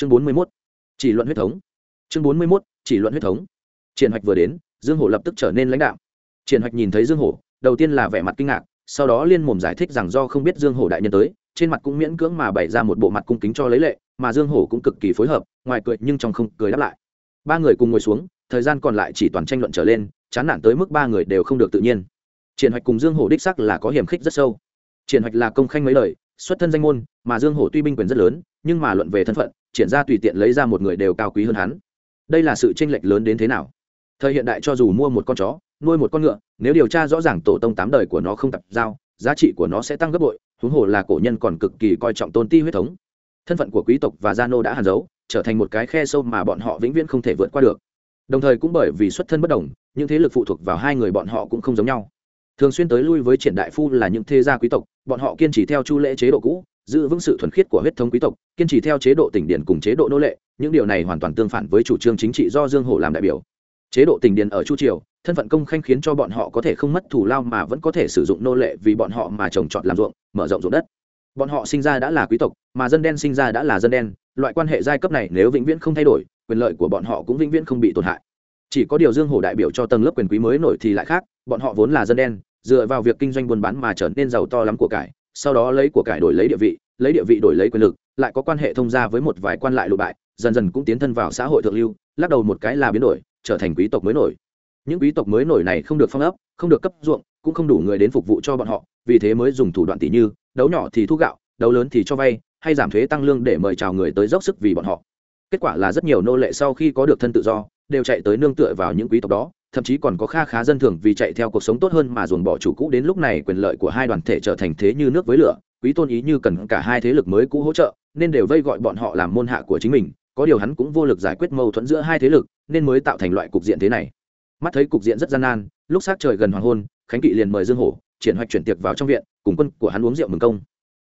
chương bốn mươi mốt, chỉ luận huyết thống. Chương bốn mươi mốt, chỉ luận huyết thống. Triển hoạch vừa đến, dương hổ lập tức trở nên lãnh đạo triển hoạch nhìn thấy dương hổ, đầu tiên là vẻ mặt kinh ngạc, sau đó liên mồm giải thích rằng do không biết dương hổ đại nhân tới, trên mặt cũng miễn cưỡng mà bày ra một bộ mặt cung kính cho lấy lệ, mà dương hổ cũng cực kỳ phối hợp, ngoài cười nhưng trong không cười đáp lại. Ba người cùng ngồi xuống, thời gian còn lại chỉ toàn tranh luận trở lên, chán nản tới mức ba người đều không được tự nhiên. Triển hoạch cùng dương hổ đích sắc là có hiểm khích rất sâu. Triển hoạch là công khanh mấy lời, xuất thân danh môn, mà dương hổ tuy binh quyền rất lớn, nhưng mà luận về thân phận triển ra tùy tiện lấy ra một người đều cao quý hơn hắn. Đây là sự tranh lệch lớn đến thế nào? Thời hiện đại cho dù mua một con chó, nuôi một con ngựa, nếu điều tra rõ ràng tổ tông tám đời của nó không tập giao, giá trị của nó sẽ tăng gấp bội, huống hồ là cổ nhân còn cực kỳ coi trọng tôn ti huyết thống. Thân phận của quý tộc và gia nô đã hàn giấu trở thành một cái khe sâu mà bọn họ vĩnh viễn không thể vượt qua được. Đồng thời cũng bởi vì xuất thân bất đồng, những thế lực phụ thuộc vào hai người bọn họ cũng không giống nhau. Thường xuyên tới lui với triển đại phu là những thế gia quý tộc, bọn họ kiên trì theo chu lễ chế độ cũ giữ vững sự thuần khiết của huyết thống quý tộc, kiên trì theo chế độ tỉnh điển cùng chế độ nô lệ, những điều này hoàn toàn tương phản với chủ trương chính trị do dương hổ làm đại biểu. Chế độ tỉnh điển ở chu triều, thân phận công khanh khiến cho bọn họ có thể không mất thủ lao mà vẫn có thể sử dụng nô lệ vì bọn họ mà trồng trọt làm ruộng, mở rộng ruộng đất. Bọn họ sinh ra đã là quý tộc, mà dân đen sinh ra đã là dân đen, loại quan hệ giai cấp này nếu vĩnh viễn không thay đổi, quyền lợi của bọn họ cũng vĩnh viễn không bị tổn hại. Chỉ có điều dương hổ đại biểu cho tầng lớp quyền quý mới nổi thì lại khác, bọn họ vốn là dân đen, dựa vào việc kinh doanh buôn bán mà trở nên giàu to lắm của cải sau đó lấy của cải đổi lấy địa vị, lấy địa vị đổi lấy quyền lực, lại có quan hệ thông gia với một vài quan lại lụ bại, dần dần cũng tiến thân vào xã hội thượng lưu, lắc đầu một cái là biến đổi, trở thành quý tộc mới nổi. Những quý tộc mới nổi này không được phong ấp, không được cấp ruộng, cũng không đủ người đến phục vụ cho bọn họ, vì thế mới dùng thủ đoạn tỷ như, đấu nhỏ thì thu gạo, đấu lớn thì cho vay, hay giảm thuế tăng lương để mời chào người tới dốc sức vì bọn họ. Kết quả là rất nhiều nô lệ sau khi có được thân tự do, đều chạy tới nương tựa vào những quý tộc đó thậm chí còn có kha khá dân thường vì chạy theo cuộc sống tốt hơn mà dồn bỏ chủ cũ đến lúc này quyền lợi của hai đoàn thể trở thành thế như nước với lửa, quý tôn ý như cần cả hai thế lực mới cũ hỗ trợ, nên đều vây gọi bọn họ làm môn hạ của chính mình, có điều hắn cũng vô lực giải quyết mâu thuẫn giữa hai thế lực, nên mới tạo thành loại cục diện thế này. Mắt thấy cục diện rất gian nan, lúc sát trời gần hoàng hôn, khánh kỵ liền mời dương hổ, triển hoạch chuyển tiệc vào trong viện, cùng quân của hắn uống rượu mừng công.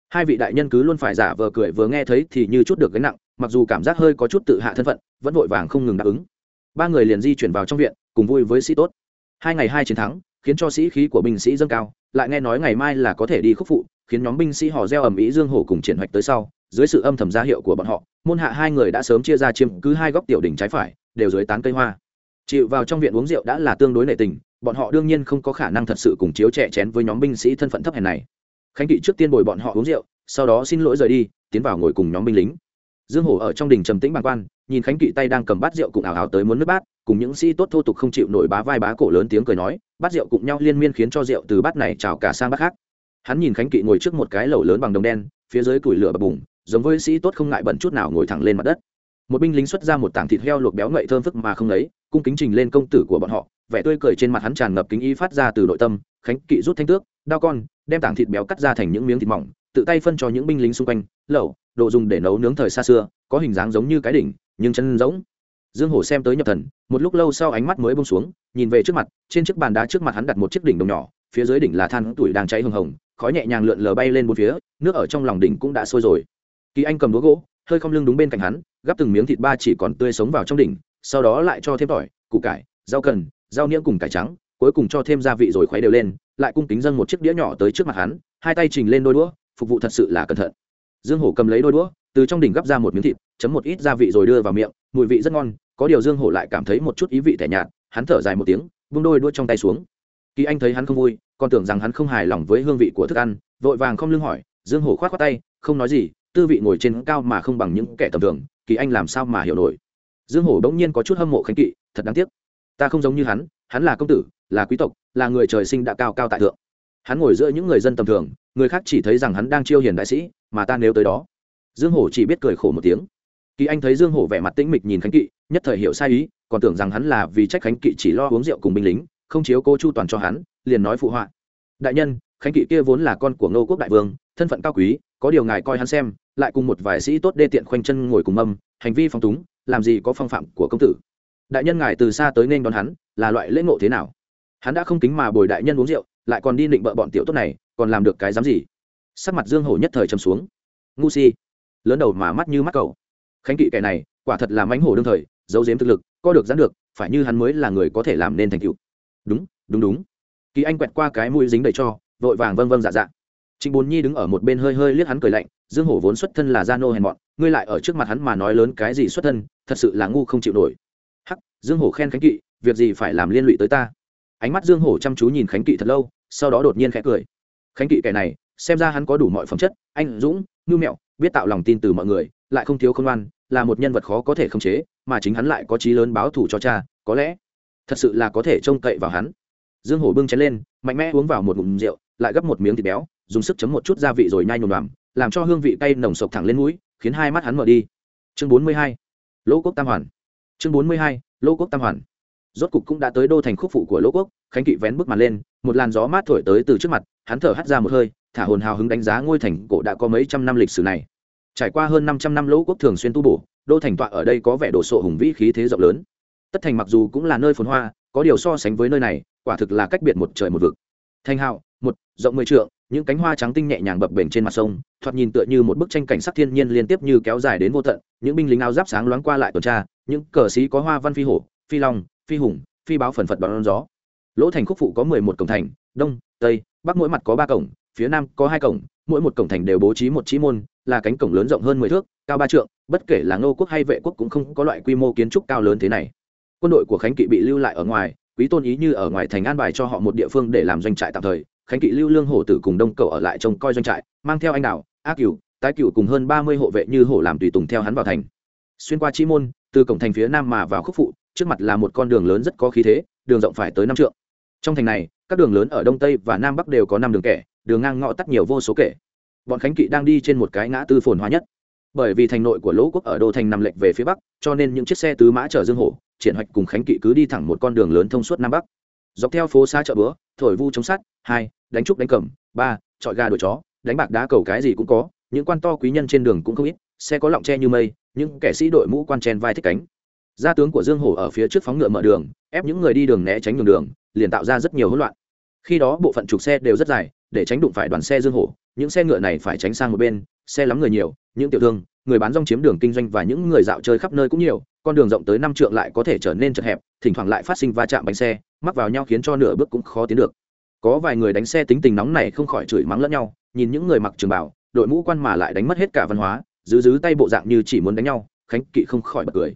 Hai vị đại nhân cứ luôn phải giả vờ cười vừa nghe thấy thì như chút được gánh nặng, mặc dù cảm giác hơi có chút tự hạ thân phận, vẫn vội vàng không ngừng đáp ứng. Ba người liền di chuyển vào trong viện cùng vui với sĩ tốt. Hai ngày hai chiến thắng, khiến cho sĩ khí của binh sĩ dâng cao, lại nghe nói ngày mai là có thể đi khúc phụ, khiến nhóm binh sĩ họ gieo ầm ĩ dương hổ cùng triển hoạch tới sau, dưới sự âm thầm ra hiệu của bọn họ, môn hạ hai người đã sớm chia ra chiếm cứ hai góc tiểu đỉnh trái phải, đều dưới tán cây hoa. Chịu vào trong viện uống rượu đã là tương đối nệ tình, bọn họ đương nhiên không có khả năng thật sự cùng chiếu trẻ chén với nhóm binh sĩ thân phận thấp hèn này. Khánh kỵ trước tiên bồi bọn họ uống rượu, sau đó xin lỗi rời đi, tiến vào ngồi cùng nhóm binh lính. Dương hổ ở trong đình trầm tĩnh bàng quan nhìn khánh kỵ tay đang cầm bát rượu cùng ảo ảo tới muốn nước bát, cùng những sĩ tốt thô tục không chịu nổi bá vai bá cổ lớn tiếng cười nói, bát rượu cùng nhau liên miên khiến cho rượu từ bát này trào cả sang bát khác. Hắn nhìn khánh kỵ ngồi trước một cái lẩu lớn bằng đồng đen, phía dưới củi lửa bập bùng, giống với sĩ tốt không ngại bẩn chút nào ngồi thẳng lên mặt đất. Một binh lính xuất ra một tảng thịt heo luộc béo ngậy thơm phức mà không lấy, cung kính trình lên công tử của bọn họ, vẻ tươi cười trên mặt hắn tràn ngập kính y phát ra từ nội tâm, khánh kỵ rút thanh tước, đao con, đem tảng thịt béo cắt ra thành những miếng thịt mỏng, tự tay phân cho những binh lính xung quanh, lẩu, đồ dùng để nấu nướng thời xa xưa, có hình dáng giống như cái đỉnh nhưng chân giống dương hổ xem tới nhập thần, một lúc lâu sau ánh mắt mới bông xuống, nhìn về trước mặt, trên chiếc bàn đá trước mặt hắn đặt một chiếc đỉnh đồng nhỏ, phía dưới đỉnh là than tuổi đang cháy hừng hồng, khói nhẹ nhàng lượn lờ bay lên bốn phía, nước ở trong lòng đỉnh cũng đã sôi rồi. Kỳ anh cầm đũa gỗ, hơi không lưng đúng bên cạnh hắn, gắp từng miếng thịt ba chỉ còn tươi sống vào trong đỉnh, sau đó lại cho thêm tỏi, củ cải, rau cần, rau niễm cùng cải trắng, cuối cùng cho thêm gia vị rồi khuấy đều lên, lại cung kính dâng một chiếc đĩa nhỏ tới trước mặt hắn, hai tay trình lên đôi đũa, phục vụ thật sự là cẩn thận. Dương hổ cầm lấy đôi đũa từ trong đỉnh gắp ra một miếng thịt, chấm một ít gia vị rồi đưa vào miệng, mùi vị rất ngon, có điều dương hổ lại cảm thấy một chút ý vị tẻ nhạt, hắn thở dài một tiếng, vung đôi đuôi trong tay xuống. Kỳ anh thấy hắn không vui, còn tưởng rằng hắn không hài lòng với hương vị của thức ăn, vội vàng không lưng hỏi, dương hổ khoát khoát tay, không nói gì, tư vị ngồi trên cao mà không bằng những kẻ tầm thường, kỳ anh làm sao mà hiểu nổi. Dương hổ bỗng nhiên có chút hâm mộ khánh kỵ, thật đáng tiếc. Ta không giống như hắn hắn là công tử, là quý tộc, là người trời sinh đã cao cao tại thượng. Hắn ngồi giữa những người dân tầm thường, người khác chỉ thấy rằng hắn đang chiêu hiền đại sĩ, mà ta nếu tới đó dương hổ chỉ biết cười khổ một tiếng. Kỳ anh thấy dương hổ vẻ mặt tĩnh mịch nhìn khánh kỵ, nhất thời hiểu sai ý, còn tưởng rằng hắn là vì trách khánh kỵ chỉ lo uống rượu cùng binh lính, không chiếu cố chu toàn cho hắn, liền nói phụ họa. Đại nhân, khánh kỵ kia vốn là con của ngô quốc đại vương, thân phận cao quý, có điều ngài coi hắn xem, lại cùng một vài sĩ tốt đê tiện khoanh chân ngồi cùng mâm, hành vi phong túng, làm gì có phong phạm của công tử. Đại nhân ngài từ xa tới nên đón hắn, là loại lễ ngộ thế nào? Hắn đã không kính mà bồi đại nhân uống rượu, lại còn đi định bợ bọn tiểu tốt này, còn làm được cái dám gì? Sắc mặt dương hổ nhất thời trầm xuống. Ngu si lớn đầu mà mắt như mắt cậu, khánh kỵ kẻ này quả thật là mánh hổ đương thời giấu giếm thực lực có được dán được phải như hắn mới là người có thể làm nên thành tựu. Đúng đúng đúng. Kỳ anh quẹt qua cái mũi dính đầy cho vội vàng vâng vâng dạ dạ. Trịnh bồn nhi đứng ở một bên hơi hơi liếc hắn cười lạnh dương hổ vốn xuất thân là gia nô hèn mọn ngươi lại ở trước mặt hắn mà nói lớn cái gì xuất thân thật sự là ngu không chịu nổi. Hắc dương hổ khen khánh kỵ việc gì phải làm liên lụy tới ta? Ánh mắt dương hổ chăm chú nhìn khánh kỵ thật lâu sau đó đột nhiên khẽ cười. Khánh kỵ kẻ này xem ra hắn có đủ mọi phẩm chất anh dũng ngưu mẹo biết tạo lòng tin từ mọi người, lại không thiếu không ngoan, là một nhân vật khó có thể khống chế, mà chính hắn lại có trí lớn báo thù cho cha, có lẽ thật sự là có thể trông cậy vào hắn. Dương hổ bưng chén lên, mạnh mẽ uống vào một ngụm rượu, lại gấp một miếng thịt béo, dùng sức chấm một chút gia vị rồi nhai nhồm đoàm làm cho hương vị cay nồng sộc thẳng lên mũi, khiến hai mắt hắn mở đi. Chương bốn mươi hai, lỗ quốc tam hoàn. Chương bốn mươi hai, lỗ quốc tam hoàn. Rốt cục cũng đã tới đô thành khúc phụ của lỗ quốc, khánh kỵ vén bước mặt lên, một làn gió mát thổi tới từ trước mặt, hắn thở hắt ra một hơi, thả hồn hào hứng đánh giá ngôi thành cổ đã có mấy trăm năm lịch sử này trải qua hơn năm trăm năm lỗ quốc thường xuyên tu bổ đô thành tọa ở đây có vẻ đồ sộ hùng vĩ khí thế rộng lớn. Tất thành mặc dù cũng là nơi phồn hoa, có điều so sánh với nơi này, quả thực là cách biệt một trời một vực. Thanh hạo, một, rộng mười trượng, những cánh hoa trắng tinh nhẹ nhàng bập bềnh trên mặt sông, thoạt nhìn tựa như một bức tranh cảnh sắc thiên nhiên liên tiếp như kéo dài đến vô tận, những binh lính áo giáp sáng loáng qua lại tuần tra, những cờ sĩ có hoa văn phi hổ, phi long, phi hùng, phi báo phần phật đón gió. Lỗ thành khúc phụ có mười một cổng thành, đông, tây, bắc mỗi mặt có ba cổng, phía nam có hai cổng, mỗi một cổng thành đều bố trí một trí môn là cánh cổng lớn rộng hơn mười thước, cao ba trượng, bất kể là ngô quốc hay vệ quốc cũng không có loại quy mô kiến trúc cao lớn thế này. Quân đội của khánh kỵ bị lưu lại ở ngoài, quý tôn ý như ở ngoài thành an bài cho họ một địa phương để làm doanh trại tạm thời. Khánh kỵ lưu lương hổ tử cùng đông cầu ở lại trông coi doanh trại, mang theo anh đào a cửu, tái cửu cùng hơn ba mươi hộ vệ như hổ làm tùy tùng theo hắn vào thành. Xuyên qua chi môn, từ cổng thành phía nam mà vào khúc phụ, trước mặt là một con đường lớn rất có khí thế, đường rộng phải tới năm trượng. Trong thành này, các đường lớn ở đông tây và nam bắc đều có năm đường kẻ, đường ngang ngõ tắt nhiều vô số kể bọn khánh kỵ đang đi trên một cái ngã tư phồn hoa nhất. Bởi vì thành nội của lỗ quốc ở đô thành nằm lệch về phía bắc, cho nên những chiếc xe tứ mã chở dương hổ, triển hoạch cùng khánh kỵ cứ đi thẳng một con đường lớn thông suốt nam bắc. Dọc theo phố xa chợ bữa thổi vu chống sắt, hai, đánh trúc đánh cẩm, ba trọi gà đuổi chó, đánh bạc đá cầu cái gì cũng có, những quan to quý nhân trên đường cũng không ít, xe có lọng tre như mây, những kẻ sĩ đội mũ quan chen vai thích cánh. Gia tướng của dương hổ ở phía trước phóng ngựa mở đường, ép những người đi đường né tránh đường đường, liền tạo ra rất nhiều hỗn loạn. Khi đó bộ phận trục xe đều rất dài, để tránh đụng phải đoàn xe dương hổ những xe ngựa này phải tránh sang một bên, xe lắm người nhiều, những tiểu thương, người bán rong chiếm đường kinh doanh và những người dạo chơi khắp nơi cũng nhiều, con đường rộng tới năm trượng lại có thể trở nên chật hẹp, thỉnh thoảng lại phát sinh va chạm bánh xe, mắc vào nhau khiến cho nửa bước cũng khó tiến được. Có vài người đánh xe tính tình nóng này không khỏi chửi mắng lẫn nhau, nhìn những người mặc trường bảo đội mũ quan mà lại đánh mất hết cả văn hóa giữ giữ tay bộ dạng như chỉ muốn đánh nhau, khánh kỵ không khỏi bật cười.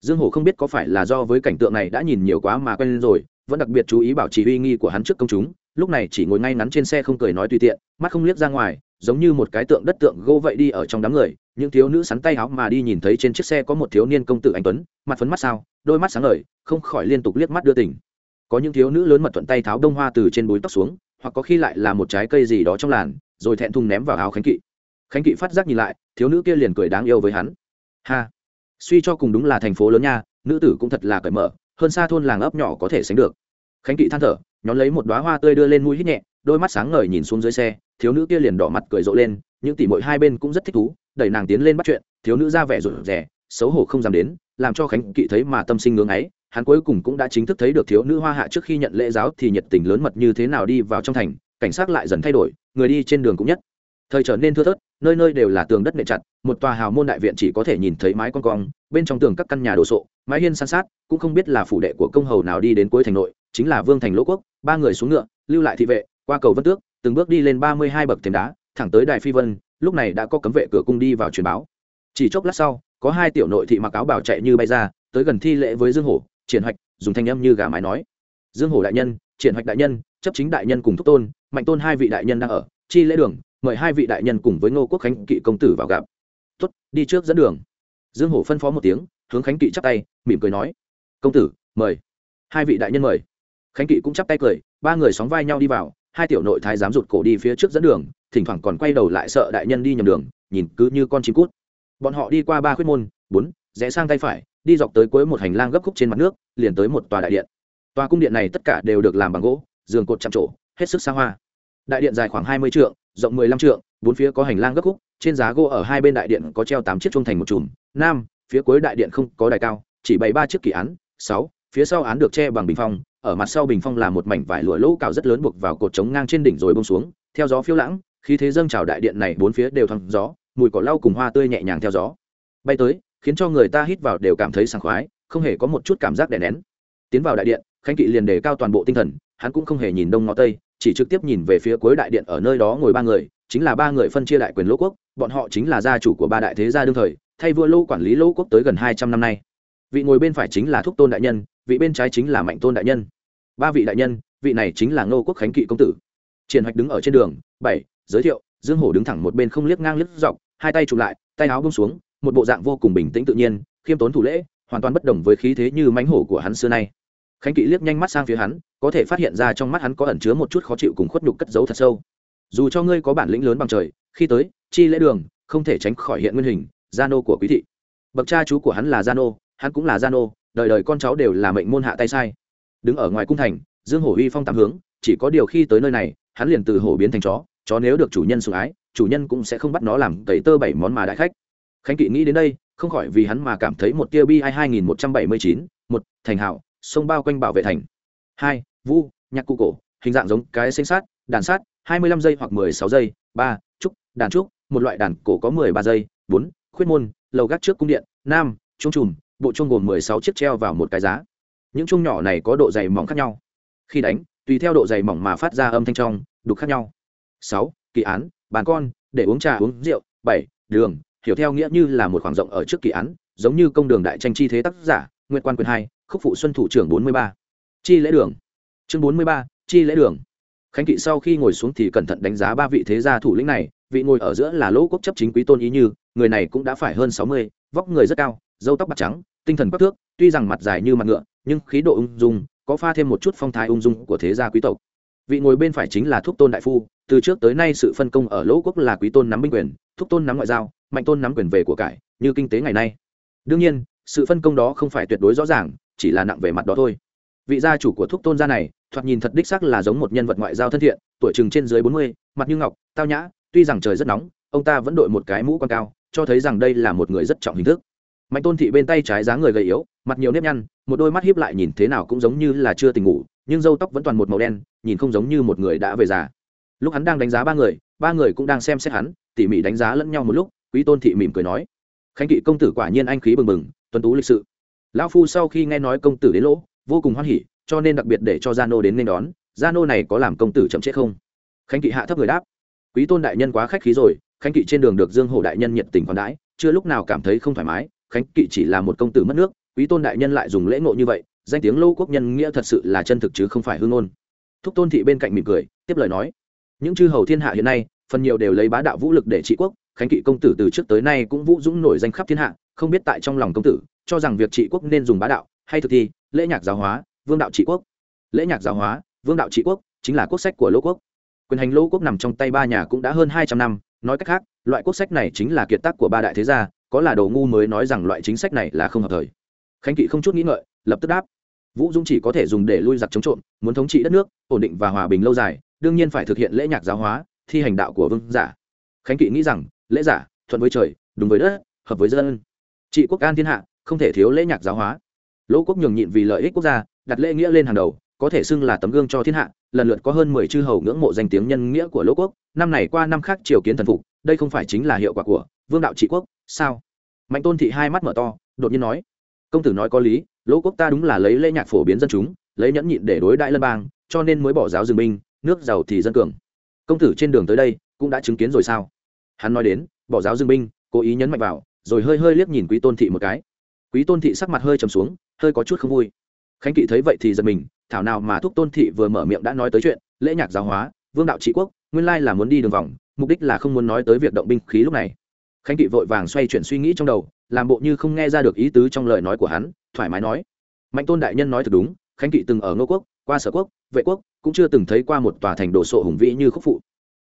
Dương hổ không biết có phải là do với cảnh tượng này đã nhìn nhiều quá mà quen rồi, vẫn đặc biệt chú ý bảo trì uy nghi của hắn trước công chúng lúc này chỉ ngồi ngay ngắn trên xe không cười nói tùy tiện, mắt không liếc ra ngoài, giống như một cái tượng đất tượng gỗ vậy đi ở trong đám người, những thiếu nữ sắn tay áo mà đi nhìn thấy trên chiếc xe có một thiếu niên công tử anh tuấn, mặt phấn mắt sao, đôi mắt sáng ngời, không khỏi liên tục liếc mắt đưa tỉnh có những thiếu nữ lớn mật thuận tay tháo đông hoa từ trên búi tóc xuống, hoặc có khi lại là một trái cây gì đó trong làn, rồi thẹn thùng ném vào áo khánh kỵ. Khánh kỵ phát giác nhìn lại, thiếu nữ kia liền cười đáng yêu với hắn. Ha! Suy cho cùng đúng là thành phố lớn nha, nữ tử cũng thật là cởi mở, hơn xa thôn làng ấp nhỏ có thể sánh được. Khánh kỵ than thở nhón lấy một đoá hoa tươi đưa lên mũi hít nhẹ, đôi mắt sáng ngời nhìn xuống dưới xe, thiếu nữ kia liền đỏ mặt cười rộ lên, những tỉ mội hai bên cũng rất thích thú, đẩy nàng tiến lên bắt chuyện, thiếu nữ ra vẻ rụt rè, xấu hổ không dám đến, làm cho khánh kỵ thấy mà tâm sinh ngưỡng ấy, hắn cuối cùng cũng đã chính thức thấy được thiếu nữ hoa hạ trước khi nhận lễ giáo thì nhiệt tình lớn mật như thế nào đi vào trong thành, cảnh sát lại dần thay đổi, người đi trên đường cũng nhất. Thời trở nên thưa thớt, nơi nơi đều là tường đất nệ chặt, một tòa hào môn đại viện chỉ có thể nhìn thấy mái con cong, bên trong tường các căn nhà đồ sộ, mái hiên san sát, cũng không biết là phủ đệ của công hầu nào đi đến cuối thành nội, chính là vương thành lỗ quốc ba người xuống ngựa, lưu lại thị vệ, qua cầu vân tước, từng bước đi lên ba mươi hai bậc thềm đá, thẳng tới đài phi vân, lúc này đã có cấm vệ cửa cung đi vào truyền báo. Chỉ chốc lát sau, có hai tiểu nội thị mặc áo bảo chạy như bay ra, tới gần thi lễ với dương hổ, triển hoạch, dùng thanh âm như gà mái nói. Dương hổ đại nhân, triển hoạch đại nhân, chấp chính đại nhân cùng thúc tôn, mạnh tôn hai vị đại nhân đang ở, chi lễ đường, mời hai vị đại nhân cùng với ngô quốc khánh kỵ công tử vào gặp. Tuất đi trước dẫn đường. Dương hổ phân phó một tiếng, hướng khánh kỵ chắp tay, mỉm cười nói. Công tử, mời. Hai vị đại nhân mời khánh kỵ cũng chắp tay cười, ba người sóng vai nhau đi vào, hai tiểu nội thái dám rụt cổ đi phía trước dẫn đường, thỉnh thoảng còn quay đầu lại sợ đại nhân đi nhầm đường, nhìn cứ như con chim cút. Bọn họ đi qua ba khuyết môn, bốn, rẽ sang tay phải, đi dọc tới cuối một hành lang gấp khúc trên mặt nước, liền tới một tòa đại điện. Tòa cung điện này tất cả đều được làm bằng gỗ, giường cột chạm trổ, hết sức xa hoa. Đại điện dài khoảng hai mươi trượng, rộng mười lăm trượng, bốn phía có hành lang gấp khúc, trên giá gỗ ở hai bên đại điện có treo tám chiếc trung thành một chùm nam phía cuối đại điện không có đài cao, chỉ bày ba chiếc kỳ án, sáu, phía sau án được che bằng bình phong ở mặt sau bình phong là một mảnh vải lụa lỗ cào rất lớn buộc vào cột trống ngang trên đỉnh rồi bông xuống, theo gió phiêu lãng, khí thế dâng trào đại điện này bốn phía đều thăng gió, mùi cỏ lau cùng hoa tươi nhẹ nhàng theo gió. Bay tới, khiến cho người ta hít vào đều cảm thấy sảng khoái, không hề có một chút cảm giác đè nén. Tiến vào đại điện, khánh kỵ liền đề cao toàn bộ tinh thần, hắn cũng không hề nhìn đông ngó tây, chỉ trực tiếp nhìn về phía cuối đại điện ở nơi đó ngồi ba người, chính là ba người phân chia đại quyền lỗ quốc, bọn họ chính là gia chủ của ba đại thế gia đương thời, thay vua lô quản lý lỗ quốc tới gần hai trăm năm nay. Vị ngồi bên phải chính là thúc tôn đại nhân vị bên trái chính là mạnh tôn đại nhân. Ba vị đại nhân, vị này chính là ngô quốc khánh kỵ công tử. Triển hoạch đứng ở trên đường, bảy, giới thiệu, dương hổ đứng thẳng một bên không liếc ngang liếc dọc, hai tay chụp lại, tay áo bông xuống, một bộ dạng vô cùng bình tĩnh tự nhiên, khiêm tốn thủ lễ, hoàn toàn bất đồng với khí thế như mánh hổ của hắn xưa nay. Khánh kỵ liếc nhanh mắt sang phía hắn, có thể phát hiện ra trong mắt hắn có ẩn chứa một chút khó chịu cùng khuất nhục cất giấu thật sâu. Dù cho ngươi có bản lĩnh lớn bằng trời, khi tới, chi lễ đường, không thể tránh khỏi hiện nguyên hình, gia nô của quý thị. Bậc cha chú của hắn là gia nô, hắn cũng là gia nô đời đời con cháu đều là mệnh môn hạ tay sai. Đứng ở ngoài cung thành, dương hổ uy phong tám hướng, chỉ có điều khi tới nơi này, hắn liền từ hổ biến thành chó chó nếu được chủ nhân sủng ái, chủ nhân cũng sẽ không bắt nó làm tẩy tơ bảy món mà đại khách. Khánh kỵ nghĩ đến đây, không khỏi vì hắn mà cảm thấy một tia bi hai hai nghìn một trăm bảy mươi chín, một, thành hảo sông bao quanh bảo vệ thành. Hai, vu, nhạc cụ cổ, hình dạng giống cái sinh sát đàn sát hai mươi lăm giây hoặc mười sáu giây. Ba, trúc, đàn trúc, một loại đàn cổ có mười ba giây. Bốn, khuyết môn, lầu gác trước cung điện. Nam trung trùm bộ chuông gồm mười sáu chiếc treo vào một cái giá. Những chuông nhỏ này có độ dày mỏng khác nhau. Khi đánh, tùy theo độ dày mỏng mà phát ra âm thanh trong, đục khác nhau. Sáu, kỳ án, bàn con, để uống trà, uống rượu. Bảy, đường, hiểu theo nghĩa như là một khoảng rộng ở trước kỳ án, giống như công đường đại tranh chi thế tác giả nguyện quan quyền hai, khúc phụ xuân thủ trưởng bốn mươi ba. Chi lễ đường. Chương bốn mươi ba, chi lễ đường. Khánh kỵ sau khi ngồi xuống thì cẩn thận đánh giá ba vị thế gia thủ lĩnh này, vị ngồi ở giữa là lỗ quốc chấp chính quý tôn ý như, người này cũng đã phải hơn sáu mươi, vóc người rất cao dâu tóc bạc trắng, tinh thần bất thước, tuy rằng mặt dài như mặt ngựa, nhưng khí độ ung dung, có pha thêm một chút phong thái ung dung của thế gia quý tộc. Vị ngồi bên phải chính là thúc tôn đại phu, từ trước tới nay sự phân công ở lỗ quốc là quý tôn nắm binh quyền, thúc tôn nắm ngoại giao, mạnh tôn nắm quyền về của cải, như kinh tế ngày nay. Đương nhiên, sự phân công đó không phải tuyệt đối rõ ràng, chỉ là nặng về mặt đó thôi. Vị gia chủ của thúc tôn gia này, thoạt nhìn thật đích sắc là giống một nhân vật ngoại giao thân thiện, tuổi chừng trên dưới bốn mươi, mặt như ngọc, tao nhã, tuy rằng trời rất nóng, ông ta vẫn đội một cái mũ quan cao, cho thấy rằng đây là một người rất trọng hình thức mạnh tôn thị bên tay trái dáng người gầy yếu, mặt nhiều nếp nhăn, một đôi mắt hiếp lại nhìn thế nào cũng giống như là chưa tỉnh ngủ, nhưng râu tóc vẫn toàn một màu đen, nhìn không giống như một người đã về già. Lúc hắn đang đánh giá ba người ba người cũng đang xem xét hắn, tỉ mỉ đánh giá lẫn nhau một lúc, quý tôn thị mỉm cười nói, khánh kỵ công tử quả nhiên anh khí bừng bừng tuân tú lịch sự. Lão phu sau khi nghe nói công tử đến lỗ, vô cùng hoan hỉ, cho nên đặc biệt để cho gia nô đến nên đón, gia nô này có làm công tử chậm chết không? Khánh kỵ hạ thấp người đáp, quý tôn đại nhân quá khách khí rồi, khánh kỵ trên đường được dương hổ đại nhân nhiệt tình còn đãi, chưa lúc nào cảm thấy không thoải mái khánh kỵ chỉ là một công tử mất nước, quý tôn đại nhân lại dùng lễ ngộ như vậy, danh tiếng Lô quốc nhân nghĩa thật sự là chân thực chứ không phải hương ngôn. Thúc tôn thị bên cạnh mỉm cười, tiếp lời nói, những chư hầu thiên hạ hiện nay, phần nhiều đều lấy bá đạo vũ lực để trị quốc, khánh kỵ công tử từ trước tới nay cũng vũ dũng nổi danh khắp thiên hạ, không biết tại trong lòng công tử, cho rằng việc trị quốc nên dùng bá đạo hay thực thi, lễ nhạc giáo hóa, vương đạo trị quốc. Lễ nhạc giáo hóa, vương đạo trị quốc chính là quốc sách của Lô quốc. Quyền hành Lô quốc nằm trong tay ba nhà cũng đã hơn hai trăm năm, nói cách khác, loại quốc sách này chính là kiệt tác của ba đại thế gia có là đồ ngu mới nói rằng loại chính sách này là không hợp thời. Khánh kỵ không chút nghĩ ngợi, lập tức đáp. Vũ dũng chỉ có thể dùng để lui giặc chống trộm, muốn thống trị đất nước, ổn định và hòa bình lâu dài, đương nhiên phải thực hiện lễ nhạc giáo hóa, thi hành đạo của vương giả. Khánh kỵ nghĩ rằng, lễ giả, thuận với trời, đúng với đất, hợp với dân. Trị quốc an thiên hạ, không thể thiếu lễ nhạc giáo hóa. Lỗ quốc nhường nhịn vì lợi ích quốc gia, đặt lễ nghĩa lên hàng đầu, có thể xưng là tấm gương cho thiên hạ, lần lượt có hơn mười chư hầu ngưỡng mộ danh tiếng nhân nghĩa của lỗ quốc. Năm này qua năm khác triều kiến thần phục đây không phải chính là hiệu quả của vương đạo trị quốc, sao? Mạnh tôn thị hai mắt mở to, đột nhiên nói. Công tử nói có lý, lỗ quốc ta đúng là lấy lễ nhạc phổ biến dân chúng, lấy nhẫn nhịn để đối đại lân bang, cho nên mới bỏ giáo dương binh, nước giàu thì dân cường. Công tử trên đường tới đây, cũng đã chứng kiến rồi sao? Hắn nói đến, bỏ giáo dương binh, cố ý nhấn mạnh vào, rồi hơi hơi liếc nhìn quý tôn thị một cái. Quý tôn thị sắc mặt hơi trầm xuống, hơi có chút không vui. Khánh kỵ thấy vậy thì giật mình, thảo nào mà thúc tôn thị vừa mở miệng đã nói tới chuyện, lễ nhạc giáo hóa, vương đạo trị quốc, nguyên lai là muốn đi đường vòng mục đích là không muốn nói tới việc động binh khí lúc này. Khánh kỵ vội vàng xoay chuyển suy nghĩ trong đầu, làm bộ như không nghe ra được ý tứ trong lời nói của hắn, thoải mái nói. Mạnh tôn đại nhân nói thật đúng, khánh kỵ từng ở ngô quốc, qua sở quốc, vệ quốc, cũng chưa từng thấy qua một tòa thành đồ sộ hùng vĩ như khúc phụ.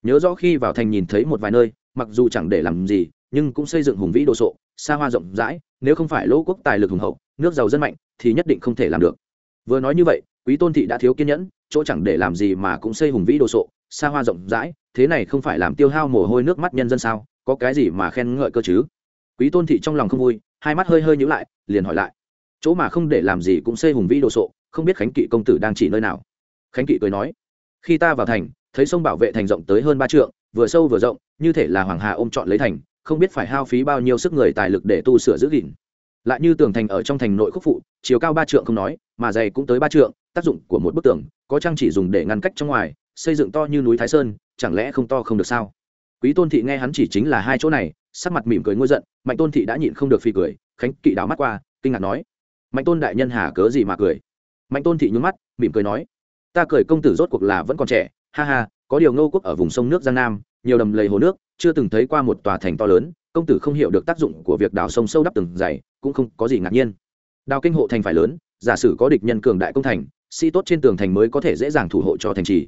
Nhớ rõ khi vào thành nhìn thấy một vài nơi, mặc dù chẳng để làm gì, nhưng cũng xây dựng hùng vĩ đồ sộ, xa hoa rộng rãi, nếu không phải lỗ quốc tài lực hùng hậu, nước giàu dân mạnh, thì nhất định không thể làm được. Vừa nói như vậy, quý tôn thị đã thiếu kiên nhẫn, chỗ chẳng để làm gì mà cũng xây hùng vĩ đồ sộ, xa hoa rộng rãi thế này không phải làm tiêu hao mồ hôi nước mắt nhân dân sao, có cái gì mà khen ngợi cơ chứ? Quý tôn thị trong lòng không vui, hai mắt hơi hơi nhíu lại, liền hỏi lại. Chỗ mà không để làm gì cũng xây hùng vĩ đồ sộ, không biết khánh kỵ công tử đang chỉ nơi nào. Khánh kỵ cười nói, khi ta vào thành, thấy sông bảo vệ thành rộng tới hơn ba trượng, vừa sâu vừa rộng, như thể là hoàng hà ôm chọn lấy thành, không biết phải hao phí bao nhiêu sức người tài lực để tu sửa giữ gìn. Lại như tường thành ở trong thành nội khúc phụ, chiều cao ba trượng không nói, mà dày cũng tới ba trượng, tác dụng của một bức tường, có trang chỉ dùng để ngăn cách trong ngoài, xây dựng to như núi thái sơn chẳng lẽ không to không được sao? Quý tôn thị nghe hắn chỉ chính là hai chỗ này, sắc mặt mỉm cười ngôi giận, mạnh tôn thị đã nhịn không được phi cười, khánh kỵ đảo mắt qua, kinh ngạc nói, mạnh tôn đại nhân hà cớ gì mà cười? Mạnh tôn thị nhún mắt, mỉm cười nói, ta cười công tử rốt cuộc là vẫn còn trẻ, ha ha, có điều ngô quốc ở vùng sông nước giang nam, nhiều đầm lầy hồ nước, chưa từng thấy qua một tòa thành to lớn, công tử không hiểu được tác dụng của việc đào sông sâu đắp từng dày cũng không có gì ngạc nhiên. Đào kinh hộ thành phải lớn, giả sử có địch nhân cường đại công thành, sĩ tốt trên tường thành mới có thể dễ dàng thủ hộ cho thành trì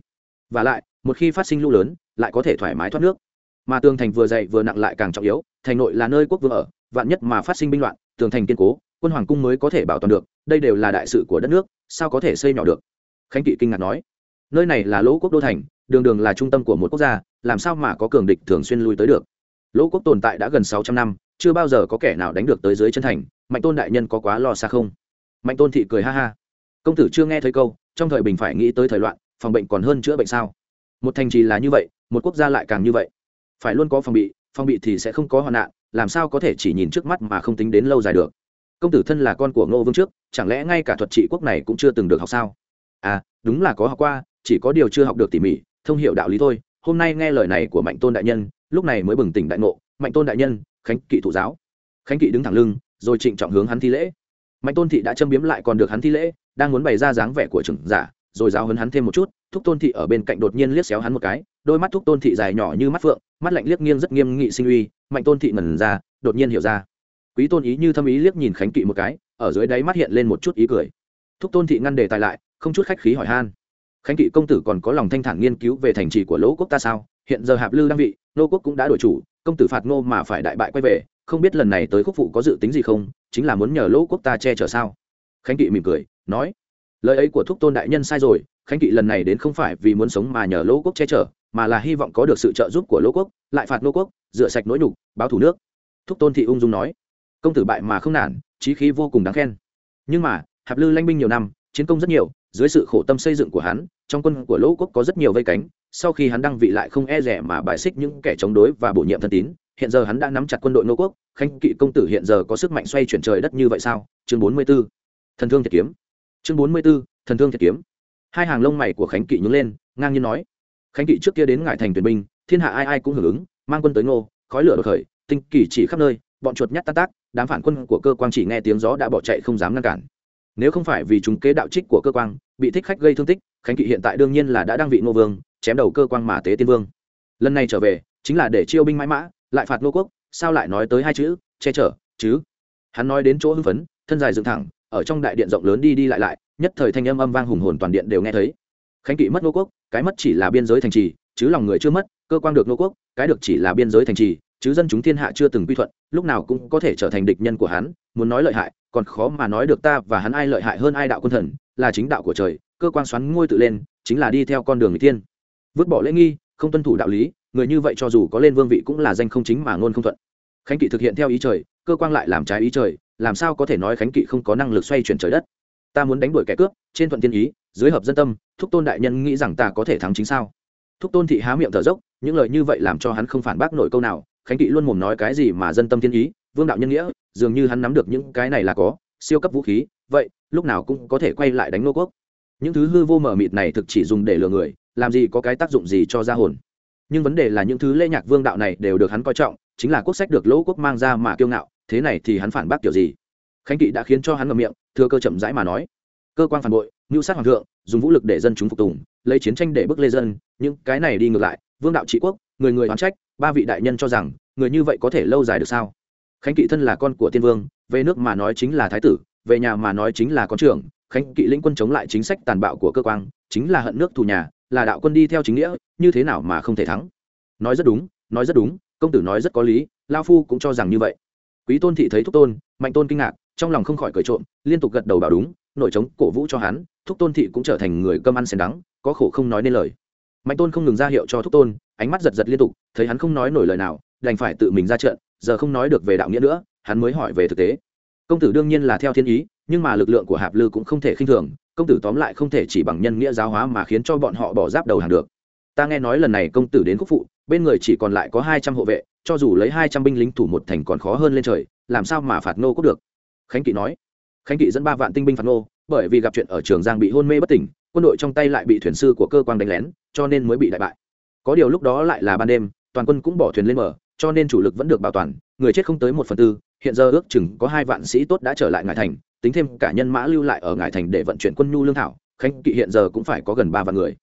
và lại, một khi phát sinh lũ lớn, lại có thể thoải mái thoát nước. Mà tường thành vừa dày vừa nặng lại càng trọng yếu, thành nội là nơi quốc vương ở, vạn nhất mà phát sinh binh loạn, tường thành kiên cố, quân hoàng cung mới có thể bảo toàn được, đây đều là đại sự của đất nước, sao có thể xây nhỏ được? Khánh kỵ kinh ngạc nói, nơi này là lỗ quốc đô thành, đường đường là trung tâm của một quốc gia, làm sao mà có cường địch thường xuyên lui tới được? Lỗ quốc tồn tại đã gần sáu trăm năm, chưa bao giờ có kẻ nào đánh được tới dưới chân thành, mạnh tôn đại nhân có quá lo xa không? Mạnh tôn thị cười ha ha, công tử chưa nghe thấy câu, trong thời bình phải nghĩ tới thời loạn phòng bệnh còn hơn chữa bệnh sao? Một thành trì là như vậy, một quốc gia lại càng như vậy. Phải luôn có phòng bị phòng bị thì sẽ không có hoạn nạn, làm sao có thể chỉ nhìn trước mắt mà không tính đến lâu dài được? Công tử thân là con của ngô vương trước, chẳng lẽ ngay cả thuật trị quốc này cũng chưa từng được học sao? À đúng là có học qua, chỉ có điều chưa học được tỉ mỉ, thông hiểu đạo lý thôi. Hôm nay nghe lời này của mạnh tôn đại nhân, lúc này mới bừng tỉnh đại ngộ. Mạnh tôn đại nhân, khánh kỵ thụ giáo. Khánh kỵ đứng thẳng lưng, rồi trịnh trọng hướng hắn thi lễ. Mạnh tôn thị đã châm biếm lại còn được hắn thi lễ, đang muốn bày ra dáng vẻ của trưởng giả rồi giáo hấn hắn thêm một chút, thúc tôn thị ở bên cạnh đột nhiên liếc xéo hắn một cái, đôi mắt thúc tôn thị dài nhỏ như mắt phượng, mắt lạnh liếc nghiêng rất nghiêm nghị sinh uy, mạnh tôn thị ngẩn ra, đột nhiên hiểu ra. Quý tôn ý như thâm ý liếc nhìn khánh kỵ một cái, ở dưới đáy mắt hiện lên một chút ý cười. Thúc tôn thị ngăn đề tài lại, không chút khách khí hỏi han. Khánh kỵ công tử còn có lòng thanh thản nghiên cứu về thành trì của lỗ quốc ta sao? Hiện giờ hạp lư đang vị nô quốc cũng đã đổi chủ, công tử phạt ngô mà phải đại bại quay về, không biết lần này tới khúc phụ có dự tính gì không? Chính là muốn nhờ lỗ quốc ta che chở sao? Khánh kỵ mỉm cười, nói lời ấy của thúc tôn đại nhân sai rồi, khánh kỵ lần này đến không phải vì muốn sống mà nhờ lỗ quốc che chở, mà là hy vọng có được sự trợ giúp của lỗ quốc, lại phạt lỗ quốc, rửa sạch nỗi nhục, báo thủ nước. Thúc tôn thị ung dung nói, công tử bại mà không nản trí khí vô cùng đáng khen. Nhưng mà, hạp lư lanh binh nhiều năm, chiến công rất nhiều, dưới sự khổ tâm xây dựng của hắn, trong quân của lỗ quốc có rất nhiều vây cánh, sau khi hắn đăng vị lại không e rẻ mà bài xích những kẻ chống đối và bổ nhiệm thân tín, hiện giờ hắn đã nắm chặt quân đội nô quốc, khánh kỵ công tử hiện giờ có sức mạnh xoay chuyển trời đất như vậy sao? Chương bốn mươi b ố thần thương thiệt kiếm chương bốn mươi b ố thần thương thiệt kiếm. Hai hàng lông mày của khánh kỵ nhướng lên, ngang nhiên nói, khánh kỵ trước kia đến ngại thành tuyển binh, thiên hạ ai ai cũng hưởng ứng, mang quân tới ngô, khói lửa đột khởi, tinh kỳ chỉ khắp nơi, bọn chuột nhát tan tác, đám phản quân của cơ quan chỉ nghe tiếng gió đã bỏ chạy không dám ngăn cản. Nếu không phải vì chúng kế đạo trích của cơ quan bị thích khách gây thương tích, khánh kỵ hiện tại đương nhiên là đã đang vị ngô vương, chém đầu cơ quan mà tế tiên vương. Lần này trở về, chính là để chiêu binh mãi mã, lại phạt ngô quốc, sao lại nói tới hai chữ, che chở, chứ? Hắn nói đến chỗ hưng phấn, thân dài dựng thẳng ở trong đại điện rộng lớn đi đi lại lại, nhất thời thanh âm âm vang hùng hồn toàn điện đều nghe thấy. Khánh kỵ mất ngô quốc, cái mất chỉ là biên giới thành trì, chứ lòng người chưa mất, cơ quan được ngô quốc, cái được chỉ là biên giới thành trì, chứ dân chúng thiên hạ chưa từng quy thuận, lúc nào cũng có thể trở thành địch nhân của hắn, muốn nói lợi hại, còn khó mà nói được ta và hắn ai lợi hại hơn ai đạo quân thần, là chính đạo của trời, cơ quan xoắn ngôi tự lên, chính là đi theo con đường người tiên vứt bỏ lễ nghi, không tuân thủ đạo lý, người như vậy cho dù có lên vương vị cũng là danh không chính mà ngôn không thuận. Khánh kỵ thực hiện theo ý trời, cơ quan lại làm trái ý trời làm sao có thể nói khánh kỵ không có năng lực xoay chuyển trời đất? Ta muốn đánh đuổi kẻ cướp, trên thuận tiên ý, dưới hợp dân tâm, thúc tôn đại nhân nghĩ rằng ta có thể thắng chính sao? Thúc tôn thị há miệng thở dốc, những lời như vậy làm cho hắn không phản bác nổi câu nào, khánh kỵ luôn mồm nói cái gì mà dân tâm tiên ý, vương đạo nhân nghĩa, dường như hắn nắm được những cái này là có, siêu cấp vũ khí, vậy, lúc nào cũng có thể quay lại đánh nô quốc. Những thứ hư vô mờ mịt này thực chỉ dùng để lừa người, làm gì có cái tác dụng gì cho ra hồn. Nhưng vấn đề là những thứ lễ nhạc vương đạo này đều được hắn coi trọng, chính là quốc sách được lỗ quốc mang ra mà kiêu ngạo thế này thì hắn phản bác kiểu gì? Khánh kỵ đã khiến cho hắn ngậm miệng thưa cơ chậm rãi mà nói. Cơ quan phản bội ngưu sát hoàng thượng, dùng vũ lực để dân chúng phục tùng, lấy chiến tranh để bức lê dân, những cái này đi ngược lại, vương đạo trị quốc, người người oán trách, ba vị đại nhân cho rằng, người như vậy có thể lâu dài được sao? Khánh kỵ thân là con của tiên vương, về nước mà nói chính là thái tử, về nhà mà nói chính là con trưởng. Khánh kỵ lĩnh quân chống lại chính sách tàn bạo của cơ quan, chính là hận nước thù nhà, là đạo quân đi theo chính nghĩa, như thế nào mà không thể thắng? Nói rất đúng, nói rất đúng, công tử nói rất có lý, lao phu cũng cho rằng như vậy quý tôn thị thấy thúc tôn, mạnh tôn kinh ngạc, trong lòng không khỏi cười trộm, liên tục gật đầu bảo đúng, nội trống cổ vũ cho hắn, thúc tôn thị cũng trở thành người cơm ăn xén đắng, có khổ không nói nên lời. Mạnh tôn không ngừng ra hiệu cho thúc tôn, ánh mắt giật giật liên tục, thấy hắn không nói nổi lời nào, đành phải tự mình ra trận, giờ không nói được về đạo nghĩa nữa, hắn mới hỏi về thực tế. Công tử đương nhiên là theo thiên ý, nhưng mà lực lượng của hạp lư cũng không thể khinh thường, công tử tóm lại không thể chỉ bằng nhân nghĩa giáo hóa mà khiến cho bọn họ bỏ giáp đầu hàng được. Ta nghe nói lần này công tử đến khúc phụ, bên người chỉ còn lại có hai trăm hộ vệ cho dù lấy hai trăm binh lính thủ một thành còn khó hơn lên trời, làm sao mà phạt nô có được? Khánh kỵ nói. Khánh kỵ dẫn ba vạn tinh binh phạt nô bởi vì gặp chuyện ở trường giang bị hôn mê bất tỉnh, quân đội trong tay lại bị thuyền sư của cơ quan đánh lén, cho nên mới bị đại bại. Có điều lúc đó lại là ban đêm, toàn quân cũng bỏ thuyền lên mở cho nên chủ lực vẫn được bảo toàn, người chết không tới một phần tư, hiện giờ ước chừng có hai vạn sĩ tốt đã trở lại ngải thành, tính thêm cả nhân mã lưu lại ở ngải thành để vận chuyển quân nhu lương thảo, khánh kỵ hiện giờ cũng phải có gần ba vạn người.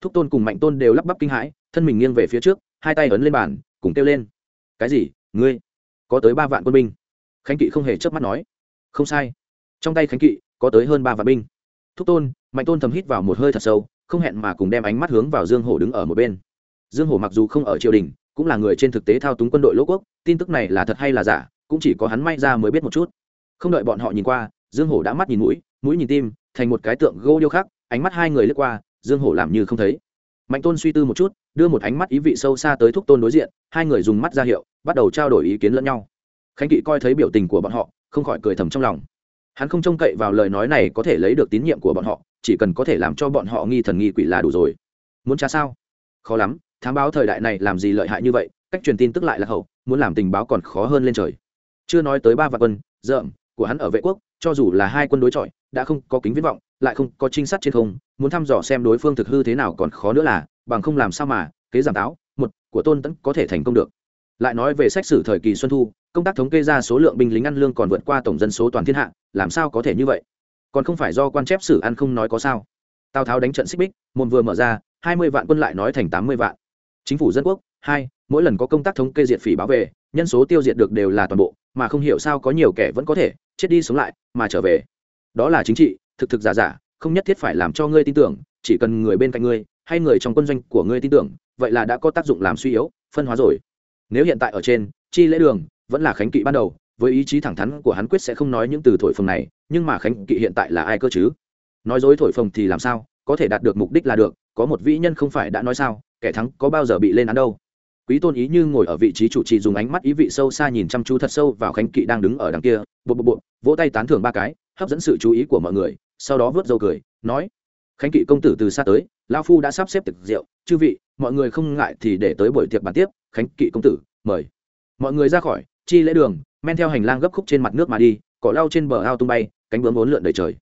Thúc tôn cùng mạnh tôn đều lắp bắp kinh hãi, thân mình nghiêng về phía trước, hai tay ấn lên bàn, cùng kêu lên cái gì, ngươi? Có tới ba vạn quân binh. Khánh kỵ không hề chớp mắt nói. Không sai. Trong tay khánh kỵ, có tới hơn ba vạn binh. Thúc tôn, mạnh tôn thầm hít vào một hơi thật sâu, không hẹn mà cùng đem ánh mắt hướng vào dương hổ đứng ở một bên. Dương hổ mặc dù không ở triều đình, cũng là người trên thực tế thao túng quân đội lỗ quốc, tin tức này là thật hay là giả, cũng chỉ có hắn may ra mới biết một chút. Không đợi bọn họ nhìn qua, dương hổ đã mắt nhìn mũi mũi nhìn tim, thành một cái tượng gỗ điêu khắc, ánh mắt hai người lướt qua, dương hổ làm như không thấy mạnh tôn suy tư một chút, đưa một ánh mắt ý vị sâu xa tới thúc tôn đối diện, hai người dùng mắt ra hiệu, bắt đầu trao đổi ý kiến lẫn nhau. Khánh kỵ coi thấy biểu tình của bọn họ, không khỏi cười thầm trong lòng. Hắn không trông cậy vào lời nói này có thể lấy được tín nhiệm của bọn họ, chỉ cần có thể làm cho bọn họ nghi thần nghi quỷ là đủ rồi. Muốn tra sao? Khó lắm, thám báo thời đại này làm gì lợi hại như vậy, cách truyền tin tức lại là hậu, muốn làm tình báo còn khó hơn lên trời. Chưa nói tới ba vạn quân, dợm, của hắn ở vệ quốc, cho dù là hai quân đối chọi đã không có kính viễn vọng, lại không có trinh sát trên không, muốn thăm dò xem đối phương thực hư thế nào còn khó nữa là, bằng không làm sao mà, kế giảm táo, một, của tôn tẫn có thể thành công được. Lại nói về sách sử thời kỳ xuân thu, công tác thống kê ra số lượng binh lính ăn lương còn vượt qua tổng dân số toàn thiên hạ, làm sao có thể như vậy? Còn không phải do quan chép sử ăn không nói có sao? Tào tháo đánh trận xích bích môn vừa mở ra, hai mươi vạn quân lại nói thành tám mươi vạn. Chính phủ dân quốc, hai, mỗi lần có công tác thống kê diệt phỉ bảo vệ nhân số tiêu diệt được đều là toàn bộ, mà không hiểu sao có nhiều kẻ vẫn có thể, chết đi sống lại, mà trở về đó là chính trị, thực thực giả giả, không nhất thiết phải làm cho ngươi tin tưởng, chỉ cần người bên cạnh ngươi, hay người trong quân doanh của ngươi tin tưởng, vậy là đã có tác dụng làm suy yếu, phân hóa rồi. Nếu hiện tại ở trên, chi lễ đường vẫn là khánh kỵ ban đầu, với ý chí thẳng thắn của hắn quyết sẽ không nói những từ thổi phồng này, nhưng mà khánh kỵ hiện tại là ai cơ chứ? Nói dối thổi phồng thì làm sao, có thể đạt được mục đích là được, có một vĩ nhân không phải đã nói sao, kẻ thắng có bao giờ bị lên án đâu. Quý tôn ý như ngồi ở vị trí chủ trì dùng ánh mắt ý vị sâu xa nhìn chăm chú thật sâu vào khánh kỵ đang đứng ở đằng kia bộ bộ bộ vỗ tay tán thưởng ba cái hấp dẫn sự chú ý của mọi người, sau đó vớt dâu cười, nói, khánh kỵ công tử từ xa tới lao phu đã sắp xếp tiệc rượu. Chư vị, mọi người không ngại thì để tới buổi tiệc bàn tiếp, khánh kỵ công tử, mời. Mọi người ra khỏi, chi lễ đường, men theo hành lang gấp khúc trên mặt nước mà đi, cỏ lau trên bờ ao tung bay, cánh bướm vốn lượn đầy trời.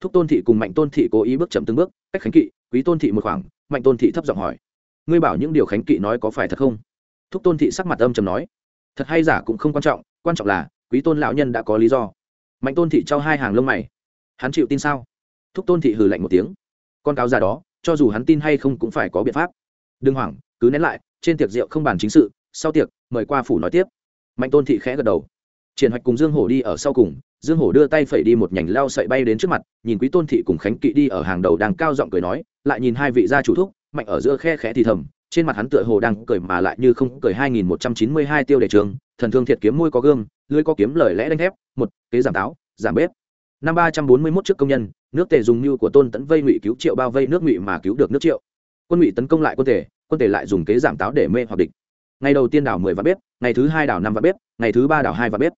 Thúc tôn thị cùng mạnh tôn thị cố ý bước chậm từng bước, cách khánh kỵ, quý tôn thị một khoảng, mạnh tôn thị thấp giọng hỏi, ngươi bảo những điều khánh kỵ nói có phải thật không? Thúc tôn thị sắc mặt âm trầm nói, thật hay giả cũng không quan trọng quan trọng là quý tôn lão nhân đã có lý do mạnh tôn thị trao hai hàng lông mày. Hắn chịu tin sao? Thúc tôn thị hừ lạnh một tiếng. Con cáo già đó, cho dù hắn tin hay không cũng phải có biện pháp. Đừng hoảng, cứ nén lại, trên tiệc rượu không bàn chính sự, sau tiệc, mời qua phủ nói tiếp. Mạnh tôn thị khẽ gật đầu. Triển hoạch cùng dương hổ đi ở sau cùng, dương hổ đưa tay phẩy đi một nhành lao sậy bay đến trước mặt, nhìn quý tôn thị cùng khánh kỵ đi ở hàng đầu đang cao giọng cười nói, lại nhìn hai vị gia chủ thúc, mạnh ở giữa khe khẽ thì thầm, trên mặt hắn tựa hồ đang cười mà lại như không cười hai nghìn một trăm chín mươi hai tiêu đề trường, thần thương thiệt kiếm môi có gương lưới có kiếm lời lẽ đánh thép, một, kế giảm táo giảm bếp. Năm ba trăm bốn mươi mốt trước công nhân, nước tề dùng mưu của tôn tẫn vây ngụy cứu triệu bao vây nước ngụy mà cứu được nước triệu. Quân ngụy tấn công lại quân tề quân tề lại dùng kế giảm táo để mê hoặc địch. Ngày đầu tiên đảo mười vạn bếp, ngày thứ hai đảo năm vạn bếp, ngày thứ ba đảo hai vạn bếp.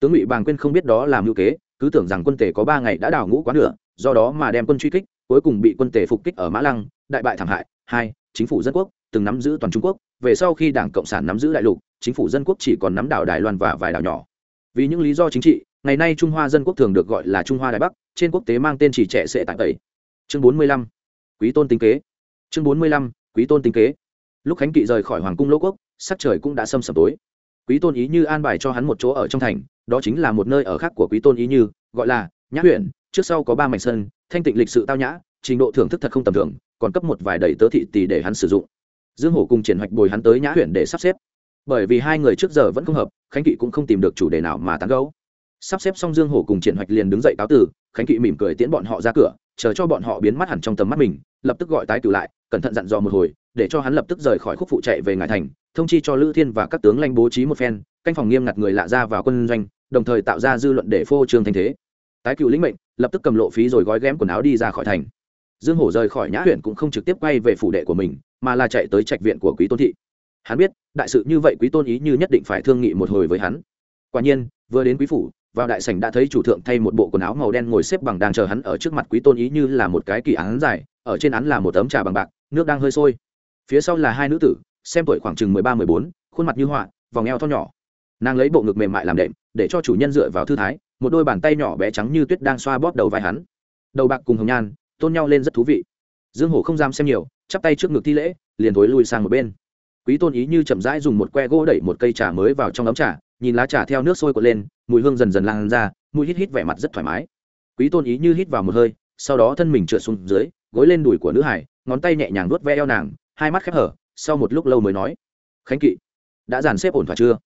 Tướng ngụy bàng quên không biết đó làm mưu kế, cứ tưởng rằng quân tề có ba ngày đã đảo ngũ quá nửa, do đó mà đem quân truy kích, cuối cùng bị quân tề phục kích ở mã lăng, đại bại thảm hại. Hai, chính phủ dân quốc, từng nắm giữ toàn trung quốc, về sau khi đảng cộng sản nắm giữ đại lục, chính phủ dân quốc chỉ còn nắm đảo đài loan và vài đảo nhỏ vì những lý do chính trị, ngày nay trung hoa dân quốc thường được gọi là trung hoa đại bắc, trên quốc tế mang tên chỉ trẻ sệ tại tẩy. Chương bốn mươi lăm, quý tôn tính kế. Chương bốn mươi lăm, quý tôn tính kế. Lúc khánh kỵ rời khỏi hoàng cung lỗ quốc, sắc trời cũng đã sâm sầm tối. Quý tôn ý như an bài cho hắn một chỗ ở trong thành, đó chính là một nơi ở khác của quý tôn ý như, gọi là nhã huyện, trước sau có ba mảnh sân, thanh tịnh lịch sự tao nhã, trình độ thưởng thức thật không tầm thường, còn cấp một vài đầy tớ thị tỷ để hắn sử dụng. Dương hổ cùng triển hoạch bồi hắn tới nhã huyện để sắp xếp bởi vì hai người trước giờ vẫn không hợp, khánh kỵ cũng không tìm được chủ đề nào mà tán gấu sắp xếp xong dương hổ cùng triển hoạch liền đứng dậy cáo từ, khánh kỵ mỉm cười tiễn bọn họ ra cửa, chờ cho bọn họ biến mắt hẳn trong tầm mắt mình, lập tức gọi tái cử lại, cẩn thận dặn dò một hồi, để cho hắn lập tức rời khỏi khúc phụ chạy về ngài thành, thông chi cho lữ thiên và các tướng lanh bố trí một phen, canh phòng nghiêm ngặt người lạ ra vào quân doanh, đồng thời tạo ra dư luận để phô trương thanh thế. Tái cựu lĩnh mệnh, lập tức cầm lộ phí rồi gói ghém quần áo đi ra khỏi thành. Dương hổ rời khỏi nhã huyện cũng không trực tiếp quay về phủ đệ của mình, mà là chạy tới trạch viện của quý tôn thị hắn biết, đại sự như vậy quý tôn ý như nhất định phải thương nghị một hồi với hắn. Quả nhiên, vừa đến quý phủ, vào đại sảnh đã thấy chủ thượng thay một bộ quần áo màu đen ngồi xếp bằng đang chờ hắn ở trước mặt quý tôn ý như là một cái kỳ án dài, ở trên án là một tấm trà bằng bạc, nước đang hơi sôi. Phía sau là hai nữ tử, xem tuổi khoảng chừng mười ba, mười bốn, khuôn mặt như họa, vòng eo to nhỏ. Nàng lấy bộ ngực mềm mại làm đệm, để cho chủ nhân dựa vào thư thái, một đôi bàn tay nhỏ bé trắng như tuyết đang xoa bóp đầu vai hắn. Đầu bạc cùng hồng nhan, tôn nhau lên rất thú vị. Dương hổ không dám xem nhiều, chắp tay trước ngực thi lễ, liền thối lui sang một bên quý tôn ý như chậm rãi dùng một que gỗ đẩy một cây trà mới vào trong ấm trà, nhìn lá trà theo nước sôi cột lên, mùi hương dần dần lan ra, mùi hít hít vẻ mặt rất thoải mái. Quý tôn ý như hít vào một hơi, sau đó thân mình trượt xuống dưới, gối lên đùi của nữ hải, ngón tay nhẹ nhàng nuốt ve eo nàng, hai mắt khép hở, sau một lúc lâu mới nói, khánh kỵ, đã dàn xếp ổn thỏa chưa?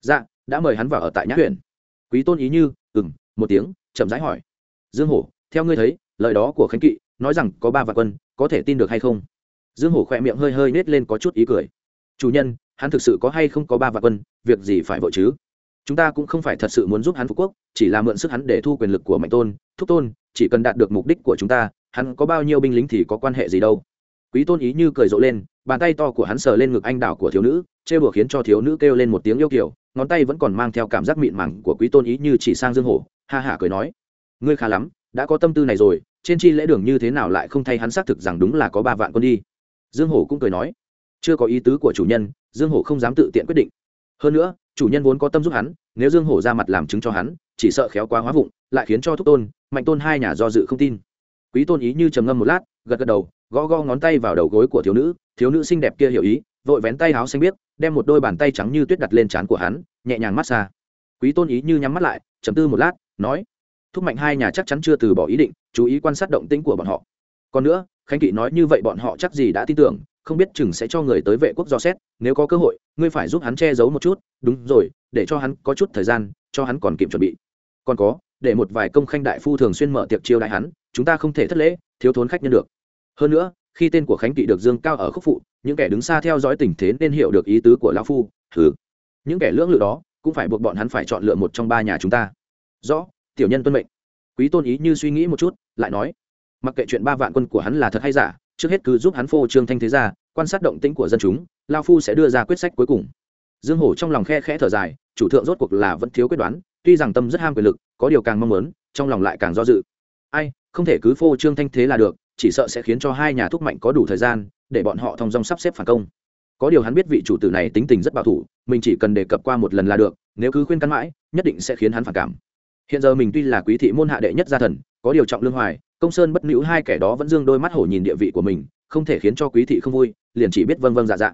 Dạ đã mời hắn vào ở tại nhã huyện. Quý tôn ý như ừ một tiếng, chậm rãi hỏi. Dương hổ, theo ngươi thấy, lời đó của khánh kỵ, nói rằng có ba vạn quân, có thể tin được hay không? Dương hổ khỏe miệng hơi hơi nết lên có chút ý cười chủ nhân, hắn thực sự có hay không có ba vạn quân, việc gì phải vội chứ? Chúng ta cũng không phải thật sự muốn giúp hắn phục quốc, chỉ là mượn sức hắn để thu quyền lực của mạnh tôn, thúc tôn, chỉ cần đạt được mục đích của chúng ta, hắn có bao nhiêu binh lính thì có quan hệ gì đâu. Quý tôn ý như cười rộ lên, bàn tay to của hắn sờ lên ngực anh đảo của thiếu nữ chê bùa khiến cho thiếu nữ kêu lên một tiếng yêu kiểu ngón tay vẫn còn mang theo cảm giác mịn màng của quý tôn ý như chỉ sang dương hổ, ha hả cười nói. Ngươi khá lắm, đã có tâm tư này rồi, trên chi lễ đường như thế nào lại không thay hắn xác thực rằng đúng là có ba vạn quân đi. Dương hổ cũng cười nói chưa có ý tứ của chủ nhân, dương hổ không dám tự tiện quyết định. Hơn nữa, chủ nhân vốn có tâm giúp hắn, nếu dương hổ ra mặt làm chứng cho hắn, chỉ sợ khéo quá hóa vụng, lại khiến cho thúc tôn, mạnh tôn hai nhà do dự không tin. Quý tôn ý như trầm ngâm một lát, gật gật đầu, gõ gõ ngón tay vào đầu gối của thiếu nữ thiếu nữ xinh đẹp kia hiểu ý, vội vén tay áo xanh biếc, đem một đôi bàn tay trắng như tuyết đặt lên trán của hắn, nhẹ nhàng mát xa. Quý tôn ý như nhắm mắt lại chầm tư một lát, nói, thúc mạnh hai nhà chắc chắn chưa từ bỏ ý định, chú ý quan sát động tĩnh của bọn họ. Còn nữa, khánh kỵ nói như vậy bọn họ chắc gì đã tin tưởng không biết chừng sẽ cho người tới vệ quốc do xét, nếu có cơ hội, ngươi phải giúp hắn che giấu một chút, đúng rồi, để cho hắn có chút thời gian, cho hắn còn kịp chuẩn bị. Còn có, để một vài công khanh đại phu thường xuyên mở tiệc chiêu đại hắn, chúng ta không thể thất lễ, thiếu thốn khách nhân được. Hơn nữa, khi tên của khánh kỵ được dương cao ở khúc phụ, những kẻ đứng xa theo dõi tình thế nên hiểu được ý tứ của lão phu thử những kẻ lưỡng lự đó, cũng phải buộc bọn hắn phải chọn lựa một trong ba nhà chúng ta. Rõ, tiểu nhân tuân mệnh. Quý tôn ý như suy nghĩ một chút, lại nói, mặc kệ chuyện ba vạn quân của hắn là thật hay giả, trước hết cứ giúp hắn phô trương thanh thế ra quan sát động tĩnh của dân chúng, lao phu sẽ đưa ra quyết sách cuối cùng. Dương hổ trong lòng khe khẽ thở dài, chủ thượng rốt cuộc là vẫn thiếu quyết đoán, tuy rằng tâm rất ham quyền lực, có điều càng mong muốn, trong lòng lại càng do dự. Ai, không thể cứ phô trương thanh thế là được, chỉ sợ sẽ khiến cho hai nhà thúc mạnh có đủ thời gian, để bọn họ thông dong sắp xếp phản công. Có điều hắn biết vị chủ tử này tính tình rất bảo thủ, mình chỉ cần đề cập qua một lần là được, nếu cứ khuyên cắn mãi, nhất định sẽ khiến hắn phản cảm. Hiện giờ mình tuy là quý thị môn hạ đệ nhất gia thần, có điều trọng lương hoài, công sơn bất nữ hai kẻ đó vẫn dương đôi mắt hổ nhìn địa vị của mình không thể khiến cho quý thị không vui, liền chỉ biết vâng vâng dạ dạ.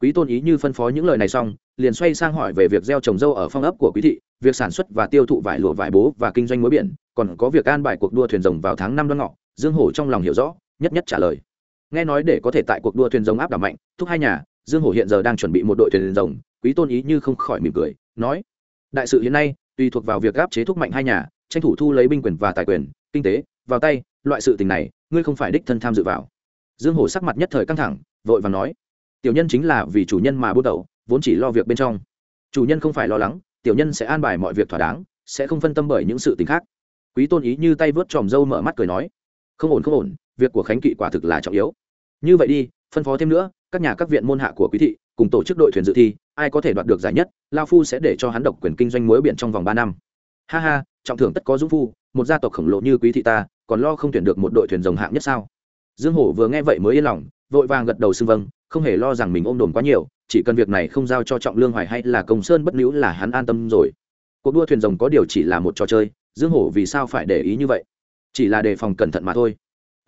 Quý tôn ý như phân phó những lời này xong, liền xoay sang hỏi về việc gieo trồng dâu ở phong ấp của quý thị, việc sản xuất và tiêu thụ vải lụa, vải bố và kinh doanh muối biển, còn có việc an bài cuộc đua thuyền rồng vào tháng năm đoan ngọ, dương hổ trong lòng hiểu rõ, nhất nhất trả lời. Nghe nói để có thể tại cuộc đua thuyền rồng áp đảo mạnh, thúc hai nhà, dương hổ hiện giờ đang chuẩn bị một đội thuyền rồng, quý tôn ý như không khỏi mỉm cười, nói, đại sự hiện nay, tùy thuộc vào việc áp chế thúc mạnh hai nhà, tranh thủ thu lấy binh quyền và tài quyền, kinh tế, vào tay, loại sự tình này, ngươi không phải đích thân tham dự vào dương hổ sắc mặt nhất thời căng thẳng, vội và nói, tiểu nhân chính là vì chủ nhân mà bút đầu vốn chỉ lo việc bên trong. Chủ nhân không phải lo lắng, tiểu nhân sẽ an bài mọi việc thỏa đáng, sẽ không phân tâm bởi những sự tình khác. Quý tôn ý như tay vớt tròm râu mở mắt cười nói, không ổn không ổn, việc của khánh kỵ quả thực là trọng yếu. Như vậy đi, phân phó thêm nữa, các nhà các viện môn hạ của quý thị, cùng tổ chức đội thuyền dự thi, ai có thể đoạt được giải nhất, lao phu sẽ để cho hắn độc quyền kinh doanh muối biển trong vòng ba năm. Ha ha, trọng thưởng tất có dũng phu, một gia tộc khổng lồ như quý thị ta, còn lo không tuyển được một đội thuyền rồng hạng nhất sao? Dương hổ vừa nghe vậy mới yên lòng, vội vàng gật đầu xưng vâng không hề lo rằng mình ôm đồn quá nhiều, chỉ cần việc này không giao cho trọng lương hoài hay là công sơn bất níu là hắn an tâm rồi. Cuộc đua thuyền rồng có điều chỉ là một trò chơi, dương hổ vì sao phải để ý như vậy? Chỉ là đề phòng cẩn thận mà thôi.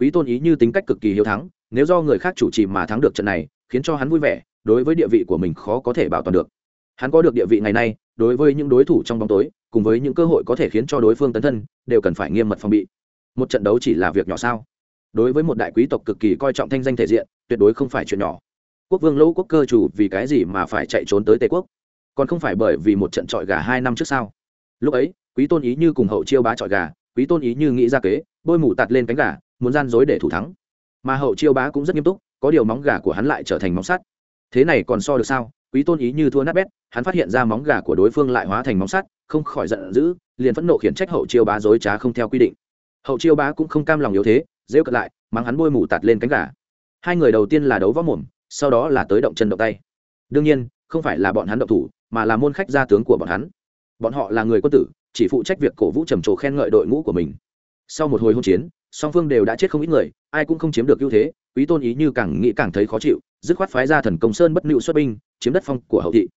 Quý tôn ý như tính cách cực kỳ hiếu thắng, nếu do người khác chủ trì mà thắng được trận này, khiến cho hắn vui vẻ, đối với địa vị của mình khó có thể bảo toàn được. Hắn có được địa vị ngày nay, đối với những đối thủ trong bóng tối, cùng với những cơ hội có thể khiến cho đối phương tấn thân, đều cần phải nghiêm mật phòng bị. Một trận đấu chỉ là việc nhỏ sao? Đối với một đại quý tộc cực kỳ coi trọng thanh danh thể diện, tuyệt đối không phải chuyện nhỏ. Quốc vương lỗ quốc cơ chủ vì cái gì mà phải chạy trốn tới Tề quốc? Còn không phải bởi vì một trận trọi gà hai năm trước sao? Lúc ấy, quý tôn ý như cùng hậu chiêu bá trọi gà, quý tôn ý như nghĩ ra kế, bôi mù tạt lên cánh gà, muốn gian dối để thủ thắng. Mà hậu chiêu bá cũng rất nghiêm túc, có điều móng gà của hắn lại trở thành móng sắt. Thế này còn so được sao? Quý tôn ý như thua nát bét, hắn phát hiện ra móng gà của đối phương lại hóa thành móng sắt, không khỏi giận dữ, liền phẫn nộ khiển trách hậu chiêu bá dối trá không theo quy định. Hậu chiêu bá cũng không cam lòng yếu thế rêu cật lại, mắng hắn bôi mù tạt lên cánh gà. Hai người đầu tiên là đấu võ mồm, sau đó là tới động chân động tay. Đương nhiên, không phải là bọn hắn động thủ, mà là môn khách gia tướng của bọn hắn. Bọn họ là người quân tử, chỉ phụ trách việc cổ vũ trầm trồ khen ngợi đội ngũ của mình. Sau một hồi hôn chiến, song phương đều đã chết không ít người, ai cũng không chiếm được ưu thế, quý tôn ý như càng nghĩ càng thấy khó chịu, dứt khoát phái ra thần công sơn bất nịu xuất binh, chiếm đất phong của hậu thị.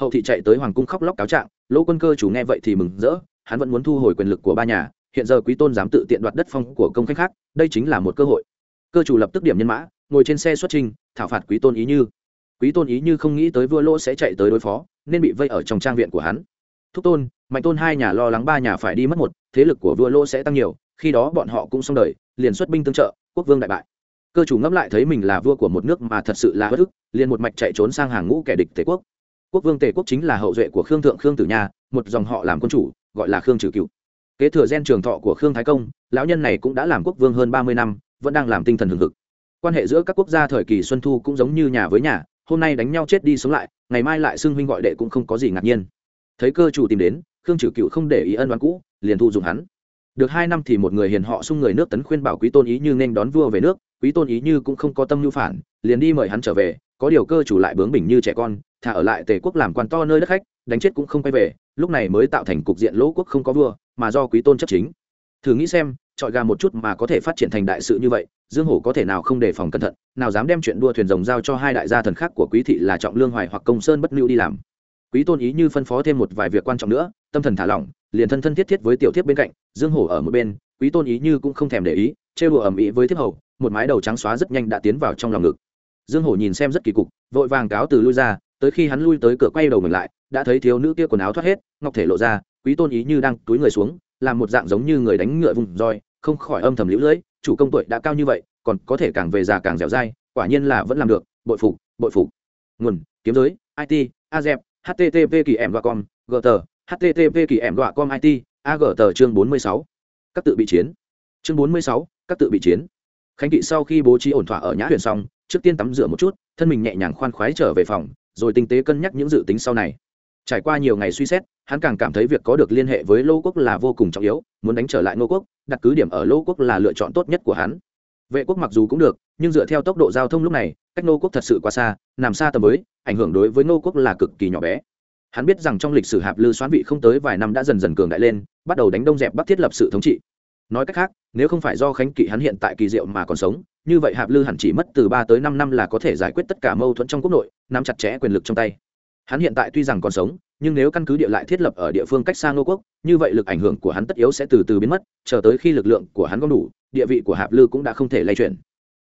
Hậu thị chạy tới hoàng cung khóc lóc cáo trạng, lỗ quân cơ chủ nghe vậy thì mừng rỡ, hắn vẫn muốn thu hồi quyền lực của ba nhà hiện giờ quý tôn dám tự tiện đoạt đất phong của công khách khác, đây chính là một cơ hội. Cơ chủ lập tức điểm nhân mã, ngồi trên xe xuất trình, thảo phạt quý tôn ý như. Quý tôn ý như không nghĩ tới vua lỗ sẽ chạy tới đối phó, nên bị vây ở trong trang viện của hắn. Thúc tôn, mạnh tôn hai nhà lo lắng ba nhà phải đi mất một, thế lực của vua lỗ sẽ tăng nhiều, khi đó bọn họ cũng xong đời, liền xuất binh tương trợ, quốc vương đại bại. Cơ chủ ngẫm lại thấy mình là vua của một nước mà thật sự là bất ức, liền một mạch chạy trốn sang hàng ngũ kẻ địch tề quốc. Quốc vương tề quốc chính là hậu duệ của khương thượng khương tử nha, một dòng họ làm quân chủ, gọi là khương trừ cựu kế thừa gen trường thọ của khương thái công, lão nhân này cũng đã làm quốc vương hơn ba mươi năm, vẫn đang làm tinh thần hừng hực. Quan hệ giữa các quốc gia thời kỳ xuân thu cũng giống như nhà với nhà, hôm nay đánh nhau chết đi sống lại, ngày mai lại xưng huynh gọi đệ cũng không có gì ngạc nhiên. Thấy cơ chủ tìm đến, khương trừ cựu không để ý ân đoán cũ, liền thu dùng hắn. Được hai năm thì một người hiền họ xung người nước tấn khuyên bảo quý tôn ý như nên đón vua về nước, quý tôn ý như cũng không có tâm nhu phản, liền đi mời hắn trở về, có điều cơ chủ lại bướng bỉnh như trẻ con, thả ở lại tề quốc làm quan to nơi đất khách, đánh chết cũng không quay về, lúc này mới tạo thành cục diện lỗ quốc không có vua mà do quý tôn chấp chính. Thử nghĩ xem chọi gà một chút mà có thể phát triển thành đại sự như vậy, dương hổ có thể nào không đề phòng cẩn thận, nào dám đem chuyện đua thuyền rồng giao cho hai đại gia thần khác của quý thị là trọng lương hoài hoặc công sơn bất lưu đi làm. Quý tôn ý như phân phó thêm một vài việc quan trọng nữa, tâm thần thả lỏng, liền thân thân thiết thiết với tiểu thiếp bên cạnh, dương hổ ở một bên, quý tôn ý như cũng không thèm để ý, trêu đùa ầm ĩ với thiếp hầu, một mái đầu trắng xóa rất nhanh đã tiến vào trong lòng ngực. Dương hổ nhìn xem rất kỳ cục, vội vàng cáo từ lui ra, tới khi hắn lui tới cửa quay đầu mình lại, đã thấy thiếu nữ kia quần áo thoát hết, ngọc thể lộ ra quý tôn ý như đang túi người xuống, làm một dạng giống như người đánh ngựa vùng roi, không khỏi âm thầm lũ lưỡi chủ công tuổi đã cao như vậy, còn có thể càng về già càng dẻo dai, quả nhiên là vẫn làm được, bội phục bội phục. Nguồn, kiếm giới it azep http kỳ em com gt http kỳ em com it agt chương bốn mươi sáu, các tự bị chiến. Chương bốn mươi sáu, các tự bị chiến. Khánh kỵ sau khi bố trí ổn thỏa ở nhã huyền xong, trước tiên tắm rửa một chút, thân mình nhẹ nhàng khoan khoái trở về phòng, rồi tinh tế cân nhắc những dự tính sau này. Trải qua nhiều ngày suy xét hắn càng cảm thấy việc có được liên hệ với lô quốc là vô cùng trọng yếu, muốn đánh trở lại ngô quốc, đặt cứ điểm ở lô quốc là lựa chọn tốt nhất của hắn. Vệ quốc mặc dù cũng được, nhưng dựa theo tốc độ giao thông lúc này, cách ngô quốc thật sự quá xa, nằm xa tầm với, ảnh hưởng đối với ngô quốc là cực kỳ nhỏ bé. Hắn biết rằng trong lịch sử hạp lư xoán vị không tới vài năm đã dần dần cường đại lên, bắt đầu đánh đông dẹp bắc thiết lập sự thống trị. Nói cách khác, nếu không phải do khánh kỵ hắn hiện tại kỳ diệu mà còn sống, như vậy hạp lư hẳn chỉ mất từ ba tới năm năm là có thể giải quyết tất cả mâu thuẫn trong quốc nội, nắm chặt chẽ quyền lực trong tay. Hắn hiện tại tuy rằng còn sống nhưng nếu căn cứ địa lại thiết lập ở địa phương cách xa ngô quốc, như vậy lực ảnh hưởng của hắn tất yếu sẽ từ từ biến mất, chờ tới khi lực lượng của hắn có đủ, địa vị của hạp lư cũng đã không thể lay chuyển.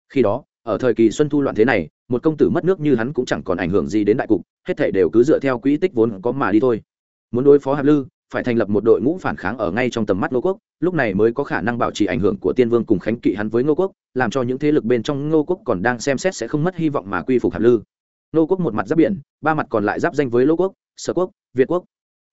Khi đó, ở thời kỳ xuân thu loạn thế này, một công tử mất nước như hắn cũng chẳng còn ảnh hưởng gì đến đại cục, hết thể đều cứ dựa theo quỹ tích vốn có mà đi thôi. Muốn đối phó hạp lư, phải thành lập một đội ngũ phản kháng ở ngay trong tầm mắt ngô quốc, lúc này mới có khả năng bảo trì ảnh hưởng của tiên vương cùng khánh kỵ hắn với ngô quốc, làm cho những thế lực bên trong ngô quốc còn đang xem xét sẽ không mất hy vọng mà quy phục hạp lư. Nô quốc một mặt giáp biển, ba mặt còn lại giáp danh với Lô quốc, sở quốc, việt quốc.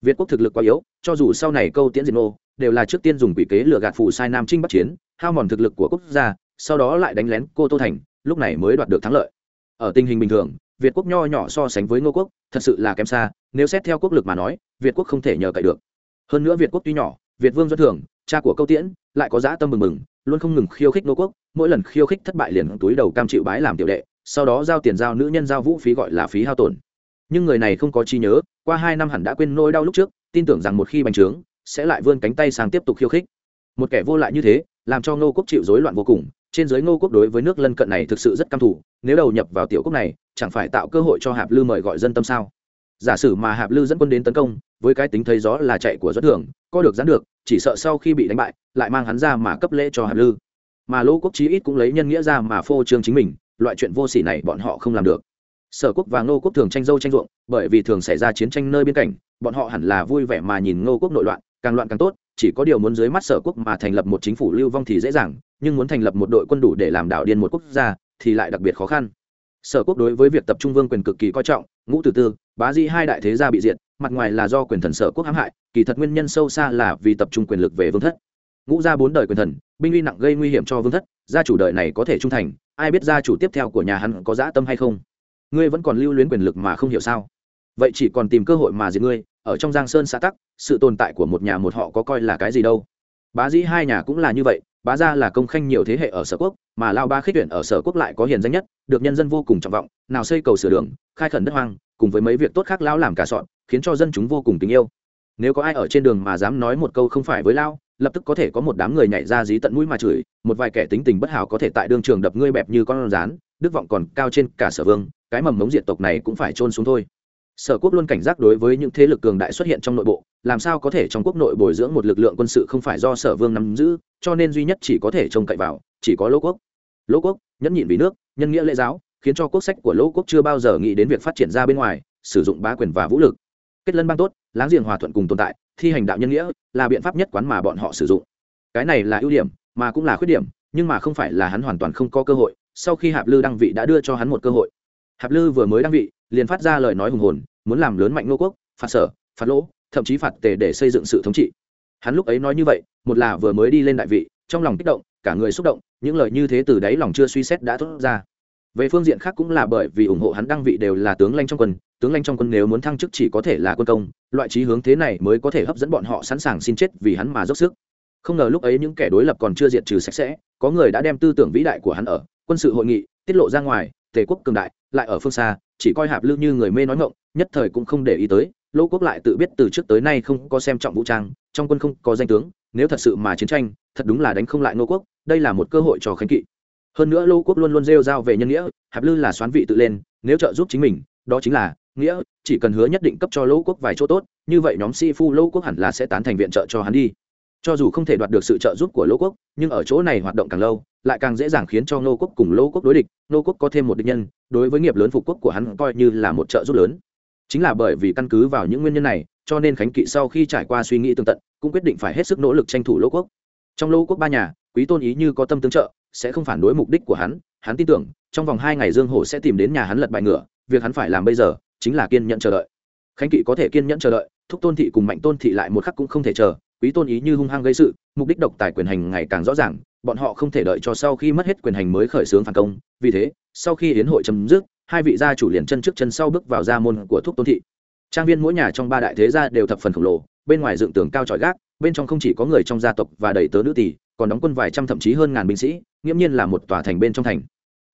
Việt quốc thực lực quá yếu, cho dù sau này câu tiễn diệt nô, đều là trước tiên dùng quỷ kế lừa gạt phủ sai nam trinh bắc chiến, hao mòn thực lực của quốc gia, sau đó lại đánh lén cô tô thành, lúc này mới đoạt được thắng lợi. Ở tình hình bình thường, việt quốc nho nhỏ so sánh với ngô quốc, thật sự là kém xa, nếu xét theo quốc lực mà nói, việt quốc không thể nhờ cậy được. Hơn nữa việt quốc tuy nhỏ, việt vương do thường, cha của câu tiễn lại có dã tâm mừng mừng, luôn không ngừng khiêu khích ngô quốc, mỗi lần khiêu khích thất bại liền túi đầu cam chịu bái làm tiểu đệ sau đó giao tiền giao nữ nhân giao vũ phí gọi là phí hao tổn. Nhưng người này không có chi nhớ, qua hai năm hẳn đã quên nỗi đau lúc trước, tin tưởng rằng một khi bành trướng, sẽ lại vươn cánh tay sang tiếp tục khiêu khích. Một kẻ vô lại như thế, làm cho ngô quốc chịu rối loạn vô cùng, trên giới ngô quốc đối với nước lân cận này thực sự rất căm thủ nếu đầu nhập vào tiểu quốc này, chẳng phải tạo cơ hội cho hạp lư mời gọi dân tâm sao? Giả sử mà hạp lư dẫn quân đến tấn công, với cái tính thấy gió là chạy của dẫn thường co được gián được, chỉ sợ sau khi bị đánh bại, lại mang hắn ra mà cấp lễ cho hạp lư. Mà lỗ quốc chí ít cũng lấy nhân nghĩa ra mà phô trương chính mình loại chuyện vô sỉ này bọn họ không làm được. Sở quốc và ngô quốc thường tranh dâu tranh ruộng, bởi vì thường xảy ra chiến tranh nơi biên cảnh, bọn họ hẳn là vui vẻ mà nhìn ngô quốc nội loạn, càng loạn càng tốt, chỉ có điều muốn dưới mắt sở quốc mà thành lập một chính phủ lưu vong thì dễ dàng, nhưng muốn thành lập một đội quân đủ để làm đảo điên một quốc gia thì lại đặc biệt khó khăn. Sở quốc đối với việc tập trung vương quyền cực kỳ coi trọng, ngũ tử tư, bá di hai đại thế gia bị diệt, mặt ngoài là do quyền thần sở quốc hãm hại, kỳ thật nguyên nhân sâu xa là vì tập trung quyền lực về vương thất. Ngũ gia bốn đời quyền thần, binh uy nặng gây nguy hiểm cho vương thất, gia chủ đời này có thể trung thành ai biết gia chủ tiếp theo của nhà hắn có dã tâm hay không? Ngươi vẫn còn lưu luyến quyền lực mà không hiểu sao? Vậy chỉ còn tìm cơ hội mà diệt ngươi, ở trong giang sơn xã tắc, sự tồn tại của một nhà một họ có coi là cái gì đâu? Bá dĩ hai nhà cũng là như vậy, bá gia là công khanh nhiều thế hệ ở sở quốc, mà lao ba khích tuyển ở sở quốc lại có hiền danh nhất, được nhân dân vô cùng trọng vọng, nào xây cầu sửa đường, khai khẩn đất hoang, cùng với mấy việc tốt khác lão làm cả sọn khiến cho dân chúng vô cùng tình yêu. Nếu có ai ở trên đường mà dám nói một câu không phải với lao lập tức có thể có một đám người nhảy ra dí tận mũi mà chửi, một vài kẻ tính tình bất hảo có thể tại đương trường đập ngươi bẹp như con rán, đức vọng còn cao trên cả sở vương, cái mầm mống diện tộc này cũng phải trôn xuống thôi. Sở quốc luôn cảnh giác đối với những thế lực cường đại xuất hiện trong nội bộ, làm sao có thể trong quốc nội bồi dưỡng một lực lượng quân sự không phải do sở vương nắm giữ, cho nên duy nhất chỉ có thể trông cậy vào, chỉ có lỗ quốc. Lỗ quốc, nhẫn nhịn vì nước, nhân nghĩa lễ giáo, khiến cho quốc sách của lỗ quốc chưa bao giờ nghĩ đến việc phát triển ra bên ngoài, sử dụng bá quyền và vũ lực. Kết lân bang tốt, láng giềng hòa thuận cùng tồn tại thi hành đạo nhân nghĩa là biện pháp nhất quán mà bọn họ sử dụng. Cái này là ưu điểm, mà cũng là khuyết điểm, nhưng mà không phải là hắn hoàn toàn không có cơ hội, sau khi hạp lư đăng vị đã đưa cho hắn một cơ hội. Hạp lư vừa mới đăng vị, liền phát ra lời nói hùng hồn, muốn làm lớn mạnh ngô quốc, phạt sở, phạt lỗ, thậm chí phạt tề để xây dựng sự thống trị. Hắn lúc ấy nói như vậy, một là vừa mới đi lên đại vị, trong lòng kích động, cả người xúc động, những lời như thế từ đáy lòng chưa suy xét đã thốt ra về phương diện khác cũng là bởi vì ủng hộ hắn đăng vị đều là tướng lãnh trong quân, tướng lãnh trong quân nếu muốn thăng chức chỉ có thể là quân công, loại trí hướng thế này mới có thể hấp dẫn bọn họ sẵn sàng xin chết vì hắn mà dốc sức. Không ngờ lúc ấy những kẻ đối lập còn chưa diệt trừ sạch sẽ, có người đã đem tư tưởng vĩ đại của hắn ở, quân sự hội nghị, tiết lộ ra ngoài, tề quốc cường đại, lại ở phương xa, chỉ coi hạp Lưu như người mê nói ngộng nhất thời cũng không để ý tới lỗ quốc lại tự biết từ trước tới nay không có xem trọng vũ trang, trong quân không có danh tướng, nếu thật sự mà chiến tranh, thật đúng là đánh không lại nô quốc, đây là một cơ hội cho khánh kỵ hơn nữa lô quốc luôn luôn rêu rao về nhân nghĩa, hạp lư là xoán vị tự lên, nếu trợ giúp chính mình, đó chính là, nghĩa, chỉ cần hứa nhất định cấp cho Lô quốc vài chỗ tốt, như vậy nhóm sĩ phu Lô quốc hẳn là sẽ tán thành viện trợ cho hắn đi. Cho dù không thể đoạt được sự trợ giúp của Lô quốc, nhưng ở chỗ này hoạt động càng lâu, lại càng dễ dàng khiến cho nô quốc cùng Lô quốc đối địch nô quốc có thêm một địch nhân, đối với nghiệp lớn phục quốc của hắn coi như là một trợ giúp lớn. Chính là bởi vì căn cứ vào những nguyên nhân này, cho nên khánh kỵ sau khi trải qua suy nghĩ tường tận, cũng quyết định phải hết sức nỗ lực tranh thủ Lô quốc. Trong Lô quốc ba nhà quý tôn ý như có tâm tương trợ, sẽ không phản đối mục đích của hắn. Hắn tin tưởng, trong vòng hai ngày dương hổ sẽ tìm đến nhà hắn lật bài ngựa. Việc hắn phải làm bây giờ, chính là kiên nhẫn chờ đợi. Khánh kỵ có thể kiên nhẫn chờ đợi, thúc tôn thị cùng mạnh tôn thị lại một khắc cũng không thể chờ. Quý tôn ý như hung hăng gây sự, mục đích độc tài quyền hành ngày càng rõ ràng. Bọn họ không thể đợi cho sau khi mất hết quyền hành mới khởi xướng phản công. Vì thế, sau khi hiến hội chấm dứt, hai vị gia chủ liền chân trước chân sau bước vào gia môn của thúc tôn thị. Trang viên mỗi nhà trong ba đại thế gia đều thập phần khổng lồ, bên ngoài dựng tường cao trọi gác, bên trong không chỉ có người trong gia tộc và đầy tớ nữ tỷ còn đóng quân vài trăm thậm chí hơn ngàn binh sĩ, nghiễm nhiên là một tòa thành bên trong thành.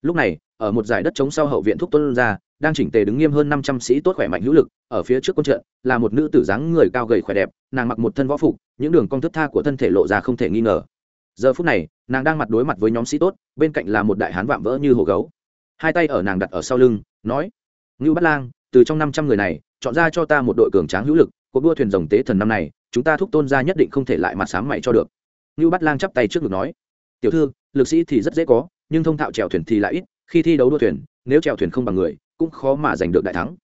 Lúc này, ở một giải đất trống sau hậu viện thúc tôn gia, đang chỉnh tề đứng nghiêm hơn năm trăm sĩ tốt khỏe mạnh hữu lực, ở phía trước quân trận, là một nữ tử dáng người cao gầy khỏe đẹp, nàng mặc một thân võ phục, những đường cong thức tha của thân thể lộ ra không thể nghi ngờ. Giờ phút này, nàng đang mặt đối mặt với nhóm sĩ tốt, bên cạnh là một đại hán vạm vỡ như hồ gấu. Hai tay ở nàng đặt ở sau lưng, nói, ngưu bát lang, từ trong năm trăm người này, chọn ra cho ta một đội cường tráng hữu lực, cuộc đua thuyền rồng tế thần năm này, chúng ta thúc tôn ra nhất định không thể lại mặt sáng mày cho được ngưu bát lang chắp tay trước ngực nói, tiểu thư, lực sĩ thì rất dễ có, nhưng thông thạo chèo thuyền thì lại ít, khi thi đấu đua thuyền, nếu chèo thuyền không bằng người, cũng khó mà giành được đại thắng.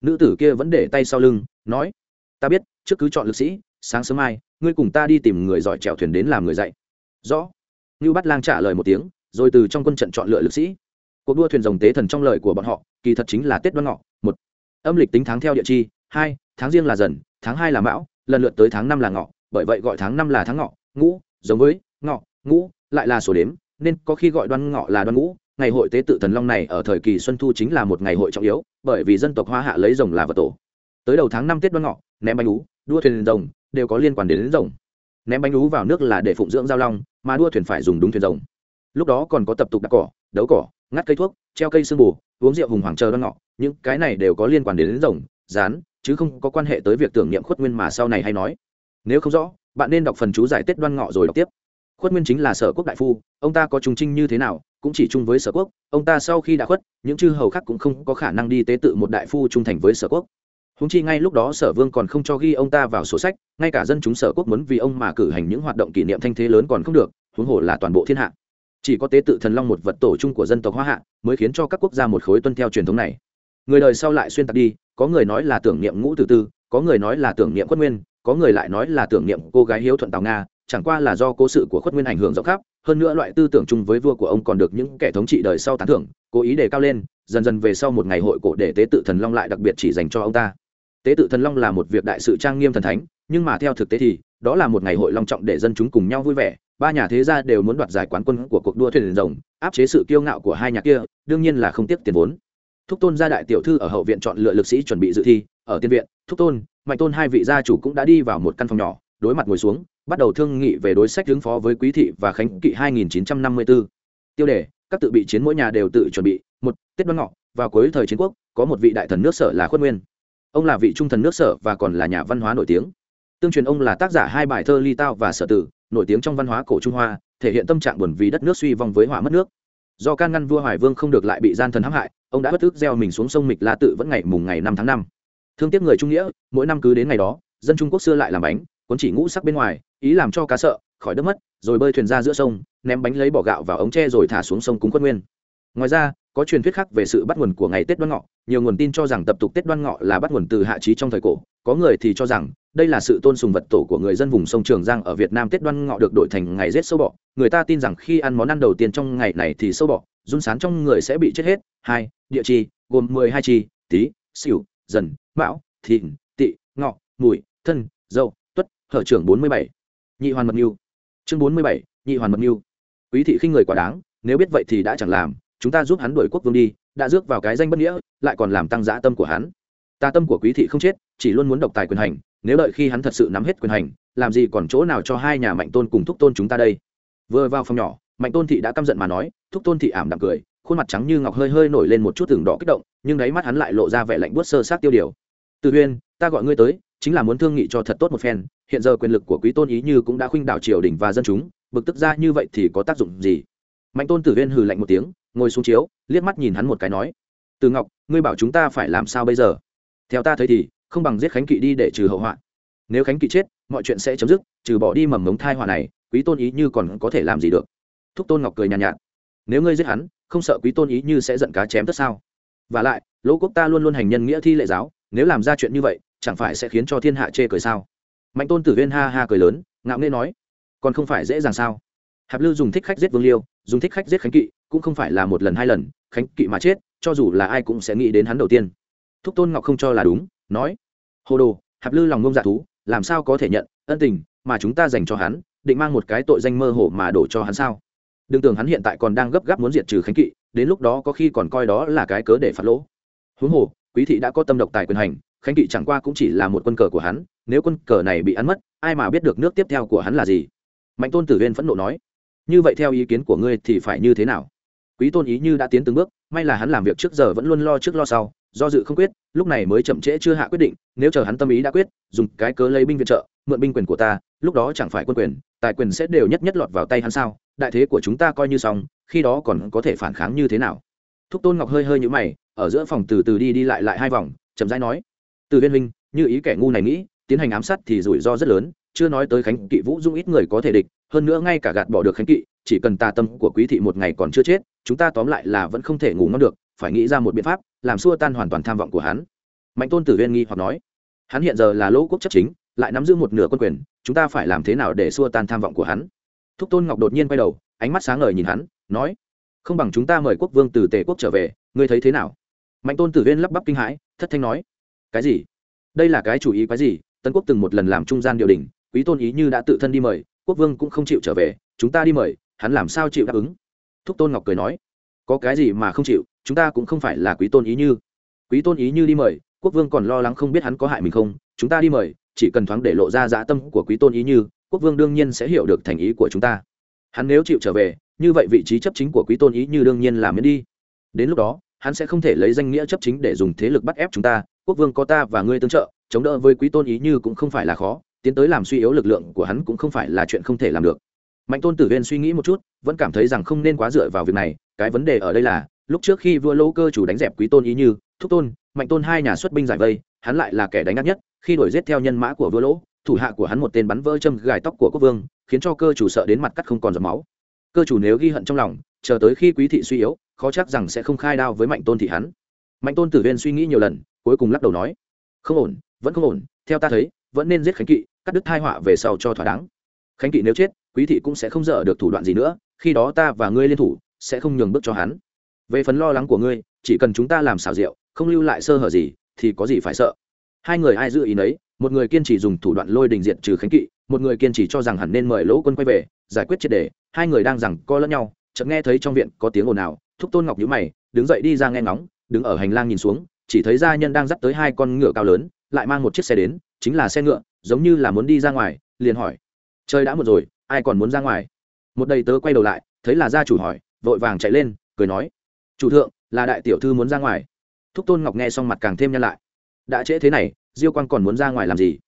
Nữ tử kia vẫn để tay sau lưng, nói, ta biết, trước cứ chọn lực sĩ, sáng sớm mai, ngươi cùng ta đi tìm người giỏi chèo thuyền đến làm người dạy. Rõ. Ngưu bát lang trả lời một tiếng, rồi từ trong quân trận chọn lựa lực sĩ. Cuộc đua thuyền rồng tế thần trong lời của bọn họ, kỳ thật chính là tết đoan ngọ, một, âm lịch tính tháng theo địa chi, hai, tháng riêng là dần, tháng hai là mão, lần lượt tới tháng năm là ngọ, bởi vậy gọi tháng năm là tháng ngọ, ngũ giống với ngọ ngũ lại là số đếm nên có khi gọi đoan ngọ là đoan ngũ. Ngày hội tế tự thần long này ở thời kỳ xuân thu chính là một ngày hội trọng yếu bởi vì dân tộc hoa hạ lấy rồng là vật tổ. Tới đầu tháng năm tết đoan ngọ ném bánh ú đua thuyền rồng đều có liên quan đến, đến rồng. Ném bánh ú vào nước là để phụng dưỡng giao long mà đua thuyền phải dùng đúng thuyền rồng. Lúc đó còn có tập tục đặt cỏ đấu cỏ ngắt cây thuốc treo cây sương bù uống rượu hùng hoàng chờ đoan ngọ. Những cái này đều có liên quan đến, đến rồng rán chứ không có quan hệ tới việc tưởng niệm khuất nguyên mà sau này hay nói. Nếu không rõ bạn nên đọc phần chú giải tết đoan ngọ rồi đọc tiếp. Khuất nguyên chính là sở quốc đại phu, ông ta có trung trinh như thế nào, cũng chỉ chung với sở quốc. Ông ta sau khi đã khuất, những chư hầu khác cũng không có khả năng đi tế tự một đại phu trung thành với sở quốc. Húng chi ngay lúc đó sở vương còn không cho ghi ông ta vào sổ sách, ngay cả dân chúng sở quốc muốn vì ông mà cử hành những hoạt động kỷ niệm thanh thế lớn còn không được, huống hồ là toàn bộ thiên hạ. Chỉ có tế tự thần long một vật tổ chung của dân tộc hoa hạ mới khiến cho các quốc gia một khối tuân theo truyền thống này. Người đời sau lại xuyên tạc đi, có người nói là tưởng niệm ngũ tử tư, có người nói là tưởng niệm quất nguyên có người lại nói là tưởng niệm cô gái hiếu thuận tào nga, chẳng qua là do cố sự của khuất nguyên ảnh hưởng rộng khắp, hơn nữa loại tư tưởng chung với vua của ông còn được những kẻ thống trị đời sau tán thưởng, cố ý đề cao lên, dần dần về sau một ngày hội cổ để tế tự thần long lại đặc biệt chỉ dành cho ông ta. Tế tự thần long là một việc đại sự trang nghiêm thần thánh, nhưng mà theo thực tế thì, đó là một ngày hội long trọng để dân chúng cùng nhau vui vẻ, ba nhà thế gia đều muốn đoạt giải quán quân của cuộc đua thuyền rồng, áp chế sự kiêu ngạo của hai nhà kia, đương nhiên là không tiếc tiền vốn. Thúc tôn gia đại tiểu thư ở hậu viện chọn lựa lực sĩ chuẩn bị dự thi ở tiên viện, thúc tôn, mạnh tôn hai vị gia chủ cũng đã đi vào một căn phòng nhỏ, đối mặt ngồi xuống, bắt đầu thương nghị về đối sách ứng phó với quý thị và khánh kỵ 2954. tiêu đề, các tự bị chiến mỗi nhà đều tự chuẩn bị, một tết đoan ngọ, vào cuối thời chiến quốc, có một vị đại thần nước sở là khuất nguyên. Ông là vị trung thần nước sở và còn là nhà văn hóa nổi tiếng. Tương truyền ông là tác giả hai bài thơ ly tao và sở tử, nổi tiếng trong văn hóa cổ trung hoa, thể hiện tâm trạng buồn vì đất nước suy vong với hỏa mất nước. Do can ngăn vua hoài vương không được lại bị gian thần hãm hại, ông đã bất thức gieo mình xuống sông mịch la tự vẫn ngày mùng ngày năm tháng năm thương tiếc người trung nghĩa, mỗi năm cứ đến ngày đó, dân trung quốc xưa lại làm bánh, cuốn chỉ ngũ sắc bên ngoài, ý làm cho cá sợ, khỏi đất mất, rồi bơi thuyền ra giữa sông, ném bánh lấy bỏ gạo vào ống tre rồi thả xuống sông cúng quân nguyên. Ngoài ra, có truyền thuyết khác về sự bắt nguồn của ngày tết đoan ngọ, nhiều nguồn tin cho rằng tập tục tết đoan ngọ là bắt nguồn từ hạ trí trong thời cổ, có người thì cho rằng đây là sự tôn sùng vật tổ của người dân vùng sông trường giang ở việt nam tết đoan ngọ được đổi thành ngày rết sâu bọ. Người ta tin rằng khi ăn món ăn đầu tiên trong ngày này thì sâu bọ, run sán trong người sẽ bị chết hết. Hai, địa chi, gồm mười hai chi, tí, xỉu, dần mão, thìn tị ngọ, mùi, thân dâu tuất hở trưởng bốn mươi bảy. Nhị hoàn mật mưu chương bốn mươi bảy, nhị hoàn mật mưu quý thị khinh người quả đáng, nếu biết vậy thì đã chẳng làm, chúng ta giúp hắn đuổi quốc vương đi, đã rước vào cái danh bất nghĩa, lại còn làm tăng dã tâm của hắn. Ta tâm của quý thị không chết, chỉ luôn muốn độc tài quyền hành, nếu đợi khi hắn thật sự nắm hết quyền hành, làm gì còn chỗ nào cho hai nhà mạnh tôn cùng thúc tôn chúng ta đây? Vừa vào phòng nhỏ, mạnh tôn thị đã căm giận mà nói, thúc tôn thị ảm đạm cười, khuôn mặt trắng như ngọc hơi hơi nổi lên một chút tường đỏ kích động, nhưng đáy mắt hắn lại lộ ra vẻ lạnh buốt sơ sát tiêu điều từ huyên ta gọi ngươi tới chính là muốn thương nghị cho thật tốt một phen hiện giờ quyền lực của quý tôn ý như cũng đã khuynh đảo triều đình và dân chúng bực tức ra như vậy thì có tác dụng gì? Mạnh tôn tử huyên hừ lạnh một tiếng ngồi xuống chiếu liếc mắt nhìn hắn một cái nói từ ngọc ngươi bảo chúng ta phải làm sao bây giờ? Theo ta thấy thì không bằng giết khánh kỵ đi để trừ hậu họa. Nếu khánh kỵ chết mọi chuyện sẽ chấm dứt trừ bỏ đi mầm mống thai họa này quý tôn ý như còn có thể làm gì được? Thúc tôn ngọc cười nhàn nhạt, nhạt nếu ngươi giết hắn không sợ quý tôn ý như sẽ giận cá chém tất sao? Và lại lỗ quốc ta luôn luôn hành nhân nghĩa thi lệ giáo nếu làm ra chuyện như vậy, chẳng phải sẽ khiến cho thiên hạ chê cười sao? Mạnh tôn tử viên ha ha cười lớn, ngạo nghê nói, còn không phải dễ dàng sao? Hạp lư dùng thích khách giết vương liêu, dùng thích khách giết khánh kỵ, cũng không phải là một lần hai lần, khánh kỵ mà chết, cho dù là ai cũng sẽ nghĩ đến hắn đầu tiên. Thúc tôn ngọc không cho là đúng, nói, hồ đồ, hạp lư lòng ngông dạ thú, làm sao có thể nhận ân tình mà chúng ta dành cho hắn, định mang một cái tội danh mơ hồ mà đổ cho hắn sao? Đừng tưởng hắn hiện tại còn đang gấp gáp muốn diệt trừ khánh kỵ, đến lúc đó có khi còn coi đó là cái cớ để phạt lỗ. Huống hồ quý thị đã có tâm độc tài quyền hành, khánh kỵ chẳng qua cũng chỉ là một quân cờ của hắn, nếu quân cờ này bị ăn mất, ai mà biết được nước tiếp theo của hắn là gì? Mạnh tôn tử huyên phẫn nộ nói, như vậy theo ý kiến của ngươi thì phải như thế nào? Quý tôn ý như đã tiến từng bước, may là hắn làm việc trước giờ vẫn luôn lo trước lo sau, do dự không quyết, lúc này mới chậm trễ chưa hạ quyết định, nếu chờ hắn tâm ý đã quyết, dùng cái cớ lấy binh viện trợ, mượn binh quyền của ta, lúc đó chẳng phải quân quyền, tài quyền sẽ đều nhất nhất lọt vào tay hắn sao? Đại thế của chúng ta coi như xong, khi đó còn có thể phản kháng như thế nào? Thúc tôn ngọc hơi hơi nhũ mày ở giữa phòng từ từ đi đi lại lại hai vòng, chậm rãi nói, từ viên minh như ý kẻ ngu này nghĩ, tiến hành ám sát thì rủi ro rất lớn, chưa nói tới khánh kỵ vũ dung ít người có thể địch, hơn nữa ngay cả gạt bỏ được khánh kỵ, chỉ cần tà tâm của quý thị một ngày còn chưa chết, chúng ta tóm lại là vẫn không thể ngủ ngon được, phải nghĩ ra một biện pháp, làm xua tan hoàn toàn tham vọng của hắn. Mạnh tôn tử viên nghi hoặc nói, hắn hiện giờ là lỗ quốc chấp chính, lại nắm giữ một nửa quân quyền, chúng ta phải làm thế nào để xua tan tham vọng của hắn? Thúc tôn ngọc đột nhiên quay đầu, ánh mắt sáng ngời nhìn hắn, nói, không bằng chúng ta mời quốc vương từ tề quốc trở về, ngươi thấy thế nào? Mạnh tôn tử viên lắp bắp kinh hãi, thất thanh nói, cái gì? Đây là cái chủ ý cái gì? Tấn quốc từng một lần làm trung gian điều đình, quý tôn ý như đã tự thân đi mời, quốc vương cũng không chịu trở về, chúng ta đi mời, hắn làm sao chịu đáp ứng? Thúc tôn ngọc cười nói, có cái gì mà không chịu, chúng ta cũng không phải là quý tôn ý như. Quý tôn ý như đi mời, quốc vương còn lo lắng không biết hắn có hại mình không, chúng ta đi mời, chỉ cần thoáng để lộ ra dã tâm của quý tôn ý như, quốc vương đương nhiên sẽ hiểu được thành ý của chúng ta. Hắn nếu chịu trở về, như vậy vị trí chấp chính của quý tôn ý như đương nhiên là miễn đi. Đến lúc đó hắn sẽ không thể lấy danh nghĩa chấp chính để dùng thế lực bắt ép chúng ta, quốc vương có ta và ngươi tương trợ, chống đỡ với quý tôn ý như cũng không phải là khó, tiến tới làm suy yếu lực lượng của hắn cũng không phải là chuyện không thể làm được. Mạnh tôn tử viên suy nghĩ một chút, vẫn cảm thấy rằng không nên quá dựa vào việc này, cái vấn đề ở đây là, lúc trước khi vua lỗ cơ chủ đánh dẹp quý tôn ý như, thúc tôn, mạnh tôn hai nhà xuất binh giải vây, hắn lại là kẻ đánh ác nhất, khi đuổi giết theo nhân mã của vua lỗ thủ hạ của hắn một tên bắn vỡ châm gài tóc của quốc vương, khiến cho cơ chủ sợ đến mặt cắt không còn giọt máu. Cơ chủ nếu ghi hận trong lòng, chờ tới khi quý thị suy yếu khó chắc rằng sẽ không khai đao với mạnh tôn thị hắn. Mạnh tôn tử viên suy nghĩ nhiều lần, cuối cùng lắc đầu nói, không ổn, vẫn không ổn, theo ta thấy, vẫn nên giết khánh kỵ, cắt đứt thai họa về sau cho thỏa đáng. Khánh kỵ nếu chết, quý thị cũng sẽ không dở được thủ đoạn gì nữa, khi đó ta và ngươi liên thủ, sẽ không nhường bước cho hắn. Về phần lo lắng của ngươi, chỉ cần chúng ta làm xảo diệu, không lưu lại sơ hở gì, thì có gì phải sợ? Hai người ai giữ ý nấy, một người kiên trì dùng thủ đoạn lôi đình diện trừ khánh kỵ, một người kiên trì cho rằng hẳn nên mời lỗ quân quay về, giải quyết triệt đề. Hai người đang rằng co lẫn nhau, chợt nghe thấy trong viện có tiếng ồn ào thúc tôn ngọc nhíu mày, đứng dậy đi ra nghe ngóng, đứng ở hành lang nhìn xuống, chỉ thấy gia nhân đang dắt tới hai con ngựa cao lớn, lại mang một chiếc xe đến, chính là xe ngựa, giống như là muốn đi ra ngoài, liền hỏi. Trời đã một rồi, ai còn muốn ra ngoài? Một đầy tớ quay đầu lại, thấy là gia chủ hỏi, vội vàng chạy lên, cười nói. Chủ thượng, là đại tiểu thư muốn ra ngoài. Thúc tôn ngọc nghe xong mặt càng thêm nhăn lại. Đã trễ thế này, diêu quang còn muốn ra ngoài làm gì?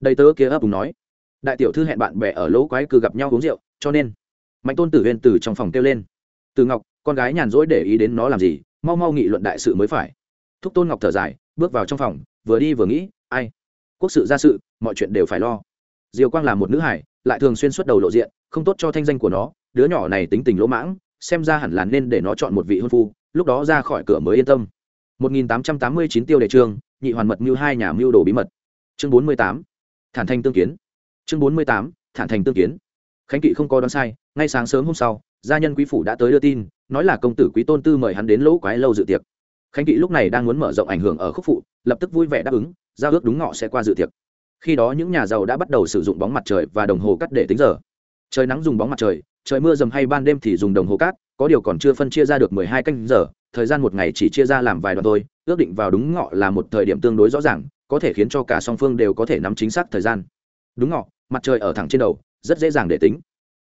Đầy tớ kia ấp cùng nói. Đại tiểu thư hẹn bạn bè ở lỗ quái cư gặp nhau uống rượu, cho nên. Mạnh tôn tử huyên từ trong phòng kêu lên. Từ ngọc con gái nhàn rỗi để ý đến nó làm gì, mau mau nghị luận đại sự mới phải. Thúc tôn ngọc thở dài, bước vào trong phòng, vừa đi vừa nghĩ, ai? Quốc sự gia sự, mọi chuyện đều phải lo. Diều quang là một nữ hải lại thường xuyên xuất đầu lộ diện, không tốt cho thanh danh của nó, đứa nhỏ này tính tình lỗ mãng, xem ra hẳn là nên để nó chọn một vị hôn phu, lúc đó ra khỏi cửa mới yên tâm. 1889 tiêu đề chương, nhị hoàn mật mưu hai nhà mưu đồ bí mật. Chương 48 thản thành tương kiến. Chương 48 thản thành tương kiến. Khánh kỵ không có đoán sai, ngay sáng sớm hôm sau gia nhân quý phủ đã tới đưa tin, nói là công tử quý tôn tư mời hắn đến lỗ quái lâu dự tiệc. Khánh kỵ lúc này đang muốn mở rộng ảnh hưởng ở khúc phụ, lập tức vui vẻ đáp ứng, giao ước đúng ngọ sẽ qua dự tiệc. Khi đó những nhà giàu đã bắt đầu sử dụng bóng mặt trời và đồng hồ cắt để tính giờ. Trời nắng dùng bóng mặt trời trời mưa dầm hay ban đêm thì dùng đồng hồ cát có điều còn chưa phân chia ra được mười hai canh giờ, thời gian một ngày chỉ chia ra làm vài đoạn thôi, ước định vào đúng ngọ là một thời điểm tương đối rõ ràng, có thể khiến cho cả song phương đều có thể nắm chính xác thời gian. Đúng ngọ, mặt trời ở thẳng trên đầu, rất dễ dàng để tính.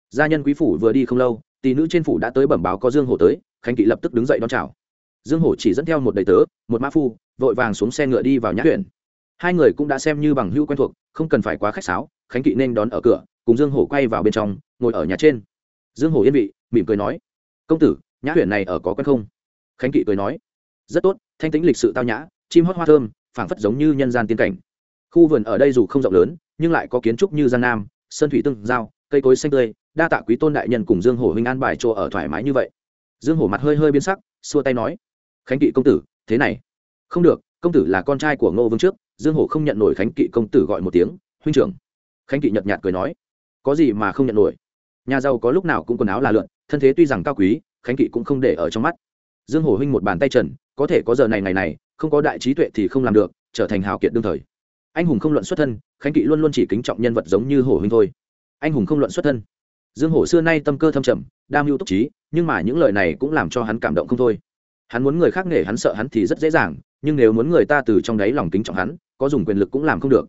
Gia nhân quý phủ vừa đi không lâu tỷ nữ trên phủ đã tới bẩm báo có dương hổ tới, khánh kỵ lập tức đứng dậy đón chào. Dương hổ chỉ dẫn theo một đầy tớ, một mã phu, vội vàng xuống xe ngựa đi vào nhã huyện. Hai người cũng đã xem như bằng hữu quen thuộc, không cần phải quá khách sáo, khánh kỵ nên đón ở cửa, cùng dương hổ quay vào bên trong, ngồi ở nhà trên. Dương hổ yên vị, mỉm cười nói, công tử, nhã huyện này ở có quen không? Khánh kỵ cười nói, rất tốt, thanh tĩnh lịch sự tao nhã, chim hót hoa thơm, phảng phất giống như nhân gian tiên cảnh. Khu vườn ở đây dù không rộng lớn, nhưng lại có kiến trúc như gian nam, sơn thủy tương giao, cây cối xanh tươi đa tạ quý tôn đại nhân cùng dương hổ huynh an bài chỗ ở thoải mái như vậy. Dương hổ mặt hơi hơi biến sắc, xua tay nói, khánh kỵ công tử, thế này. Không được, công tử là con trai của ngô vương trước. Dương hổ không nhận nổi khánh kỵ công tử gọi một tiếng, huynh trưởng. Khánh kỵ nhợt nhạt cười nói, có gì mà không nhận nổi? Nhà giàu có lúc nào cũng quần áo là lượn, thân thế tuy rằng cao quý, khánh kỵ cũng không để ở trong mắt. Dương hổ huynh một bàn tay trần, có thể có giờ này ngày này, không có đại trí tuệ thì không làm được, trở thành hào kiệt đương thời. Anh hùng không luận xuất thân, khánh kỵ luôn luôn chỉ kính trọng nhân vật giống như hổ huynh thôi. Anh hùng không luận xuất thân dương hổ xưa nay tâm cơ thâm trầm, đam mưu túc trí, nhưng mà những lời này cũng làm cho hắn cảm động không thôi. Hắn muốn người khác nể hắn sợ hắn thì rất dễ dàng, nhưng nếu muốn người ta từ trong đáy lòng kính trọng hắn, có dùng quyền lực cũng làm không được.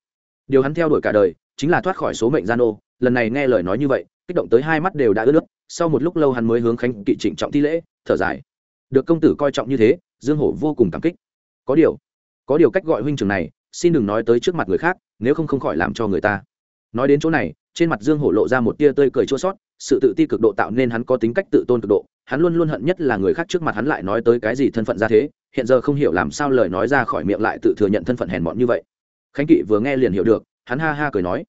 Điều hắn theo đuổi cả đời, chính là thoát khỏi số mệnh gian ô. Lần này nghe lời nói như vậy, kích động tới hai mắt đều đã ướt nước. Sau một lúc lâu hắn mới hướng khánh kỵ trịnh trọng thi lễ, thở dài. Được công tử coi trọng như thế, dương hổ vô cùng cảm kích. Có điều có điều cách gọi huynh trưởng này, xin đừng nói tới trước mặt người khác, nếu không không khỏi làm cho người ta. Nói đến chỗ này trên mặt dương hổ lộ ra một tia tơi cười chua sót, sự tự ti cực độ tạo nên hắn có tính cách tự tôn cực độ, hắn luôn luôn hận nhất là người khác trước mặt hắn lại nói tới cái gì thân phận ra thế, hiện giờ không hiểu làm sao lời nói ra khỏi miệng lại tự thừa nhận thân phận hèn mọn như vậy. Khánh kỵ vừa nghe liền hiểu được, hắn ha ha cười nói,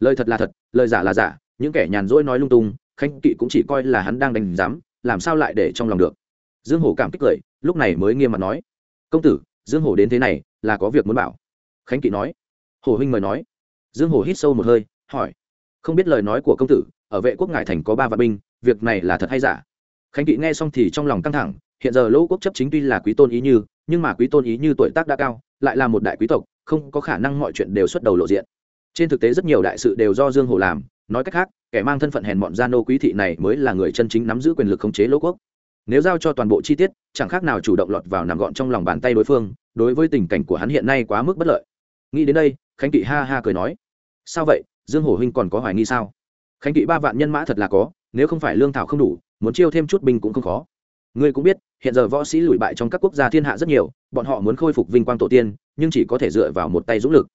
lời thật là thật, lời giả là giả, những kẻ nhàn rỗi nói lung tung, khánh kỵ cũng chỉ coi là hắn đang đánh giám, làm sao lại để trong lòng được. Dương hổ cảm kích cười, lúc này mới nghiêm mặt nói, công tử, dương hổ đến thế này, là có việc muốn bảo. Khánh kỵ nói, hổ huynh mời nói. Dương hổ hít sâu một hơi, hỏi không biết lời nói của công tử, ở vệ quốc ngải thành có ba vạn binh, việc này là thật hay giả? Khánh kỵ nghe xong thì trong lòng căng thẳng, hiện giờ lỗ quốc chấp chính tuy là quý tôn ý như, nhưng mà quý tôn ý như tuổi tác đã cao, lại là một đại quý tộc, không có khả năng mọi chuyện đều xuất đầu lộ diện. Trên thực tế rất nhiều đại sự đều do dương hồ làm, nói cách khác, kẻ mang thân phận hèn mọn gia nô quý thị này mới là người chân chính nắm giữ quyền lực khống chế lỗ quốc. Nếu giao cho toàn bộ chi tiết, chẳng khác nào chủ động lọt vào nằm gọn trong lòng bàn tay đối phương, đối với tình cảnh của hắn hiện nay quá mức bất lợi. Nghĩ đến đây, khánh kỵ ha ha cười nói, sao vậy? Dương hổ huynh còn có hoài nghi sao? Khánh kỵ ba vạn nhân mã thật là có, nếu không phải lương thảo không đủ, muốn chiêu thêm chút binh cũng không khó. Ngươi cũng biết, hiện giờ võ sĩ lùi bại trong các quốc gia thiên hạ rất nhiều, bọn họ muốn khôi phục vinh quang tổ tiên, nhưng chỉ có thể dựa vào một tay dũng lực.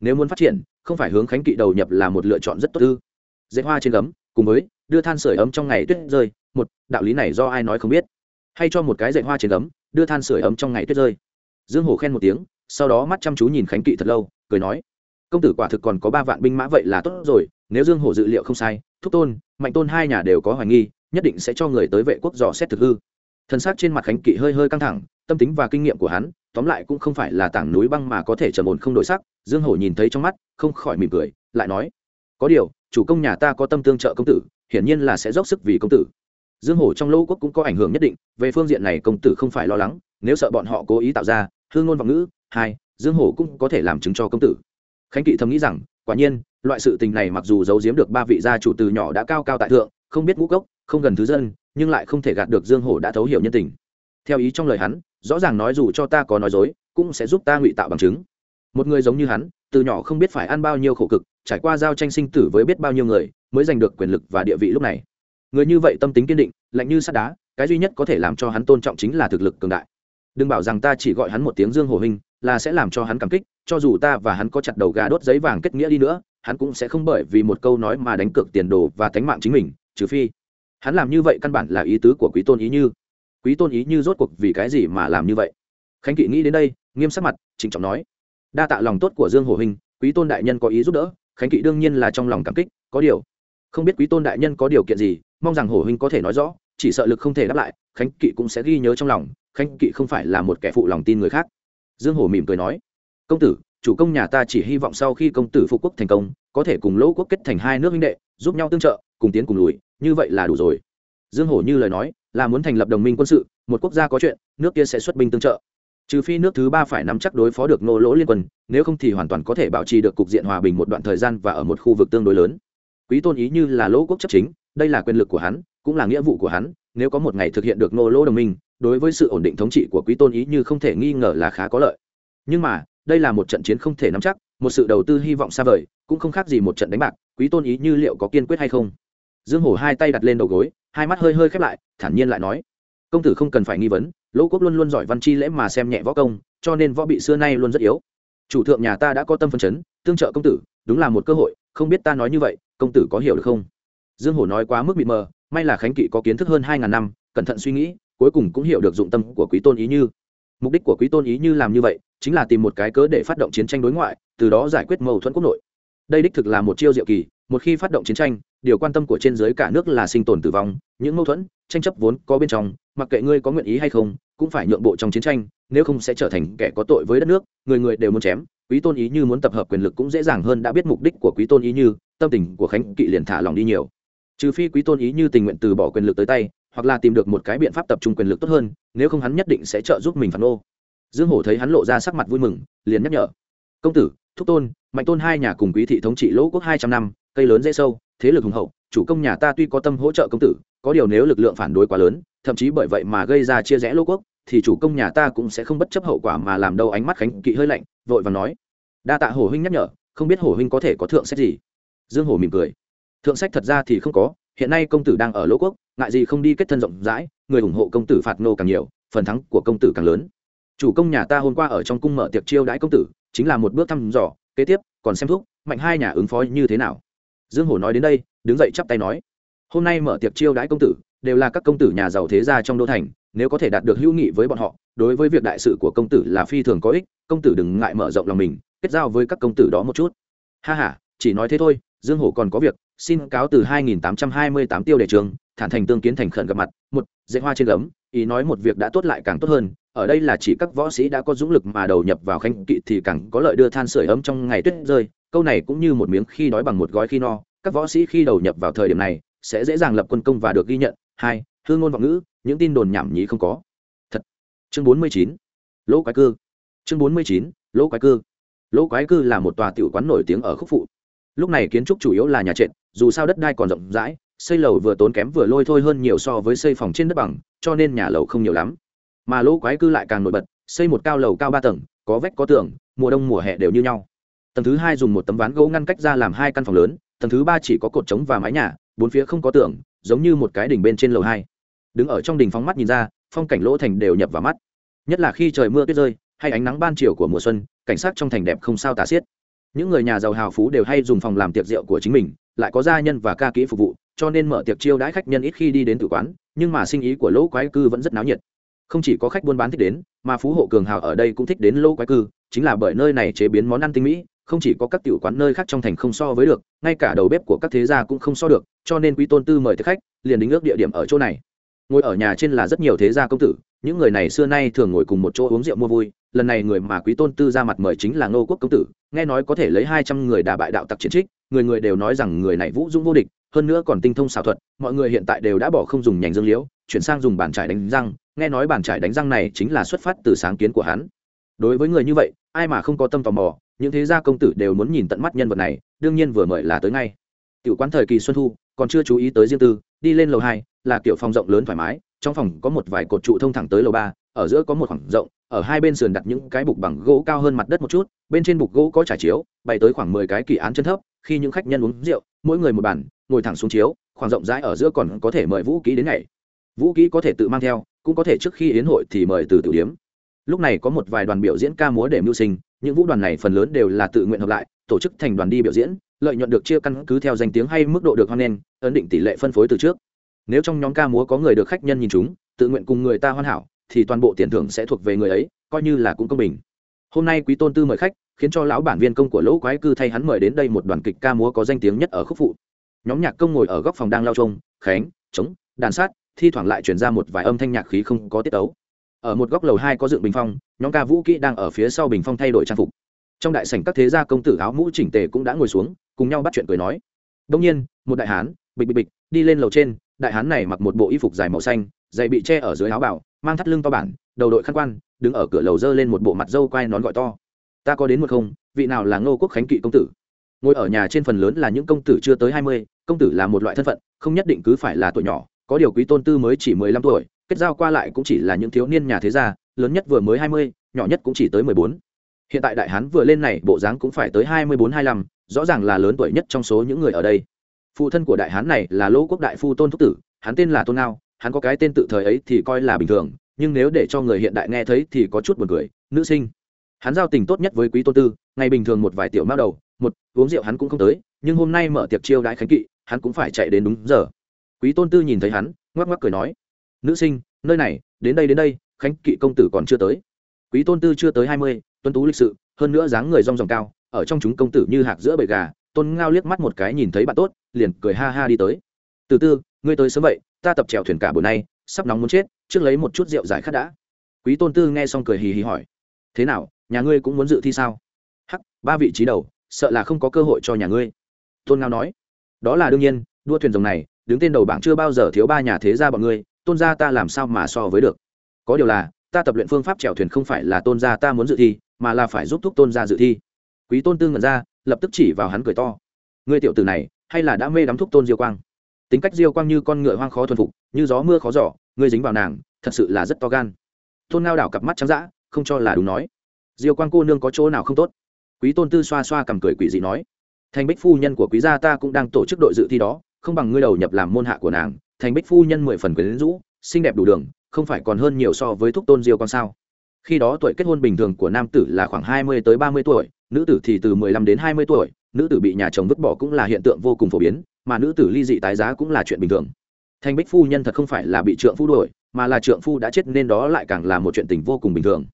Nếu muốn phát triển, không phải hướng khánh kỵ đầu nhập là một lựa chọn rất tốt ư? Dễ hoa trên gấm, cùng với đưa than sửa ấm trong ngày tuyết rơi, một, đạo lý này do ai nói không biết? Hay cho một cái dạy hoa trên gấm, đưa than sửa ấm trong ngày tuyết rơi? Dương hổ khen một tiếng, sau đó mắt chăm chú nhìn khánh kỵ thật lâu, cười nói công tử quả thực còn có ba vạn binh mã vậy là tốt rồi, nếu dương hổ dự liệu không sai, thúc tôn, mạnh tôn hai nhà đều có hoài nghi, nhất định sẽ cho người tới vệ quốc dò xét thực hư. Thân xác trên mặt khánh kỵ hơi hơi căng thẳng, tâm tính và kinh nghiệm của hắn, tóm lại cũng không phải là tảng núi băng mà có thể trầm ổn không đổi sắc, dương hổ nhìn thấy trong mắt, không khỏi mỉm cười, lại nói, có điều, chủ công nhà ta có tâm tương trợ công tử, hiển nhiên là sẽ dốc sức vì công tử. Dương hổ trong lỗ quốc cũng có ảnh hưởng nhất định, về phương diện này công tử không phải lo lắng, nếu sợ bọn họ cố ý tạo ra hương ngôn vọng ngữ, hai, dương hổ cũng có thể làm chứng cho công tử khánh kỵ thầm nghĩ rằng, quả nhiên, loại sự tình này mặc dù giấu giếm được ba vị gia chủ từ nhỏ đã cao cao tại thượng, không biết ngũ cốc, không gần thứ dân, nhưng lại không thể gạt được dương hổ đã thấu hiểu nhân tình. Theo ý trong lời hắn, rõ ràng nói dù cho ta có nói dối, cũng sẽ giúp ta ngụy tạo bằng chứng. Một người giống như hắn, từ nhỏ không biết phải ăn bao nhiêu khổ cực, trải qua giao tranh sinh tử với biết bao nhiêu người, mới giành được quyền lực và địa vị lúc này. Người như vậy tâm tính kiên định, lạnh như sắt đá, cái duy nhất có thể làm cho hắn tôn trọng chính là thực lực cường đại. Đừng bảo rằng ta chỉ gọi hắn một tiếng dương hồ hình là sẽ làm cho hắn cảm kích, cho dù ta và hắn có chặt đầu gà đốt giấy vàng kết nghĩa đi nữa, hắn cũng sẽ không bởi vì một câu nói mà đánh cược tiền đồ và tánh mạng chính mình, trừ phi. Hắn làm như vậy căn bản là ý tứ của quý tôn ý như. Quý tôn ý như rốt cuộc vì cái gì mà làm như vậy? Khánh kỵ nghĩ đến đây, nghiêm sắc mặt, trịnh trọng nói. Đa tạ lòng tốt của dương hồ hình, quý tôn đại nhân có ý giúp đỡ, khánh kỵ đương nhiên là trong lòng cảm kích, có điều. Không biết quý tôn đại nhân có điều kiện gì, mong rằng hồ huynh có thể nói rõ, chỉ sợ lực không thể đáp lại, khánh kỵ cũng sẽ ghi nhớ trong lòng, khánh kỵ không phải là một kẻ phụ lòng tin người khác dương hổ mỉm cười nói, công tử, chủ công nhà ta chỉ hy vọng sau khi công tử phục quốc thành công, có thể cùng lỗ quốc kết thành hai nước minh đệ, giúp nhau tương trợ, cùng tiến cùng lùi, như vậy là đủ rồi. Dương hổ như lời nói, là muốn thành lập đồng minh quân sự, một quốc gia có chuyện, nước kia sẽ xuất binh tương trợ. Trừ phi nước thứ ba phải nắm chắc đối phó được nô lỗ liên quân, nếu không thì hoàn toàn có thể bảo trì được cục diện hòa bình một đoạn thời gian và ở một khu vực tương đối lớn. Quý tôn ý như là lỗ quốc chấp chính, đây là quyền lực của hắn, cũng là nghĩa vụ của hắn, nếu có một ngày thực hiện được nô lỗ đồng minh đối với sự ổn định thống trị của quý tôn ý như không thể nghi ngờ là khá có lợi. Nhưng mà, đây là một trận chiến không thể nắm chắc, một sự đầu tư hy vọng xa vời, cũng không khác gì một trận đánh bạc, quý tôn ý như liệu có kiên quyết hay không? Dương hổ hai tay đặt lên đầu gối, hai mắt hơi hơi khép lại, thản nhiên lại nói, công tử không cần phải nghi vấn, lỗ quốc luôn luôn giỏi văn chi lễ mà xem nhẹ võ công, cho nên võ bị xưa nay luôn rất yếu. Chủ thượng nhà ta đã có tâm phân chấn, tương trợ công tử, đúng là một cơ hội, không biết ta nói như vậy, công tử có hiểu được không? Dương hổ nói quá mức bị mờ, may là khánh kỵ có kiến thức hơn hai ngàn năm, cẩn thận suy nghĩ cuối cùng cũng hiểu được dụng tâm của quý tôn ý như. Mục đích của quý tôn ý như làm như vậy chính là tìm một cái cớ để phát động chiến tranh đối ngoại, từ đó giải quyết mâu thuẫn quốc nội. Đây đích thực là một chiêu diệu kỳ, một khi phát động chiến tranh, điều quan tâm của trên giới cả nước là sinh tồn tử vong, những mâu thuẫn, tranh chấp vốn có bên trong, mặc kệ ngươi có nguyện ý hay không, cũng phải nhượng bộ trong chiến tranh, nếu không sẽ trở thành kẻ có tội với đất nước, người người đều muốn chém. Quý tôn ý như muốn tập hợp quyền lực cũng dễ dàng hơn đã biết mục đích của quý tôn ý như, tâm tình của khánh kỵ liền thả lòng đi nhiều. Trừ phi quý tôn ý như tình nguyện từ bỏ quyền lực tới tay hoặc là tìm được một cái biện pháp tập trung quyền lực tốt hơn, nếu không hắn nhất định sẽ trợ giúp mình phản ô. Dương hổ thấy hắn lộ ra sắc mặt vui mừng, liền nhắc nhở. Công tử, thúc tôn, mạnh tôn hai nhà cùng quý thị thống trị lỗ quốc hai trăm năm, cây lớn dễ sâu, thế lực hùng hậu, chủ công nhà ta tuy có tâm hỗ trợ công tử, có điều nếu lực lượng phản đối quá lớn, thậm chí bởi vậy mà gây ra chia rẽ lỗ quốc, thì chủ công nhà ta cũng sẽ không bất chấp hậu quả mà làm đâu. Ánh mắt khánh kỵ hơi lạnh, vội và nói. Đa tạ hổ huynh nhắc nhở, không biết hổ huynh có thể có thượng sách gì? Dương hổ mỉm cười. Thượng sách thật ra thì không có, hiện nay công tử đang ở lỗ quốc ngại gì không đi kết thân rộng rãi, người ủng hộ công tử phạt nô càng nhiều, phần thắng của công tử càng lớn. Chủ công nhà ta hôm qua ở trong cung mở tiệc chiêu đãi công tử, chính là một bước thăm dò, kế tiếp, còn xem thúc, mạnh hai nhà ứng phó như thế nào. Dương hổ nói đến đây, đứng dậy chắp tay nói, hôm nay mở tiệc chiêu đãi công tử, đều là các công tử nhà giàu thế gia trong đô thành, nếu có thể đạt được hữu nghị với bọn họ, đối với việc đại sự của công tử là phi thường có ích, công tử đừng ngại mở rộng lòng mình, kết giao với các công tử đó một chút. Ha ha, chỉ nói thế thôi, dương hổ còn có việc, xin cáo từ 2828 tiêu đề trường thản thành tương kiến thành khẩn gặp mặt, một dễ hoa trên gấm, ý nói một việc đã tốt lại càng tốt hơn, ở đây là chỉ các võ sĩ đã có dũng lực mà đầu nhập vào khanh kỵ thì càng có lợi đưa than sửa ấm trong ngày tuyết rơi, câu này cũng như một miếng khi đói bằng một gói khi no, các võ sĩ khi đầu nhập vào thời điểm này, sẽ dễ dàng lập quân công và được ghi nhận, hai, hương ngôn vọng ngữ, những tin đồn nhảm nhí không có. Thật. Chương bốn mươi chín, lỗ quái cư. Chương bốn mươi chín, lỗ quái cư. Lỗ quái cư là một tòa tiểu quán nổi tiếng ở khúc phụ. Lúc này kiến trúc chủ yếu là nhà trệt, dù sao đất đai còn rộng rãi xây lầu vừa tốn kém vừa lôi thôi hơn nhiều so với xây phòng trên đất bằng, cho nên nhà lầu không nhiều lắm. Mà lỗ quái cư lại càng nổi bật, xây một cao lầu cao ba tầng, có vách có tường, mùa đông mùa hè đều như nhau. Tầng thứ hai dùng một tấm ván gỗ ngăn cách ra làm hai căn phòng lớn, tầng thứ ba chỉ có cột trống và mái nhà, bốn phía không có tường, giống như một cái đỉnh bên trên lầu hai. Đứng ở trong đỉnh phóng mắt nhìn ra, phong cảnh lỗ thành đều nhập vào mắt. Nhất là khi trời mưa tuyết rơi, hay ánh nắng ban chiều của mùa xuân, cảnh sát trong thành đẹp không sao tả xiết. Những người nhà giàu hào phú đều hay dùng phòng làm tiệc rượu của chính mình, lại có gia nhân và ca kỹ phục vụ cho nên mở tiệc chiêu đãi khách nhân ít khi đi đến tử quán, nhưng mà sinh ý của lỗ quái cư vẫn rất náo nhiệt. Không chỉ có khách buôn bán thích đến, mà phú hộ cường hào ở đây cũng thích đến lỗ quái cư, chính là bởi nơi này chế biến món ăn tinh mỹ, không chỉ có các tiểu quán nơi khác trong thành không so với được, ngay cả đầu bếp của các thế gia cũng không so được, cho nên quý tôn tư mời thực khách, liền đính ước địa điểm ở chỗ này. Ngồi ở nhà trên là rất nhiều thế gia công tử, những người này xưa nay thường ngồi cùng một chỗ uống rượu mua vui, lần này người mà quý tôn tư ra mặt mời chính là ngô quốc công tử, nghe nói có thể lấy hai trăm người đà bại đạo tặc chiến trích, người người đều nói rằng người này vũ dũng vô địch hơn nữa còn tinh thông xảo thuật, mọi người hiện tại đều đã bỏ không dùng nhành dương liễu, chuyển sang dùng bàn trải đánh răng. Nghe nói bàn trải đánh răng này chính là xuất phát từ sáng kiến của hắn. Đối với người như vậy, ai mà không có tâm tò mò, những thế gia công tử đều muốn nhìn tận mắt nhân vật này, đương nhiên vừa mời là tới ngay. Tiểu quán thời kỳ xuân thu, còn chưa chú ý tới riêng tư, đi lên lầu hai, là kiểu phòng rộng lớn thoải mái, trong phòng có một vài cột trụ thông thẳng tới lầu ba, ở giữa có một khoảng rộng, ở hai bên sườn đặt những cái bục bằng gỗ cao hơn mặt đất một chút, bên trên bục gỗ có trải chiếu, bày tới khoảng mười cái kỳ án chân thấp, khi những khách nhân uống rượu, mỗi người một bàn ngồi thẳng xuống chiếu, khoảng rộng rãi ở giữa còn có thể mời vũ ký đến ngày. Vũ ký có thể tự mang theo, cũng có thể trước khi yến hội thì mời từ tử điếm. Lúc này có một vài đoàn biểu diễn ca múa để mưu sinh, những vũ đoàn này phần lớn đều là tự nguyện hợp lại, tổ chức thành đoàn đi biểu diễn, lợi nhuận được chia căn cứ theo danh tiếng hay mức độ được hoan nghênh, ấn định tỷ lệ phân phối từ trước. Nếu trong nhóm ca múa có người được khách nhân nhìn chúng, tự nguyện cùng người ta hoàn hảo, thì toàn bộ tiền thưởng sẽ thuộc về người ấy, coi như là cũng công bình. Hôm nay quý tôn tư mời khách, khiến cho lão bản viên công của lỗ quái cư thay hắn mời đến đây một đoàn kịch ca múa có danh tiếng nhất ở khúc phụ nhóm nhạc công ngồi ở góc phòng đang lao trông, khánh, trống, đàn sát, thi thoảng lại chuyển ra một vài âm thanh nhạc khí không có tiết tấu. ở một góc lầu hai có dựng bình phong, nhóm ca vũ kỹ đang ở phía sau bình phong thay đổi trang phục. Trong đại sảnh các thế gia công tử áo mũ chỉnh tề cũng đã ngồi xuống, cùng nhau bắt chuyện cười nói. Đông nhiên, một đại hán, bịch bịch bịch, đi lên lầu trên, đại hán này mặc một bộ y phục dài màu xanh dày bị che ở dưới áo bảo, mang thắt lưng to bản, đầu đội khăn quan, đứng ở cửa lầu dơ lên một bộ mặt dâu quai nón gọi to. Ta có đến một không, vị nào là ngô quốc khánh kỵ công tử? Ngồi ở nhà trên phần lớn là những công tử chưa tới hai mươi công tử là một loại thân phận, không nhất định cứ phải là tuổi nhỏ, có điều quý tôn tư mới chỉ mười lăm tuổi, kết giao qua lại cũng chỉ là những thiếu niên nhà thế gia, lớn nhất vừa mới hai mươi, nhỏ nhất cũng chỉ tới mười bốn. Hiện tại đại hán vừa lên này, bộ dáng cũng phải tới hai mươi bốn, hai lăm, rõ ràng là lớn tuổi nhất trong số những người ở đây. Phụ thân của đại hán này là lỗ quốc đại phu tôn thúc tử, hắn tên là tôn ngao, hắn có cái tên tự thời ấy thì coi là bình thường, nhưng nếu để cho người hiện đại nghe thấy thì có chút buồn cười, nữ sinh. Hắn giao tình tốt nhất với quý tôn tư, ngày bình thường một vài tiểu mao đầu, một, uống rượu hắn cũng không tới, nhưng hôm nay mở tiệc chiêu đãi khánh kỵ hắn cũng phải chạy đến đúng giờ. Quý tôn tư nhìn thấy hắn, ngoắc ngoắc cười nói, nữ sinh, nơi này, đến đây đến đây, khánh kỵ công tử còn chưa tới. Quý tôn tư chưa tới hai mươi tuân tú lịch sự, hơn nữa dáng người rong ròng cao, ở trong chúng công tử như hạc giữa bầy gà, tôn ngao liếc mắt một cái nhìn thấy bạn tốt, liền cười ha ha đi tới. Từ tư, ngươi tới sớm vậy, ta tập trèo thuyền cả buổi nay, sắp nóng muốn chết, trước lấy một chút rượu giải khát đã. Quý tôn tư nghe xong cười hì hì hỏi, thế nào, nhà ngươi cũng muốn dự thi sao? Hắc, ba vị trí đầu, sợ là không có cơ hội cho nhà ngươi. Tôn ngao nói đó là đương nhiên, đua thuyền rồng này, đứng tên đầu bảng chưa bao giờ thiếu ba nhà thế gia bọn ngươi, tôn gia ta làm sao mà so với được? Có điều là, ta tập luyện phương pháp chèo thuyền không phải là tôn gia ta muốn dự thi, mà là phải giúp thúc tôn gia dự thi. Quý tôn tư ngẩn ra, lập tức chỉ vào hắn cười to. Ngươi tiểu tử này, hay là đã mê đắm thúc tôn diêu quang? Tính cách diêu quang như con ngựa hoang khó thuần phục, như gió mưa khó giỏ, ngươi dính vào nàng, thật sự là rất to gan. Tôn ngao đảo cặp mắt trắng d không cho là đúng nói. Diêu quang cô nương có chỗ nào không tốt? Quý tôn tư xoa xoa cầm cười quỷ dị nói thành bích phu nhân của quý gia ta cũng đang tổ chức đội dự thi đó, không bằng ngươi đầu nhập làm môn hạ của nàng. Thành bích phu nhân mười phần quyến rũ, xinh đẹp đủ đường, không phải còn hơn nhiều so với thúc tôn diêu con sao? Khi đó tuổi kết hôn bình thường của nam tử là khoảng hai mươi tới ba mươi tuổi, nữ tử thì từ mười lăm đến hai mươi tuổi, nữ tử bị nhà chồng vứt bỏ cũng là hiện tượng vô cùng phổ biến, mà nữ tử ly dị tái giá cũng là chuyện bình thường. Thành bích phu nhân thật không phải là bị trượng phu đuổi, mà là trượng phu đã chết nên đó lại càng là một chuyện tình vô cùng bình thường.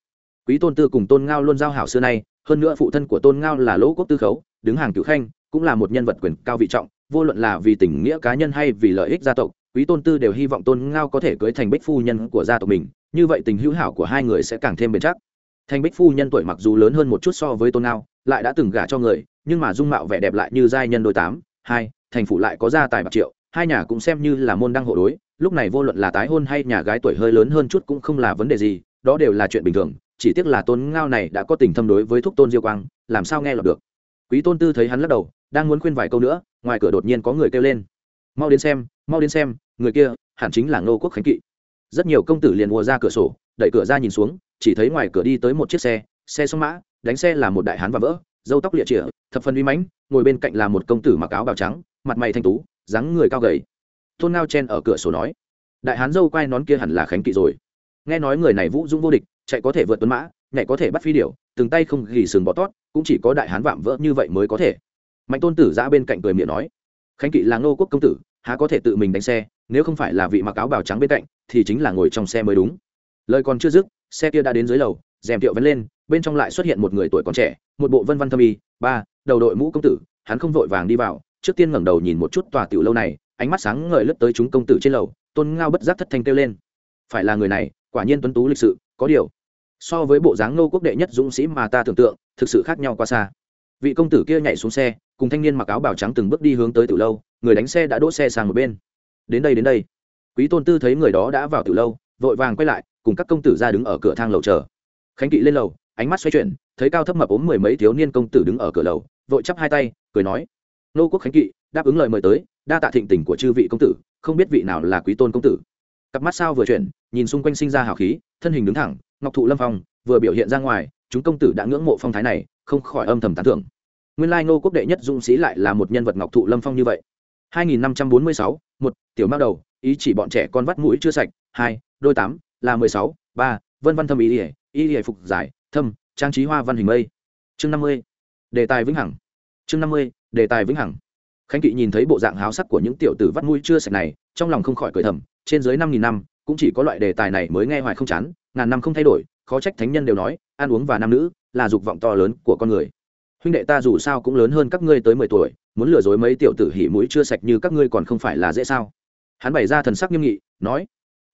Quý tôn tư cùng tôn ngao luôn giao hảo xưa nay, hơn nữa phụ thân của tôn ngao là lỗ quốc tư khấu đứng hàng cựu khanh, cũng là một nhân vật quyền cao vị trọng, vô luận là vì tình nghĩa cá nhân hay vì lợi ích gia tộc, quý tôn tư đều hy vọng tôn ngao có thể cưới thành bích phu nhân của gia tộc mình, như vậy tình hữu hảo của hai người sẽ càng thêm bền chắc. Thành bích phu nhân tuổi mặc dù lớn hơn một chút so với tôn ngao, lại đã từng gả cho người, nhưng mà dung mạo vẻ đẹp lại như giai nhân đôi tám, hai, thành phủ lại có gia tài bạc triệu, hai nhà cũng xem như là môn đăng hộ đối, lúc này vô luận là tái hôn hay nhà gái tuổi hơi lớn hơn chút cũng không là vấn đề gì, đó đều là chuyện bình thường, chỉ tiếc là tôn ngao này đã có tình thâm đối với thúc tôn diêu quang, làm sao nghe lọt được quý tôn tư thấy hắn lắc đầu, đang muốn khuyên vài câu nữa, ngoài cửa đột nhiên có người kêu lên. Mau đến xem, mau đến xem, người kia hẳn chính là ngô quốc khánh kỵ. Rất nhiều công tử liền ùa ra cửa sổ, đẩy cửa ra nhìn xuống, chỉ thấy ngoài cửa đi tới một chiếc xe xe sông mã, đánh xe là một đại hán và vỡ dâu tóc lịa chĩa thập phần uy mãnh, ngồi bên cạnh là một công tử mặc áo bào trắng, mặt mày thanh tú, dáng người cao gầy. Tôn ngao chen ở cửa sổ nói, đại hán dâu quai nón kia hẳn là khánh kỵ rồi. Nghe nói người này vũ dũng vô địch, chạy có thể vượt tuấn mã nhảy có thể bắt phi điểu, từng tay không gỉ sừng bọ tót, cũng chỉ có đại hán vạm vỡ như vậy mới có thể. Mạnh tôn tử ra bên cạnh cười miệng nói, khánh kỵ là ngô quốc công tử, há có thể tự mình đánh xe, nếu không phải là vị mặc áo bào trắng bên cạnh, thì chính là ngồi trong xe mới đúng. Lời còn chưa dứt, xe kia đã đến dưới lầu, rèm tiệu vẫn lên, bên trong lại xuất hiện một người tuổi còn trẻ, một bộ vân văn thâm y, ba, đầu đội mũ công tử, hắn không vội vàng đi vào, trước tiên ngẩng đầu nhìn một chút tòa tiểu lâu này, ánh mắt sáng ngời lướt tới chúng công tử trên lầu, tôn ngao bất giác thất thanh kêu lên, phải là người này, quả nhiên tuấn tú lịch sự, có điều so với bộ dáng nô quốc đệ nhất dũng sĩ mà ta tưởng tượng, thực sự khác nhau quá xa. Vị công tử kia nhảy xuống xe, cùng thanh niên mặc áo bào trắng từng bước đi hướng tới từ lâu, người đánh xe đã đỗ xe sang một bên. Đến đây đến đây. Quý tôn tư thấy người đó đã vào từ lâu, vội vàng quay lại, cùng các công tử ra đứng ở cửa thang lầu chờ. Khánh kỵ lên lầu, ánh mắt xoay chuyển, thấy cao thấp mập ốm mười mấy thiếu niên công tử đứng ở cửa lầu, vội chắp hai tay, cười nói nô quốc khánh kỵ, đáp ứng lời mời tới, đa tạ thịnh tình của chư vị công tử, không biết vị nào là quý tôn công tử. Cặp mắt sao vừa chuyển, nhìn xung quanh sinh ra hào khí, thân hình đứng thẳng ngọc thụ lâm phong vừa biểu hiện ra ngoài chúng công tử đã ngưỡng mộ phong thái này không khỏi âm thầm tán thưởng nguyên lai ngô quốc đệ nhất dũng sĩ lại là một nhân vật ngọc thụ lâm phong như vậy 2546, một tiểu mao đầu ý chỉ bọn trẻ con vắt mũi chưa sạch hai đôi tám là 16, ba vân văn thâm ý ỉa ý ỉa phục giải thâm trang trí hoa văn hình mây chương 50. đề tài vĩnh hằng chương 50. đề tài vĩnh hằng khánh kỵ nhìn thấy bộ dạng háo sắc của những tiểu tử vắt mũi chưa sạch này trong lòng không khỏi cười thầm trên dưới năm nghìn năm cũng chỉ có loại đề tài này mới nghe hoài không chán, ngàn năm không thay đổi, khó trách thánh nhân đều nói, ăn uống và nam nữ là dục vọng to lớn của con người. Huynh đệ ta dù sao cũng lớn hơn các ngươi tới mười tuổi, muốn lừa dối mấy tiểu tử hỉ mũi chưa sạch như các ngươi còn không phải là dễ sao? Hắn bày ra thần sắc nghiêm nghị, nói,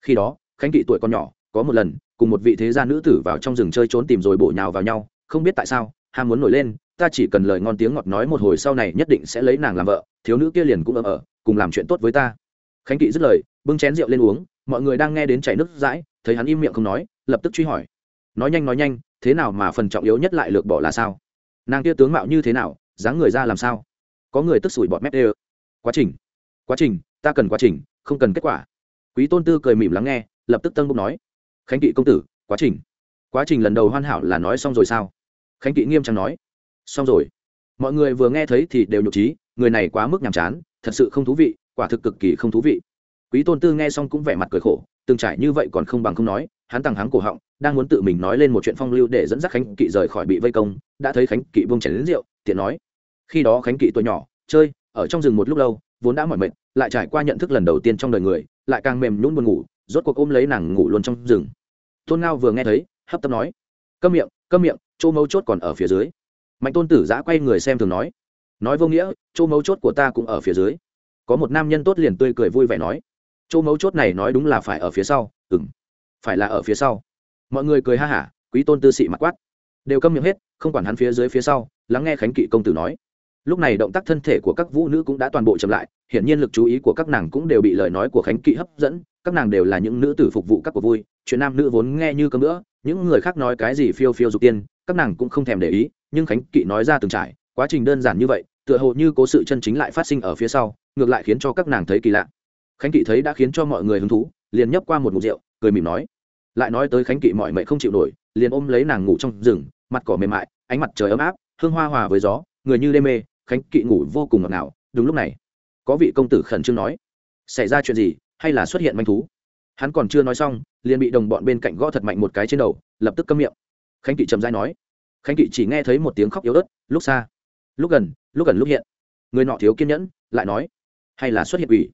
khi đó, khánh kỵ tuổi còn nhỏ, có một lần, cùng một vị thế gia nữ tử vào trong rừng chơi trốn tìm rồi bổ nhào vào nhau, không biết tại sao, ham muốn nổi lên, ta chỉ cần lời ngon tiếng ngọt nói một hồi sau này nhất định sẽ lấy nàng làm vợ, thiếu nữ kia liền cũng ở ở ờ, cùng làm chuyện tốt với ta. Khánh kỵ dứt lời, bưng chén rượu lên uống mọi người đang nghe đến chảy nước dãi thấy hắn im miệng không nói, lập tức truy hỏi. Nói nhanh nói nhanh, thế nào mà phần trọng yếu nhất lại lược bỏ là sao? Nàng kia tướng mạo như thế nào, dáng người ra làm sao? Có người tức sủi bọt mép đê quá trình. Quá trình, ta cần quá trình, không cần kết quả. Quý tôn tư cười mỉm lắng nghe, lập tức tân bốc nói. Khánh kỵ công tử, quá trình. Quá trình lần đầu hoàn hảo là nói xong rồi sao? Khánh kỵ nghiêm trang nói. Xong rồi. Mọi người vừa nghe thấy thì đều nhục trí người này quá mức nhàm chán, thật sự không thú vị, quả thực cực kỳ không thú vị quý tôn tư nghe xong cũng vẻ mặt cười khổ, từng trải như vậy còn không bằng không nói, hắn tằng hắng cổ họng, đang muốn tự mình nói lên một chuyện phong lưu để dẫn dắt khánh kỵ rời khỏi bị vây công, đã thấy khánh kỵ buông chảy đến rượu, tiện nói. Khi đó khánh kỵ tuổi nhỏ, chơi, ở trong rừng một lúc lâu, vốn đã mỏi mệt, lại trải qua nhận thức lần đầu tiên trong đời người, lại càng mềm nhún buồn ngủ, rốt cuộc ôm lấy nàng ngủ luôn trong rừng. Tôn ngao vừa nghe thấy, hấp tấp nói, câm miệng câm miệng, chỗ mấu chốt còn ở phía dưới. Mạnh tôn tử giã quay người xem thường nói nói vô nghĩa, chỗ mấu chốt của ta cũng ở phía dưới. Có một nam nhân tốt liền tươi cười vui vẻ nói chỗ mấu chốt này nói đúng là phải ở phía sau. Ừng phải là ở phía sau. Mọi người cười ha hả, quý tôn tư sĩ mặt quát. Đều câm miệng hết, không quản hắn phía dưới phía sau, lắng nghe khánh kỵ công tử nói. Lúc này động tác thân thể của các vũ nữ cũng đã toàn bộ chậm lại, hiển nhiên lực chú ý của các nàng cũng đều bị lời nói của khánh kỵ hấp dẫn. Các nàng đều là những nữ tử phục vụ các cuộc vui, chuyện nam nữ vốn nghe như cơm nữa những người khác nói cái gì phiêu phiêu dục tiên, các nàng cũng không thèm để ý, nhưng khánh kỵ nói ra từng trải, quá trình đơn giản như vậy, tựa hồ như có sự chân chính lại phát sinh ở phía sau, ngược lại khiến cho các nàng thấy kỳ lạ khánh kỵ thấy đã khiến cho mọi người hứng thú, liền nhấp qua một mục rượu, cười mỉm nói. Lại nói tới khánh kỵ mọi mệnh không chịu nổi, liền ôm lấy nàng ngủ trong rừng, mặt cỏ mềm mại, ánh mặt trời ấm áp, hương hoa hòa với gió, người như đê mê, khánh kỵ ngủ vô cùng ngọt ngào. Đúng lúc này, có vị công tử khẩn trương nói, xảy ra chuyện gì, hay là xuất hiện manh thú? Hắn còn chưa nói xong, liền bị đồng bọn bên cạnh gõ thật mạnh một cái trên đầu, lập tức câm miệng. Khánh kỵ trầm dai nói, khánh kỵ chỉ nghe thấy một tiếng khóc yếu ớt, lúc xa, lúc gần lúc gần lúc hiện. Người nọ thiếu kiên nhẫn, lại nói, hay là xuất hiện ủy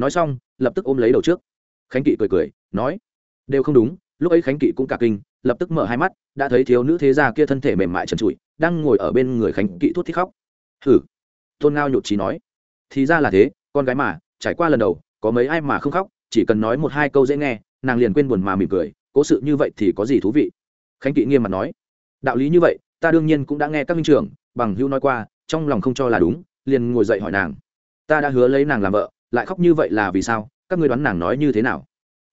nói xong, lập tức ôm lấy đầu trước. Khánh kỵ cười cười, nói, đều không đúng, lúc ấy khánh kỵ cũng cả kinh, lập tức mở hai mắt, đã thấy thiếu nữ thế gia kia thân thể mềm mại trần trụi, đang ngồi ở bên người khánh kỵ thút thít khóc. Hử tôn ngao nhụt trí nói, thì ra là thế, con gái mà, trải qua lần đầu, có mấy ai mà không khóc, chỉ cần nói một hai câu dễ nghe, nàng liền quên buồn mà mỉm cười, cố sự như vậy thì có gì thú vị? Khánh kỵ nghiêm mặt nói, đạo lý như vậy, ta đương nhiên cũng đã nghe các minh trưởng, bằng hữu nói qua, trong lòng không cho là đúng, liền ngồi dậy hỏi nàng, ta đã hứa lấy nàng làm vợ lại khóc như vậy là vì sao? Các ngươi đoán nàng nói như thế nào?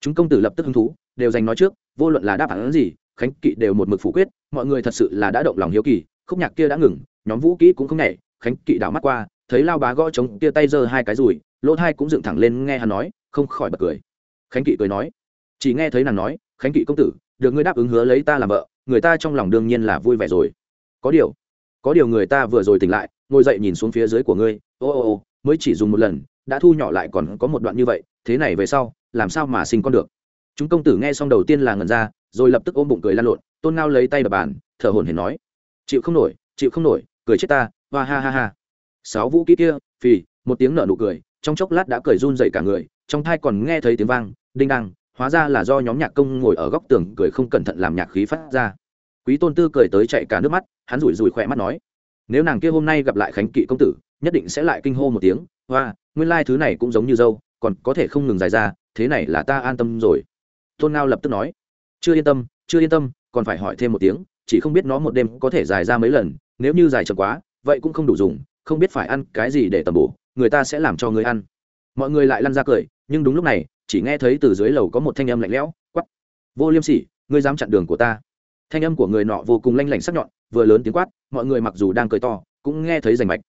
Chúng công tử lập tức hứng thú, đều dành nói trước, vô luận là đáp án gì, khánh kỵ đều một mực phủ quyết, mọi người thật sự là đã động lòng hiếu kỳ, khúc nhạc kia đã ngừng, nhóm vũ kỹ cũng không nhảy, khánh kỵ đảo mắt qua, thấy lao bá gõ trống kia tay giơ hai cái rùi, lỗ hai cũng dựng thẳng lên nghe hắn nói, không khỏi bật cười. Khánh kỵ cười nói, chỉ nghe thấy nàng nói, khánh kỵ công tử, được ngươi đáp ứng hứa lấy ta làm vợ, người ta trong lòng đương nhiên là vui vẻ rồi. Có điều có điều người ta vừa rồi tỉnh lại, ngồi dậy nhìn xuống phía dưới của ngươi, ô ô ô mới chỉ dùng một lần, đã thu nhỏ lại còn có một đoạn như vậy, thế này về sau, làm sao mà sinh con được? Chúng công tử nghe xong đầu tiên là ngần ra, rồi lập tức ôm bụng cười lan lộn, tôn ngao lấy tay đập bàn, thở hồn hển nói, chịu không nổi, chịu không nổi, cười chết ta, hoa ha ha ha. Sáu vũ kỹ kia, phì, một tiếng nở nụ cười, trong chốc lát đã cười run dậy cả người, trong thai còn nghe thấy tiếng vang, đinh đăng, hóa ra là do nhóm nhạc công ngồi ở góc tường cười không cẩn thận làm nhạc khí phát ra. Quý tôn tư cười tới chạy cả nước mắt, hắn rủi rủi khỏe mắt nói, nếu nàng kia hôm nay gặp lại khánh kỵ công tử nhất định sẽ lại kinh hô một tiếng, hoa, nguyên lai thứ này cũng giống như dâu, còn có thể không ngừng dài ra, thế này là ta an tâm rồi. Tôn ngao lập tức nói, chưa yên tâm, chưa yên tâm, còn phải hỏi thêm một tiếng, chỉ không biết nó một đêm có thể dài ra mấy lần, nếu như dài chậm quá, vậy cũng không đủ dùng, không biết phải ăn cái gì để tầm bổ, người ta sẽ làm cho người ăn. Mọi người lại lăn ra cười, nhưng đúng lúc này, chỉ nghe thấy từ dưới lầu có một thanh âm lạnh lẽo quắp vô liêm sỉ, ngươi dám chặn đường của ta. Thanh âm của người nọ vô cùng lanh lảnh sắc nhọn, vừa lớn tiếng quát, mọi người mặc dù đang cười to, cũng nghe thấy rành mạch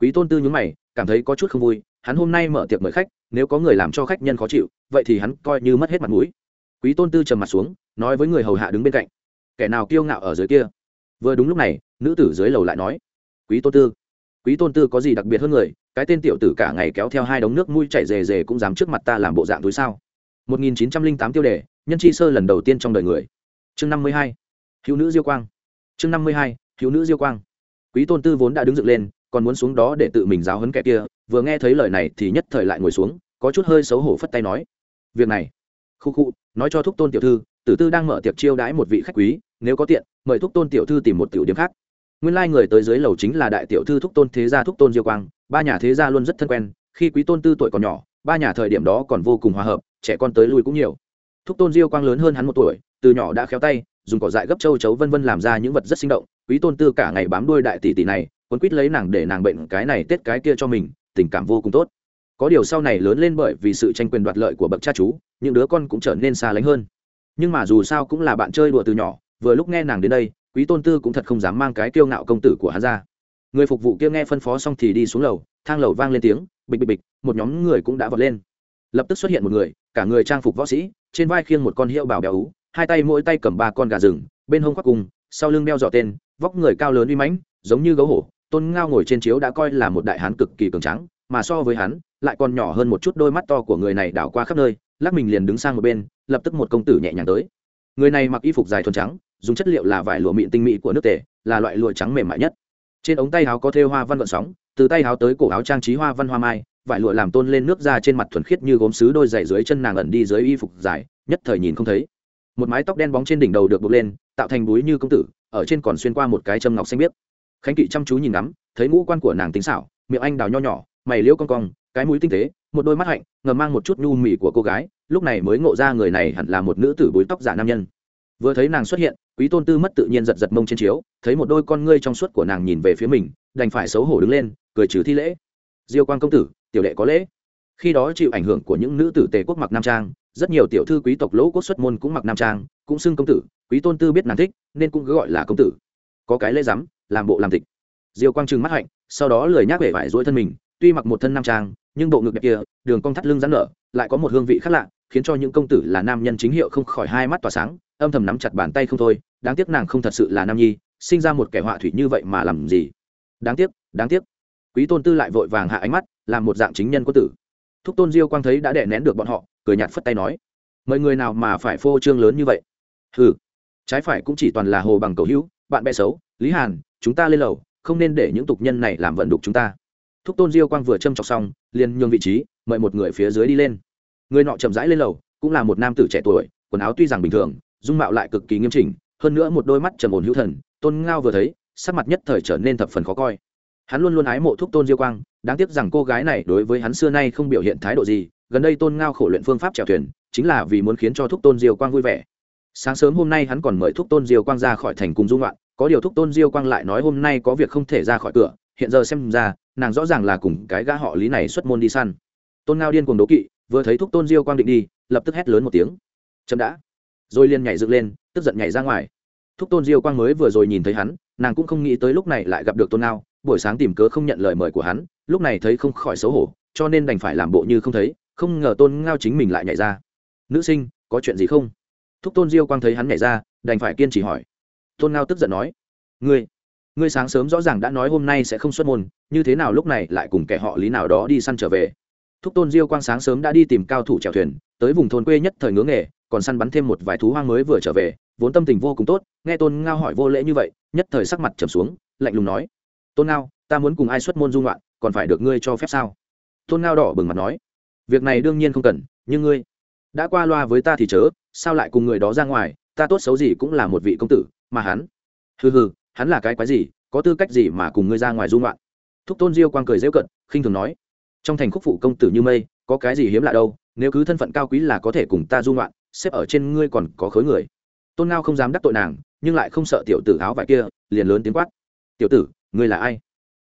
quý tôn tư nhún mày, cảm thấy có chút không vui, hắn hôm nay mở tiệc mời khách, nếu có người làm cho khách nhân khó chịu, vậy thì hắn coi như mất hết mặt mũi. Quý tôn tư trầm mặt xuống, nói với người hầu hạ đứng bên cạnh. Kẻ nào kiêu ngạo ở dưới kia? Vừa đúng lúc này, nữ tử dưới lầu lại nói. Quý tôn tư. Quý tôn tư có gì đặc biệt hơn người, cái tên tiểu tử cả ngày kéo theo hai đống nước mũi chảy rề rề cũng dám trước mặt ta làm bộ dạng túi sao? 1908 tiêu đề, nhân chi sơ lần đầu tiên trong đời người. Chương 52. hữu nữ diêu quang. Chương 52. hữu nữ diêu quang. Quý tôn tư vốn đã đứng dựng lên còn muốn xuống đó để tự mình giáo hấn kẻ kia, vừa nghe thấy lời này thì nhất thời lại ngồi xuống, có chút hơi xấu hổ phất tay nói, việc này, khu khu, nói cho thúc tôn tiểu thư, tử tư đang mở tiệc chiêu đãi một vị khách quý, nếu có tiện, mời thúc tôn tiểu thư tìm một tiểu điểm khác. Nguyên lai người tới dưới lầu chính là đại tiểu thư thúc tôn thế gia thúc tôn diêu quang, ba nhà thế gia luôn rất thân quen, khi quý tôn tư tuổi còn nhỏ, ba nhà thời điểm đó còn vô cùng hòa hợp, trẻ con tới lui cũng nhiều. Thúc tôn diêu quang lớn hơn hắn một tuổi, từ nhỏ đã khéo tay, dùng cỏ dại gấp châu chấu vân vân làm ra những vật rất sinh động, quý tôn tư cả ngày bám đuôi đại tỷ tỷ này quấn quýt lấy nàng để nàng bệnh cái này tết cái kia cho mình, tình cảm vô cùng tốt. Có điều sau này lớn lên bởi vì sự tranh quyền đoạt lợi của bậc cha chú, những đứa con cũng trở nên xa lánh hơn. Nhưng mà dù sao cũng là bạn chơi đùa từ nhỏ, vừa lúc nghe nàng đến đây, quý tôn tư cũng thật không dám mang cái kiêu ngạo công tử của hắn ra. Người phục vụ kia nghe phân phó xong thì đi xuống lầu, thang lầu vang lên tiếng, bịch bịch bịch, một nhóm người cũng đã vọt lên. Lập tức xuất hiện một người, cả người trang phục võ sĩ, trên vai khiêng một con hiệu bảo béo ú, hai tay mỗi tay cầm ba con gà rừng, bên hông khoác cùng sau lưng đeo dọ tên, vóc người cao lớn uy mãnh, giống như gấu hổ tôn ngao ngồi trên chiếu đã coi là một đại hán cực kỳ cường trắng mà so với hắn, lại còn nhỏ hơn một chút đôi mắt to của người này đảo qua khắp nơi, lắc mình liền đứng sang một bên, lập tức một công tử nhẹ nhàng tới. Người này mặc y phục dài thuần trắng, dùng chất liệu là vải lụa mịn tinh mỹ của nước tề, là loại lụa trắng mềm mại nhất. Trên ống tay áo có thêu hoa văn vận sóng, từ tay áo tới cổ áo trang trí hoa văn hoa mai, vải lụa làm tôn lên nước ra trên mặt thuần khiết như gốm sứ đôi giày dưới chân nàng ẩn đi dưới y phục dài, nhất thời nhìn không thấy. Một mái tóc đen bóng trên đỉnh đầu được buộc lên, tạo thành búi như công tử, ở trên còn xuyên qua một cái châm ngọc xanh biếc khánh kỵ chăm chú nhìn ngắm, thấy ngũ quan của nàng tính xảo, miệng anh đào nho nhỏ, mày liễu cong cong, cái mũi tinh tế, một đôi mắt hạnh, ngầm mang một chút nhu mì của cô gái, lúc này mới ngộ ra người này hẳn là một nữ tử búi tóc giả nam nhân. Vừa thấy nàng xuất hiện, quý tôn tư mất tự nhiên giật giật mông trên chiếu, thấy một đôi con ngươi trong suốt của nàng nhìn về phía mình, đành phải xấu hổ đứng lên, cười trừ thi lễ. Diêu quan công tử, tiểu đệ có lễ. Khi đó chịu ảnh hưởng của những nữ tử tề quốc mặc nam trang, rất nhiều tiểu thư quý tộc lỗ quốc xuất môn cũng mặc nam trang, cũng xưng công tử, quý tôn tư biết nàng thích, nên cũng cứ gọi là công tử. Có cái lễ rắm làm bộ làm tịch. Diêu quang trừng mắt hạnh, sau đó lười nhác vẻ vải dỗi thân mình, tuy mặc một thân nam trang, nhưng bộ ngực đẹp kia, đường cong thắt lưng rắn nở, lại có một hương vị khác lạ, khiến cho những công tử là nam nhân chính hiệu không khỏi hai mắt tỏa sáng, âm thầm nắm chặt bàn tay không thôi, đáng tiếc nàng không thật sự là nam nhi, sinh ra một kẻ họa thủy như vậy mà làm gì? Đáng tiếc đáng tiếc. Quý tôn tư lại vội vàng hạ ánh mắt, làm một dạng chính nhân quân tử. Thúc tôn diêu quang thấy đã đè nén được bọn họ, cười nhạt phất tay nói, mời người nào mà phải phô trương lớn như vậy? Ừ trái phải cũng chỉ toàn là hồ bằng cầu hữu, bạn bè xấu, lý hàn chúng ta lên lầu, không nên để những tục nhân này làm vận đục chúng ta. Thúc tôn diêu quang vừa châm chọc xong, liền nhường vị trí, mời một người phía dưới đi lên. Người nọ chậm rãi lên lầu, cũng là một nam tử trẻ tuổi, quần áo tuy rằng bình thường, dung mạo lại cực kỳ nghiêm chỉnh, hơn nữa một đôi mắt trầm ổn hữu thần, tôn ngao vừa thấy, sắc mặt nhất thời trở nên thập phần khó coi. Hắn luôn luôn ái mộ thúc tôn diêu quang, đáng tiếc rằng cô gái này đối với hắn xưa nay không biểu hiện thái độ gì, gần đây tôn ngao khổ luyện phương pháp trèo thuyền, chính là vì muốn khiến cho thúc tôn diêu quang vui vẻ. Sáng sớm hôm nay hắn còn mời thúc tôn diêu quang ra khỏi thành cùng dung loạn có điều thúc tôn diêu quang lại nói hôm nay có việc không thể ra khỏi cửa, hiện giờ xem ra, nàng rõ ràng là cùng cái gã họ lý này xuất môn đi săn. Tôn ngao điên cùng đố kỵ, vừa thấy thúc tôn diêu quang định đi, lập tức hét lớn một tiếng. Chậm đã. Rồi liền nhảy dựng lên, tức giận nhảy ra ngoài. Thúc tôn diêu quang mới vừa rồi nhìn thấy hắn, nàng cũng không nghĩ tới lúc này lại gặp được tôn ngao, buổi sáng tìm cớ không nhận lời mời của hắn, lúc này thấy không khỏi xấu hổ, cho nên đành phải làm bộ như không thấy, không ngờ tôn ngao chính mình lại nhảy ra. Nữ sinh, có chuyện gì không? Thúc tôn diêu quang thấy hắn nhảy ra, đành phải kiên trì hỏi tôn ngao tức giận nói, ngươi ngươi sáng sớm rõ ràng đã nói hôm nay sẽ không xuất môn, như thế nào lúc này lại cùng kẻ họ lý nào đó đi săn trở về? Thúc tôn diêu quang sáng sớm đã đi tìm cao thủ chèo thuyền, tới vùng thôn quê nhất thời ngưỡng nghề, còn săn bắn thêm một vài thú hoang mới vừa trở về, vốn tâm tình vô cùng tốt, nghe tôn ngao hỏi vô lễ như vậy, nhất thời sắc mặt trầm xuống, lạnh lùng nói, tôn ngao, ta muốn cùng ai xuất môn dung loạn còn phải được ngươi cho phép sao? Tôn ngao đỏ bừng mặt nói, việc này đương nhiên không cần, nhưng ngươi đã qua loa với ta thì chớ, sao lại cùng người đó ra ngoài, ta tốt xấu gì cũng là một vị công tử mà hắn. Hừ hừ, hắn là cái quái gì, có tư cách gì mà cùng ngươi ra ngoài dung loạn thúc tôn diêu quang cười dễu cận khinh thường nói. Trong thành khúc phụ công tử như mây, có cái gì hiếm lạ đâu, nếu cứ thân phận cao quý là có thể cùng ta dung loạn xếp ở trên ngươi còn có khối người. Tôn ngao không dám đắc tội nàng, nhưng lại không sợ tiểu tử áo vải kia, liền lớn tiếng quát. Tiểu tử, ngươi là ai?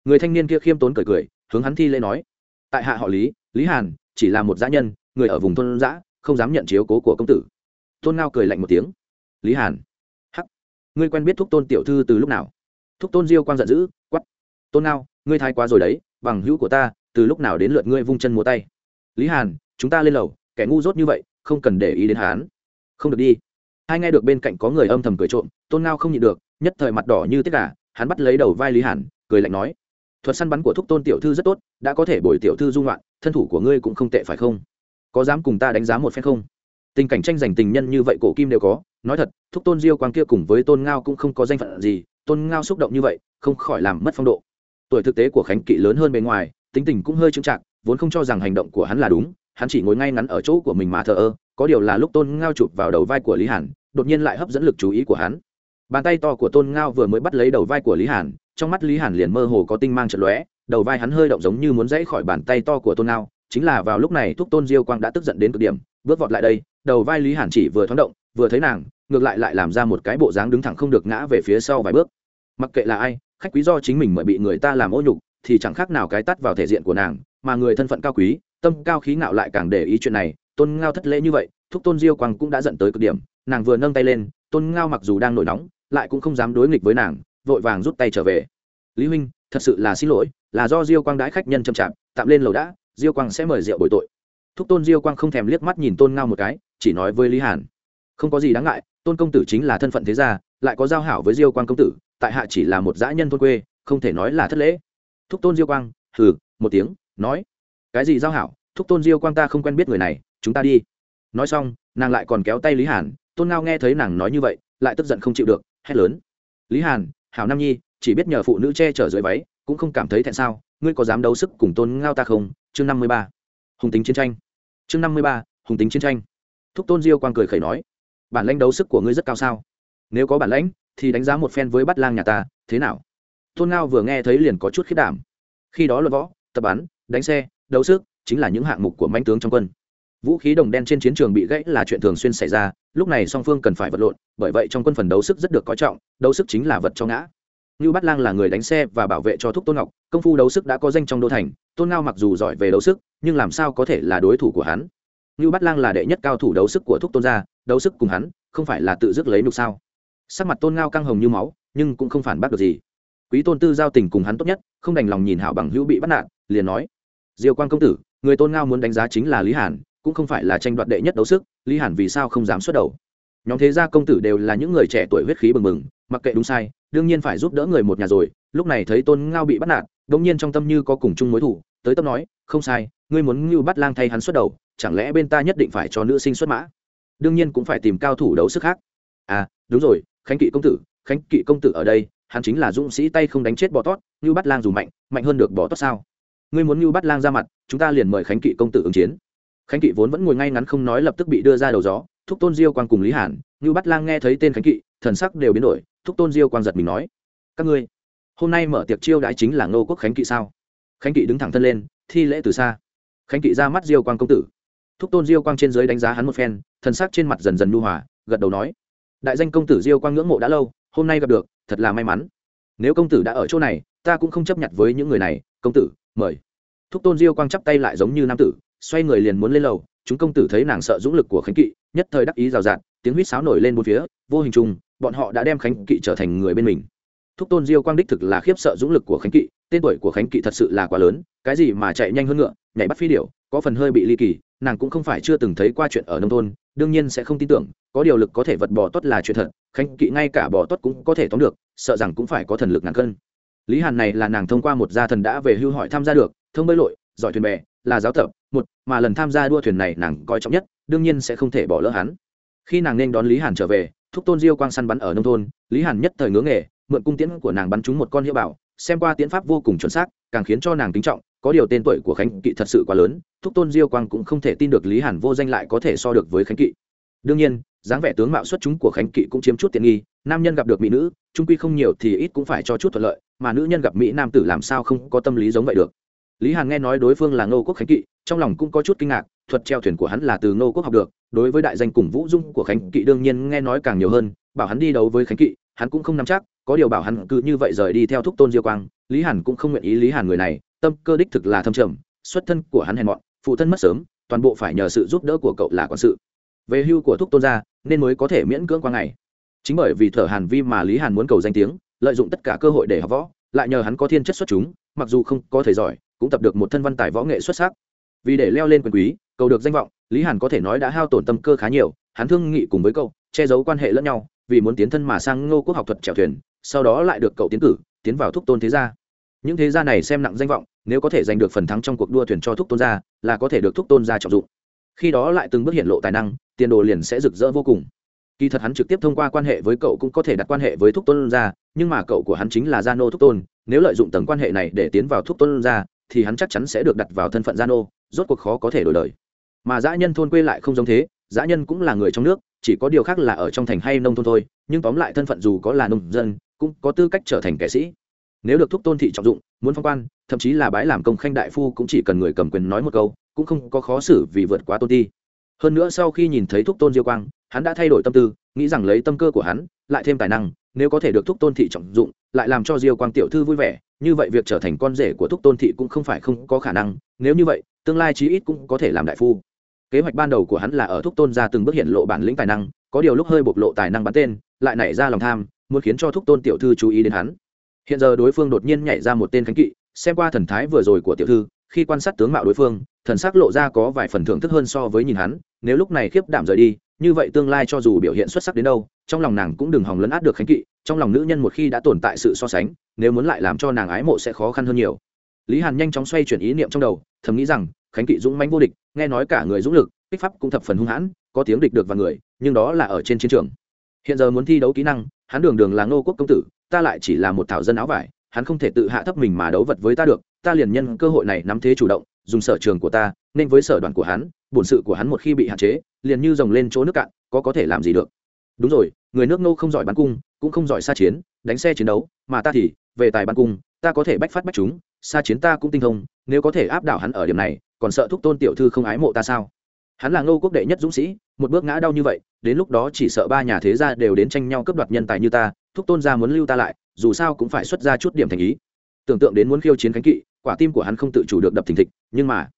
Người thanh niên kia khiêm tốn cười cười, hướng hắn thi lễ nói. Tại hạ họ lý lý hàn, chỉ là một dã nhân, người ở vùng thôn dã, không dám nhận chiếu cố của công tử. Tôn ngao cười lạnh một tiếng. Lý hàn ngươi quen biết thúc tôn tiểu thư từ lúc nào? Thúc tôn diêu quang giận dữ quắp tôn ngao, ngươi thái quá rồi đấy, bằng hữu của ta, từ lúc nào đến lượt ngươi vung chân múa tay? Lý hàn, chúng ta lên lầu, kẻ ngu dốt như vậy, không cần để ý đến hán không được đi. Hai nghe được bên cạnh có người âm thầm cười trộm, tôn ngao không nhịn được, nhất thời mặt đỏ như tất cả hắn bắt lấy đầu vai lý hàn, cười lạnh nói. Thuật săn bắn của thúc tôn tiểu thư rất tốt, đã có thể bồi tiểu thư dung loạn, thân thủ của ngươi cũng không tệ phải không? Có dám cùng ta đánh giá một phen không? Tình cảnh tranh giành tình nhân như vậy, cổ kim đều có. Nói thật, thúc tôn diêu quang kia cùng với tôn ngao cũng không có danh phận gì. Tôn ngao xúc động như vậy, không khỏi làm mất phong độ. Tuổi thực tế của khánh kỵ lớn hơn bề ngoài, tính tình cũng hơi chững chạc, vốn không cho rằng hành động của hắn là đúng. Hắn chỉ ngồi ngay ngắn ở chỗ của mình mà thờ ơ. Có điều là lúc tôn ngao chụp vào đầu vai của lý hàn, đột nhiên lại hấp dẫn lực chú ý của hắn. Bàn tay to của tôn ngao vừa mới bắt lấy đầu vai của lý hàn, trong mắt lý hàn liền mơ hồ có tinh mang trận lóe. Đầu vai hắn hơi động giống như muốn dãy khỏi bàn tay to của tôn ngao. Chính là vào lúc này thúc tôn diêu quang đã tức giận đến cực điểm, bước vọt lại đây đầu vai lý hàn chỉ vừa thoáng động, vừa thấy nàng, ngược lại lại làm ra một cái bộ dáng đứng thẳng không được ngã về phía sau vài bước. Mặc kệ là ai, khách quý do chính mình mời bị người ta làm ô nhục, thì chẳng khác nào cái tắt vào thể diện của nàng, mà người thân phận cao quý, tâm cao khí ngạo lại càng để ý chuyện này, tôn ngao thất lễ như vậy, thúc tôn diêu quang cũng đã dẫn tới cực điểm, nàng vừa nâng tay lên, tôn ngao mặc dù đang nổi nóng, lại cũng không dám đối nghịch với nàng, vội vàng rút tay trở về. Lý huynh, thật sự là xin lỗi, là do diêu quang đãi khách nhân chậm chạp, tạm lên lầu đã, diêu quang sẽ mời rượu bồi tội. Thúc tôn diêu quang không thèm liếc mắt nhìn tôn ngao một cái chỉ nói với lý hàn. Không có gì đáng ngại, tôn công tử chính là thân phận thế gia, lại có giao hảo với diêu quang công tử, tại hạ chỉ là một dã nhân thôn quê, không thể nói là thất lễ. Thúc tôn diêu quang, hừ, một tiếng, nói. Cái gì giao hảo? Thúc tôn diêu quang ta không quen biết người này, chúng ta đi. Nói xong, nàng lại còn kéo tay lý hàn, tôn ngao nghe thấy nàng nói như vậy, lại tức giận không chịu được, hét lớn. Lý hàn, hảo nam nhi, chỉ biết nhờ phụ nữ che chở dưới váy, cũng không cảm thấy thẹn sao, ngươi có dám đấu sức cùng tôn ngao ta không? Chương năm mươi ba. Hùng tính chiến tranh. Chương năm mươi ba, hùng tính chiến tranh thúc tôn diêu quang cười khẩy nói bản lãnh đấu sức của ngươi rất cao sao? Nếu có bản lãnh thì đánh giá một phen với bắt lang nhà ta thế nào? Tôn ngao vừa nghe thấy liền có chút khiết đảm. Khi đó luận võ tập bắn đánh xe đấu sức chính là những hạng mục của manh tướng trong quân. Vũ khí đồng đen trên chiến trường bị gãy là chuyện thường xuyên xảy ra lúc này song phương cần phải vật lộn bởi vậy trong quân phần đấu sức rất được coi trọng đấu sức chính là vật cho ngã. Như Bát Lang là người đánh xe và bảo vệ cho Thúc Tôn Ngọc, công phu đấu sức đã có danh trong đô thành, Tôn Ngao mặc dù giỏi về đấu sức, nhưng làm sao có thể là đối thủ của hắn? Ngưu Bát Lang là đệ nhất cao thủ đấu sức của Thúc Tôn gia, đấu sức cùng hắn, không phải là tự dứt lấy nhục sao? Sắc mặt Tôn Ngao căng hồng như máu, nhưng cũng không phản bác được gì. Quý Tôn Tư giao tình cùng hắn tốt nhất, không đành lòng nhìn Hảo Bằng Hữu bị bắt nạt, liền nói: "Diêu Quang công tử, người Tôn Ngao muốn đánh giá chính là Lý Hàn, cũng không phải là tranh đoạt đệ nhất đấu sức, Lý Hàn vì sao không dám xuất đầu?" Nhóm thế gia công tử đều là những người trẻ tuổi huyết khí bừng bừng, mặc kệ đúng sai, đương nhiên phải giúp đỡ người một nhà rồi lúc này thấy tôn ngao bị bắt nạt đ nhiên trong tâm như có cùng chung mối thủ tới tâm nói không sai ngươi muốn ngưu Bát lang thay hắn xuất đầu chẳng lẽ bên ta nhất định phải cho nữ sinh xuất mã? Đương nhiên cũng phải tìm cao thủ đấu sức khác. À đúng rồi, khánh kỵ công tử, khánh kỵ công tử ở đây, hắn chính là dũng sĩ tay không đánh chết bò tót như bắt lang dù mạnh mạnh hơn được bò tót sao? Ngươi muốn như bắt lang ra mặt, chúng ta liền mời khánh kỵ công tử ứng chiến. Khánh kỵ vốn vẫn ngồi ngay ngắn không nói lập tức bị đưa ra đầu gió, thúc tôn diêu quang cùng lý hàn như bắt lang nghe thấy tên khánh kỵ, thần sắc đều biến đổi, thúc tôn diêu quang giật mình nói, các ngươi, hôm nay mở tiệc chiêu đãi chính là ngô quốc khánh kỵ sao? Khánh kỵ đứng thẳng thân lên, thi lễ từ xa. Khánh kỵ ra mắt diêu quang công tử thúc tôn diêu quang trên giới đánh giá hắn một phen, thần sắc trên mặt dần dần nhu hòa, gật đầu nói, đại danh công tử diêu quang ngưỡng mộ đã lâu, hôm nay gặp được, thật là may mắn. Nếu công tử đã ở chỗ này, ta cũng không chấp nhận với những người này, công tử, mời. Thúc tôn diêu quang chắp tay lại giống như nam tử, xoay người liền muốn lên lầu, chúng công tử thấy nàng sợ dũng lực của khánh kỵ, nhất thời đắc ý rào rạt, tiếng huýt sáo nổi lên bốn phía, vô hình chung, bọn họ đã đem khánh kỵ trở thành người bên mình thúc tôn diêu quang đích thực là khiếp sợ dũng lực của khánh kỵ, tên tuổi của khánh kỵ thật sự là quá lớn, cái gì mà chạy nhanh hơn ngựa, nhảy bắt phi điệu có phần hơi bị ly kỳ, nàng cũng không phải chưa từng thấy qua chuyện ở nông thôn, đương nhiên sẽ không tin tưởng, có điều lực có thể vật bò tốt là chuyện thật, khánh kỵ ngay cả bò tốt cũng có thể tóm được, sợ rằng cũng phải có thần lực ngàn cân. Lý hàn này là nàng thông qua một gia thần đã về hưu hỏi tham gia được, thông bơi lội, giỏi thuyền bè, là giáo tập, một, mà lần tham gia đua thuyền này nàng coi trọng nhất, đương nhiên sẽ không thể bỏ lỡ hắn. Khi nàng nên đón lý hàn trở về, thúc tôn diêu quang săn bắn ở nông thôn, lý hàn nhất thời ngưỡng nghề mượn cung tiễn của nàng bắn trúng một con hiệu bảo, xem qua tiễn pháp vô cùng chuẩn xác, càng khiến cho nàng kính trọng, có điều tên tuổi của khánh kỵ thật sự quá lớn, thúc tôn diêu quang cũng không thể tin được lý hàn vô danh lại có thể so được với khánh kỵ. Đương nhiên, dáng vẻ tướng mạo xuất chúng của khánh kỵ cũng chiếm chút tiện nghi, nam nhân gặp được mỹ nữ, trung quy không nhiều thì ít cũng phải cho chút thuận lợi, mà nữ nhân gặp mỹ nam tử làm sao không có tâm lý giống vậy được. Lý hàn nghe nói đối phương là ngô quốc khánh kỵ, trong lòng cũng có chút kinh ngạc, thuật treo thuyền của hắn là từ ngô quốc học được, đối với đại danh cùng vũ dung của khánh kỵ đương nhiên nghe nói càng nhiều hơn, bảo hắn đi đấu với khánh kỵ hắn cũng không nắm chắc, có điều bảo hắn cứ như vậy rời đi theo thúc tôn diêu quang, lý hàn cũng không nguyện ý lý hàn người này, tâm cơ đích thực là thâm trầm, xuất thân của hắn hèn mọn, phụ thân mất sớm, toàn bộ phải nhờ sự giúp đỡ của cậu là quản sự. Về hưu của thúc tôn gia, nên mới có thể miễn cưỡng qua ngày. Chính bởi vì thở hàn vi mà lý hàn muốn cầu danh tiếng, lợi dụng tất cả cơ hội để học võ, lại nhờ hắn có thiên chất xuất chúng, mặc dù không có thể giỏi, cũng tập được một thân văn tài võ nghệ xuất sắc. Vì để leo lên quyền quý, cầu được danh vọng, lý hàn có thể nói đã hao tổn tâm cơ khá nhiều, hắn thương nghị cùng với cậu, che giấu quan hệ lẫn nhau vì muốn tiến thân mà sang ngô quốc học thuật chèo thuyền, sau đó lại được cậu tiến cử, tiến vào thúc tôn thế gia. Những thế gia này xem nặng danh vọng, nếu có thể giành được phần thắng trong cuộc đua thuyền cho thúc tôn gia, là có thể được thúc tôn gia trọng dụng. Khi đó lại từng bước hiện lộ tài năng, tiền đồ liền sẽ rực rỡ vô cùng. Kỳ thật hắn trực tiếp thông qua quan hệ với cậu cũng có thể đặt quan hệ với thúc tôn gia, nhưng mà cậu của hắn chính là gia nô thúc tôn, nếu lợi dụng tầng quan hệ này để tiến vào thúc tôn gia, thì hắn chắc chắn sẽ được đặt vào thân phận gia nô, rốt cuộc khó có thể đổi đời. Mà dã nhân thôn quê lại không giống thế, dã nhân cũng là người trong nước chỉ có điều khác là ở trong thành hay nông thôn thôi, nhưng tóm lại thân phận dù có là nông dân, cũng có tư cách trở thành kẻ sĩ. Nếu được thúc tôn thị trọng dụng, muốn phong quan, thậm chí là bái làm công khanh đại phu cũng chỉ cần người cầm quyền nói một câu, cũng không có khó xử vì vượt quá tôn ti. Hơn nữa sau khi nhìn thấy thúc tôn diêu quang, hắn đã thay đổi tâm tư, nghĩ rằng lấy tâm cơ của hắn, lại thêm tài năng, nếu có thể được thúc tôn thị trọng dụng, lại làm cho diêu quang tiểu thư vui vẻ, như vậy việc trở thành con rể của thúc tôn thị cũng không phải không có khả năng, nếu như vậy, tương lai chí ít cũng có thể làm đại phu kế hoạch ban đầu của hắn là ở thúc tôn ra từng bước hiện lộ bản lĩnh tài năng, có điều lúc hơi bộc lộ tài năng bắn tên, lại nảy ra lòng tham, muốn khiến cho thúc tôn tiểu thư chú ý đến hắn. Hiện giờ đối phương đột nhiên nhảy ra một tên khánh kỵ, xem qua thần thái vừa rồi của tiểu thư, khi quan sát tướng mạo đối phương, thần sắc lộ ra có vài phần thưởng thức hơn so với nhìn hắn, nếu lúc này khiếp đảm rời đi, như vậy tương lai cho dù biểu hiện xuất sắc đến đâu, trong lòng nàng cũng đừng hòng lấn át được khánh kỵ, trong lòng nữ nhân một khi đã tồn tại sự so sánh, nếu muốn lại làm cho nàng ái mộ sẽ khó khăn hơn nhiều. Lý hàn nhanh chóng xoay chuyển ý niệm trong đầu, thầm nghĩ rằng khánh kỵ dũng mãnh vô địch, nghe nói cả người dũng lực, kích pháp cũng thập phần hung hãn, có tiếng địch được vào người, nhưng đó là ở trên chiến trường. Hiện giờ muốn thi đấu kỹ năng, hắn đường đường là ngô quốc công tử, ta lại chỉ là một thảo dân áo vải, hắn không thể tự hạ thấp mình mà đấu vật với ta được, ta liền nhân cơ hội này nắm thế chủ động, dùng sở trường của ta, nên với sở đoàn của hắn, bổn sự của hắn một khi bị hạn chế, liền như rồng lên chỗ nước cạn, có có thể làm gì được. Đúng rồi, người nước nô không giỏi bắn cung, cũng không giỏi xa chiến, đánh xe chiến đấu, mà ta thì, về tài bắn cung, ta có thể bách phát bách chúng, xa chiến ta cũng tinh thông, nếu có thể áp đảo hắn ở điểm này còn sợ thúc tôn tiểu thư không ái mộ ta sao? Hắn là ngô quốc đệ nhất dũng sĩ, một bước ngã đau như vậy, đến lúc đó chỉ sợ ba nhà thế gia đều đến tranh nhau cướp đoạt nhân tài như ta, thúc tôn gia muốn lưu ta lại, dù sao cũng phải xuất ra chút điểm thành ý. Tưởng tượng đến muốn khiêu chiến khánh kỵ, quả tim của hắn không tự chủ được đập thình thịch, nhưng mà,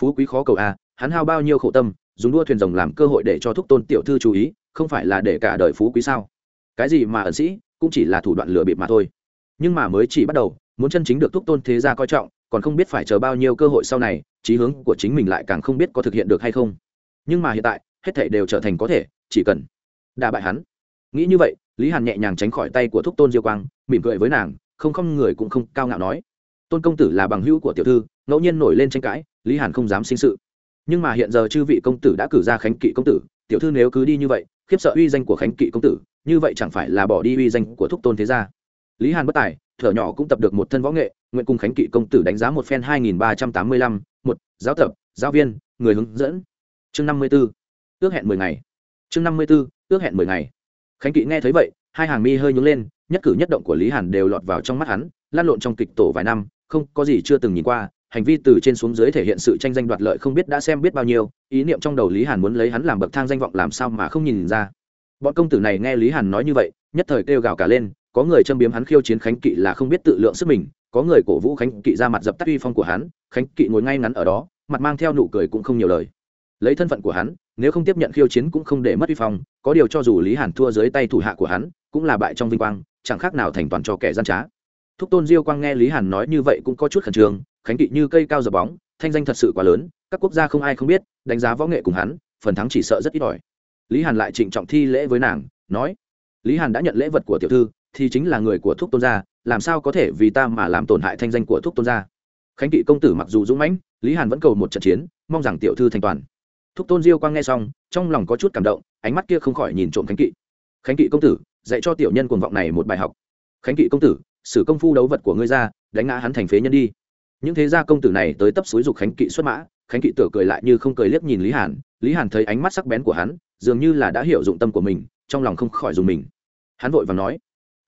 phú quý khó cầu a, hắn hao bao nhiêu khổ tâm, dùng đua thuyền rồng làm cơ hội để cho thúc tôn tiểu thư chú ý, không phải là để cả đời phú quý sao? Cái gì mà ẩn sĩ, cũng chỉ là thủ đoạn lừa bịp mà thôi. Nhưng mà mới chỉ bắt đầu, muốn chân chính được thúc tôn thế gia coi trọng, còn không biết phải chờ bao nhiêu cơ hội sau này trí hướng của chính mình lại càng không biết có thực hiện được hay không. Nhưng mà hiện tại, hết thảy đều trở thành có thể, chỉ cần đả bại hắn. Nghĩ như vậy, lý hàn nhẹ nhàng tránh khỏi tay của thúc tôn diêu quang, mỉm cười với nàng, không không người cũng không cao ngạo nói. Tôn công tử là bằng hữu của tiểu thư, ngẫu nhiên nổi lên tranh cãi, lý hàn không dám sinh sự. Nhưng mà hiện giờ chư vị công tử đã cử ra khánh kỵ công tử, tiểu thư nếu cứ đi như vậy, khiếp sợ uy danh của khánh kỵ công tử, như vậy chẳng phải là bỏ đi uy danh của thúc tôn thế gia. Lý hàn bất tài thở nhỏ cũng tập được một thân võ nghệ, nguyện cùng khánh kỵ công tử đánh giá một phen hai nghìn ba trăm tám mươi lăm, một, giáo tập, giáo viên, người hướng dẫn. Chương năm mươi b ố ước hẹn mười ngày. Chương năm mươi b ố ước hẹn mười ngày. Khánh kỵ nghe thấy vậy, hai hàng mi hơi nhúng lên, nhất cử nhất động của lý hàn đều lọt vào trong mắt hắn lan lộn trong kịch tổ vài năm, không có gì chưa từng nhìn qua, hành vi từ trên xuống dưới thể hiện sự tranh danh đoạt lợi không biết đã xem biết bao nhiêu, ý niệm trong đầu lý hàn muốn lấy hắn làm bậc thang danh vọng làm sao mà không nhìn ra. Bọn công tử này nghe lý hàn nói như vậy, nhất thời kêu gào cả lên có người châm biếm hắn khiêu chiến khánh kỵ là không biết tự lượng sức mình, có người cổ vũ khánh kỵ ra mặt dập tắt uy phong của hắn, khánh kỵ ngồi ngay ngắn ở đó, mặt mang theo nụ cười cũng không nhiều lời. Lấy thân phận của hắn, nếu không tiếp nhận khiêu chiến cũng không để mất uy phong, có điều cho dù lý hàn thua dưới tay thủ hạ của hắn, cũng là bại trong vinh quang, chẳng khác nào thành toàn cho kẻ gian trá. Thúc tôn diêu quang nghe lý hàn nói như vậy cũng có chút khẩn trương, khánh kỵ như cây cao dập bóng, thanh danh thật sự quá lớn, các quốc gia không ai không biết, đánh giá võ nghệ cùng hắn, phần thắng chỉ sợ rất ít ỏi. Lý hàn lại trịnh trọng thi lễ với nàng, nói, lý hàn đã nhận lễ vật của tiểu thư thì chính là người của thúc tôn gia, làm sao có thể vì ta mà làm tổn hại thanh danh của thúc tôn gia? Khánh kỵ công tử mặc dù dũng mãnh, lý hàn vẫn cầu một trận chiến, mong rằng tiểu thư thành toàn. Thúc tôn diêu quang nghe xong, trong lòng có chút cảm động, ánh mắt kia không khỏi nhìn trộm khánh kỵ. Khánh kỵ công tử, dạy cho tiểu nhân cuồng vọng này một bài học. Khánh kỵ công tử sử công phu đấu vật của ngươi ra, đánh ngã hắn thành phế nhân đi. Những thế gia công tử này tới tấp suối dục khánh kỵ xuất mã, khánh kỵ tử cười lại như không cười liếc nhìn lý hàn lý hàn thấy ánh mắt sắc bén của hắn, dường như là đã hiểu dụng tâm của mình, trong lòng không khỏi dùng mình. Hắn vội và nói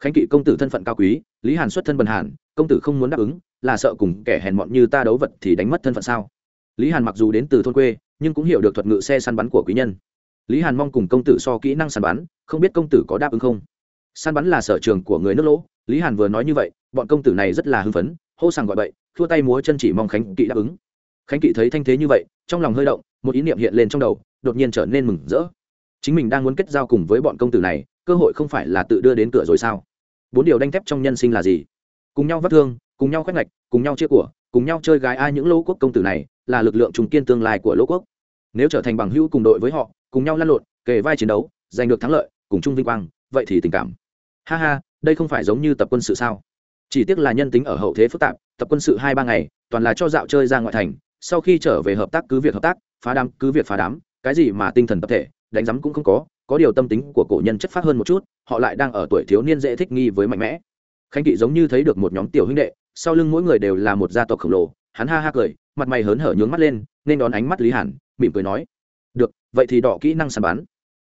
khánh kỵ công tử thân phận cao quý, lý hàn xuất thân bần hàn, công tử không muốn đáp ứng, là sợ cùng kẻ hèn mọn như ta đấu vật thì đánh mất thân phận sao? Lý hàn mặc dù đến từ thôn quê, nhưng cũng hiểu được thuật ngự xe săn bắn của quý nhân. Lý hàn mong cùng công tử so kỹ năng săn bắn, không biết công tử có đáp ứng không? Săn bắn là sở trường của người nước lỗ, lý hàn vừa nói như vậy, bọn công tử này rất là hưng phấn, hô sàng gọi bậy, thua tay múa chân chỉ mong khánh kỵ đáp ứng. Khánh kỵ thấy thanh thế như vậy, trong lòng hơi động, một ý niệm hiện lên trong đầu, đột nhiên trở nên mừng rỡ. Chính mình đang muốn kết giao cùng với bọn công tử này, cơ hội không phải là tự đưa đến cửa rồi sao? Bốn điều đanh thép trong nhân sinh là gì? Cùng nhau vắt thương, cùng nhau khoét ngạch, cùng nhau chia của, cùng nhau chơi gái ai những lỗ quốc công tử này là lực lượng trùng kiên tương lai của lỗ quốc. Nếu trở thành bằng hữu cùng đội với họ, cùng nhau lăn lộn, kề vai chiến đấu, giành được thắng lợi, cùng chung vinh quang, vậy thì tình cảm. Ha ha, đây không phải giống như tập quân sự sao? Chỉ tiếc là nhân tính ở hậu thế phức tạp, tập quân sự hai ba ngày, toàn là cho dạo chơi ra ngoại thành, sau khi trở về hợp tác cứ việc hợp tác, phá đám cứ việc phá đám, cái gì mà tinh thần tập thể, đánh giám cũng không có có điều tâm tính của cổ nhân chất phát hơn một chút, họ lại đang ở tuổi thiếu niên dễ thích nghi với mạnh mẽ. Khánh kỵ giống như thấy được một nhóm tiểu huynh đệ, sau lưng mỗi người đều là một gia tộc khổng lồ, hắn ha ha cười, mặt mày hớn hở nhướng mắt lên, nên đón ánh mắt lý hàn, mỉm cười nói, được, vậy thì đỏ kỹ năng săn bắn.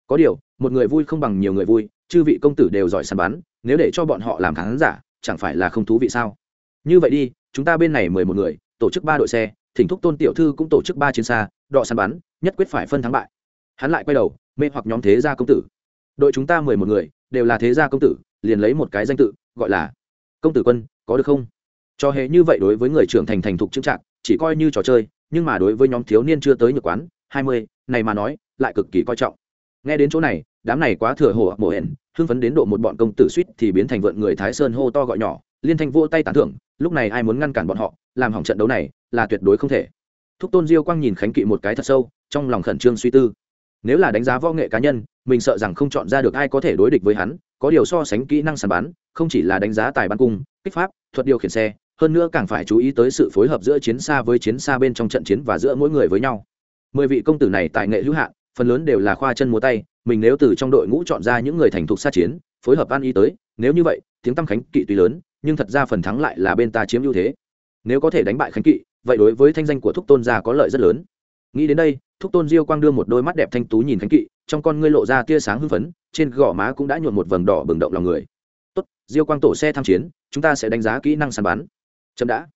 Có điều, một người vui không bằng nhiều người vui, chư vị công tử đều giỏi săn bắn, nếu để cho bọn họ làm khán giả, chẳng phải là không thú vị sao? Như vậy đi, chúng ta bên này mười một người, tổ chức ba đội xe, thỉnh thúc tôn tiểu thư cũng tổ chức ba chiến xa, đọ săn bắn, nhất quyết phải phân thắng bại. Hắn lại quay đầu mê hoặc nhóm thế gia công tử. Đội chúng ta mười một người, đều là thế gia công tử, liền lấy một cái danh tự, gọi là công tử quân, có được không? Cho hề như vậy đối với người trưởng thành thành thục trưng trạng, chỉ coi như trò chơi, nhưng mà đối với nhóm thiếu niên chưa tới nhược quán, hai mươi, này mà nói, lại cực kỳ coi trọng. Nghe đến chỗ này, đám này quá thừa hồ mổ hển, hưng phấn đến độ một bọn công tử suýt thì biến thành vượn người thái sơn hô to gọi nhỏ, liên thanh vô tay tán thưởng, lúc này ai muốn ngăn cản bọn họ, làm hỏng trận đấu này, là tuyệt đối không thể. Thúc tôn diêu quang nhìn khánh kỵ một cái thật sâu, trong lòng khẩn trương suy tư nếu là đánh giá võ nghệ cá nhân mình sợ rằng không chọn ra được ai có thể đối địch với hắn có điều so sánh kỹ năng sàn bán, không chỉ là đánh giá tài bắn cung kích pháp thuật điều khiển xe hơn nữa càng phải chú ý tới sự phối hợp giữa chiến xa với chiến xa bên trong trận chiến và giữa mỗi người với nhau. Mười vị công tử này tại nghệ hữu hạn phần lớn đều là khoa chân múa tay mình nếu từ trong đội ngũ chọn ra những người thành thục xa chiến phối hợp an ý tới nếu như vậy tiếng tăm khánh kỵ tuy lớn nhưng thật ra phần thắng lại là bên ta chiếm ưu thế. Nếu có thể đánh bại khánh kỵ vậy đối với thanh danh của thúc tôn gia có lợi rất lớn nghĩ đến đây, thúc tôn diêu quang đưa một đôi mắt đẹp thanh tú nhìn khánh kỵ, trong con ngươi lộ ra tia sáng hưng phấn, trên gò má cũng đã nhuộn một vầng đỏ bừng động lòng người. Tốt, diêu quang tổ xe tham chiến, chúng ta sẽ đánh giá kỹ năng săn bắn. Chậm đã.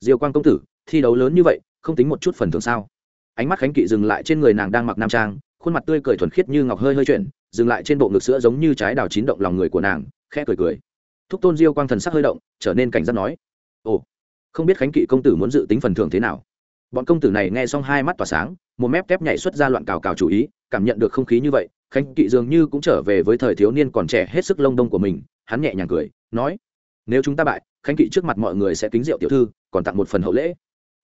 Diêu quang công tử, thi đấu lớn như vậy, không tính một chút phần thưởng sao? Ánh mắt khánh kỵ dừng lại trên người nàng đang mặc nam trang, khuôn mặt tươi cười thuần khiết như ngọc hơi hơi chuyển, dừng lại trên bộ ngực sữa giống như trái đào chín động lòng người của nàng, khẽ cười cười. Thúc tôn diêu quang thần sắc hơi động, trở nên cảnh giác nói, ồ, không biết khánh kỵ công tử muốn dự tính phần thưởng thế nào? Bọn công tử này nghe xong hai mắt tỏa sáng, một mép kép nhảy xuất ra loạn cào cào chủ ý, cảm nhận được không khí như vậy, khánh kỵ dường như cũng trở về với thời thiếu niên còn trẻ hết sức lông đông của mình, hắn nhẹ nhàng cười, nói, nếu chúng ta bại, khánh kỵ trước mặt mọi người sẽ kính rượu tiểu thư, còn tặng một phần hậu lễ.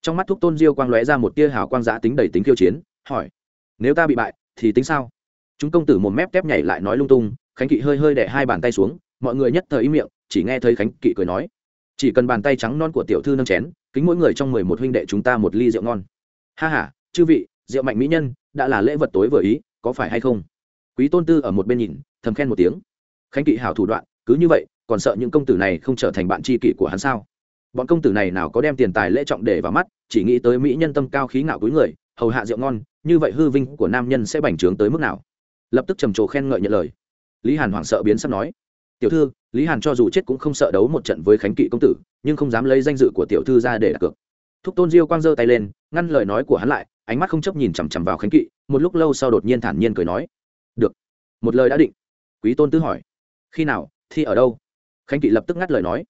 Trong mắt thúc tôn diêu quang lóe ra một tia hào quang giã tính đầy tính khiêu chiến, hỏi, nếu ta bị bại, thì tính sao? Chúng công tử một mép kép nhảy lại nói lung tung, khánh kỵ hơi hơi đẻ hai bàn tay xuống, mọi người nhất thời im miệng, chỉ nghe thấy khánh kỵ cười nói chỉ cần bàn tay trắng non của tiểu thư nâng chén, kính mỗi người trong mười một huynh đệ chúng ta một ly rượu ngon. Ha h a chư vị, rượu mạnh mỹ nhân, đã là lễ vật tối vừa ý, có phải hay không? Quý tôn tư ở một bên nhìn, thầm khen một tiếng. Khánh kỵ hảo thủ đoạn, cứ như vậy, còn sợ những công tử này không trở thành bạn tri kỷ của hắn sao? Bọn công tử này nào có đem tiền tài lễ trọng để vào mắt, chỉ nghĩ tới mỹ nhân tâm cao khí ngạo túi người, hầu hạ rượu ngon, như vậy hư vinh của nam nhân sẽ bành trướng tới mức nào? Lập tức trầm trồ khen ngợi nhận lời. Lý hàn hoảng sợ biến sắp nói tiểu thư, lý hàn cho dù chết cũng không sợ đấu một trận với khánh kỵ công tử, nhưng không dám lấy danh dự của tiểu thư ra để đặt cược. Thúc tôn diêu quang giơ tay lên, ngăn lời nói của hắn lại, ánh mắt không chấp nhìn chằm chằm vào khánh kỵ, một lúc lâu sau đột nhiên thản nhiên cười nói, được, một lời đã định. Quý tôn tư hỏi, khi nào, thi ở đâu? Khánh kỵ lập tức ngắt lời nói,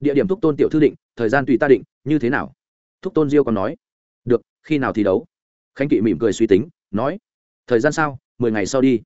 địa điểm thúc tôn tiểu thư định, thời gian tùy ta định, như thế nào? Thúc tôn diêu còn nói, được, khi nào thi đấu? Khánh kỵ mỉm cười suy tính, nói, thời gian sao? Mười ngày sau đi.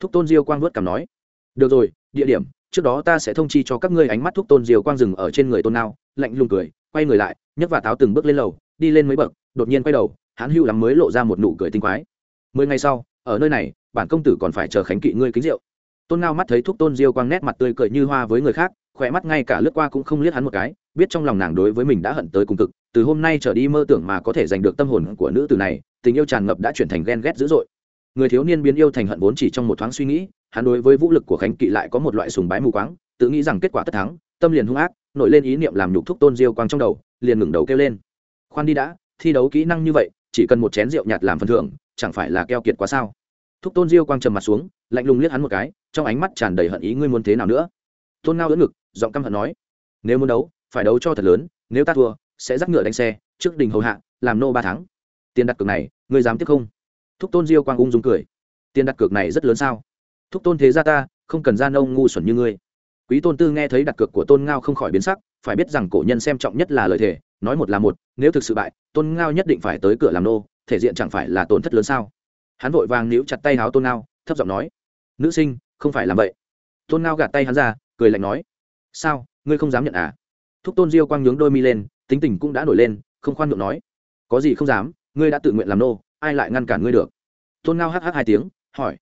Thúc tôn diêu quang vớt cảm nói, được rồi, địa điểm trước đó ta sẽ thông chi cho các ngươi ánh mắt thuốc tôn diều quang rừng ở trên người tôn nao, lạnh lùng cười, quay người lại, nhấc và táo từng bước lên lầu, đi lên mấy bậc, đột nhiên quay đầu hắn hưu lắm mới lộ ra một nụ cười tinh quái. Mười ngày sau, ở nơi này, bản công tử còn phải chờ khánh kỵ ngươi kính rượu. Tôn nao mắt thấy thuốc tôn diêu quang nét mặt tươi cười như hoa với người khác, khỏe mắt ngay cả lướt qua cũng không liếc hắn một cái, biết trong lòng nàng đối với mình đã hận tới cùng cực, từ hôm nay trở đi mơ tưởng mà có thể giành được tâm hồn của nữ tử này, tình yêu tràn ngập đã chuyển thành ghen ghét dữ dội. Người thiếu niên biến yêu thành hận vốn chỉ trong một thoáng suy nghĩ hắn đối với vũ lực của khánh kỵ lại có một loại sùng bái mù quáng, tự nghĩ rằng kết quả tất thắng, tâm liền hung ác, nổi lên ý niệm làm nhục thúc tôn diêu quang trong đầu, liền ngừng đầu kêu lên. Khoan đi đã, thi đấu kỹ năng như vậy, chỉ cần một chén rượu nhạt làm phần thưởng, chẳng phải là keo kiệt quá sao? Thúc tôn diêu quang trầm mặt xuống, lạnh lùng liếc hắn một cái, trong ánh mắt tràn đầy hận ý ngươi muốn thế nào nữa? Tôn ngao đỡ ngực, giọng căm hận nói, nếu muốn đấu, phải đấu cho thật lớn, nếu ta thua, sẽ dắt ngựa đánh xe, trước đình hầu hạ, làm nô ba tháng. Tiền đặt cược này, ngươi dám tiếp không? Thúc tôn diêu quang ung dung cười, tiền đặt cược này rất lớn sao? Thúc tôn thế gia ta, không cần gian nông ngu xuẩn như ngươi. Quý tôn tư nghe thấy đặt cược của tôn ngao không khỏi biến sắc, phải biết rằng cổ nhân xem trọng nhất là lời thề, nói một là một, nếu thực sự bại, tôn ngao nhất định phải tới cửa làm nô, thể diện chẳng phải là tổn thất lớn sao? Hắn vội vàng níu chặt tay háo tôn ngao, thấp giọng nói, nữ sinh, không phải làm vậy. Tôn ngao gạt tay hắn ra, cười lạnh nói, sao, ngươi không dám nhận à? Thúc tôn diêu quang nhướng đôi mi lên, tính tình cũng đã nổi lên, không khoan nhượng nói, có gì không dám, ngươi đã tự nguyện làm nô, ai lại ngăn cản ngươi được? Tôn ngao hh hai tiếng, hỏi,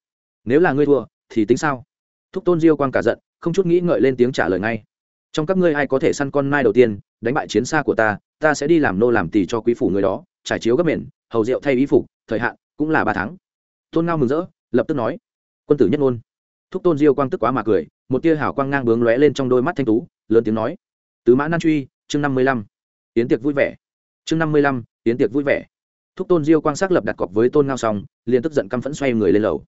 nếu là ngươi thua thì tính sao? Thúc tôn diêu quang cả giận, không chút nghĩ ngợi lên tiếng trả lời ngay. Trong các ngươi ai có thể săn con mai đầu tiên, đánh bại chiến xa của ta ta sẽ đi làm nô làm tỳ cho quý phủ người đó, trải chiếu gấp mền hầu rượu thay y phục, thời hạn cũng là ba tháng. Tôn ngao mừng rỡ, lập tức nói, quân tử nhất ngôn. Thúc tôn diêu quang tức quá mà cười, một tia hảo quang ngang bướng lóe lên trong đôi mắt thanh tú, lớn tiếng nói, tứ mã nan truy, chương năm mươi lăm. Tiến tiệc vui vẻ. Chương năm mươi lăm tiến tiệc vui vẻ. Thúc tôn diêu quang xác lập đặt cọc với tôn ngao xong, liền tức giận căm phẫn xoay người lên lầu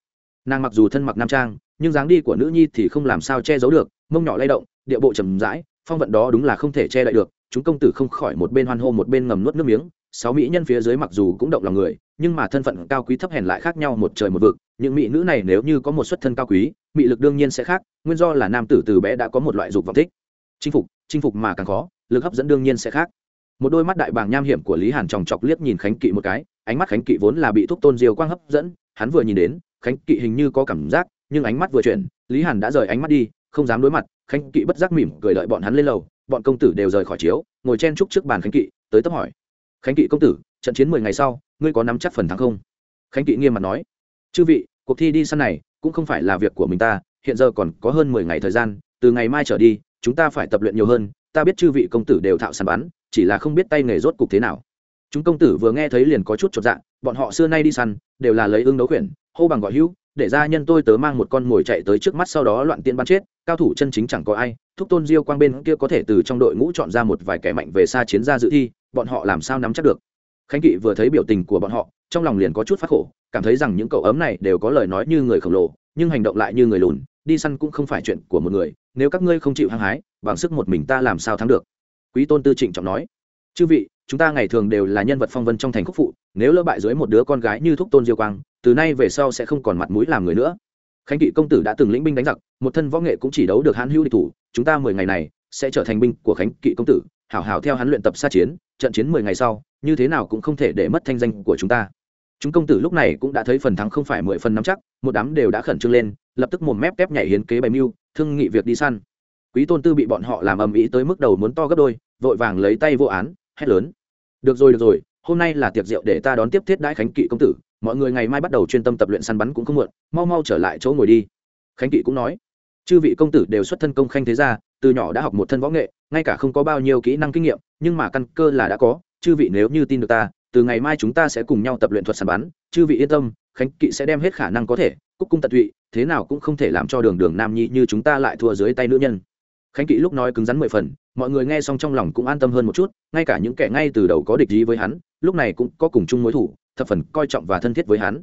nàng mặc dù thân mặc nam trang, nhưng dáng đi của nữ nhi thì không làm sao che giấu được, mông nhỏ lay động, địa bộ trầm rãi, phong vận đó đúng là không thể che đậy được. Chúng công tử không khỏi một bên hoan hô một bên ngầm nuốt nước miếng. Sáu mỹ nhân phía dưới mặc dù cũng động lòng người, nhưng mà thân phận cao quý thấp hèn lại khác nhau một trời một vực. Những mỹ nữ này nếu như có một xuất thân cao quý, mỹ lực đương nhiên sẽ khác, nguyên do là nam tử từ bé đã có một loại dục vọng thích. Chinh phục chinh phục mà càng khó, lực hấp dẫn đương nhiên sẽ khác. Một đôi mắt đại bàng nham hiểm của lý hàn tròng chọc liếc nhìn khánh kỵ một cái, ánh mắt khánh kỵ vốn là bị thúc tôn diều quang hấp dẫn hắn vừa nhìn đến, khánh kỵ hình như có cảm giác, nhưng ánh mắt vừa chuyển, lý hàn đã rời ánh mắt đi, không dám đối mặt, khánh kỵ bất giác mỉm cười đợi bọn hắn lên lầu, bọn công tử đều rời khỏi chiếu, ngồi chen trúc trước bàn khánh kỵ, tới tấp hỏi. Khánh kỵ công tử, trận chiến mười ngày sau, ngươi có nắm chắc phần thắng không? Khánh kỵ nghiêm mặt nói. Chư vị, cuộc thi đi săn này cũng không phải là việc của mình ta, hiện giờ còn có hơn mười ngày thời gian, từ ngày mai trở đi, chúng ta phải tập luyện nhiều hơn, ta biết chư vị công tử đều thạo săn bắn, chỉ là không biết tay nghề rốt cục thế nào chúng công tử vừa nghe thấy liền có chút chột dạ bọn họ xưa nay đi săn, đều là lấy ương đấu khuyển, hô bằng gọi hữu, để ra nhân tôi tớ mang một con mồi chạy tới trước mắt sau đó loạn tiên bắn chết, cao thủ chân chính chẳng có ai, thúc tôn diêu quang bên kia có thể từ trong đội ngũ chọn ra một vài kẻ mạnh về xa chiến ra dự thi, bọn họ làm sao nắm chắc được. Khánh kỵ vừa thấy biểu tình của bọn họ, trong lòng liền có chút phát khổ, cảm thấy rằng những cậu ấm này đều có lời nói như người khổng lồ, nhưng hành động lại như người lùn, đi săn cũng không phải chuyện của một người, nếu các ngươi không chịu hăng hái, bằng sức một mình ta làm sao thắng được. Quý tôn tư trịnh trọng nói. Chư vị chúng ta ngày thường đều là nhân vật phong vân trong thành khúc phụ, nếu lỡ bại dưới một đứa con gái như thúc tôn diêu quang, từ nay về sau sẽ không còn mặt mũi làm người nữa. Khánh kỵ công tử đã từng lĩnh binh đánh giặc, một thân võ nghệ cũng chỉ đấu được hãn hữu địch thủ, chúng ta mười ngày này sẽ trở thành binh của khánh kỵ công tử, hảo hảo theo hắn luyện tập sát chiến, trận chiến mười ngày sau, như thế nào cũng không thể để mất thanh danh của chúng ta. Chúng công tử lúc này cũng đã thấy phần thắng không phải mười phần nắm chắc, một đám đều đã khẩn trương lên, lập tức mồm mép kép nhảy hiến kế bày mưu, thương nghị việc đi săn. Quý tôn tư bị bọn họ làm ầm ĩ tới mức đầu muốn to gấp đôi, vội vàng lấy tay vô án hét lớn. Được rồi được rồi, hôm nay là tiệc rượu để ta đón tiếp thiết đãi khánh kỵ công tử. Mọi người ngày mai bắt đầu chuyên tâm tập luyện săn bắn cũng không muộn, mau mau trở lại chỗ ngồi đi. Khánh kỵ cũng nói. Chư vị công tử đều xuất thân công khanh thế gia, từ nhỏ đã học một thân võ nghệ, ngay cả không có bao nhiêu kỹ năng kinh nghiệm, nhưng mà căn cơ là đã có. Chư vị nếu như tin được ta, từ ngày mai chúng ta sẽ cùng nhau tập luyện thuật săn bắn. Chư vị yên tâm, khánh kỵ sẽ đem hết khả năng có thể. Cúc cung tận tụy, thế nào cũng không thể làm cho đường đường nam nhi như chúng ta lại thua dưới tay nữ nhân. Khánh kỵ lúc nói cứng rắn mười phần mọi người nghe xong trong lòng cũng an tâm hơn một chút, ngay cả những kẻ ngay từ đầu có địch ý với hắn, lúc này cũng có cùng chung mối thủ, thập phần coi trọng và thân thiết với hắn.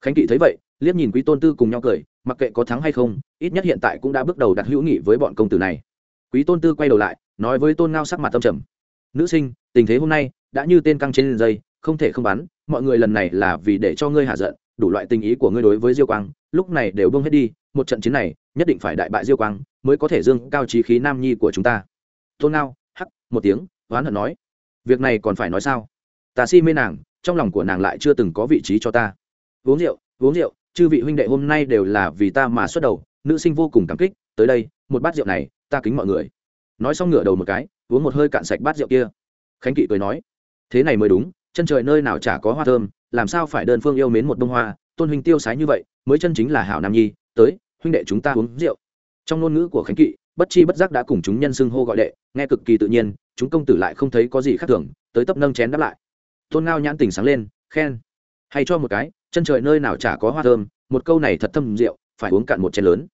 Khánh kỵ thấy vậy, liếc nhìn quý tôn tư cùng nhau cười, mặc kệ có thắng hay không, ít nhất hiện tại cũng đã bước đầu đặt hữu nghị với bọn công tử này. Quý tôn tư quay đầu lại, nói với tôn ngao sắc mặt tâm trầm. Nữ sinh, tình thế hôm nay đã như tên căng trên dây, không thể không bắn, mọi người lần này là vì để cho ngươi hạ giận, đủ loại tình ý của ngươi đối với diêu quang, lúc này đều bông hết đi, một trận chiến này nhất định phải đại bại diêu quang mới có thể dương cao trí khí nam nhi của chúng ta tôn nao hắc, một tiếng, oán hận nói. Việc này còn phải nói sao? Ta si mê nàng, trong lòng của nàng lại chưa từng có vị trí cho ta. Uống rượu uống rượu, chư vị huynh đệ hôm nay đều là vì ta mà xuất đầu, nữ sinh vô cùng cảm kích, tới đây, một bát rượu này, ta kính mọi người. Nói xong ngửa đầu một cái, uống một hơi cạn sạch bát rượu kia. Khánh kỵ cười nói, thế này mới đúng, chân trời nơi nào chả có hoa thơm, làm sao phải đơn phương yêu mến một bông hoa, tôn huynh tiêu sái như vậy, mới chân chính là hảo nam nhi, tới, huynh đệ chúng ta uống rượu. Trong ngôn ngữ của khánh kỵ bất chi bất giác đã cùng chúng nhân xưng hô gọi đệ, nghe cực kỳ tự nhiên, chúng công tử lại không thấy có gì khác thường, tới tấp nâng chén đáp lại. Tôn ngao nhãn tình sáng lên, khen. Hay cho một cái, chân trời nơi nào chả có hoa thơm, một câu này thật thâm rượu, phải uống cạn một chén lớn.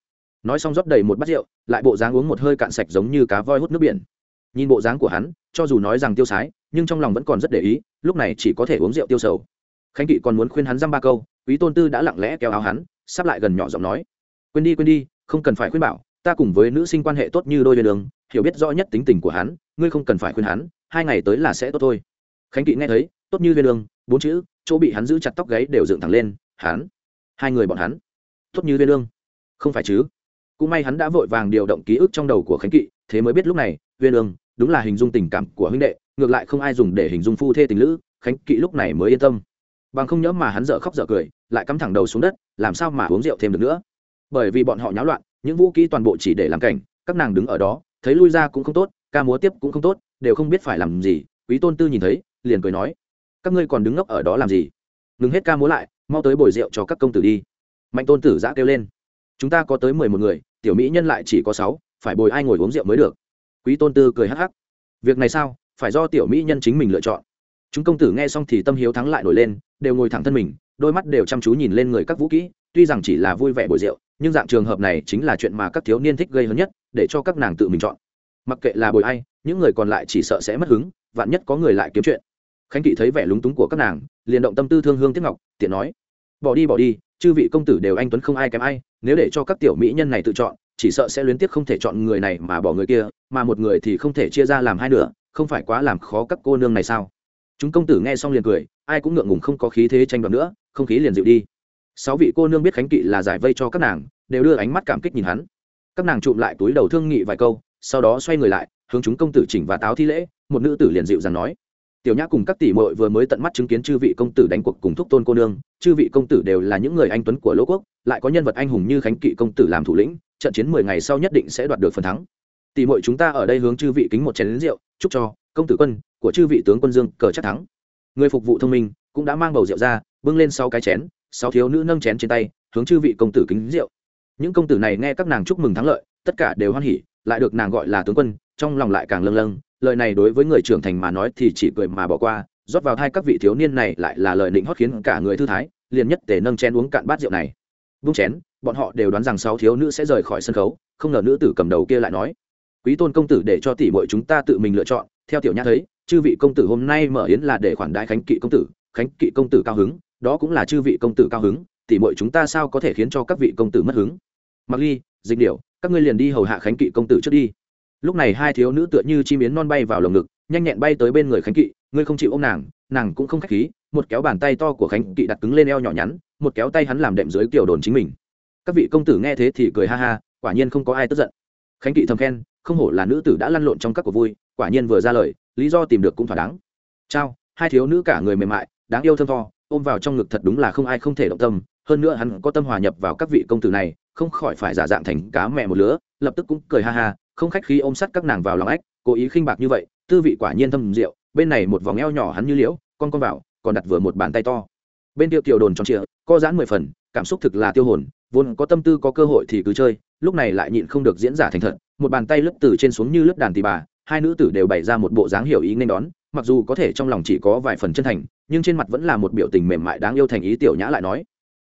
Nói xong rót đầy một bát rượu, lại bộ dáng uống một hơi cạn sạch giống như cá voi hút nước biển. Nhìn bộ dáng của hắn, cho dù nói rằng tiêu sái, nhưng trong lòng vẫn còn rất để ý, lúc này chỉ có thể uống rượu tiêu sầu. Khánh kỵ còn muốn khuyên hắn dăm ba câu, quý tôn tư đã lặng lẽ kéo áo hắn, sắp lại gần nhỏ giọng nói. Quên đi quên đi, không cần phải khuyên bảo ta cùng với nữ sinh quan hệ tốt như đôi viên đường, hiểu biết rõ nhất tính tình của hắn, ngươi không cần phải khuyên hắn, hai ngày tới là sẽ tốt thôi. Khánh kỵ nghe thấy, tốt như viên đường, bốn chữ, chỗ bị hắn giữ chặt tóc gáy đều dựng thẳng lên, hắn, hai người bọn hắn, tốt như viên đường. Không phải chứ? Cũng may hắn đã vội vàng điều động ký ức trong đầu của khánh kỵ, thế mới biết lúc này viên đường, đúng là hình dung tình cảm của huynh đệ, ngược lại không ai dùng để hình dung phu thê tình lữ, khánh kỵ lúc này mới yên tâm. Bằng không nhớ mà hắn dở khóc dở cười, lại cắm thẳng đầu xuống đất, làm sao mà uống rượu thêm được nữa? Bởi vì bọn họ nháo loạn những vũ kỹ toàn bộ chỉ để làm cảnh, các nàng đứng ở đó, thấy lui ra cũng không tốt, ca múa tiếp cũng không tốt, đều không biết phải làm gì, quý tôn tư nhìn thấy, liền cười nói, các ngươi còn đứng ngốc ở đó làm gì? Ngừng hết ca múa lại, mau tới bồi rượu cho các công tử đi. Mạnh tôn tử giã kêu lên, chúng ta có tới mười một người, tiểu mỹ nhân lại chỉ có sáu, phải bồi ai ngồi uống rượu mới được? Quý tôn tư cười hắc hắc, việc này sao, phải do tiểu mỹ nhân chính mình lựa chọn. Chúng công tử nghe xong thì tâm hiếu thắng lại nổi lên, đều ngồi thẳng thân mình, đôi mắt đều chăm chú nhìn lên người các vũ kỹ tuy rằng chỉ là vui vẻ buổi rượu, nhưng dạng trường hợp này chính là chuyện mà các thiếu niên thích gây hấn nhất, để cho các nàng tự mình chọn. Mặc kệ là bồi ai, những người còn lại chỉ sợ sẽ mất hứng, vạn nhất có người lại kiếm chuyện. Khánh kỵ thấy vẻ lúng túng của các nàng, liền động tâm tư thương hương tiếc ngọc, tiện nói, bỏ đi bỏ đi, chư vị công tử đều anh tuấn không ai kém ai, nếu để cho các tiểu mỹ nhân này tự chọn, chỉ sợ sẽ luyến tiếc không thể chọn người này mà bỏ người kia, mà một người thì không thể chia ra làm hai nửa, không phải quá làm khó các cô nương này sao? Chúng công tử nghe xong liền cười, ai cũng ngượng ngùng không có khí thế tranh đoạt nữa, không khí liền dịu đi sáu vị cô nương biết khánh kỵ là giải vây cho các nàng, đều đưa ánh mắt cảm kích nhìn hắn. Các nàng trụm lại túi đầu thương nghị vài câu, sau đó xoay người lại, hướng chúng công tử chỉnh và táo thi lễ, một nữ tử liền dịu rằng nói. Tiểu nhã cùng các tỷ muội vừa mới tận mắt chứng kiến chư vị công tử đánh cuộc cùng thúc tôn cô nương, chư vị công tử đều là những người anh tuấn của lỗ quốc, lại có nhân vật anh hùng như khánh kỵ công tử làm thủ lĩnh, trận chiến mười ngày sau nhất định sẽ đoạt được phần thắng. Tỷ muội chúng ta ở đây hướng chư vị kính một chén lính rượu, chúc cho công tử quân, của chư vị tướng quân dương cờ chắc thắng. Người phục vụ thông minh cũng đã mang bầu rượu ra, bưng lên sau cái chén sáu thiếu nữ nâng chén trên tay, hướng chư vị công tử kính rượu. Những công tử này nghe các nàng chúc mừng thắng lợi, tất cả đều hoan hỉ, lại được nàng gọi là tướng quân, trong lòng lại càng lâng lâng. Lời này đối với người trưởng thành mà nói thì chỉ cười mà bỏ qua, rót vào hai các vị thiếu niên này lại là lời định hót khiến cả người thư thái, liền nhất để nâng chén uống cạn bát rượu này. Vung chén, bọn họ đều đoán rằng sáu thiếu nữ sẽ rời khỏi sân khấu, không ngờ nữ tử cầm đầu kia lại nói, quý tôn công tử để cho tỷ muội chúng ta tự mình lựa chọn. Theo tiểu nhã thấy, chư vị công tử hôm nay mở yến là để khoản đại khánh kỵ công tử, khánh kỵ công tử cao hứng đó cũng là chư vị công tử cao hứng, tỉ mọi chúng ta sao có thể khiến cho các vị công tử mất hứng? Mặc ly, dịch điệu các ngươi liền đi hầu hạ khánh kỵ công tử trước đi. Lúc này hai thiếu nữ tựa như chim yến non bay vào lồng ngực, nhanh nhẹn bay tới bên người khánh kỵ, ngươi không chịu ô m nàng nàng cũng không k h á c h khí, một kéo bàn tay to của khánh kỵ đặt cứng lên eo nhỏ nhắn, một kéo tay hắn làm đệm dưới kiểu đồn chính mình. Các vị công tử nghe thế thì cười ha ha, quả nhiên không có ai tức giận. Khánh kỵ thầm khen, không hổ là nữ tử đã lăn lộn trong các cuộc vui, quả nhiên vừa ra lời, lý do tìm được cũng thỏa đáng. Trao hai thiếu nữ cả người mềm mại, đáng yêu thơm tho ôm vào trong ngực thật đúng là không ai không thể động tâm, hơn nữa hắn có tâm hòa nhập vào các vị công tử này, không khỏi phải giả dạng thành cá mẹ một lứa, lập tức cũng cười ha ha, không khách khí ôm sát các nàng vào lòng ách, cố ý khinh bạc như vậy, tư vị quả nhiên thâm rượu bên này một vòng eo nhỏ hắn như liễu, con con vào, còn đặt vừa một bàn tay to. Bên tiêu tiểu đồn tròn trịa, co giãn mười phần, cảm xúc thực là tiêu hồn, vốn có tâm tư có cơ hội thì cứ chơi, lúc này lại nhịn không được diễn giả thành thật, một bàn tay lướt từ trên xuống như lướt đàn tì bà, hai nữ tử đều bày ra một bộ dáng hiểu ý nên đón, mặc dù có thể trong lòng chỉ có vài phần chân thành nhưng trên mặt vẫn là một biểu tình mềm mại đáng yêu thành ý tiểu nhã lại nói,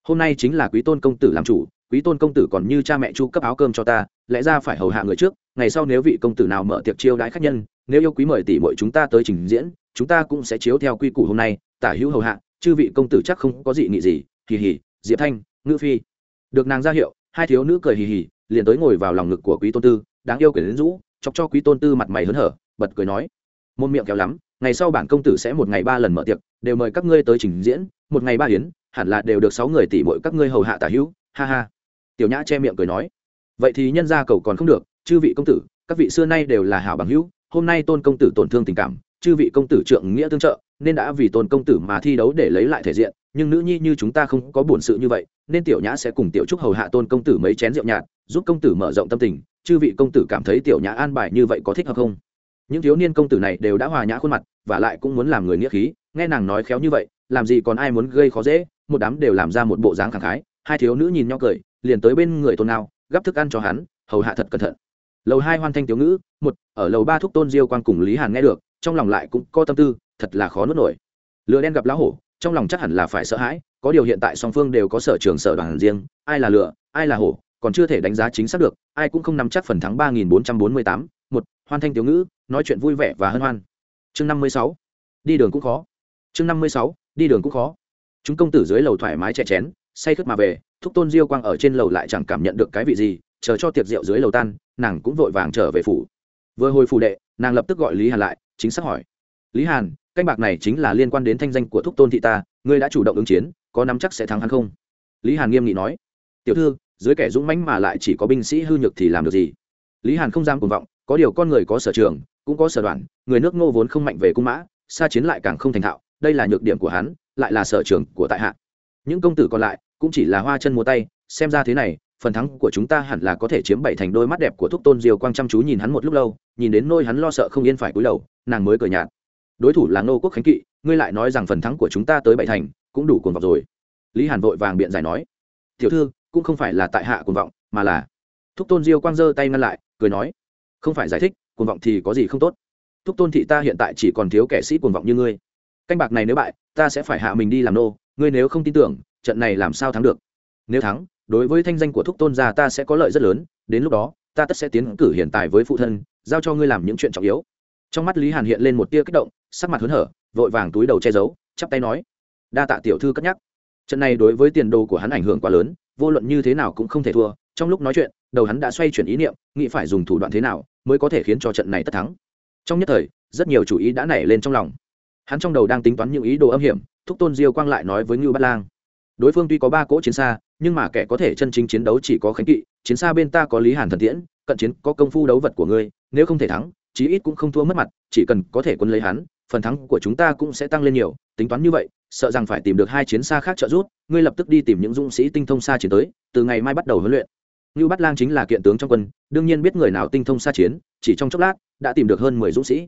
hôm nay chính là quý tôn công tử làm chủ, quý tôn công tử còn như cha mẹ chu cấp áo cơm cho ta, lẽ ra phải hầu hạ người trước, ngày sau nếu vị công tử nào mở tiệc chiêu đãi khách nhân, nếu yêu quý mời tỷ muội chúng ta tới trình diễn, chúng ta cũng sẽ chiếu theo quy củ hôm nay, tả hữu hầu hạ, chư vị công tử chắc không có gì nghị gì, hì hì, diệp thanh ngữ phi. Được nàng ra hiệu, hai thiếu nữ cười hì hì, liền tới ngồi vào lòng ngực của quý tôn tư, đáng yêu kể đến rũ, chọc cho quý tôn tư mặt mày hớn hở, bật cười nói, môn miệng kéo lắm ngày sau bản công tử sẽ một ngày ba lần mở tiệc, đều mời các ngươi tới trình diễn, một ngày ba hiến hẳn là đều được sáu người tỷ muội các ngươi hầu hạ tả hữu, ha ha. Tiểu nhã che miệng cười nói. Vậy thì nhân gia cầu còn không được, chư vị công tử, các vị xưa nay đều là hảo bằng hữu, hôm nay tôn công tử tổn thương tình cảm, chư vị công tử trượng nghĩa tương trợ, nên đã vì tôn công tử mà thi đấu để lấy lại thể diện, nhưng nữ nhi như chúng ta không có buồn sự như vậy, nên tiểu nhã sẽ cùng tiểu trúc hầu hạ tôn công tử mấy chén rượu nhạt, giúp công tử mở rộng tâm tình, chư vị công tử cảm thấy tiểu nhã an bài như vậy có thích hợp không? Những thiếu niên công tử này đều đã hòa nhã khuôn mặt, và lại cũng muốn làm người nghĩa khí. Nghe nàng nói khéo như vậy, làm gì còn ai muốn gây khó dễ, một đám đều làm ra một bộ dáng khẳng khái. Hai thiếu nữ nhìn nhau cười, liền tới bên người tôn nào gắp thức ăn cho hắn, hầu hạ thật cẩn thận. Lầu hai hoan thanh thiếu ngữ, một, ở lầu ba thúc tôn diêu quan cùng lý hàn nghe được, trong lòng lại cũng có tâm tư, thật là khó nuốt nổi. Lừa đen gặp lá hổ, trong lòng chắc hẳn là phải sợ hãi, có điều hiện tại song phương đều có sở trường sở đoàn riêng, ai là lừa ai là hổ, còn chưa thể đánh giá chính xác được, ai cũng không nắm chắc phần thắng ba nghìn bốn trăm bốn mươi tám. Một, hoan thanh thiếu ngữ nói chuyện vui vẻ và hân hoan. Chương năm mươi sáu. Đi đường cũng khó. Chương năm mươi sáu. Đi đường cũng khó. Chúng công tử dưới lầu thoải mái chè chén, say khướt mà về, thúc tôn diêu quang ở trên lầu lại chẳng cảm nhận được cái vị gì, chờ cho tiệc rượu dưới lầu tan, nàng cũng vội vàng trở về phủ. Vừa hồi phủ đệ, nàng lập tức gọi lý hàn lại, chính xác hỏi. Lý hàn, canh bạc này chính là liên quan đến thanh danh của thúc tôn thị ta, ngươi đã chủ động ứng chiến, có nắm chắc sẽ thắng hắn không? Lý hàn nghiêm nghị nói. Tiểu thư, dưới kẻ dũng mãnh mà lại chỉ có binh sĩ hư nhược thì làm được gì? Lý hàn không dám cuồng vọng có điều con người có sở trường, cũng có sở đoàn người nước ngô vốn không mạnh về cung mã, xa chiến lại càng không thành thạo, đây là nhược điểm của hắn, lại là sở trường của tại hạ. Những công tử còn lại, cũng chỉ là hoa chân mua tay, xem ra thế này, phần thắng của chúng ta hẳn là có thể chiếm bảy thành đôi mắt đẹp của thúc tôn diều quang chăm chú nhìn hắn một lúc lâu, nhìn đến nôi hắn lo sợ không yên phải cúi đầu, nàng mới cười nhạt. Đối thủ là Ngô quốc khánh kỵ, ngươi lại nói rằng phần thắng của chúng ta tới bảy thành, cũng đủ cuồng vọng rồi. Lý hàn vội vàng biện giải nói. Tiểu thư, cũng không phải là tại hạ cuồng vọng, mà là. Thúc tôn diêu quang giơ tay ngăn lại, cười nói không phải giải thích, cuồng vọng thì có gì không tốt? Thúc tôn thị ta hiện tại chỉ còn thiếu kẻ sĩ cuồng vọng như ngươi. Canh bạc này nếu bại, ta sẽ phải hạ mình đi làm nô, ngươi nếu không tin tưởng, trận này làm sao thắng được? Nếu thắng, đối với thanh danh của thúc tôn gia ta sẽ có lợi rất lớn, đến lúc đó, ta tất sẽ tiến cử hiện tại với phụ thân, giao cho ngươi làm những chuyện trọng yếu. Trong mắt lý hàn hiện lên một tia kích động, sắc mặt hớn hở, vội vàng túi đầu che giấu, chắp tay nói, đa tạ tiểu thư cất nhắc. Trận này đối với tiền đồ của hắn ảnh hưởng quá lớn, vô luận như thế nào cũng không thể thua. Trong lúc nói chuyện, đầu hắn đã xoay chuyển ý niệm, nghĩ phải dùng thủ đoạn thế nào mới có thể khiến cho trận này tất thắng. Trong nhất thời, rất nhiều chủ ý đã nảy lên trong lòng. Hắn trong đầu đang tính toán những ý đồ âm hiểm, thúc tôn diêu quang lại nói với ngưu bát lang. Đối phương tuy có ba cỗ chiến xa, nhưng mà kẻ có thể chân chính chiến đấu chỉ có khánh kỵ, chiến xa bên ta có lý hàn thần tiễn, cận chiến có công phu đấu vật của ngươi, nếu không thể thắng, chí ít cũng không thua mất mặt, chỉ cần có thể quân lấy hắn, phần thắng của chúng ta cũng sẽ tăng lên nhiều, tính toán như vậy, sợ rằng phải tìm được hai chiến xa khác trợ giúp, ngươi lập tức đi tìm những dũng sĩ tinh thông xa chiến tới, từ ngày mai bắt đầu huấn luyện. Nưu Bát Lang chính là kiện tướng trong quân, đương nhiên biết người nào tinh thông xa chiến, chỉ trong chốc lát đã tìm được hơn mười dũng sĩ.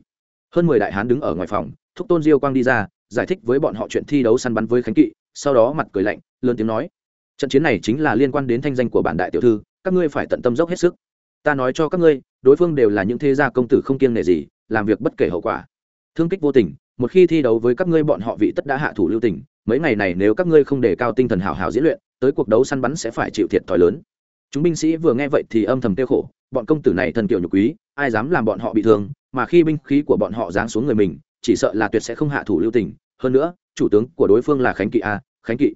Hơn mười đại hán đứng ở ngoài phòng, thúc Tôn Diêu Quang đi ra, giải thích với bọn họ chuyện thi đấu săn bắn với Khánh Kỵ, sau đó mặt cười lạnh, lớn tiếng nói: "Trận chiến này chính là liên quan đến thanh danh của bản đại tiểu thư, các ngươi phải tận tâm dốc hết sức. Ta nói cho các ngươi, đối phương đều là những thế gia công tử không kiêng nể gì, làm việc bất kể hậu quả. Thương kích vô tình, một khi thi đấu với các ngươi bọn họ vị tất đã hạ thủ lưu tình, mấy ngày này nếu các ngươi không đề cao tinh thần hảo hảo diễn luyện, tới cuộc đấu săn bắn sẽ phải chịu thiệt thòi lớn." Chúng binh sĩ vừa nghe vậy thì âm thầm tiêu khổ, bọn công tử này thần kiểu nhục quý, ai dám làm bọn họ bị thương, mà khi binh khí của bọn họ giáng xuống người mình, chỉ sợ là tuyệt sẽ không hạ thủ lưu tình. Hơn nữa, chủ tướng của đối phương là khánh kỵ a, khánh kỵ.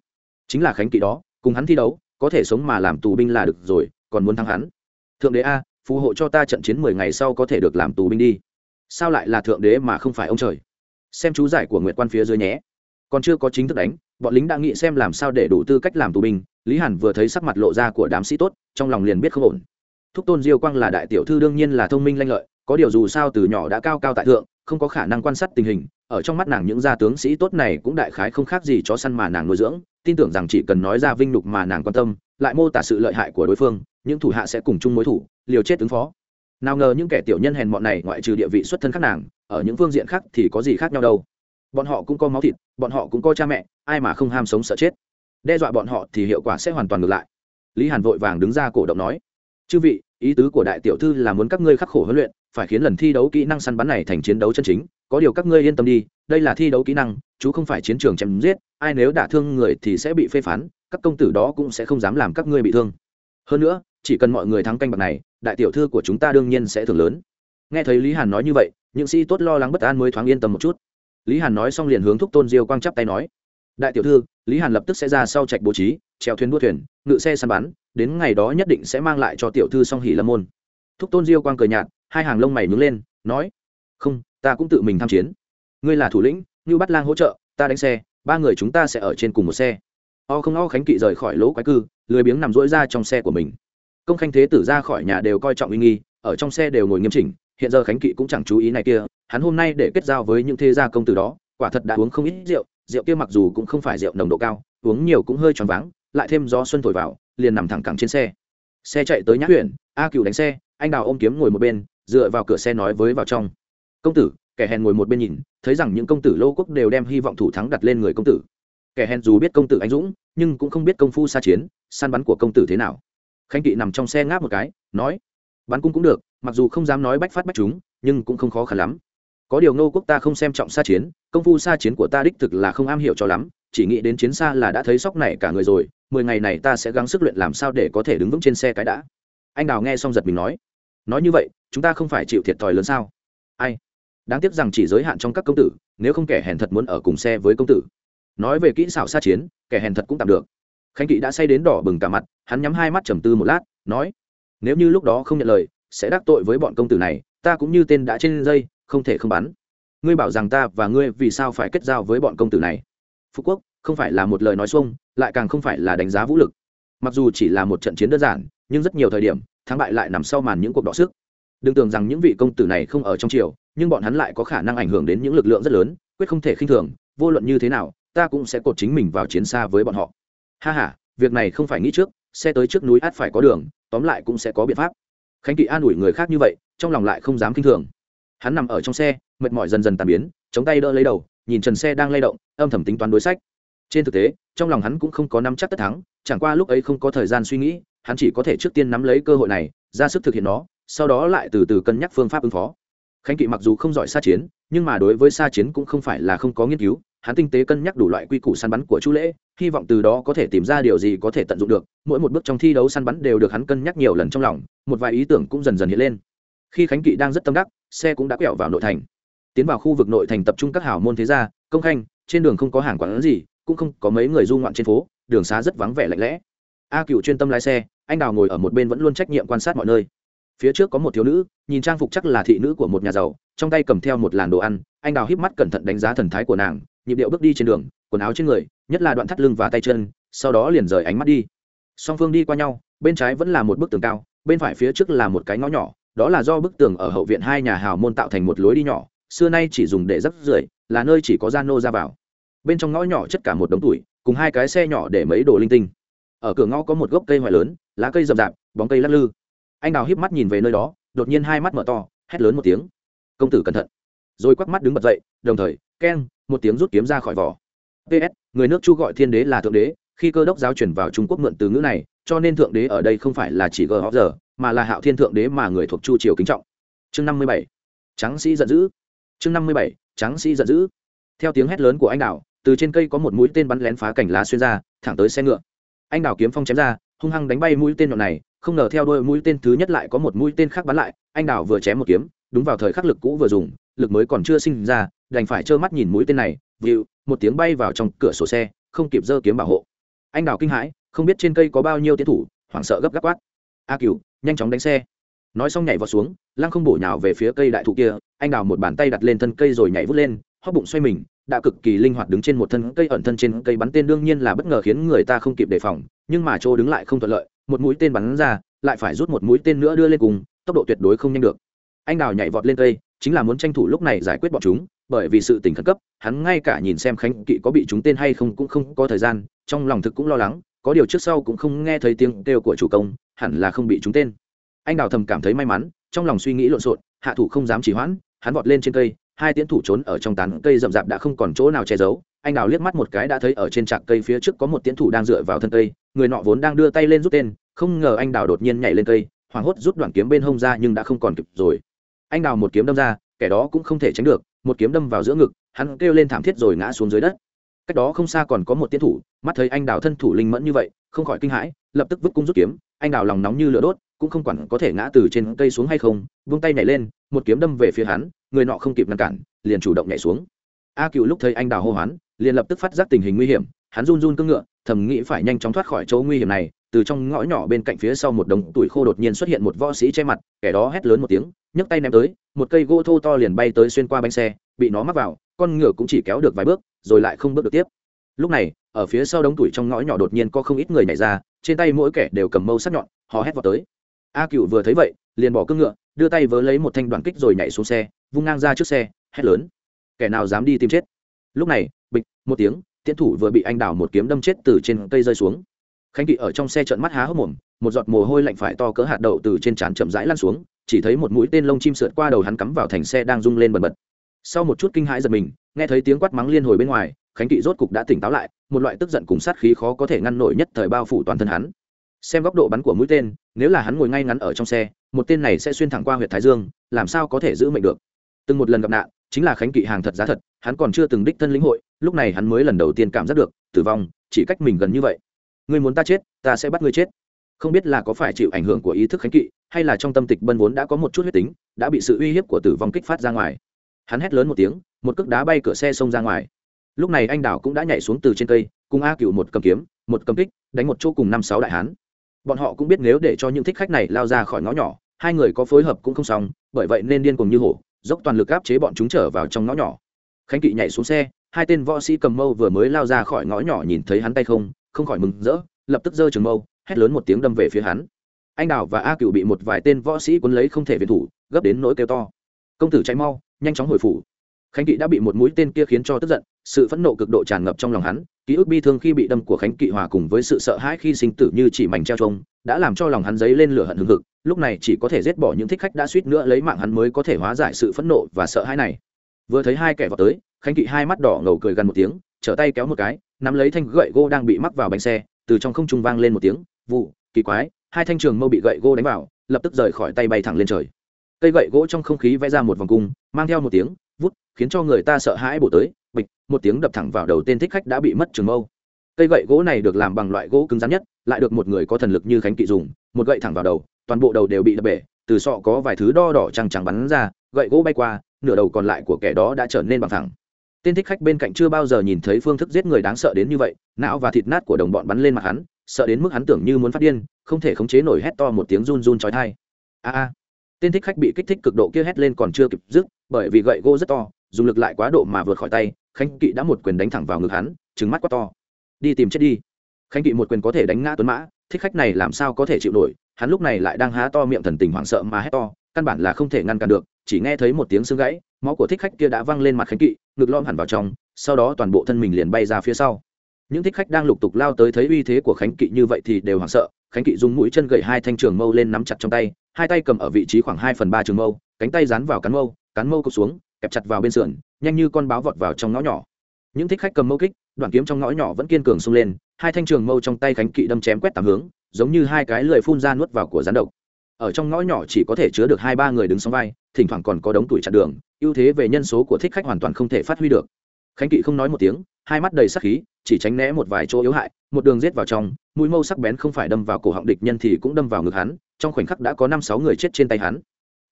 Chính là khánh kỵ đó, cùng hắn thi đấu, có thể sống mà làm tù binh là được rồi, còn muốn thắng hắn. Thượng đế a, phù hộ cho ta trận chiến mười ngày sau có thể được làm tù binh đi. Sao lại là thượng đế mà không phải ông trời? Xem chú giải của nguyệt quan phía dưới nhé. Còn chưa có chính thức đánh, bọn lính đã nghĩ xem làm sao để đủ tư cách làm tù binh lý hàn vừa thấy sắc mặt lộ ra của đám sĩ tốt, trong lòng liền biết không ổn. Thúc tôn diêu quang là đại tiểu thư đương nhiên là thông minh lanh lợi, có điều dù sao từ nhỏ đã cao cao tại thượng, không có khả năng quan sát tình hình, ở trong mắt nàng những gia tướng sĩ tốt này cũng đại khái không khác gì chó săn mà nàng nuôi dưỡng, tin tưởng rằng chỉ cần nói ra vinh lục mà nàng quan tâm, lại mô tả sự lợi hại của đối phương, những thủ hạ sẽ cùng chung mối thủ, liều chết ứng phó. Nào ngờ những kẻ tiểu nhân hèn bọn này ngoại trừ địa vị xuất thân khác nàng, ở những phương diện khác thì có gì khác nhau đâu. Bọn họ cũng có máu thịt, bọn họ cũng có cha mẹ, ai mà không ham sống sợ chết đe dọa bọn họ thì hiệu quả sẽ hoàn toàn ngược lại. Lý hàn vội vàng đứng ra cổ động nói, chư vị, ý tứ của đại tiểu thư là muốn các ngươi khắc khổ huấn luyện, phải khiến lần thi đấu kỹ năng săn bắn này thành chiến đấu chân chính, có điều các ngươi yên tâm đi, đây là thi đấu kỹ năng, chú không phải chiến trường chém giết, ai nếu đả thương người thì sẽ bị phê phán, các công tử đó cũng sẽ không dám làm các ngươi bị thương. Hơn nữa, chỉ cần mọi người thắng canh bạc này, đại tiểu thư của chúng ta đương nhiên sẽ thường lớn. Nghe thấy lý hàn nói như vậy, những sĩ tốt lo lắng bất an mới thoáng yên tâm một chút. Lý hàn nói xong liền hướng thúc tôn diêu quang chắp tay nói đại tiểu thư, lý hàn lập tức sẽ ra sau trạch bố trí treo thuyền đua thuyền, ngự xe săn bắn, đến ngày đó nhất định sẽ mang lại cho tiểu thư song hỉ lâm môn. Thúc tôn diêu quang cười nhạt, hai hàng lông mày nhướng lên, nói, không, ta cũng tự mình tham chiến. Ngươi là thủ lĩnh, như bắt lang hỗ trợ, ta đánh xe, ba người chúng ta sẽ ở trên cùng một xe. O không o khánh kỵ rời khỏi lỗ quái cư, lười biếng nằm rỗi ra trong xe của mình. Công khanh thế tử ra khỏi nhà đều coi trọng uy nghi, ở trong xe đều ngồi nghiêm chỉnh, hiện giờ khánh kỵ cũng chẳng chú ý này kia, hắn hôm nay để kết giao với những thế gia công tử đó, quả thật đã uống không ít rượu rượu kia mặc dù cũng không phải rượu nồng độ cao, uống nhiều cũng hơi choáng váng, lại thêm gió xuân thổi vào, liền nằm thẳng cẳng trên xe. Xe chạy tới nhã huyện a cựu đánh xe, anh đào ôm kiếm ngồi một bên, dựa vào cửa xe nói với vào trong. Công tử, kẻ hèn ngồi một bên nhìn, thấy rằng những công tử lô quốc đều đem hy vọng thủ thắng đặt lên người công tử. Kẻ hèn dù biết công tử anh dũng, nhưng cũng không biết công phu xa chiến, săn bắn của công tử thế nào. Khánh kỵ nằm trong xe ngáp một cái, nói, bắn cung cũng được, mặc dù không dám nói bách phát bách chúng, nhưng cũng không khó khăn lắm có điều nô quốc ta không xem trọng xa chiến, công phu xa chiến của ta đích thực là không am hiểu cho lắm, chỉ nghĩ đến chiến xa là đã thấy sóc này cả người rồi, mười ngày này ta sẽ gắng sức luyện làm sao để có thể đứng vững trên xe cái đã. Anh đào nghe xong giật mình nói. Nói như vậy, chúng ta không phải chịu thiệt thòi lớn sao? Ai? Đáng tiếc rằng chỉ giới hạn trong các công tử, nếu không kẻ hèn thật muốn ở cùng xe với công tử. Nói về kỹ xảo xa chiến, kẻ hèn thật cũng tạm được. Khánh kỵ đã say đến đỏ bừng cả mặt, hắn nhắm hai mắt trầm tư một lát, nói, nếu như lúc đó không nhận lời, sẽ đắc tội với bọn công tử này ta cũng như tên đã trên dây, không thể không bắn. Ngươi bảo rằng ta và ngươi vì sao phải kết giao với bọn công tử này? Phú quốc, không phải là một lời nói xuông, lại càng không phải là đánh giá vũ lực. Mặc dù chỉ là một trận chiến đơn giản, nhưng rất nhiều thời điểm, thắng bại lại nằm sau màn những cuộc đọ sức. Đừng tưởng rằng những vị công tử này không ở trong triều, nhưng bọn hắn lại có khả năng ảnh hưởng đến những lực lượng rất lớn, quyết không thể khinh thường, vô luận như thế nào, ta cũng sẽ cột chính mình vào chiến xa với bọn họ. Ha h a việc này không phải nghĩ trước xe tới trước núi át phải có đường, tóm lại cũng sẽ có biện pháp khánh kỵ an ủi người khác như vậy, trong lòng lại không dám khinh thường. Hắn nằm ở trong xe, mệt mỏi dần dần tàn biến, chống tay đỡ lấy đầu, nhìn trần xe đang lay động, âm thầm tính toán đối sách. Trên thực tế, trong lòng hắn cũng không có nắm chắc tất thắng, chẳng qua lúc ấy không có thời gian suy nghĩ, hắn chỉ có thể trước tiên nắm lấy cơ hội này, ra sức thực hiện nó, sau đó lại từ từ cân nhắc phương pháp ứng phó. Khánh kỵ mặc dù không giỏi xa chiến, nhưng mà đối với xa chiến cũng không phải là không có nghiên cứu hắn tinh tế cân nhắc đủ loại quy củ săn bắn của chu lễ, hy vọng từ đó có thể tìm ra điều gì có thể tận dụng được. Mỗi một bước trong thi đấu săn bắn đều được hắn cân nhắc nhiều lần trong lòng, một vài ý tưởng cũng dần dần hiện lên. Khi khánh kỵ đang rất tâm đắc, xe cũng đã quẹo vào nội thành. Tiến vào khu vực nội thành tập trung các hảo môn thế gia, công khanh, trên đường không có hàng quán gì, cũng không có mấy người du ngoạn trên phố, đường xá rất vắng vẻ lạnh lẽ. A cựu chuyên tâm lái xe, anh đào ngồi ở một bên vẫn luôn trách nhiệm quan sát mọi nơi. Phía trước có một thiếu nữ, nhìn trang phục chắc là thị nữ của một nhà giàu, trong tay cầm theo một làn đồ ăn, anh đào híp mắt cẩn thận đánh giá thần thái của nàng nhịp điệu bước đi trên đường, quần áo trên người, nhất là đoạn thắt lưng và tay chân, sau đó liền rời ánh mắt đi. Song phương đi qua nhau, bên trái vẫn là một bức tường cao, bên phải phía trước là một cái ngõ nhỏ, đó là do bức tường ở hậu viện hai nhà hào môn tạo thành một lối đi nhỏ, xưa nay chỉ dùng để rắc rưởi, là nơi chỉ có gian nô ra vào. Bên trong ngõ nhỏ chất cả một đống tuổi cùng hai cái xe nhỏ để mấy đồ linh tinh. Ở cửa ngõ có một gốc cây ngoại lớn, lá cây rậm rạp, bóng cây lắc lư. Anh đào híp mắt nhìn về nơi đó, đột nhiên hai mắt mở to, hét lớn một tiếng. Công tử cẩn thận. Rồi quắc mắt đứng bật dậy, đồng thời, keng một tiếng rút kiếm ra khỏi vỏ. Ps người nước chu gọi thiên đế là thượng đế, khi cơ đốc giáo chuyển vào trung quốc mượn từ ngữ này, cho nên thượng đế ở đây không phải là chỉ gờ hóc giờ, mà là hạo thiên thượng đế mà người thuộc chu triều kính trọng. Chương năm mươi bảy, tráng sĩ giận dữ. Chương năm mươi bảy, tráng sĩ giận dữ. Theo tiếng hét lớn của anh đào từ trên cây có một mũi tên bắn lén phá cảnh lá xuyên ra, thẳng tới xe ngựa. Anh đào kiếm phong chém ra, hung hăng đánh bay mũi tên nhọn này, không ngờ theo đôi mũi tên thứ nhất lại có một mũi tên khác bắn lại, anh đào vừa chém một kiếm, đúng vào thời khắc lực cũ vừa dùng lực mới còn chưa sinh ra, đành phải trơ mắt nhìn mũi tên này, vịu, một tiếng bay vào trong cửa sổ xe, không kịp giơ kiếm bảo hộ. Anh đào kinh hãi, không biết trên cây có bao nhiêu tiến thủ, hoảng sợ gấp gáp quát. A cửu, nhanh chóng đánh xe. Nói xong nhảy vào xuống, lăng không bổ nhào về phía cây đại thụ kia, anh đào một bàn tay đặt lên thân cây rồi nhảy vút lên, hóp bụng xoay mình, đã cực kỳ linh hoạt đứng trên một thân cây ẩn thân trên cây bắn tên đương nhiên là bất ngờ khiến người ta không kịp đề phòng, nhưng mà chỗ đứng lại không thuận lợi, một mũi tên bắn ra, lại phải rút một mũi tên nữa đưa lên cùng, tốc độ tuyệt đối không nhanh được anh đào nhảy vọt lên cây, chính là muốn tranh thủ lúc này giải quyết bọn chúng, bởi vì sự tình khẩn cấp, hắn ngay cả nhìn xem khánh kỵ có bị chúng tên hay không cũng không có thời gian, trong lòng thực cũng lo lắng, có điều trước sau cũng không nghe thấy tiếng kêu của chủ công, hẳn là không bị chúng tên. Anh đào thầm cảm thấy may mắn, trong lòng suy nghĩ lộn xộn, hạ thủ không dám chỉ hoãn, hắn vọt lên trên cây, hai tiến thủ trốn ở trong tán cây rậm rạp đã không còn chỗ nào che giấu. Anh đào liếc mắt một cái đã thấy ở trên trạc cây phía trước có một tiến thủ đang dựa vào thân cây, người nọ vốn đang đưa tay lên rút tên, không ngờ anh đào đột nhiên nhảy lên cây, hoảng hốt rút đoạn kiếm bên hông ra nhưng đã không còn kịp rồi anh đào một kiếm đâm ra, kẻ đó cũng không thể tránh được, một kiếm đâm vào giữa ngực, hắn kêu lên thảm thiết rồi ngã xuống dưới đất. Cách đó không xa còn có một tiến thủ, mắt thấy anh đào thân thủ linh mẫn như vậy, không khỏi kinh hãi, lập tức vứt cung rút kiếm, anh đào lòng nóng như lửa đốt, cũng không quản có thể ngã từ trên cây xuống hay không, vung tay nhảy lên, một kiếm đâm về phía hắn, người nọ không kịp ngăn cản, liền chủ động nhảy xuống. A cựu lúc thấy anh đào hô hoán, liền lập tức phát giác tình hình nguy hiểm, hắn run run cưng ngựa, thầm nghĩ phải nhanh chóng thoát khỏi chỗ nguy hiểm này từ trong ngõ nhỏ bên cạnh phía sau một đống tuổi khô đột nhiên xuất hiện một võ sĩ che mặt, kẻ đó hét lớn một tiếng, nhấc tay ném tới, một cây gỗ thô to liền bay tới xuyên qua bánh xe, bị nó mắc vào, con ngựa cũng chỉ kéo được vài bước, rồi lại không bước được tiếp. Lúc này, ở phía sau đống tuổi trong ngõ nhỏ đột nhiên có không ít người nhảy ra, trên tay mỗi kẻ đều cầm mâu sắc nhọn, họ hét vào tới. A cựu vừa thấy vậy, liền bỏ cương ngựa, đưa tay vớ lấy một thanh đoàn kích rồi nhảy xuống xe, vung ngang ra trước xe, hét lớn. Kẻ nào dám đi tìm chết? Lúc này, bịch, một tiếng, tiễn thủ vừa bị anh đào một kiếm đâm chết từ trên cây rơi xuống khánh kỵ ở trong xe trợn mắt há hốc mồm, một giọt mồ hôi lạnh phải to cỡ hạt đậu từ trên trán chậm rãi lăn xuống, chỉ thấy một mũi tên lông chim sượt qua đầu hắn cắm vào thành xe đang rung lên bần bật. Sau một chút kinh hãi giật mình, nghe thấy tiếng quát mắng liên hồi bên ngoài, khánh kỵ rốt cục đã tỉnh táo lại, một loại tức giận cùng sát khí khó có thể ngăn nổi nhất thời bao phủ toàn thân hắn. Xem góc độ bắn của mũi tên, nếu là hắn ngồi ngay ngắn ở trong xe, một tên này sẽ xuyên thẳng qua huyện thái dương, làm sao có thể giữ mệnh được? Từng một lần gặp nạn, chính là khánh kỵ hàng thật giá thật, hắn còn chưa từng đích thân lĩnh hội, lúc này hắn mới lần đầu tiên cảm giác được, tử vong, chỉ cách mình gần như vậy ngươi muốn ta chết, ta sẽ bắt ngươi chết. Không biết là có phải chịu ảnh hưởng của ý thức khánh kỵ, hay là trong tâm tịch bân vốn đã có một chút huyết tính, đã bị sự uy hiếp của tử vong kích phát ra ngoài. Hắn hét lớn một tiếng, một cước đá bay cửa xe xông ra ngoài. Lúc này anh đảo cũng đã nhảy xuống từ trên cây, cùng a cựu một cầm kiếm, một cầm kích, đánh một chỗ cùng năm sáu đại hán. Bọn họ cũng biết nếu để cho những thích khách này lao ra khỏi ngõ nhỏ, hai người có phối hợp cũng không xong, bởi vậy nên điên cùng như hổ, dốc toàn lực áp chế bọn chúng trở vào trong ngõ nhỏ. Khánh kỵ nhảy xuống xe, hai tên võ sĩ cầm mâu vừa mới lao ra khỏi ngõ nhỏ nhìn thấy hắn tay không không khỏi mừng rỡ, lập tức giơ trường mâu, hét lớn một tiếng đâm về phía hắn. Anh đào và a cựu bị một vài tên võ sĩ quấn lấy không thể về thủ, gấp đến nỗi kêu to. Công tử chạy mau, nhanh chóng hồi phủ. Khánh kỵ đã bị một mũi tên kia khiến cho tức giận, sự phẫn nộ cực độ tràn ngập trong lòng hắn, ký ức bi thương khi bị đâm của khánh kỵ hòa cùng với sự sợ hãi khi sinh tử như chỉ mảnh treo trông đã làm cho lòng hắn dấy lên lửa hận hừng hực, lúc này chỉ có thể giết bỏ những thích khách đã suýt nữa lấy mạng hắn mới có thể hóa giải sự phẫn nộ và sợ hãi này. Vừa thấy hai kẻ vào tới, khánh kỵ hai mắt đỏ ngầu cười gần một tiếng, trở tay kéo một cái nắm lấy thanh gậy gỗ đang bị mắc vào bánh xe, từ trong không trung vang lên một tiếng, vụ, kỳ quái, hai thanh trường mâu bị gậy gỗ đánh vào, lập tức rời khỏi tay bay thẳng lên trời. Cây gậy gỗ trong không khí vẽ ra một vòng cung, mang theo một tiếng, vút, khiến cho người ta sợ hãi bổ tới, bịch, một tiếng đập thẳng vào đầu tên thích khách đã bị mất trường mâu. Cây gậy gỗ này được làm bằng loại gỗ cứng rắn nhất, lại được một người có thần lực như khánh kỵ dùng, một gậy thẳng vào đầu, toàn bộ đầu đều bị đập bể, từ sọ có vài thứ đo đỏ trăng trắng bắn ra, gậy gỗ bay qua, nửa đầu còn lại của kẻ đó đã trở nên bằng thẳng tên thích khách bên cạnh chưa bao giờ nhìn thấy phương thức giết người đáng sợ đến như vậy, não và thịt nát của đồng bọn bắn lên mặt hắn, sợ đến mức hắn tưởng như muốn phát điên, không thể khống chế nổi hét to một tiếng run run trói thai a a. Tên thích khách bị kích thích cực độ kia hét lên còn chưa kịp dứt, bởi vì gậy gỗ rất to, dùng lực lại quá độ mà vượt khỏi tay, khánh kỵ đã một quyền đánh thẳng vào ngực hắn trứng mắt quá to. Đi tìm chết đi. Khánh kỵ một quyền có thể đánh ngã tuấn mã, thích khách này làm sao có thể chịu nổi, hắn lúc này lại đang há to miệng thần tình hoảng sợ mà hét to căn bản là không thể ngăn cản được, chỉ nghe thấy một tiếng xương gãy, máu của thích khách kia đã văng lên mặt khánh kỵ, ngực lom hẳn vào trong, sau đó toàn bộ thân mình liền bay ra phía sau. Những thích khách đang lục tục lao tới thấy uy thế của khánh kỵ như vậy thì đều hoảng sợ, khánh kỵ dùng mũi chân gậy hai thanh trường mâu lên nắm chặt trong tay, hai tay cầm ở vị trí khoảng hai phần ba trường mâu, cánh tay dán vào cán mâu cán mâu cụp xuống, kẹp chặt vào bên sườn, nhanh như con báo vọt vào trong ngõ nhỏ. Những thích khách cầm mâu kích, đoạn kiếm trong ngõ nhỏ vẫn kiên cường xông lên, hai thanh trường mâu trong tay khánh kỵ đâm chém quét tám hướng, giống như hai cái lưỡi phun ra nuốt vào của rắn độc ở trong ngõ nhỏ chỉ có thể chứa được hai ba người đứng song vai, thỉnh thoảng còn có đống tuổi chặn đường, ưu thế về nhân số của thích khách hoàn toàn không thể phát huy được. Khánh kỵ không nói một tiếng, hai mắt đầy sắc khí, chỉ tránh né một vài chỗ yếu hại, một đường rết vào trong, mũi mâu sắc bén không phải đâm vào cổ họng địch nhân thì cũng đâm vào ngực hắn, trong khoảnh khắc đã có năm sáu người chết trên tay hắn.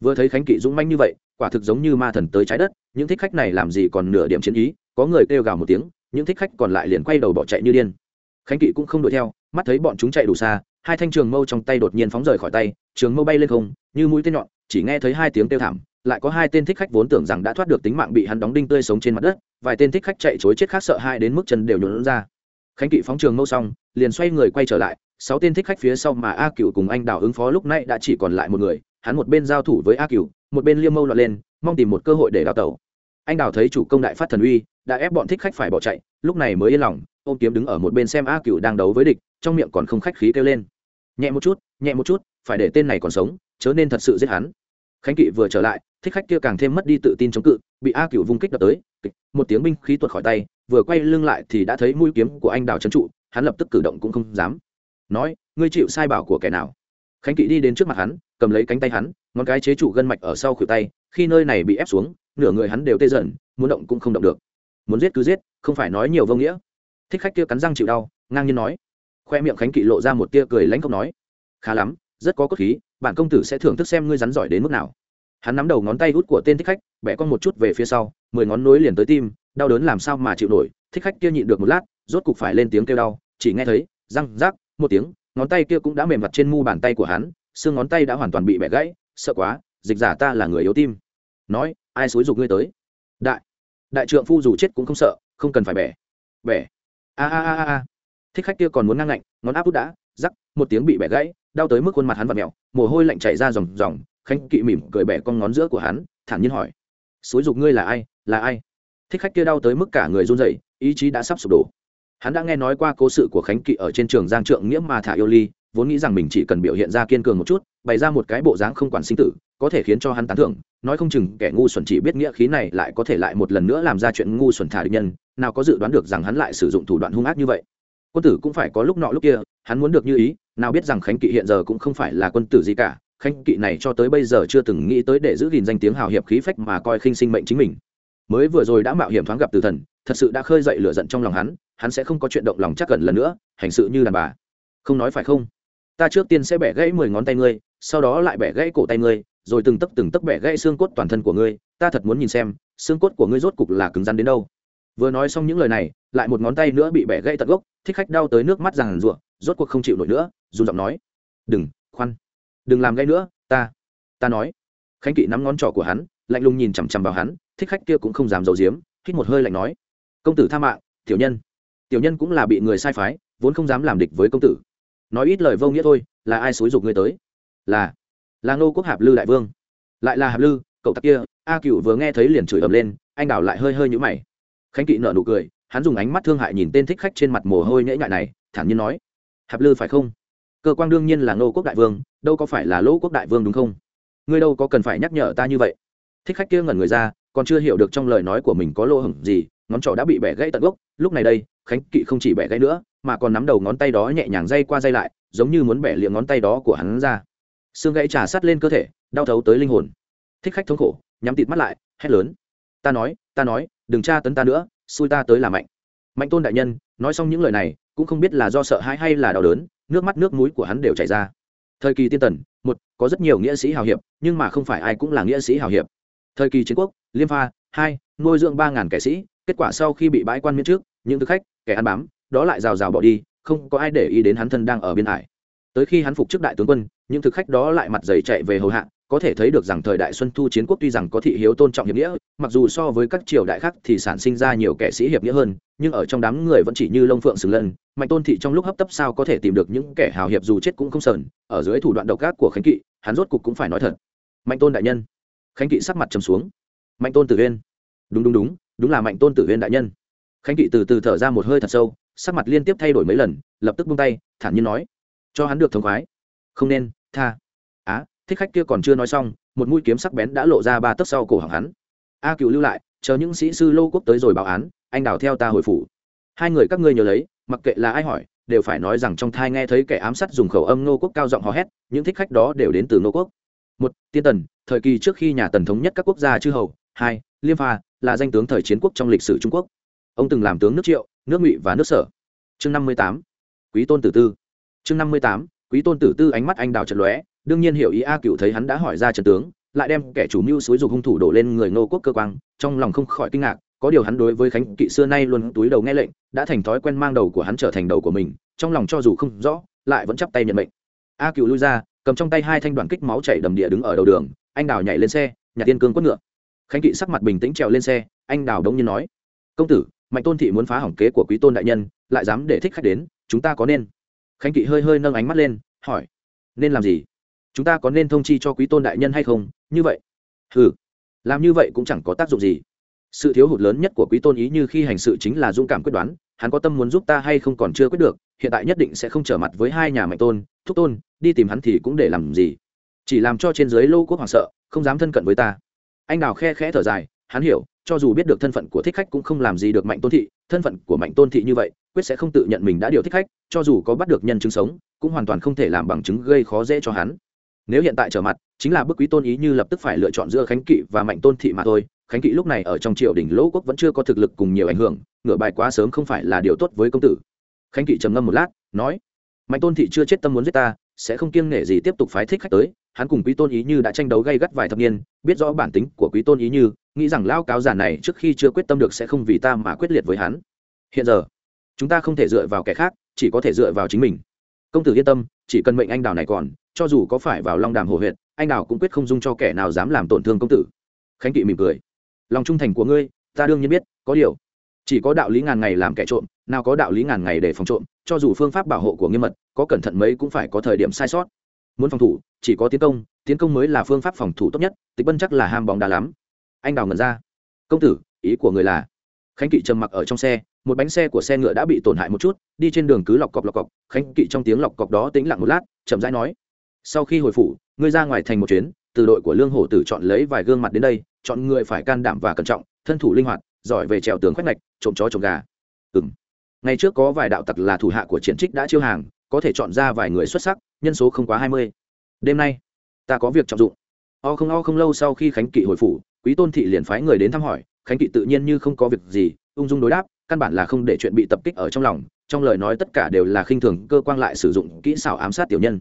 Vừa thấy khánh kỵ dũng manh như vậy, quả thực giống như ma thần tới trái đất, những thích khách này làm gì còn nửa điểm chiến ý, có người kêu gào một tiếng, những thích khách còn lại liền quay đầu bỏ chạy như điên khánh kỵ cũng không đuổi theo, mắt thấy bọn chúng chạy đủ xa, hai thanh trường mâu trong tay đột nhiên phóng rời khỏi tay, trường mâu bay lên không, như mũi tên nhọn, chỉ nghe thấy hai tiếng kêu thảm, lại có hai tên thích khách vốn tưởng rằng đã thoát được tính mạng bị hắn đóng đinh tươi sống trên mặt đất, vài tên thích khách chạy chối chết khác sợ hai đến mức chân đều nhuộn ra. Khánh kỵ phóng trường mâu xong, liền xoay người quay trở lại, sáu tên thích khách phía sau mà a cựu cùng anh đào ứng phó lúc này đã chỉ còn lại một người, hắn một bên giao thủ với a cựu một bên liêm mâu lọt lên, mong tìm một cơ hội để đào tẩu. Anh đào thấy chủ công đại phát thần uy, đã ép bọn thích khách phải bỏ chạy, lúc này mới yên lòng ôm kiếm đứng ở một bên xem a cựu đang đấu với địch, trong miệng còn không khách khí kêu lên. Nhẹ một chút, nhẹ một chút, phải để tên này còn sống, chớ nên thật sự giết hắn. Khánh kỵ vừa trở lại, thích khách kia càng thêm mất đi tự tin chống cự, bị a cựu vung kích đập tới một tiếng binh khí tuột khỏi tay, vừa quay lưng lại thì đã thấy mũi kiếm của anh đào trấn trụ, hắn lập tức cử động cũng không dám. Nói, ngươi chịu sai bảo của kẻ nào? Khánh kỵ đi đến trước mặt hắn, cầm lấy cánh tay hắn, ngón cái chế trụ gân mạch ở sau khuỷu tay, khi nơi này bị ép xuống, nửa người hắn đều tê dần, muốn động cũng không động được. Muốn giết cứ giết, không phải nói nhiều vô nghĩa thích khách kia cắn răng chịu đau, ngang nhiên nói. Khoe miệng khánh kỵ lộ ra một tia cười lãnh không nói. Khá lắm, rất có cốt khí, bản công tử sẽ thưởng thức xem ngươi rắn giỏi đến mức nào. Hắn nắm đầu ngón tay hút của tên thích khách, bẻ con một chút về phía sau, mười ngón nối liền tới tim, đau đớn làm sao mà chịu nổi, thích khách kia nhịn được một lát, rốt cục phải lên tiếng kêu đau, chỉ nghe thấy, răng, rác, một tiếng, ngón tay kia cũng đã mềm mặt trên mu bàn tay của hắn, xương ngón tay đã hoàn toàn bị bẻ gãy, sợ quá, dịch giả ta là người yếu tim. Nói, ai xúi giục ngươi tới? Đại đại trượng phu dù chết cũng không sợ, không cần phải bẻ. Bẻ a a a a thích khách kia còn muốn ngang ngạnh, ngón áp út đã, rắc, một tiếng bị bẻ gãy, đau tới mức khuôn mặt hắn và mẹo mồ hôi lạnh chảy ra ròng ròng. khánh kỵ mỉm cười bẻ con ngón giữa của hắn, thản nhiên hỏi, xúi giục ngươi là ai là ai? Thích khách kia đau tới mức cả người run rẩy, ý chí đã sắp sụp đổ. Hắn đã nghe nói qua cố sự của khánh kỵ ở trên trường giang trượng nghĩa mà thả yêu ly, vốn nghĩ rằng mình chỉ cần biểu hiện ra kiên cường một chút, bày ra một cái bộ dáng không quản sinh tử, có thể khiến cho hắn tán thưởng nói không chừng kẻ ngu xuẩn chỉ biết nghĩa khí này lại có thể lại một lần nữa làm ra chuyện ngu xuẩn thả địch nhân, nào có dự đoán được rằng hắn lại sử dụng thủ đoạn hung ác như vậy. Quân tử cũng phải có lúc nọ lúc kia, hắn muốn được như ý, nào biết rằng khánh kỵ hiện giờ cũng không phải là quân tử gì cả, khánh kỵ này cho tới bây giờ chưa từng nghĩ tới để giữ gìn danh tiếng hào hiệp khí phách mà coi khinh sinh mệnh chính mình. Mới vừa rồi đã mạo hiểm thoáng gặp từ thần, thật sự đã khơi dậy lửa giận trong lòng hắn hắn sẽ không có chuyện động lòng chắc gần lần nữa, hành sự như đàn bà. Không nói phải không? Ta trước tiên sẽ bẻ gãy mười ngón tay ngươi, sau đó lại bẻ gãy cổ tay ngươi rồi từng tấc từng tấc bẻ gãy xương cốt toàn thân của ngươi, ta thật muốn nhìn xem, xương cốt của ngươi rốt cục là cứng rắn đến đâu. Vừa nói xong những lời này, lại một ngón tay nữa bị bẻ gãy tận gốc, thích khách đau tới nước mắt ràng rụa, rốt cuộc không chịu nổi nữa, run giọng nói, đừng, khoan, đừng làm gãy nữa, ta ta nói. Khánh kỵ nắm ngón trỏ của hắn, lạnh lùng nhìn chằm chằm vào hắn, thích khách kia cũng không dám giấu giếm, hít một hơi lạnh nói, công tử tha mạng, tiểu nhân. Tiểu nhân cũng là bị người sai phái, vốn không dám làm địch với công tử. Nói ít lời vô nghĩa thôi, là ai xúi dục ngươi tới? Là là ngô quốc hạp lư đại vương. Lại là hạp lư, cậu tặc kia, a cựu vừa nghe thấy liền chửi ầm lên, anh đào lại hơi hơi nhũ mày. Khánh kỵ nợ nụ cười, hắn dùng ánh mắt thương hại nhìn tên thích khách trên mặt mồ hôi nhễ nhại này, thản nhiên nói, hạp lư phải không? Cơ quan đương nhiên là ngô quốc đại vương, đâu có phải là lỗ quốc đại vương đúng không? Ngươi đâu có cần phải nhắc nhở ta như vậy. Thích khách kia ngẩn người ra, còn chưa hiểu được trong lời nói của mình có lỗ hổng gì, ngón trỏ đã bị bẻ gãy tận gốc. Lúc này đây, khánh kỵ không chỉ bẻ gãy nữa, mà còn nắm đầu ngón tay đó nhẹ nhàng dây qua dây lại, giống như muốn bẻ liệng ngón tay đó của hắn ra xương gãy trà sát lên cơ thể, đau thấu tới linh hồn. Thích khách thống khổ, nhắm tịt mắt lại, hét lớn. Ta nói ta nói, đừng tra tấn ta nữa, xui ta tới là mạnh. Mạnh tôn đại nhân, nói xong những lời này, cũng không biết là do sợ hãi hay là đau đớn, nước mắt, nước mũi của hắn đều chảy ra. Thời kỳ tiên tần, một, có rất nhiều nghĩa sĩ hào hiệp, nhưng mà không phải ai cũng là nghĩa sĩ hào hiệp. Thời kỳ chiến quốc, liêm pha, hai, nuôi dưỡng ba ngàn kẻ sĩ, kết quả sau khi bị bãi quan miễn trước, những thực khách, kẻ ăn bám, đó lại rào rào bỏ đi, không có ai để ý đến hắn thân đang ở biên hải tới khi hắn phục trước đại tướng quân, những thực khách đó lại mặt dày chạy về hầu hạ, có thể thấy được rằng thời đại xuân thu chiến quốc tuy rằng có thị hiếu tôn trọng hiệp nghĩa, mặc dù so với các triều đại khác thì sản sinh ra nhiều kẻ sĩ hiệp nghĩa hơn, nhưng ở trong đám người vẫn chỉ như lông phượng sừng lân, mạnh tôn thị trong lúc hấp tấp sao có thể tìm được những kẻ hào hiệp dù chết cũng không sờn, ở dưới thủ đoạn độc ác của khánh kỵ, hắn rốt cục cũng phải nói thật. Mạnh tôn đại nhân. Khánh kỵ sắc mặt trầm xuống. Mạnh tôn tử huyên. Đúng đúng đúng đúng là mạnh tôn tử huyên đại nhân. Khánh kỵ từ từ thở ra một hơi thật sâu, sắc mặt liên tiếp thay đổi mấy lần, lập tức buông tay, thản nhiên nói cho hắn được thống khoái. Không nên, tha. Á, thích khách kia còn chưa nói xong, một mũi kiếm sắc bén đã lộ ra ba tấc sau cổ họng hắn. A cựu lưu lại, chờ những sĩ sư lô quốc tới rồi báo án, anh đào theo ta hồi phủ. Hai người các ngươi nhớ lấy, mặc kệ là ai hỏi, đều phải nói rằng trong thai nghe thấy kẻ ám sát dùng khẩu âm nô quốc cao giọng hò hét, những thích khách đó đều đến từ nô quốc. Một, tiên tần, thời kỳ trước khi nhà tần thống nhất các quốc gia chư hầu. Hai, liêm pha, là danh tướng thời chiến quốc trong lịch sử trung quốc. Ông từng làm tướng nước triệu, nước ngụy và nước sở. Chương năm mươi tám, quý tôn tử tư chương năm mươi tám, quý tôn tử tư ánh mắt anh đào trật lóe, đương nhiên hiểu ý a cựu thấy hắn đã hỏi ra trần tướng, lại đem kẻ chủ mưu xúi dục hung thủ đổ lên người nô quốc cơ quan trong lòng không khỏi kinh ngạc, có điều hắn đối với khánh kỵ xưa nay luôn túi đầu nghe lệnh, đã thành thói quen mang đầu của hắn trở thành đầu của mình, trong lòng cho dù không rõ, lại vẫn chắp tay nhận mệnh. A cựu lui ra, cầm trong tay hai thanh đoàn kích máu chảy đầm địa đứng ở đầu đường, anh đào nhảy lên xe nhà tiên cương quất ngựa. Khánh kỵ sắc mặt bình tĩnh trèo lên xe, anh đào đống nhiên nói, công tử, mạnh tôn thị muốn phá hỏng kế của quý tôn đại nhân, lại dám để thích khách đến, chúng ta có nên? Khánh kỵ hơi hơi nâng ánh mắt lên, hỏi, nên làm gì? Chúng ta có nên thông chi cho quý tôn đại nhân hay không? Như vậy. Ừ làm như vậy cũng chẳng có tác dụng gì. Sự thiếu hụt lớn nhất của quý tôn ý như khi hành sự chính là dũng cảm quyết đoán, hắn có tâm muốn giúp ta hay không còn chưa quyết được, hiện tại nhất định sẽ không trở mặt với hai nhà mạnh tôn, thúc tôn, đi tìm hắn thì cũng để làm gì. Chỉ làm cho trên dưới lô quốc hoảng sợ, không dám thân cận với ta. Anh đào khe khẽ thở dài, hắn hiểu, cho dù biết được thân phận của thích khách cũng không làm gì được mạnh tôn thị, thân phận của mạnh tôn thị như vậy quyết sẽ không tự nhận mình đã điều thích khách, cho dù có bắt được nhân chứng sống, cũng hoàn toàn không thể làm bằng chứng gây khó dễ cho hắn. Nếu hiện tại trở mặt, chính là bức quý tôn ý như lập tức phải lựa chọn giữa khánh kỵ và mạnh tôn thị mà thôi. Khánh kỵ lúc này ở trong triều đình lỗ quốc vẫn chưa có thực lực cùng nhiều ảnh hưởng ngửa bài quá sớm không phải là điều tốt với công tử. Khánh kỵ trầm ngâm một lát, nói, mạnh tôn thị chưa chết tâm muốn giết ta, sẽ không kiêng nể gì tiếp tục phái thích khách tới. Hắn cùng quý tôn ý như đã tranh đấu gây gắt vài thập niên, biết rõ bản tính của quý tôn ý như, nghĩ rằng lao cáo giả này trước khi chưa quyết tâm được sẽ không vì ta mà quyết liệt với hắn. Hiện giờ chúng ta không thể dựa vào kẻ khác, chỉ có thể dựa vào chính mình. Công tử yên tâm, chỉ cần mệnh anh đào này còn, cho dù có phải vào long đàm hồ huyện anh đào cũng quyết không dung cho kẻ nào dám làm tổn thương công tử. Khánh kỵ mỉm cười. Lòng trung thành của ngươi, ta đương nhiên biết, có điều, chỉ có đạo lý ngàn ngày làm kẻ trộm, nào có đạo lý ngàn ngày để phòng trộm, cho dù phương pháp bảo hộ của nghiêm mật, có cẩn thận mấy cũng phải có thời điểm sai sót. Muốn phòng thủ, chỉ có tiến công tiến công mới là phương pháp phòng thủ tốt nhất, tịch bân chắc là ham bóng đá lắm. Anh đào ngẩn ra. Công tử, ý của người là khánh kỵ trầm mặc ở trong xe, một bánh xe của xe ngựa đã bị tổn hại một chút, đi trên đường cứ lọc cọc lọc cọc, khánh kỵ trong tiếng lọc cọc đó tĩnh lặng một lát, chậm rãi nói, sau khi hồi phủ, ngươi ra ngoài thành một chuyến, từ đội của lương hổ tử chọn lấy vài gương mặt đến đây, chọn người phải can đảm và cẩn trọng, thân thủ linh hoạt, giỏi về trèo tường khoách ngạch, trộm chó trộm gà. Ừ m ngày trước có vài đạo tặc là thủ hạ của triển trích đã chiêu hàng, có thể chọn ra vài người xuất sắc, nhân số không quá hai mươi. Đêm nay, ta có việc trọng dụng. O không o không, lâu sau khi khánh kỵ hồi phủ, quý tôn thị liền phái người đến thăm hỏi khánh kỵ tự nhiên như không có việc gì, ung dung đối đáp, căn bản là không để chuyện bị tập kích ở trong lòng, trong lời nói tất cả đều là khinh thường, cơ quan lại sử dụng kỹ xảo ám sát tiểu nhân.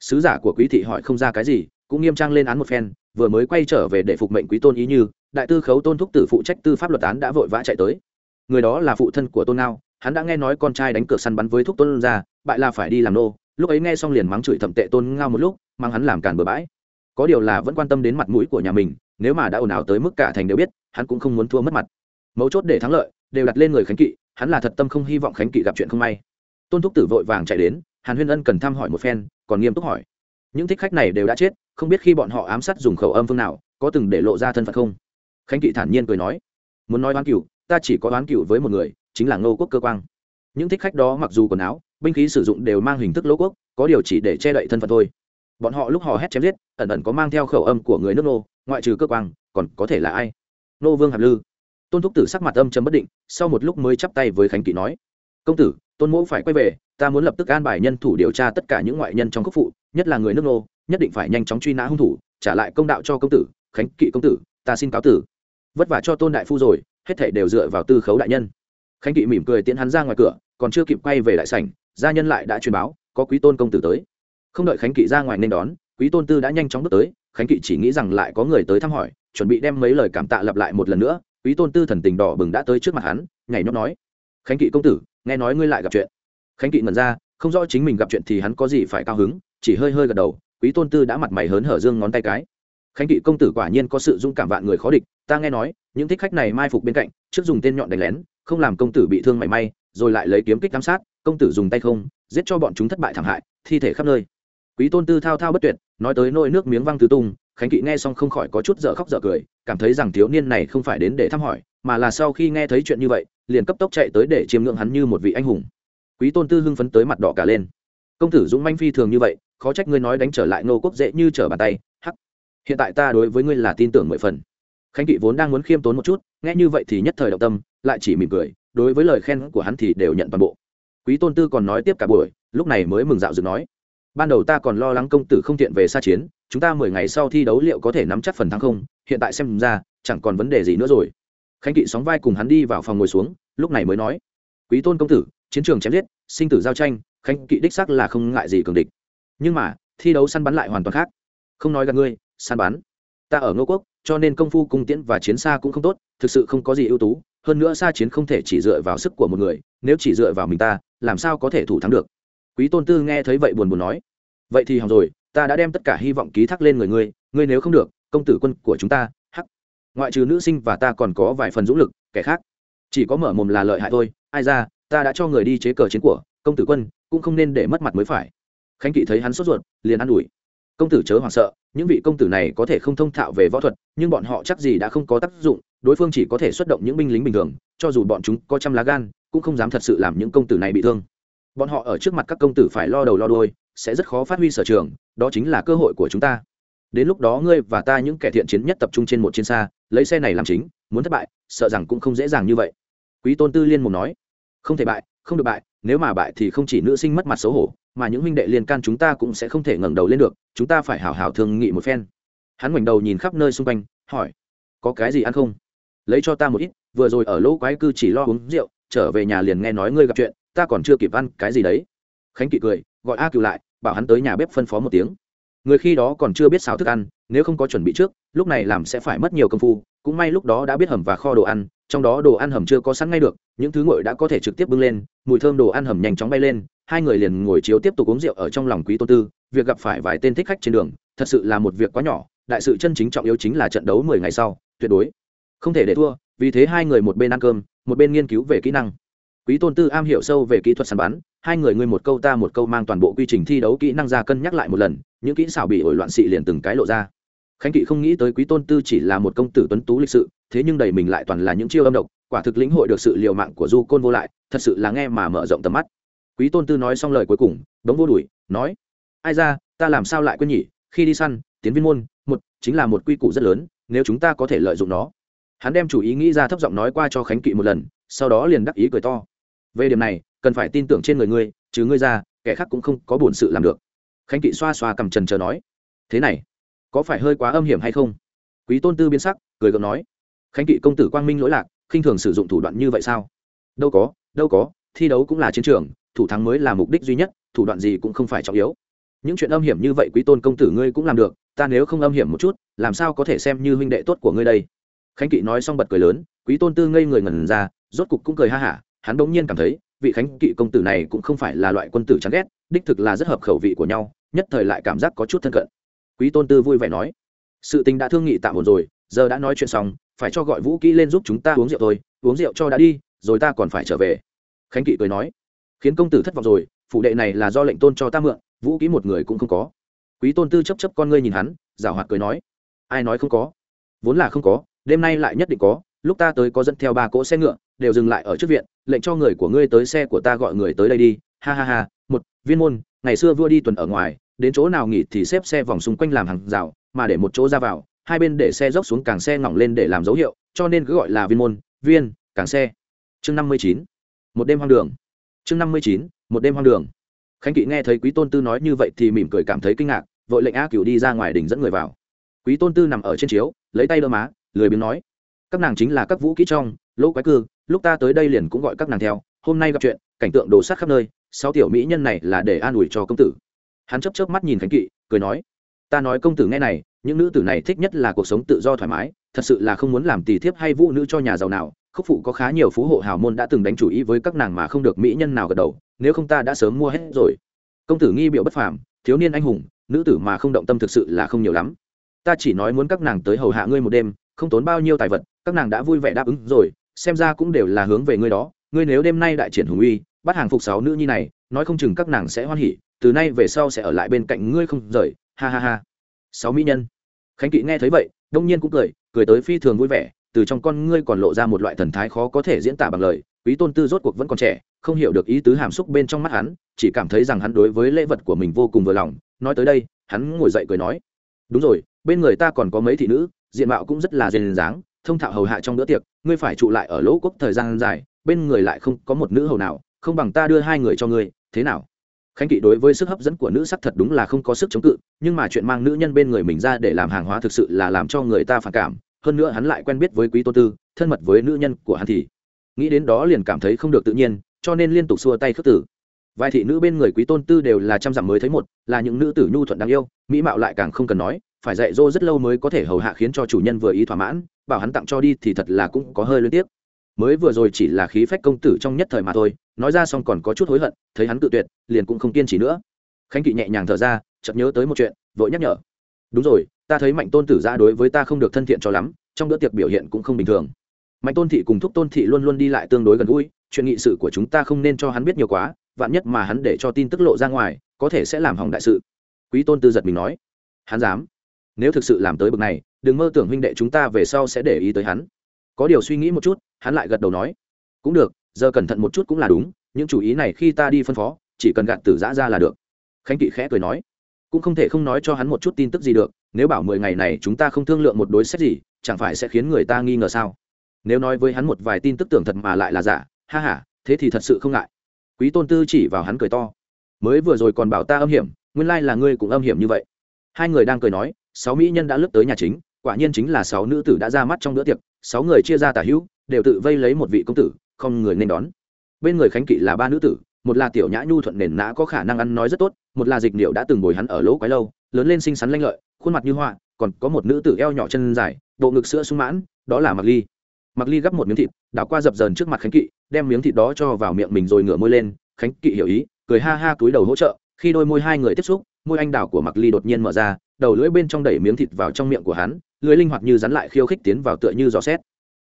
Sứ giả của quý thị hỏi không ra cái gì, cũng nghiêm trang lên án một phen, vừa mới quay trở về để phục mệnh quý tôn ý như, đại tư khấu tôn thúc tử phụ trách tư pháp luật án đã vội vã chạy tới. Người đó là phụ thân của tôn ngao, hắn đã nghe nói con trai đánh cược săn bắn với thúc tôn ra, bại là phải đi làm nô, lúc ấy nghe xong liền mắng chửi thậm tệ tôn ngao một lúc mang hắn làm càn bừa bãi có điều là vẫn quan tâm đến mặt mũi của nhà mình, nếu mà đã ồn ào tới mức cả thành đều biết, hắn cũng không muốn thua mất mặt. Mấu chốt để thắng lợi, đều đặt lên người khánh kỵ, hắn là thật tâm không hy vọng khánh kỵ gặp chuyện không may. Tôn thúc tử vội vàng chạy đến, hàn huyên ân cần thăm hỏi một phen, còn nghiêm túc hỏi. Những thích khách này đều đã chết, không biết khi bọn họ ám sát dùng khẩu âm phương nào, có từng để lộ ra thân phận không? Khánh kỵ thản nhiên cười nói, muốn nói đoán cựu ta chỉ có đoán cựu với một người, chính là ngô quốc cơ quang. Những thích khách đó mặc dù quần áo, binh khí sử dụng đều mang hình thức lỗ quốc, có điều chỉ để che đậy thân phận thôi bọn họ lúc họ hét chém giết, ẩn ẩn có mang theo khẩu âm của người nước nô, ngoại trừ cơ quang, còn có thể là ai? Nô vương hạp lư. Tôn thúc tử sắc mặt âm chấm bất định, sau một lúc mới chắp tay với khánh kỵ nói, công tử, tôn mỗ phải quay về, ta muốn lập tức an bài nhân thủ điều tra tất cả những ngoại nhân trong khúc phụ, nhất là người nước nô, nhất định phải nhanh chóng truy nã hung thủ, trả lại công đạo cho công tử, khánh kỵ công tử, ta xin cáo tử. Vất vả cho tôn đại phu rồi, hết thể đều dựa vào tư khấu đại nhân. Khánh kỵ mỉm cười tiễn hắn ra ngoài cửa, còn chưa kịp quay về đại sảnh, gia nhân lại đã truyền báo, có quý tôn công tử tới không đợi khánh kỵ ra ngoài nên đón, quý tôn tư đã nhanh chóng bước tới, khánh kỵ chỉ nghĩ rằng lại có người tới thăm hỏi, chuẩn bị đem mấy lời cảm tạ lặp lại một lần nữa. Quý tôn tư thần tình đỏ bừng đã tới trước mặt hắn, nhảy nhóc nói, khánh kỵ công tử, nghe nói ngươi lại gặp chuyện. Khánh kỵ ngẩn ra, không rõ chính mình gặp chuyện thì hắn có gì phải cao hứng, chỉ hơi hơi gật đầu, quý tôn tư đã mặt mày hớn hở dương ngón tay cái. Khánh kỵ công tử quả nhiên có sự dung cảm vạn người khó địch, ta nghe nói, những thích khách này mai phục bên cạnh, trước dùng tên nhọn đánh lén, không làm công tử bị thương mảy may, rồi lại lấy kiếm kích giám sát, công tử dùng tay không, giết cho bọn chúng thất bại thảm hại, thi thể khắp nơi quý tôn tư thao thao bất tuyệt, nói tới nôi nước miếng văng tứ tung, khánh kỵ nghe xong không khỏi có chút dở khóc dở cười, cảm thấy rằng thiếu niên này không phải đến để thăm hỏi, mà là sau khi nghe thấy chuyện như vậy, liền cấp tốc chạy tới để chiêm ngưỡng hắn như một vị anh hùng. Quý tôn tư hưng phấn tới mặt đỏ cả lên. Công tử dũng manh phi thường như vậy, khó trách ngươi nói đánh trở lại nô quốc dễ như trở bàn tay, hắc. Hiện tại ta đối với ngươi là tin tưởng mười phần. Khánh kỵ vốn đang muốn khiêm tốn một chút, nghe như vậy thì nhất thời động tâm, lại chỉ mỉm cười, đối với lời khen của hắn thì đều nhận toàn bộ. Quý tôn tư còn nói tiếp cả buổi, lúc này mới mừng dạo dừng nói ban đầu ta còn lo lắng công tử không tiện về xa chiến, chúng ta mười ngày sau thi đấu liệu có thể nắm chắc phần thắng không? Hiện tại xem ra, chẳng còn vấn đề gì nữa rồi. Khánh kỵ sóng vai cùng hắn đi vào phòng ngồi xuống, lúc này mới nói, quý tôn công tử, chiến trường chém giết, sinh tử giao tranh, khánh kỵ đích sắc là không ngại gì cường địch. Nhưng mà, thi đấu săn bắn lại hoàn toàn khác. Không nói gặp ngươi, săn bắn. Ta ở ngô quốc, cho nên công phu cung tiễn và chiến xa cũng không tốt, thực sự không có gì ưu tú. Hơn nữa xa chiến không thể chỉ dựa vào sức của một người, nếu chỉ dựa vào mình ta, làm sao có thể thủ thắng được? Quý tôn tư nghe thấy vậy buồn buồn nói, vậy thì hỏng rồi, ta đã đem tất cả hy vọng ký thác lên người ngươi ngươi nếu không được, công tử quân của chúng ta, hắc. Ngoại trừ nữ sinh và ta còn có vài phần dũng lực, kẻ khác chỉ có mở mồm là lợi hại thôi. Ai ra, ta đã cho người đi chế cờ chiến của công tử quân, cũng không nên để mất mặt mới phải. Khánh kỵ thấy hắn sốt ruột, liền ă n ủi, công tử chớ hoảng sợ, những vị công tử này có thể không thông thạo về võ thuật, nhưng bọn họ chắc gì đã không có tác dụng, đối phương chỉ có thể xuất động những binh lính bình thường, cho dù bọn chúng có trăm lá gan, cũng không dám thật sự làm những công tử này bị thương bọn họ ở trước mặt các công tử phải lo đầu lo đôi sẽ rất khó phát huy sở trường, đó chính là cơ hội của chúng ta. Đến lúc đó ngươi và ta những kẻ thiện chiến nhất tập trung trên một chiến xa, lấy xe này làm chính, muốn thất bại, sợ rằng cũng không dễ dàng như vậy. Quý tôn tư liên mục nói. Không thể bại, không được bại, nếu mà bại thì không chỉ nữ sinh mất mặt xấu hổ, mà những huynh đệ liên can chúng ta cũng sẽ không thể ngẩng đầu lên được, chúng ta phải hào hào thương nghị một phen. Hắn ngoảnh đầu nhìn khắp nơi xung quanh, hỏi, có cái gì ăn không? Lấy cho ta một ít, vừa rồi ở lỗ quái cư chỉ lo uống rượu, trở về nhà liền nghe nói ngươi gặp chuyện ta còn chưa kịp ăn cái gì đấy. Khánh kỵ cười, gọi a cựu lại, bảo hắn tới nhà bếp phân phó một tiếng. Người khi đó còn chưa biết xáo thức ăn, nếu không có chuẩn bị trước, lúc này làm sẽ phải mất nhiều công phu, cũng may lúc đó đã biết hầm và kho đồ ăn, trong đó đồ ăn hầm chưa có sẵn ngay được, những thứ nguội đã có thể trực tiếp bưng lên, mùi thơm đồ ăn hầm nhanh chóng bay lên, hai người liền ngồi chiếu tiếp tục uống rượu ở trong lòng quý tôn tư, việc gặp phải vài tên thích khách trên đường, thật sự là một việc quá nhỏ, đại sự chân chính trọng yếu chính là trận đấu mười ngày sau, tuyệt đối không thể để thua, vì thế hai người một bên ăn cơm, một bên nghiên cứu về kỹ năng quý tôn tư am hiểu sâu về kỹ thuật săn bắn, hai người ngươi một câu ta một câu mang toàn bộ quy trình thi đấu kỹ năng ra cân nhắc lại một lần, những kỹ xảo bị ổi loạn xị liền từng cái lộ ra. Khánh kỵ không nghĩ tới quý tôn tư chỉ là một công tử tuấn tú lịch sự, thế nhưng đầy mình lại toàn là những chiêu âm độc, quả thực lĩnh hội được sự liều mạng của du côn vô lại, thật sự là nghe mà mở rộng tầm mắt. Quý tôn tư nói xong lời cuối cùng, đống vô đùi nói, ai ra, ta làm sao lại quên nhỉ? Khi đi săn, tiến viên môn, một, chính là một quy củ rất lớn, nếu chúng ta có thể lợi dụng nó. Hắn đem chủ ý nghĩ ra thấp giọng nói qua cho khánh kỵ một lần, sau đó liền đắc ý cười to về điểm này, cần phải tin tưởng trên người ngươi, chứ ngươi ra, kẻ khác cũng không có bổn sự làm được. Khánh kỵ xoa xoa cầm trần chờ nói. Thế này, có phải hơi quá âm hiểm hay không? Quý tôn tư biến sắc, cười gượng nói. Khánh kỵ công tử quang minh lỗi lạc, khinh thường sử dụng thủ đoạn như vậy sao? Đâu có đâu có, thi đấu cũng là chiến trường, thủ thắng mới là mục đích duy nhất, thủ đoạn gì cũng không phải trọng yếu. Những chuyện âm hiểm như vậy quý tôn công tử ngươi cũng làm được, ta nếu không âm hiểm một chút, làm sao có thể xem như huynh đệ tốt của ngươi đây? Khánh kỵ nói xong bật cười lớn, quý tôn tư ngây người ngẩn ra, rốt cục cũng cười ha hả hắn bỗng nhiên cảm thấy, vị khánh kỵ công tử này cũng không phải là loại quân tử chán ghét, đích thực là rất hợp khẩu vị của nhau, nhất thời lại cảm giác có chút thân cận. Quý tôn tư vui vẻ nói, sự tình đã thương nghị tạm ổn rồi, giờ đã nói chuyện xong, phải cho gọi vũ kỹ lên giúp chúng ta uống rượu thôi, uống rượu cho đã đi, rồi ta còn phải trở về. Khánh kỵ cười nói, khiến công tử thất vọng rồi phụ đệ này là do lệnh tôn cho ta mượn, vũ kỹ một người cũng không có. Quý tôn tư chấp chấp con ngươi nhìn hắn, giảo hoạt cười nói, ai nói không có? Vốn là không có, đêm nay lại nhất định có, lúc ta tới có dẫn theo ba cỗ xe ngựa đều dừng lại ở trước viện, lệnh cho người của ngươi tới xe của ta gọi người tới đây đi. Ha ha ha, một, viên môn, ngày xưa vua đi tuần ở ngoài, đến chỗ nào nghỉ thì xếp xe vòng xung quanh làm hàng rào, mà để một chỗ ra vào, hai bên để xe dốc xuống càng xe ngỏng lên để làm dấu hiệu, cho nên cứ gọi là viên môn, viên, càng xe. Chương năm mươi chín, một đêm hoang đường. Chương năm mươi chín, một đêm hoang đường. Khánh kỵ nghe thấy quý tôn tư nói như vậy thì mỉm cười cảm thấy kinh ngạc, vội lệnh a cửu đi ra ngoài đỉnh dẫn người vào. Quý tôn tư nằm ở trên chiếu, lấy tay đỡ má, lười biếng nói, các nàng chính là các vũ kỹ trong, lỗ quái cư lúc ta tới đây liền cũng gọi các nàng theo, hôm nay gặp chuyện, cảnh tượng đồ sát khắp nơi, sáu tiểu mỹ nhân này là để an ủi cho công tử. Hắn chấp chớp mắt nhìn khánh kỵ, cười nói, ta nói công tử nghe này, những nữ tử này thích nhất là cuộc sống tự do thoải mái, thật sự là không muốn làm tỳ thiếp hay vũ nữ cho nhà giàu nào, khúc phụ có khá nhiều phú hộ hào môn đã từng đánh chủ ý với các nàng mà không được mỹ nhân nào gật đầu, nếu không ta đã sớm mua hết rồi. Công tử nghi biểu bất phàm, thiếu niên anh hùng, nữ tử mà không động tâm thực sự là không nhiều lắm. Ta chỉ nói muốn các nàng tới hầu hạ ngươi một đêm, không tốn bao nhiêu tài vật, các nàng đã vui vẻ đáp ứng rồi xem ra cũng đều là hướng về ngươi đó, ngươi nếu đêm nay đại triển hùng uy, bắt hàng phục sáu nữ nhi này, nói không chừng các nàng sẽ hoan hỉ, từ nay về sau sẽ ở lại bên cạnh ngươi không rời, ha ha ha. Sáu mỹ nhân. Khánh kỵ nghe thấy vậy, đông nhiên cũng cười cười tới phi thường vui vẻ, từ trong con ngươi còn lộ ra một loại thần thái khó có thể diễn tả bằng lời, quý tôn tư rốt cuộc vẫn còn trẻ, không hiểu được ý tứ hàm xúc bên trong mắt hắn, chỉ cảm thấy rằng hắn đối với lễ vật của mình vô cùng vừa lòng, nói tới đây, hắn ngồi dậy cười nói, đúng rồi, bên người ta còn có mấy thị nữ, diện mạo cũng rất là dền dáng thông thạo hầu hạ trong bữa tiệc, ngươi phải trụ lại ở lỗ quốc thời gian dài, bên người lại không có một nữ hầu nào, không bằng ta đưa hai người cho ngươi, thế nào? Khánh kỵ đối với sức hấp dẫn của nữ sắc thật đúng là không có sức chống cự, nhưng mà chuyện mang nữ nhân bên người mình ra để làm hàng hóa thực sự là làm cho người ta phản cảm, hơn nữa hắn lại quen biết với quý tô tư, thân mật với nữ nhân của hắn thì nghĩ đến đó liền cảm thấy không được tự nhiên, cho nên liên tục xua tay khước tử vài thị nữ bên người quý tôn tư đều là trăm dặm mới thấy một, là những nữ tử nhu thuận đáng yêu, mỹ mạo lại càng không cần nói phải dạy dỗ rất lâu mới có thể hầu hạ khiến cho chủ nhân vừa ý thỏa mãn, bảo hắn tặng cho đi thì thật là cũng có hơi liên tiếp mới vừa rồi chỉ là khí phách công tử trong nhất thời mà thôi, nói ra xong còn có chút hối hận, thấy hắn tự tuyệt, liền cũng không kiên trì nữa. Khánh kỵ nhẹ nhàng thở ra, chợt nhớ tới một chuyện, vội nhắc nhở. Đúng rồi, ta thấy mạnh tôn tử ra đối với ta không được thân thiện cho lắm, trong bữa tiệc biểu hiện cũng không bình thường. Mạnh tôn thị cùng thúc tôn thị luôn luôn đi lại tương đối gần gũi, chuyện nghị sự của chúng ta không nên cho hắn biết nhiều quá, vạn nhất mà hắn để cho tin tức lộ ra ngoài, có thể sẽ làm hỏng đại sự. Quý tôn tư giật mình nói. Hắn dám? Nếu thực sự làm tới bậc này, đừng mơ tưởng huynh đệ chúng ta về sau sẽ để ý tới hắn. Có điều suy nghĩ một chút, hắn lại gật đầu nói. Cũng được, giờ cẩn thận một chút cũng là đúng, những chủ ý này khi ta đi phân phó, chỉ cần gạt tử giã ra là được. Khánh kỵ khẽ cười nói. Cũng không thể không nói cho hắn một chút tin tức gì được, nếu bảo mười ngày này chúng ta không thương lượng một đối sách gì, chẳng phải sẽ khiến người ta nghi ngờ sao? Nếu nói với hắn một vài tin tức tưởng thật mà lại là giả, ha h a thế thì thật sự không ngại. Quý tôn tư chỉ vào hắn cười to. Mới vừa rồi còn bảo ta âm hiểm, nguyên lai là ngươi cũng âm hiểm như vậy. Hai người đang cười nói sáu mỹ nhân đã lướt tới nhà chính, quả nhiên chính là sáu nữ tử đã ra mắt trong bữa tiệc, sáu người chia ra tả hữu, đều tự vây lấy một vị công tử, không người nên đón. Bên người khánh kỵ là ba nữ tử, một là tiểu nhã nhu thuận nền nã có khả năng ăn nói rất tốt, một là dịch điệu đã từng bồi hắn ở lỗ quái lâu, lớn lên xinh xắn lanh lợi, khuôn mặt như họa còn có một nữ tử eo nhỏ chân dài, bộ ngực sữa sung mãn, đó là mặc ly. Mặc ly gắp một miếng thịt, đảo qua dập dờn trước mặt khánh kỵ, đem miếng thịt đó cho vào miệng mình rồi ngửa môi lên, khánh kỵ hiểu ý, cười ha ha túi đầu hỗ trợ, khi đôi môi hai người tiếp xúc môi anh đào của mặc ly đột nhiên mở ra, đầu lưỡi bên trong đẩy miếng thịt vào trong miệng của hắn, lưỡi linh hoạt như rắn lại khiêu khích tiến vào tựa như gió xét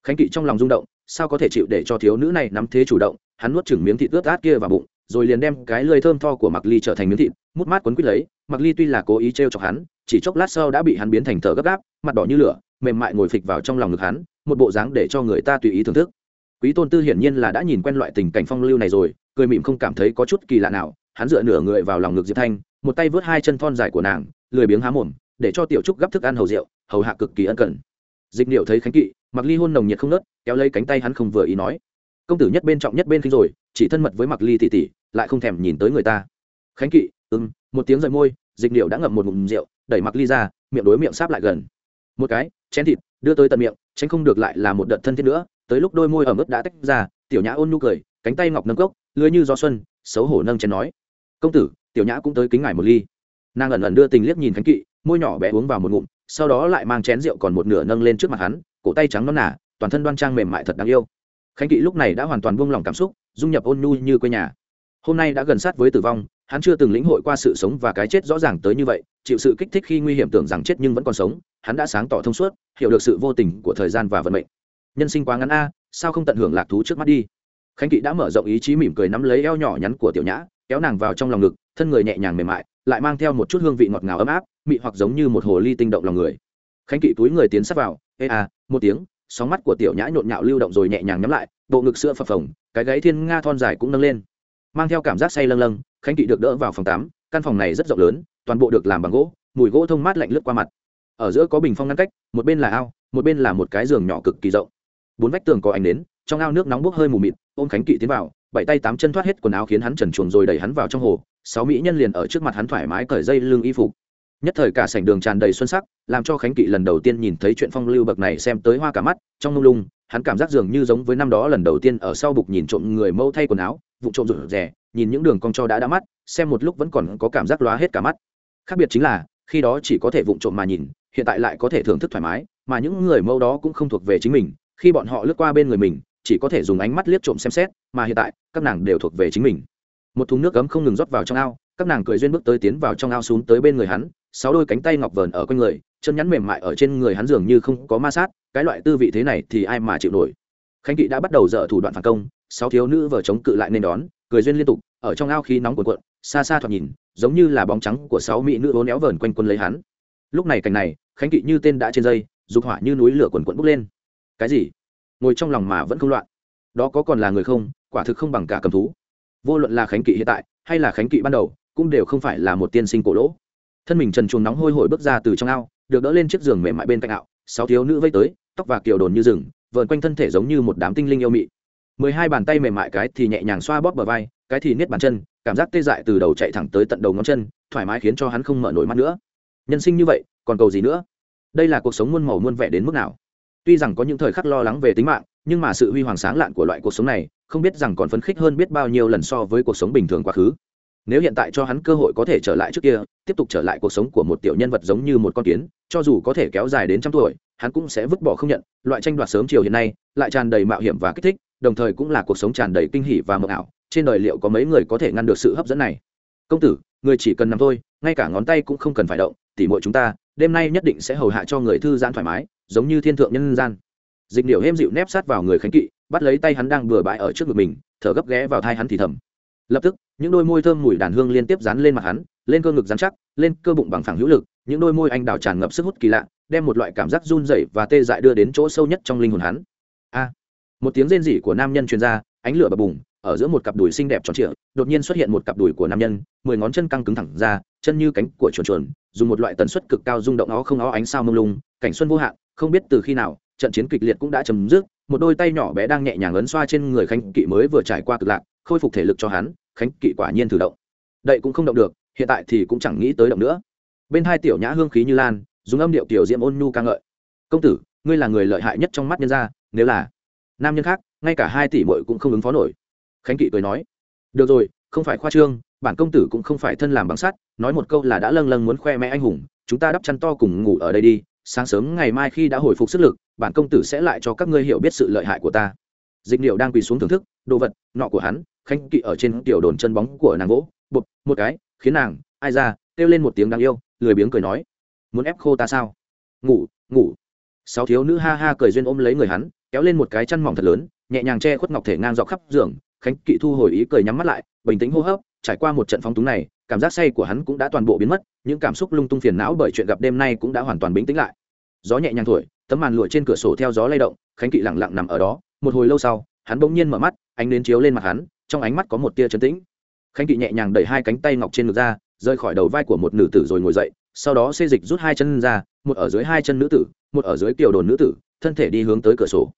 khánh kỵ trong lòng rung động, sao có thể chịu để cho thiếu nữ này nắm thế chủ động? Hắn nuốt chừng miếng thịt ướt át kia vào bụng, rồi liền đem cái lưỡi thơm tho của mặc ly trở thành miếng thịt, mút mát quấn quýt lấy. Mặc ly tuy là cố ý trêu chọc hắn, chỉ chốc lát sau đã bị hắn biến thành thở gấp gáp, mặt đỏ như lửa, mềm mại ngồi phịch vào trong lòng ngực hắn, một bộ dáng để cho người ta tùy ý thưởng thức. Quý tôn tư hiển nhiên là đã nhìn quen loại tình cảnh phong lưu này rồi, cười mỉm không cảm thấy có chút kỳ lạ nào, hắn dựa nửa người vào lòng ngực diệp thanh một tay vớt hai chân thon dài của nàng, lười biếng há mồm, để cho tiểu trúc gấp thức ăn hầu rượu, hầu hạ cực kỳ ân cần. Dịch điệu thấy khánh kỵ mặc ly hôn nồng nhiệt không nớt, kéo lấy cánh tay hắn không vừa ý nói, công tử nhất bên trọng nhất bên khinh rồi, chỉ thân mật với mặc ly tỉ tỉ lại không thèm nhìn tới người ta. Khánh kỵ ưng một tiếng rời môi, dịch điệu đã ngậm một ngụm rượu, đẩy mặc ly ra, miệng đối miệng sáp lại gần. Một cái, chén thịt, đưa tới tận miệng, tránh không được lại là một đợt thân thiết nữa, tới lúc đôi môi ở mức đã tách ra, tiểu nhã ôn nhu cười, cánh tay ngọc nâng cốc lưới như gió xuân, xấu hổ nâng chén nói, công tử tiểu nhã cũng tới kính ngài một ly. Nàng ẩn ẩn đưa tình liếc nhìn khánh kỵ, môi nhỏ bé uống vào một ngụm, sau đó lại mang chén rượu còn một nửa nâng lên trước mặt hắn, cổ tay trắng non nả toàn thân đoan trang mềm mại thật đáng yêu. Khánh kỵ lúc này đã hoàn toàn buông lỏng cảm xúc, dung nhập ôn nhu như quê nhà. Hôm nay đã gần sát với tử vong, hắn chưa từng lĩnh hội qua sự sống và cái chết rõ ràng tới như vậy, chịu sự kích thích khi nguy hiểm tưởng rằng chết nhưng vẫn còn sống, hắn đã sáng tỏ thông suốt, hiểu được sự vô tình của thời gian và vận mệnh. Nhân sinh quá ngắn a, sao không tận hưởng lạc thú trước mắt đi? Khánh kỵ đã mở rộng ý chí mỉm cười nắm lấy eo nhỏ nhắn của tiểu nhã kéo nàng vào trong lòng ngực, thân người nhẹ nhàng mềm mại, lại mang theo một chút hương vị ngọt ngào ấm áp, mị hoặc giống như một hồ ly tinh động lòng người. Khánh kỵ túi người tiến sát vào, ê à một tiếng, sóng mắt của tiểu nhã nhộn nhạo lưu động rồi nhẹ nhàng nhắm lại, bộ ngực sữa phập phồng, cái gáy thiên nga thon dài cũng nâng lên. Mang theo cảm giác say lâng lâng, khánh kỵ được đỡ vào phòng tắm, căn phòng này rất rộng lớn, toàn bộ được làm bằng gỗ, mùi gỗ thông mát lạnh lướt qua mặt. Ở giữa có bình phong ngăn cách, một bên là ao, một bên là một cái giường nhỏ cực kỳ rộng. Bốn vách tường có ánh nến, trong ao nước nóng bốc hơi mù mịt, ôm khánh kỵ tiến vào bảy tay tám chân thoát hết quần áo khiến hắn trần chuồng rồi đẩy hắn vào trong hồ, sáu mỹ nhân liền ở trước mặt hắn thoải mái cởi dây lưng y phục. Nhất thời cả sảnh đường tràn đầy xuân sắc, làm cho khánh kỵ lần đầu tiên nhìn thấy chuyện phong lưu bậc này xem tới hoa cả mắt, trong nung lung, hắn cảm giác dường như giống với năm đó lần đầu tiên ở sau bục nhìn trộm người mâu thay quần áo, vụ trộm rụt rè, nhìn những đường cong cho đã đã mắt, xem một lúc vẫn còn có cảm giác lóa hết cả mắt. Khác biệt chính là, khi đó chỉ có thể vụng trộm mà nhìn, hiện tại lại có thể thưởng thức thoải mái, mà những người mâu đó cũng không thuộc về chính mình, khi bọn họ lướt qua bên người mình chỉ có thể dùng ánh mắt liếc trộm xem xét, mà hiện tại, các nàng đều thuộc về chính mình. Một thùng nước cấm không ngừng rót vào trong ao, các nàng cười duyên bước tới tiến vào trong ao xuống tới bên người hắn, sáu đôi cánh tay ngọc vờn ở quanh người, chân nhắn mềm mại ở trên người hắn dường như không có ma sát, cái loại tư vị thế này thì ai mà chịu nổi. Khánh kỵ đã bắt đầu dở thủ đoạn phản công, sáu thiếu nữ vợ chống cự lại nên đón, cười duyên liên tục, ở trong ao khí nóng cuộn cuộn, xa xa thoạt nhìn, giống như là bóng trắng của sáu mỹ nữ vốn néo vờn quanh quân lấy hắn. Lúc này cảnh này, khánh kỵ như tên đã trên dây, dục hỏa như núi lửa quần quận bốc lên. Cái gì? Ngồi trong lòng mà vẫn không loạn. Đó có còn là người không, quả thực không bằng cả cầm thú. Vô luận là khánh kỵ hiện tại, hay là khánh kỵ ban đầu, cũng đều không phải là một tiên sinh cổ lỗ. Thân mình trần chuồng nóng hôi hổi bước ra từ trong ao, được đỡ lên chiếc giường mềm mại bên cạnh ao, sáu thiếu nữ vây tới, tóc và kiều đồn như rừng vợn quanh thân thể giống như một đám tinh linh yêu mị. Mười hai bàn tay mềm mại cái thì nhẹ nhàng xoa bóp bờ vai, cái thì niết bàn chân, cảm giác tê dại từ đầu chạy thẳng tới tận đầu ngón chân, thoải mái khiến cho hắn không mở nổi mắt nữa. Nhân sinh như vậy, còn cầu gì nữa? Đây là cuộc sống muôn màu muôn vẻ đến mức nào? Tuy rằng có những thời khắc lo lắng về tính mạng, nhưng mà sự huy hoàng sáng lạn của loại cuộc sống này, không biết rằng còn phấn khích hơn biết bao nhiêu lần so với cuộc sống bình thường quá khứ. Nếu hiện tại cho hắn cơ hội có thể trở lại trước kia, tiếp tục trở lại cuộc sống của một tiểu nhân vật giống như một con kiến, cho dù có thể kéo dài đến trăm tuổi, hắn cũng sẽ vứt bỏ không nhận. Loại tranh đoạt sớm chiều hiện nay, lại tràn đầy mạo hiểm và kích thích, đồng thời cũng là cuộc sống tràn đầy kinh hỉ và mộng ảo. Trên đời liệu có mấy người có thể ngăn được sự hấp dẫn này? Công tử, người chỉ cần nằm thôi, ngay cả ngón tay cũng không cần phải động, tỉ mọi chúng ta, đêm nay nhất định sẽ hầu hạ cho người thư giãn thoải mái giống như thiên thượng nhân gian. Dịch điệu hêm dịu nép sát vào người khánh kỵ, bắt lấy tay hắn đang bừa bãi ở trước ngực mình, thở gấp ghé vào thai hắn thì thầm. Lập tức, những đôi môi thơm mùi đàn hương liên tiếp dán lên mặt hắn, lên cơ ngực dán chắc, lên cơ bụng bằng phẳng hữu lực, những đôi môi anh đào tràn ngập sức hút kỳ lạ, đem một loại cảm giác run rẩy và tê dại đưa đến chỗ sâu nhất trong linh hồn hắn. A! Một tiếng rên rỉ của nam nhân truyền ra, ánh lửa bập bùng, ở giữa một cặp đùi xinh đẹp tròn trịa, đột nhiên xuất hiện một cặp đùi của nam nhân, mười ngón chân căng cứng thẳng ra, chân như cánh của chuồn chuồn, dùng một loại tần suất cực cao rung động ó không ó ánh sao mông lung, cảnh xuân vô hạn không biết từ khi nào, trận chiến kịch liệt cũng đã chấm dứt, một đôi tay nhỏ bé đang nhẹ nhàng ấn xoa trên người khánh kỵ mới vừa trải qua cực lạc, khôi phục thể lực cho hắn, khánh kỵ quả nhiên thử động. Đậy cũng không động được, hiện tại thì cũng chẳng nghĩ tới động nữa. Bên hai tiểu nhã hương khí như lan, dùng âm điệu tiểu diễm ôn nhu ca ngợi. Công tử, ngươi là người lợi hại nhất trong mắt nhân gia, nếu là nam nhân khác, ngay cả hai tỷ muội cũng không ứng phó nổi. Khánh kỵ cười nói. Được rồi, không phải khoa trương, bản công tử cũng không phải thân làm bằng sắt, nói một câu là đã lâng lâng muốn khoe mẽ anh hùng, chúng ta đắp chăn to cùng ngủ ở đây đi sáng sớm ngày mai khi đã hồi phục sức lực, bản công tử sẽ lại cho các ngươi hiểu biết sự lợi hại của ta. Dịch điệu đang quỳ xuống thưởng thức, đồ vật, nọ của hắn khánh kỵ ở trên tiểu đồn chân bóng của nàng gỗ bụt một cái, khiến nàng, ai ra, kêu lên một tiếng đáng yêu, lười biếng cười nói, muốn ép khô ta sao? Ngủ ngủ. Sáu thiếu nữ ha ha cười duyên ôm lấy người hắn, kéo lên một cái chăn mỏng thật lớn, nhẹ nhàng che khuất ngọc thể ngang dọc khắp giường khánh kỵ thu hồi ý cười nhắm mắt lại, bình tĩnh hô hấp trải qua một trận phóng túng này, cảm giác say của hắn cũng đã toàn bộ biến mất, những cảm xúc lung tung phiền não bởi chuyện gặp đêm nay cũng đã hoàn toàn bình tĩnh lại. Gió nhẹ nhàng thổi, tấm màn lụa trên cửa sổ theo gió lay động, khánh kỵ lẳng lặng nằm ở đó. Một hồi lâu sau, hắn bỗng nhiên mở mắt, ánh đến chiếu lên mặt hắn, trong ánh mắt có một tia trấn tĩnh. Khánh kỵ nhẹ nhàng đẩy hai cánh tay ngọc trên ngực ra, rơi khỏi đầu vai của một nữ tử rồi ngồi dậy, sau đó xê dịch rút hai chân ra, một ở dưới hai chân nữ tử, một ở dưới tiểu đồn nữ tử, thân thể đi hướng tới cửa sổ.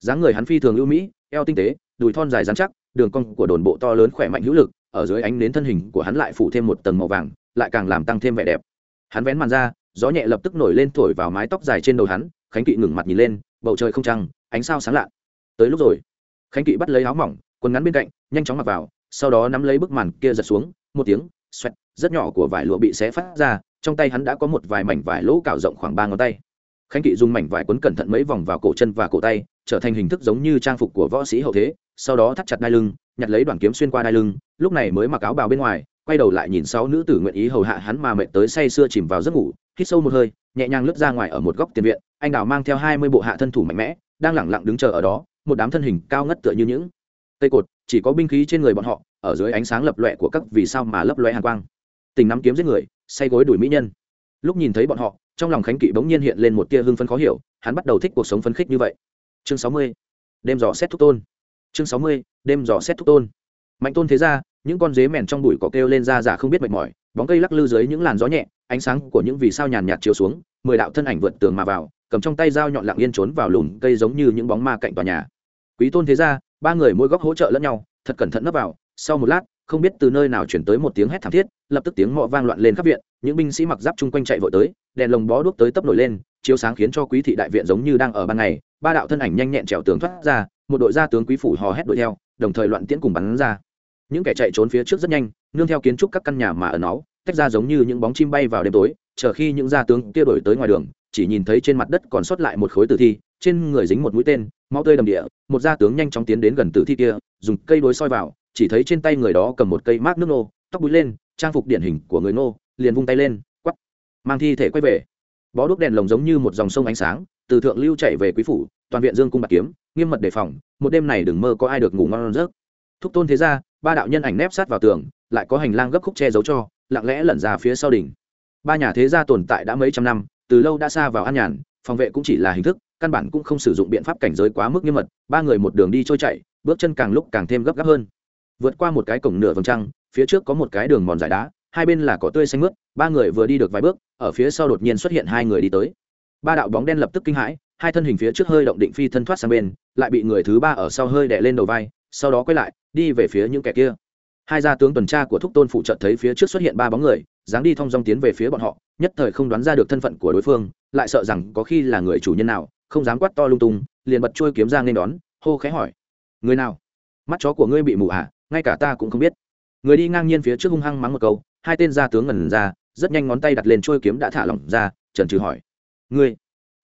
Dáng người hắn phi thường ưu mỹ, eo tinh tế, đùi thon dài dán chắc, đường cong của đồn bộ to lớn khỏe mạnh hữu lực ở dưới ánh nến thân hình của hắn lại phủ thêm một tầng màu vàng, lại càng làm tăng thêm vẻ đẹp. Hắn vén màn ra, gió nhẹ lập tức nổi lên thổi vào mái tóc dài trên đầu hắn, khánh kỵ ngừng mặt nhìn lên, bầu trời không trăng, ánh sao sáng lạ. Tới lúc rồi. Khánh kỵ bắt lấy áo mỏng, quần ngắn bên cạnh, nhanh chóng mặc vào, sau đó nắm lấy bức màn kia giật xuống, một tiếng, xoẹt, rất nhỏ của vải lụa bị xé phát ra, trong tay hắn đã có một vài mảnh vải lỗ cào rộng khoảng ba ngón tay. Khánh kỵ dùng mảnh vải quấn cẩn thận mấy vòng vào cổ chân và cổ tay, trở thành hình thức giống như trang phục của võ sĩ hậu thế, sau đó thắt chặt đai lưng nhặt lấy đoạn kiếm xuyên qua đai lưng, lúc này mới mặc áo bào bên ngoài, quay đầu lại nhìn sáu nữ tử nguyện ý hầu hạ hắn mà mệt tới say sưa chìm vào giấc ngủ, hít sâu một hơi, nhẹ nhàng lướt ra ngoài ở một góc tiền viện, anh đào mang theo hai mươi bộ hạ thân thủ mạnh mẽ, đang lẳng lặng đứng chờ ở đó, một đám thân hình cao ngất tựa như những cây cột, chỉ có binh khí trên người bọn họ, ở dưới ánh sáng lập lọe của các vì sao mà lấp lóe hàn quang. Tình nắm kiếm giết người, say gối đuổi mỹ nhân. Lúc nhìn thấy bọn họ, trong lòng khánh kỵ bỗng nhiên hiện lên một tia hưng phấn khó hiểu, hắn bắt đầu thích cuộc sống phấn khích như vậy. Chương sáu mươi, đêm dò xét thúc tôn chương sáu mươi, đêm dò xét thúc tôn. Mạnh tôn thế ra những con dế mèn trong bụi cỏ kêu lên ra giả không biết mệt mỏi, bóng cây lắc lư dưới những làn gió nhẹ, ánh sáng của những vì sao nhàn nhạt chiếu xuống, mười đạo thân ảnh vượt tường mà vào, cầm trong tay dao nhọn lặng yên trốn vào lùm cây giống như những bóng ma cạnh tòa nhà. Quý tôn thế ra ba người mỗi góc hỗ trợ lẫn nhau, thật cẩn thận nấp vào, sau một lát, không biết từ nơi nào chuyển tới một tiếng hét thảm thiết, lập tức tiếng mọ vang loạn lên khắp viện, những binh sĩ mặc giáp chung quanh chạy vội tới, đèn lồng bó đuốc tới tấp nổi lên chiếu sáng khiến cho quý thị đại viện giống như đang ở ban ngày, ba đạo thân ảnh nhanh nhẹn trèo tường thoát ra, một đội gia tướng quý phủ hò hét đuổi theo, đồng thời loạn tiễn cùng bắn ra. Những kẻ chạy trốn phía trước rất nhanh, nương theo kiến trúc các căn nhà mà ở nó tách ra giống như những bóng chim bay vào đêm tối, chờ khi những gia tướng kia đổi tới ngoài đường, chỉ nhìn thấy trên mặt đất còn sót lại một khối tử thi, trên người dính một mũi tên, máu tươi đầm địa, một gia tướng nhanh chóng tiến đến gần tử thi kia, dùng cây đối soi vào, chỉ thấy trên tay người đó cầm một cây mát nước nô, tóc búi lên, trang phục điển hình của người nô, liền vung tay lên quắp mang thi thể quay về bó đuốc đèn lồng giống như một dòng sông ánh sáng, từ thượng lưu chạy về quý phủ, toàn viện dương cung bạc kiếm, nghiêm mật đề phòng, một đêm này đừng mơ có ai được ngủ ngon giấc. Thúc tôn thế ra ba đạo nhân ảnh nép sát vào tường, lại có hành lang gấp khúc che giấu cho, lặng lẽ lẩn ra phía sau đỉnh. Ba nhà thế gia tồn tại đã mấy trăm năm, từ lâu đã xa vào an nhàn, phòng vệ cũng chỉ là hình thức, căn bản cũng không sử dụng biện pháp cảnh giới quá mức nghiêm mật, ba người một đường đi trôi chạy bước chân càng lúc càng thêm gấp gáp hơn. Vượt qua một cái cổng nửa vầng trăng, phía trước có một cái đường mòn dài đá, hai bên là cỏ tươi xanh mướt ba người vừa đi được vài bước, ở phía sau đột nhiên xuất hiện hai người đi tới. Ba đạo bóng đen lập tức kinh hãi, hai thân hình phía trước hơi động định phi thân thoát sang bên, lại bị người thứ ba ở sau hơi đè lên đầu vai, sau đó quay lại, đi về phía những kẻ kia. Hai gia tướng tuần tra của thúc tôn phụ trợ thấy phía trước xuất hiện ba bóng người, dáng đi thong dong tiến về phía bọn họ, nhất thời không đoán ra được thân phận của đối phương, lại sợ rằng có khi là người chủ nhân nào, không dám quát to lung tung, liền bật trôi kiếm ra nên đón, hô khẽ hỏi. Người nào? Mắt chó của ngươi bị mù à? Ngay cả ta cũng không biết. Người đi ngang nhiên phía trước hung hăng mắng một câu, hai tên gia tướng ngẩn ra rất nhanh ngón tay đặt lên trôi kiếm đã thả lỏng ra trần trừ hỏi, ngươi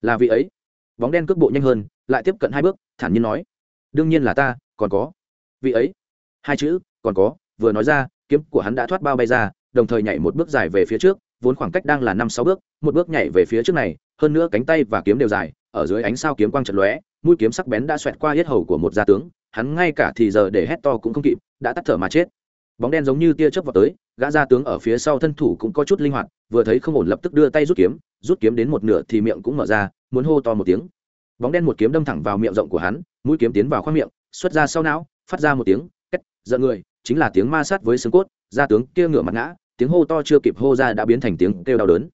là vị ấy? Bóng đen cước bộ nhanh hơn, lại tiếp cận hai bước, thản nhiên nói, đương nhiên là ta, còn có. Vị ấy? Hai chữ, còn có, vừa nói ra, kiếm của hắn đã thoát bao bay ra, đồng thời nhảy một bước dài về phía trước, vốn khoảng cách đang là năm sáu bước, một bước nhảy về phía trước này, hơn nữa cánh tay và kiếm đều dài, ở dưới ánh sao kiếm quang trận lóe, mũi kiếm sắc bén đã xoẹt qua hết hầu của một gia tướng, hắn ngay cả thì giờ để hét to cũng không kịp, đã tắt thở mà chết bóng đen giống như tia chớp vào tới, gã gia tướng ở phía sau thân thủ cũng có chút linh hoạt, vừa thấy không ổn lập tức đưa tay rút kiếm rút kiếm đến một nửa thì miệng cũng mở ra, muốn hô to một tiếng. Bóng đen một kiếm đâm thẳng vào miệng rộng của hắn, mũi kiếm tiến vào khoang miệng, xuất ra sau não, phát ra một tiếng, két, giận người, chính là tiếng ma sát với xương cốt, gia tướng kia ngửa mặt ngã, tiếng hô to chưa kịp hô ra đã biến thành tiếng kêu đau đớn.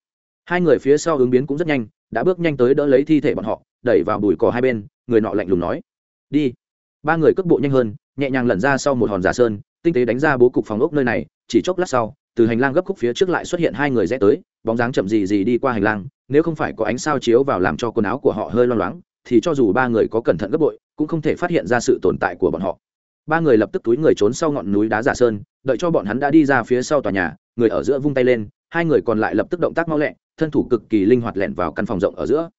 Hai người phía sau ứng biến cũng rất nhanh, đã bước nhanh tới đỡ lấy thi thể bọn họ, đẩy vào bụi cỏ hai bên, người nọ lạnh lùng nói, đi. Ba người cước bộ nhanh hơn, nhẹ nhàng lẩn ra sau một hòn giả sơn tinh tế đánh ra bố cục phòng ốc nơi này, chỉ chốc lát sau, từ hành lang gấp khúc phía trước lại xuất hiện hai người rẽ tới, bóng dáng chậm gì gì đi qua hành lang, nếu không phải có ánh sao chiếu vào làm cho quần áo của họ hơi loang loáng, thì cho dù ba người có cẩn thận gấp bội, cũng không thể phát hiện ra sự tồn tại của bọn họ. Ba người lập tức túi người trốn sau ngọn núi đá giả sơn, đợi cho bọn hắn đã đi ra phía sau tòa nhà, người ở giữa vung tay lên, hai người còn lại lập tức động tác mau lẹ, thân thủ cực kỳ linh hoạt lẹn vào căn phòng rộng ở giữa.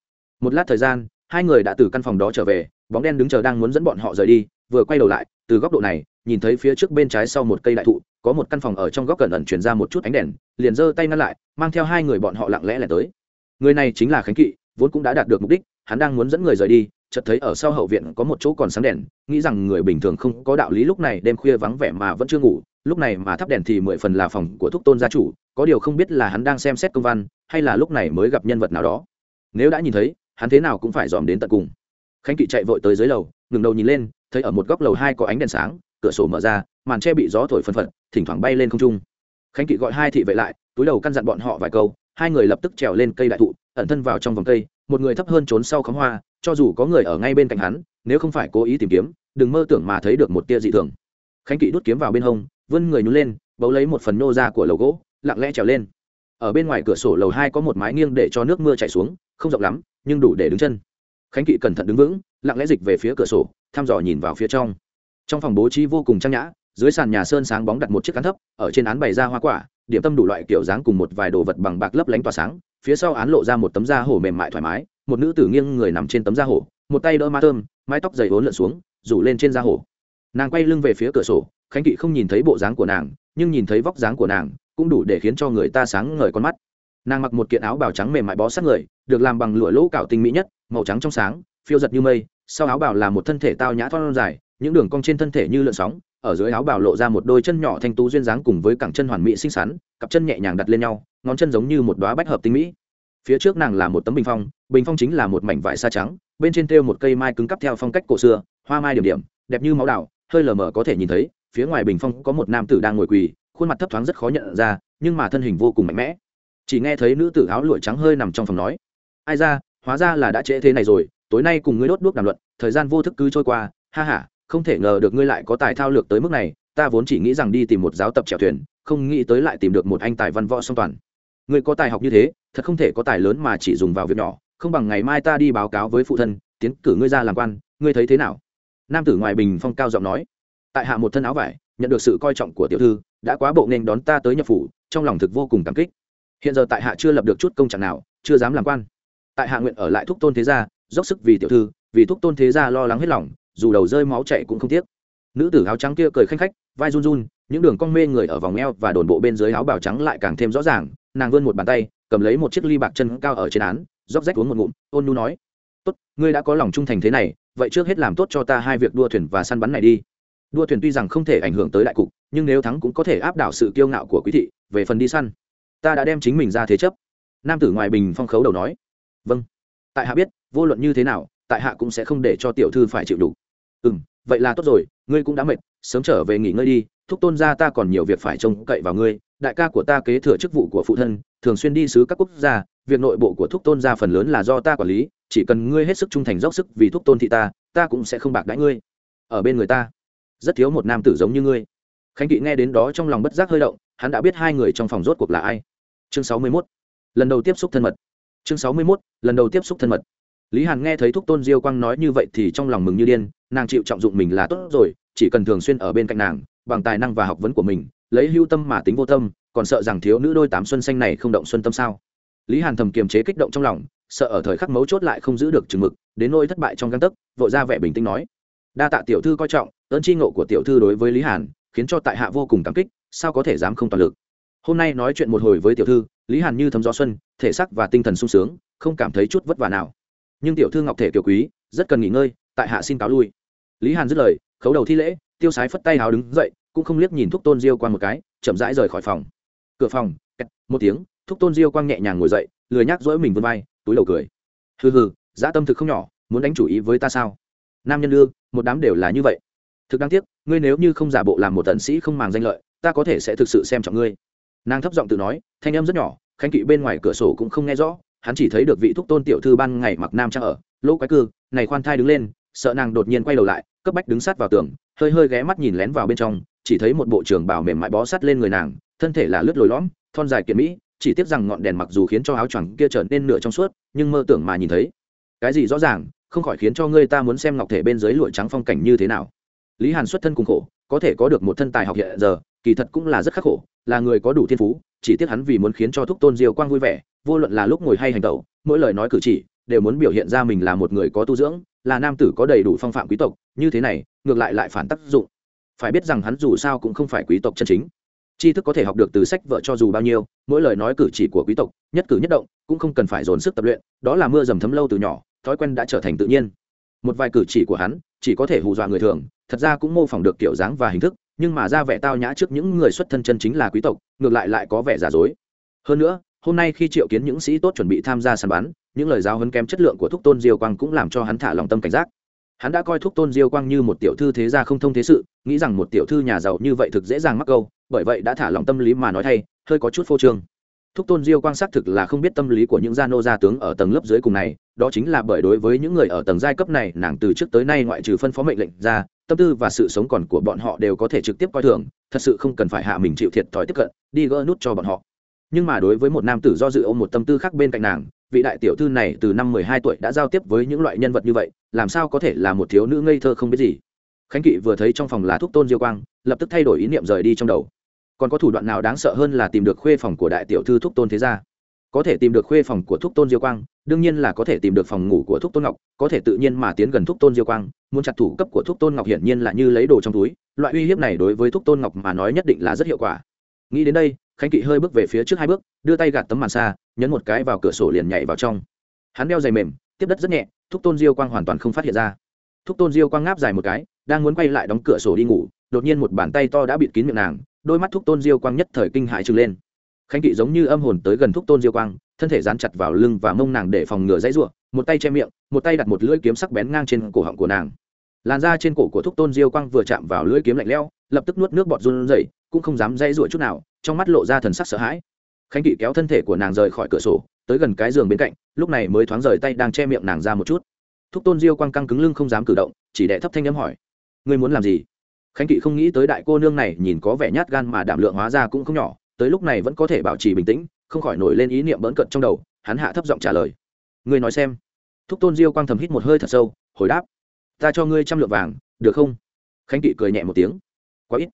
Một lát thời gian, hai người đã từ căn phòng đó trở về, bóng đen đứng chờ đang muốn dẫn bọn họ rời đi vừa quay đầu lại, từ góc độ này, nhìn thấy phía trước bên trái sau một cây đại thụ, có một căn phòng ở trong góc cẩn ẩn chuyển ra một chút ánh đèn, liền giơ tay ngăn lại, mang theo hai người bọn họ lặng lẽ lẻ tới. Người này chính là khánh kỵ, vốn cũng đã đạt được mục đích, hắn đang muốn dẫn người rời đi, chợt thấy ở sau hậu viện có một chỗ còn sáng đèn, nghĩ rằng người bình thường không có đạo lý lúc này đêm khuya vắng vẻ mà vẫn chưa ngủ, lúc này mà thắp đèn thì mười phần là phòng của thúc tôn gia chủ, có điều không biết là hắn đang xem xét công văn, hay là lúc này mới gặp nhân vật nào đó. Nếu đã nhìn thấy, hắn thế nào cũng phải dòm đến tận cùng. Khánh kỵ chạy vội tới dưới lầu ngừng đầu nhìn lên, thấy ở một góc lầu hai có ánh đèn sáng, cửa sổ mở ra, màn tre bị gió thổi phân phật, thỉnh thoảng bay lên không trung. Khánh kỵ gọi hai thị vệ lại, túi đầu căn dặn bọn họ vài câu, hai người lập tức trèo lên cây đại thụ, ẩn thân vào trong vòng cây, một người thấp hơn trốn sau khóm hoa, cho dù có người ở ngay bên cạnh hắn, nếu không phải cố ý tìm kiếm, đừng mơ tưởng mà thấy được một tia dị thường. Khánh kỵ đút kiếm vào bên hông, vươn người nhún lên, bấu lấy một phần nô ra của lầu gỗ, lặng lẽ trèo lên. Ở bên ngoài cửa sổ lầu hai có một mái nghiêng để cho nước mưa chảy xuống, không rộng lắm, nhưng đủ để đứng chân. Khánh kỵ cẩn thận đứng vững lặng lẽ dịch về phía cửa sổ, thăm dò nhìn vào phía trong. Trong phòng bố trí vô cùng trang nhã, dưới sàn nhà sơn sáng bóng đặt một chiếc án thấp, ở trên án bày ra hoa quả, điểm tâm đủ loại kiểu dáng cùng một vài đồ vật bằng bạc lấp lánh tỏa sáng, phía sau án lộ ra một tấm da hổ mềm mại thoải mái, một nữ tử nghiêng người nằm trên tấm da hổ, một tay đỡ ma thơm, mái tóc dày vốn lượn xuống, rủ lên trên da hổ. Nàng quay lưng về phía cửa sổ, khánh kỵ không nhìn thấy bộ dáng của nàng, nhưng nhìn thấy vóc dáng của nàng, cũng đủ để khiến cho người ta sáng ngời con mắt. Nàng mặc một kiện áo bào trắng mềm mại bó sát người, được làm bằng lụa lỗ cạo tinh mỹ nhất, màu trắng trong sáng, phiêu giật như mây sau áo bào là một thân thể tao nhã thon dài, những đường cong trên thân thể như lượn sóng, ở dưới áo bào lộ ra một đôi chân nhỏ thanh tú duyên dáng cùng với cẳng chân hoàn mỹ xinh xắn, cặp chân nhẹ nhàng đặt lên nhau, ngón chân giống như một đoá bách hợp tinh mỹ. Phía trước nàng là một tấm bình phong bình phong chính là một mảnh vải sa trắng, bên trên thêu một cây mai cứng cắp theo phong cách cổ xưa, hoa mai điểm điểm, đẹp như máu đào, hơi lờ mờ có thể nhìn thấy, phía ngoài bình phong có một nam tử đang ngồi quỳ, khuôn mặt thấp thoáng rất khó nhận ra, nhưng mà thân hình vô cùng mạnh mẽ. Chỉ nghe thấy nữ tử áo lụa trắng hơi nằm trong phòng nói, ai ra, hóa ra là đã trễ thế này rồi tối nay cùng ngươi đốt đuốc đàm luận, thời gian vô thức cứ trôi qua, ha ha, không thể ngờ được ngươi lại có tài thao lược tới mức này, ta vốn chỉ nghĩ rằng đi tìm một giáo tập chèo thuyền, không nghĩ tới lại tìm được một anh tài văn võ song toàn. Ngươi có tài học như thế, thật không thể có tài lớn mà chỉ dùng vào việc nhỏ, không bằng ngày mai ta đi báo cáo với phụ thân, tiến cử ngươi ra làm quan, ngươi thấy thế nào? Nam tử ngoài bình phong cao giọng nói. Tại hạ một thân áo vải, nhận được sự coi trọng của tiểu thư, đã quá bộ nên đón ta tới nhập phủ, trong lòng thực vô cùng cảm kích. Hiện giờ tại hạ chưa lập được chút công trạng nào, chưa dám làm quan. Tại hạ nguyện ở lại thúc tôn thế gia dốc sức vì tiểu thư, vì thúc tôn thế gia lo lắng hết lòng, dù đầu rơi máu chạy cũng không tiếc. Nữ tử áo trắng kia cười khanh khách, vai run run, những đường cong mê người ở vòng eo và đồn bộ bên dưới áo bào trắng lại càng thêm rõ ràng, nàng vươn một bàn tay, cầm lấy một chiếc ly bạc chân cao ở trên án róc rách uống một ngụm, ôn nu nói, tốt, ngươi đã có lòng trung thành thế này, vậy trước hết làm tốt cho ta hai việc đua thuyền và săn bắn này đi. Đua thuyền tuy rằng không thể ảnh hưởng tới đại cục, nhưng nếu thắng cũng có thể áp đảo sự kiêu ngạo của quý thị, về phần đi săn, ta đã đem chính mình ra thế chấp. Nam tử ngoài bình phong khấu đầu nói vâng tại hạ biết, vô luận như thế nào, tại hạ cũng sẽ không để cho tiểu thư phải chịu đủ. Ừ m vậy là tốt rồi, ngươi cũng đã mệt, sớm trở về nghỉ ngơi đi, thúc tôn gia ta còn nhiều việc phải trông cậy vào ngươi, đại ca của ta kế thừa chức vụ của phụ thân, thường xuyên đi sứ các quốc gia, việc nội bộ của thúc tôn gia phần lớn là do ta quản lý, chỉ cần ngươi hết sức trung thành dốc sức vì thúc tôn thị ta ta cũng sẽ không bạc đãi ngươi. Ở bên người ta, rất thiếu một nam tử giống như ngươi. Khánh kỵ nghe đến đó trong lòng bất giác hơi động, hắn đã biết hai người trong phòng rốt cuộc là ai. Chương sáu mươi mốt. Lần đầu tiếp xúc thân mật chương sáu mươi 61. lần đầu tiếp xúc thân mật. Lý hàn nghe thấy thúc tôn diêu quang nói như vậy thì trong lòng mừng như điên, nàng chịu trọng dụng mình là tốt rồi, chỉ cần thường xuyên ở bên cạnh nàng, bằng tài năng và học vấn của mình, lấy hưu tâm mà tính vô tâm, còn sợ rằng thiếu nữ đôi tám xuân xanh này không động xuân tâm sao? Lý hàn thầm kiềm chế kích động trong lòng, sợ ở thời khắc mấu chốt lại không giữ được chừng mực, đến nỗi thất bại trong găng tấc, vội ra vẻ bình tĩnh nói. Đa tạ tiểu thư coi trọng, ơn tri ngộ của tiểu thư đối với lý hàn, khiến cho tại hạ vô cùng cảm kích, sao có thể dám không toàn lực? Hôm nay nói chuyện một hồi với tiểu thư lý hàn như thấm gió xuân, thể sắc và tinh thần sung sướng, không cảm thấy chút vất vả nào. Nhưng tiểu thư ngọc thể kiều quý, rất cần nghỉ ngơi, tại hạ xin cáo lui. Lý hàn dứt lời, khấu đầu thi lễ, tiêu sái phất tay hào đứng dậy, cũng không liếc nhìn thúc tôn diêu quang một cái, chậm rãi rời khỏi phòng. Cửa phòng một tiếng, thúc tôn diêu quang nhẹ nhàng ngồi dậy, lười nhác dỗi mình vươn vai, túi đầu cười. Hừ hừ, dã tâm thực không nhỏ, muốn đánh chủ ý với ta sao? Nam nhân đương một đám đều là như vậy. Thực đáng tiếc, ngươi nếu như không giả bộ làm một tận sĩ không màng danh lợi, ta có thể sẽ thực sự xem trọng ngươi nàng thấp giọng tự nói, thanh âm rất nhỏ khanh kỵ bên ngoài cửa sổ cũng không nghe rõ, hắn chỉ thấy được vị thúc tôn tiểu thư ban ngày mặc nam trang ở, lỗ quái cư, này khoan thai đứng lên, sợ nàng đột nhiên quay đầu lại, cấp bách đứng sát vào tường, hơi hơi ghé mắt nhìn lén vào bên trong, chỉ thấy một bộ trường bào mềm mại bó sát lên người nàng, thân thể là lướt lồi lõm, thon dài kiện mỹ, chỉ tiếc rằng ngọn đèn mặc dù khiến cho áo choàng kia trở nên nửa trong suốt, nhưng mơ tưởng mà nhìn thấy. Cái gì rõ ràng, không khỏi khiến cho ngươi ta muốn xem ngọc thể bên dưới lụa trắng phong cảnh như thế nào. Lý hàn xuất thân cùng khổ, có thể có được một thân tài học hiện giờ kỳ thật cũng là rất khắc khổ, là người có đủ thiên phú, chỉ tiếc hắn vì muốn khiến cho thúc tôn diêu quang vui vẻ, vô luận là lúc ngồi hay hành tẩu, mỗi lời nói cử chỉ, đều muốn biểu hiện ra mình là một người có tu dưỡng, là nam tử có đầy đủ phong phạm quý tộc, như thế này, ngược lại lại phản tác dụng. Phải biết rằng hắn dù sao cũng không phải quý tộc chân chính. Tri thức có thể học được từ sách vợ cho dù bao nhiêu, mỗi lời nói cử chỉ của quý tộc, nhất cử nhất động, cũng không cần phải dồn sức tập luyện, đó là mưa dầm thấm lâu từ nhỏ, thói quen đã trở thành tự nhiên. Một vài cử chỉ của hắn, chỉ có thể hù dọa người thường, thật ra cũng mô phỏng được kiểu dáng và hình thức nhưng mà ra vẻ tao nhã trước những người xuất thân chân chính là quý tộc, ngược lại lại có vẻ giả dối. Hơn nữa, hôm nay khi triệu kiến những sĩ tốt chuẩn bị tham gia săn bắn, những lời giáo hấn kém chất lượng của thúc tôn diêu quang cũng làm cho hắn thả lòng tâm cảnh giác. Hắn đã coi thúc tôn diêu quang như một tiểu thư thế gia không thông thế sự, nghĩ rằng một tiểu thư nhà giàu như vậy thực dễ dàng mắc câu, bởi vậy đã thả lòng tâm lý mà nói thay, hơi có chút phô trương. Thúc tôn diêu quang xác thực là không biết tâm lý của những gia nô gia tướng ở tầng lớp dưới cùng này, đó chính là bởi đối với những người ở tầng giai cấp này, nàng từ trước tới nay ngoại trừ phân phó mệnh lệnh ra tâm tư và sự sống còn của bọn họ đều có thể trực tiếp coi thường, thật sự không cần phải hạ mình chịu thiệt thòi tiếp cận, đi gỡ nút cho bọn họ. Nhưng mà đối với một nam tử do dự ôm một tâm tư khác bên cạnh nàng, vị đại tiểu thư này từ năm mười hai tuổi đã giao tiếp với những loại nhân vật như vậy, làm sao có thể là một thiếu nữ ngây thơ không biết gì. Khánh kỵ vừa thấy trong phòng là thuốc tôn diêu quang, lập tức thay đổi ý niệm rời đi trong đầu. Còn có thủ đoạn nào đáng sợ hơn là tìm được khuê phòng của đại tiểu thư thuốc tôn thế gia? Có thể tìm được khuê phòng của thúc tôn diêu quang, đương nhiên là có thể tìm được phòng ngủ của thúc tôn ngọc, có thể tự nhiên mà tiến gần thúc tôn diêu quang, muốn chặt thủ cấp của thúc tôn ngọc hiển nhiên là như lấy đồ trong túi, loại uy hiếp này đối với thúc tôn ngọc mà nói nhất định là rất hiệu quả. Nghĩ đến đây, khánh kỵ hơi bước về phía trước hai bước, đưa tay gạt tấm màn xa, nhấn một cái vào cửa sổ liền nhảy vào trong. Hắn đeo giày mềm, tiếp đất rất nhẹ, thúc tôn diêu quang hoàn toàn không phát hiện ra. Thúc tôn diêu quang ngáp dài một cái, đang muốn quay lại đóng cửa sổ đi ngủ, đột nhiên một bàn tay to đã bịt kín miệng nàng, đôi mắt thúc tôn diêu quang nhất thời kinh hại trừng lên khánh kỵ giống như âm hồn tới gần thúc tôn diêu quang, thân thể dán chặt vào lưng và mông nàng để phòng ngừa dãy ruộng một tay che miệng, một tay đặt một lưỡi kiếm sắc bén ngang trên cổ họng của nàng. Làn da trên cổ của thúc tôn diêu quang vừa chạm vào lưỡi kiếm lạnh lẽo, lập tức nuốt nước bọt run rẩy, cũng không dám dãy ruộng chút nào, trong mắt lộ ra thần sắc sợ hãi. Khánh kỵ kéo thân thể của nàng rời khỏi cửa sổ, tới gần cái giường bên cạnh, lúc này mới thoáng rời tay đang che miệng nàng ra một chút. Thúc tôn diêu quang căng cứng lưng không dám cử động, chỉ đệ thấp thanh âm hỏi, ngươi muốn làm gì? Khánh kỵ không nghĩ tới đại cô nương này nhìn có vẻ nhát gan mà đảm lượng hóa ra cũng không nhỏ tới lúc này vẫn có thể bảo trì bình tĩnh, không khỏi nổi lên ý niệm bỡn cận trong đầu, hắn hạ thấp giọng trả lời. Ngươi nói xem. Thúc tôn diêu quang thầm hít một hơi thật sâu, hồi đáp. Ta cho ngươi trăm lượng vàng, được không? Khánh kỵ cười nhẹ một tiếng. Quá ít.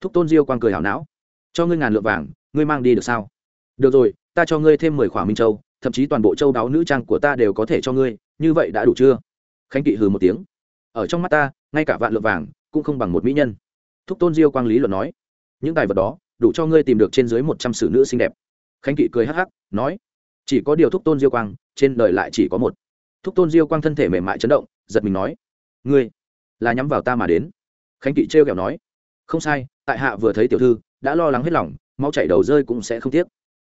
Thúc tôn diêu quang cười hảo não. Cho ngươi ngàn lượng vàng, ngươi mang đi được sao? Được rồi, ta cho ngươi thêm mười khỏa minh châu, thậm chí toàn bộ châu đáo nữ trang của ta đều có thể cho ngươi, như vậy đã đủ chưa? Khánh kỵ hừ một tiếng. Ở trong mắt ta, ngay cả vạn lượng vàng cũng không bằng một mỹ nhân. Thúc tôn diêu quang lý luận nói. Những tài vật đó đủ cho ngươi tìm được trên dưới một trăm sử nữ xinh đẹp. Khánh kỵ cười hắc hắc, nói, chỉ có điều thúc tôn diêu quang, trên đời lại chỉ có một. Thúc tôn diêu quang thân thể mềm mại chấn động, giật mình nói, ngươi là nhắm vào ta mà đến. Khánh kỵ trêu kẹo nói, không sai, tại hạ vừa thấy tiểu thư, đã lo lắng hết lòng, mau chảy đầu rơi cũng sẽ không tiếc.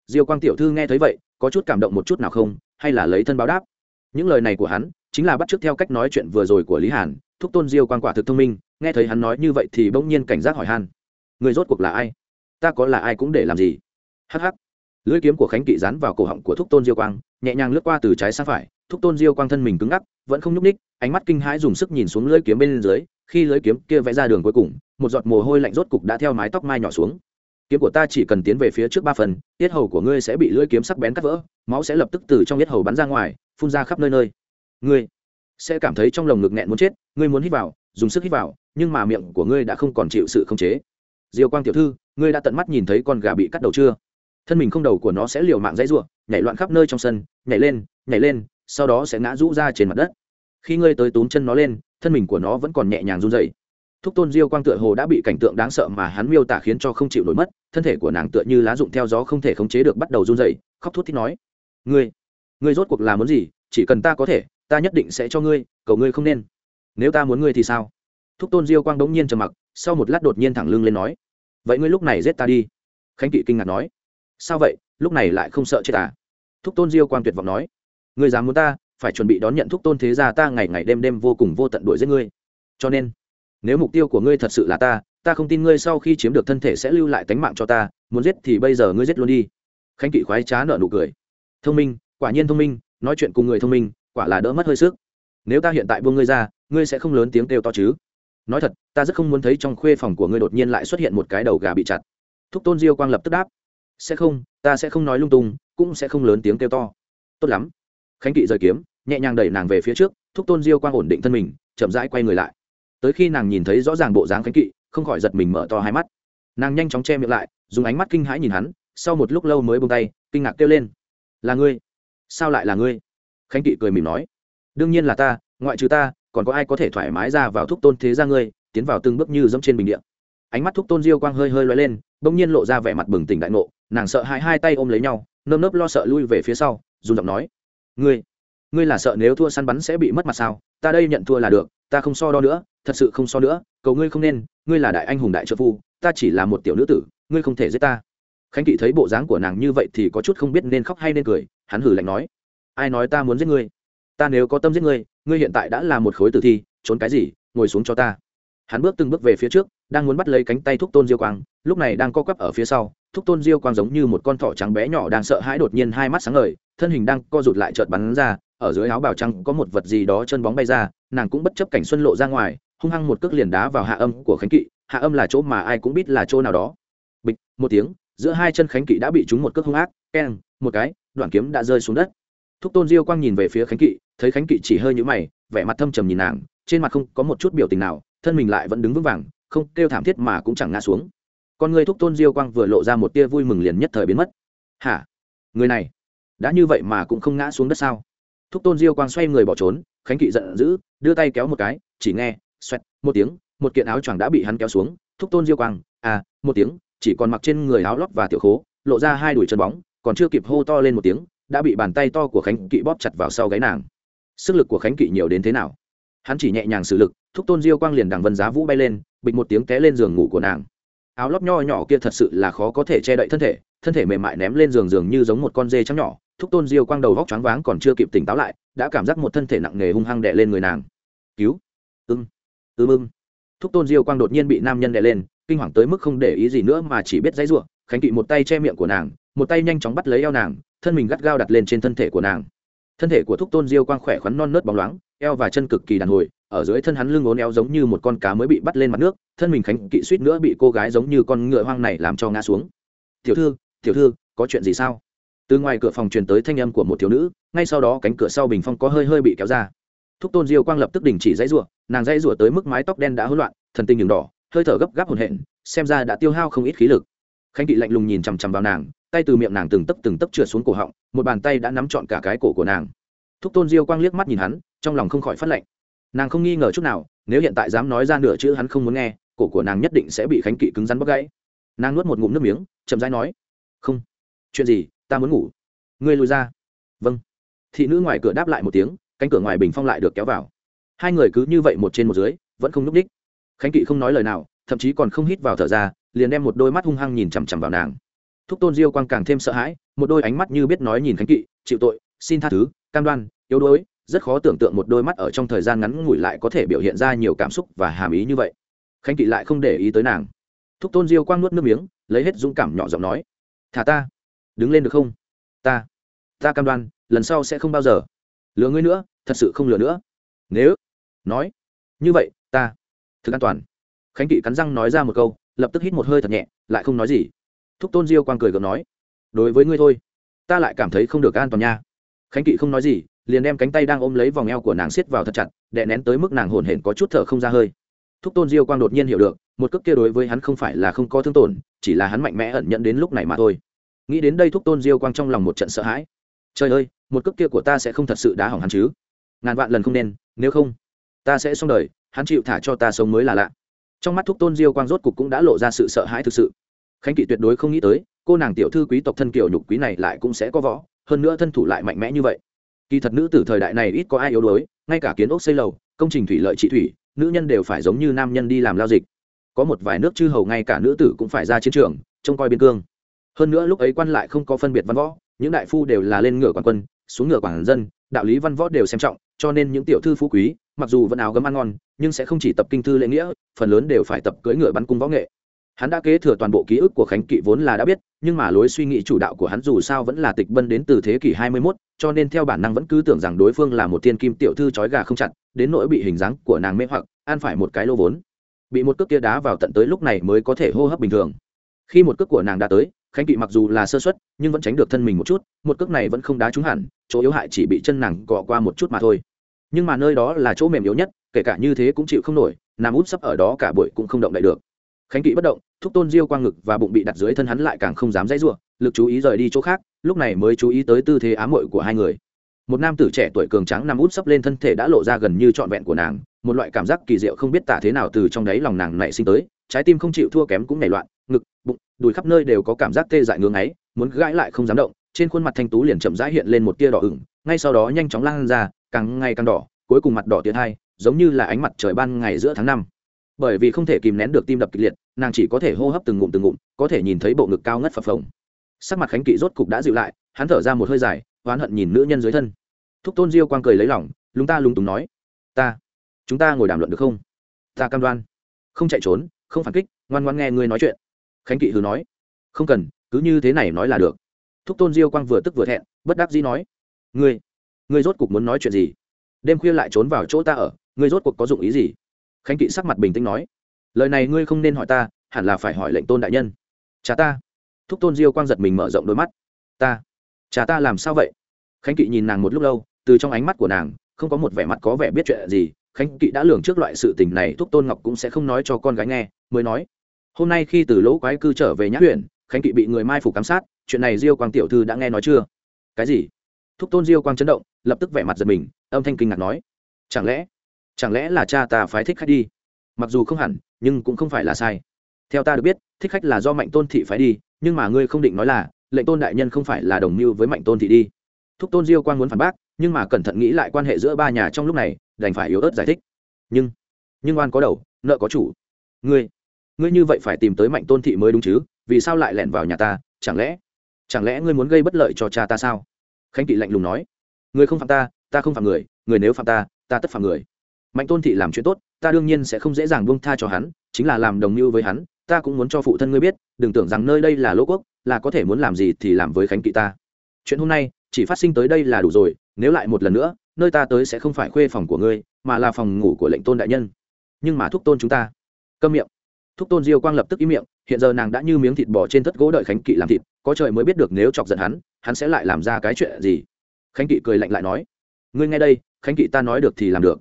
Diêu quang tiểu thư nghe thấy vậy, có chút cảm động một chút nào không, hay là lấy thân báo đáp. Những lời này của hắn, chính là bắt chước theo cách nói chuyện vừa rồi của lý hàn. Thúc tôn diêu quang quả thực thông minh, nghe thấy hắn nói như vậy thì bỗng nhiên cảnh giác hỏi han người rốt cuộc là ai? Ta có là ai cũng để làm gì? Hh lưỡi kiếm của khánh kỵ dán vào cổ họng của thúc tôn diêu quang, nhẹ nhàng lướt qua từ trái sang phải. Thúc tôn diêu quang thân mình cứng ngắc, vẫn không nhúc ních ánh mắt kinh hãi dùng sức nhìn xuống lưỡi kiếm bên dưới. Khi lưỡi kiếm kia vẽ ra đường cuối cùng, một giọt mồ hôi lạnh rốt cục đã theo mái tóc mai nhỏ xuống. Kiếm của ta chỉ cần tiến về phía trước ba phần, tiết hầu của ngươi sẽ bị lưỡi kiếm sắc bén cắt vỡ, máu sẽ lập tức từ trong tiết hầu bắn ra ngoài, phun ra khắp nơi nơi. Ngươi sẽ cảm thấy trong lồng ngực nghẹn muốn chết, ngươi muốn hít vào, dùng sức hít vào, nhưng mà miệng của ngươi đã không còn chịu sự khống chế. Diều quang tiểu thư ngươi đã tận mắt nhìn thấy con gà bị cắt đầu chưa? Thân mình không đầu của nó sẽ liều mạng dãy ruộng nhảy loạn khắp nơi trong sân, nhảy lên nhảy lên, sau đó sẽ ngã rũ ra trên mặt đất. Khi ngươi tới túm chân nó lên, thân mình của nó vẫn còn nhẹ nhàng run dày thúc tôn diêu quang tựa hồ đã bị cảnh tượng đáng sợ mà hắn miêu tả khiến cho không chịu nổi mất, thân thể của nàng tựa như lá rụng theo gió không thể khống chế được bắt đầu run dày khóc thút thít nói. Ngươi ngươi rốt cuộc là muốn gì? Chỉ cần ta có thể, ta nhất định sẽ cho ngươi, cầu ngươi không nên. Nếu ta muốn ngươi thì sao? Thúc tôn diêu quang đống nhiên trầm mặc, sau một lát đột nhiên thẳng lưng lên nói vậy ngươi lúc này giết ta đi. Khánh kỵ kinh ngạc nói. Sao vậy? Lúc này lại không sợ chết à? Thúc tôn diêu quang tuyệt vọng nói. Ngươi dám muốn ta, phải chuẩn bị đón nhận thúc tôn thế gia ta ngày ngày đêm đêm vô cùng vô tận đuổi giết ngươi. Cho nên, nếu mục tiêu của ngươi thật sự là ta ta không tin ngươi sau khi chiếm được thân thể sẽ lưu lại tánh mạng cho ta, muốn giết thì bây giờ ngươi giết luôn đi. Khánh kỵ khoái trá nợ nụ cười. Thông minh, quả nhiên thông minh, nói chuyện cùng người thông minh, quả là đỡ mất hơi sức. Nếu ta hiện tại buông ngươi ra, ngươi sẽ không lớn tiếng kêu to chứ nói thật, ta rất không muốn thấy trong khuê phòng của ngươi đột nhiên lại xuất hiện một cái đầu gà bị chặt. Thúc tôn diêu quang lập tức đáp. Sẽ không, ta sẽ không nói lung tung, cũng sẽ không lớn tiếng kêu to. Tốt lắm. Khánh kỵ rời kiếm, nhẹ nhàng đẩy nàng về phía trước, thúc tôn diêu quang ổn định thân mình, chậm rãi quay người lại. Tới khi nàng nhìn thấy rõ ràng bộ dáng khánh kỵ, không khỏi giật mình mở to hai mắt. Nàng nhanh chóng che miệng lại, dùng ánh mắt kinh hãi nhìn hắn, sau một lúc lâu mới bông tay, kinh ngạc kêu lên. Là ngươi? Sao lại là ngươi? Khánh kỵ cười mỉm nói. Đương nhiên là ta, ngoại trừ ta còn có ai có thể thoải mái ra vào thúc tôn thế ra ngươi, tiến vào từng bước như dẫm trên bình điện ánh mắt thúc tôn diêu quang hơi hơi loay lên, bỗng nhiên lộ ra vẻ mặt bừng tỉnh đại ngộ, nàng sợ hai hai tay ôm lấy nhau, nơm nớp lo sợ lui về phía sau dùng giọng nói, ngươi ngươi là sợ nếu thua săn bắn sẽ bị mất mặt sao? Ta đây nhận thua là được, ta không so đo nữa, thật sự không so nữa, cầu ngươi không nên, ngươi là đại anh hùng đại trợ phu, ta chỉ là một tiểu nữ tử, ngươi không thể giết ta. Khánh kỵ thấy bộ dáng của nàng như vậy thì có chút không biết nên khóc hay nên cười, hắn hử lạnh nói, ai nói ta muốn giết ngươi? Ta nếu có tâm giết ngươi ngươi hiện tại đã là một khối tử thi, trốn cái gì, ngồi xuống cho ta. Hắn bước từng bước về phía trước, đang muốn bắt lấy cánh tay thúc tôn diêu quang, lúc này đang co quắp ở phía sau, thúc tôn diêu quang giống như một con thỏ trắng bé nhỏ đang sợ hãi đột nhiên hai mắt sáng ngời, thân hình đang co rụt lại trợt bắn ra, ở dưới áo bào trắng có một vật gì đó chân bóng bay ra, nàng cũng bất chấp cảnh xuân lộ ra ngoài, hung hăng một cước liền đá vào hạ âm của khánh kỵ, hạ âm là chỗ mà ai cũng biết là chỗ nào đó. Bịch, một tiếng, giữa hai chân khánh kỵ đã bị trúng một cước hung ác, keng, một cái, đoạn kiếm đã rơi xuống đất thúc tôn diêu quang nhìn về phía khánh kỵ, thấy khánh kỵ chỉ hơi nhũ mày, vẻ mặt thâm trầm nhìn nàng, trên mặt không có một chút biểu tình nào, thân mình lại vẫn đứng vững vàng, không kêu thảm thiết mà cũng chẳng ngã xuống. Con người thúc tôn diêu quang vừa lộ ra một tia vui mừng liền nhất thời biến mất. Hả? Người này, đã như vậy mà cũng không ngã xuống đất sao? Thúc tôn diêu quang xoay người bỏ trốn, khánh kỵ giận dữ, đưa tay kéo một cái, chỉ nghe, xoẹt, một tiếng, một kiện áo choàng đã bị hắn kéo xuống. Thúc tôn diêu quang à một tiếng, chỉ còn mặc trên người áo lót và tiểu khố, lộ ra hai đùi chân bóng, còn chưa kịp hô to lên một tiếng đã bị bàn tay to của khánh kỵ bóp chặt vào sau gáy nàng. Sức lực của khánh kỵ nhiều đến thế nào? Hắn chỉ nhẹ nhàng xử lực, thúc tôn diêu quang liền đằng vân giá vũ bay lên, bịch một tiếng té lên giường ngủ của nàng. Áo lót nho nhỏ kia thật sự là khó có thể che đậy thân thể thân thể mềm mại ném lên giường giường như giống một con dê trắng nhỏ, thúc tôn diêu quang đầu vóc choáng váng còn chưa kịp tỉnh táo lại, đã cảm giác một thân thể nặng nề hung hăng đè lên người nàng. Cứu! Ưng ưng ưng thúc tôn diêu quang đột nhiên bị nam nhân đè lên, kinh hoàng tới mức không để ý gì nữa mà chỉ biết dãy ruộng khánh kỵ một tay che miệng của nàng một tay nhanh chóng bắt lấy eo nàng thân mình gắt gao đặt lên trên thân thể của nàng. Thân thể của thúc tôn diêu quang khỏe khoắn non nớt bóng loáng eo và chân cực kỳ đàn hồi ở dưới thân hắn lưng ốn éo giống như một con cá mới bị bắt lên mặt nước thân mình khánh kỵ suýt nữa bị cô gái giống như con ngựa hoang này làm cho ngã xuống. Tiểu thư tiểu thư có chuyện gì sao? Từ ngoài cửa phòng truyền tới thanh âm của một thiếu nữ ngay sau đó cánh cửa sau bình phong có hơi hơi bị kéo ra. Thúc tôn diêu quang lập tức đình chỉ dãy rủa nàng dãy rủa tới mức mái tóc đen đã hỗn loạn thần tình đường đỏ hơi thở gấp gáp hồn hện, xem ra đã tiêu hao không ít khí lực khánh kỵ lạnh lùng nhìn chằm chằm vào nàng, tay từ miệng nàng từng tấc từng tấc trượt xuống cổ họng, một bàn tay đã nắm trọn cả cái cổ của nàng. Thúc tôn diêu quang liếc mắt nhìn hắn, trong lòng không khỏi phát lạnh nàng không nghi ngờ chút nào, nếu hiện tại dám nói ra nửa chữ hắn không muốn nghe, cổ của nàng nhất định sẽ bị khánh kỵ cứng rắn bóc gãy. Nàng nuốt một ngụm nước miếng, chậm rãi nói, không, chuyện gì, ta muốn ngủ. Ngươi lùi ra. Vâng. Thị nữ ngoài cửa đáp lại một tiếng, cánh cửa ngoài bình phong lại được kéo vào. Hai người cứ như vậy một trên một dưới, vẫn không n ú c đ í c h khánh kỵ không nói lời nào, thậm chí còn không hít vào thở ra liền đem một đôi mắt hung hăng nhìn chằm chằm vào nàng. Thúc tôn diêu quang càng thêm sợ hãi, một đôi ánh mắt như biết nói nhìn khánh kỵ, chịu tội, xin tha thứ, cam đoan, yếu đuối, rất khó tưởng tượng một đôi mắt ở trong thời gian ngắn ngủi lại có thể biểu hiện ra nhiều cảm xúc và hàm ý như vậy. Khánh kỵ lại không để ý tới nàng. Thúc tôn diêu quang nuốt nước miếng, lấy hết dũng cảm nhỏ giọng nói, thả ta. Đứng lên được không? Ta. Ta cam đoan, lần sau sẽ không bao giờ. Lừa ngươi nữa, thật sự không lừa nữa. Nếu, nói, như vậy, ta. Thực an toàn. Khánh kỵ cắn răng nói ra một câu lập tức hít một hơi thật nhẹ, lại không nói gì. Thúc tôn diêu quang cười gượng nói, đối với ngươi thôi, ta lại cảm thấy không được an toàn nha. Khánh kỵ không nói gì, liền đem cánh tay đang ôm lấy vòng eo của nàng siết vào thật chặt, đè nén tới mức nàng hổn hển có chút thở không ra hơi. Thúc tôn diêu quang đột nhiên hiểu được, một cước kia đối với hắn không phải là không có thương tổn, chỉ là hắn mạnh mẽ ẩn nhận đến lúc này mà thôi. Nghĩ đến đây thúc tôn diêu quang trong lòng một trận sợ hãi. Trời ơi, một cước kia của ta sẽ không thật sự đá hỏng hắn chứ? Ngàn vạn lần không nên, nếu không, ta sẽ xong đời, hắn chịu thả cho ta sống mới là lạ trong mắt thúc tôn diêu quang rốt cục cũng đã lộ ra sự sợ hãi thực sự. Khánh kỵ tuyệt đối không nghĩ tới, cô nàng tiểu thư quý tộc thân kiều nhục quý này lại cũng sẽ có võ, hơn nữa thân thủ lại mạnh mẽ như vậy. Kỳ thật nữ tử thời đại này ít có ai yếu đuối, ngay cả kiến ốc xây lầu, công trình thủy lợi trị thủy, nữ nhân đều phải giống như nam nhân đi làm lao dịch. Có một vài nước chư hầu ngay cả nữ tử cũng phải ra chiến trường, trông coi biên cương. Hơn nữa lúc ấy quan lại không có phân biệt văn võ, những đại phu đều là lên ngựa quản quân, xuống ngựa quản dân đạo lý văn võ đều xem trọng cho nên những tiểu thư phú quý mặc dù vẫn áo gấm ăn ngon nhưng sẽ không chỉ tập kinh thư lễ nghĩa phần lớn đều phải tập cưỡi ngựa bắn cung võ nghệ. Hắn đã kế thừa toàn bộ ký ức của khánh kỵ vốn là đã biết nhưng mà lối suy nghĩ chủ đạo của hắn dù sao vẫn là tịch bân đến từ thế kỷ 21, cho nên theo bản năng vẫn cứ tưởng rằng đối phương là một thiên kim tiểu thư trói gà không chặt đến nỗi bị hình dáng của nàng mê hoặc ăn phải một cái lô vốn. Bị một cước kia đá vào tận tới lúc này mới có thể hô hấp bình thường. Khi một cước của nàng đã tới khánh kỵ mặc dù là sơ xuất nhưng vẫn tránh được thân mình một chút, một cước này vẫn không đá trúng hẳn, chỗ yếu hại chỉ bị chân nàng gọ qua một chút mà thôi. Nhưng mà nơi đó là chỗ mềm yếu nhất, kể cả như thế cũng chịu không nổi, nằm úp sấp ở đó cả buổi cũng không động đậy được. Khánh kỵ bất động, thúc tôn diêu quang ngực và bụng bị đặt dưới thân hắn lại càng không dám dãy ruộng lực chú ý rời đi chỗ khác, lúc này mới chú ý tới tư thế ám muội của hai người. Một nam tử trẻ tuổi cường trắng nằm út sấp lên thân thể đã lộ ra gần như trọn vẹn của nàng, một loại cảm giác kỳ diệu không biết tả thế nào từ trong đáy lòng nàng nảy sinh tới, trái tim không chịu thua kém cũng nảy loạn ngực, bụng, đùi khắp nơi đều có cảm giác tê dại ngưỡng ấy muốn gãi lại không dám động, trên khuôn mặt thanh tú liền chậm rãi hiện lên một tia đỏ ửng, ngay sau đó nhanh chóng lan ra, càng ngày càng đỏ, cuối cùng mặt đỏ tiến hai, giống như là ánh mặt trời ban ngày giữa tháng năm. Bởi vì không thể kìm nén được tim đập kịch liệt, nàng chỉ có thể hô hấp từng ngụm từng ngụm, có thể nhìn thấy bộ ngực cao ngất phập phồng. Sắc mặt khánh kỵ rốt cục đã dịu lại, hắn thở ra một hơi dài, oán hận nhìn nữ nhân dưới thân. Thúc tôn diêu quang cười lấy lỏng lúng ta lúng túng nói, ta, chúng ta ngồi đàm luận được không? Ta cam đoan, không chạy trốn, không phản kích, ngoan ngoan nghe ngươi nói chuyện khánh kỵ hừ nói, không cần, cứ như thế này nói là được. Thúc tôn diêu quang vừa tức vừa thẹn, bất đắc dĩ nói, ngươi ngươi rốt cuộc muốn nói chuyện gì? Đêm khuya lại trốn vào chỗ ta ở, ngươi rốt cuộc có dụng ý gì? Khánh kỵ sắc mặt bình tĩnh nói, lời này ngươi không nên hỏi ta, hẳn là phải hỏi lệnh tôn đại nhân. Cha ta. Thúc tôn diêu quang giật mình mở rộng đôi mắt, ta cha ta làm sao vậy? Khánh kỵ nhìn nàng một lúc lâu, từ trong ánh mắt của nàng, không có một vẻ mặt có vẻ biết chuyện gì. Khánh kỵ đã lường trước loại sự tình này, thúc tôn ngọc cũng sẽ không nói cho con gái nghe, mới nói hôm nay khi từ lỗ quái cư trở về nhã huyện, khánh kỵ bị người mai phục cám sát, chuyện này diêu quang tiểu thư đã nghe nói chưa? Cái gì? Thúc tôn diêu quang chấn động, lập tức vẻ mặt giật mình, âm thanh kinh ngạc nói. Chẳng lẽ chẳng lẽ là cha ta phái thích khách đi? Mặc dù không hẳn, nhưng cũng không phải là sai. Theo ta được biết, thích khách là do mạnh tôn thị phái đi, nhưng mà ngươi không định nói là, lệnh tôn đại nhân không phải là đồng mưu với mạnh tôn thị đi. Thúc tôn diêu quang muốn phản bác, nhưng mà cẩn thận nghĩ lại quan hệ giữa ba nhà trong lúc này, đành phải yếu ớt giải thích. Nhưng nhưng oan có đầu, nợ có chủ. Ngươi ngươi như vậy phải tìm tới mạnh tôn thị mới đúng chứ, vì sao lại lẻn vào nhà ta, chẳng lẽ chẳng lẽ ngươi muốn gây bất lợi cho cha ta sao? Khánh kỵ lạnh lùng nói. Người không phạm ta ta không phạm người người nếu phạm ta ta tất phạm người. Mạnh tôn thị làm chuyện tốt, ta đương nhiên sẽ không dễ dàng buông tha cho hắn, chính là làm đồng mưu với hắn, ta cũng muốn cho phụ thân ngươi biết, đừng tưởng rằng nơi đây là lỗ quốc, là có thể muốn làm gì thì làm với khánh kỵ ta. Chuyện hôm nay chỉ phát sinh tới đây là đủ rồi, nếu lại một lần nữa, nơi ta tới sẽ không phải khuê phòng của ngươi, mà là phòng ngủ của lệnh tôn đại nhân. Nhưng mà thúc tôn chúng ta. Câm miệng thúc tôn diêu quang lập tức im miệng, hiện giờ nàng đã như miếng thịt bò trên thất gỗ đợi khánh kỵ làm thịt, có trời mới biết được nếu chọc giận hắn hắn sẽ lại làm ra cái chuyện gì. Khánh kỵ cười lạnh lại nói, ngươi nghe đây, khánh kỵ ta nói được thì làm được.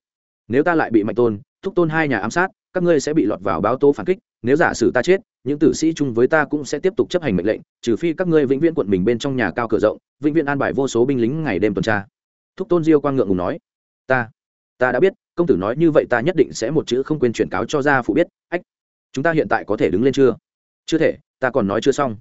Nếu ta lại bị mạnh tôn, thúc tôn hai nhà ám sát, các ngươi sẽ bị lọt vào báo tố phản kích, nếu giả sử ta chết, những tử sĩ chung với ta cũng sẽ tiếp tục chấp hành mệnh lệnh, trừ phi các ngươi vĩnh viễn quận mình bên trong nhà cao cửa rộng, vĩnh viễn an bài vô số binh lính ngày đêm tuần tra. Thúc tôn diêu quang ngượng ngùng nói, ta ta đã biết, công tử nói như vậy ta nhất định sẽ một chữ không quên chuyển cáo cho gia phụ biết, ách chúng ta hiện tại có thể đứng lên chưa? Chưa thể, ta còn nói chưa xong.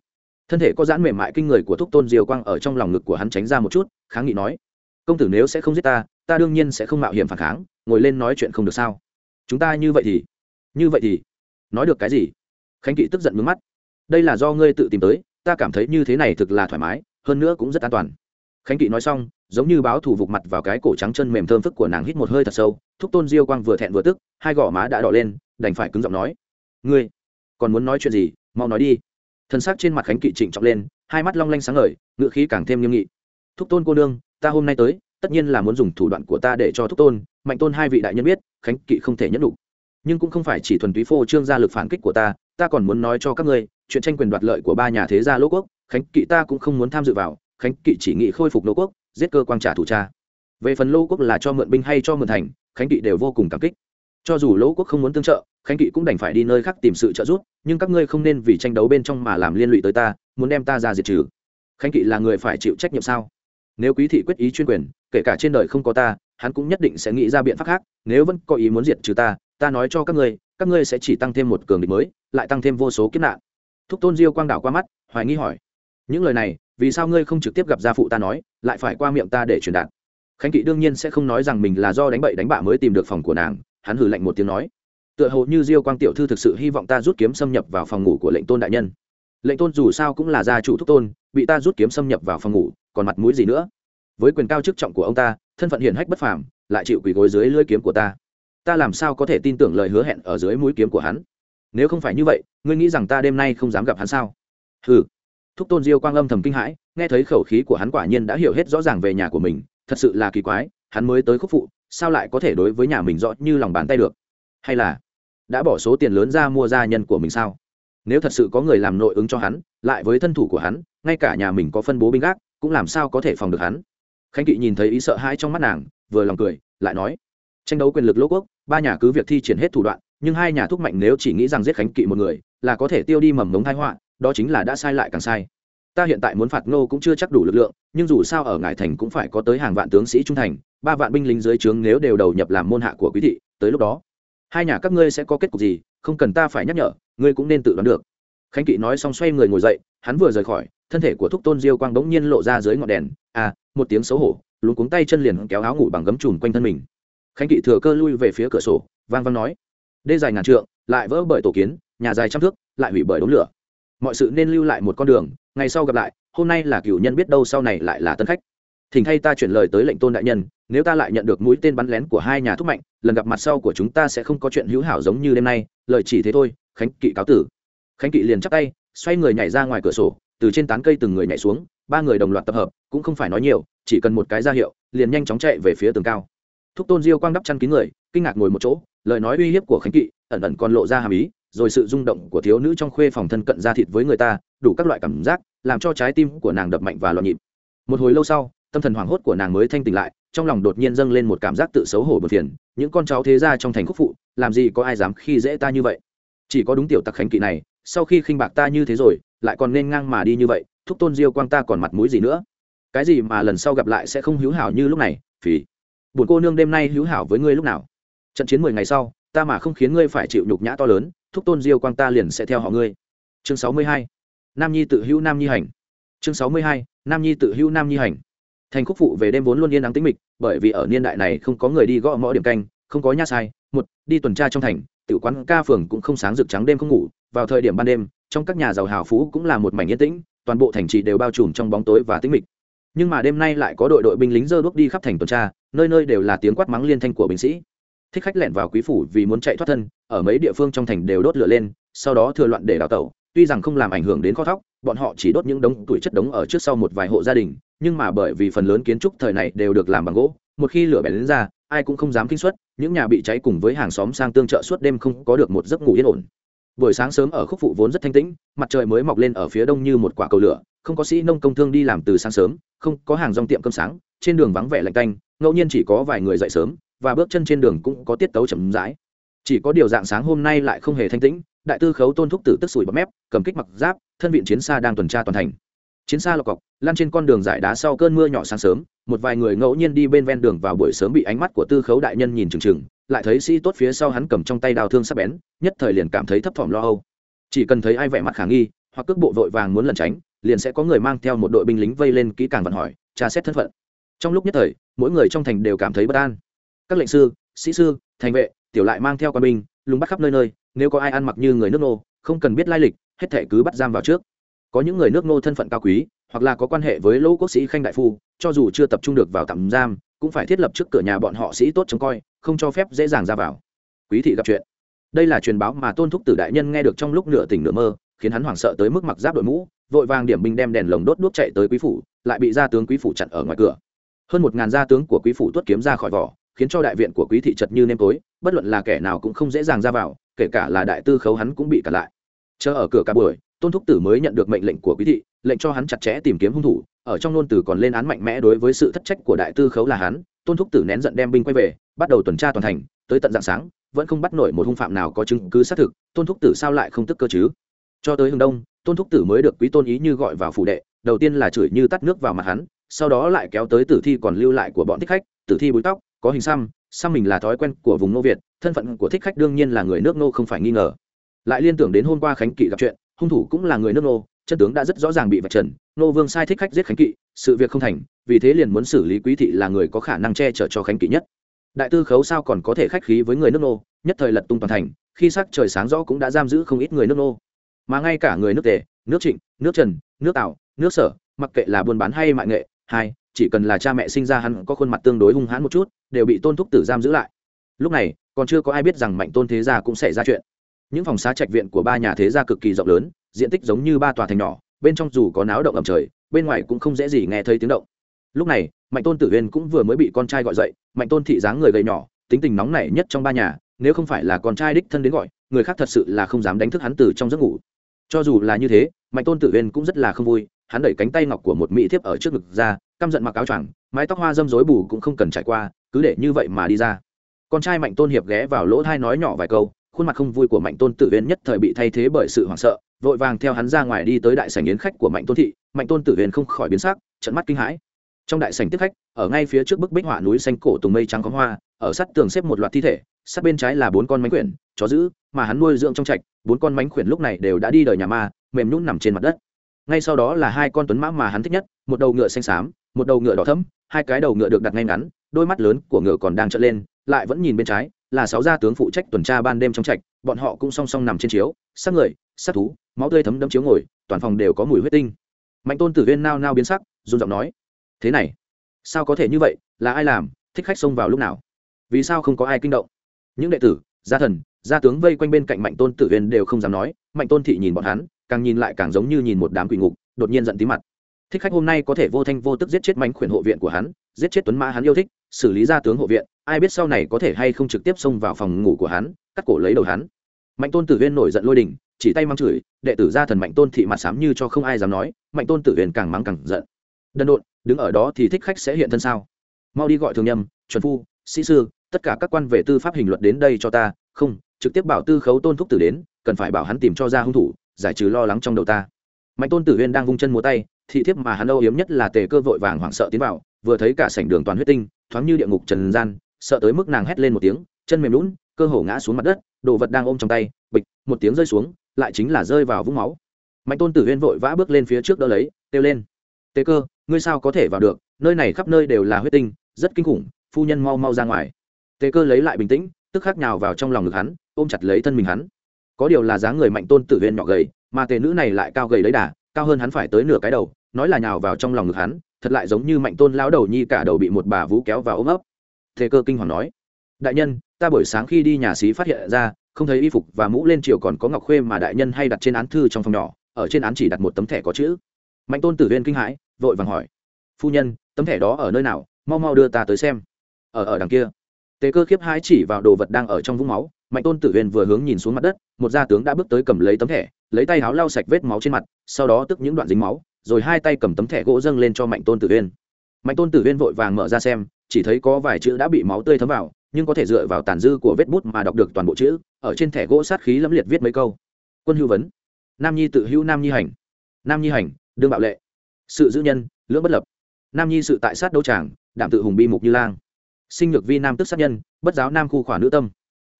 Thân thể có giãn mềm mại kinh người của thúc tôn diều quang ở trong lòng ngực của hắn tránh ra một chút, kháng nghị nói, công tử nếu sẽ không giết ta ta đương nhiên sẽ không mạo hiểm phản kháng, ngồi lên nói chuyện không được sao? Chúng ta như vậy thì, như vậy thì, nói được cái gì? Khánh kỵ tức giận mướn mắt, đây là do ngươi tự tìm tới, ta cảm thấy như thế này thực là thoải mái, hơn nữa cũng rất an toàn. Khánh kỵ nói xong, giống như báo thủ vụt mặt vào cái cổ trắng chân mềm thơm phức của nàng hít một hơi thật sâu, thúc tôn diêu quang vừa thẹn vừa tức, hai gò má đã đỏ lên, đành phải cứng giọng nói ngươi còn muốn nói chuyện gì? Mau nói đi. Thân xác trên mặt khánh kỵ trịnh trọng lên, hai mắt long lanh sáng ngời, ngựa khí càng thêm nghiêm nghị. Thúc tôn cô nương, ta hôm nay tới, tất nhiên là muốn dùng thủ đoạn của ta để cho thúc tôn, mạnh tôn hai vị đại nhân biết, khánh kỵ không thể nhẫn đủ nhưng cũng không phải chỉ thuần túy phô trương ra lực phản kích của ta ta còn muốn nói cho các ngươi, chuyện tranh quyền đoạt lợi của ba nhà thế gia lỗ quốc, khánh kỵ ta cũng không muốn tham dự vào, khánh kỵ chỉ nghị khôi phục lỗ quốc, giết cơ quan trả thủ cha về phần lỗ quốc là cho mượn binh hay cho mượn thành, khánh kỵ đều vô cùng cảm kích. Cho dù lỗ quốc không muốn tương trợ khánh kỵ cũng đành phải đi nơi khác tìm sự trợ giúp, nhưng các ngươi không nên vì tranh đấu bên trong mà làm liên lụy tới ta, muốn đem ta ra diệt trừ. Khánh kỵ là người phải chịu trách nhiệm sao? Nếu quý thị quyết ý chuyên quyền, kể cả trên đời không có ta, hắn cũng nhất định sẽ nghĩ ra biện pháp khác, nếu vẫn có ý muốn diệt trừ ta ta nói cho các ngươi các ngươi sẽ chỉ tăng thêm một cường địch mới, lại tăng thêm vô số kiếp nạn. Thúc tôn diêu quang đảo qua mắt, hoài nghi hỏi. Những lời này, vì sao ngươi không trực tiếp gặp gia phụ ta nói, lại phải qua miệng ta để truyền đạt? Khánh kỵ đương nhiên sẽ không nói rằng mình là do đánh bậy đánh bạ mới tìm được phòng của nàng, hắn hử lạnh một tiếng nói tựa hồ như diêu quang tiểu thư thực sự hy vọng ta rút kiếm xâm nhập vào phòng ngủ của lệnh tôn đại nhân. Lệnh tôn dù sao cũng là gia chủ thúc tôn, bị ta rút kiếm xâm nhập vào phòng ngủ, còn mặt mũi gì nữa? Với quyền cao chức trọng của ông ta, thân phận hiển hách bất phàm, lại chịu quỳ gối dưới lưỡi kiếm của ta. Ta làm sao có thể tin tưởng lời hứa hẹn ở dưới mũi kiếm của hắn? Nếu không phải như vậy, ngươi nghĩ rằng ta đêm nay không dám gặp hắn sao? Ừ thúc tôn diêu quang âm thầm kinh hãi, nghe thấy khẩu khí của hắn quả nhiên đã hiểu hết rõ ràng về nhà của mình, thật sự là kỳ quái, hắn mới tới khúc phụ, sao lại có thể đối với nhà mình rõ như lòng bàn tay được? Hay là đã bỏ số tiền lớn ra mua gia nhân của mình sao? Nếu thật sự có người làm nội ứng cho hắn, lại với thân thủ của hắn, ngay cả nhà mình có phân bố binh gác, cũng làm sao có thể phòng được hắn? Khánh kỵ nhìn thấy ý sợ hãi trong mắt nàng, vừa lòng cười, lại nói, tranh đấu quyền lực lỗ quốc, ba nhà cứ việc thi triển hết thủ đoạn, nhưng hai nhà thúc mạnh nếu chỉ nghĩ rằng giết khánh kỵ một người, là có thể tiêu đi mầm ngống thái họa, đó chính là đã sai lại càng sai. Ta hiện tại muốn phạt ngô cũng chưa chắc đủ lực lượng, nhưng dù sao ở ngải thành cũng phải có tới hàng vạn tướng sĩ trung thành, ba vạn binh lính dưới trướng nếu đều đầu nhập làm môn hạ của quý thị, tới lúc đó hai nhà các ngươi sẽ có kết cục gì, không cần ta phải nhắc nhở, ngươi cũng nên tự đoán được. Khánh kỵ nói xong xoay người ngồi dậy, hắn vừa rời khỏi, thân thể của thúc tôn diêu quang bỗng nhiên lộ ra dưới ngọn đèn à một tiếng xấu hổ, luống cuống tay chân liền kéo áo ngủ bằng gấm chùm quanh thân mình. Khánh kỵ thừa cơ lui về phía cửa sổ, vang vang nói, đê dài ngàn trượng, lại vỡ bởi tổ kiến, nhà dài trăm thước, lại hủy bởi đống lửa. Mọi sự nên lưu lại một con đường, ngày sau gặp lại, hôm nay là cửu nhân biết đâu sau này lại là tân khách. Thỉnh thay ta chuyển lời tới lệnh tôn đại nhân nếu ta lại nhận được mũi tên bắn lén của hai nhà thúc mạnh, lần gặp mặt sau của chúng ta sẽ không có chuyện hữu hảo giống như đêm nay, lời chỉ thế thôi, khánh kỵ cáo tử. Khánh kỵ liền chắp tay, xoay người nhảy ra ngoài cửa sổ, từ trên tán cây từng người nhảy xuống, ba người đồng loạt tập hợp, cũng không phải nói nhiều, chỉ cần một cái ra hiệu, liền nhanh chóng chạy về phía tường cao. Thúc tôn diêu quang đắp chăn kín người, kinh ngạc ngồi một chỗ, lời nói uy hiếp của khánh kỵ ẩn ẩn còn lộ ra hàm ý, rồi sự rung động của thiếu nữ trong khuê phòng thân cận ra thịt với người ta, đủ các loại cảm giác, làm cho trái tim của nàng đập mạnh và loạn nhịp. Một hồi lâu sau tâm thần hoảng hốt của nàng mới thanh tỉnh lại, trong lòng đột nhiên dâng lên một cảm giác tự xấu hổ bật phiền, những con cháu thế ra trong thành khúc phụ, làm gì có ai dám khi dễ ta như vậy? Chỉ có đúng tiểu tặc khánh kỵ này, sau khi khinh bạc ta như thế rồi, lại còn nên ngang mà đi như vậy, thúc tôn diêu quang ta còn mặt mũi gì nữa? Cái gì mà lần sau gặp lại sẽ không hữu hảo như lúc này phí buồn cô nương đêm nay hữu hảo với ngươi lúc nào? Trận chiến mười ngày sau, ta mà không khiến ngươi phải chịu nhục nhã to lớn, thúc tôn diêu quang ta liền sẽ theo họ ngươi. Chương sáu mươi hai. Nam nhi tự hữu nam nhi hành. Chương sáu mươi hai. Nam nhi tự hữu nam nhi hành thành khúc phụ về đêm vốn luôn yên nắng tĩnh mịch, bởi vì ở niên đại này không có người đi gõ mõ điểm canh, không có nha sai, một, đi tuần tra trong thành tự quán ca phường cũng không sáng rực trắng đêm không ngủ, vào thời điểm ban đêm, trong các nhà giàu hào phú cũng là một mảnh yên tĩnh, toàn bộ thành trì đều bao trùm trong bóng tối và tĩnh mịch. Nhưng mà đêm nay lại có đội đội binh lính dơ đuốc đi khắp thành tuần tra, nơi nơi đều là tiếng quát mắng liên thanh của binh sĩ. Thích khách lẻn vào quý phủ vì muốn chạy thoát thân, ở mấy địa phương trong thành đều đốt lửa lên, sau đó thừa loạn để đào tẩu tuy rằng không làm ảnh hưởng đến kho thóc, bọn họ chỉ đốt những đống tuổi chất đống ở trước sau một vài hộ gia đình, nhưng mà bởi vì phần lớn kiến trúc thời này đều được làm bằng gỗ, một khi lửa bén lên ra, ai cũng không dám kinh xuất những nhà bị cháy cùng với hàng xóm sang tương trợ suốt đêm không có được một giấc ngủ yên ổn. Buổi sáng sớm ở khúc phụ vốn rất thanh tĩnh, mặt trời mới mọc lên ở phía đông như một quả cầu lửa, không có sĩ nông công thương đi làm từ sáng sớm, không có hàng rong tiệm cơm sáng, trên đường vắng vẻ lạnh canh ngẫu nhiên chỉ có vài người dậy sớm, và bước chân trên đường cũng có tiết tấu chậm rãi. Chỉ có điều dạng sáng hôm nay lại không hề thanh tĩnh đại tư khấu tôn thúc tử tức sủi bọt mép, cầm kích mặc giáp, thân viện chiến xa đang tuần tra toàn thành. Chiến xa lọc cọc lan trên con đường giải đá sau cơn mưa nhỏ sáng sớm, một vài người ngẫu nhiên đi bên ven đường vào buổi sớm bị ánh mắt của tư khấu đại nhân nhìn chừng chừng, lại thấy sĩ tốt phía sau hắn cầm trong tay đào thương sắp bén, nhất thời liền cảm thấy thấp thỏm lo âu. Chỉ cần thấy ai vẻ mặt khả nghi, hoặc cước bộ vội vàng muốn lẩn tránh, liền sẽ có người mang theo một đội binh lính vây lên kỹ càng vận hỏi, tra xét thân phận. Trong lúc nhất thời, mỗi người trong thành đều cảm thấy bất an. Các lệnh sư, sĩ sư, thành vệ, tiểu lại mang theo quân binh, lùng bắt khắp nơi nơi nếu có ai ăn mặc như người nước nô, không cần biết lai lịch, hết thể cứ bắt giam vào trước. Có những người nước nô thân phận cao quý, hoặc là có quan hệ với lỗ quốc sĩ khanh đại phu, cho dù chưa tập trung được vào tạm giam, cũng phải thiết lập trước cửa nhà bọn họ sĩ tốt trông coi, không cho phép dễ dàng ra vào. Quý thị gặp chuyện. Đây là truyền báo mà tôn thúc tử đại nhân nghe được trong lúc nửa tỉnh nửa mơ, khiến hắn hoảng sợ tới mức mặc giáp đội mũ, vội vàng điểm binh đem đèn lồng đốt đuốc chạy tới quý phủ, lại bị gia tướng quý phủ chặn ở ngoài cửa. Hơn một ngàn gia tướng của quý phủ tuất kiếm ra khỏi vỏ, khiến cho đại viện của quý thị chật như nêm tối, bất luận là kẻ nào cũng không dễ dàng ra vào kể cả là đại tư khấu hắn cũng bị cản lại. Chờ ở cửa cả buổi, tôn thúc tử mới nhận được mệnh lệnh của quý thị, lệnh cho hắn chặt chẽ tìm kiếm hung thủ, ở trong nôn tử còn lên án mạnh mẽ đối với sự thất trách của đại tư khấu là hắn, tôn thúc tử nén giận đem binh quay về, bắt đầu tuần tra toàn thành, tới tận dạng sáng, vẫn không bắt nổi một hung phạm nào có chứng cứ xác thực, tôn thúc tử sao lại không tức cơ chứ? Cho tới hướng đông, tôn thúc tử mới được quý tôn ý như gọi vào phủ đệ, đầu tiên là chửi như tắt nước vào mặt hắn, sau đó lại kéo tới tử thi còn lưu lại của bọn thích khách, tử thi búi tóc, có hình xăm xăm mình là thói quen của vùng nô việt thân phận của thích khách đương nhiên là người nước nô không phải nghi ngờ. Lại liên tưởng đến hôm qua khánh kỵ gặp chuyện, hung thủ cũng là người nước nô, chân tướng đã rất rõ ràng bị vạch trần, nô vương sai thích khách giết khánh kỵ, sự việc không thành, vì thế liền muốn xử lý quý thị là người có khả năng che chở cho khánh kỵ nhất. Đại tư khấu sao còn có thể khách khí với người nước nô, nhất thời lật tung toàn thành, khi sắc trời sáng rõ cũng đã giam giữ không ít người nước nô. Mà ngay cả người nước tề, nước trịnh, nước trần, nước tào nước sở, mặc kệ là buôn bán hay mại nghệ, hai, chỉ cần là cha mẹ sinh ra hắn có khuôn mặt tương đối hung hãn một chút, đều bị tôn thúc tử giam giữ lại. Lúc này còn chưa có ai biết rằng mạnh tôn thế gia cũng xảy ra chuyện. Những phòng xá trạch viện của ba nhà thế gia cực kỳ rộng lớn, diện tích giống như ba tòa thành nhỏ, bên trong dù có náo động ầm trời, bên ngoài cũng không dễ gì nghe thấy tiếng động. Lúc này, mạnh tôn tử huyên cũng vừa mới bị con trai gọi dậy, mạnh tôn thị dáng người gầy nhỏ, tính tình nóng nảy nhất trong ba nhà, nếu không phải là con trai đích thân đến gọi, người khác thật sự là không dám đánh thức hắn từ trong giấc ngủ. Cho dù là như thế, mạnh tôn tử huyên cũng rất là không vui, hắn đẩy cánh tay ngọc của một mỹ thiếp ở trước ngực ra, căm giận mặc áo choàng, mái tóc hoa dâm rối bù cũng không cần trải qua, cứ để như vậy mà đi ra con trai mạnh tôn hiệp ghé vào lỗ thai nói nhỏ vài câu, khuôn mặt không vui của mạnh tôn tử huyên nhất thời bị thay thế bởi sự hoảng sợ, vội vàng theo hắn ra ngoài đi tới đại sảnh yến khách của mạnh tôn thị. Mạnh tôn tử huyên không khỏi biến sắc trận mắt kinh hãi. Trong đại sảnh tiếp khách, ở ngay phía trước bức bích họa núi xanh cổ tùng mây trắng có hoa, ở sát tường xếp một loạt thi thể, sát bên trái là bốn con mánh quyển, chó giữ mà hắn nuôi dưỡng trong trạch, bốn con mánh quyển lúc này đều đã đi đời nhà ma, mềm nhún nằm trên mặt đất. Ngay sau đó là hai con tuấn mã mà hắn thích nhất, một đầu ngựa xanh xám, một đầu ngựa đỏ thẫm, hai cái đầu ngựa được đặt ngay ngắn, đôi mắt lớn của ngựa còn đang trợn lên lại vẫn nhìn bên trái, là sáu gia tướng phụ trách tuần tra ban đêm trong trạch, bọn họ cũng song song nằm trên chiếu, sát người, sát thú, máu tươi thấm đẫm chiếu ngồi, toàn phòng đều có mùi huyết tinh. Mạnh tôn tử viên nao nao biến sắc, run giọng nói, thế này, sao có thể như vậy, là ai làm, thích khách xông vào lúc nào? Vì sao không có ai kinh động? Những đệ tử, gia thần, gia tướng vây quanh bên cạnh mạnh tôn tử viên đều không dám nói, mạnh tôn thị nhìn bọn hắn, càng nhìn lại càng giống như nhìn một đám quỷ ngục, đột nhiên giận tí mặt. Thích khách hôm nay có thể vô thanh vô tức giết chết mánh khuyển hộ viện của hắn giết chết tuấn mã hắn yêu thích, xử lý gia tướng hộ viện, ai biết sau này có thể hay không trực tiếp xông vào phòng ngủ của hắn, cắt cổ lấy đầu hắn. Mạnh tôn tử huyên nổi giận lôi đình, chỉ tay mang chửi, đệ tử gia thần mạnh tôn thị mặt sám như cho không ai dám nói, mạnh tôn tử huyên càng mắng càng giận. Đần độn, đứng ở đó thì thích khách sẽ hiện thân sao? Mau đi gọi thường nhâm, chuẩn phu, sĩ sư, tất cả các quan về tư pháp hình luật đến đây cho ta, không, trực tiếp bảo tư khấu tôn thúc tử đến, cần phải bảo hắn tìm cho ra hung thủ, giải trừ lo lắng trong đầu ta. Mạnh tôn tử huyên đang vung chân múa tay, thị thiếp mà hắn âu yếm nhất là tề cơ vội vàng hoảng sợ tiến vào vừa thấy cả sảnh đường toàn huyết tinh, thoáng như địa ngục trần gian, sợ tới mức nàng hét lên một tiếng, chân mềm lún, cơ hồ ngã xuống mặt đất, đồ vật đang ôm trong tay, bịch, một tiếng rơi xuống, lại chính là rơi vào vũng máu. Mạnh tôn tử huyên vội vã bước lên phía trước đỡ lấy, kêu lên. Tế cơ, ngươi sao có thể vào được? Nơi này khắp nơi đều là huyết tinh, rất kinh khủng, phu nhân mau mau ra ngoài. Tế cơ lấy lại bình tĩnh, tức khắc nhào vào trong lòng ngực hắn, ôm chặt lấy thân mình hắn. Có điều là dáng người mạnh tôn tử huyên nhỏ gầy, mà tề nữ này lại cao gầy lấy đà, cao hơn hắn phải tới nửa cái đầu nói là nhào vào trong lòng ngực hắn, thật lại giống như mạnh tôn lão đầu nhi cả đầu bị một bà vú kéo vào ôm ấp. Thế cơ kinh hoàng nói, đại nhân, ta buổi sáng khi đi nhà xí phát hiện ra, không thấy y phục và mũ lên chiều còn có ngọc khuê mà đại nhân hay đặt trên án thư trong phòng nhỏ, ở trên án chỉ đặt một tấm thẻ có chữ. Mạnh tôn tử viên kinh hãi, vội vàng hỏi, phu nhân, tấm thẻ đó ở nơi nào? Mau mau đưa ta tới xem. Ở ở đằng kia. Tề cơ khiếp hãi chỉ vào đồ vật đang ở trong vũng máu, mạnh tôn tử huyền vừa hướng nhìn xuống mặt đất, một gia tướng đã bước tới cầm lấy tấm thẻ, lấy tay háo lau sạch vết máu trên mặt, sau đó tức những đoạn dính máu rồi hai tay cầm tấm thẻ gỗ dâng lên cho mạnh tôn tử uyên. Mạnh tôn tử uyên vội vàng mở ra xem, chỉ thấy có vài chữ đã bị máu tươi thấm vào, nhưng có thể dựa vào tàn dư của vết bút mà đọc được toàn bộ chữ, ở trên thẻ gỗ sát khí lẫm liệt viết mấy câu. Quân hưu vấn. Nam nhi tự hữu, nam nhi hành. Nam nhi hành, đương bạo lệ. Sự giữ nhân, lưỡng bất lập. Nam nhi sự tại sát đấu tràng, đảm tự hùng bi mục như lang. Sinh nhược vi nam tức sát nhân, bất giáo nam khu khỏa nữ tâm.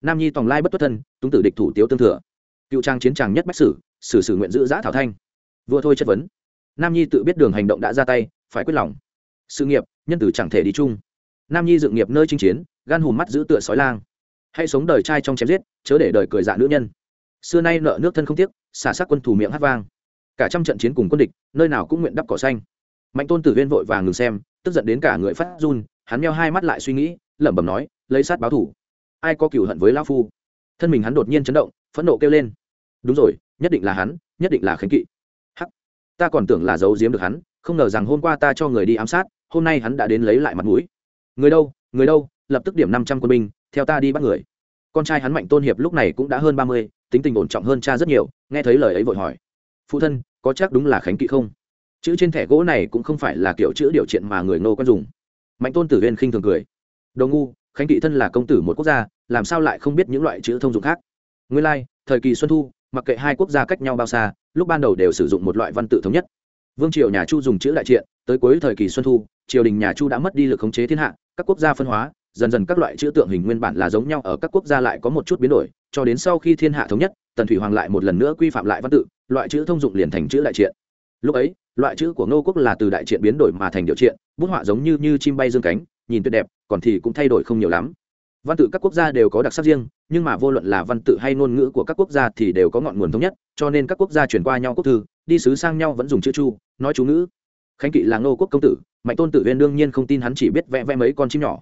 Nam nhi tòng lai bất tuất thân, túng tử địch thủ tiếu tương thừa. Cựu trang chiến tràng nhất bách sử sử sử nguyện giữ giã thảo thanh. Vua thôi chất vấn nam nhi tự biết đường hành động đã ra tay, phải quyết lòng. Sự nghiệp, nhân tử chẳng thể đi chung. Nam nhi dự nghiệp nơi chinh chiến, gan hùm mắt giữ tựa sói lang. Hãy sống đời trai trong chém giết, chớ để đời cười dạ nữ nhân. Xưa nay nợ nước thân không tiếc, xả sát quân thủ miệng hát vang. Cả trăm trận chiến cùng quân địch, nơi nào cũng nguyện đắp cỏ xanh. Mạnh tôn tử viên vội vàng ngừng xem, tức giận đến cả người phát run, hắn meo hai mắt lại suy nghĩ, lẩm bẩm nói, lấy sát báo thủ. Ai có cửu hận với lão phu? Thân mình hắn đột nhiên chấn động, phẫn nộ kêu lên. Đúng rồi, nhất định là hắn, nhất định là khánh kỵ ta còn tưởng là giấu giếm được hắn không ngờ rằng hôm qua ta cho người đi ám sát hôm nay hắn đã đến lấy lại mặt mũi. Người đâu người đâu lập tức điểm năm trăm quân binh theo ta đi bắt người. Con trai hắn mạnh tôn hiệp lúc này cũng đã hơn ba mươi tính tình ổn trọng hơn cha rất nhiều nghe thấy lời ấy vội hỏi. Phụ thân có chắc đúng là khánh kỵ không? Chữ trên thẻ gỗ này cũng không phải là kiểu chữ điều triện mà người nô có dùng. Mạnh tôn tử viên khinh thường cười. Đồ ngu khánh kỵ thân là công tử một quốc gia làm sao lại không biết những loại chữ thông dụng khác? Nguyên lai、like, thời kỳ xuân thu mặc kệ hai quốc gia cách nhau bao xa, lúc ban đầu đều sử dụng một loại văn tự thống nhất. Vương triều nhà chu dùng chữ đại triện, tới cuối thời kỳ xuân thu, triều đình nhà chu đã mất đi lực khống chế thiên hạ, các quốc gia phân hóa, dần dần các loại chữ tượng hình nguyên bản là giống nhau ở các quốc gia lại có một chút biến đổi, cho đến sau khi thiên hạ thống nhất, tần thủy hoàng lại một lần nữa quy phạm lại văn tự, loại chữ thông dụng liền thành chữ đại triện. Lúc ấy, loại chữ của ngô quốc là từ đại triện biến đổi mà thành điều triện bút họa giống như như chim bay dương cánh, nhìn tuyệt đẹp, còn thì cũng thay đổi không nhiều lắm văn tự các quốc gia đều có đặc sắc riêng, nhưng mà vô luận là văn tự hay ngôn ngữ của các quốc gia thì đều có ngọn nguồn thống nhất, cho nên các quốc gia chuyển qua nhau quốc thư, đi sứ sang nhau vẫn dùng chữ chu, nói chú ngữ. Khánh kỵ là ngô quốc công tử, mạnh tôn tử viên đương nhiên không tin hắn chỉ biết vẽ vẽ mấy con chim nhỏ.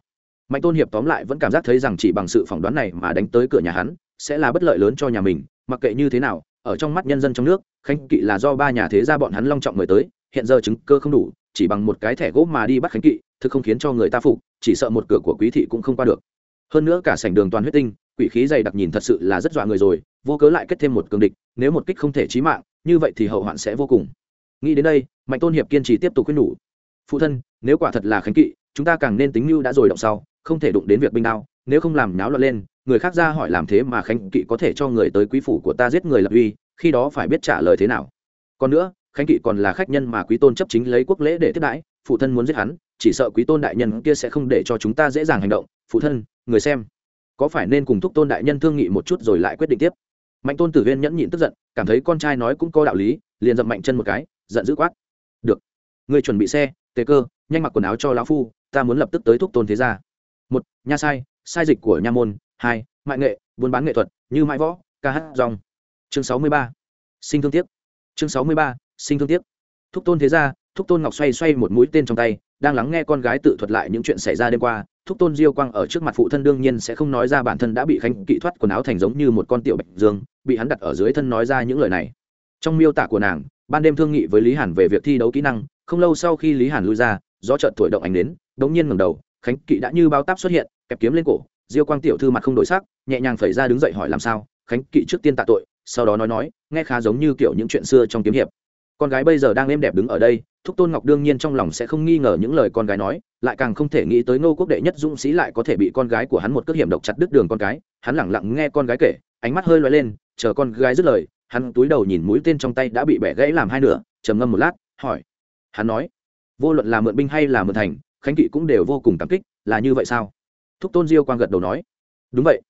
Mạnh tôn hiệp tóm lại vẫn cảm giác thấy rằng chỉ bằng sự phỏng đoán này mà đánh tới cửa nhà hắn, sẽ là bất lợi lớn cho nhà mình, mặc kệ như thế nào, ở trong mắt nhân dân trong nước, khánh kỵ là do ba nhà thế gia bọn hắn long trọng mời tới, hiện giờ chứng cơ không đủ, chỉ bằng một cái thẻ gỗ mà đi bắt khánh kỵ, thực không khiến cho người ta phục, chỉ sợ một cửa của quý thị cũng không qua được hơn nữa cả sảnh đường toàn huyết tinh, quỷ khí dày đặc nhìn thật sự là rất dọa người rồi, vô cớ lại kết thêm một cường địch, nếu một kích không thể chí mạng, như vậy thì hậu hoạn sẽ vô cùng. Nghĩ đến đây, mạnh tôn hiệp kiên trì tiếp tục khuyên nhủ. Phụ thân, nếu quả thật là khánh kỵ, chúng ta càng nên tính mưu đã rồi động sau, không thể đụng đến việc binh đao, nếu không làm náo loạn lên, người khác ra hỏi làm thế mà khánh kỵ có thể cho người tới quý phủ của ta giết người lập uy, khi đó phải biết trả lời thế nào. Còn nữa, khánh kỵ còn là khách nhân mà quý tôn chấp chính lấy quốc lễ để tiếp đãi, phụ thân muốn giết hắn, chỉ sợ quý tôn đại nhân kia sẽ không để cho chúng ta dễ dàng hành động. Phụ thân người xem. Có phải nên cùng thúc tôn đại nhân thương nghị một chút rồi lại quyết định tiếp? Mạnh tôn tử huyên nhẫn nhịn tức giận, cảm thấy con trai nói cũng có đạo lý, liền dậm mạnh chân một cái, giận dữ quát. Được. Người chuẩn bị xe, tề cơ, nhanh mặc quần áo cho lão phu, ta muốn lập tức tới thúc tôn thế gia. Một, nha sai sai dịch của nha môn. Hai mại nghệ, buôn bán nghệ thuật, như mãi võ, ca hát, dòng. Chương sáu mươi ba, sinh thương tiếc. Chương sáu mươi ba, sinh thương tiếc. Thúc tôn thế gia, thúc tôn ngọc xoay xoay một mũi tên trong tay, đang lắng nghe con gái tự thuật lại những chuyện xảy ra đêm qua thúc tôn diêu quang ở trước mặt phụ thân đương nhiên sẽ không nói ra bản thân đã bị khánh kỵ thoát quần áo thành giống như một con tiểu bạch dương, bị hắn đặt ở dưới thân nói ra những lời này. Trong miêu tả của nàng, ban đêm thương nghị với lý hàn về việc thi đấu kỹ năng, không lâu sau khi lý hàn lui ra, gió trợn thổi động ánh đến, đống nhiên ngẩng đầu, khánh kỵ đã như bao táp xuất hiện, kẹp kiếm lên cổ, diêu quang tiểu thư mặt không đổi sắc, nhẹ nhàng phẩy ra đứng dậy hỏi làm sao, khánh kỵ trước tiên tạ tội, sau đó nói nói, nghe khá giống như kiểu những chuyện xưa trong kiếm hiệp. Con gái bây giờ đang êm đẹp đứng ở đây thúc tôn ngọc đương nhiên trong lòng sẽ không nghi ngờ những lời con gái nói, lại càng không thể nghĩ tới ngô quốc đệ nhất dũng sĩ lại có thể bị con gái của hắn một cước hiểm độc chặt đứt đường con gái. Hắn lẳng lặng nghe con gái kể, ánh mắt hơi loay lên, chờ con gái dứt lời, hắn túi đầu nhìn mũi tên trong tay đã bị bẻ gãy làm hai nửa, trầm ngâm một lát, hỏi. Hắn nói, vô luận là mượn binh hay là mượn thành, khánh kỵ cũng đều vô cùng cảm kích, là như vậy sao? Thúc tôn diêu quang gật đầu nói, đúng vậy.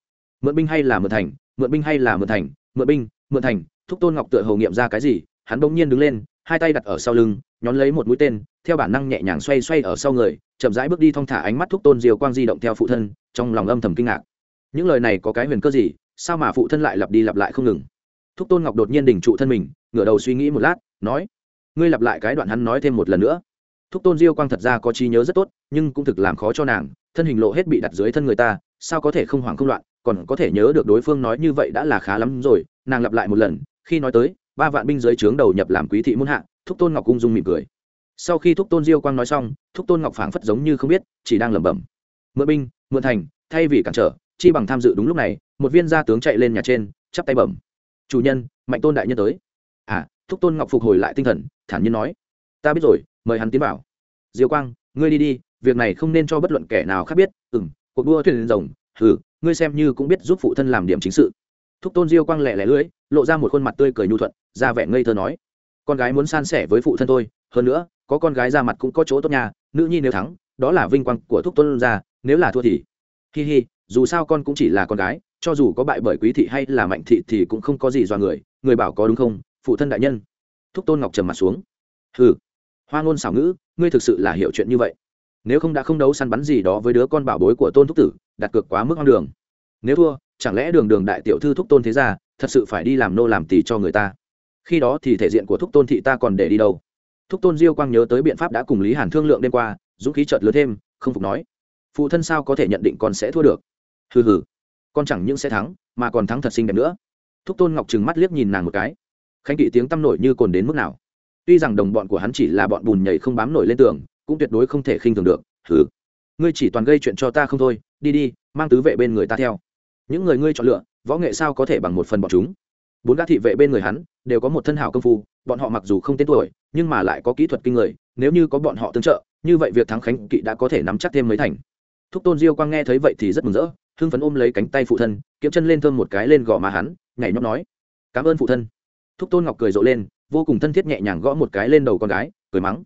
Mượn binh hay là mượn thành, mượn binh hay là mượn thành, mượn binh, mượn thành. Thúc tôn ngọc tựa hầu nghiệm ra cái gì, hắn bỗng nhiên đứng lên, hai tay đặt ở sau lưng nhón lấy một mũi tên, theo bản năng nhẹ nhàng xoay xoay ở sau người, chậm rãi bước đi thong thả ánh mắt thúc tôn diều quang di động theo phụ thân, trong lòng âm thầm kinh ngạc. Những lời này có cái huyền cơ gì, sao mà phụ thân lại lặp đi lặp lại không ngừng? Thúc tôn ngọc đột nhiên đình trụ thân mình, ngửa đầu suy nghĩ một lát, nói, ngươi lặp lại cái đoạn hắn nói thêm một lần nữa. Thúc tôn diêu quang thật ra có trí nhớ rất tốt, nhưng cũng thực làm khó cho nàng, thân hình lộ hết bị đặt dưới thân người ta, sao có thể không hoảng không loạn, còn có thể nhớ được đối phương nói như vậy đã là khá lắm rồi, nàng lặp lại một lần, khi nói tới, ba vạn binh dưới trướng đầu nhập làm quý thị muôn hạ thúc tôn ngọc cung dung mỉm cười. Sau khi thúc tôn diêu quang nói xong, thúc tôn ngọc phảng phất giống như không biết, chỉ đang lẩm bẩm. Mượn binh, mượn thành, thay vì cản trở, chi bằng tham dự đúng lúc này, một viên gia tướng chạy lên nhà trên, chắp tay bẩm. Chủ nhân, mạnh tôn đại nhân tới. À thúc tôn ngọc phục hồi lại tinh thần, thản nhiên nói. Ta biết rồi, mời hắn tiến vào. Diêu quang, ngươi đi đi, việc này không nên cho bất luận kẻ nào khác biết. Ừng cuộc đua thuyền rồng ừ ngươi xem như cũng biết giúp phụ thân làm điểm chính sự. Thúc tôn diêu quang lẹ lẻ lưỡi, lộ ra một khuôn mặt tươi cười nhu thuận, ra vẻ ngây thơ nói con gái muốn san sẻ với phụ thân tôi, hơn nữa, có con gái ra mặt cũng có chỗ tốt nhà nữ nhi nếu thắng, đó là vinh quang của thúc tôn gia nếu là thua thì. Hi hi, dù sao con cũng chỉ là con gái, cho dù có bại bởi quý thị hay là mạnh thị thì cũng không có gì do người người bảo có đúng không, phụ thân đại nhân. Thúc tôn ngọc trầm mặt xuống. Ừ hoa ngôn xảo ngữ, ngươi thực sự là hiểu chuyện như vậy. Nếu không đã không đấu săn bắn gì đó với đứa con bảo bối của tôn thúc tử, đặt cược quá mức hoang đường. Nếu thua, chẳng lẽ đường đường đại tiểu thư thúc tôn thế ra thật sự phải đi làm nô làm tỷ cho người ta? Khi đó thì thể diện của thúc tôn thị ta còn để đi đâu? Thúc tôn diêu quang nhớ tới biện pháp đã cùng lý hàn thương lượng đêm qua, dũng khí chợt lớn thêm, không phục nói, phụ thân sao có thể nhận định con sẽ thua được? Hừ hừ, con chẳng những sẽ thắng, mà còn thắng thật xinh đẹp nữa. Thúc tôn ngọc trừng mắt liếc nhìn nàng một cái. Khánh kỵ tiếng tăm nổi như cồn đến mức nào? Tuy rằng đồng bọn của hắn chỉ là bọn bùn nhảy không bám nổi lên tường, cũng tuyệt đối không thể khinh thường được. Hừ, ngươi chỉ toàn gây chuyện cho ta không thôi, đi đi, mang tứ vệ bên người ta theo. Những người ngươi chọn lựa, võ nghệ sao có thể bằng một phần bọn chúng? Bốn gã thị vệ bên người hắn đều có một thân hảo công phu, bọn họ mặc dù không tên tuổi, nhưng mà lại có kỹ thuật kinh người, nếu như có bọn họ tương trợ, như vậy việc thắng khánh kỵ đã có thể nắm chắc thêm mấy thành. Thúc tôn diêu quang nghe thấy vậy thì rất mừng rỡ, hưng phấn ôm lấy cánh tay phụ thân, kiếm chân lên thơm một cái lên gò má hắn, nhảy nhóc nói, cảm ơn phụ thân. Thúc tôn ngọc cười rộ lên, vô cùng thân thiết nhẹ nhàng gõ một cái lên đầu con gái, cười mắng,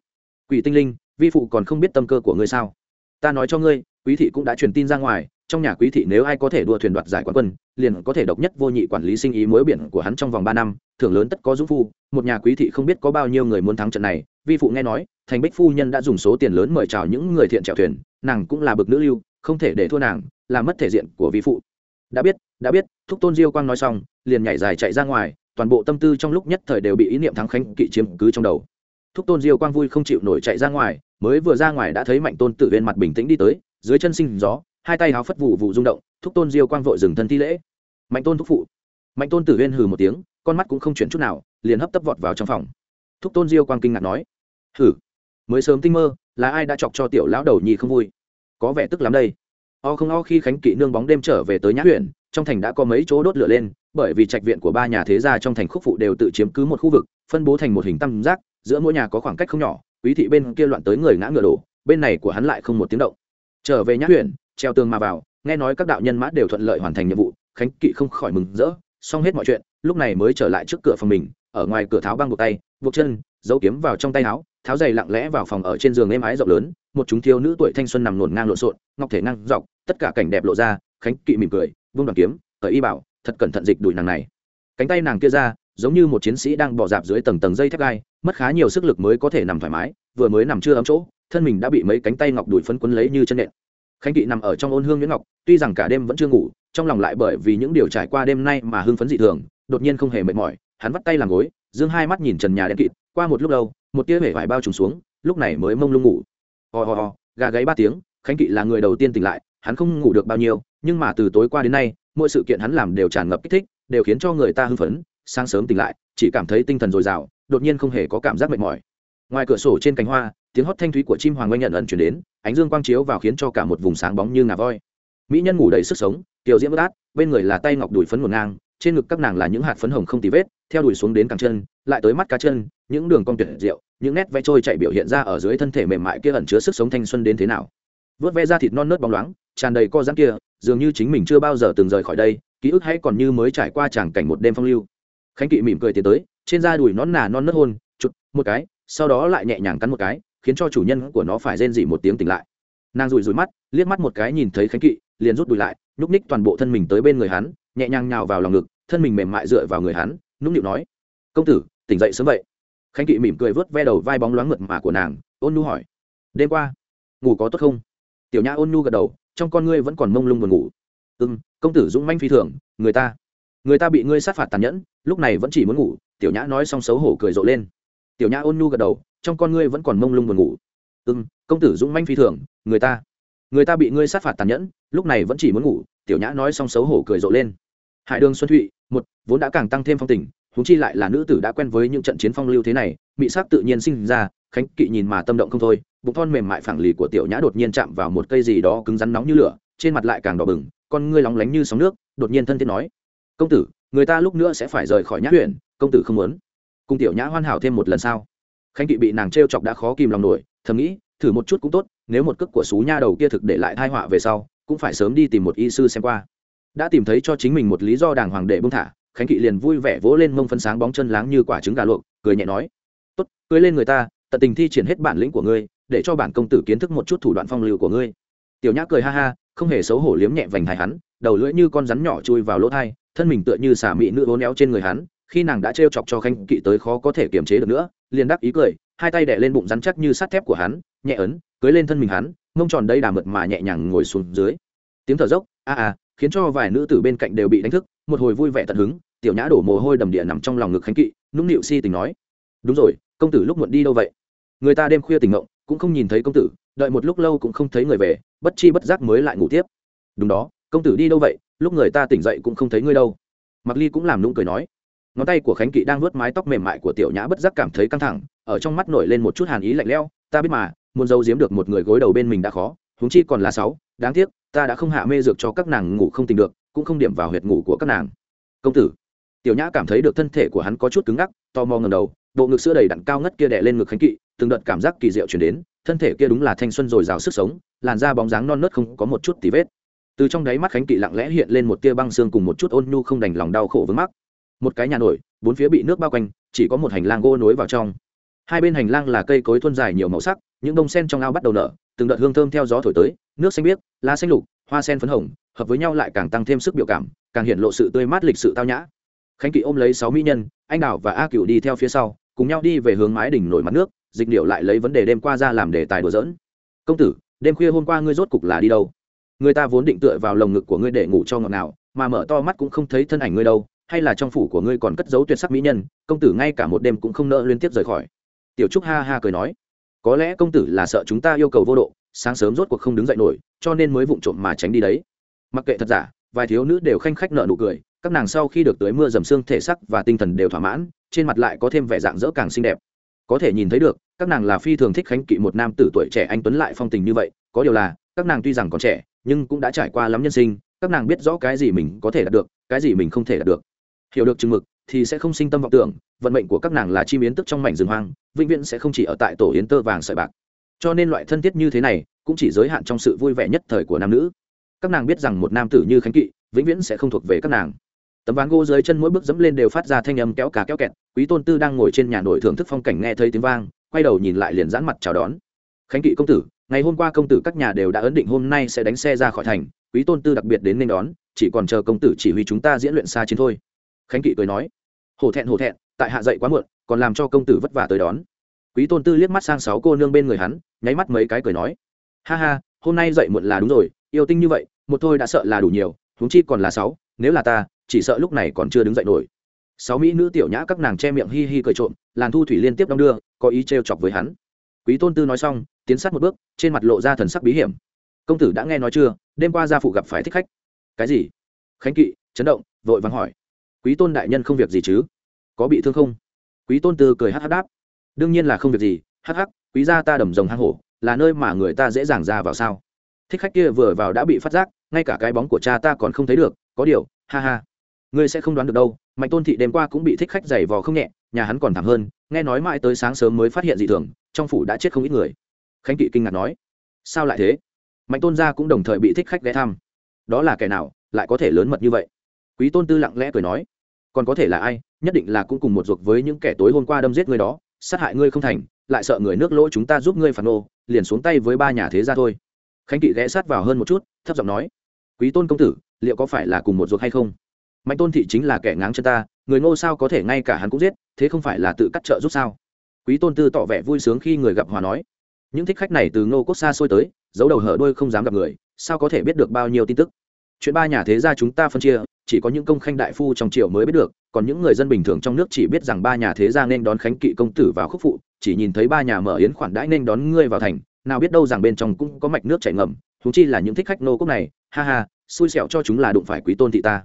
quỷ tinh linh, vi phụ còn không biết tâm cơ của ngươi sao? Ta nói cho ngươi, quý thị cũng đã truyền tin ra ngoài trong nhà quý thị nếu ai có thể đua thuyền đoạt giải quán quân, liền có thể độc nhất vô nhị quản lý sinh ý mối biển của hắn trong vòng ba năm, thưởng lớn tất có dũng phu. Một nhà quý thị không biết có bao nhiêu người muốn thắng trận này, vi phụ nghe nói, thành bích phu nhân đã dùng số tiền lớn mời chào những người thiện chèo thuyền, nàng cũng là bực nữ lưu, không thể để thua nàng làm mất thể diện của vi phụ. Đã biết đã biết, thúc tôn diêu quang nói xong, liền nhảy dài chạy ra ngoài, toàn bộ tâm tư trong lúc nhất thời đều bị ý niệm thắng khánh kỵ chiếm cứ trong đầu. Thúc tôn diêu quang vui không chịu nổi chạy ra ngoài, mới vừa ra ngoài đã thấy mạnh tôn tự bên mặt bình tĩnh đi tới, dưới chân sinh gió hai tay háo phất vụ vụ rung động, thúc tôn diêu quang vội dừng thân thi lễ. Mạnh tôn thúc phụ. Mạnh tôn tử huyên hừ một tiếng, con mắt cũng không chuyển chút nào, liền hấp tấp vọt vào trong phòng. Thúc tôn diêu quang kinh ngạc nói hử mới sớm tinh mơ, là ai đã chọc cho tiểu lão đầu nhi không vui? Có vẻ tức lắm đây. O không o khi khánh kỵ nương bóng đêm trở về tới nhã huyện, trong thành đã có mấy chỗ đốt lửa lên, bởi vì trạch viện của ba nhà thế gia trong thành khúc phụ đều tự chiếm cứ một khu vực, phân bố thành một hình tam giác, giữa mỗi nhà có khoảng cách không nhỏ, quý thị bên kia loạn tới người ngã ngựa đổ, bên này của hắn lại không một tiếng động. Trở về nhã huyện treo tường mà vào, nghe nói các đạo nhân mã đều thuận lợi hoàn thành nhiệm vụ, khánh kỵ không khỏi mừng rỡ, xong hết mọi chuyện, lúc này mới trở lại trước cửa phòng mình, ở ngoài cửa tháo băng buộc tay, buộc chân, giấu kiếm vào trong tay áo, tháo giày lặng lẽ vào phòng ở trên giường êm ái rộng lớn, một chúng thiếu nữ tuổi thanh xuân nằm nổn ngang lộn xộn, ngọc thể ngang dọc, tất cả cảnh đẹp lộ ra, khánh kỵ mỉm cười, vung đoàn kiếm, cởi y bảo, thật cẩn thận dịch đùi nàng này. Cánh tay nàng kia ra, giống như một chiến sĩ đang bỏ dạp dưới tầng tầng dây thép gai, mất khá nhiều sức lực mới có thể nằm thoải mái, vừa mới nằm chưa ấm chỗ, thân mình đã bị mấy cánh tay ngọc đùi phấn quấn lấy như chân nện khánh kỵ nằm ở trong ôn hương nguyễn ngọc, tuy rằng cả đêm vẫn chưa ngủ, trong lòng lại bởi vì những điều trải qua đêm nay mà hưng phấn dị thường, đột nhiên không hề mệt mỏi, hắn vắt tay làm gối, dương hai mắt nhìn trần nhà đen kịt, qua một lúc lâu, một tia hể vải bao trùng xuống, lúc này mới mông lung ngủ. Ho ho ho, gà gáy ba tiếng, khánh kỵ là người đầu tiên tỉnh lại, hắn không ngủ được bao nhiêu, nhưng mà từ tối qua đến nay, mỗi sự kiện hắn làm đều tràn ngập kích thích, đều khiến cho người ta hưng phấn, sáng sớm tỉnh lại, chỉ cảm thấy tinh thần dồi dào, đột nhiên không hề có cảm giác mệt mỏi. Ngoài cửa sổ trên cánh hoa tiếng hót thanh thúy của chim hoàng oanh nhận ẩn chuyển đến, ánh dương quang chiếu vào khiến cho cả một vùng sáng bóng như ngà voi. Mỹ nhân ngủ đầy sức sống kiều diễm bất át, bên người là tay ngọc đùi phấn ngổn ngang, trên ngực các nàng là những hạt phấn hồng không tì vết, theo đùi xuống đến càng chân, lại tới mắt cá chân, những đường cong tuyệt diệu, những nét vẽ trôi chạy biểu hiện ra ở dưới thân thể mềm mại kia ẩn chứa sức sống thanh xuân đến thế nào. Vớt ve ra thịt non nớt bóng loáng, tràn đầy co giãn kia, dường như chính mình chưa bao giờ từng rời khỏi đây, ký ức hay còn như mới trải qua tràng cảnh một đêm phong lưu. Khánh kỵ mỉm cười tiến tới, trên da đùi nón nà non nớt hôn chụt một cái, sau đó lại nhẹ nhàng cắn một cái khiến cho chủ nhân của nó phải rên dỉ một tiếng tỉnh lại. Nàng rùi rùi mắt liếc mắt một cái nhìn thấy khánh kỵ liền rút đùi lại nhúc ních toàn bộ thân mình tới bên người hắn nhẹ nhàng nhào vào lòng ngực thân mình mềm mại dựa vào người hắn nũng nịu nói công tử tỉnh dậy sớm vậy. Khánh kỵ mỉm cười vớt ve đầu vai bóng loáng mượt mà của nàng ôn nhu hỏi đêm qua ngủ có tốt không? Tiểu nhã ôn nhu gật đầu trong con ngươi vẫn còn mông lung buồn ngủ. Ư ừ, công tử dũng manh phi thường người ta người ta bị ngươi sát phạt tàn nhẫn lúc này vẫn chỉ muốn ngủ. Tiểu nhã nói xong xấu hổ cười rộ lên. Tiểu nhã ôn nhu gật đầu trong con ngươi vẫn còn mông lung buồn ngủ. Ư công tử dũng manh phi thường, người ta người ta bị ngươi sát phạt tàn nhẫn, lúc này vẫn chỉ muốn ngủ. Tiểu nhã nói xong xấu hổ cười rộ lên. Hải đường xuân thụy, một, vốn đã càng tăng thêm phong tình húng chi lại là nữ tử đã quen với những trận chiến phong lưu thế này mỹ sắc tự nhiên sinh ra, khánh kỵ nhìn mà tâm động không thôi, bụng thon mềm mại phẳng lì của tiểu nhã đột nhiên chạm vào một cây gì đó cứng rắn nóng như lửa, trên mặt lại càng đỏ bừng, con ngươi lóng lánh như sóng nước, đột nhiên thân thiết nói, công tử, người ta lúc nữa sẽ phải rời khỏi nhã huyện công tử không muốn. Cùng tiểu nhã hoàn hảo thêm một lần sau khánh kỵ bị nàng t r e o chọc đã khó kìm lòng nổi, thầm nghĩ, thử một chút cũng tốt, nếu một cước của xú nha đầu kia thực để lại thai họa về sau, cũng phải sớm đi tìm một y sư xem qua. Đã tìm thấy cho chính mình một lý do đàng hoàng để bưng thả, khánh kỵ liền vui vẻ vỗ lên mông phân sáng bóng chân láng như quả trứng gà luộc, cười nhẹ nói, tốt, cưới lên người ta, tận tình thi triển hết bản lĩnh của ngươi, để cho bản công tử kiến thức một chút thủ đoạn phong lưu của ngươi. Tiểu nhã cười ha ha, không hề xấu hổ liếm nhẹ vành hài hắn, đầu lưỡi như con rắn nhỏ chui vào lỗ thai thân mình tựa như xả mị nữ vốn éo trên người hắn khi nàng đã trêu chọc cho khanh kỵ tới khó có thể kiềm chế được nữa, liền đắc ý cười, hai tay đẻ lên bụng rắn chắc như sắt thép của hắn, nhẹ ấn, cưới lên thân mình hắn, mông tròn đây đà mượt mà nhẹ nhàng ngồi xuống dưới. Tiếng thở dốc, a a, khiến cho vài nữ tử bên cạnh đều bị đánh thức, một hồi vui vẻ tận hứng, tiểu nhã đổ mồ hôi đầm địa nằm trong lòng ngực khánh kỵ, nũng nịu si tình nói, đúng rồi, công tử lúc muộn đi đâu vậy? Người ta đêm khuya tỉnh ngộng, cũng không nhìn thấy công tử, đợi một lúc lâu cũng không thấy người về, bất chi bất giác mới lại ngủ tiếp. Đúng đó, công tử đi đâu vậy? Lúc người ta tỉnh dậy cũng không thấy ngươi đâu. Mặc ly cũng làm nũng cười nói ngón tay của khánh kỵ đang nuốt mái tóc mềm mại của tiểu nhã bất giác cảm thấy căng thẳng, ở trong mắt nổi lên một chút hàn ý lạnh lẽo, ta biết mà, muốn giấu giếm được một người gối đầu bên mình đã khó, huống chi còn là sáu, đáng tiếc, ta đã không hạ mê dược cho các nàng ngủ không tình được, cũng không điểm vào huyệt ngủ của các nàng. Công tử. Tiểu nhã cảm thấy được thân thể của hắn có chút cứng ngắc to mò ngầm đầu, bộ ngực sữa đầy đặn cao ngất kia đè lên ngực khánh kỵ, từng đợt cảm giác kỳ diệu chuyển đến, thân thể kia đúng là thanh xuân dồi dào sức sống, làn da bóng dáng non nớt không có một chút tí vết. Từ trong đáy mắt khánh kỵ lặng lẽ hiện lên một tia băng xương cùng một chút ôn nhu không đành lòng đau khổ vướng mắc một cái nhà nổi, bốn phía bị nước bao quanh, chỉ có một hành lang gỗ nối vào trong. Hai bên hành lang là cây cối thuôn dài nhiều màu sắc, những bông sen trong ao bắt đầu nở, từng đợt hương thơm theo gió thổi tới, nước xanh biếc, lá xanh lục, hoa sen phấn hồng, hợp với nhau lại càng tăng thêm sức biểu cảm, càng hiện lộ sự tươi mát lịch sự tao nhã. Khánh kỵ ôm lấy sáu mỹ nhân, anh đào và a cựu đi theo phía sau, cùng nhau đi về hướng mái đỉnh nổi mặt nước, dịch điệu lại lấy vấn đề đêm qua ra làm đề tài đùa dỡn công tử, đêm khuya hôm qua ngươi rốt cục là đi đâu? Người ta vốn định tựa vào lồng ngực của ngươi để ngủ cho ngọt nào, mà mở to mắt cũng không thấy thân ảnh ngươi đâu hay là trong phủ của ngươi còn cất giấu tuyệt sắc mỹ nhân, công tử ngay cả một đêm cũng không nỡ liên tiếp rời khỏi. Tiểu trúc ha ha cười nói, có lẽ công tử là sợ chúng ta yêu cầu vô độ, sáng sớm rốt cuộc không đứng dậy nổi, cho nên mới vụng trộm mà tránh đi đấy. Mặc kệ thật giả, vài thiếu nữ đều khanh khách nợ nụ cười, các nàng sau khi được tới mưa dầm xương thể sắc và tinh thần đều thỏa mãn, trên mặt lại có thêm vẻ dạng dỡ càng xinh đẹp. Có thể nhìn thấy được, các nàng là phi thường thích khánh kỵ một nam tử tuổi trẻ anh tuấn lại phong tình như vậy, có điều là, các nàng tuy rằng còn trẻ, nhưng cũng đã trải qua lắm nhân sinh, các nàng biết rõ cái gì mình có thể đạt được, cái gì mình không thể đạt được hiểu được chừng mực thì sẽ không sinh tâm vọng tưởng, vận mệnh của các nàng là chim yến tức trong mảnh rừng hoang, vĩnh viễn sẽ không chỉ ở tại tổ yến tơ vàng sợi bạc. Cho nên loại thân thiết như thế này cũng chỉ giới hạn trong sự vui vẻ nhất thời của nam nữ. Các nàng biết rằng một nam tử như khánh kỵ vĩnh viễn sẽ không thuộc về các nàng. Tấm ván gỗ dưới chân mỗi bước dẫm lên đều phát ra thanh âm kéo cả kéo kẹt, quý tôn tư đang ngồi trên nhà nổi thưởng thức phong cảnh nghe thấy tiếng vang, quay đầu nhìn lại liền giãn mặt chào đón. Khánh kỵ công tử, ngày hôm qua công tử các nhà đều đã ấn định hôm nay sẽ đánh xe ra khỏi thành, quý tôn tư đặc biệt đến nên đón, chỉ còn chờ công tử chỉ huy chúng ta diễn luyện xa chiến thôi khánh kỵ cười nói, hổ thẹn hổ thẹn, tại hạ dậy quá muộn, còn làm cho công tử vất vả tới đón. Quý tôn tư liếc mắt sang sáu cô nương bên người hắn, nháy mắt mấy cái cười nói, ha ha, hôm nay dậy muộn là đúng rồi, yêu tinh như vậy, một thôi đã sợ là đủ nhiều, huống chi còn là sáu, nếu là ta, chỉ sợ lúc này còn chưa đứng dậy nổi. Sáu mỹ nữ tiểu nhã các nàng che miệng hi hi cười trộm, làn thu thủy liên tiếp đong đưa, có ý trêu chọc với hắn. Quý tôn tư nói xong, tiến sát một bước, trên mặt lộ ra thần sắc bí hiểm. Công tử đã nghe nói chưa, đêm qua gia phụ gặp phải thích khách. Cái gì? Khánh kỵ chấn động, vội vàng hỏi quý tôn đại nhân không việc gì chứ? Có bị thương không? Quý tôn tư cười hắc hắc đáp. Đương nhiên là không việc gì, hắc hắc, quý gia ta đầm rồng hang hổ, là nơi mà người ta dễ dàng ra vào sao? Thích khách kia vừa vào đã bị phát giác, ngay cả cái bóng của cha ta còn không thấy được, có điều, ha ha. Ngươi sẽ không đoán được đâu, mạnh tôn thị đêm qua cũng bị thích khách giày vò không nhẹ, nhà hắn còn thảm hơn, nghe nói mãi tới sáng sớm mới phát hiện dị thường, trong phủ đã chết không ít người. Khánh kỵ kinh ngạc nói. Sao lại thế? Mạnh tôn gia cũng đồng thời bị thích khách ghé thăm. Đó là kẻ nào, lại có thể lớn mật như vậy? Quý tôn tư lặng lẽ cười nói còn có thể là ai, nhất định là cũng cùng một ruột với những kẻ tối hôm qua đâm giết ngươi đó, sát hại ngươi không thành, lại sợ người nước lỗ chúng ta giúp ngươi phản ô, liền xuống tay với ba nhà thế gia thôi. Khánh kỵ ghé sát vào hơn một chút, thấp giọng nói, quý tôn công tử, liệu có phải là cùng một ruột hay không? Mạnh tôn thị chính là kẻ ngáng chân ta, người ngô sao có thể ngay cả hắn cũng giết, thế không phải là tự cắt trợ giúp sao? Quý tôn tư tỏ vẻ vui sướng khi người gặp hòa nói, những thích khách này từ ngô quốc xa xôi tới, giấu đầu hở đôi không dám gặp người, sao có thể biết được bao nhiêu tin tức? Chuyện ba nhà thế gia chúng ta phân chia chỉ có những công khanh đại phu trong triều mới biết được, còn những người dân bình thường trong nước chỉ biết rằng ba nhà thế gia nên đón khánh kỵ công tử vào khúc phụ, chỉ nhìn thấy ba nhà mở yến khoản đãi nên đón ngươi vào thành, nào biết đâu rằng bên trong cũng có mạch nước chảy ngầm thú chi là những thích khách nô quốc này, ha ha, xui xẻo cho chúng là đụng phải quý tôn thị ta.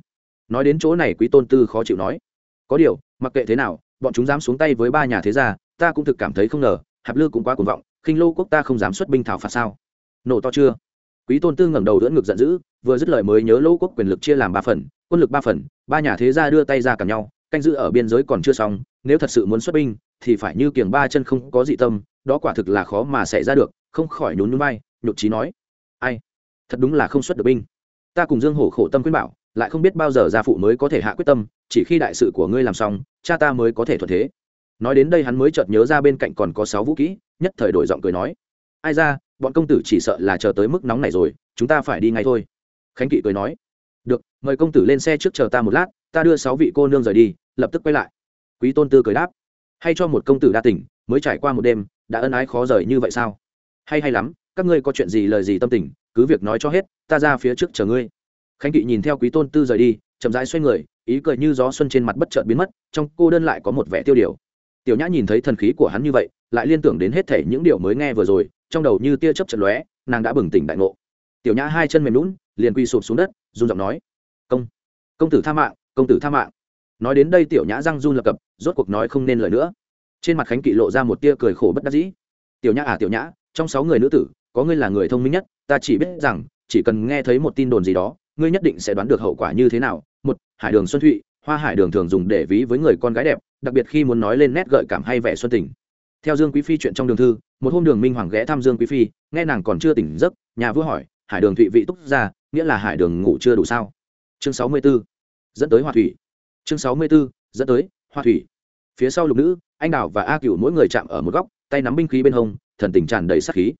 Nói đến chỗ này quý tôn tư khó chịu nói, có điều, mặc kệ thế nào, bọn chúng dám xuống tay với ba nhà thế gia, ta cũng thực cảm thấy không ngờ, hạp lư cũng quá cuồng vọng, khinh lô quốc ta không dám xuất binh thảo phạt sao? Nổ to chưa? Quý tôn tư ngẩng đầu đỡ ngực giận dữ, vừa dứt lời mới nhớ Lỗ quốc quyền lực chia làm ba phần, quân lực ba phần, ba nhà thế gia đưa tay ra cả nhau, canh giữ ở biên giới còn chưa xong, nếu thật sự muốn xuất binh, thì phải như kiềng ba chân không có dị tâm, đó quả thực là khó mà xảy ra được, không khỏi nhún nhún vai, nhục trí nói. Ai? Thật đúng là không xuất được binh. Ta cùng dương hổ khổ tâm khuyên bảo, lại không biết bao giờ gia phụ mới có thể hạ quyết tâm, chỉ khi đại sự của ngươi làm xong, cha ta mới có thể thuận thế. Nói đến đây hắn mới chợt nhớ ra bên cạnh còn có sáu vũ kỹ, nhất thời đổi giọng cười nói. Ai ra bọn công tử chỉ sợ là chờ tới mức nóng này rồi, chúng ta phải đi ngay thôi. Khánh kỵ cười nói. Được, mời công tử lên xe trước chờ ta một lát, ta đưa sáu vị cô nương rời đi, lập tức quay lại. Quý tôn tư cười đáp. Hay cho một công tử đa tỉnh mới trải qua một đêm, đã ân ái khó rời như vậy sao? Hay hay lắm, các ngươi có chuyện gì lời gì tâm tình, cứ việc nói cho hết, ta ra phía trước chờ ngươi. Khánh kỵ nhìn theo quý tôn tư rời đi, chậm rãi xoay người, ý cười như gió xuân trên mặt bất chợt biến mất, trong cô đơn lại có một vẻ tiêu điều. Tiểu nhã nhìn thấy thần khí của hắn như vậy, lại liên tưởng đến hết thể những điều mới nghe vừa rồi trong đầu như tia chớp chật lóe, nàng đã bừng tỉnh đại ngộ. Tiểu nhã hai chân mềm lún liền quy sụp xuống đất, run giọng nói, công công tử tha mạng, công tử tha mạng. Nói đến đây tiểu nhã răng run lập cập, rốt cuộc nói không nên lời nữa. Trên mặt khánh kỵ lộ ra một tia cười khổ bất đắc dĩ. Tiểu nhã à tiểu nhã, trong sáu người nữ tử, có ngươi là người thông minh nhất, ta chỉ biết rằng, chỉ cần nghe thấy một tin đồn gì đó, ngươi nhất định sẽ đoán được hậu quả như thế nào. Một, hải đường xuân thụy, hoa hải đường thường dùng để ví với người con gái đẹp, đặc biệt khi muốn nói lên nét gợi cảm hay vẻ xuân tình theo dương quý phi chuyện trong đường thư, một hôm đường minh hoàng ghé thăm dương quý phi, nghe nàng còn chưa tỉnh giấc, nhà vua hỏi, hải đường thụy vị túc ra nghĩa là hải đường ngủ chưa đủ sao chương sáu mươi 64. dẫn tới hoa thủy chương sáu mươi 64. dẫn tới hoa thủy phía sau lục nữ, anh đào và a cửu mỗi người chạm ở một góc, tay nắm binh khí bên hông, thần tình tràn đầy sát khí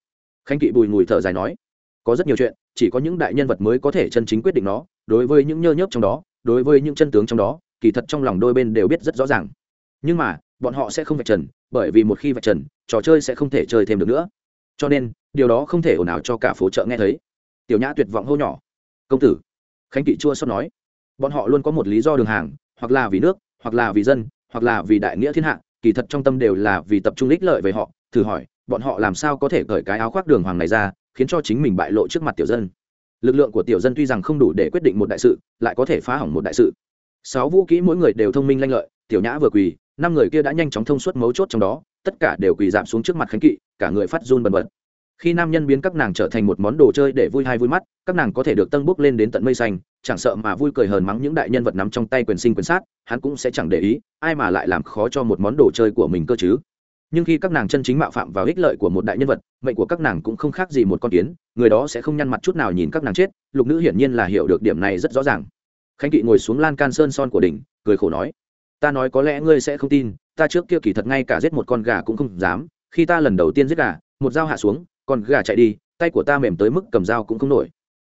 khánh kỵ bùi ngùi thở dài nói, có rất nhiều chuyện, chỉ có những đại nhân vật mới có thể chân chính quyết định nó, đối với những nhơ nhớp trong đó, đối với những chân tướng trong đó, kỳ thật trong lòng đôi bên đều biết rất rõ ràng nhưng mà bọn họ sẽ không vạch trần, bởi vì một khi vạch trần, trò chơi sẽ không thể chơi thêm được nữa. Cho nên, điều đó không thể ồn ào cho cả phố chợ nghe thấy. Tiểu nhã tuyệt vọng hô nhỏ. Công tử, khánh kỵ chua xót nói. Bọn họ luôn có một lý do đường hàng, hoặc là vì nước, hoặc là vì dân, hoặc là vì đại nghĩa thiên hạ, kỳ thật trong tâm đều là vì tập trung ích lợi về họ. Thử hỏi, bọn họ làm sao có thể cởi cái áo khoác đường hoàng này ra, khiến cho chính mình bại lộ trước mặt tiểu dân? Lực lượng của tiểu dân tuy rằng không đủ để quyết định một đại sự, lại có thể phá hỏng một đại sự. Sáu vũ kỹ mỗi người đều thông minh lanh lợi, tiểu nhã vừa quỳ năm người kia đã nhanh chóng thông suốt mấu chốt trong đó, tất cả đều quỳ giảm xuống trước mặt khánh kỵ, cả người phát run bần bật. Khi nam nhân biến các nàng trở thành một món đồ chơi để vui hay vui mắt, các nàng có thể được tân bốc lên đến tận mây xanh, chẳng sợ mà vui cười hờn mắng những đại nhân vật nắm trong tay quyền sinh quyền sát, hắn cũng sẽ chẳng để ý, ai mà lại làm khó cho một món đồ chơi của mình cơ chứ. Nhưng khi các nàng chân chính mạo phạm vào ích lợi của một đại nhân vật, mệnh của các nàng cũng không khác gì một con kiến, người đó sẽ không nhăn mặt chút nào nhìn các nàng chết, lục nữ hiển nhiên là hiểu được điểm này rất rõ ràng. Khánh kỵ ngồi xuống lan can sơn son của đỉnh, cười khổ nói ta nói có lẽ ngươi sẽ không tin ta trước kia kỳ thật ngay cả giết một con gà cũng không dám khi ta lần đầu tiên giết gà một dao hạ xuống con gà chạy đi tay của ta mềm tới mức cầm dao cũng không nổi.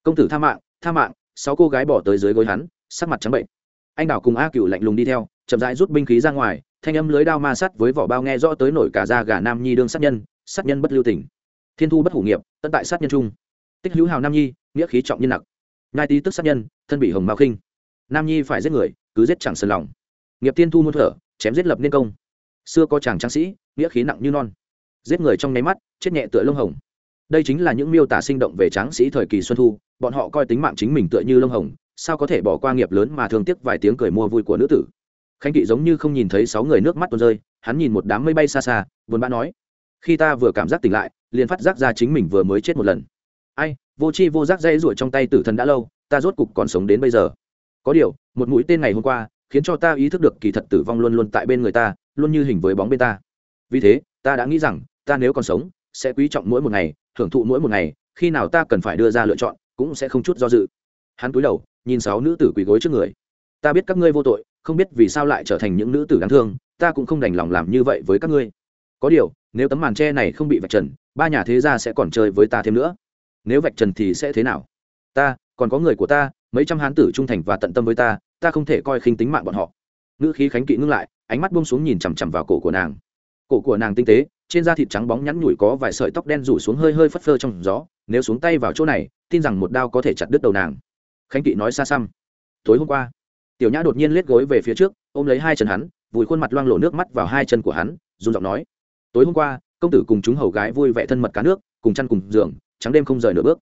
Công tử tha mạng tha mạng sáu cô gái bỏ tới dưới gối hắn sắc mặt trắng bệnh. Anh đào cùng a cựu lạnh lùng đi theo chậm rãi rút binh khí ra ngoài thanh âm lưới đao ma sắt với vỏ bao nghe rõ tới nổi cả da gà nam nhi đương sát nhân sát nhân bất lưu tỉnh, thiên thu bất hủ nghiệp tận tại sát nhân trung tích hữu hào nam nhi nghĩa khí trọng nhân nặc. Ngai tý tức sát nhân thân bị hồng mao khinh. Nam nhi phải giết người cứ giết chẳng sân lòng nghiệp tiên thu muôn thở, chém giết lập nên công. Xưa có chàng tráng sĩ, nghĩa khí nặng như non. Giết người trong nháy mắt, chết nhẹ tựa lông hồng. Đây chính là những miêu tả sinh động về tráng sĩ thời kỳ xuân thu, bọn họ coi tính mạng chính mình tựa như lông hồng, sao có thể bỏ qua nghiệp lớn mà thương tiếc vài tiếng cười mua vui của nữ tử. Khánh kỵ giống như không nhìn thấy sáu người nước mắt tuôn rơi, hắn nhìn một đám mây bay xa xa, buồn bã nói, khi ta vừa cảm giác tỉnh lại, liền phát giác ra chính mình vừa mới chết một lần. Ai, vô c h i vô giác dây ruổi trong tay tử thần đã lâu, ta rốt cục còn sống đến bây giờ. Có điều, một mũi tên ngày hôm qua khiến cho ta ý thức được kỳ thật tử vong luôn luôn tại bên người ta, luôn như hình với bóng bên ta. Vì thế, ta đã nghĩ rằng, ta nếu còn sống, sẽ quý trọng mỗi một ngày thưởng thụ mỗi một ngày, khi nào ta cần phải đưa ra lựa chọn, cũng sẽ không chút do dự. Hắn cúi đầu, nhìn sáu nữ tử quỳ gối trước người. Ta biết các ngươi vô tội, không biết vì sao lại trở thành những nữ tử đáng thương, ta cũng không đành lòng làm như vậy với các ngươi. Có điều, nếu tấm màn tre này không bị vạch trần, ba nhà thế gia sẽ còn chơi với ta thêm nữa. Nếu vạch trần thì sẽ thế nào? Ta, còn có người của ta, mấy trăm hán tử trung thành và tận tâm với ta ta không thể coi khinh tính mạng bọn họ. Ngữ khí khánh kỵ ngưng lại, ánh mắt buông xuống nhìn chằm chằm vào cổ của nàng. Cổ của nàng tinh tế, trên da thịt trắng bóng nhắn nhủi có vài sợi tóc đen rủ xuống hơi hơi phất phơ trong gió, nếu xuống tay vào chỗ này, tin rằng một đao có thể chặt đứt đầu nàng. Khánh kỵ nói xa xăm. Tối hôm qua, tiểu nhã đột nhiên lết gối về phía trước, ôm lấy hai chân hắn, vùi khuôn mặt loang lộ nước mắt vào hai chân của hắn, run giọng nói. Tối hôm qua, công tử cùng chúng hầu gái vui vẻ thân mật cá nước, cùng chăn cùng giường, trắng đêm không rời nửa bước.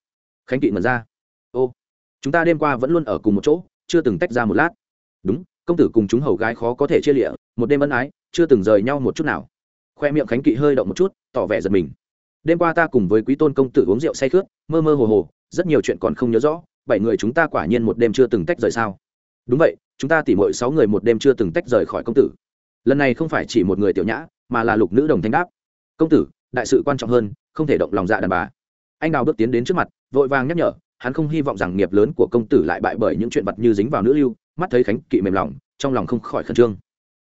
Khánh kỵ mật ra. Ô, chúng ta đêm qua vẫn luôn ở cùng một chỗ chưa từng tách ra một lát. Đúng, công tử cùng chúng hầu gái khó có thể chia lịa, một đêm ân ái, chưa từng rời nhau một chút nào. Khoe miệng khánh kỵ hơi động một chút, tỏ vẻ giật mình. Đêm qua ta cùng với quý tôn công tử uống rượu say khướt, mơ mơ hồ hồ, rất nhiều chuyện còn không nhớ rõ, bảy người chúng ta quả nhiên một đêm chưa từng tách rời sao? Đúng vậy, chúng ta tỉ mỗi sáu người một đêm chưa từng tách rời khỏi công tử. Lần này không phải chỉ một người tiểu nhã, mà là lục nữ đồng thanh đáp. Công tử, đại sự quan trọng hơn, không thể động lòng dạ đàn bà. Anh đào bước tiến đến trước mặt, vội vàng nhắc nhở hắn không hy vọng rằng nghiệp lớn của công tử lại bại bởi những chuyện vật như dính vào nữ lưu, mắt thấy khánh kỵ mềm lòng, trong lòng không khỏi khẩn trương.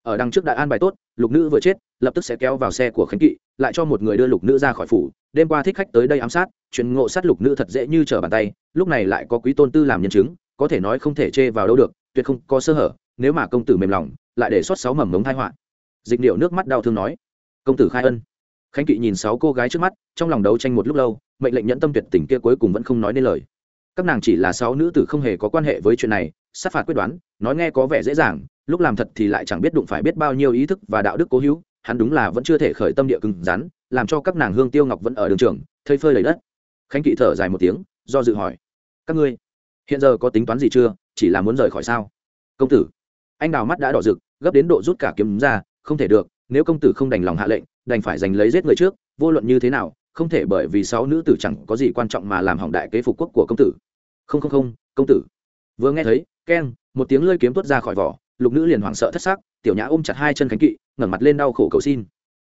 Ở đằng trước đại an bài tốt, lục nữ vừa chết, lập tức sẽ kéo vào xe của khánh kỵ, lại cho một người đưa lục nữ ra khỏi phủ. Đêm qua thích khách tới đây ám sát, chuyện ngộ sát lục nữ thật dễ như trở bàn tay, lúc này lại có quý tôn tư làm nhân chứng, có thể nói không thể chê vào đâu được, tuyệt không có sơ hở, nếu mà công tử mềm lòng, lại để xót sáu mầm mống thai họa. Dịch điệu nước mắt đau thương nói, công tử khai ân. Khánh kỵ nhìn sáu cô gái trước mắt, trong lòng đấu tranh một lúc lâu, mệnh lệnh nhẫn tâm tuyệt tình kia cuối cùng vẫn không nói nên lời các nàng chỉ là sáu nữ tử không hề có quan hệ với chuyện này, sát phạt quyết đoán, nói nghe có vẻ dễ dàng, lúc làm thật thì lại chẳng biết đụng phải biết bao nhiêu ý thức và đạo đức cố hữu, hắn đúng là vẫn chưa thể khởi tâm địa cứng rắn, làm cho các nàng hương tiêu ngọc vẫn ở đường trường, thây phơi lấy đất. Khánh kỵ thở dài một tiếng, do dự hỏi, các ngươi, hiện giờ có tính toán gì chưa? Chỉ là muốn rời khỏi sao? Công tử. Anh đào mắt đã đỏ rực, gấp đến độ rút cả kiếm ra, không thể được, nếu công tử không đành lòng hạ lệnh, đành phải giành lấy giết người trước, vô luận như thế nào, không thể bởi vì sáu nữ tử chẳng có gì quan trọng mà làm hỏng đại kế phục quốc của công tử không không không, công tử. Vừa nghe thấy, keng, một tiếng lơi kiếm tuốt ra khỏi vỏ, lục nữ liền hoảng sợ thất xác, tiểu nhã ôm chặt hai chân khánh kỵ, ngẩng mặt lên đau khổ cầu xin.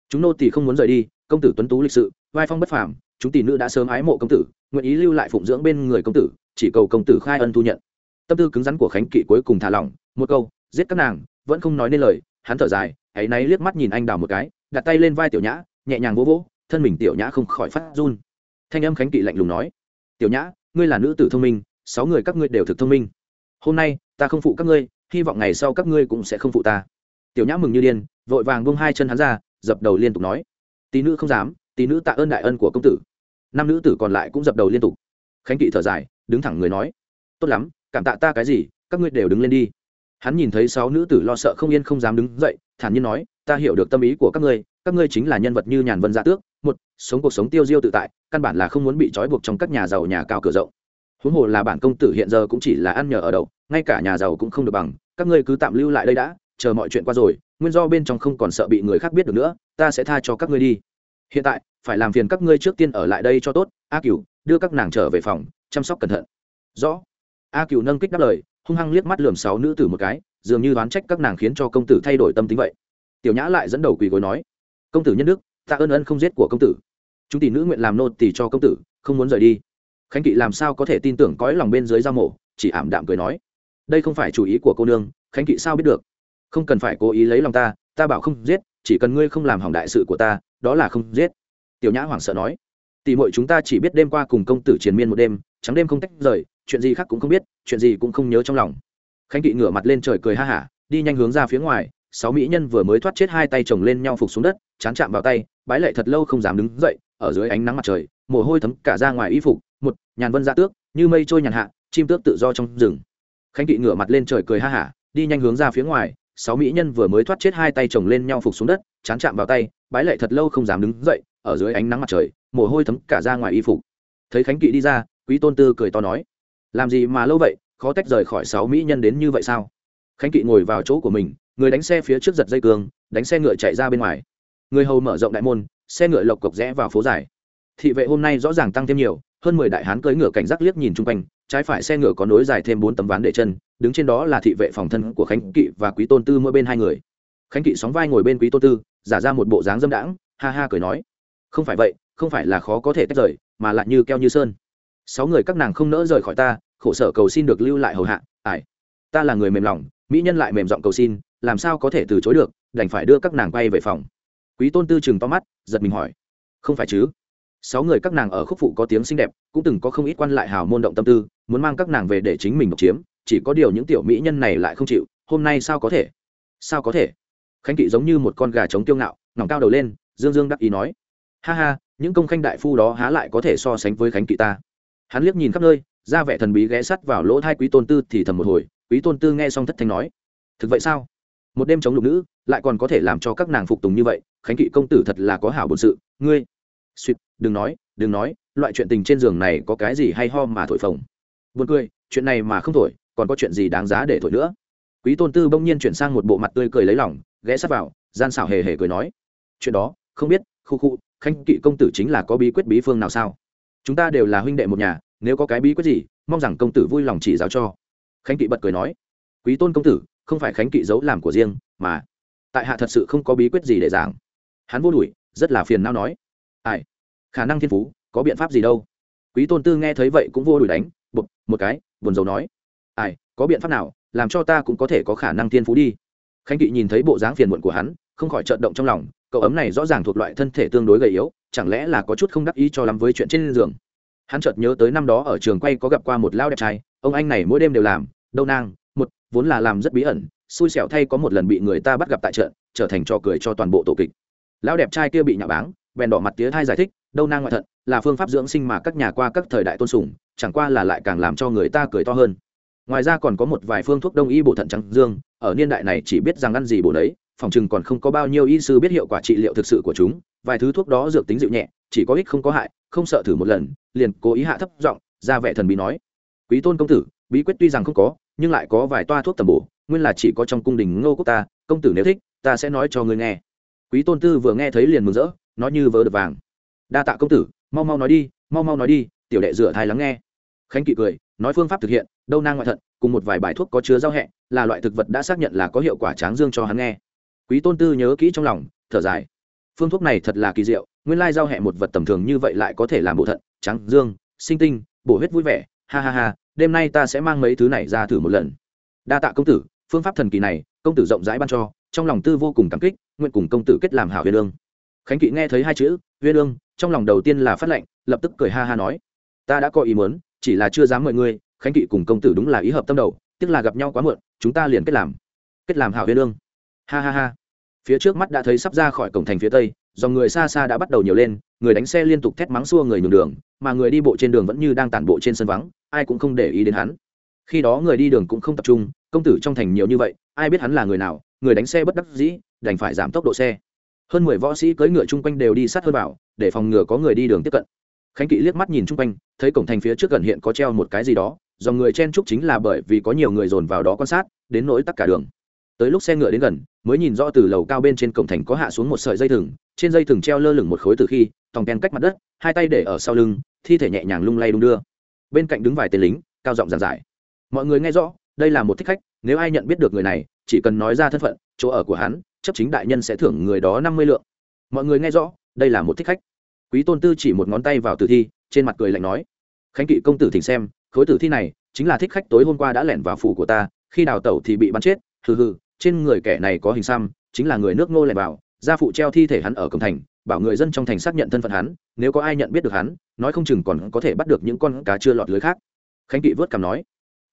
Chúng nô tỳ không muốn rời đi, công tử tuấn tú lịch sự, vai phong bất phàm, chúng tỷ nữ đã sớm ái mộ công tử, nguyện ý lưu lại phụng dưỡng bên người công tử, chỉ cầu công tử khai ân thu nhận. Tâm tư cứng rắn của khánh kỵ cuối cùng thả lỏng, một câu, giết các nàng, vẫn không nói nên lời, hắn thở dài hãy náy liếc mắt nhìn anh đào một cái, đặt tay lên vai tiểu nhã, nhẹ nhàng vỗ vỗ, thân mình tiểu nhã không khỏi phát run. Thanh âm khánh kỵ lạnh lùng nói, tiểu nhã, ngươi là nữ tử thông minh sáu người các ngươi đều thực thông minh. Hôm nay, ta không phụ các ngươi, hy vọng ngày sau các ngươi cũng sẽ không phụ ta. Tiểu nhã mừng như điên, vội vàng bông hai chân hắn ra, dập đầu liên tục nói. Tí nữ không dám, tí nữ tạ ơn đại ân của công tử. Năm nữ tử còn lại cũng dập đầu liên tục. Khánh kỵ thở dài, đứng thẳng người nói. Tốt lắm, cảm tạ ta cái gì, các ngươi đều đứng lên đi. Hắn nhìn thấy sáu nữ tử lo sợ không yên không dám đứng dậy, thản nhiên nói, ta hiểu được tâm ý của các ngươi các ngươi chính là nhân vật như nhàn vân gia dạ tước, một, sống cuộc sống tiêu diêu tự tại, căn bản là không muốn bị trói buộc trong các nhà giàu nhà cao cửa rộng huống hồ là bản công tử hiện giờ cũng chỉ là ăn nhờ ở đậu, ngay cả nhà giàu cũng không được bằng, các ngươi cứ tạm lưu lại đây đã, chờ mọi chuyện qua rồi, nguyên do bên trong không còn sợ bị người khác biết được nữa, ta sẽ tha cho các ngươi đi. Hiện tại, phải làm phiền các ngươi trước tiên ở lại đây cho tốt, a cửu, đưa các nàng trở về phòng, chăm sóc cẩn thận. Rõ. A cửu nâng kích đáp lời, hung hăng liếc mắt lườm sáu nữ tử một cái, dường như đoán trách các nàng khiến cho công tử thay đổi tâm tính vậy. Tiểu nhã lại dẫn đầu quỳ gối nói, công tử nhân đức ta ơn ân không giết của công tử. Chúng tỷ nữ nguyện làm nô tỷ cho công tử, không muốn rời đi khánh kỵ làm sao có thể tin tưởng cõi lòng bên dưới giao mổ? Chỉ ảm đạm cười nói. Đây không phải chủ ý của cô nương, khánh kỵ sao biết được? Không cần phải cố ý lấy lòng ta ta bảo không giết, chỉ cần ngươi không làm hỏng đại sự của ta, đó là không giết. Tiểu nhã hoảng sợ nói. Tỷ muội chúng ta chỉ biết đêm qua cùng công tử triền miên một đêm, trắng đêm không tách rời, chuyện gì khác cũng không biết, chuyện gì cũng không nhớ trong lòng. Khánh kỵ ngửa mặt lên trời cười ha hả, đi nhanh hướng ra phía ngoài, sáu mỹ nhân vừa mới thoát chết hai tay chồng lên nhau phục xuống đất, chán chạm vào tay, bái lệ thật lâu không dám đứng dậy, ở dưới ánh nắng mặt trời, mồ hôi thấm cả ra ngoài y phục một, nhàn vân dạ tước, như mây trôi nhàn hạ, chim tước tự do trong rừng. Khánh kỵ ngửa mặt lên trời cười ha hả, đi nhanh hướng ra phía ngoài, sáu mỹ nhân vừa mới thoát chết hai tay chồng lên nhau phục xuống đất, chán chạm vào tay, bái lệ thật lâu không dám đứng dậy, ở dưới ánh nắng mặt trời, mồ hôi thấm cả ra ngoài y phục. Thấy khánh kỵ đi ra, quý tôn tư cười to nói, làm gì mà lâu vậy, khó tách rời khỏi sáu mỹ nhân đến như vậy sao? Khánh kỵ ngồi vào chỗ của mình, người đánh xe phía trước giật dây cường đánh xe ngựa chạy ra bên ngoài. Người hầu mở rộng đại môn, xe ngựa lộc cộc rẽ vào phố dài. Thị vệ hôm nay rõ ràng tăng thêm nhiều hơn mười đại hán cưỡi ngựa cảnh giác liếc nhìn chung quanh, trái phải xe ngựa có nối dài thêm bốn tấm ván để chân, đứng trên đó là thị vệ phòng thân của khánh kỵ và quý tôn tư mỗi bên hai người. Khánh kỵ sóng vai ngồi bên quý tôn tư, giả ra một bộ dáng dâm đãng, ha ha cười nói, không phải vậy, không phải là khó có thể tách rời, mà lại như keo như sơn. Sáu người các nàng không nỡ rời khỏi ta, khổ sở cầu xin được lưu lại hầu hạ ải ta là người mềm lòng, mỹ nhân lại mềm giọng cầu xin, làm sao có thể từ chối được, đành phải đưa các nàng bay về phòng. Quý tôn tư chừng to mắt, giật mình hỏi, không phải chứ? Sáu người các nàng ở khúc phụ có tiếng xinh đẹp, cũng từng có không ít quan lại hào môn động tâm tư, muốn mang các nàng về để chính mình độc chiếm, chỉ có điều những tiểu mỹ nhân này lại không chịu, hôm nay sao có thể? Sao có thể? Khánh kỵ giống như một con gà trống tiêu ngạo ngỏng cao đầu lên, dương dương đắc ý nói, ha ha, những công khanh đại phu đó há lại có thể so sánh với khánh kỵ ta. Hắn liếc nhìn khắp nơi, ra vẻ thần bí ghé sắt vào lỗ thai quý tôn tư thì thầm một hồi, quý tôn tư nghe xong thất thanh nói, thực vậy sao? Một đêm chống lục nữ, lại còn có thể làm cho các nàng phục tùng như vậy, khánh kỵ công tử thật là có hảo bổn sự, ngươi, suýt đừng nói đừng nói, loại chuyện tình trên giường này có cái gì hay ho mà thổi phồng. Buồn cười, chuyện này mà không thổi, còn có chuyện gì đáng giá để thổi nữa? Quý tôn tư bỗng nhiên chuyển sang một bộ mặt tươi cười lấy lỏng ghé sát vào, gian xảo hề hề cười nói. Chuyện đó, không biết, khu khu, khanh kỵ công tử chính là có bí quyết bí phương nào sao? Chúng ta đều là huynh đệ một nhà, nếu có cái bí quyết gì, mong rằng công tử vui lòng chỉ giáo cho. Khánh kỵ bật cười nói. Quý tôn công tử, không phải khánh kỵ giấu làm của riêng, mà tại hạ thật sự không có bí quyết gì để giảng. Hắn vô đuổi, rất là phiền não nói. Ai? Khả năng thiên phú, có biện pháp gì đâu. Quý tôn tư nghe thấy vậy cũng vô đuổi đánh bột một cái, buồn rầu nói. Ai, có biện pháp nào, làm cho ta cũng có thể có khả năng thiên phú đi. Khánh kỵ nhìn thấy bộ dáng phiền muộn của hắn, không khỏi trợn động trong lòng, cậu ấm này rõ ràng thuộc loại thân thể tương đối gầy yếu, chẳng lẽ là có chút không đắc ý cho lắm với chuyện trên giường. Hắn chợt nhớ tới năm đó ở trường quay có gặp qua một lao đẹp trai, ông anh này mỗi đêm đều làm đâu nang, một, vốn là làm rất bí ẩn, xui xẻo thay có một lần bị người ta bắt gặp tại trận, trở thành trò cười cho toàn bộ tổ kịch. Lão đẹp trai kia bị nhạo báng bèn đỏ mặt tía thai giải thích, đâu nang ngoại thận, là phương pháp dưỡng sinh mà các nhà qua các thời đại tôn sùng, chẳng qua là lại càng làm cho người ta cười to hơn. Ngoài ra còn có một vài phương thuốc đông y bổ thận trắng dương, ở niên đại này chỉ biết rằng ăn gì bổ đấy phòng chừng còn không có bao nhiêu y sư biết hiệu quả trị liệu thực sự của chúng, vài thứ thuốc đó dược tính dịu nhẹ, chỉ có ích không có hại, không sợ thử một lần, liền cố ý hạ thấp giọng, ra vẻ thần bí nói, quý tôn công tử, bí quyết tuy rằng không có, nhưng lại có vài toa thuốc tầm bổ, nguyên là chỉ có trong cung đình ngô quốc ta, công tử nếu thích, ta sẽ nói cho ngươi nghe. Quý tôn tư vừa nghe thấy liền mừng rỡ nói như vớ được vàng. Đa tạ công tử, mau mau nói đi, mau mau nói đi, tiểu đệ rửa thai lắng nghe. Khánh kỵ cười, nói phương pháp thực hiện, đâu nang ngoại thận, cùng một vài bài thuốc có chứa giao hẹ, là loại thực vật đã xác nhận là có hiệu quả tráng dương cho hắn nghe. Quý tôn tư nhớ kỹ trong lòng, thở dài. Phương thuốc này thật là kỳ diệu, nguyên lai giao hẹ một vật tầm thường như vậy lại có thể làm bộ thận trắng dương, sinh tinh, bổ huyết vui vẻ, ha ha ha, đêm nay ta sẽ mang mấy thứ này ra thử một lần. Đa tạ công tử, phương pháp thần kỳ này, công tử rộng rãi ban cho, trong lòng tư vô cùng cảm kích, nguyện cùng công tử kết làm hảo huyền lương khánh kỵ nghe thấy hai chữ huyên ương trong lòng đầu tiên là phát lệnh, lập tức cười ha ha nói, ta đã có ý muốn, chỉ là chưa dám mời ngươi, khánh kỵ cùng công tử đúng là ý hợp tâm đầu tức là gặp nhau quá muộn, chúng ta liền kết làm kết làm hảo huyên ương. Ha ha ha. Phía trước mắt đã thấy sắp ra khỏi cổng thành phía tây, dòng người xa xa đã bắt đầu nhiều lên, người đánh xe liên tục thét mắng xua người nhường đường, mà người đi bộ trên đường vẫn như đang tản bộ trên sân vắng, ai cũng không để ý đến hắn. Khi đó người đi đường cũng không tập trung, công tử trong thành nhiều như vậy, ai biết hắn là người nào, người đánh xe bất đắc dĩ, đành phải giảm tốc độ xe hơn mười võ sĩ cưỡi ngựa chung quanh đều đi sát hơn vào, để phòng ngừa có người đi đường tiếp cận. Khánh kỵ liếc mắt nhìn chung quanh, thấy cổng thành phía trước gần hiện có treo một cái gì đó, dòng người chen trúc chính là bởi vì có nhiều người dồn vào đó quan sát, đến nỗi tắc cả đường. Tới lúc xe ngựa đến gần, mới nhìn rõ từ lầu cao bên trên cổng thành có hạ xuống một sợi dây thừng, trên dây thừng treo lơ lửng một khối từ khi, tòng kèn cách mặt đất, hai tay để ở sau lưng, thi thể nhẹ nhàng lung lay đung đưa. Bên cạnh đứng vài tên lính, cao giọng giảng giải. Mọi người nghe rõ, đây là một thích khách, nếu ai nhận biết được người này, chỉ cần nói ra thân phận, chỗ ở của hắn chấp chính đại nhân sẽ thưởng người đó năm mươi lượng. Mọi người nghe rõ, đây là một thích khách. Quý tôn tư chỉ một ngón tay vào tử thi, trên mặt cười lạnh nói, khánh kỵ công tử thỉnh xem, khối tử thi này chính là thích khách tối hôm qua đã lẻn vào phủ của ta, khi đào tẩu thì bị bắn chết, hừ hừ, trên người kẻ này có hình xăm, chính là người nước ngô lẻn vào, gia phụ treo thi thể hắn ở cổng thành, bảo người dân trong thành xác nhận thân phận hắn, nếu có ai nhận biết được hắn, nói không chừng còn có thể bắt được những con cá chưa lọt lưới khác. Khánh kỵ vớt cằm nói,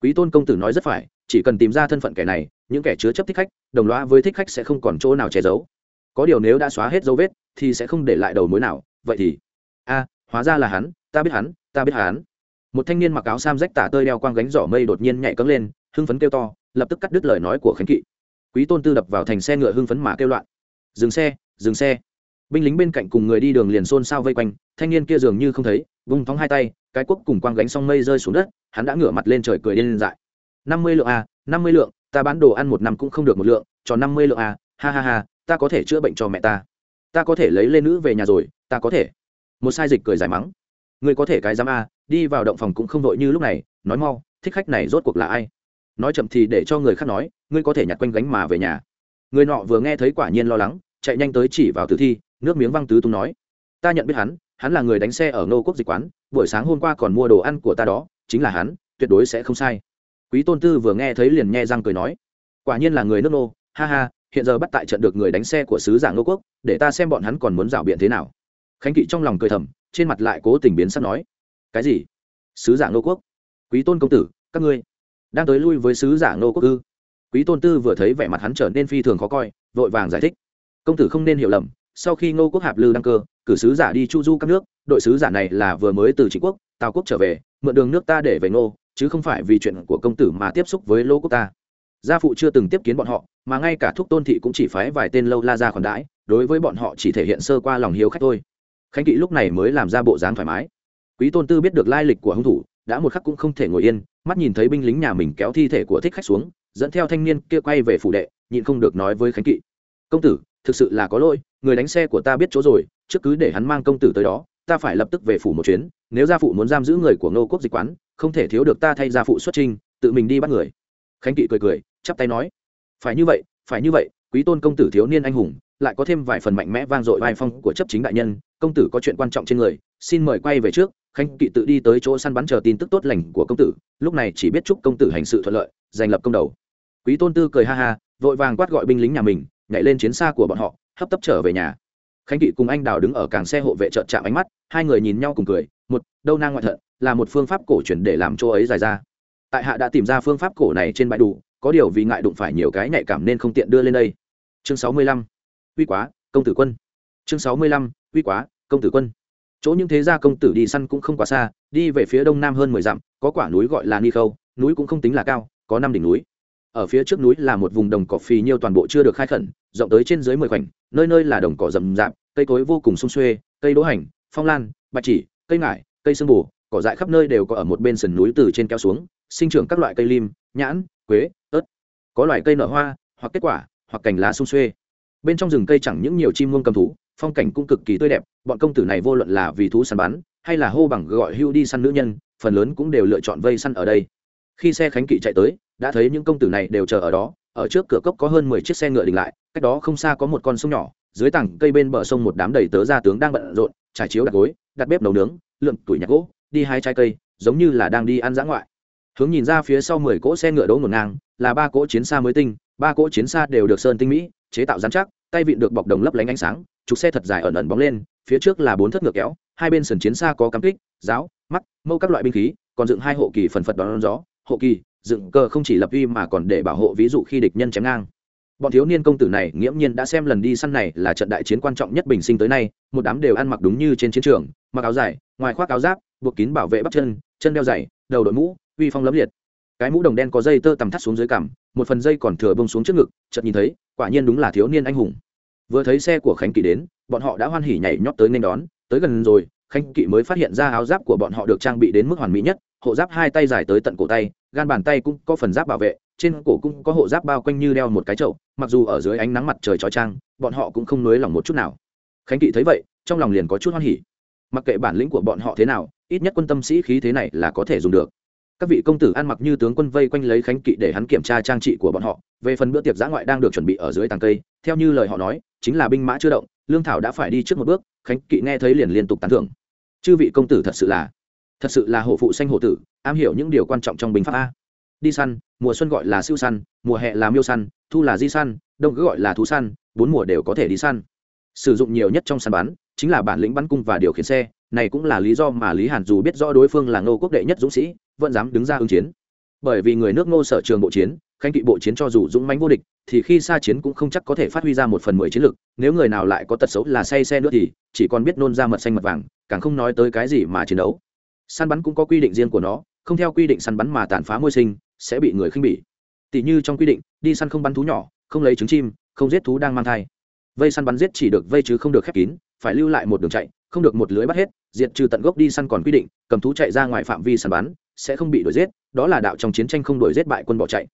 quý tôn công tử nói rất phải, chỉ cần tìm ra thân phận kẻ này, những kẻ chứa chấp thích khách đồng loa với thích khách sẽ không còn chỗ nào che giấu. Có điều nếu đã xóa hết dấu vết, thì sẽ không để lại đầu mối nào. Vậy thì, a, hóa ra là hắn, ta biết hắn, ta biết hắn. Một thanh niên mặc áo sam rách tả tơi đeo quang gánh giỏ mây đột nhiên nhảy cấm lên, hưng phấn kêu to, lập tức cắt đứt lời nói của khánh kỵ. Quý tôn tư đập vào thành xe ngựa hưng phấn mà kêu loạn. Dừng xe dừng xe. Binh lính bên cạnh cùng người đi đường liền xôn xao vây quanh, thanh niên kia dường như không thấy, vung thóng hai tay, cái quốc cùng quang gánh xong mây rơi xuống đất, hắn đã ngửa mặt lên trời cười điên dại. Năm mươi lượng a năm mươi lượng ta bán đồ ăn một năm cũng không được một lượng, cho năm mươi lượng à? ha ha ha, ta có thể chữa bệnh cho mẹ ta. Ta có thể lấy lên nữ về nhà rồi, ta có thể. Một sai dịch cười giải mắng. Người có thể cái dám a đi vào động phòng cũng không vội như lúc này, nói mau, thích khách này rốt cuộc là ai? Nói chậm thì để cho người khác nói, ngươi có thể nhặt quanh gánh mà về nhà. Người nọ vừa nghe thấy quả nhiên lo lắng, chạy nhanh tới chỉ vào tử thi, nước miếng văng tứ tung nói. Ta nhận biết hắn hắn là người đánh xe ở nô quốc dịch quán, buổi sáng hôm qua còn mua đồ ăn của ta đó, chính là hắn, tuyệt đối sẽ không sai quý tôn tư vừa nghe thấy liền nghe răng cười nói, quả nhiên là người nước nô, ha ha, hiện giờ bắt tại trận được người đánh xe của sứ giả Ngô quốc, để ta xem bọn hắn còn muốn rảo biện thế nào. Khánh kỵ trong lòng cười thầm, trên mặt lại cố tình biến sắp nói, cái gì? Sứ giả Ngô quốc? Quý tôn công tử, các ngươi đang tới lui với sứ giả Ngô quốc ư? Quý tôn tư vừa thấy vẻ mặt hắn trở nên phi thường khó coi, vội vàng giải thích, công tử không nên hiểu lầm, sau khi ngô quốc hạp lư đăng cơ, cử sứ giả đi chu du các nước, đội sứ giả này là vừa mới từ chính quốc, tào quốc trở về, mượn đường nước ta để về ngô chứ không phải vì chuyện của công tử mà tiếp xúc với lô quốc ta. Gia phụ chưa từng tiếp kiến bọn họ, mà ngay cả thúc tôn thị cũng chỉ phái vài tên lâu la ra khoản đãi, đối với bọn họ chỉ thể hiện sơ qua lòng hiếu khách thôi. Khánh kỵ lúc này mới làm ra bộ dáng thoải mái. Quý tôn tư biết được lai lịch của hung thủ, đã một khắc cũng không thể ngồi yên, mắt nhìn thấy binh lính nhà mình kéo thi thể của thích khách xuống, dẫn theo thanh niên kia quay về phủ đệ, nhịn không được nói với khánh kỵ. Công tử, thực sự là có lỗi, người đánh xe của ta biết chỗ rồi, trước cứ để hắn mang công tử tới đó, ta phải lập tức về phủ một chuyến, nếu gia phụ muốn giam giữ người của ngô quốc dịch quán không thể thiếu được ta thay gia phụ xuất trình, tự mình đi bắt người. Khánh kỵ cười cười chắp tay nói phải như vậy phải như vậy quý tôn công tử thiếu niên anh hùng lại có thêm vài phần mạnh mẽ vang dội vai phong của chấp chính đại nhân công tử có chuyện quan trọng trên người xin mời quay về trước. Khánh kỵ tự đi tới chỗ săn bắn chờ tin tức tốt lành của công tử lúc này chỉ biết chúc công tử hành sự thuận lợi giành lập công đầu. Quý tôn tư cười ha ha vội vàng quát gọi binh lính nhà mình nhảy lên chiến xa của bọn họ hấp tấp trở về nhà. Khánh kỵ cùng anh đào đứng ở càng xe hộ vệ chợt chạm ánh mắt hai người nhìn nhau cùng cười một đâu nang ngoại thận là một phương pháp cổ truyền để làm chỗ ấy dài ra. Tại hạ đã tìm ra phương pháp cổ này trên bãi đủ, có điều vì ngại đụng phải nhiều cái nhạy cảm nên không tiện đưa lên đây. Chương sáu mươi lăm. Uy quá, công tử quân. Chương sáu mươi lăm. Uy quá, công tử quân. Chỗ những thế gia công tử đi săn cũng không quá xa, đi về phía đông nam hơn mười dặm, có quả núi gọi là ni khâu, núi cũng không tính là cao, có năm đỉnh núi. Ở phía trước núi là một vùng đồng cỏ phì nhiêu toàn bộ chưa được khai khẩn, rộng tới trên dưới mười khoảnh, nơi nơi là đồng cỏ rậm rạp, cây cối vô cùng sung xuê, cây đỗ hành, phong lan, bạch chỉ, cây ngải, cây sương bù cỏ dại khắp nơi đều có ở một bên sườn núi từ trên kéo xuống, sinh trưởng các loại cây lim, nhãn, quế, ớt. Có loại cây nở hoa, hoặc kết quả, hoặc cành lá sung xuê. Bên trong rừng cây chẳng những nhiều chim muông cầm thú, phong cảnh cũng cực kỳ tươi đẹp, bọn công tử này vô luận là vì thú săn bắn, hay là hô bằng gọi hưu đi săn nữ nhân, phần lớn cũng đều lựa chọn vây săn ở đây. Khi xe khánh kỵ chạy tới, đã thấy những công tử này đều chờ ở đó, ở trước cửa cốc có hơn mười chiếc xe ngựa đình lại, cách đó không xa có một con sông nhỏ, dưới tảng cây bên bờ sông một đám đầy tớ gia tướng đang bận rộn, trải chiếu đặt gối, đặt bếp nấu nướng, lượm tuổi nhạc gỗ đi hai trái cây, giống như là đang đi ăn dã ngoại. Hướng nhìn ra phía sau mười cỗ xe ngựa đỗ ngổn ngang, là ba cỗ chiến xa mới tinh, ba cỗ chiến xa đều được sơn tinh mỹ, chế tạo dán chắc, tay vịn được bọc đồng lấp lánh ánh sáng, trục xe thật dài ẩn ẩn bóng lên, phía trước là bốn thất ngựa kéo, hai bên sườn chiến xa có cắm kích, giáo, mắc, mâu các loại binh khí, còn dựng hai hộ kỳ phần phật đón gió, hộ kỳ, dựng cờ không chỉ lập uy mà còn để bảo hộ ví dụ khi địch nhân chém ngang. Bọn thiếu niên công tử này nghiễm nhiên đã xem lần đi săn này là trận đại chiến quan trọng nhất bình sinh tới nay, một đám đều ăn mặc đúng như trên chiến trường, mặc áo dài, ngoài khoác áo giáp buộc kín bảo vệ bắp chân chân đeo dày, đầu đội mũ, uy phong lấm liệt. Cái mũ đồng đen có dây tơ tầm thắt xuống dưới cằm, một phần dây còn thừa bông xuống trước ngực, chợt nhìn thấy, quả nhiên đúng là thiếu niên anh hùng. Vừa thấy xe của khánh kỵ đến, bọn họ đã hoan hỉ nhảy nhót tới nên đón. Tới gần rồi, khánh kỵ mới phát hiện ra áo giáp của bọn họ được trang bị đến mức hoàn mỹ nhất, hộ giáp hai tay dài tới tận cổ tay, gan bàn tay cũng có phần giáp bảo vệ, trên cổ cũng có hộ giáp bao quanh như đeo một cái chậu, mặc dù ở dưới ánh nắng mặt trời trói trang, bọn họ cũng không nới lòng một chút nào. Khánh kỵ thấy vậy, trong lòng liền có chút hoan hỉ. Mặc kệ bản lĩnh của bọn họ thế nào ít nhất quân tâm sĩ khí thế này là có thể dùng được. Các vị công tử ăn mặc như tướng quân vây quanh lấy khánh kỵ để hắn kiểm tra trang trị của bọn họ. Về phần bữa tiệc giã ngoại đang được chuẩn bị ở dưới tàng cây, theo như lời họ nói, chính là binh mã chưa động, lương thảo đã phải đi trước một bước, khánh kỵ nghe thấy liền liên tục tán thưởng. Chư vị công tử thật sự là, thật sự là hổ phụ xanh hổ tử, am hiểu những điều quan trọng trong binh pháp a. Đi săn, mùa xuân gọi là siêu săn, mùa hè là miêu săn, thu là di săn, đông cứ gọi là thú săn, bốn mùa đều có thể đi săn. Sử dụng nhiều nhất trong săn bắn, chính là bản lĩnh bắn cung và điều khiển xe này cũng là lý do mà lý hàn dù biết rõ đối phương là ngô quốc đệ nhất dũng sĩ, vẫn dám đứng ra ứng chiến. Bởi vì người nước ngô sở trường bộ chiến khanh kỵ bộ chiến cho dù dũng mãnh vô địch, thì khi xa chiến cũng không chắc có thể phát huy ra một phần mười chiến lực, nếu người nào lại có tật xấu là say xe nữa thì chỉ còn biết nôn ra mật xanh mật vàng, càng không nói tới cái gì mà chiến đấu. Săn bắn cũng có quy định riêng của nó, không theo quy định săn bắn mà tàn phá môi sinh, sẽ bị người khinh bỉ. Tỷ như trong quy định, đi săn không bắn thú nhỏ, không lấy trứng chim, không giết thú đang mang thai vây săn bắn giết chỉ được vây chứ không được khép kín, phải lưu lại một đường chạy, không được một lưới bắt hết, diệt trừ tận gốc đi săn còn quy định, cầm thú chạy ra ngoài phạm vi săn bắn, sẽ không bị đuổi giết, đó là đạo trong chiến tranh không đuổi giết bại quân bỏ chạy.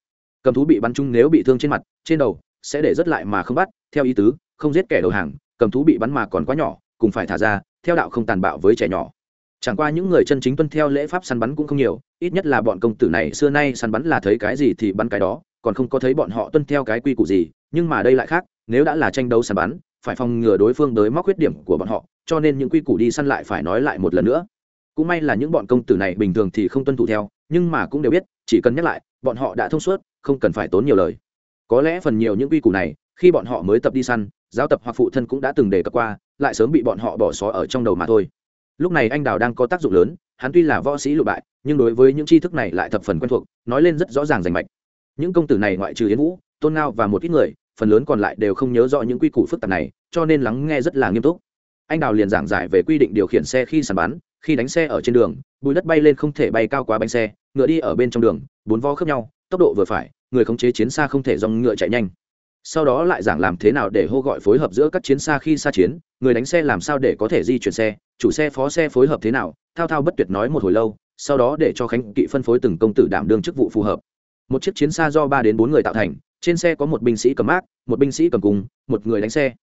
Cầm thú bị bắn chung nếu bị thương trên mặt, trên đầu, sẽ để rất lại mà không bắt, theo ý tứ, không giết kẻ đầu hàng, cầm thú bị bắn mà còn quá nhỏ, cùng phải thả ra, theo đạo không tàn bạo với trẻ nhỏ. Chẳng qua những người chân chính tuân theo lễ pháp săn bắn cũng không nhiều, ít nhất là bọn công tử này xưa nay săn bắn là thấy cái gì thì bắn cái đó, còn không có thấy bọn họ tuân theo cái quy củ gì, nhưng mà đây lại khác nếu đã là tranh đấu săn bắn, phải phòng ngừa đối phương tới móc khuyết điểm của bọn họ, cho nên những quy củ đi săn lại phải nói lại một lần nữa. Cũng may là những bọn công tử này bình thường thì không tuân thủ theo, nhưng mà cũng đều biết, chỉ cần nhắc lại, bọn họ đã thông suốt, không cần phải tốn nhiều lời. Có lẽ phần nhiều những quy củ này, khi bọn họ mới tập đi săn, giáo tập hoặc phụ thân cũng đã từng đề cập qua, lại sớm bị bọn họ bỏ xó ở trong đầu mà thôi. Lúc này anh đào đang có tác dụng lớn, hắn tuy là võ sĩ lụ bại, nhưng đối với những tri thức này lại thập phần quen thuộc, nói lên rất rõ ràng rành mạch. Những công tử này ngoại trừ yến vũ, tôn ngao và một ít người phần lớn còn lại đều không nhớ rõ những quy củ phức tạp này cho nên lắng nghe rất là nghiêm túc. Anh đào liền giảng giải về quy định điều khiển xe khi sàn bán, khi đánh xe ở trên đường bụi đất bay lên không thể bay cao quá bánh xe ngựa đi ở bên trong đường bốn vo khớp nhau tốc độ vừa phải người khống chế chiến xa không thể dòng ngựa chạy nhanh. Sau đó lại giảng làm thế nào để hô gọi phối hợp giữa các chiến xa khi xa chiến người đánh xe làm sao để có thể di chuyển xe chủ xe phó xe phối hợp thế nào thao thao bất tuyệt nói một hồi lâu sau đó để cho khánh kỵ phân phối từng công tử đảm đương chức vụ phù hợp. Một chiếc chiến xa do ba đến bốn người tạo thành trên xe có một binh sĩ cầm mát một binh sĩ cầm cùng một người đánh xe.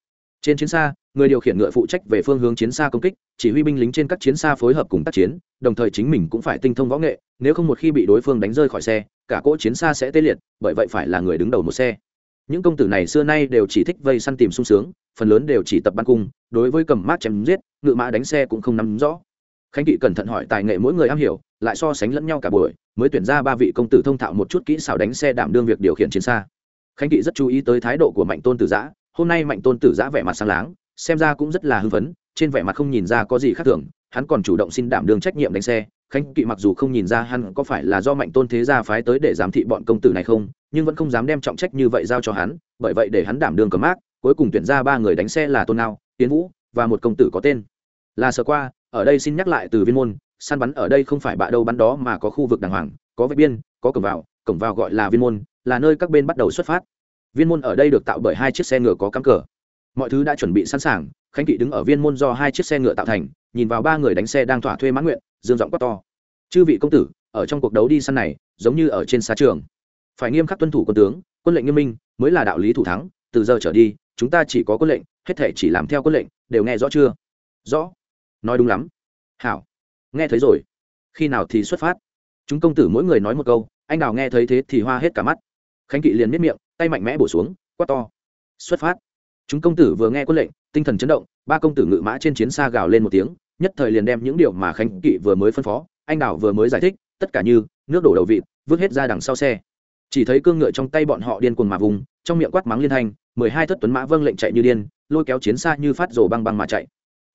Trên chiến xa, người điều khiển ngựa phụ trách về phương hướng chiến xa công kích, chỉ huy binh lính trên các chiến xa phối hợp cùng tác chiến, đồng thời chính mình cũng phải tinh thông võ nghệ, nếu không một khi bị đối phương đánh rơi khỏi xe, cả cỗ chiến xa sẽ tê liệt, bởi vậy phải là người đứng đầu một xe. Những công tử này xưa nay đều chỉ thích vây săn tìm sung sướng, phần lớn đều chỉ tập bắn cung, đối với cầm mát chém giết, ngựa mã đánh xe cũng không nắm rõ. Khánh kỵ cẩn thận hỏi tài nghệ mỗi người am hiểu, lại so sánh lẫn nhau cả buổi, mới tuyển ra ba vị công tử thông thạo một chút kỹ xảo đánh xe đảm đương việc điều khiển chiến xa khánh kỵ rất chú ý tới thái độ của mạnh tôn tử giã. Hôm nay mạnh tôn tử giã vẻ mặt sáng láng xem ra cũng rất là hưng phấn trên vẻ mặt không nhìn ra có gì khác thường hắn còn chủ động xin đảm đương trách nhiệm đánh xe. Khánh kỵ mặc dù không nhìn ra hắn có phải là do mạnh tôn thế gia phái tới để giám thị bọn công tử này không nhưng vẫn không dám đem trọng trách như vậy giao cho hắn bởi vậy để hắn đảm đương cầm mác, cuối cùng tuyển ra ba người đánh xe là tôn nao tiến vũ và một công tử có tên là sở qua. Ở đây xin nhắc lại từ viên môn săn bắn ở đây không phải bạ đâu bắn đó mà có khu vực đàng hoàng có vệ biên có cổng vào cổng vào gọi là viên môn là nơi các bên bắt đầu xuất phát. Viên môn ở đây được tạo bởi hai chiếc xe ngựa có cắm cờ. Mọi thứ đã chuẩn bị sẵn sàng, khánh kỵ đứng ở viên môn do hai chiếc xe ngựa tạo thành, nhìn vào ba người đánh xe đang thỏa thuê mãn nguyện, dương giọng quát to. Chư vị công tử, ở trong cuộc đấu đi săn này, giống như ở trên xa trường. Phải nghiêm khắc tuân thủ quân tướng, quân lệnh nghiêm minh, mới là đạo lý thủ thắng. Từ giờ trở đi, chúng ta chỉ có quân lệnh, hết thể chỉ làm theo quân lệnh, đều nghe rõ chưa? Rõ. Nói đúng lắm. Hảo. Nghe thấy rồi. Khi nào thì xuất phát? Chúng công tử mỗi người nói một câu, anh đào nghe thấy thế thì hoa hết cả mắt khánh kỵ liền miết miệng, tay mạnh mẽ bổ xuống, quát to. Xuất phát. Chúng công tử vừa nghe quân lệnh, tinh thần chấn động, ba công tử ngự mã trên chiến xa gào lên một tiếng, nhất thời liền đem những điều mà khánh kỵ vừa mới phân phó, anh đào vừa mới giải thích, tất cả như nước đổ đầu vịt, vứt hết ra đằng sau xe. Chỉ thấy cương ngựa trong tay bọn họ điên cuồng mà vùng, trong miệng quát mắng liên thanh mười hai thất tuấn mã vâng lệnh chạy như điên, lôi kéo chiến xa như phát rổ băng băng mà chạy.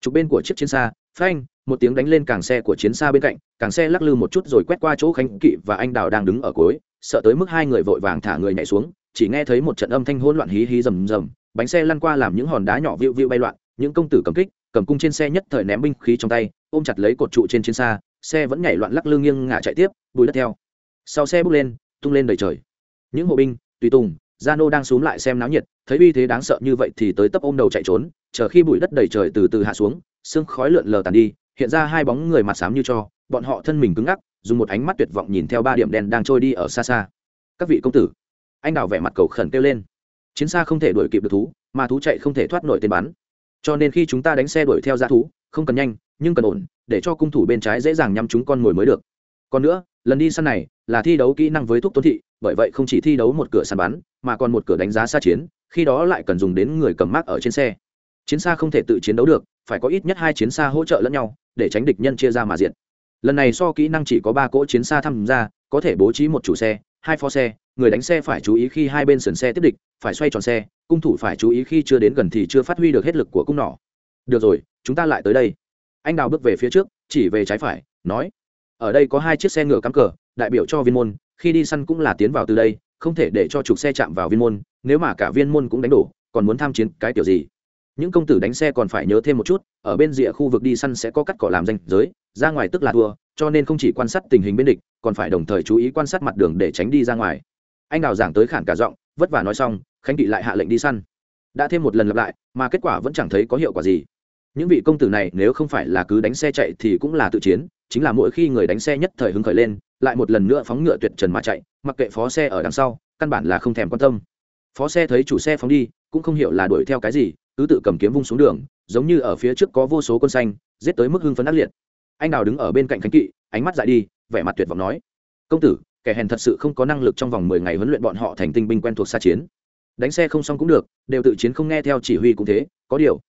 Trục bên của chiếc chiến xa, phanh, một tiếng đánh lên càng xe của chiến xa bên cạnh, càng xe lắc lư một chút rồi quét qua chỗ khánh kỵ và anh đào đang đứng ở cuối sợ tới mức hai người vội vàng thả người nhảy xuống, chỉ nghe thấy một trận âm thanh hỗn loạn hí hí rầm rầm, bánh xe lăn qua làm những hòn đá nhỏ vịu vịu bay loạn, những công tử cầm kích, cầm cung trên xe nhất thời ném binh khí trong tay, ôm chặt lấy cột trụ trên chiến xa, xe vẫn nhảy loạn lắc lư nghiêng ngả chạy tiếp, bùi đất theo. Sau xe bước lên, tung lên đầy trời. Những hộ binh, tùy tùng, gia nô đang xúm lại xem náo nhiệt, thấy uy thế đáng sợ như vậy thì tới tấp ôm đầu chạy trốn, chờ khi bụi đất đầy trời từ từ hạ xuống sương khói lượn lờ tàn đi, hiện ra hai bóng người mặt xám như cho, bọn họ thân mình cứng ngắc dùng một ánh mắt tuyệt vọng nhìn theo ba điểm đen đang trôi đi ở xa xa. Các vị công tử, anh đào vẻ mặt cầu khẩn kêu lên. Chiến xa không thể đuổi kịp được thú, mà thú chạy không thể thoát nổi tên bắn. Cho nên khi chúng ta đánh xe đuổi theo ra thú, không cần nhanh, nhưng cần ổn, để cho cung thủ bên trái dễ dàng nhắm chúng con mồi mới được. Còn nữa, lần đi săn này là thi đấu kỹ năng với thuốc tôn thị, bởi vậy không chỉ thi đấu một cửa săn bắn, mà còn một cửa đánh giá xa chiến, khi đó lại cần dùng đến người cầm mác ở trên xe. Chiến xa không thể tự chiến đấu được, phải có ít nhất hai chiến xa hỗ trợ lẫn nhau, để tránh địch nhân chia ra mà diện lần này so kỹ năng chỉ có ba cỗ chiến xa tham gia, có thể bố trí một chủ xe, hai phó xe, người đánh xe phải chú ý khi hai bên sườn xe tiếp địch, phải xoay tròn xe, cung thủ phải chú ý khi chưa đến gần thì chưa phát huy được hết lực của cung nỏ. Được rồi, chúng ta lại tới đây. Anh đào bước về phía trước, chỉ về trái phải, nói, ở đây có hai chiếc xe ngựa cắm cờ, đại biểu cho viên môn, khi đi săn cũng là tiến vào từ đây, không thể để cho trục xe chạm vào viên môn, nếu mà cả viên môn cũng đánh đổ, còn muốn tham chiến cái kiểu gì? Những công tử đánh xe còn phải nhớ thêm một chút, ở bên rìa khu vực đi săn sẽ có cắt cỏ làm danh giới, ra ngoài tức là thua, cho nên không chỉ quan sát tình hình bên địch, còn phải đồng thời chú ý quan sát mặt đường để tránh đi ra ngoài. Anh đào giảng tới khản cả giọng, vất vả nói xong, khánh kỵ lại hạ lệnh đi săn. Đã thêm một lần lặp lại, mà kết quả vẫn chẳng thấy có hiệu quả gì. Những vị công tử này nếu không phải là cứ đánh xe chạy thì cũng là tự chiến, chính là mỗi khi người đánh xe nhất thời hứng khởi lên, lại một lần nữa phóng ngựa tuyệt trần mà chạy, mặc kệ phó xe ở đằng sau, căn bản là không thèm quan tâm. Phó xe thấy chủ xe phóng đi, cũng không hiểu là đuổi theo cái gì cứ tự cầm kiếm vung xuống đường, giống như ở phía trước có vô số quân xanh, giết tới mức hưng phấn ác liệt. Anh đào đứng ở bên cạnh khánh kỵ, ánh mắt dại đi, vẻ mặt tuyệt vọng nói, công tử, kẻ hèn thật sự không có năng lực trong vòng mười ngày huấn luyện bọn họ thành tinh binh quen thuộc xa chiến. Đánh xe không xong cũng được, đều tự chiến không nghe theo chỉ huy cũng thế, có điều,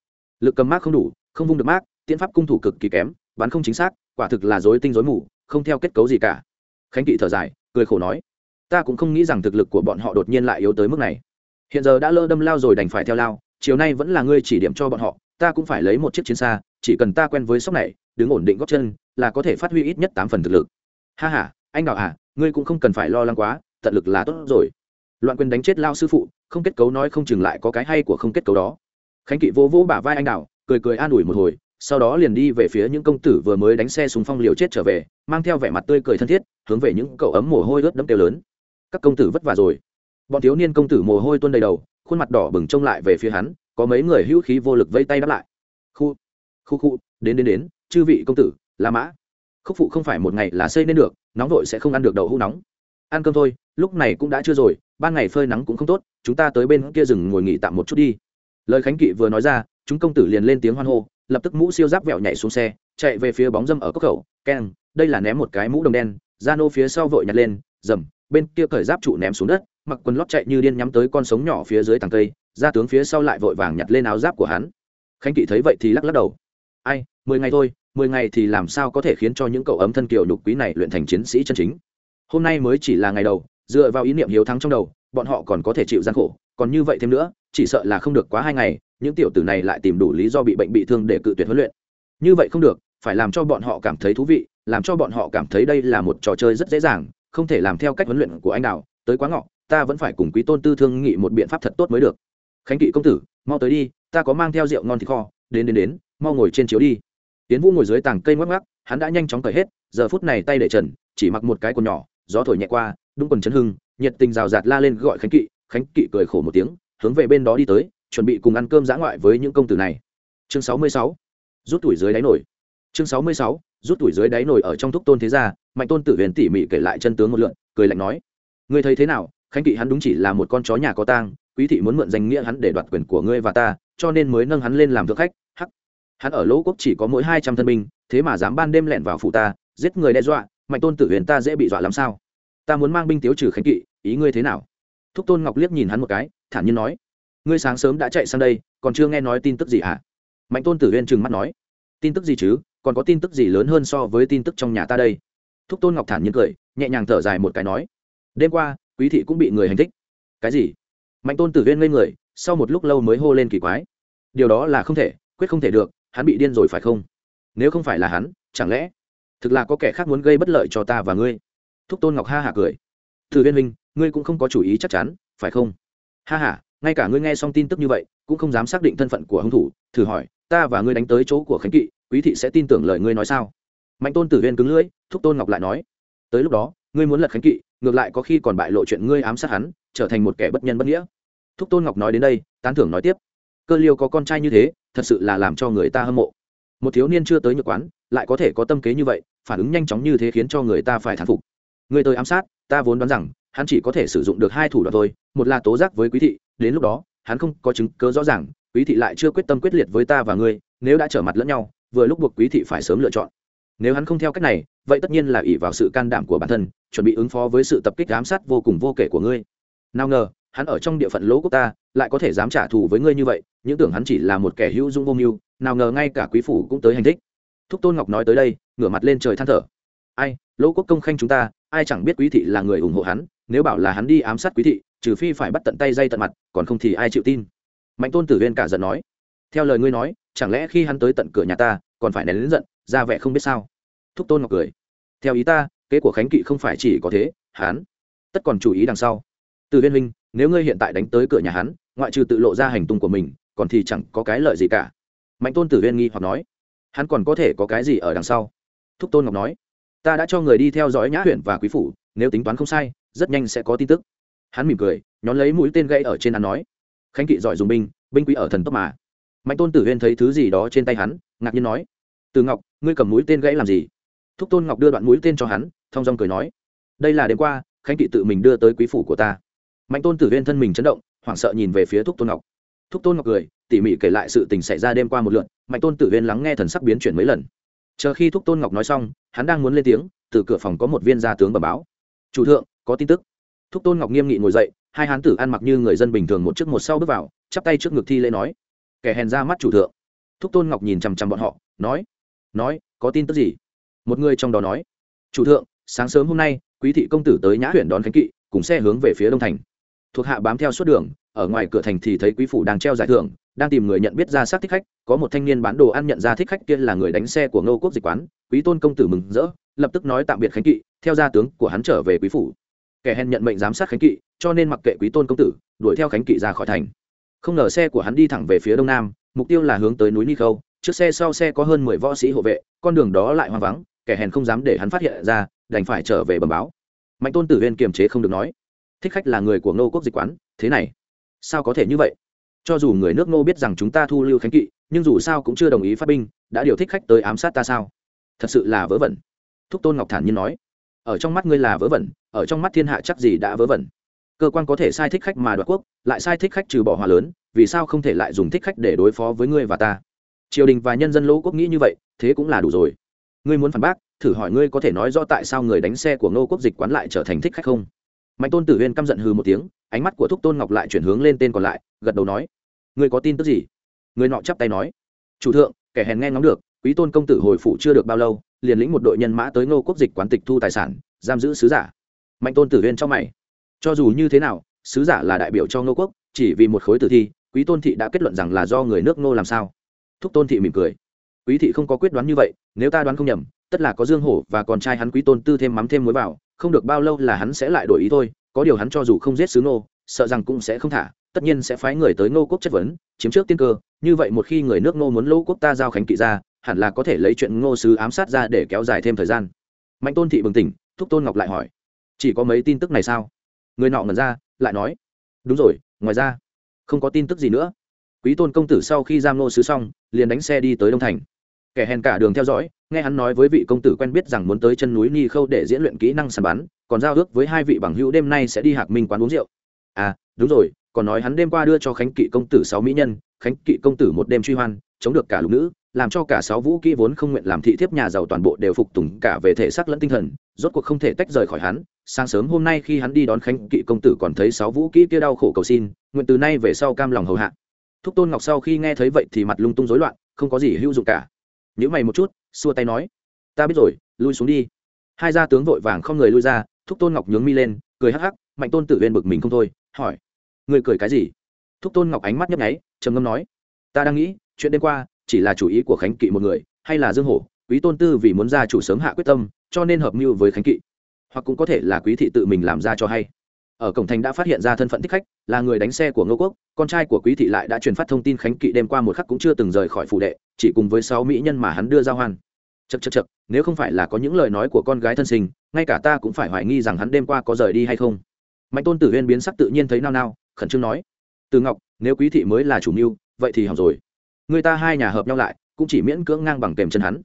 lực cầm mác không đủ, không vung được mác, tiễn pháp cung thủ cực kỳ kém, bắn không chính xác, quả thực là dối tinh dối mù, không theo kết cấu gì cả. Khánh kỵ thở dài, cười khổ nói, ta cũng không nghĩ rằng thực lực của bọn họ đột nhiên lại yếu tới mức này. Hiện giờ đã lỡ đâm lao rồi đành phải theo lao chiều nay vẫn là ngươi chỉ điểm cho bọn họ, ta cũng phải lấy một chiếc chiến xa, chỉ cần ta quen với sóc này, đứng ổn định góc chân, là có thể phát huy ít nhất tám phần thực lực. Ha h a anh đạo à ngươi cũng không cần phải lo lắng quá, tận lực là tốt rồi. Loạn quyền đánh chết lao sư phụ, không kết cấu nói không chừng lại có cái hay của không kết cấu đó. Khánh kỵ vô vỗ bả vai anh đạo cười cười an ủi một hồi, sau đó liền đi về phía những công tử vừa mới đánh xe súng phong liều chết trở về, mang theo vẻ mặt tươi cười thân thiết, hướng về những cậu ấm mồ hôi ướt đẫm tiêu lớn. Các công tử vất vả rồi. Bọn thiếu niên công tử mồ hôi tuôn đầy đầu khuôn mặt đỏ bừng trông lại về phía hắn, có mấy người hữu khí vô lực vây tay đáp lại. Khu khu khu, đến đến đến, chư vị công tử, la mã. Khúc phụ không phải một ngày là xây nên được, nóng vội sẽ không ăn được đậu hũ nóng. Ăn cơm thôi, lúc này cũng đã chưa rồi, ban ngày phơi nắng cũng không tốt, chúng ta tới bên kia rừng ngồi nghỉ tạm một chút đi. Lời khánh kỵ vừa nói ra, chúng công tử liền lên tiếng hoan hô, lập tức mũ siêu giáp vẹo nhảy xuống xe, chạy về phía bóng dâm ở cốc khẩu, keng, đây là ném một cái mũ đồng đen ra nô phía sau vội nhặt lên, dầm, bên kia cởi giáp trụ ném xuống đất mặc quần lót chạy như điên nhắm tới con sống nhỏ phía dưới tàng cây ra tướng phía sau lại vội vàng nhặt lên áo giáp của hắn. Khánh kỵ thấy vậy thì lắc lắc đầu. Ai mười ngày thôi mười ngày thì làm sao có thể khiến cho những cậu ấm thân kiều nhục quý này luyện thành chiến sĩ chân chính? Hôm nay mới chỉ là ngày đầu dựa vào ý niệm hiếu thắng trong đầu bọn họ còn có thể chịu gian khổ còn như vậy thêm nữa chỉ sợ là không được quá hai ngày những tiểu tử này lại tìm đủ lý do bị bệnh bị thương để cự tuyệt huấn luyện. Như vậy không được phải làm cho bọn họ cảm thấy thú vị làm cho bọn họ cảm thấy đây là một trò chơi rất dễ dàng không thể làm theo cách huấn luyện của anh đào, tới quá ngọ ta vẫn phải cùng quý tôn tư thương nghị một biện pháp thật tốt mới được. Khánh kỵ công tử, mau tới đi, ta có mang theo rượu ngon thịt kho, đến đến đến, mau ngồi trên chiếu đi. Tiến vũ ngồi dưới tảng cây ngoắc ngoắc, hắn đã nhanh chóng cởi hết, giờ phút này tay để trần, chỉ mặc một cái quần nhỏ, gió thổi nhẹ qua, đúng quần chấn hưng, nhiệt tình rào rạt la lên gọi khánh kỵ khánh kỵ cười khổ một tiếng, hướng về bên đó đi tới, chuẩn bị cùng ăn cơm giã ngoại với những công tử này. Chương sáu mươi sáu, rút tuổi dưới đáy nổi. Chương sáu mươi sáu, rút tuổi dưới đáy nổi ở trong thúc tôn thế gia, mạnh tôn tử huyền tỉ mỉ kể lại chân tướng một lượn, cười lạnh nói, ngươi thấy thế nào? Khánh kỵ hắn đúng chỉ là một con chó nhà có tang, quý thị muốn mượn danh nghĩa hắn để đoạt quyền của ngươi và ta, cho nên mới nâng hắn lên làm thượng khách, hắc. Hắn ở lỗ quốc chỉ có mỗi hai trăm thân binh, thế mà dám ban đêm lẹn vào phụ ta, giết người đe dọa, mạnh tôn tử huyền ta dễ bị dọa làm sao? Ta muốn mang binh tiếu trừ khánh kỵ, ý ngươi thế nào? Thúc tôn ngọc liếc nhìn hắn một cái, thản nhiên nói. Ngươi sáng sớm đã chạy sang đây, còn chưa nghe nói tin tức gì hả? À? mạnh tôn tử Huyền trừng mắt nói. Tin tức gì chứ, còn có tin tức gì lớn hơn so với tin tức trong nhà ta đây? Thúc tôn ngọc thản nhiên cười, nhẹ nhàng thở dài một cái nói. Đêm qua quý thị cũng bị người hành thích. Cái gì? Mạnh tôn tử viên ngây người, sau một lúc lâu mới hô lên kỳ quái. Điều đó là không thể, quyết không thể được, hắn bị điên rồi phải không? Nếu không phải là hắn, chẳng lẽ thực là có kẻ khác muốn gây bất lợi cho ta và ngươi? Thúc tôn ngọc ha hả cười. Tử viên minh ngươi cũng không có chủ ý chắc chắn, phải không? Ha hả ngay cả ngươi nghe xong tin tức như vậy, cũng không dám xác định thân phận của hung thủ, thử hỏi, ta và ngươi đánh tới chỗ của khánh kỵ, quý thị sẽ tin tưởng lời ngươi nói sao? Mạnh tôn tử viên cứng lưỡi, thúc tôn ngọc lại nói, tới lúc đó, ngươi muốn lật khánh kỵ ngược lại có khi còn bại lộ chuyện ngươi ám sát hắn, trở thành một kẻ bất nhân bất nghĩa. Thúc tôn ngọc nói đến đây, tán thưởng nói tiếp. Cơ liêu có con trai như thế, thật sự là làm cho người ta hâm mộ. Một thiếu niên chưa tới nhược quán, lại có thể có tâm kế như vậy, phản ứng nhanh chóng như thế khiến cho người ta phải thán phục. Người tới ám sát, ta vốn đoán rằng, hắn chỉ có thể sử dụng được hai thủ đoạn thôi, một là tố giác với quý thị, đến lúc đó, hắn không có chứng cớ rõ ràng, quý thị lại chưa quyết tâm quyết liệt với ta và ngươi, nếu đã trở mặt lẫn nhau, vừa lúc buộc quý thị phải sớm lựa chọn nếu hắn không theo cách này, vậy tất nhiên là ỷ vào sự can đảm của bản thân, chuẩn bị ứng phó với sự tập kích giám sát vô cùng vô kể của ngươi. Nào ngờ, hắn ở trong địa phận lỗ quốc ta, lại có thể dám trả thù với ngươi như vậy, những tưởng hắn chỉ là một kẻ hữu dung vô mưu, nào ngờ ngay cả quý phủ cũng tới hành thích. Thúc tôn ngọc nói tới đây, ngửa mặt lên trời than thở. Ai, lỗ quốc công khanh chúng ta, ai chẳng biết quý thị là người ủng hộ hắn, nếu bảo là hắn đi ám sát quý thị, trừ phi phải bắt tận tay dây tận mặt, còn không thì ai chịu tin? Mạnh tôn tử viên cả giận nói. Theo lời ngươi nói, chẳng lẽ khi hắn tới tận cửa nhà ta, còn phải nén đến giận ra vẻ không biết sao. Thúc tôn ngọc cười. Theo ý ta, kế của khánh kỵ không phải chỉ có thế, hắn tất còn chủ ý đằng sau. Từ viên huynh, nếu ngươi hiện tại đánh tới cửa nhà hắn, ngoại trừ tự lộ ra hành tung của mình, còn thì chẳng có cái lợi gì cả. Mạnh tôn tử viên nghi hoặc nói. Hắn còn có thể có cái gì ở đằng sau? Thúc tôn ngọc nói. Ta đã cho người đi theo dõi nhã huyện và quý phủ, nếu tính toán không sai, rất nhanh sẽ có tin tức. Hắn mỉm cười, nhón lấy mũi tên gãy ở trên hắn nói. Khánh kỵ giỏi dùng binh binh quý ở thần tốc mà. Mạnh tôn tử huyên thấy thứ gì đó trên tay hắn, ngạc nhiên nói từ ngọc, ngươi cầm mũi tên gãy làm gì? Thúc tôn ngọc đưa đoạn mũi tên cho hắn, thong dong cười nói, đây là đêm qua, khánh kỵ tự mình đưa tới quý phủ của ta. Mạnh tôn tử huyên thân mình chấn động, hoảng sợ nhìn về phía thúc tôn ngọc. Thúc tôn ngọc cười, tỉ mỉ kể lại sự tình xảy ra đêm qua một lượn mạnh tôn tử huyên lắng nghe thần sắc biến chuyển mấy lần. Chờ khi thúc tôn ngọc nói xong, hắn đang muốn lên tiếng, từ cửa phòng có một viên gia tướng bẩm báo. Chủ thượng, có tin tức. Thúc tôn ngọc nghiêm nghị ngồi dậy, hai hán tử ăn mặc như người dân bình thường một trước một sau bước vào, chắp tay trước ngực thi lễ nói, kẻ hèn ra mắt chủ thượng. Thúc tôn ngọc nhìn chằm chằm bọn họ, nói nói, có tin tức gì? Một người trong đó nói, chủ thượng, sáng sớm hôm nay, quý thị công tử tới nhã huyện đón khánh kỵ, cùng xe hướng về phía đông thành. Thuộc hạ bám theo suốt đường, ở ngoài cửa thành thì thấy quý phủ đang treo giải thưởng, đang tìm người nhận biết ra xác thích khách, có một thanh niên bán đồ ăn nhận ra thích khách kia là người đánh xe của ngô quốc dịch quán, quý tôn công tử mừng rỡ, lập tức nói tạm biệt khánh kỵ, theo gia tướng của hắn trở về quý phủ. Kẻ hèn nhận mệnh giám sát khánh kỵ, cho nên mặc kệ quý tôn công tử, đuổi theo khánh kỵ ra khỏi thành. Không ngờ xe của hắn đi thẳng về phía đông nam, mục tiêu là hướng tới núi ni khâu trước xe sau xe có hơn mười võ sĩ hộ vệ, con đường đó lại hoang vắng, kẻ hèn không dám để hắn phát hiện ra, đành phải trở về bẩm báo. Mạnh tôn tử huyên kiềm chế không được nói, thích khách là người của ngô quốc dịch quán, thế này, sao có thể như vậy? Cho dù người nước ngô biết rằng chúng ta thu lưu khánh kỵ, nhưng dù sao cũng chưa đồng ý phát binh, đã điều thích khách tới ám sát ta sao? Thật sự là vớ vẩn. Thúc tôn ngọc thản nhiên nói, ở trong mắt ngươi là vớ vẩn, ở trong mắt thiên hạ chắc gì đã vớ vẩn. Cơ quan có thể sai thích khách mà đoạt quốc, lại sai thích khách trừ bỏ hòa lớn, vì sao không thể lại dùng thích khách để đối phó với ngươi và ta? Triều đình và nhân dân lỗ quốc nghĩ như vậy, thế cũng là đủ rồi. Ngươi muốn phản bác, thử hỏi ngươi có thể nói rõ tại sao người đánh xe của ngô quốc dịch quán lại trở thành thích khách không? Mạnh tôn tử huyên căm giận hừ một tiếng, ánh mắt của thúc tôn ngọc lại chuyển hướng lên tên còn lại, gật đầu nói, ngươi có tin tức gì? Người nọ chắp tay nói, chủ thượng, kẻ hèn nghe ngóng được, quý tôn công tử hồi phủ chưa được bao lâu, liền lĩnh một đội nhân mã tới ngô quốc dịch quán tịch thu tài sản, giam giữ sứ giả. Mạnh tôn tử huyên trong mày, cho dù như thế nào, sứ giả là đại biểu cho ngô quốc, chỉ vì một khối tử thi, quý tôn thị đã kết luận rằng là do người nước ngô làm sao? Thúc tôn thị mỉm cười. Quý thị không có quyết đoán như vậy nếu ta đoán không nhầm tất là có dương hổ và con trai hắn quý tôn tư thêm mắm thêm muối vào không được bao lâu là hắn sẽ lại đổi ý thôi có điều hắn cho dù không giết sứ nô, sợ rằng cũng sẽ không thả tất nhiên sẽ phái người tới ngô quốc chất vấn chiếm trước tiên cơ như vậy một khi người nước ngô muốn lỗ quốc ta giao khánh kỵ ra hẳn là có thể lấy chuyện ngô sứ ám sát ra để kéo dài thêm thời gian. Mạnh tôn thị bừng tỉnh thúc tôn ngọc lại hỏi chỉ có mấy tin tức này sao? Người nọ ngẩn ra lại nói đúng rồi ngoài ra không có tin tức gì nữa quý tôn công tử sau khi giam nô sứ xong, liền đánh xe đi tới đông thành. Kẻ hèn cả đường theo dõi, nghe hắn nói với vị công tử quen biết rằng muốn tới chân núi ni khâu để diễn luyện kỹ năng săn bắn, còn giao ước với hai vị bằng hữu đêm nay sẽ đi hạc minh quán uống rượu. À đúng rồi, còn nói hắn đêm qua đưa cho khánh kỵ công tử sáu mỹ nhân, khánh kỵ công tử một đêm truy hoan, chống được cả lục nữ, làm cho cả sáu vũ kỹ vốn không nguyện làm thị thiếp nhà giàu toàn bộ đều phục tùng cả về thể xác lẫn tinh thần, rốt cuộc không thể tách rời khỏi hắn. Sáng sớm hôm nay khi hắn đi đón khánh kỵ công tử còn thấy sáu vũ kỹ kia đau khổ cầu xin, nguyện từ nay về sau cam lòng hầu hạ thúc tôn ngọc sau khi nghe thấy vậy thì mặt lung tung rối loạn, không có gì hữu dụng cả. Nhữ mày một chút, xua tay nói, ta biết rồi, lui xuống đi. Hai gia tướng vội vàng không người lui ra, thúc tôn ngọc nhướng mi lên, cười hắc hắc, mạnh tôn tử viên bực mình không thôi, hỏi người cười cái gì? Thúc tôn ngọc ánh mắt nhấp nháy, trầm ngâm nói, ta đang nghĩ, chuyện đêm qua, chỉ là chủ ý của khánh kỵ một người, hay là dương hổ, quý tôn tư vì muốn ra chủ sớm hạ quyết tâm, cho nên hợp mưu với khánh kỵ. Hoặc cũng có thể là quý thị tự mình làm ra cho hay ở cổng thành đã phát hiện ra thân phận thích khách, là người đánh xe của ngô quốc, con trai của quý thị lại đã truyền phát thông tin khánh kỵ đêm qua một khắc cũng chưa từng rời khỏi phủ đệ, chỉ cùng với sáu mỹ nhân mà hắn đưa giao hoan. Chật chật chật nếu không phải là có những lời nói của con gái thân sinh, ngay cả ta cũng phải hoài nghi rằng hắn đêm qua có rời đi hay không. Mạnh tôn tử huyên biến sắc tự nhiên thấy nao nao, khẩn trương nói, từ ngọc, nếu quý thị mới là chủ mưu, vậy thì hỏng rồi. Người ta hai nhà hợp nhau lại, cũng chỉ miễn cưỡng ngang bằng kèm chân hắn.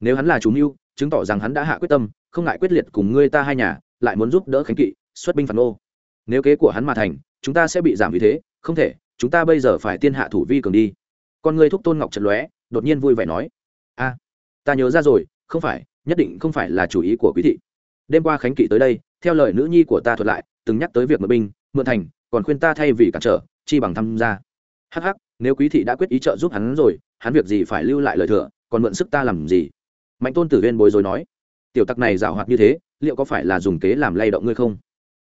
Nếu hắn là chủ mưu, chứng tỏ rằng hắn đã hạ quyết tâm, không ngại quyết liệt cùng ngươi ta hai nhà, lại muốn giúp đỡ khánh kỵ, xuất binh phản ô nếu kế của hắn mà thành, chúng ta sẽ bị giảm vì thế, không thể, chúng ta bây giờ phải tiên hạ thủ vi cường đi. Con ngươi thúc tôn ngọc trật lóe, đột nhiên vui vẻ nói. A, ta nhớ ra rồi, không phải, nhất định không phải là chủ ý của quý thị. Đêm qua khánh kỵ tới đây, theo lời nữ nhi của ta thuật lại, từng nhắc tới việc mượn binh, mượn thành, còn khuyên ta thay vì cản trở, chi bằng tham gia. Hh nếu quý thị đã quyết ý trợ giúp hắn rồi, hắn việc gì phải lưu lại lời thừa, còn mượn sức ta làm gì? Mạnh tôn tử viên bối rối nói. Tiểu tặc này giảo hoạt như thế, liệu có phải là dùng kế làm lay động ngươi không?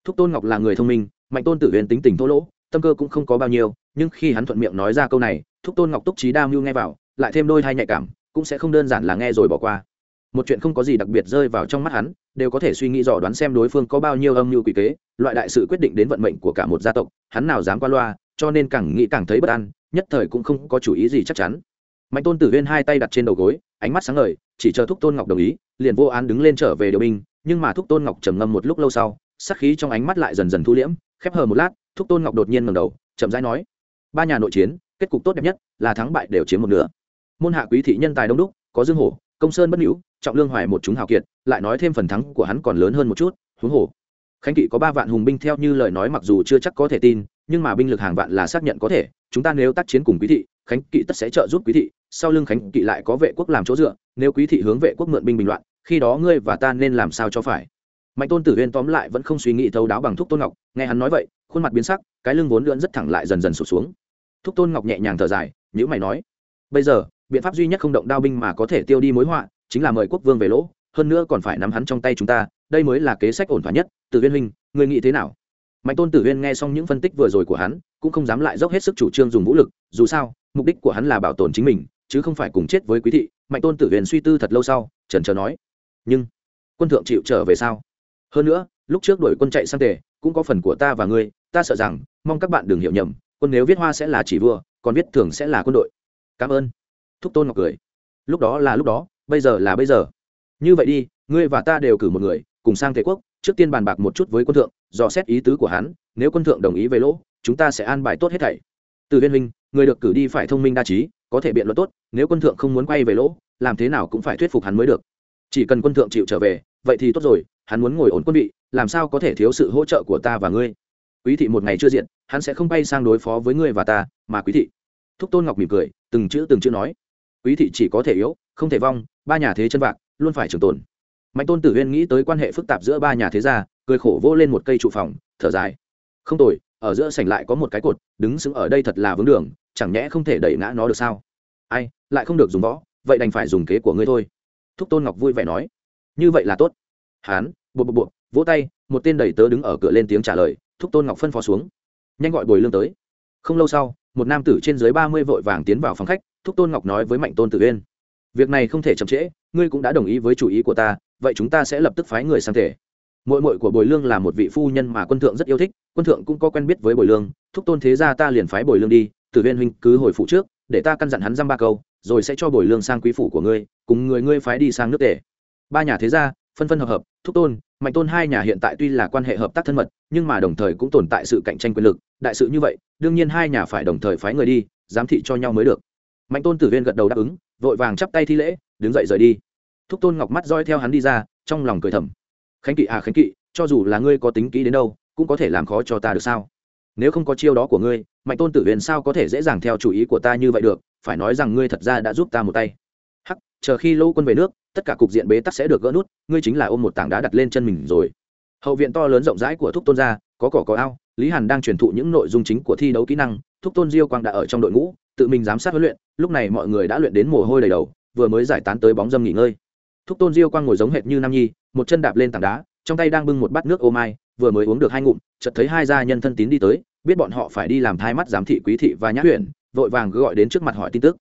Thúc tôn ngọc là người thông minh, mạnh tôn tử Huyền tính tình thô lỗ, tâm cơ cũng không có bao nhiêu, nhưng khi hắn thuận miệng nói ra câu này, thúc tôn ngọc túc trí đa mưu nghe vào, lại thêm đôi hai nhạy cảm, cũng sẽ không đơn giản là nghe rồi bỏ qua. Một chuyện không có gì đặc biệt rơi vào trong mắt hắn, đều có thể suy nghĩ dò đoán xem đối phương có bao nhiêu âm mưu quỷ kế, loại đại sự quyết định đến vận mệnh của cả một gia tộc, hắn nào dám qua loa, cho nên càng nghĩ càng thấy bất an, nhất thời cũng không có chủ ý gì chắc chắn. Mạnh tôn tử huyên hai tay đặt trên đầu gối, ánh mắt sáng ngời, chỉ chờ thúc tôn ngọc đồng ý, liền vô án đứng lên trở về điều binh, nhưng mà thúc tôn ngọc trầm ngâm một lúc lâu sau sắc khí trong ánh mắt lại dần dần thu liễm, khép hờ một lát, thúc tôn ngọc đột nhiên ngầm đầu, chậm rãi nói, ba nhà nội chiến, kết cục tốt đẹp nhất là thắng bại đều chiếm một nửa. Môn hạ quý thị nhân tài đông đúc, có dương hổ, công sơn bất hữu, trọng lương hoài một chúng hào kiệt, lại nói thêm phần thắng của hắn còn lớn hơn một chút, huống hồ. Khánh kỵ có ba vạn hùng binh theo như lời nói mặc dù chưa chắc có thể tin, nhưng mà binh lực hàng vạn là xác nhận có thể, chúng ta nếu tác chiến cùng quý thị, khánh kỵ tất sẽ trợ giúp quý thị, sau lưng khánh kỵ lại có vệ quốc làm chỗ dựa, nếu quý thị hướng vệ quốc mượn binh bình loạn, khi đó ngươi và ta nên làm sao cho phải? Mạnh tôn tử huyên tóm lại vẫn không suy nghĩ thấu đáo bằng thúc tôn ngọc, nghe hắn nói vậy, khuôn mặt biến sắc, cái lưng vốn lượn rất thẳng lại dần dần sụt xuống. Thúc tôn ngọc nhẹ nhàng thở dài nhữ mày nói, bây giờ, biện pháp duy nhất không động đao binh mà có thể tiêu đi mối họa, chính là mời quốc vương về lỗ, hơn nữa còn phải nắm hắn trong tay chúng ta, đây mới là kế sách ổn thỏa nhất. Tử Huyên huynh người nghĩ thế nào? Mạnh tôn tử Huyên nghe xong những phân tích vừa rồi của hắn, cũng không dám lại dốc hết sức chủ trương dùng vũ lực, dù sao, mục đích của hắn là bảo tồn chính mình, chứ không phải cùng chết với quý thị. Mạnh tôn tử huyền suy tư thật lâu sau trần trờ nói, nhưng, quân thượng chịu trở về sao? Hơn nữa, lúc trước đuổi quân chạy sang tề, cũng có phần của ta và ngươi, ta sợ rằng, mong các bạn đừng hiểu nhầm, quân nếu viết hoa sẽ là chỉ vua, còn viết thường sẽ là quân đội. Cảm ơn. Thúc tôn ngọc cười. Lúc đó là lúc đó, bây giờ là bây giờ. Như vậy đi, ngươi và ta đều cử một người, cùng sang tề quốc, trước tiên bàn bạc một chút với quân thượng, dò xét ý tứ của hắn, nếu quân thượng đồng ý về lỗ, chúng ta sẽ an bài tốt hết thảy. Từ viên huynh, người được cử đi phải thông minh đa trí, có thể biện luận tốt, nếu quân thượng không muốn quay về lỗ, làm thế nào cũng phải thuyết phục hắn mới được. Chỉ cần quân thượng chịu trở về vậy thì tốt rồi, hắn muốn ngồi ổn quân vị, làm sao có thể thiếu sự hỗ trợ của ta và ngươi? Quý thị một ngày chưa diện, hắn sẽ không bay sang đối phó với ngươi và ta, mà quý thị. Thúc tôn ngọc mỉm cười, từng chữ từng chữ nói. Quý thị chỉ có thể yếu, không thể vong, ba nhà thế chân vạc, luôn phải trường tồn. Mạnh tôn tử huyên nghĩ tới quan hệ phức tạp giữa ba nhà thế gia, cười khổ vô lên một cây trụ phòng, thở dài. Không tồi, ở giữa sảnh lại có một cái cột, đứng sững ở đây thật là vướng đường, chẳng nhẽ không thể đẩy ngã nó được sao? Ai, lại không được dùng võ, vậy đành phải dùng kế của ngươi thôi. Thúc tôn ngọc vui vẻ nói như vậy là tốt. Hán bộ bộ bộ vỗ tay, một tên đầy tớ đứng ở cửa lên tiếng trả lời, thúc tôn ngọc phân phó xuống. Nhanh gọi bồi lương tới. Không lâu sau, một nam tử trên dưới ba mươi vội vàng tiến vào phòng khách, thúc tôn ngọc nói với mạnh tôn tử uyên. Việc này không thể chậm trễ, ngươi cũng đã đồng ý với chủ ý của ta, vậy chúng ta sẽ lập tức phái người sang thể. Mội mội của bồi lương là một vị phu nhân mà quân thượng rất yêu thích, quân thượng cũng có quen biết với bồi lương, thúc tôn thế gia ta liền phái bồi lương đi, tử viên huynh cứ hồi phụ trước, để ta căn dặn hắn dăm ba câu, rồi sẽ cho bồi lương sang quý phủ của ngươi, cùng người ngươi phái đi sang nước tề ba nhà thế gia, phân phân hợp hợp, thúc tôn, mạnh tôn hai nhà hiện tại tuy là quan hệ hợp tác thân mật, nhưng mà đồng thời cũng tồn tại sự cạnh tranh quyền lực. Đại sự như vậy, đương nhiên hai nhà phải đồng thời phái người đi, giám thị cho nhau mới được. Mạnh tôn tử viên gật đầu đáp ứng, vội vàng chắp tay thi lễ, đứng dậy rời đi. Thúc tôn ngọc mắt roi theo hắn đi ra, trong lòng cười thầm. Khánh kỵ à khánh kỵ, cho dù là ngươi có tính kỹ đến đâu, cũng có thể làm khó cho ta được sao? Nếu không có chiêu đó của ngươi, mạnh tôn tử Viên sao có thể dễ dàng theo chủ ý của ta như vậy được? Phải nói rằng ngươi thật ra đã giúp ta một tay chờ khi lô quân về nước, tất cả cục diện bế tắc sẽ được gỡ nút, ngươi chính là ôm một tảng đá đặt lên chân mình rồi. Hậu viện to lớn rộng rãi của thúc tôn gia, có cỏ có ao, lý hàn đang truyền thụ những nội dung chính của thi đấu kỹ năng, thúc tôn diêu quang đã ở trong đội ngũ, tự mình giám sát huấn luyện, lúc này mọi người đã luyện đến mồ hôi đầy đầu, vừa mới giải tán tới bóng dâm nghỉ ngơi. Thúc tôn diêu quang ngồi giống hệt như nam nhi, một chân đạp lên tảng đá, trong tay đang bưng một bát nước ô mai, vừa mới uống được hai ngụm, chợt thấy hai gia nhân thân tín đi tới, biết bọn họ phải đi làm thai mắt giám thị quý thị và nhã huyện vội vàng gọi đến trước mặt hỏi tin tức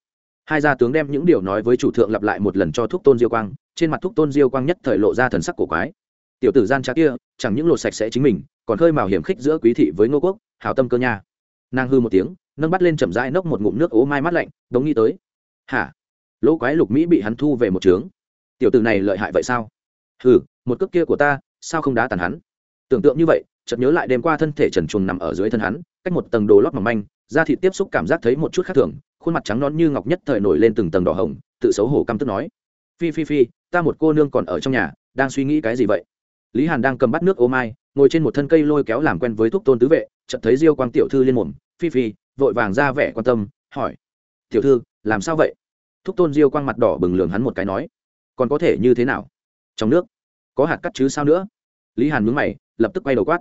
hai gia tướng đem những điều nói với chủ thượng lặp lại một lần cho thúc tôn diêu quang, trên mặt thúc tôn diêu quang nhất thời lộ ra thần sắc cổ quái. Tiểu tử gian trá kia, chẳng những lột sạch sẽ chính mình, còn khơi mào hiểm khích giữa quý thị với ngô quốc hào tâm cơ nha. Nàng hư một tiếng, nâng bắt lên chậm rãi nốc một ngụm nước ố mai mắt lạnh, đống nghĩ tới. Hả? Lỗ quái lục mỹ bị hắn thu về một trướng. Tiểu tử này lợi hại vậy sao? Hừ, một cước kia của ta, sao không đá tàn hắn? Tưởng tượng như vậy, chợt nhớ lại đêm qua thân thể trần truồng nằm ở dưới thân hắn, cách một tầng đồ lót mỏng manh, da thịt tiếp xúc cảm giác thấy một chút khác thường khuôn mặt trắng non như ngọc nhất thời nổi lên từng tầng đỏ hồng, tự xấu hổ căm tức nói. Phi phi phi, ta một cô nương còn ở trong nhà, đang suy nghĩ cái gì vậy? Lý hàn đang cầm bắt nước ô mai, ngồi trên một thân cây lôi kéo làm quen với thúc tôn tứ vệ, chợt thấy diêu quang tiểu thư liên mồm, phi phi, vội vàng ra vẻ quan tâm, hỏi, tiểu thư, làm sao vậy? Thúc tôn diêu quang mặt đỏ bừng lường hắn một cái nói, còn có thể như thế nào? Trong nước, có hạt cắt chứ sao nữa? Lý hàn mướn mày, lập tức quay đầu quát,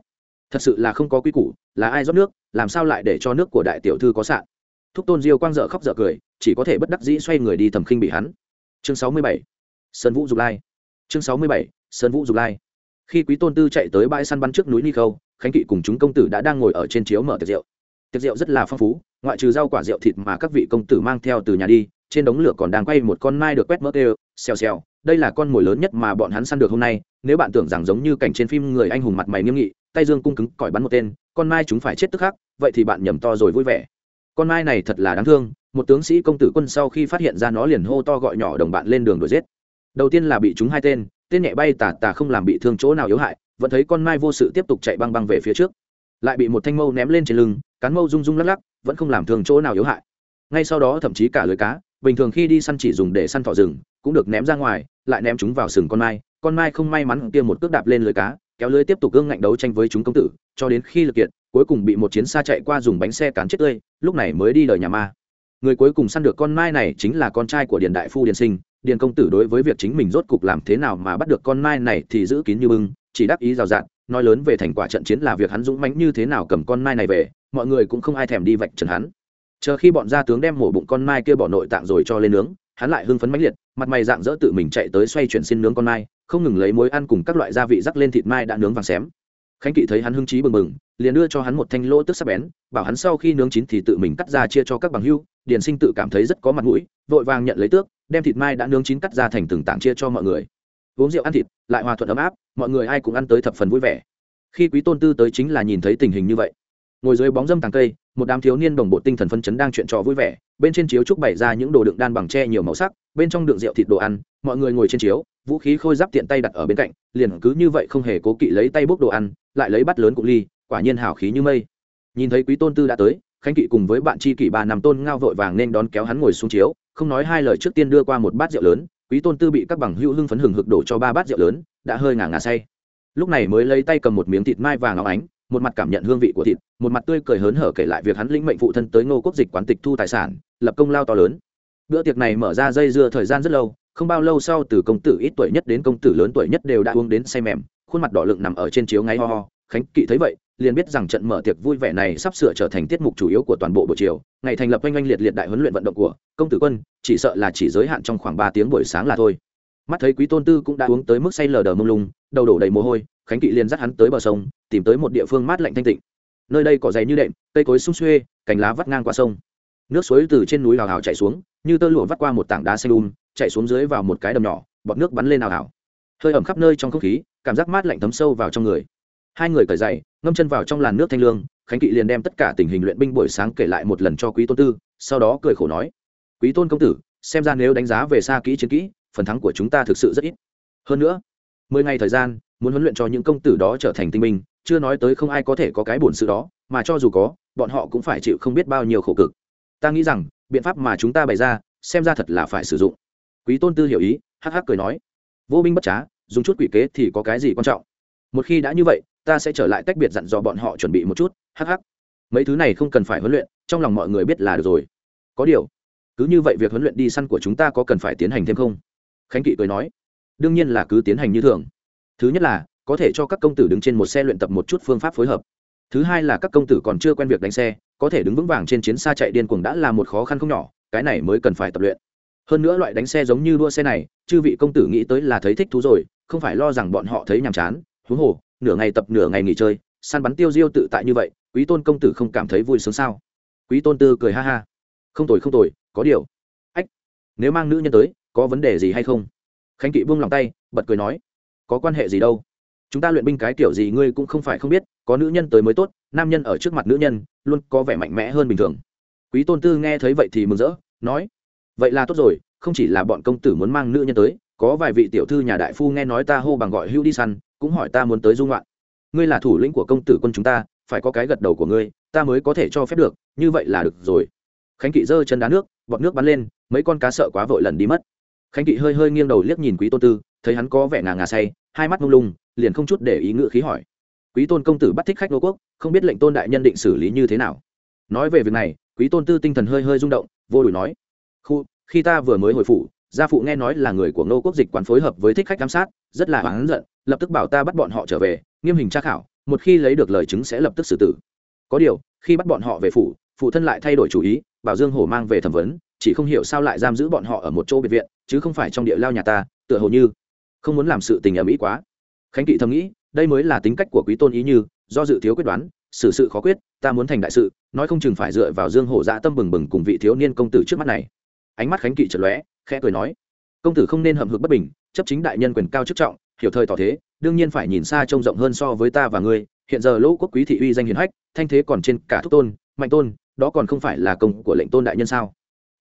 thật sự là không có quy củ, là ai rót nước, làm sao lại để cho nước của đại tiểu thư có sạn? Thúc tôn diêu quang dợ khóc dợ cười, chỉ có thể bất đắc dĩ xoay người đi thầm khinh bị hắn. Chương sáu mươi bảy, sơn vũ dục lai. Chương sáu mươi bảy, sơn vũ dục lai. Khi quý tôn tư chạy tới bãi săn bắn trước núi ni khâu, khánh kỵ cùng chúng công tử đã đang ngồi ở trên chiếu mở tiệc rượu. Tiệc rượu rất là phong phú, ngoại trừ rau quả rượu thịt mà các vị công tử mang theo từ nhà đi, trên đống lửa còn đang quay một con mai được quét mỡ tê xèo xèo, đây là con mồi lớn nhất mà bọn hắn săn được hôm nay, nếu bạn tưởng rằng giống như cảnh trên phim người anh hùng mặt mày nghiêm nghị, tay dương cung cứng, cỏi bắn một tên, con mai chúng phải chết tức khắc, vậy thì bạn nhầm to rồi vui vẻ con mai này thật là đáng thương, một tướng sĩ công tử quân sau khi phát hiện ra nó liền hô to gọi nhỏ đồng bạn lên đường đuổi giết. Đầu tiên là bị chúng hai tên tên nhẹ bay tà tà không làm bị thương chỗ nào yếu hại, vẫn thấy con mai vô sự tiếp tục chạy băng băng về phía trước. Lại bị một thanh mâu ném lên trên lưng, cán mâu rung rung lắc lắc, vẫn không làm thương chỗ nào yếu hại. Ngay sau đó thậm chí cả lưới cá, bình thường khi đi săn chỉ dùng để săn thỏ rừng, cũng được ném ra ngoài, lại ném chúng vào sừng con mai. Con mai không may mắn kia một cước đạp lên lưới cá, kéo lưới tiếp tục gương ngạnh đấu tranh với chúng công tử, cho đến khi lực kiện cuối cùng bị một chiến xa chạy qua dùng bánh xe cán chết tươi lúc này mới đi đời nhà ma. Người cuối cùng săn được con mai này chính là con trai của điền đại phu điền sinh. Điền công tử đối với việc chính mình rốt cục làm thế nào mà bắt được con mai này thì giữ kín như bưng, chỉ đáp ý rào rạt, nói lớn về thành quả trận chiến là việc hắn dũng mãnh như thế nào cầm con mai này về, mọi người cũng không ai thèm đi vạch trần hắn. Chờ khi bọn gia tướng đem mổ bụng con mai kia bỏ nội tạng rồi cho lên nướng, hắn lại hưng phấn mãnh liệt, mặt mày dạng dỡ tự mình chạy tới xoay chuyển xin nướng con mai không ngừng lấy muối ăn cùng các loại gia vị rắc lên thịt mai đã nướng vàng xém khánh kỵ thấy hắn hưng trí bừng bừng, liền đưa cho hắn một thanh lỗ tức sắc bén, bảo hắn sau khi nướng chín thì tự mình cắt ra chia cho các bằng hưu, điền sinh tự cảm thấy rất có mặt mũi, vội vàng nhận lấy tước, đem thịt mai đã nướng chín cắt ra thành từng tảng chia cho mọi người. Uống rượu ăn thịt, lại hòa thuận ấm áp, mọi người ai cũng ăn tới thập phần vui vẻ. Khi quý tôn tư tới chính là nhìn thấy tình hình như vậy ngồi dưới bóng dâm tàng cây, một đám thiếu niên đồng bộ tinh thần phân chấn đang chuyện trò vui vẻ, bên trên chiếu trúc bày ra những đồ đựng đan bằng tre nhiều màu sắc, bên trong đựng rượu thịt đồ ăn, mọi người ngồi trên chiếu, vũ khí khôi giáp tiện tay đặt ở bên cạnh, liền cứ như vậy không hề cố kỵ lấy tay bốc đồ ăn, lại lấy bắt lớn cục ly, quả nhiên hào khí như mây. Nhìn thấy quý tôn tư đã tới, khánh kỵ cùng với bạn tri kỷ ba nằm tôn ngao vội vàng nên đón kéo hắn ngồi xuống chiếu, không nói hai lời trước tiên đưa qua một bát rượu lớn, quý tôn tư bị các bằng hữu hưng phấn hừng hực đổ cho ba bát rượu lớn, đã hơi ngả ngả say. Lúc này mới lấy tay cầm một miếng thịt mai vàng óng ánh một mặt cảm nhận hương vị của thịt, một mặt tươi cười hớn hở kể lại việc hắn lĩnh mệnh phụ thân tới ngô quốc dịch quán tịch thu tài sản, lập công lao to lớn. Bữa tiệc này mở ra dây dưa thời gian rất lâu, không bao lâu sau từ công tử ít tuổi nhất đến công tử lớn tuổi nhất đều đã uống đến say mềm, khuôn mặt đỏ lựng nằm ở trên chiếu ngáy ho ho. Khánh kỵ thấy vậy, liền biết rằng trận mở tiệc vui vẻ này sắp sửa trở thành tiết mục chủ yếu của toàn bộ buổi chiều, ngày thành lập oanh oanh liệt liệt đại huấn luyện vận động của công tử quân, chỉ sợ là chỉ giới hạn trong khoảng ba tiếng buổi sáng là thôi. Mắt thấy quý tôn tư cũng đã uống tới mức say lờ đờ mông lung đầu đổ đầy mồ hôi, khánh kỵ liền dắt hắn tới bờ sông, tìm tới một địa phương mát lạnh thanh tịnh. Nơi đây cỏ dày như đệm, cây cối sung xuê, cành lá vắt ngang qua sông. Nước suối từ trên núi hào hào chạy xuống, như tơ lụa vắt qua một tảng đá xanh um chạy xuống dưới vào một cái đầm nhỏ, bọt nước bắn lên hào hào. Hơi ẩm khắp nơi trong không khí, cảm giác mát lạnh thấm sâu vào trong người. Hai người cởi dậy ngâm chân vào trong làn nước thanh lương, khánh kỵ liền đem tất cả tình hình luyện binh buổi sáng kể lại một lần cho quý tôn tư, sau đó cười khổ nói, quý tôn công tử, xem ra nếu đánh giá về xa kỹ chiến kỹ, phần thắng của chúng ta thực sự rất ít. Hơn nữa mười ngày thời gian, muốn huấn luyện cho những công tử đó trở thành tinh minh chưa nói tới không ai có thể có cái bổn sự đó, mà cho dù có, bọn họ cũng phải chịu không biết bao nhiêu khổ cực. Ta nghĩ rằng, biện pháp mà chúng ta bày ra, xem ra thật là phải sử dụng. Quý tôn tư hiểu ý, hắc hắc cười nói. Vô binh bất trá, dùng chút quỷ kế thì có cái gì quan trọng? Một khi đã như vậy, ta sẽ trở lại tách biệt dặn dò bọn họ chuẩn bị một chút, hắc hắc. Mấy thứ này không cần phải huấn luyện, trong lòng mọi người biết là được rồi. Có điều, cứ như vậy việc huấn luyện đi săn của chúng ta có cần phải tiến hành thêm không? Khánh kỵ cười nói đương nhiên là cứ tiến hành như thường. Thứ nhất là, có thể cho các công tử đứng trên một xe luyện tập một chút phương pháp phối hợp. Thứ hai là các công tử còn chưa quen việc đánh xe, có thể đứng vững vàng trên chiến xa chạy điên cuồng đã là một khó khăn không nhỏ, cái này mới cần phải tập luyện. Hơn nữa loại đánh xe giống như đua xe này, chư vị công tử nghĩ tới là thấy thích thú rồi, không phải lo rằng bọn họ thấy nhàm chán huống hồ, nửa ngày tập nửa ngày nghỉ chơi, săn bắn tiêu diêu tự tại như vậy, quý tôn công tử không cảm thấy vui sướng sao? Quý tôn tư cười ha ha. Không tồi không tồi, có điều. Ách, nếu mang nữ nhân tới, có vấn đề gì hay không? Khánh kỵ buông lòng tay, bật cười nói, có quan hệ gì đâu? Chúng ta luyện binh cái kiểu gì ngươi cũng không phải không biết, có nữ nhân tới mới tốt, nam nhân ở trước mặt nữ nhân luôn có vẻ mạnh mẽ hơn bình thường. Quý tôn tư nghe thấy vậy thì mừng rỡ, nói, vậy là tốt rồi, không chỉ là bọn công tử muốn mang nữ nhân tới, có vài vị tiểu thư nhà đại phu nghe nói ta hô bằng gọi hữu đi săn, cũng hỏi ta muốn tới dung loạn ngươi là thủ lĩnh của công tử quân chúng ta, phải có cái gật đầu của ngươi, ta mới có thể cho phép được, như vậy là được rồi. Khánh kỵ giơ chân đá nước, bọt nước bắn lên, mấy con cá sợ quá vội lần đi mất khánh kỵ hơi hơi nghiêng đầu liếc nhìn quý tôn tư, thấy hắn có vẻ ngà ngà say, hai mắt lung lung, liền không chút để ý ngự khí hỏi. Quý tôn công tử bắt thích khách nô quốc, không biết lệnh tôn đại nhân định xử lý như thế nào? Nói về việc này, quý tôn tư tinh thần hơi hơi rung động, vô đùi nói. Khu, khi ta vừa mới hồi phủ, gia phụ nghe nói là người của ngô quốc dịch quán phối hợp với thích khách giám sát, rất là oán giận, lập tức bảo ta bắt bọn họ trở về, nghiêm hình tra khảo, một khi lấy được lời chứng sẽ lập tức xử tử. Có điều, khi bắt bọn họ về phủ, phụ thân lại thay đổi chủ ý, bảo dương hổ mang về thẩm vấn chỉ không hiểu sao lại giam giữ bọn họ ở một chỗ biệt viện, chứ không phải trong địa lao nhà ta, tựa hồ như không muốn làm sự tình ở mỹ quá. Khánh kỵ thầm nghĩ, đây mới là tính cách của quý tôn ý như, do dự thiếu quyết đoán, xử sự khó quyết, ta muốn thành đại sự, nói không chừng phải dựa vào dương hổ dạ tâm bừng bừng cùng vị thiếu niên công tử trước mắt này. Ánh mắt khánh kỵ chật lóe, khẽ cười nói, công tử không nên hậm hực bất bình, chấp chính đại nhân quyền cao chức trọng, hiểu thời tỏ thế, đương nhiên phải nhìn xa trông rộng hơn so với ta và ngươi, hiện giờ lỗ quốc quý thị uy danh hiền hách, thanh thế còn trên cả thúc tôn, mạnh tôn, đó còn không phải là công của lệnh tôn đại nhân sao?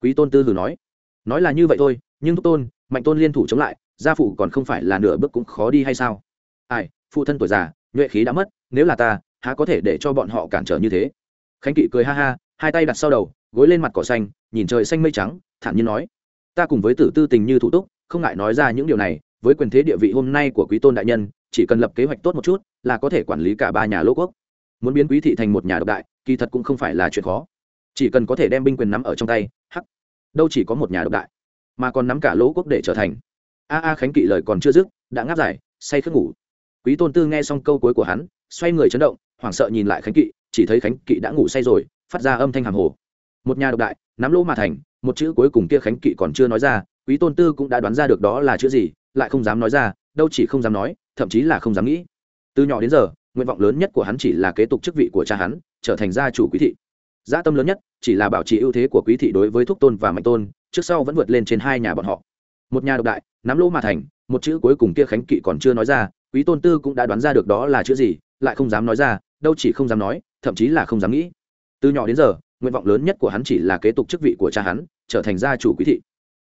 Quý tôn tư hử nói nói là như vậy thôi, nhưng thúc tôn, mạnh tôn liên thủ chống lại, gia phụ còn không phải là nửa bước cũng khó đi hay sao? Ai, phụ thân tuổi già, nhuệ khí đã mất, nếu là ta, há có thể để cho bọn họ cản trở như thế? Khánh kỵ cười ha ha, hai tay đặt sau đầu, gối lên mặt cỏ xanh, nhìn trời xanh mây trắng, thản nhiên nói, ta cùng với tử tư tình như thủ túc, không ngại nói ra những điều này, với quyền thế địa vị hôm nay của quý tôn đại nhân, chỉ cần lập kế hoạch tốt một chút, là có thể quản lý cả ba nhà lỗ quốc. Muốn biến quý thị thành một nhà độc đại, kỳ thật cũng không phải là chuyện khó. Chỉ cần có thể đem binh quyền nắm ở trong tay đâu chỉ có một nhà độc đại, mà còn nắm cả lỗ quốc để trở thành. A a khánh kỵ lời còn chưa dứt, đã ngáp dài, say khước ngủ. Quý tôn tư nghe xong câu cuối của hắn, xoay người chấn động, hoảng sợ nhìn lại khánh kỵ, chỉ thấy khánh kỵ đã ngủ say rồi, phát ra âm thanh hàng hồ. Một nhà độc đại, nắm lỗ mà thành, một chữ cuối cùng kia khánh kỵ còn chưa nói ra, quý tôn tư cũng đã đoán ra được đó là chữ gì, lại không dám nói ra, đâu chỉ không dám nói, thậm chí là không dám nghĩ. Từ nhỏ đến giờ, nguyện vọng lớn nhất của hắn chỉ là kế tục chức vị của cha hắn, trở thành gia chủ quý thị gia tâm lớn nhất chỉ là bảo trì ưu thế của quý thị đối với thúc tôn và mạnh tôn, trước sau vẫn vượt lên trên hai nhà bọn họ. Một nhà độc đại, nắm lỗ mà thành, một chữ cuối cùng kia khánh kỵ còn chưa nói ra, quý tôn tư cũng đã đoán ra được đó là chữ gì, lại không dám nói ra, đâu chỉ không dám nói, thậm chí là không dám nghĩ. Từ nhỏ đến giờ, nguyện vọng lớn nhất của hắn chỉ là kế tục chức vị của cha hắn, trở thành gia chủ quý thị.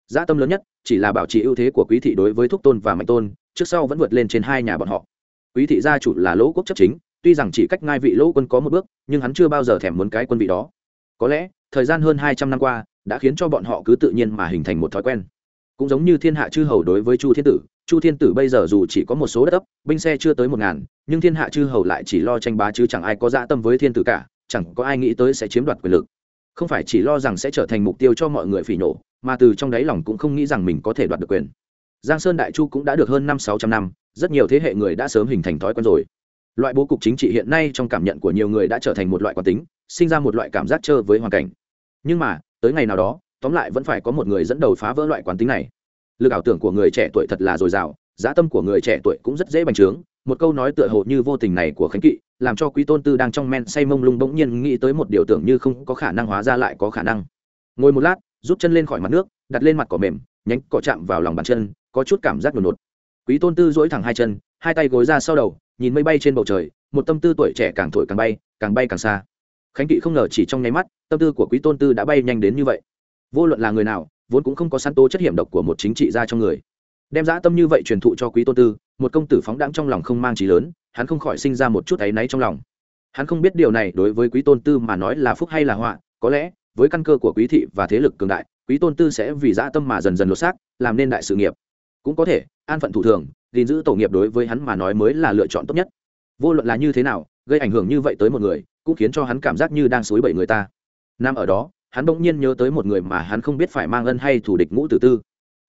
Gia tâm lớn nhất chỉ là bảo trì ưu thế của quý thị đối với thúc tôn và mạnh tôn, trước sau vẫn vượt lên trên hai nhà bọn họ. Quý thị gia chủ là lỗ quốc chấp chính tuy rằng chỉ cách ngai vị lỗ quân có một bước, nhưng hắn chưa bao giờ thèm muốn cái quân vị đó. Có lẽ, thời gian hơn hai trăm năm qua, đã khiến cho bọn họ cứ tự nhiên mà hình thành một thói quen. Cũng giống như thiên hạ chư hầu đối với chu thiên tử, chu thiên tử bây giờ dù chỉ có một số đất ấp, binh xe chưa tới một ngàn, nhưng thiên hạ chư hầu lại chỉ lo tranh bá chứ chẳng ai có dã tâm với thiên tử cả, chẳng có ai nghĩ tới sẽ chiếm đoạt quyền lực. Không phải chỉ lo rằng sẽ trở thành mục tiêu cho mọi người phỉ nổ mà từ trong đáy lòng cũng không nghĩ rằng mình có thể đoạt được quyền. Giang sơn đại chu cũng đã được hơn năm sáu trăm năm, rất nhiều thế hệ người đã sớm hình thành thói quen rồi loại bố cục chính trị hiện nay trong cảm nhận của nhiều người đã trở thành một loại quán tính, sinh ra một loại cảm giác trơ với hoàn cảnh. Nhưng mà, tới ngày nào đó, tóm lại vẫn phải có một người dẫn đầu phá vỡ loại quán tính này. Lực ảo tưởng của người trẻ tuổi thật là dồi dào, giá tâm của người trẻ tuổi cũng rất dễ bành trướng. Một câu nói tựa hồ như vô tình này của khánh kỵ, làm cho quý tôn tư đang trong men say mông lung bỗng nhiên nghĩ tới một điều tưởng như không có khả năng hóa ra lại có khả năng. Ngồi một lát, rút chân lên khỏi mặt nước, đặt lên mặt cỏ mềm, nhánh cỏ chạm vào lòng bàn chân, có chút cảm giác nột nột. Quý tôn tư dỗi thẳng hai chân, hai tay gối ra sau đầu nhìn mây bay trên bầu trời, một tâm tư tuổi trẻ càng thổi càng bay càng bay càng xa. Khánh kỵ không ngờ chỉ trong nháy mắt, tâm tư của quý tôn tư đã bay nhanh đến như vậy. Vô luận là người nào, vốn cũng không có săn tố chất hiểm độc của một chính trị gia trong người. Đem dã tâm như vậy truyền thụ cho quý tôn tư, một công tử phóng đãng trong lòng không mang trí lớn, hắn không khỏi sinh ra một chút áy náy trong lòng. Hắn không biết điều này đối với quý tôn tư mà nói là phúc hay là họa, có lẽ, với căn cơ của quý thị và thế lực cường đại, quý tôn tư sẽ vì dã tâm mà dần dần lột xác, làm nên đại sự nghiệp. Cũng có thể, an phận thủ thường gìn giữ tổ nghiệp đối với hắn mà nói mới là lựa chọn tốt nhất. Vô luận là như thế nào, gây ảnh hưởng như vậy tới một người, cũng khiến cho hắn cảm giác như đang xối bậy người ta. Nam ở đó, hắn bỗng nhiên nhớ tới một người mà hắn không biết phải mang ân hay thủ địch ngũ tử tư.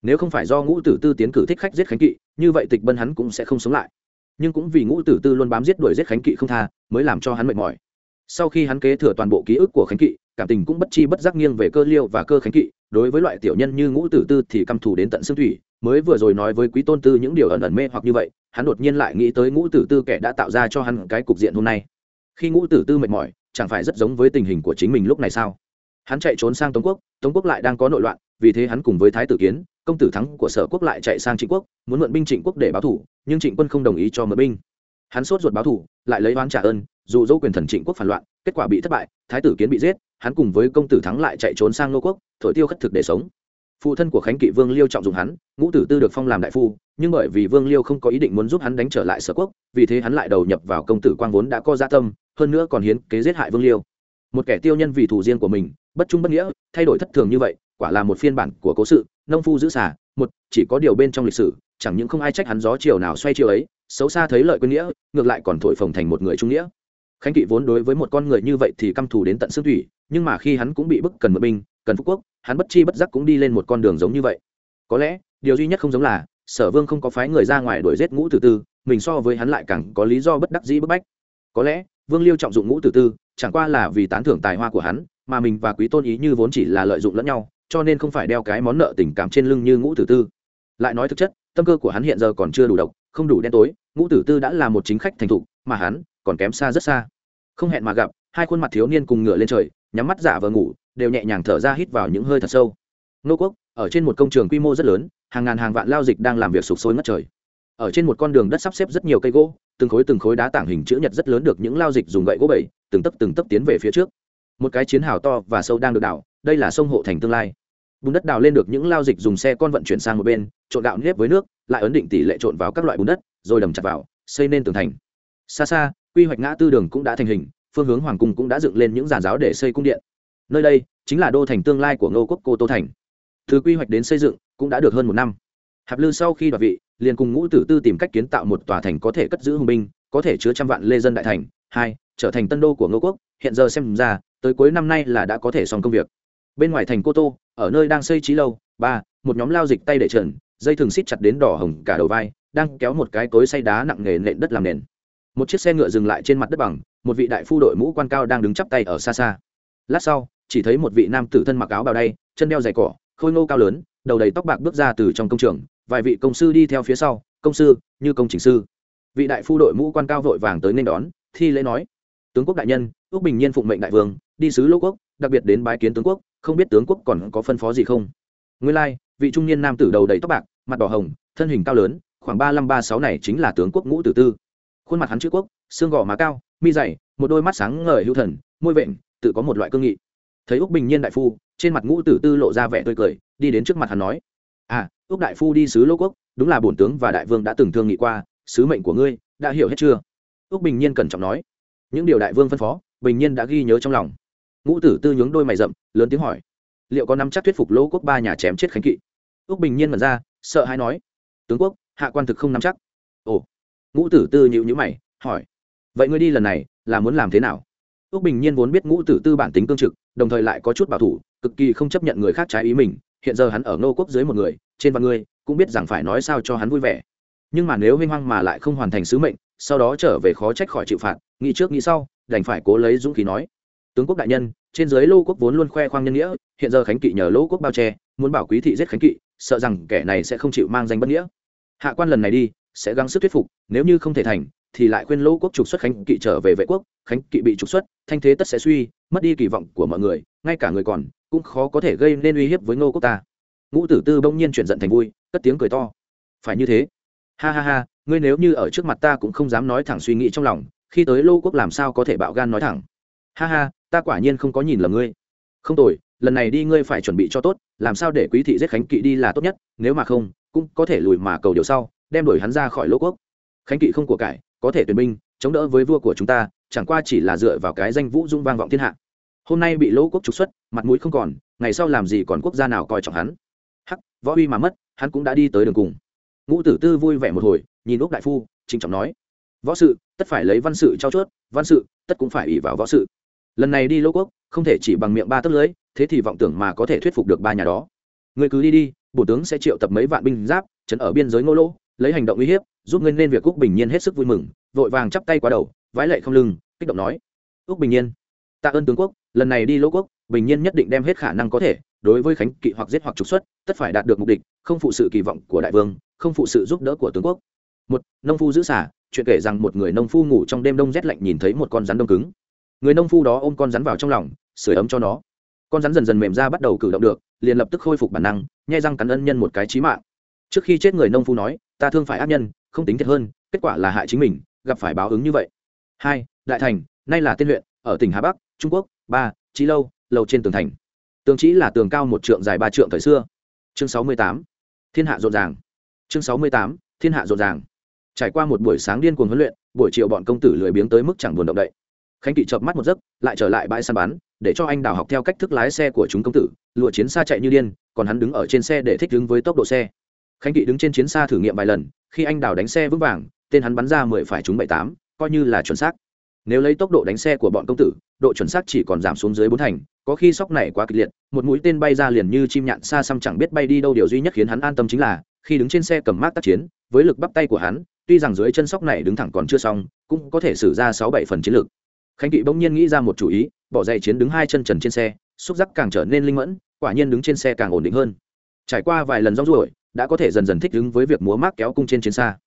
Nếu không phải do ngũ tử tư tiến cử thích khách giết khánh kỵ, như vậy tịch bân hắn cũng sẽ không sống lại. Nhưng cũng vì ngũ tử tư luôn bám giết đuổi giết khánh kỵ không tha, mới làm cho hắn mệt mỏi. Sau khi hắn kế thừa toàn bộ ký ức của khánh kỵ cảm tình cũng bất chi bất giác nghiêng về cơ liêu và cơ khánh kỵ, đối với loại tiểu nhân như ngũ tử tư thì căm thù đến tận xương thủy. Mới vừa rồi nói với quý tôn tư những điều ẩn ẩn mê hoặc như vậy, hắn đột nhiên lại nghĩ tới ngũ tử tư kẻ đã tạo ra cho hắn cái cục diện hôm nay. Khi ngũ tử tư mệt mỏi, chẳng phải rất giống với tình hình của chính mình lúc này sao? Hắn chạy trốn sang tống quốc tống quốc lại đang có nội loạn, vì thế hắn cùng với thái tử kiến, công tử thắng của sở quốc lại chạy sang trịnh quốc, muốn mượn binh trịnh quốc để báo thủ, nhưng trịnh quân không đồng ý cho mượn binh. Hắn sốt ruột báo thủ, lại lấy oán trả ơn dù dỗ quyền thần trịnh quốc phản loạn, kết quả bị thất bại, thái tử kiến bị giết, hắn cùng với công tử thắng lại chạy trốn sang nô quốc, thổi tiêu khất thực để sống. Phụ thân của khánh kỵ vương liêu trọng dụng hắn, ngũ tử tư được phong làm đại phu, nhưng bởi vì vương liêu không có ý định muốn giúp hắn đánh trở lại sở quốc, vì thế hắn lại đầu nhập vào công tử quang vốn đã có gia tâm, hơn nữa còn hiến kế giết hại vương liêu. Một kẻ tiêu nhân vì thủ riêng của mình, bất trung bất nghĩa, thay đổi thất thường như vậy, quả là một phiên bản của cố sự, nông phu giữ xả một, chỉ có điều bên trong lịch sử, chẳng những không ai trách hắn gió chiều nào xoay chiều ấy, xấu xa thấy lợi quên nghĩa, ngược lại còn thổi phồng thành một người trung nghĩa khánh kỵ vốn đối với một con người như vậy thì căm thù đến tận xương thủy, nhưng mà khi hắn cũng bị bức cần mượn binh, cần phú quốc, hắn bất chi bất giác cũng đi lên một con đường giống như vậy. Có lẽ, điều duy nhất không giống là, sở vương không có phái người ra ngoài đuổi giết ngũ tử tư, mình so với hắn lại càng có lý do bất đắc dĩ bức bách. Có lẽ, vương liêu trọng dụng ngũ tử tư, chẳng qua là vì tán thưởng tài hoa của hắn, mà mình và quý tôn ý như vốn chỉ là lợi dụng lẫn nhau, cho nên không phải đeo cái món nợ tình cảm trên lưng như ngũ tử tư. Lại nói thực chất, tâm cơ của hắn hiện giờ còn chưa đủ độc, không đủ đen tối, ngũ tử tư đã là một chính khách thành thục, mà hắn còn kém xa rất xa không hẹn mà gặp, hai khuôn mặt thiếu niên cùng ngửa lên trời, nhắm mắt giả vờ ngủ, đều nhẹ nhàng thở ra hít vào những hơi thật sâu. Nô quốc, ở trên một công trường quy mô rất lớn, hàng ngàn hàng vạn lao dịch đang làm việc sụp sôi ngất trời. Ở trên một con đường đất sắp xếp rất nhiều cây gỗ, từng khối từng khối đá tảng hình chữ nhật rất lớn được những lao dịch dùng gậy gỗ bẩy, từng tấc từng tấc tiến về phía trước. Một cái chiến hào to và sâu đang được đào, đây là sông hộ thành tương lai. Bùn đất đào lên được những lao dịch dùng xe con vận chuyển sang một bên, trộn gạo nếp với nước, lại ấn định tỷ lệ trộn vào các loại bùn đất, rồi đầm chặt vào, xây nên tường thành. Xa xa quy hoạch ngã tư đường cũng đã thành hình, phương hướng hoàng cung cũng đã dựng lên những giàn giáo để xây cung điện. Nơi đây chính là đô thành tương lai của ngô quốc cô tô thành. Từ quy hoạch đến xây dựng cũng đã được hơn một năm. Hạp lư sau khi đoạt vị, liền cùng ngũ tử tư tìm cách kiến tạo một tòa thành có thể cất giữ hùng binh, có thể chứa trăm vạn lê dân đại thành. Hai, trở thành tân đô của ngô quốc, hiện giờ xem ra, tới cuối năm nay là đã có thể xong công việc. Bên ngoài thành cô tô, ở nơi đang xây trí lâu. Ba, một nhóm lao dịch tay để trần, dây thường xít chặt đến đỏ hồng cả đầu vai, đang kéo một cái cối xay đá nặng nề nện đất làm nền một chiếc xe ngựa dừng lại trên mặt đất bằng, một vị đại phu đội mũ quan cao đang đứng chắp tay ở xa xa. Lát sau, chỉ thấy một vị nam tử thân mặc áo bào đay, chân đeo giày cỏ, khôi ngô cao lớn, đầu đầy tóc bạc bước ra từ trong công trường, vài vị công sư đi theo phía sau, công sư, như công trình sư. Vị đại phu đội mũ quan cao vội vàng tới nên đón, thi lễ nói, tướng quốc đại nhân, ước bình nhiên phụng mệnh đại vương, đi sứ lô quốc, đặc biệt đến bái kiến tướng quốc, không biết tướng quốc còn có phân phó gì không? Nguyên lai, vị trung niên nam tử đầu đầy tóc bạc, mặt đỏ hồng, thân hình cao lớn, khoảng ba năm ba sáu này chính là tướng quốc ngũ tử tư khuôn mặt hắn chữ quốc, xương gò má cao, mi dày, một đôi mắt sáng ngời hữu thần, môi vện, tự có một loại cương nghị. Thấy úc bình nhiên đại phu, trên mặt ngũ tử tư lộ ra vẻ tươi cười, đi đến trước mặt hắn nói à úc đại phu đi sứ lô quốc, đúng là bổn tướng và đại vương đã từng thương nghị qua, sứ mệnh của ngươi đã hiểu hết chưa? Úc bình nhiên cẩn trọng nói, những điều đại vương phân phó, bình nhiên đã ghi nhớ trong lòng. Ngũ tử tư nhướng đôi mày rậm, lớn tiếng hỏi, liệu có nắm chắc thuyết phục lỗ quốc ba nhà chém chết khánh kỵ? Úc bình nhiên mật ra, sợ hay nói, tướng quốc, hạ quan thực không nắm chắc. Ồ ngũ tử tư nhịu nhữ mày, hỏi, vậy ngươi đi lần này là muốn làm thế nào? Ước bình nhiên vốn biết ngũ tử tư bản tính cương trực, đồng thời lại có chút bảo thủ, cực kỳ không chấp nhận người khác trái ý mình, hiện giờ hắn ở ngô quốc dưới một người, trên vạn người cũng biết rằng phải nói sao cho hắn vui vẻ. Nhưng mà nếu huynh hoang mà lại không hoàn thành sứ mệnh, sau đó trở về khó trách khỏi chịu phạt, nghĩ trước nghĩ sau, đành phải cố lấy dũng khí nói, tướng quốc đại nhân, trên dưới lô quốc vốn luôn khoe khoang nhân nghĩa, hiện giờ khánh kỵ nhờ lô quốc bao che, muốn bảo quý thị giết khánh kỵ, sợ rằng kẻ này sẽ không chịu mang danh bất nghĩa. Hạ quan lần này đi sẽ gắng sức thuyết phục, nếu như không thể thành, thì lại khuyên lô quốc trục xuất khánh kỵ trở về vệ quốc. Khánh kỵ bị trục xuất, thanh thế tất sẽ suy, mất đi kỳ vọng của mọi người, ngay cả người còn, cũng khó có thể gây nên uy hiếp với ngô quốc ta. Ngũ tử tư bỗng nhiên chuyển giận thành vui, cất tiếng cười to. Phải như thế. Ha ha ha, ngươi nếu như ở trước mặt ta cũng không dám nói thẳng suy nghĩ trong lòng, khi tới lô quốc làm sao có thể bạo gan nói thẳng? Ha ha, ta quả nhiên không có nhìn lầm ngươi. Không tồi, lần này đi ngươi phải chuẩn bị cho tốt, làm sao để quý thị giết khánh kỵ đi là tốt nhất, nếu mà không, cũng có thể lùi mà cầu điều sau đem đuổi hắn ra khỏi lỗ quốc. Khánh kỵ không của cải, có thể tuyển binh, chống đỡ với vua của chúng ta, chẳng qua chỉ là dựa vào cái danh vũ dung vang vọng thiên hạ. Hôm nay bị lỗ quốc trục xuất, mặt mũi không còn, ngày sau làm gì còn quốc gia nào coi trọng hắn. Hắc, võ uy mà mất, hắn cũng đã đi tới đường cùng. Ngũ tử tư vui vẻ một hồi, nhìn úc đại phu, trịnh trọng nói, võ sự, tất phải lấy văn sự trao chuốt, văn sự, tất cũng phải ủy vào võ sự. Lần này đi lỗ quốc, không thể chỉ bằng miệng ba tấc lưới, thế thì vọng tưởng mà có thể thuyết phục được ba nhà đó. Người cứ đi đi, bổ tướng sẽ triệu tập mấy vạn binh giáp chấn ở biên giới ngô lỗ lấy hành động uy hiếp, giúp ngươi nên việc quốc bình nhiên hết sức vui mừng, vội vàng chắp tay qua đầu, vái lệ không lưng, kích động nói, úc bình nhiên, tạ ơn tướng quốc, lần này đi lỗ quốc, bình nhiên nhất định đem hết khả năng có thể, đối với khánh kỵ hoặc giết hoặc trục xuất, tất phải đạt được mục đích, không phụ sự kỳ vọng của đại vương, không phụ sự giúp đỡ của tướng quốc. Một nông phu giữ xả, chuyện kể rằng một người nông phu ngủ trong đêm đông rét lạnh nhìn thấy một con rắn đông cứng. Người nông phu đó ôm con rắn vào trong lòng sửa ấm cho nó. Con rắn dần dần mềm ra bắt đầu cử động được, liền lập tức khôi phục bản năng, nhai răng cắn ân nhân một cái trí mạng. Trước khi chết người nông phu nói ta thương phải ác nhân, không tính thiệt hơn, kết quả là hại chính mình, gặp phải báo ứng như vậy. Hai, đại thành, nay là tiên huyện, ở tỉnh hà bắc, trung quốc. Ba trí lâu, lầu trên tường thành. Tường trí là tường cao một trượng dài ba trượng thời xưa. Chương sáu mươi tám, thiên hạ rộn ràng. Chương sáu mươi tám, thiên hạ rộn ràng. Trải qua một buổi sáng điên cuồng huấn luyện, buổi chiều bọn công tử lười biếng tới mức chẳng buồn động đậy. Khánh kỵ chợp mắt một giấc, lại trở lại bãi săn bắn, để cho anh đào học theo cách thức lái xe của chúng công tử, lụa chiến xa chạy như điên, còn hắn đứng ở trên xe để thích ứng với tốc độ xe khánh kỵ đứng trên chiến xa thử nghiệm vài lần, khi anh đào đánh xe vững vàng, tên hắn bắn ra mười phải trúng bảy tám, coi như là chuẩn xác. Nếu lấy tốc độ đánh xe của bọn công tử, độ chuẩn xác chỉ còn giảm xuống dưới bốn thành, có khi sóc này quá kịch liệt, một mũi tên bay ra liền như chim nhạn xa xăm chẳng biết bay đi đâu, điều duy nhất khiến hắn an tâm chính là, khi đứng trên xe cầm mát tác chiến, với lực bắp tay của hắn, tuy rằng dưới chân sóc này đứng thẳng còn chưa xong, cũng có thể xử ra sáu bảy phần chiến lược khánh kỵ bỗng nhiên nghĩ ra một chủ ý, bỏ dậy chiến đứng hai chân trần trên xe, xúc giác càng trở nên linh mẫn, quả nhiên đứng trên xe càng ổn định hơn. Trải qua vài lần rong ruổi đã có thể dần dần thích ứng với việc múa mác kéo cung trên chiến xa.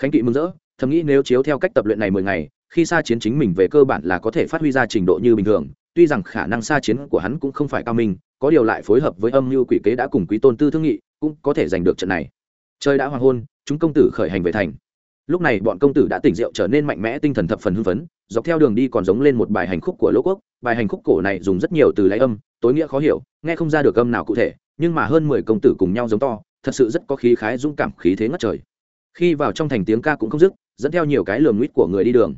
Khánh kỵ mừng rỡ, thầm nghĩ nếu chiếu theo cách tập luyện này mười ngày, khi xa chiến chính mình về cơ bản là có thể phát huy ra trình độ như bình thường, tuy rằng khả năng xa chiến của hắn cũng không phải cao minh, có điều lại phối hợp với âm mưu quỷ kế đã cùng quý tôn tư thương nghị, cũng có thể giành được trận này. Trời đã hoàng hôn, chúng công tử khởi hành về thành. Lúc này bọn công tử đã tỉnh rượu trở nên mạnh mẽ, tinh thần thập phần hưng phấn, dọc theo đường đi còn giống lên một bài hành khúc của lỗ quốc. Bài hành khúc cổ này dùng rất nhiều từ lấy âm, tối nghĩa khó hiểu, nghe không ra được âm nào cụ thể, nhưng mà hơn mười công tử cùng nhau giống to thật sự rất có khí khái dũng cảm, khí thế ngất trời. Khi vào trong thành tiếng ca cũng không dứt, dẫn theo nhiều cái lường nguyết của người đi đường.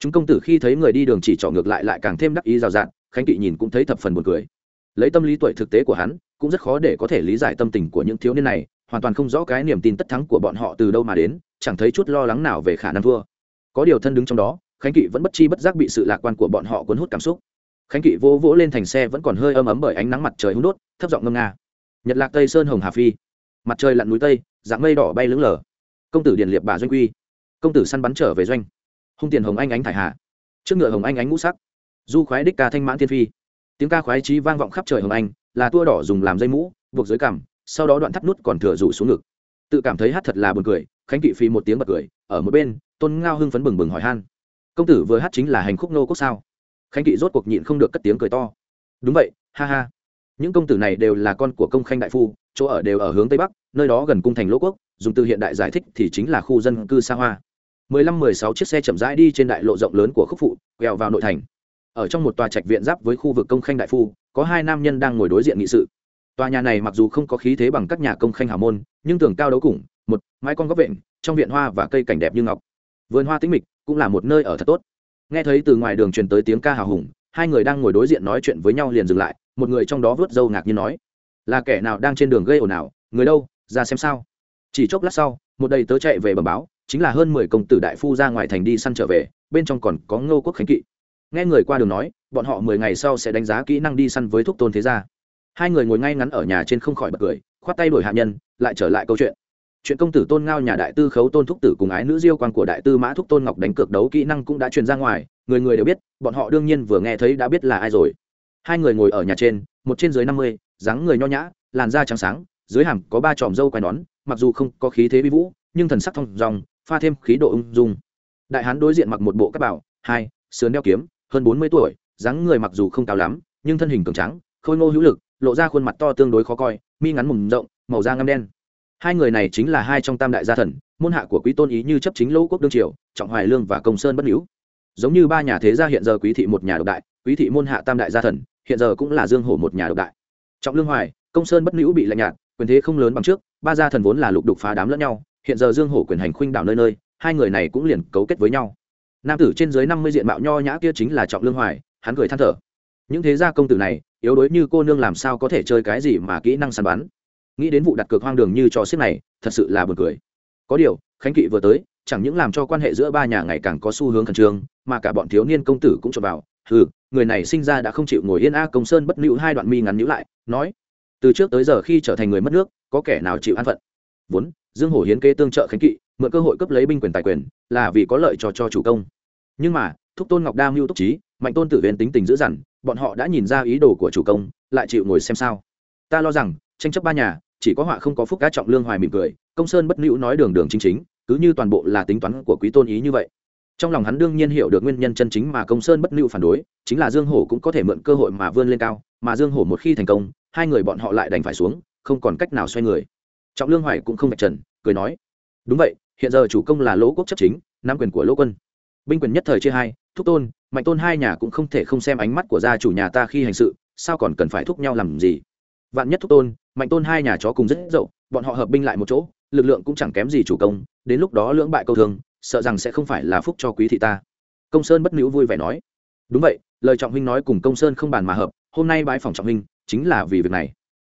Chúng công tử khi thấy người đi đường chỉ trỏ ngược lại lại càng thêm đắc ý rào rạt, khánh kỵ nhìn cũng thấy thập phần buồn cười. Lấy tâm lý tuổi thực tế của hắn, cũng rất khó để có thể lý giải tâm tình của những thiếu niên này, hoàn toàn không rõ cái niềm tin tất thắng của bọn họ từ đâu mà đến, chẳng thấy chút lo lắng nào về khả năng thua. Có điều thân đứng trong đó, khánh kỵ vẫn bất chi bất giác bị sự lạc quan của bọn họ cuốn hút cảm xúc. Khánh kỵ vỗ vỗ lên thành xe vẫn còn hơi ấm ấm bởi ánh nắng mặt trời hung đốt, thấp giọng ngâm nga. Nhật lạc tây sơn hồng hà phi mặt trời lặn núi tây, dạng mây đỏ bay lững lờ. Công tử điện liệt bà doanh quy. Công tử săn bắn trở về doanh. Hung tiền hồng anh ánh thải hạ. Trước ngựa hồng anh ánh ngũ sắc. Du khoái đích ca thanh mãn thiên phi. Tiếng ca khoái trí vang vọng khắp trời hồng anh, là tua đỏ dùng làm dây mũ, buộc dưới cằm, sau đó đoạn thắt nút còn thừa rủ xuống ngực. Tự cảm thấy hát thật là buồn cười, khánh kỵ phi một tiếng bật cười, ở một bên, tôn ngao hưng phấn bừng bừng hỏi han. Công tử vừa hát chính là hành khúc nô quốc sao? Khánh kỵ rốt cuộc nhịn không được cất tiếng cười to. Đúng vậy, ha ha những công tử này đều là con của công khanh đại phu, chỗ ở đều ở hướng tây bắc, nơi đó gần cung thành lỗ quốc, dùng từ hiện đại giải thích thì chính là khu dân cư xa hoa. Mười lăm mười sáu chiếc xe chậm rãi đi trên đại lộ rộng lớn của khúc phụ, quẹo vào nội thành. Ở trong một tòa trạch viện giáp với khu vực công khanh đại phu, có hai nam nhân đang ngồi đối diện nghị sự. Tòa nhà này mặc dù không có khí thế bằng các nhà công khanh hào môn, nhưng tường cao đấu củng một, mái con góc vện, trong viện hoa và cây cảnh đẹp như ngọc. Vườn hoa tĩnh mịch cũng là một nơi ở thật tốt. Nghe thấy từ ngoài đường truyền tới tiếng ca hào hùng hai người đang ngồi đối diện nói chuyện với nhau liền dừng lại, một người trong đó vớt râu ngạc nhiên nói, là kẻ nào đang trên đường gây ồn ào? Người đâu? Ra xem sao. Chỉ chốc lát sau, một đầy tớ chạy về bẩm báo, chính là hơn mười công tử đại phu ra ngoài thành đi săn trở về, bên trong còn có ngô quốc khánh kỵ. Nghe người qua đường nói, bọn họ mười ngày sau sẽ đánh giá kỹ năng đi săn với thúc tôn thế gia. Hai người ngồi ngay ngắn ở nhà trên không khỏi bật cười, khoát tay đổi hạ nhân, lại trở lại câu chuyện. Chuyện công tử tôn ngao nhà đại tư khấu tôn thúc tử cùng ái nữ diêu quan của đại tư mã thúc tôn ngọc đánh cược đấu kỹ năng cũng đã truyền ra ngoài người người đều biết, bọn họ đương nhiên vừa nghe thấy đã biết là ai rồi. Hai người ngồi ở nhà trên, một trên dưới năm mươi, dáng người nho nhã, làn da trắng sáng, dưới hàm có ba tròm râu quai nón, mặc dù không có khí thế bi vũ, nhưng thần sắc thông dòng pha thêm khí độ ung dung. Đại hán đối diện mặc một bộ các bảo, hai, sườn đeo kiếm, hơn bốn mươi tuổi, dáng người mặc dù không cao lắm, nhưng thân hình cường trắng khôi ngô hữu lực, lộ ra khuôn mặt to tương đối khó coi, mi ngắn mùng rộng, màu da ngâm đen. Hai người này chính là hai trong tam đại gia thần, môn hạ của quý tôn ý như chấp chính lỗ quốc đương triều, trọng hoài lương và công sơn bất hữu giống như ba nhà thế gia hiện giờ quý thị một nhà độc đại, quý thị môn hạ tam đại gia thần, hiện giờ cũng là dương hổ một nhà độc đại. Trọng lương hoài, công sơn bất nữ bị lạnh nhạt, quyền thế không lớn bằng trước, ba gia thần vốn là lục đục phá đám lẫn nhau, hiện giờ dương hổ quyền hành khuynh đảo nơi nơi, hai người này cũng liền cấu kết với nhau. Nam tử trên dưới năm mươi diện mạo nho nhã kia chính là trọng lương hoài, hắn cười than thở. Những thế gia công tử này, yếu đuối như cô nương làm sao có thể chơi cái gì mà kỹ năng săn bắn. Nghĩ đến vụ đặt cược hoang đường như trò xếp này, thật sự là buồn cười. Có điều, khánh kỵ vừa tới chẳng những làm cho quan hệ giữa ba nhà ngày càng có xu hướng khẩn trương, mà cả bọn thiếu niên công tử cũng cho vào ừ người này sinh ra đã không chịu ngồi yên a công sơn bất nữ hai đoạn mi ngắn nhữ lại, nói, từ trước tới giờ khi trở thành người mất nước, có kẻ nào chịu an phận? Vốn, dương hổ hiến kế tương trợ khánh kỵ, mượn cơ hội cấp lấy binh quyền tài quyền, là vì có lợi cho cho chủ công. Nhưng mà, thúc tôn ngọc đa mưu túc trí, mạnh tôn tử viên tính tình dữ dằn, bọn họ đã nhìn ra ý đồ của chủ công, lại chịu ngồi xem sao. Ta lo rằng, tranh chấp ba nhà, chỉ có họa không có phúc cá trọng lương hoài mỉm cười, công sơn bất nữ nói đường đường chính chính cứ như toàn bộ là tính toán của quý tôn ý như vậy. Trong lòng hắn đương nhiên hiểu được nguyên nhân chân chính mà công sơn bất lưu phản đối, chính là dương hổ cũng có thể mượn cơ hội mà vươn lên cao, mà dương hổ một khi thành công, hai người bọn họ lại đành phải xuống, không còn cách nào xoay người. Trọng lương hoài cũng không vạch trần, cười nói, đúng vậy, hiện giờ chủ công là lỗ quốc chấp chính nam quyền của lỗ quân. Binh quyền nhất thời chia hai, thúc tôn, mạnh tôn hai nhà cũng không thể không xem ánh mắt của gia chủ nhà ta khi hành sự, sao còn cần phải thúc nhau làm gì? Vạn nhất thúc tôn, mạnh tôn hai nhà chó cùng rất dậu, bọn họ hợp binh lại một chỗ lực lượng cũng chẳng kém gì chủ công, đến lúc đó lưỡng bại câu thương, sợ rằng sẽ không phải là phúc cho quý thị ta. Công sơn bất nữ vui vẻ nói. Đúng vậy, lời trọng huynh nói cùng công sơn không bàn mà hợp, hôm nay bãi phòng trọng huynh, chính là vì việc này.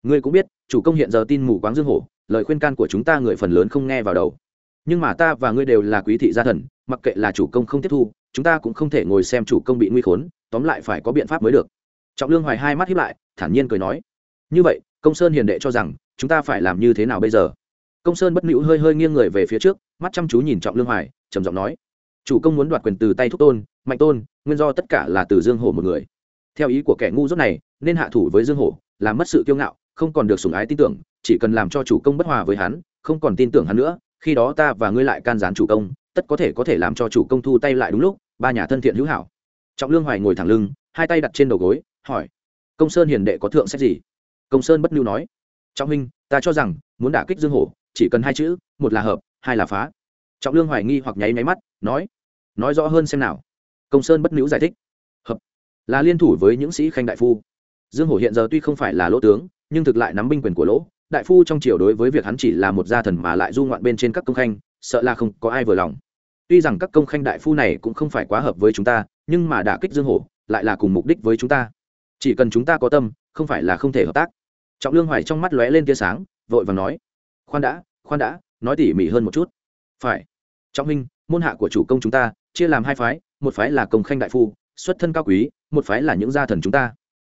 Ngươi cũng biết, chủ công hiện giờ tin mù quáng dương hổ, lời khuyên can của chúng ta người phần lớn không nghe vào đầu. Nhưng mà ta và ngươi đều là quý thị gia thần, mặc kệ là chủ công không tiếp thu, chúng ta cũng không thể ngồi xem chủ công bị nguy khốn, tóm lại phải có biện pháp mới được. Trọng lương hoài hai mắt hiếp lại, thản nhiên cười nói. Như vậy, công sơn hiền đệ cho rằng, chúng ta phải làm như thế nào bây giờ? Công sơn bất nữ hơi hơi nghiêng người về phía trước, mắt chăm chú nhìn trọng lương hoài, trầm giọng nói, chủ công muốn đoạt quyền từ tay thúc tôn, mạnh tôn, nguyên do tất cả là từ dương hổ một người. Theo ý của kẻ ngu dốt này, nên hạ thủ với dương hổ, làm mất sự kiêu ngạo, không còn được sủng ái tin tưởng, chỉ cần làm cho chủ công bất hòa với hắn, không còn tin tưởng hắn nữa, khi đó ta và ngươi lại can gián chủ công, tất có thể có thể làm cho chủ công thu tay lại đúng lúc, ba nhà thân thiện hữu hảo. Trọng lương hoài ngồi thẳng lưng, hai tay đặt trên đầu gối, hỏi, công sơn hiền đệ có thượng sách gì? Công sơn bất lưu nói, trọng huynh, ta cho rằng, muốn đả kích dương hổ chỉ cần hai chữ, một là hợp, hai là phá. Trọng lương hoài nghi hoặc nháy máy mắt, nói nói rõ hơn xem nào. Công sơn bất nữ giải thích. Hợp, là liên thủ với những sĩ khanh đại phu. Dương hổ hiện giờ tuy không phải là lỗ tướng, nhưng thực lại nắm binh quyền của lỗ. Đại phu trong triều đối với việc hắn chỉ là một gia thần mà lại du ngoạn bên trên các công khanh, sợ là không có ai vừa lòng. Tuy rằng các công khanh đại phu này cũng không phải quá hợp với chúng ta, nhưng mà đả kích dương hổ lại là cùng mục đích với chúng ta. Chỉ cần chúng ta có tâm, không phải là không thể hợp tác. Trọng lương hoài trong mắt lóe lên tia sáng, vội và nói khoan đã khoan đã, nói tỉ mỉ hơn một chút. Phải. Trọng minh môn hạ của chủ công chúng ta, chia làm hai phái, một phái là công khanh đại phu, xuất thân cao quý, một phái là những gia thần chúng ta.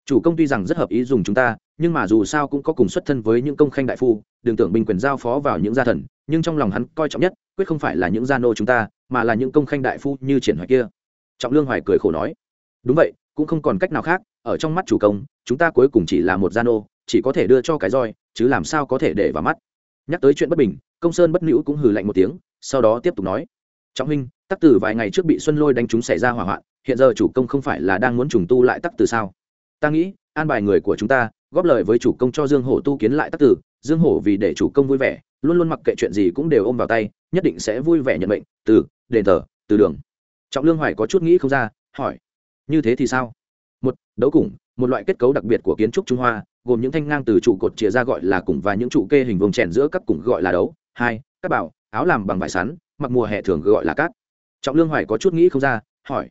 Chủ công tuy rằng rất hợp ý dùng chúng ta, nhưng mà dù sao cũng có cùng xuất thân với những công khanh đại phu, đừng tưởng binh quyền giao phó vào những gia thần, nhưng trong lòng hắn coi trọng nhất, quyết không phải là những gia nô chúng ta, mà là những công khanh đại phu như triển hoài kia. Trọng lương hoài cười khổ nói, đúng vậy, cũng không còn cách nào khác, ở trong mắt chủ công, chúng ta cuối cùng chỉ là một gia nô, chỉ có thể đưa cho cái roi, chứ làm sao có thể để vào mắt? Nhắc tới chuyện bất bình, công sơn bất nữ cũng hừ lạnh một tiếng, sau đó tiếp tục nói. Trọng huynh, tắc tử vài ngày trước bị xuân lôi đánh chúng xảy ra hỏa hoạn, hiện giờ chủ công không phải là đang muốn trùng tu lại tắc tử sao? Ta nghĩ, an bài người của chúng ta, góp lời với chủ công cho dương hổ tu kiến lại tắc tử, dương hổ vì để chủ công vui vẻ, luôn luôn mặc kệ chuyện gì cũng đều ôm vào tay, nhất định sẽ vui vẻ nhận mệnh. Từ, đền thờ, từ đường. Trọng lương hoài có chút nghĩ không ra, hỏi, như thế thì sao? Một, đấu củng một loại kết cấu đặc biệt của kiến trúc trung hoa gồm những thanh ngang từ trụ cột chia ra gọi là củng và những trụ kê hình vùng chèn giữa các củng gọi là đấu. Hai, các bảo, áo làm bằng vải sắn, mặc mùa hè thường gọi là cát. Trọng lương hoài có chút nghĩ không ra, hỏi,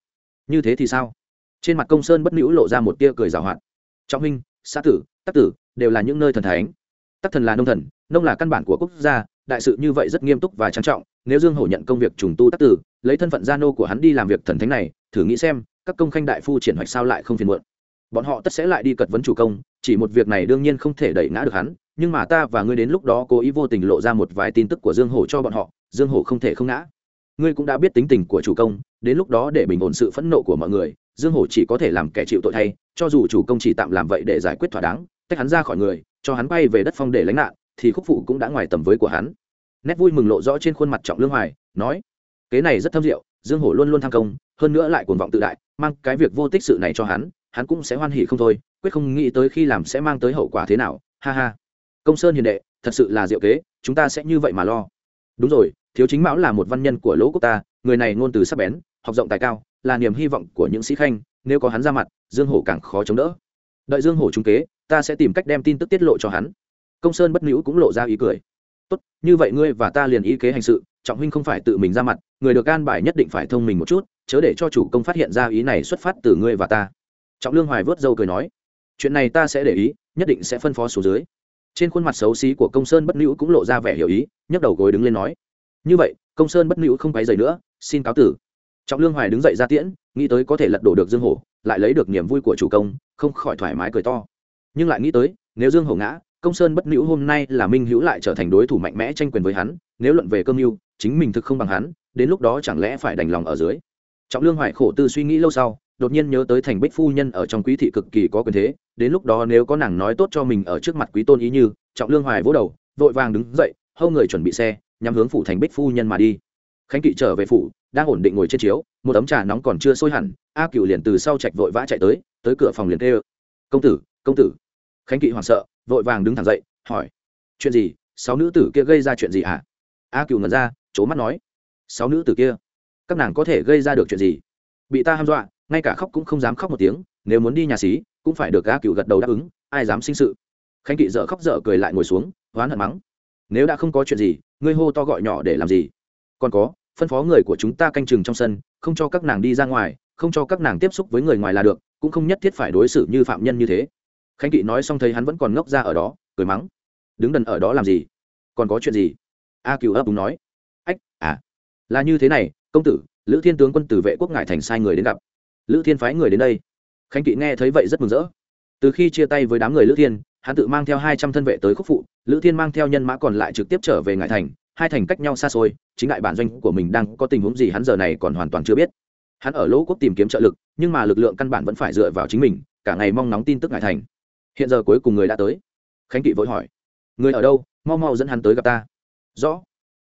như thế thì sao? Trên mặt công sơn bất nữ lộ ra một tia cười rào hoạt. Trọng huynh, xã tử, tắc tử, đều là những nơi thần thánh. Tắc thần là nông thần, nông là căn bản của quốc gia, đại sự như vậy rất nghiêm túc và trang trọng. Nếu dương hổ nhận công việc trùng tu tắc tử, lấy thân phận gia nô của hắn đi làm việc thần thánh này, thử nghĩ xem, các công khanh đại phu triển hoạch sao lại không phiền muộn? Bọn họ tất sẽ lại đi cật vấn chủ công, chỉ một việc này đương nhiên không thể đẩy ngã được hắn, nhưng mà ta và ngươi đến lúc đó cố ý vô tình lộ ra một vài tin tức của dương hổ cho bọn họ, dương hổ không thể không ngã. Ngươi cũng đã biết tính tình của chủ công, đến lúc đó để bình ổn sự phẫn nộ của mọi người, dương hổ chỉ có thể làm kẻ chịu tội thay, cho dù chủ công chỉ tạm làm vậy để giải quyết thỏa đáng, tách hắn ra khỏi người, cho hắn bay về đất phong để lánh nạn, thì khúc phụ cũng đã ngoài tầm với của hắn. Nét vui mừng lộ rõ trên khuôn mặt trọng lương hoài, nói, kế này rất thâm diệu, dương hổ luôn luôn tham công, hơn nữa lại cuồng vọng tự đại, mang cái việc vô tích sự này cho hắn hắn cũng sẽ hoan hỉ không thôi, quyết không nghĩ tới khi làm sẽ mang tới hậu quả thế nào, ha ha. Công sơn hiền đệ, thật sự là diệu kế, chúng ta sẽ như vậy mà lo. Đúng rồi, thiếu chính mão là một văn nhân của lỗ quốc ta, người này ngôn từ sắc bén, học rộng tài cao, là niềm hy vọng của những sĩ khanh, nếu có hắn ra mặt, dương hổ càng khó chống đỡ. Đợi dương hổ trung kế, ta sẽ tìm cách đem tin tức tiết lộ cho hắn. Công sơn bất nữ cũng lộ ra ý cười. Tốt, như vậy ngươi và ta liền ý kế hành sự, trọng huynh không phải tự mình ra mặt, người được an bài nhất định phải thông minh một chút, chớ để cho chủ công phát hiện ra ý này xuất phát từ ngươi và ta trọng lương hoài vớt dâu cười nói, chuyện này ta sẽ để ý, nhất định sẽ phân phó số dưới. Trên khuôn mặt xấu xí của công sơn bất nữ cũng lộ ra vẻ hiểu ý, nhấc đầu gối đứng lên nói, như vậy, công sơn bất nữ không quấy dày nữa, xin cáo tử. Trọng lương hoài đứng dậy ra tiễn, nghĩ tới có thể lật đổ được dương hổ, lại lấy được niềm vui của chủ công, không khỏi thoải mái cười to. Nhưng lại nghĩ tới, nếu dương hổ ngã, công sơn bất nữ hôm nay là minh hữu lại trở thành đối thủ mạnh mẽ tranh quyền với hắn, nếu luận về cơ mưu, chính mình thực không bằng hắn, đến lúc đó chẳng lẽ phải đành lòng ở dưới? Trọng lương hoài khổ tư suy nghĩ lâu sau đột nhiên nhớ tới thành bích phu nhân ở trong quý thị cực kỳ có quyền thế, đến lúc đó nếu có nàng nói tốt cho mình ở trước mặt quý tôn ý như, trọng lương hoài vỗ đầu, vội vàng đứng dậy, hâu người chuẩn bị xe nhằm hướng phủ thành bích phu nhân mà đi. Khánh kỵ trở về phủ, đang ổn định ngồi trên chiếu, một ấm trà nóng còn chưa sôi hẳn, a cựu liền từ sau chạch vội vã chạy tới tới cửa phòng liền kêu, công tử công tử. Khánh kỵ hoảng sợ, vội vàng đứng thẳng dậy, hỏi, chuyện gì? Sáu nữ tử kia gây ra chuyện gì hả? A cựu ngẩn ra c mắt nói, sáu nữ tử kia, các nàng có thể gây ra được chuyện gì? Bị ta hăm dọa ngay cả khóc cũng không dám khóc một tiếng, nếu muốn đi nhà xí, cũng phải được a cựu gật đầu đáp ứng, ai dám sinh sự. Khánh kỵ dở khóc dở cười lại ngồi xuống, hoán hận mắng. Nếu đã không có chuyện gì, ngươi hô to gọi nhỏ để làm gì? Còn có, phân phó người của chúng ta canh chừng trong sân, không cho các nàng đi ra ngoài, không cho các nàng tiếp xúc với người ngoài là được, cũng không nhất thiết phải đối xử như phạm nhân như thế. Khánh kỵ nói xong thấy hắn vẫn còn ngốc ra ở đó, cười mắng. Đứng đần ở đó làm gì? Còn có chuyện gì? A cựu ấp đúng nói. Ách à. Là như thế này, công tử, lữ thiên tướng quân từ vệ quốc ngại thành sai người đến gặp lữ thiên phái người đến đây. Khánh kỵ nghe thấy vậy rất mừng rỡ. Từ khi chia tay với đám người lữ thiên, hắn tự mang theo hai trăm thân vệ tới khúc phụ, lữ thiên mang theo nhân mã còn lại trực tiếp trở về ngại thành, hai thành cách nhau xa xôi, chính đại bản doanh của mình đang có tình huống gì hắn giờ này còn hoàn toàn chưa biết. Hắn ở lỗ quốc tìm kiếm trợ lực, nhưng mà lực lượng căn bản vẫn phải dựa vào chính mình, cả ngày mong nóng tin tức ngại thành. Hiện giờ cuối cùng người đã tới. Khánh kỵ vội hỏi, người ở đâu? Mau mau dẫn hắn tới gặp ta. Rõ.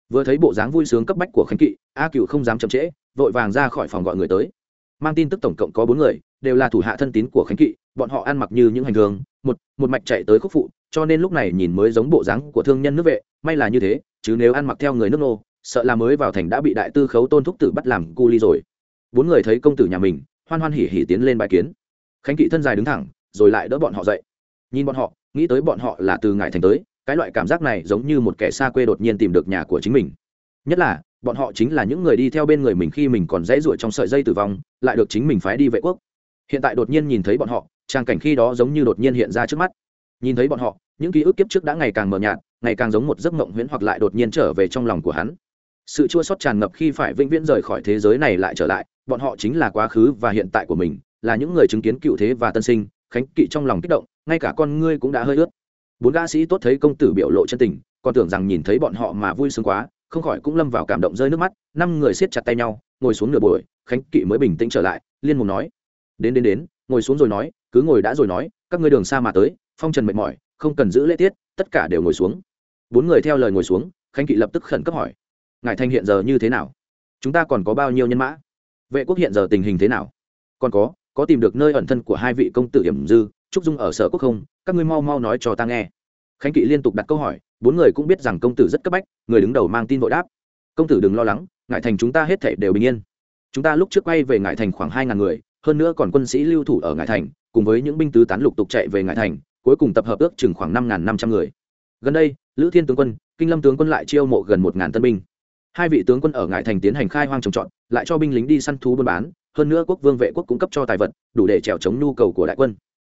Vừa thấy bộ dáng vui sướng cấp bách của khánh kỵ, a cựu không dám chậm trễ, vội vàng ra khỏi phòng gọi người tới mang tin tức tổng cộng có bốn người, đều là thủ hạ thân tín của khánh kỵ, bọn họ ăn mặc như những hành hương, một một mạch chạy tới khúc phụ, cho nên lúc này nhìn mới giống bộ dáng của thương nhân nước vệ, may là như thế, chứ nếu ăn mặc theo người nước nô, sợ là mới vào thành đã bị đại tư khấu tôn thúc tử bắt làm cu ly rồi. Bốn người thấy công tử nhà mình, hoan hoan hỉ hỉ tiến lên bài kiến. Khánh kỵ thân dài đứng thẳng, rồi lại đỡ bọn họ dậy. Nhìn bọn họ, nghĩ tới bọn họ là từ ngại thành tới, cái loại cảm giác này giống như một kẻ xa quê đột nhiên tìm được nhà của chính mình. Nhất là bọn họ chính là những người đi theo bên người mình khi mình còn dãy ruổi trong sợi dây tử vong, lại được chính mình phái đi vệ quốc. Hiện tại đột nhiên nhìn thấy bọn họ trang cảnh khi đó giống như đột nhiên hiện ra trước mắt. Nhìn thấy bọn họ, những ký ức kiếp trước đã ngày càng mờ nhạt, ngày càng giống một giấc mộng huyễn hoặc lại đột nhiên trở về trong lòng của hắn. Sự chua sót tràn ngập khi phải vĩnh viễn rời khỏi thế giới này lại trở lại, bọn họ chính là quá khứ và hiện tại của mình, là những người chứng kiến cựu thế và tân sinh, khánh kỵ trong lòng kích động, ngay cả con ngươi cũng đã hơi ướt. Bốn gã sĩ tốt thấy công tử biểu lộ chân tình, còn tưởng rằng nhìn thấy bọn họ mà vui sướng quá không khỏi cũng lâm vào cảm động rơi nước mắt, năm người siết chặt tay nhau, ngồi xuống nửa buổi, khánh kỵ mới bình tĩnh trở lại, liên mục nói, đến đến đến, ngồi xuống rồi nói, cứ ngồi đã rồi nói, các ngươi đường xa mà tới, phong trần mệt mỏi, không cần giữ lễ tiết, tất cả đều ngồi xuống. Bốn người theo lời ngồi xuống, khánh kỵ lập tức khẩn cấp hỏi, ngài thanh hiện giờ như thế nào? Chúng ta còn có bao nhiêu nhân mã? Vệ quốc hiện giờ tình hình thế nào? Còn có có tìm được nơi ẩn thân của hai vị công tử hiểm dư, trúc dung ở sở quốc không? Các ngươi mau mau nói cho ta nghe. Khánh kỵ liên tục đặt câu hỏi bốn người cũng biết rằng công tử rất cấp bách, người đứng đầu mang tin vội đáp. Công tử đừng lo lắng ngại thành chúng ta hết thể đều bình yên. Chúng ta lúc trước quay về ngại thành khoảng hai ngàn người, hơn nữa còn quân sĩ lưu thủ ở ngại thành, cùng với những binh tứ tán lục tục chạy về ngại thành, cuối cùng tập hợp ước chừng khoảng năm năm trăm người. Gần đây, lữ thiên tướng quân, kinh lâm tướng quân lại chiêu mộ gần một tân binh. Hai vị tướng quân ở ngại thành tiến hành khai hoang trồng trọt, lại cho binh lính đi săn thú buôn bán, hơn nữa quốc vương vệ quốc cung cấp cho tài vật, đủ để trèo chống nhu cầu của đại quân.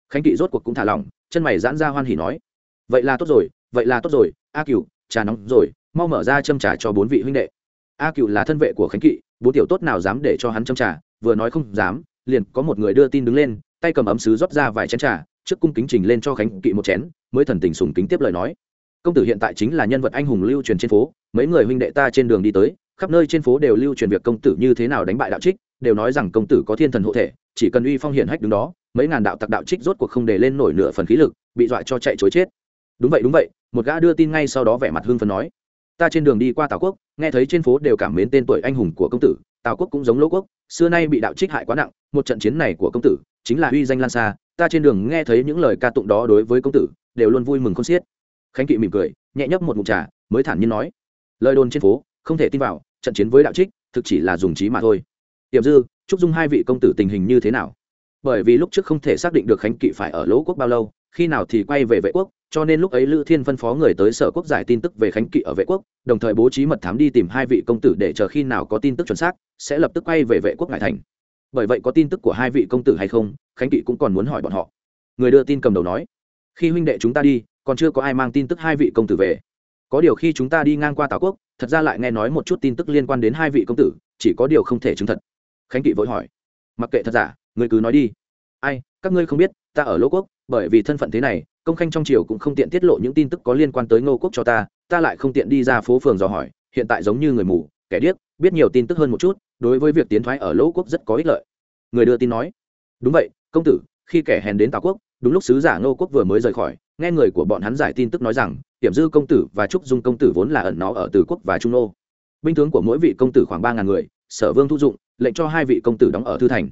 Khánh kỵ rốt cuộc cũng thả lỏng, chân mày giãn ra hoan hỉ nói vậy là tốt rồi, vậy là tốt rồi, a cựu trà nóng rồi, mau mở ra châm trà cho bốn vị huynh đệ. A cựu là thân vệ của khánh kỵ bố tiểu tốt nào dám để cho hắn châm trà, vừa nói không dám, liền có một người đưa tin đứng lên, tay cầm ấm sứ rót ra vài chén trà, trước cung kính trình lên cho khánh kỵ một chén, mới thần tình sùng kính tiếp lời nói. Công tử hiện tại chính là nhân vật anh hùng lưu truyền trên phố, mấy người huynh đệ ta trên đường đi tới, khắp nơi trên phố đều lưu truyền việc công tử như thế nào đánh bại đạo trích, đều nói rằng công tử có thiên thần hộ thể, chỉ cần uy phong hiển hách đứng đó, mấy ngàn đạo tặc đạo trích rốt cuộc không để lên nổi nửa phần khí lực, bị dọa cho chạy chối chết đúng vậy đúng vậy, một gã đưa tin ngay sau đó vẻ mặt hưng phấn nói. Ta trên đường đi qua tào quốc, nghe thấy trên phố đều cảm mến tên tuổi anh hùng của công tử. Tào quốc cũng giống lỗ quốc, xưa nay bị đạo trích hại quá nặng, một trận chiến này của công tử chính là uy danh lan xa. Ta trên đường nghe thấy những lời ca tụng đó đối với công tử, đều luôn vui mừng không xiết. Khánh kỵ mỉm cười, nhẹ nhấp một mụn trà, mới thản nhiên nói. Lời đồn trên phố, không thể tin vào, trận chiến với đạo trích, thực chỉ là dùng trí mà thôi. Tiệm dư, chúc dung hai vị công tử tình hình như thế nào? Bởi vì lúc trước không thể xác định được khánh kỵ phải ở lỗ quốc bao lâu khi nào thì quay về vệ quốc, cho nên lúc ấy lữ thiên phân phó người tới sở quốc giải tin tức về khánh kỵ ở vệ quốc, đồng thời bố trí mật thám đi tìm hai vị công tử để chờ khi nào có tin tức chuẩn xác, sẽ lập tức quay về vệ quốc ngải thành. Bởi vậy có tin tức của hai vị công tử hay không, khánh kỵ cũng còn muốn hỏi bọn họ. Người đưa tin cầm đầu nói, khi huynh đệ chúng ta đi, còn chưa có ai mang tin tức hai vị công tử về. Có điều khi chúng ta đi ngang qua tào quốc, thật ra lại nghe nói một chút tin tức liên quan đến hai vị công tử, chỉ có điều không thể chứng thật. Khánh kỵ vội hỏi, mặc kệ thật giả, người cứ nói đi. Ai, các ngươi không biết ta ở lỗ quốc, bởi vì thân phận thế này, công khanh trong triều cũng không tiện tiết lộ những tin tức có liên quan tới ngô quốc cho ta ta lại không tiện đi ra phố phường dò hỏi, hiện tại giống như người mù, kẻ điếc, biết nhiều tin tức hơn một chút, đối với việc tiến thoái ở lỗ quốc rất có ích lợi. Người đưa tin nói, đúng vậy, công tử, khi kẻ hèn đến tào quốc, đúng lúc sứ giả ngô quốc vừa mới rời khỏi, nghe người của bọn hắn giải tin tức nói rằng hiểm dư công tử và trúc dung công tử vốn là ẩn nó ở từ quốc và trung nô. Binh tướng của mỗi vị công tử khoảng ba ngàn người, sở vương thu dụng, lệnh cho hai vị công tử đóng ở thư thành.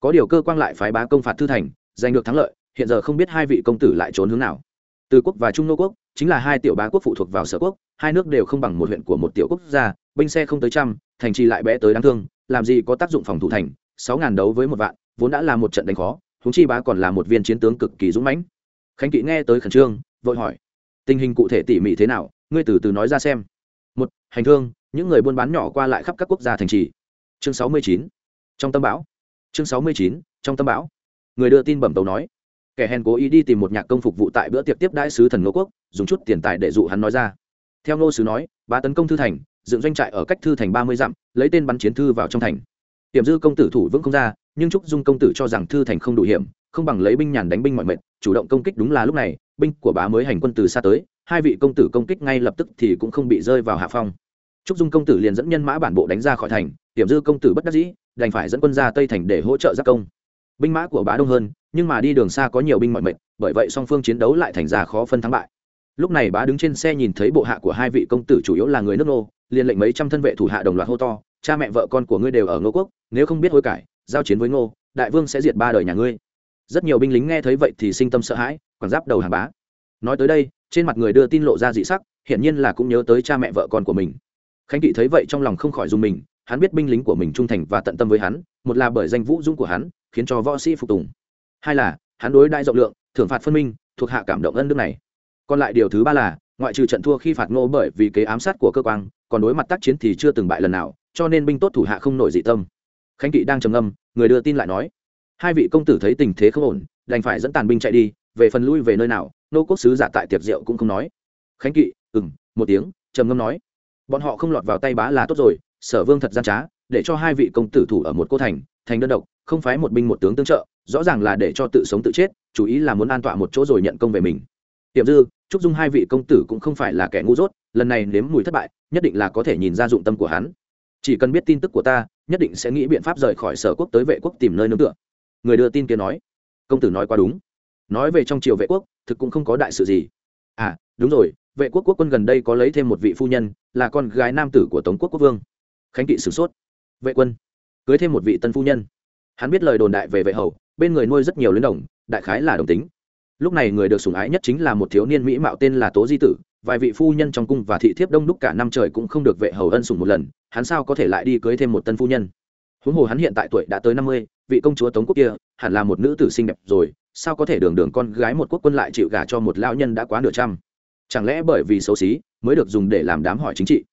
Có điều cơ quan lại phái bá công phạt thư thành giành được thắng lợi, hiện giờ không biết hai vị công tử lại trốn hướng nào. Từ quốc và trung nô quốc, chính là hai tiểu bá quốc phụ thuộc vào sở quốc, hai nước đều không bằng một huyện của một tiểu quốc gia, binh xe không tới trăm, thành trì lại bé tới đáng thương, làm gì có tác dụng phòng thủ thành, sáu ngàn đấu với một vạn, vốn đã là một trận đánh khó húng chi bá còn là một viên chiến tướng cực kỳ dũng mãnh. Khánh kỵ nghe tới khẩn trương, vội hỏi, tình hình cụ thể tỉ mỉ thế nào? Ngươi từ từ nói ra xem. Một, hành thương, những người buôn bán nhỏ qua lại khắp các quốc gia thành trì. Chương sáu mươi chín, trong tâm bão. Chương sáu mươi chín, trong tâm bão người đưa tin bẩm tàu nói, kẻ hèn cố ý đi tìm một nhạc công phục vụ tại bữa tiệc tiếp đãi sứ thần ngô quốc, dùng chút tiền tài để dụ hắn nói ra. Theo ngô sứ nói ba tấn công thư thành, dựng doanh trại ở cách thư thành ba mươi dặm, lấy tên bắn chiến thư vào trong thành. Hiểm dư công tử thủ vững không ra, nhưng trúc dung công tử cho rằng thư thành không đủ hiểm, không bằng lấy binh nhàn đánh binh mọi mệt chủ động công kích đúng là lúc này, binh của bá mới hành quân từ xa tới, hai vị công tử công kích ngay lập tức thì cũng không bị rơi vào hạ phong. Trúc dung công tử liền dẫn nhân mã bản bộ đánh ra khỏi thành hiểm dư công tử bất đắc dĩ, đành phải dẫn quân ra tây thành để hỗ trợ giác công binh mã của bá đông hơn, nhưng mà đi đường xa có nhiều binh mọi mệnh, bởi vậy song phương chiến đấu lại thành ra khó phân thắng bại. Lúc này bá đứng trên xe nhìn thấy bộ hạ của hai vị công tử chủ yếu là người nước nô, liền lệnh mấy trăm thân vệ thủ hạ đồng loạt hô to, cha mẹ vợ con của ngươi đều ở ngô quốc, nếu không biết hối cải, giao chiến với ngô, đại vương sẽ diệt ba đời nhà ngươi. Rất nhiều binh lính nghe thấy vậy thì sinh tâm sợ hãi còn giáp đầu hàng bá. Nói tới đây, trên mặt người đưa tin lộ ra dị sắc, hiển nhiên là cũng nhớ tới cha mẹ vợ con của mình. Khánh kỵ thấy vậy trong lòng không khỏi dùng mình, hắn biết binh lính của mình trung thành và tận tâm với hắn, một là bởi danh vũ dũng của hắn khiến cho võ sĩ phục tùng. Hai là, hắn đối đại rộng lượng, thưởng phạt phân minh, thuộc hạ cảm động ân đức này. Còn lại điều thứ ba là, ngoại trừ trận thua khi phạt ngô bởi vì kế ám sát của cơ quan còn đối mặt tác chiến thì chưa từng bại lần nào, cho nên binh tốt thủ hạ không nổi dị tâm. Khánh kỵ đang trầm ngâm, người đưa tin lại nói, hai vị công tử thấy tình thế không ổn, đành phải dẫn tàn binh chạy đi, về phần lui về nơi nào, nô quốc sứ giả tại tiệc rượu cũng không nói. Khánh kỵ ừng một tiếng, trầm ngâm nói, bọn họ không lọt vào tay bá là tốt rồi, sở vương thật gian trá, để cho hai vị công tử thủ ở một cô thành thành đơn độc không phái một binh một tướng tương trợ, rõ ràng là để cho tự sống tự chết, chủ ý là muốn an tọa một chỗ rồi nhận công về mình. Tiệm dư trúc dung hai vị công tử cũng không phải là kẻ ngu dốt, lần này nếm mùi thất bại, nhất định là có thể nhìn ra dụng tâm của hắn. Chỉ cần biết tin tức của ta, nhất định sẽ nghĩ biện pháp rời khỏi sở quốc tới vệ quốc tìm nơi nương tựa. Người đưa tin kia nói. Công tử nói quá đúng. Nói về trong triều vệ quốc, thực cũng không có đại sự gì. À đúng rồi, vệ quốc quốc quân gần đây có lấy thêm một vị phu nhân, là con gái nam tử của tống quốc quốc vương. Khánh kỵ sửng sốt. Vệ quân, cưới thêm một vị tân phu nhân hắn biết lời đồn đại về vệ hầu, bên người nuôi rất nhiều luyến đồng, đại khái là đồng tính. Lúc này người được sủng ái nhất chính là một thiếu niên mỹ mạo tên là tố di tử, vài vị phu nhân trong cung và thị thiếp đông đúc cả năm trời cũng không được vệ hầu ân sủng một lần, hắn sao có thể lại đi cưới thêm một tân phu nhân? Huống hồ hắn hiện tại tuổi đã tới năm mươi, vị công chúa tống quốc kia, hẳn là một nữ tử xinh đẹp rồi, sao có thể đường đường con gái một quốc quân lại chịu gả cho một lão nhân đã quá nửa trăm? Chẳng lẽ bởi vì xấu xí mới được dùng để làm đám hỏi chính trị?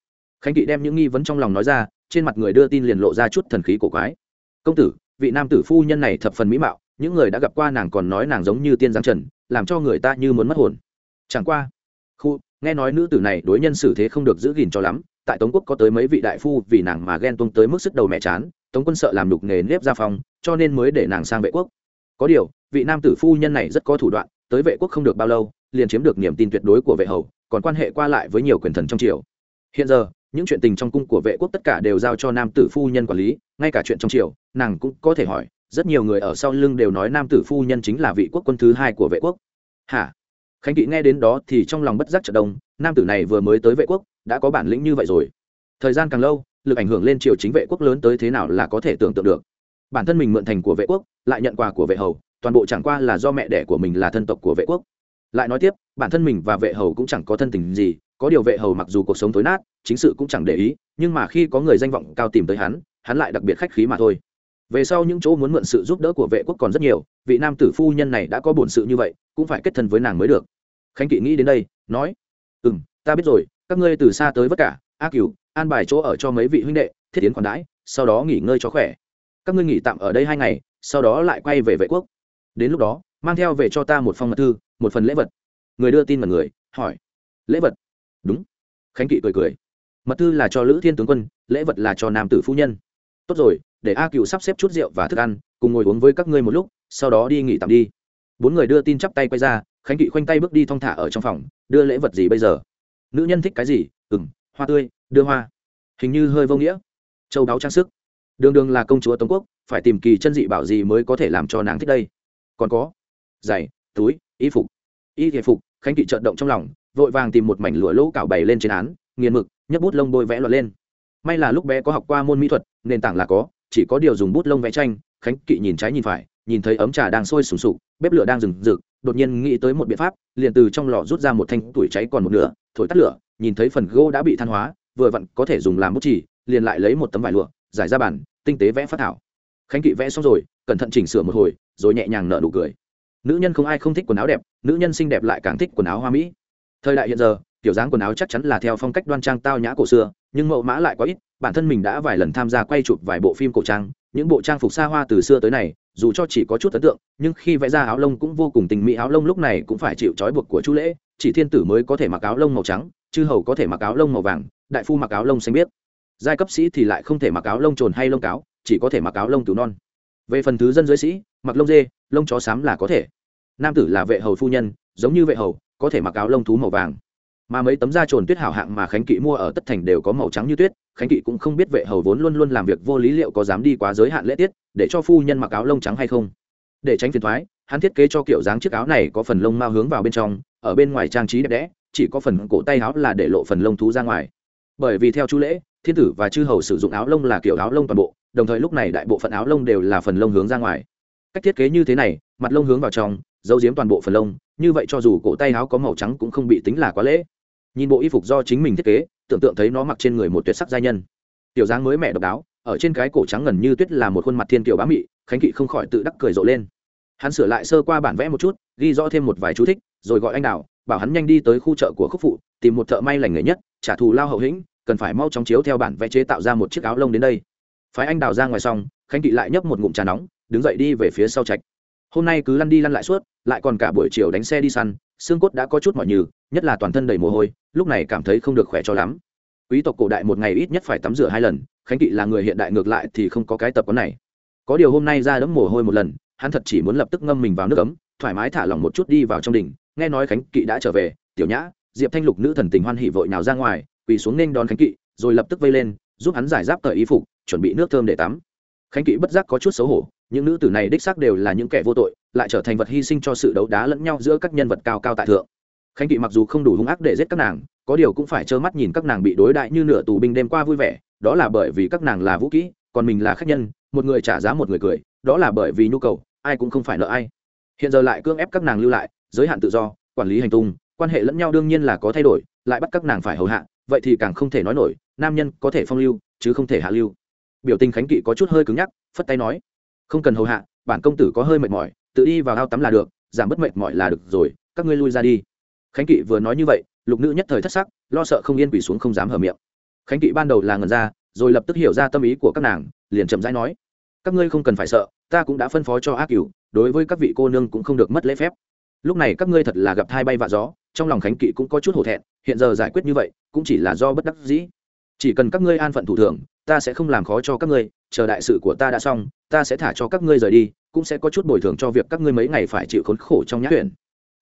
Khánh kỵ đem những nghi vấn trong lòng nói ra, trên mặt người đưa tin liền lộ ra chút thần khí cổ quái. Công tử vị nam tử phu nhân này thập phần mỹ mạo, những người đã gặp qua nàng còn nói nàng giống như tiên giáng trần, làm cho người ta như muốn mất hồn. Chẳng qua, khu, nghe nói nữ tử này đối nhân xử thế không được giữ gìn cho lắm, tại tống quốc có tới mấy vị đại phu vì nàng mà ghen tuông tới mức sức đầu mẹ chán, tống quân sợ làm đục nghề nếp gia phong, cho nên mới để nàng sang vệ quốc. Có điều, vị nam tử phu nhân này rất có thủ đoạn, tới vệ quốc không được bao lâu, liền chiếm được niềm tin tuyệt đối của vệ hầu, còn quan hệ qua lại với nhiều quyền thần trong triều. Hiện giờ những chuyện tình trong cung của vệ quốc tất cả đều giao cho nam tử phu nhân quản lý, ngay cả chuyện trong triều, nàng cũng có thể hỏi. Rất nhiều người ở sau lưng đều nói nam tử phu nhân chính là vị quốc quân thứ hai của vệ quốc. Hả? Khánh kỵ nghe đến đó thì trong lòng bất giác trận đông nam tử này vừa mới tới vệ quốc, đã có bản lĩnh như vậy rồi. Thời gian càng lâu, lực ảnh hưởng lên triều chính vệ quốc lớn tới thế nào là có thể tưởng tượng được. Bản thân mình mượn thành của vệ quốc, lại nhận quà của vệ hầu, toàn bộ chẳng qua là do mẹ đẻ của mình là thân tộc của vệ quốc. Lại nói tiếp, bản thân mình và vệ hầu cũng chẳng có thân tình gì, có điều vệ hầu mặc dù cuộc sống tối nát chính sự cũng chẳng để ý, nhưng mà khi có người danh vọng cao tìm tới hắn hắn lại đặc biệt khách khí mà thôi. Về sau những chỗ muốn mượn sự giúp đỡ của vệ quốc còn rất nhiều, vị nam tử phu nhân này đã có bổn sự như vậy, cũng phải kết thân với nàng mới được. Khánh kỵ nghĩ đến đây, nói ừ m ta biết rồi, các ngươi từ xa tới vất cả, a cửu, an bài chỗ ở cho mấy vị huynh đệ, thiết tiến khoản đãi, sau đó nghỉ ngơi cho khỏe. Các ngươi nghỉ tạm ở đây hai ngày, sau đó lại quay về vệ quốc. Đến lúc đó, mang theo về cho ta một phong mật thư, một phần lễ vật. Người đưa tin mật người, hỏi, lễ vật? Đúng. Khánh kỵ cười cười mật thư là cho lữ thiên tướng quân, lễ vật là cho nam tử phu nhân. Tốt rồi, để a cựu sắp xếp chút rượu và thức ăn, cùng ngồi uống với các ngươi một lúc, sau đó đi nghỉ tạm đi. Bốn người đưa tin chắp tay quay ra, khánh kỵ khoanh tay bước đi thong thả ở trong phòng, đưa lễ vật gì bây giờ? Nữ nhân thích cái gì? Ừng hoa tươi, đưa hoa. Hình như hơi vô nghĩa. Châu đáo trang sức. Đường đường là công chúa tống quốc, phải tìm kỳ chân dị bảo gì mới có thể làm cho nàng thích đây? Còn có, giày, túi, y phục. Y thể phục, khánh kỵ trợn động trong lòng, vội vàng tìm một mảnh lụa lỗ cạo bày lên trên án nghiền mực, nhấc bút lông bôi vẽ lọt lên. May là lúc bé có học qua môn mỹ thuật, nền tảng là có, chỉ có điều dùng bút lông vẽ tranh, khánh kỵ nhìn trái nhìn phải, nhìn thấy ấm trà đang sôi sùng sục, bếp lửa đang rừng rực, đột nhiên nghĩ tới một biện pháp, liền từ trong lò rút ra một thanh tuổi cháy còn một nửa, thổi tắt lửa, nhìn thấy phần gỗ đã bị than hóa, vừa vặn có thể dùng làm bút chỉ liền lại lấy một tấm vải lụa, giải ra bản tinh tế vẽ phát thảo. Khánh kỵ vẽ xong rồi, cẩn thận chỉnh sửa một hồi, rồi nhẹ nhàng nở nụ cười. Nữ nhân không ai không thích quần áo đẹp, nữ nhân xinh đẹp lại càng thích quần áo hoa mỹ. Thời đại hiện giờ kiểu dáng quần áo chắc chắn là theo phong cách đoan trang tao nhã cổ xưa, nhưng mẫu mã lại quá ít, bản thân mình đã vài lần tham gia quay chụp vài bộ phim cổ trang, những bộ trang phục xa hoa từ xưa tới này, dù cho chỉ có chút ấn tượng, nhưng khi vẽ ra áo lông cũng vô cùng tình mỹ, áo lông lúc này cũng phải chịu trói buộc của chu lễ, chỉ thiên tử mới có thể mặc áo lông màu trắng, chư hầu có thể mặc áo lông màu vàng, đại phu mặc áo lông xanh biếc. Giai cấp sĩ thì lại không thể mặc áo lông trồn hay lông cáo, chỉ có thể mặc áo lông cứu non. Về phần thứ dân dưới sĩ, mặc lông dê, lông chó xám là có thể. Nam tử là vệ hầu phu nhân, giống như vệ hầu, có thể mặc áo lông thú màu vàng mà mấy tấm da trồn tuyết hảo hạng mà khánh kỵ mua ở tất thành đều có màu trắng như tuyết, khánh kỵ cũng không biết vệ hầu vốn luôn luôn làm việc vô lý liệu có dám đi quá giới hạn lễ tiết, để cho phu nhân mặc áo lông trắng hay không. Để tránh phiền thoái, hắn thiết kế cho kiểu dáng chiếc áo này có phần lông mao hướng vào bên trong, ở bên ngoài trang trí đẹp đẽ, chỉ có phần cổ tay áo là để lộ phần lông thú ra ngoài. Bởi vì theo chu lễ, thiên tử và chư hầu sử dụng áo lông là kiểu áo lông toàn bộ, đồng thời lúc này đại bộ phận áo lông đều là phần lông hướng ra ngoài. Cách thiết kế như thế này, mặt lông hướng vào trong, giấu giếm toàn bộ phần lông, như vậy cho dù cổ tay áo có màu trắng cũng không bị tính là quá lễ nhìn bộ y phục do chính mình thiết kế, tưởng tượng thấy nó mặc trên người một tuyệt sắc giai nhân. Tiểu dáng mới mẹ độc đáo, ở trên cái cổ trắng ngần như tuyết là một khuôn mặt thiên kiều bá mị, khánh kỵ không khỏi tự đắc cười rộ lên. Hắn sửa lại sơ qua bản vẽ một chút, ghi rõ thêm một vài chú thích, rồi gọi anh đào, bảo hắn nhanh đi tới khu chợ của khúc phụ, tìm một thợ may lành nghề nhất, trả thù lao hậu hĩnh, cần phải mau chóng chiếu theo bản vẽ chế tạo ra một chiếc áo lông đến đây. Phái anh đào ra ngoài xong, khánh kỵ lại nhấp một ngụm trà nóng, đứng dậy đi về phía sau trạch. Hôm nay cứ lăn đi lăn lại suốt, lại còn cả buổi chiều đánh xe đi săn xương cốt đã có chút mỏi nhừ, nhất là toàn thân đầy mồ hôi, lúc này cảm thấy không được khỏe cho lắm. Quý tộc cổ đại một ngày ít nhất phải tắm rửa hai lần, khánh kỵ là người hiện đại ngược lại thì không có cái tập quán này. Có điều hôm nay ra đấm mồ hôi một lần, hắn thật chỉ muốn lập tức ngâm mình vào nước ấm, thoải mái thả lỏng một chút đi vào trong đình nghe nói khánh kỵ đã trở về, tiểu nhã, diệp thanh lục nữ thần tình hoan hỉ vội nào ra ngoài, quỳ xuống nên đón khánh kỵ, rồi lập tức vây lên, giúp hắn giải giáp tờ y phục, chuẩn bị nước thơm để tắm. Khánh kỵ bất giác có chút xấu hổ, những nữ tử này đích xác đều là những kẻ vô tội lại trở thành vật hy sinh cho sự đấu đá lẫn nhau giữa các nhân vật cao cao tại thượng. Khánh kỵ mặc dù không đủ hung ác để giết các nàng, có điều cũng phải trơ mắt nhìn các nàng bị đối đại như nửa tù binh đêm qua vui vẻ, đó là bởi vì các nàng là vũ kỹ, còn mình là khách nhân, một người trả giá một người cười, đó là bởi vì nhu cầu, ai cũng không phải nợ ai. Hiện giờ lại cưỡng ép các nàng lưu lại, giới hạn tự do, quản lý hành tung, quan hệ lẫn nhau đương nhiên là có thay đổi, lại bắt các nàng phải hầu hạ, vậy thì càng không thể nói nổi, nam nhân có thể phong lưu, chứ không thể hạ lưu. Biểu tình khánh kỵ có chút hơi cứng nhắc, phất tay nói, không cần hầu hạ, bản công tử có hơi mệt mỏi tự đi vào ao tắm là được, giảm bất mệt mỏi là được rồi, các ngươi lui ra đi. Khánh kỵ vừa nói như vậy, lục nữ nhất thời thất sắc, lo sợ không yên quỷ xuống không dám hở miệng. Khánh kỵ ban đầu là ngần ra, rồi lập tức hiểu ra tâm ý của các nàng, liền chậm rãi nói, các ngươi không cần phải sợ, ta cũng đã phân phó cho ác cửu, đối với các vị cô nương cũng không được mất lễ phép. Lúc này các ngươi thật là gặp thai bay vạ gió, trong lòng khánh kỵ cũng có chút hổ thẹn, hiện giờ giải quyết như vậy, cũng chỉ là do bất đắc dĩ. Chỉ cần các ngươi an phận thủ thường, ta sẽ không làm khó cho các ngươi, chờ đại sự của ta đã xong, ta sẽ thả cho các ngươi rời đi cũng sẽ có chút bồi thường cho việc các ngươi mấy ngày phải chịu khốn khổ trong nhã tuyển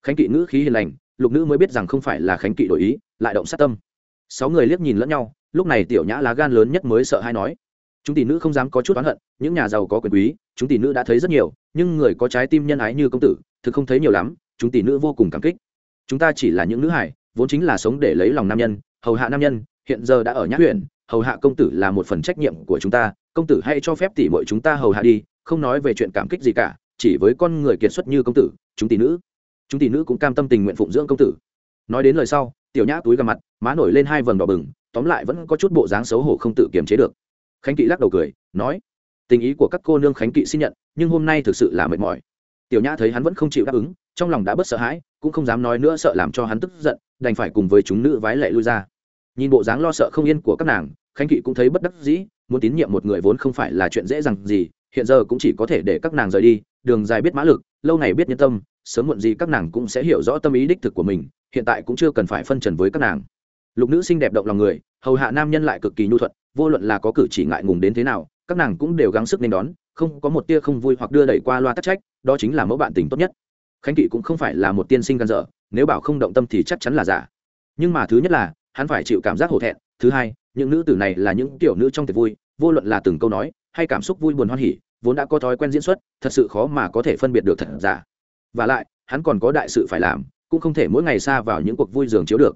khánh kỵ ngữ khí hiền lành, lục nữ mới biết rằng không phải là khánh kỵ đổi ý, lại động sát tâm. Sáu người liếc nhìn lẫn nhau, lúc này tiểu nhã lá gan lớn nhất mới sợ hay nói, chúng tỷ nữ không dám có chút oán hận, những nhà giàu có quyền quý, chúng tỷ nữ đã thấy rất nhiều, nhưng người có trái tim nhân ái như công tử, thực không thấy nhiều lắm, chúng tỷ nữ vô cùng cảm kích. Chúng ta chỉ là những nữ hải vốn chính là sống để lấy lòng nam nhân, hầu hạ nam nhân, hiện giờ đã ở nhã huyện, hầu hạ công tử là một phần trách nhiệm của chúng ta, công tử hãy cho phép tỷ muội chúng ta hầu hạ đi không nói về chuyện cảm kích gì cả, chỉ với con người kiệt xuất như công tử, chúng tỷ nữ. Chúng tỷ nữ cũng cam tâm tình nguyện phụng dưỡng công tử. Nói đến lời sau, tiểu nhã túi gà mặt, má nổi lên hai vầng đỏ bừng, tóm lại vẫn có chút bộ dáng xấu hổ không tự kiềm chế được. Khánh kỵ lắc đầu cười, nói, tình ý của các cô nương khánh kỵ xin nhận, nhưng hôm nay thực sự là mệt mỏi. Tiểu nhã thấy hắn vẫn không chịu đáp ứng, trong lòng đã bớt sợ hãi, cũng không dám nói nữa sợ làm cho hắn tức giận, đành phải cùng với chúng nữ vái lệ lui ra. Nhìn bộ dáng lo sợ không yên của các nàng, khánh kỵ cũng thấy bất đắc dĩ, muốn tín nhiệm một người vốn không phải là chuyện dễ dàng gì hiện giờ cũng chỉ có thể để các nàng rời đi, đường dài biết mã lực, lâu ngày biết nhân tâm, sớm muộn gì các nàng cũng sẽ hiểu rõ tâm ý đích thực của mình, hiện tại cũng chưa cần phải phân trần với các nàng. Lục nữ xinh đẹp động lòng người, hầu hạ nam nhân lại cực kỳ nhu thuận, vô luận là có cử chỉ ngại ngùng đến thế nào, các nàng cũng đều gắng sức nên đón, không có một tia không vui hoặc đưa đẩy qua loa tắc trách, đó chính là mẫu bạn tình tốt nhất. Khánh kỵ cũng không phải là một tiên sinh gan dở, nếu bảo không động tâm thì chắc chắn là giả. Nhưng mà thứ nhất là, hắn phải chịu cảm giác hổ thẹn, thứ hai, những nữ tử này là những tiểu nữ trong tiệc vui, vô luận là từng câu nói, hay cảm xúc vui buồn hoan hỉ vốn đã có thói quen diễn xuất, thật sự khó mà có thể phân biệt được thật giả. Và lại, hắn còn có đại sự phải làm, cũng không thể mỗi ngày xa vào những cuộc vui giường chiếu được.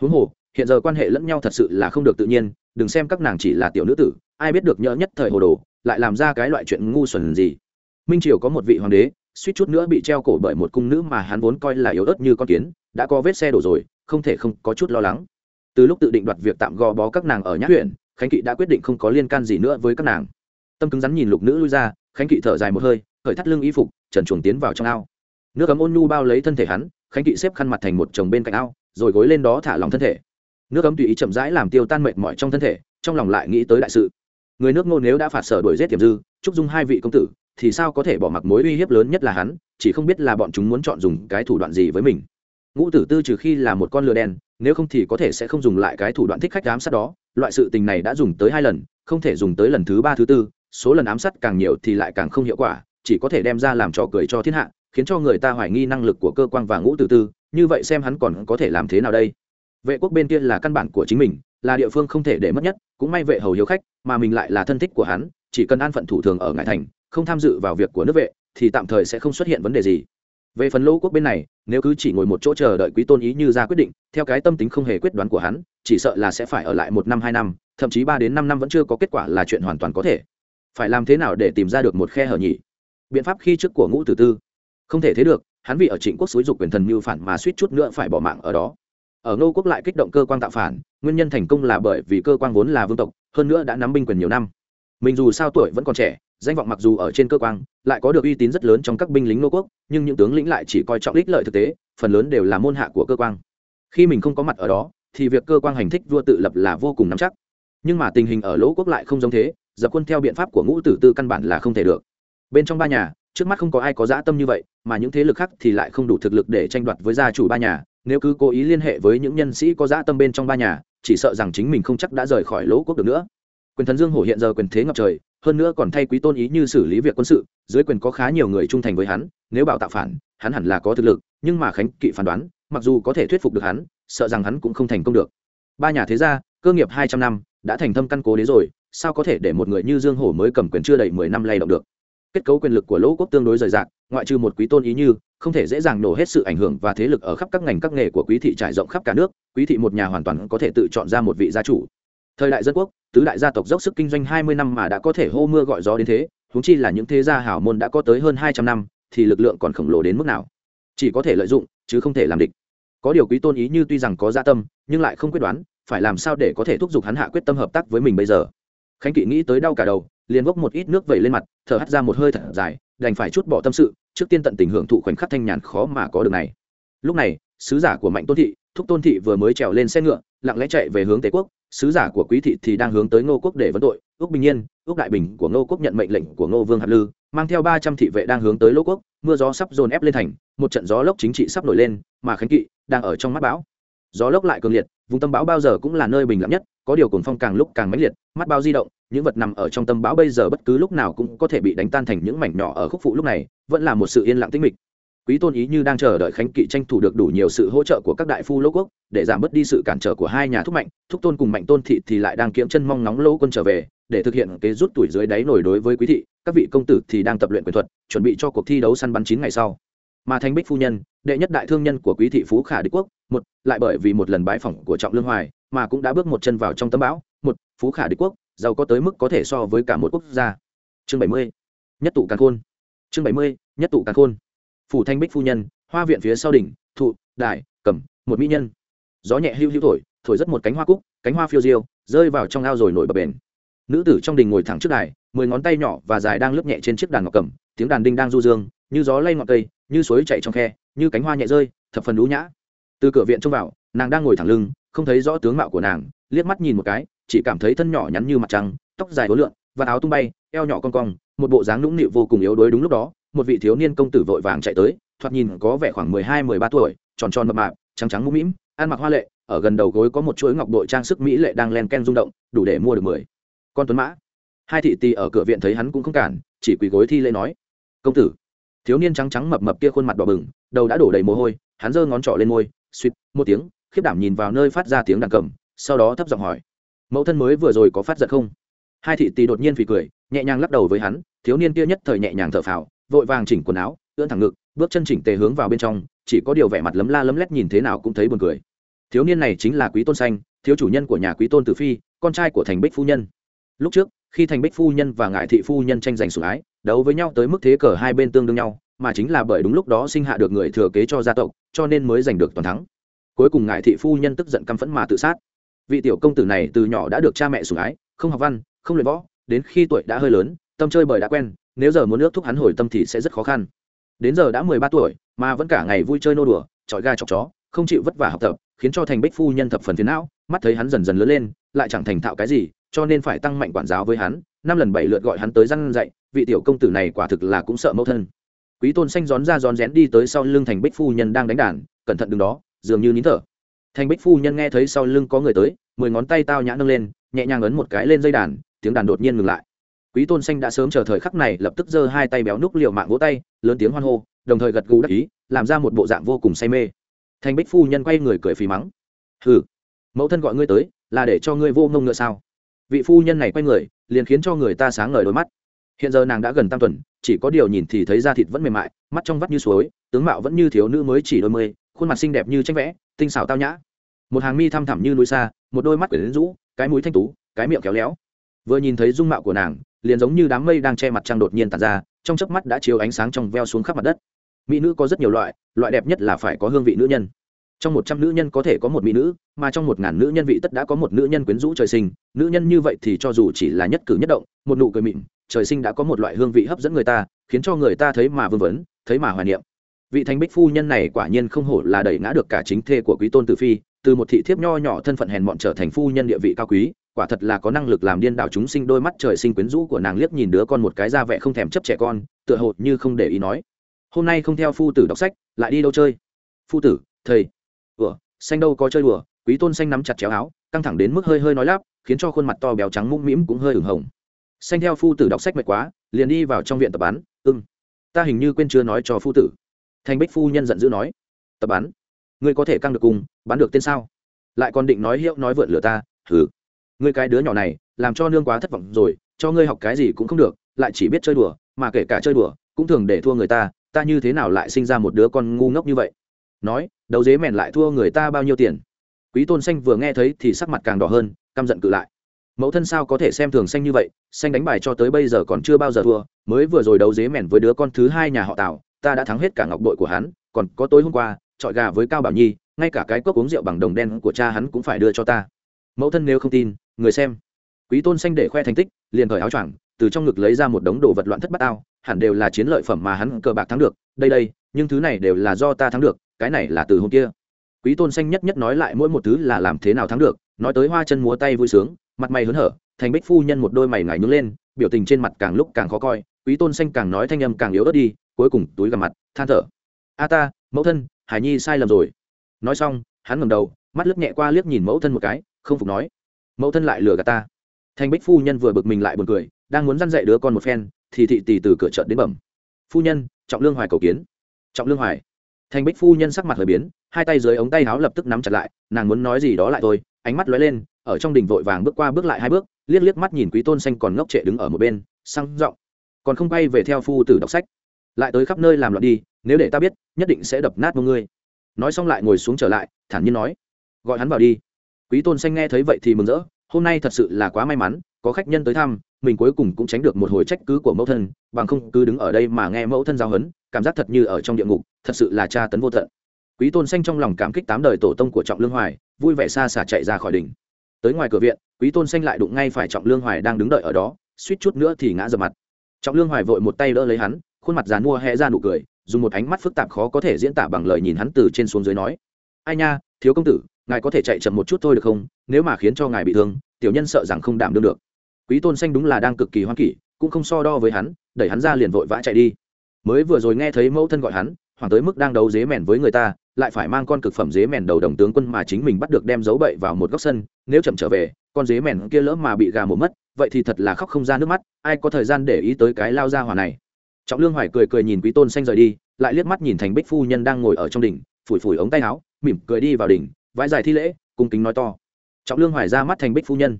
Huống hồ, hiện giờ quan hệ lẫn nhau thật sự là không được tự nhiên, đừng xem các nàng chỉ là tiểu nữ tử, ai biết được nhỡ nhất thời hồ đồ, lại làm ra cái loại chuyện ngu xuẩn gì. Minh triều có một vị hoàng đế, suýt chút nữa bị treo cổ bởi một cung nữ mà hắn vốn coi là yếu ớt như con kiến, đã có vết xe đổ rồi, không thể không có chút lo lắng. Từ lúc tự định đoạt việc tạm gò bó các nàng ở nhã huyện, khánh kỵ đã quyết định không có liên can gì nữa với các nàng tâm cứng rắn nhìn lục nữ lui ra, khánh kỵ thở dài một hơi khởi thắt lưng y phục, trần chuồng tiến vào trong ao. Nước cấm ôn nhu bao lấy thân thể hắn, khánh kỵ xếp khăn mặt thành một chồng bên cạnh ao, rồi gối lên đó thả lòng thân thể. Nước cấm tùy ý chậm rãi làm tiêu tan mệt mỏi trong thân thể, trong lòng lại nghĩ tới đại sự. Người nước ngô nếu đã phạt sở đuổi giết tiềm dư trúc dung hai vị công tử, thì sao có thể bỏ mặc mối uy hiếp lớn nhất là hắn, chỉ không biết là bọn chúng muốn chọn dùng cái thủ đoạn gì với mình. Ngũ tử tư trừ khi là một con lừa đen, nếu không thì có thể sẽ không dùng lại cái thủ đoạn thích khách giám sát đó. Loại sự tình này đã dùng tới hai lần, không thể dùng tới lần thứ ba, thứ tư số lần ám sát càng nhiều thì lại càng không hiệu quả, chỉ có thể đem ra làm trò cười cho thiên hạ, khiến cho người ta hoài nghi năng lực của cơ quan và ngũ từ tư, như vậy xem hắn còn có thể làm thế nào đây? Vệ quốc bên kia là căn bản của chính mình, là địa phương không thể để mất nhất, cũng may vệ hầu hiếu khách, mà mình lại là thân thích của hắn, chỉ cần an phận thủ thường ở ngại thành, không tham dự vào việc của nước vệ, thì tạm thời sẽ không xuất hiện vấn đề gì. Về phần lỗ quốc bên này, nếu cứ chỉ ngồi một chỗ chờ đợi quý tôn ý như ra quyết định, theo cái tâm tính không hề quyết đoán của hắn, chỉ sợ là sẽ phải ở lại một năm, hai năm, thậm chí ba đến năm năm vẫn chưa có kết quả là chuyện hoàn toàn có thể phải làm thế nào để tìm ra được một khe hở nhỉ? Biện pháp khi trước của ngũ tử tư. Không thể thế được, hắn vì ở trịnh quốc xúi dục quyền thần mưu phản mà suýt chút nữa phải bỏ mạng ở đó. Ở ngô quốc lại kích động cơ quan tạo phản, nguyên nhân thành công là bởi vì cơ quan vốn là vương tộc, hơn nữa đã nắm binh quyền nhiều năm. Mình dù sao tuổi vẫn còn trẻ, danh vọng mặc dù ở trên cơ quan, lại có được uy tín rất lớn trong các binh lính Ngô quốc, nhưng những tướng lĩnh lại chỉ coi trọng ích lợi thực tế, phần lớn đều là môn hạ của cơ quan. Khi mình không có mặt ở đó, thì việc cơ quan hành thích vua tự lập là vô cùng nắm chắc. Nhưng mà tình hình ở lỗ quốc lại không giống thế dập quân theo biện pháp của ngũ tử tư căn bản là không thể được. Bên trong ba nhà, trước mắt không có ai có dã tâm như vậy, mà những thế lực khác thì lại không đủ thực lực để tranh đoạt với gia chủ ba nhà. Nếu cứ cố ý liên hệ với những nhân sĩ có dã tâm bên trong ba nhà, chỉ sợ rằng chính mình không chắc đã rời khỏi lỗ quốc được nữa. Quyền thần dương hổ hiện giờ quyền thế ngập trời, hơn nữa còn thay quý tôn ý như xử lý việc quân sự, dưới quyền có khá nhiều người trung thành với hắn, nếu bảo tạo phản, hắn hẳn là có thực lực, nhưng mà khánh kỵ phán đoán, mặc dù có thể thuyết phục được hắn, sợ rằng hắn cũng không thành công được. Ba nhà thế gia, cơ nghiệp hai trăm năm, đã thành thâm căn cố đế rồi sao có thể để một người như dương hổ mới cầm quyền chưa đầy mười năm lay động được? Kết cấu quyền lực của lỗ quốc tương đối rời rạc, ngoại trừ một quý tôn ý như, không thể dễ dàng nổ hết sự ảnh hưởng và thế lực ở khắp các ngành các nghề của quý thị trải rộng khắp cả nước, quý thị một nhà hoàn toàn có thể tự chọn ra một vị gia chủ. Thời đại dân quốc, tứ đại gia tộc dốc sức kinh doanh hai mươi năm mà đã có thể hô mưa gọi gió đến thế, huống chi là những thế gia hảo môn đã có tới hơn hai trăm năm, thì lực lượng còn khổng lồ đến mức nào? Chỉ có thể lợi dụng, chứ không thể làm địch. Có điều quý tôn ý như tuy rằng có gia tâm, nhưng lại không quyết đoán, phải làm sao để có thể thúc giục hắn hạ quyết tâm hợp tác với mình bây giờ? Khánh kỵ nghĩ tới đau cả đầu, liền bốc một ít nước vẩy lên mặt, thở hắt ra một hơi thở dài, đành phải chút bỏ tâm sự, trước tiên tận tình hưởng thụ khoảnh khắc thanh nhàn khó mà có được này. Lúc này, sứ giả của mạnh tôn thị, thúc tôn thị vừa mới trèo lên xe ngựa, lặng lẽ chạy về hướng tề quốc. Sứ giả của quý thị thì đang hướng tới ngô quốc để vấn tội. Ước bình nhiên ước đại bình của ngô quốc nhận mệnh lệnh của ngô vương hạt lư, mang theo ba trăm thị vệ đang hướng tới lỗ quốc. Mưa gió sắp dồn ép lên thành, một trận gió lốc chính trị sắp nổi lên, mà khánh kỵ đang ở trong mắt bão. Gió lốc lại cường liệt, vùng tâm bão bao giờ cũng là nơi bình lặng nhất có điều cuồng phong càng lúc càng mãnh liệt, mắt bao di động, những vật nằm ở trong tâm bão bây giờ bất cứ lúc nào cũng có thể bị đánh tan thành những mảnh nhỏ ở khúc phụ lúc này, vẫn là một sự yên lặng tĩnh mịch. Quý tôn ý như đang chờ đợi khánh kỵ tranh thủ được đủ nhiều sự hỗ trợ của các đại phu lỗ quốc, để giảm bớt đi sự cản trở của hai nhà thúc mạnh, thúc tôn cùng mạnh tôn thị thì lại đang kiếm chân mong nóng lỗ quân trở về, để thực hiện kế rút tuổi dưới đáy nổi đối với quý thị, các vị công tử thì đang tập luyện quyền thuật, chuẩn bị cho cuộc thi đấu săn bắn chín ngày sau. Mà thanh bích phu nhân, đệ nhất đại thương nhân của quý thị phú khả đế quốc, một, lại bởi vì một lần bái phỏng của trọng lương hoài mà cũng đã bước một chân vào trong tấm bão, một, phú khả đế quốc, giàu có tới mức có thể so với cả một quốc gia. Chương bảy mươi, nhất tụ càn khôn. Chương bảy mươi, nhất tụ càn khôn. Phủ thanh bích phu nhân, hoa viện phía sau đỉnh, thụ đại cầm, một mỹ nhân. Gió nhẹ hưu hưu thổi thổi rất một cánh hoa cúc, cánh hoa phiêu diêu, rơi vào trong ao rồi nổi bập bền. Nữ tử trong đình ngồi thẳng trước đài, mười ngón tay nhỏ và dài đang lướt nhẹ trên chiếc đàn ngọc cầm, tiếng đàn đinh đang du dương, như gió lay ngọn cây, như suối chạy trong khe, như cánh hoa nhẹ rơi, thập phần đũ nhã. Từ cửa viện trông vào, nàng đang ngồi thẳng lưng không thấy rõ tướng mạo của nàng, liếc mắt nhìn một cái, chỉ cảm thấy thân nhỏ nhắn như mặt trăng, tóc dài hối lượn, và áo tung bay, eo nhỏ cong cong, một bộ dáng nũng nịu vô cùng yếu đuối đúng lúc đó, một vị thiếu niên công tử vội vàng chạy tới, thoạt nhìn có vẻ khoảng mười hai, mười ba tuổi, tròn tròn mập mạp, trắng trắng mũm mĩm, ăn mặc hoa lệ, ở gần đầu gối có một chuỗi ngọc đội trang sức mỹ lệ đang len ken rung động, đủ để mua được mười. Con tuấn mã. Hai thị tỳ ở cửa viện thấy hắn cũng không cản, chỉ quỳ gối thi lễ nói, công tử. Thiếu niên trắng trắng mập mập kia khuôn mặt đỏ bừng, đầu đã đổ đầy mồ hôi, hắn giơ ngón trỏ lên môi, suýt, một tiếng khiếp đảm nhìn vào nơi phát ra tiếng đàn cầm, sau đó thấp giọng hỏi, mẫu thân mới vừa rồi có phát giận không? Hai thị tỳ đột nhiên phì cười, nhẹ nhàng lắc đầu với hắn, thiếu niên kia nhất thời nhẹ nhàng thở phào, vội vàng chỉnh quần áo, ưỡn thẳng ngực, bước chân chỉnh tề hướng vào bên trong, chỉ có điều vẻ mặt lấm la lấm lét nhìn thế nào cũng thấy buồn cười. Thiếu niên này chính là quý tôn xanh, thiếu chủ nhân của nhà quý tôn tử phi, con trai của thành bích phu nhân. Lúc trước, khi thành bích phu nhân và ngại thị phu nhân tranh giành sủng ái, đấu với nhau tới mức thế cờ hai bên tương đương nhau, mà chính là bởi đúng lúc đó sinh hạ được người thừa kế cho gia tộc, cho nên mới giành được toàn thắng cuối cùng ngài thị phu nhân tức giận căm phẫn mà tự sát. Vị tiểu công tử này từ nhỏ đã được cha mẹ sủng ái, không học văn, không luyện võ, đến khi tuổi đã hơi lớn, tâm chơi bời đã quen, nếu giờ muốn nước thúc hắn hồi tâm thì sẽ rất khó khăn. Đến giờ đã mười ba tuổi, mà vẫn cả ngày vui chơi nô đùa trọi ga chọc chó, không chịu vất vả học tập, khiến cho thành bích phu nhân thập phần phiền não, mắt thấy hắn dần dần lớn lên, lại chẳng thành thạo cái gì, cho nên phải tăng mạnh quản giáo với hắn. Năm lần bảy lượt gọi hắn tới răn dạy, vị tiểu công tử này quả thực là cũng sợ mẫu thân. Quý tôn xanh rón ra rón rén đi tới sau lưng thành bích phu nhân đang đánh đàn, cẩn thận đứng đó dường như nín thở. Thành bích phu nhân nghe thấy sau lưng có người tới, mười ngón tay tao nhã nâng lên, nhẹ nhàng ấn một cái lên dây đàn, tiếng đàn đột nhiên ngừng lại. Quý tôn xanh đã sớm chờ thời khắc này, lập tức giơ hai tay béo núc liệu mạng vỗ tay, lớn tiếng hoan hô, đồng thời gật gù đắc ý, làm ra một bộ dạng vô cùng say mê. Thành bích phu nhân quay người cười phì mắng. Hừ, mẫu thân gọi ngươi tới, là để cho ngươi vô ngông ngựa sao? Vị phu nhân này quay người, liền khiến cho người ta sáng ngời đôi mắt. Hiện giờ nàng đã gần tam tuần, chỉ có điều nhìn thì thấy da thịt vẫn mềm mại, mắt trong vắt như suối, tướng mạo vẫn như thiếu nữ mới chỉ đôi mươi khuôn mặt xinh đẹp như tranh vẽ, tinh xảo tao nhã. Một hàng mi thăm thẳm như núi xa, một đôi mắt quyển rũ, cái mũi thanh tú, cái miệng kéo léo. Vừa nhìn thấy dung mạo của nàng, liền giống như đám mây đang che mặt trăng đột nhiên tàn ra, trong chớp mắt đã chiếu ánh sáng trong veo xuống khắp mặt đất. Mỹ nữ có rất nhiều loại loại đẹp nhất là phải có hương vị nữ nhân. Trong một trăm nữ nhân có thể có một mỹ nữ, mà trong một ngàn nữ nhân vị tất đã có một nữ nhân quyến rũ trời sinh. Nữ nhân như vậy thì cho dù chỉ là nhất cử nhất động, một nụ cười mịn, trời sinh đã có một loại hương vị hấp dẫn người ta, khiến cho người ta thấy mà vương vấn, thấy mà hoài niệm vị thánh bích phu nhân này quả nhiên không hổ là đẩy ngã được cả chính thê của quý tôn tử phi, từ một thị thiếp nho nhỏ thân phận hèn mọn trở thành phu nhân địa vị cao quý, quả thật là có năng lực làm điên đảo chúng sinh đôi mắt trời sinh quyến rũ của nàng liếc nhìn đứa con một cái ra vẻ không thèm chấp trẻ con, tựa hồ như không để ý nói. Hôm nay không theo phu tử đọc sách, lại đi đâu chơi? Phu tử, thầy. Ủa, xanh đâu có chơi đùa, quý tôn xanh nắm chặt chéo áo, căng thẳng đến mức hơi hơi nói lắp, khiến cho khuôn mặt to béo trắng mũm mĩm cũng hơi ửng hồng. Xanh theo phu tử đọc sách mệt quá, liền đi vào trong viện tập bắn ưng ta hình như quên chưa nói cho phu tử thanh bích phu nhân giận dữ nói, tập bắn, ngươi có thể căng được cùng, bắn được tên sao? Lại còn định nói hiệu, nói vượn lửa ta thử ngươi cái đứa nhỏ này, làm cho nương quá thất vọng rồi, cho ngươi học cái gì cũng không được, lại chỉ biết chơi đùa, mà kể cả chơi đùa, cũng thường để thua người ta ta như thế nào lại sinh ra một đứa con ngu ngốc như vậy? Nói đấu dế mèn lại thua người ta bao nhiêu tiền? Quý tôn xanh vừa nghe thấy thì sắc mặt càng đỏ hơn, căm giận cự lại. Mẫu thân sao có thể xem thường xanh như vậy? Xanh đánh bài cho tới bây giờ còn chưa bao giờ thua, mới vừa rồi đấu dế mèn với đứa con thứ hai nhà họ tào ta đã thắng hết cả ngọc đội của hắn, còn có tối hôm qua trọi gà với cao bảo nhi, ngay cả cái cốc uống rượu bằng đồng đen của cha hắn cũng phải đưa cho ta. Mẫu thân nếu không tin, người xem. Quý tôn xanh để khoe thành tích, liền cởi áo choàng, từ trong ngực lấy ra một đống đồ vật loạn thất bát ao, hẳn đều là chiến lợi phẩm mà hắn cờ bạc thắng được, đây đây, nhưng thứ này đều là do ta thắng được, cái này là từ hôm kia. Quý tôn xanh nhất nhất nói lại mỗi một thứ là làm thế nào thắng được, nói tới hoa chân múa tay vui sướng, mặt mày hớn hở, thành bích phu nhân một đôi mày ngải nhướng lên, biểu tình trên mặt càng lúc càng khó coi, quý tôn xanh càng nói thanh âm càng yếu ớt đi cuối cùng túi gằm mặt, than thở. A ta, mẫu thân, hải nhi sai lầm rồi. Nói xong, hắn ngầm đầu, mắt lướt nhẹ qua liếc nhìn mẫu thân một cái, không phục nói, mẫu thân lại lừa gạt ta. Thanh bích phu nhân vừa bực mình lại buồn cười, đang muốn dăn dạy đứa con một phen, thì thị tỷ từ cửa chợt đến bẩm, phu nhân, trọng lương hoài cầu kiến. Trọng lương hoài. Thanh bích phu nhân sắc mặt hơi biến, hai tay dưới ống tay áo lập tức nắm chặt lại, nàng muốn nói gì đó lại thôi, ánh mắt lóe lên, ở trong đình vội vàng bước qua bước lại hai bước, liếc liếc mắt nhìn quý tôn xanh còn ngốc trệ đứng ở một bên, sang giọng, còn không bay về theo phu tử đọc sách lại tới khắp nơi làm loạn đi, nếu để ta biết, nhất định sẽ đập nát mông ngươi. Nói xong lại ngồi xuống trở lại, thản nhiên nói, gọi hắn vào đi. Quý tôn xanh nghe thấy vậy thì mừng rỡ, hôm nay thật sự là quá may mắn, có khách nhân tới thăm, mình cuối cùng cũng tránh được một hồi trách cứ của mẫu thân, bằng không cứ đứng ở đây mà nghe mẫu thân giao hấn cảm giác thật như ở trong địa ngục, thật sự là tra tấn vô tận. Quý tôn xanh trong lòng cảm kích tám đời tổ tông của trọng lương hoài, vui vẻ xa xả chạy ra khỏi đỉnh. Tới ngoài cửa viện, quý tôn xanh lại đụng ngay phải trọng lương hoài đang đứng đợi ở đó, suýt chút nữa thì ngã dập mặt. Trọng lương hoài vội một tay đỡ lấy hắn khuôn mặt dàn mua hẹ ra nụ cười, dùng một ánh mắt phức tạp khó có thể diễn tả bằng lời nhìn hắn từ trên xuống dưới nói, ai nha, thiếu công tử, ngài có thể chạy chậm một chút thôi được không? Nếu mà khiến cho ngài bị thương, tiểu nhân sợ rằng không đảm đương được. Quý tôn xanh đúng là đang cực kỳ hoan kỷ, cũng không so đo với hắn, đẩy hắn ra liền vội vã chạy đi. Mới vừa rồi nghe thấy mẫu thân gọi hắn hoàng tới mức đang đấu dế mèn với người ta, lại phải mang con cực phẩm dế mèn đầu đồng tướng quân mà chính mình bắt được đem giấu bậy vào một góc sân, nếu chậm trở về, con dế mèn kia lỡ mà bị gà mổ mất, vậy thì thật là khóc không ra nước mắt, ai có thời gian để ý tới cái lao ra hòa này? Trọng lương hoài cười cười nhìn quý tôn xanh rời đi, lại liếc mắt nhìn thành bích phu nhân đang ngồi ở trong đỉnh, phủi phủi ống tay áo, mỉm cười đi vào đỉnh vãi dài thi lễ, cung kính nói to. Trọng lương hoài ra mắt thành bích phu nhân.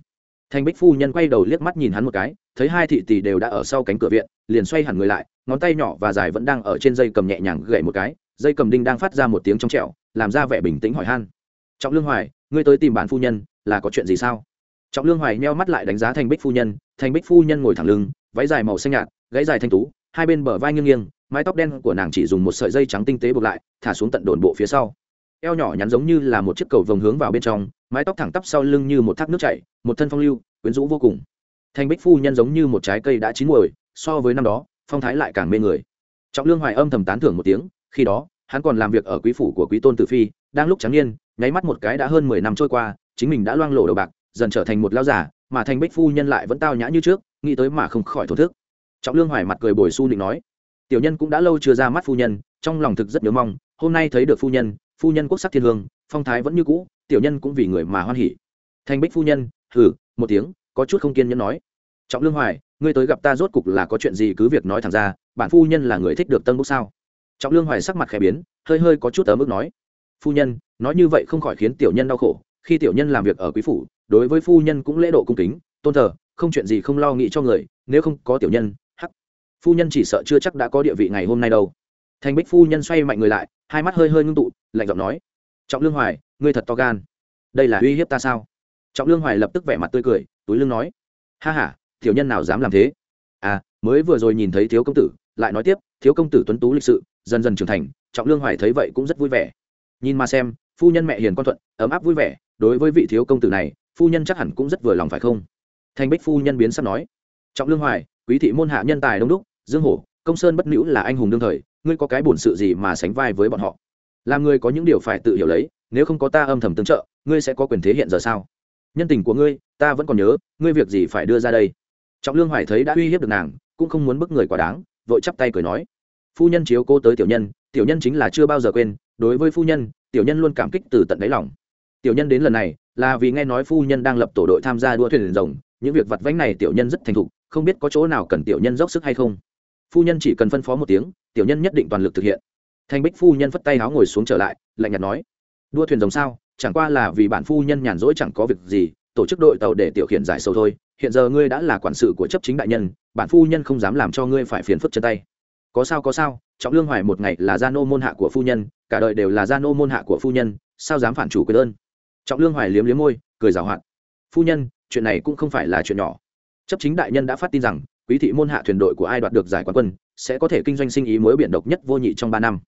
Thành bích phu nhân quay đầu liếc mắt nhìn hắn một cái, thấy hai thị tỷ đều đã ở sau cánh cửa viện, liền xoay hẳn người lại, ngón tay nhỏ và dài vẫn đang ở trên dây cầm nhẹ nhàng gậy một cái, dây cầm đinh đang phát ra một tiếng trong trẻo, làm ra vẻ bình tĩnh hỏi han. Trọng lương hoài, ngươi tới tìm bản phu nhân, là có chuyện gì sao? Trọng lương hoài nheo mắt lại đánh giá thành bích phu nhân, thành bích phu nhân ngồi thẳng lưng, váy dài màu xanh nhạt, gáy dài thanh tú hai bên bờ vai nghiêng nghiêng, mái tóc đen của nàng chỉ dùng một sợi dây trắng tinh tế buộc lại, thả xuống tận đồn bộ phía sau. Eo nhỏ nhắn giống như là một chiếc cầu vồng hướng vào bên trong, mái tóc thẳng tắp sau lưng như một thác nước chảy, một thân phong lưu, quyến rũ vô cùng. Thanh bích phu nhân giống như một trái cây đã chín muồi, so với năm đó, phong thái lại càng mê người. Trọng lương hoài âm thầm tán thưởng một tiếng, khi đó, hắn còn làm việc ở quý phủ của quý tôn tử phi, đang lúc trắng niên, nháy mắt một cái đã hơn mười năm trôi qua, chính mình đã loang lổ đầu bạc, dần trở thành một lao giả mà thanh bích phu nhân lại vẫn tao nhã như trước, nghĩ tới mà không khỏi thổ thức trọng lương hoài mặt cười bồi su nịnh nói, tiểu nhân cũng đã lâu chưa ra mắt phu nhân, trong lòng thực rất nhớ mong, hôm nay thấy được phu nhân phu nhân quốc sắc thiên hương, phong thái vẫn như cũ, tiểu nhân cũng vì người mà hoan hỉ. Thanh bích phu nhân, hừ, một tiếng, có chút không kiên nhẫn nói. Trọng lương hoài, ngươi tới gặp ta rốt cục là có chuyện gì cứ việc nói thẳng ra bản phu nhân là người thích được tân bốc sao? Trọng lương hoài sắc mặt khẽ biến, hơi hơi có chút ấm ức nói, phu nhân, nói như vậy không khỏi khiến tiểu nhân đau khổ, khi tiểu nhân làm việc ở quý phủ, đối với phu nhân cũng lễ độ cung kính, tôn thờ, không chuyện gì không lo nghĩ cho người, nếu không có tiểu nhân phu nhân chỉ sợ chưa chắc đã có địa vị ngày hôm nay đâu. Thành bích phu nhân xoay mạnh người lại, hai mắt hơi hơi ngưng tụ, lạnh giọng nói, trọng lương hoài, ngươi thật to gan. Đây là uy hiếp ta sao? Trọng lương hoài lập tức vẻ mặt tươi cười, túi lưng nói, ha h a thiểu nhân nào dám làm thế? À mới vừa rồi nhìn thấy thiếu công tử, lại nói tiếp, thiếu công tử tuấn tú lịch sự, dần dần trưởng thành, trọng lương hoài thấy vậy cũng rất vui vẻ. Nhìn mà xem, phu nhân mẹ hiền con thuận, ấm áp vui vẻ, đối với vị thiếu công tử này, phu nhân chắc hẳn cũng rất vừa lòng phải không? Thanh bích phu nhân biến sắp nói, trọng lương hoài, quý thị môn hạ nhân tài đông đúc dương hổ, công sơn bất nữ là anh hùng đương thời, ngươi có cái bổn sự gì mà sánh vai với bọn họ? Làm ngươi có những điều phải tự hiểu lấy, nếu không có ta âm thầm tương trợ, ngươi sẽ có quyền thế hiện giờ sao? Nhân tình của ngươi, ta vẫn còn nhớ, ngươi việc gì phải đưa ra đây? Trọng lương hoài thấy đã uy hiếp được nàng, cũng không muốn bức người quá đáng, vội chắp tay cười nói. Phu nhân chiếu cô tới tiểu nhân tiểu nhân chính là chưa bao giờ quên, đối với phu nhân, tiểu nhân luôn cảm kích từ tận đáy lòng. Tiểu nhân đến lần này, là vì nghe nói phu nhân đang lập tổ đội tham gia đua thuyền rồng, những việc vặt vãnh này tiểu nhân rất thành thục, không biết có chỗ nào cần tiểu nhân dốc sức hay không phu nhân chỉ cần phân phó một tiếng, tiểu nhân nhất định toàn lực thực hiện. Thanh bích phu nhân phất tay áo ngồi xuống trở lại, lạnh nhạt nói, đua thuyền rồng sao? Chẳng qua là vì bản phu nhân nhàn rỗi chẳng có việc gì, tổ chức đội tàu để tiểu khiển giải sâu thôi. Hiện giờ ngươi đã là quản sự của chấp chính đại nhân, bản phu nhân không dám làm cho ngươi phải phiền phức chân tay. Có sao có sao, trọng lương hoài một ngày là gia nô môn hạ của phu nhân, cả đời đều là gia nô môn hạ của phu nhân, sao dám phản chủ quyền ơn trọng lương hoài liếm liếm môi, cười rào hoạt, phu nhân, chuyện này cũng không phải là chuyện nhỏ. Chấp chính đại nhân đã phát tin rằng quý thị môn hạ thuyền đội của ai đoạt được giải quán quân, sẽ có thể kinh doanh sinh ý muối biển độc nhất vô nhị trong ba năm.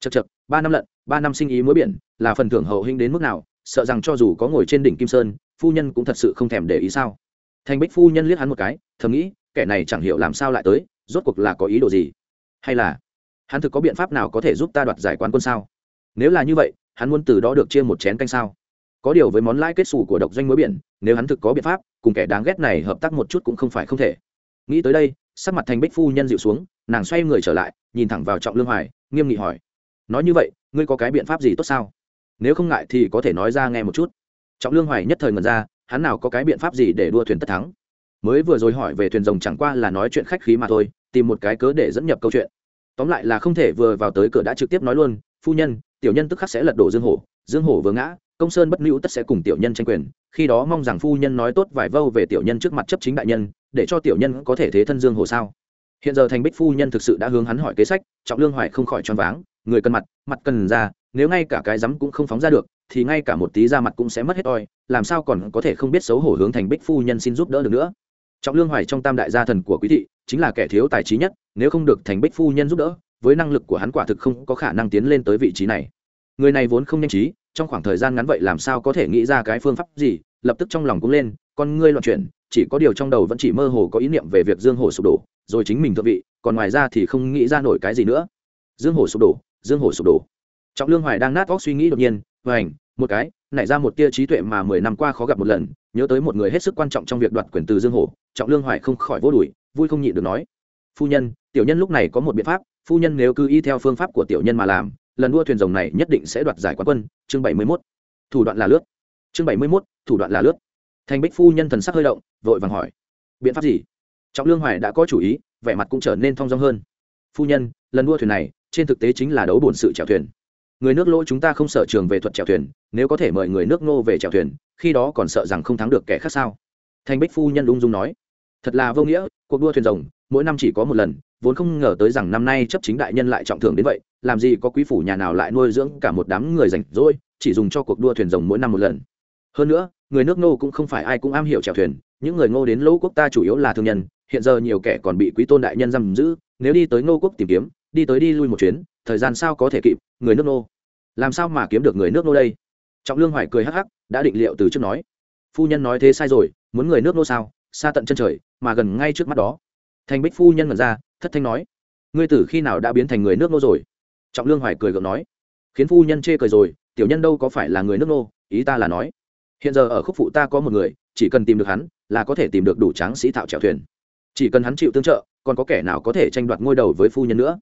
Chật chật ba năm lận, ba năm sinh ý muối biển, là phần thưởng hậu hinh đến mức nào, sợ rằng cho dù có ngồi trên đỉnh kim sơn, phu nhân cũng thật sự không thèm để ý sao? Thành bích phu nhân liếc hắn một cái, thầm nghĩ, kẻ này chẳng hiểu làm sao lại tới, rốt cuộc là có ý đồ gì? Hay là hắn thực có biện pháp nào có thể giúp ta đoạt giải quán quân sao? Nếu là như vậy, hắn muốn từ đó được chia một chén canh sao? Có điều với món lãi kết xù của độc doanh muối biển, nếu hắn thực có biện pháp, cùng kẻ đáng ghét này hợp tác một chút cũng không phải không thể nghĩ tới đây, sắc mặt thành bích phu nhân dịu xuống, nàng xoay người trở lại, nhìn thẳng vào trọng lương hoài, nghiêm nghị hỏi. Nói như vậy, ngươi có cái biện pháp gì tốt sao? Nếu không ngại thì có thể nói ra nghe một chút. Trọng lương hoài nhất thời ngần ra, hắn nào có cái biện pháp gì để đua thuyền tất thắng? Mới vừa rồi hỏi về thuyền rồng chẳng qua là nói chuyện khách khí mà thôi, tìm một cái cớ để dẫn nhập câu chuyện. Tóm lại là không thể vừa vào tới cửa đã trực tiếp nói luôn, phu nhân, tiểu nhân tức khắc sẽ lật đổ dương hổ dương hổ vừa ngã, công sơn bất nữ tất sẽ cùng tiểu nhân tranh quyền, khi đó mong rằng phu nhân nói tốt vài vâu về tiểu nhân trước mặt chấp chính đại nhân để cho tiểu nhân có thể thế thân dương hồ sao? Hiện giờ thành bích phu nhân thực sự đã hướng hắn hỏi kế sách, trọng lương hoài không khỏi choáng váng, người cần mặt mặt cần ra nếu ngay cả cái rắm cũng không phóng ra được, thì ngay cả một tí ra mặt cũng sẽ mất hết oi, làm sao còn có thể không biết xấu hổ hướng thành bích phu nhân xin giúp đỡ được nữa? Trọng lương hoài trong tam đại gia thần của quý thị, chính là kẻ thiếu tài trí nhất, nếu không được thành bích phu nhân giúp đỡ, với năng lực của hắn quả thực không có khả năng tiến lên tới vị trí này. Người này vốn không nhanh trí, trong khoảng thời gian ngắn vậy làm sao có thể nghĩ ra cái phương pháp gì, lập tức trong lòng cũng lên, con ngươi loạn chuyển chỉ có điều trong đầu vẫn chỉ mơ hồ có ý niệm về việc dương hồ sụp đổ, rồi chính mình thượng vị, còn ngoài ra thì không nghĩ ra nổi cái gì nữa. Dương hổ sụp đổ, dương hổ sụp đổ. Trọng lương hoài đang nát óc suy nghĩ đột nhiên, hoành, một cái, nảy ra một tia trí tuệ mà mười năm qua khó gặp một lần, nhớ tới một người hết sức quan trọng trong việc đoạt quyền từ dương hổ trọng lương hoài không khỏi vô đùi, vui không nhịn được nói, phu nhân, tiểu nhân lúc này có một biện pháp, phu nhân nếu cứ y theo phương pháp của tiểu nhân mà làm, lần đua thuyền rồng này nhất định sẽ đoạt giải quán quân. Chương bảy mươi mốt. Thủ đoạn là lướt. Chương bảy mươi mốt, thủ đoạn là lướt. Thành bích phu nhân thần sắc hơi động vội vàng hỏi, biện pháp gì? Trọng lương hoài đã có chủ ý, vẻ mặt cũng trở nên thong dong hơn. Phu nhân, lần đua thuyền này, trên thực tế chính là đấu bổn sự chèo thuyền. Người nước lỗ chúng ta không sợ trường về thuật chèo thuyền, nếu có thể mời người nước nô về chèo thuyền, khi đó còn sợ rằng không thắng được kẻ khác sao? Thành bích phu nhân ung dung nói. Thật là vô nghĩa, cuộc đua thuyền rồng, mỗi năm chỉ có một lần, vốn không ngờ tới rằng năm nay chấp chính đại nhân lại trọng thưởng đến vậy, làm gì có quý phủ nhà nào lại nuôi dưỡng cả một đám người rảnh rỗi, chỉ dùng cho cuộc đua thuyền rồng mỗi năm một lần. Hơn nữa, người nước nô cũng không phải ai cũng am hiểu chèo thuyền những người ngô đến lỗ quốc ta chủ yếu là thương nhân, hiện giờ nhiều kẻ còn bị quý tôn đại nhân giam giữ, nếu đi tới ngô quốc tìm kiếm, đi tới đi lui một chuyến, thời gian sao có thể kịp, người nước nô làm sao mà kiếm được người nước nô đây? Trọng lương hoài cười hắc hắc, đã định liệu từ trước nói. Phu nhân nói thế sai rồi, muốn người nước nô sao? Xa tận chân trời, mà gần ngay trước mắt đó. Thành bích phu nhân ngẩn ra, thất thanh nói. Ngươi tử khi nào đã biến thành người nước nô rồi? Trọng lương hoài cười gượng nói. Khiến phu nhân chê cười rồi, tiểu nhân đâu có phải là người nước nô ý ta là nói hiện giờ ở khúc phụ ta có một người, chỉ cần tìm được hắn, là có thể tìm được đủ tráng sĩ thạo trèo thuyền. Chỉ cần hắn chịu tương trợ, còn có kẻ nào có thể tranh đoạt ngôi đầu với phu nhân nữa?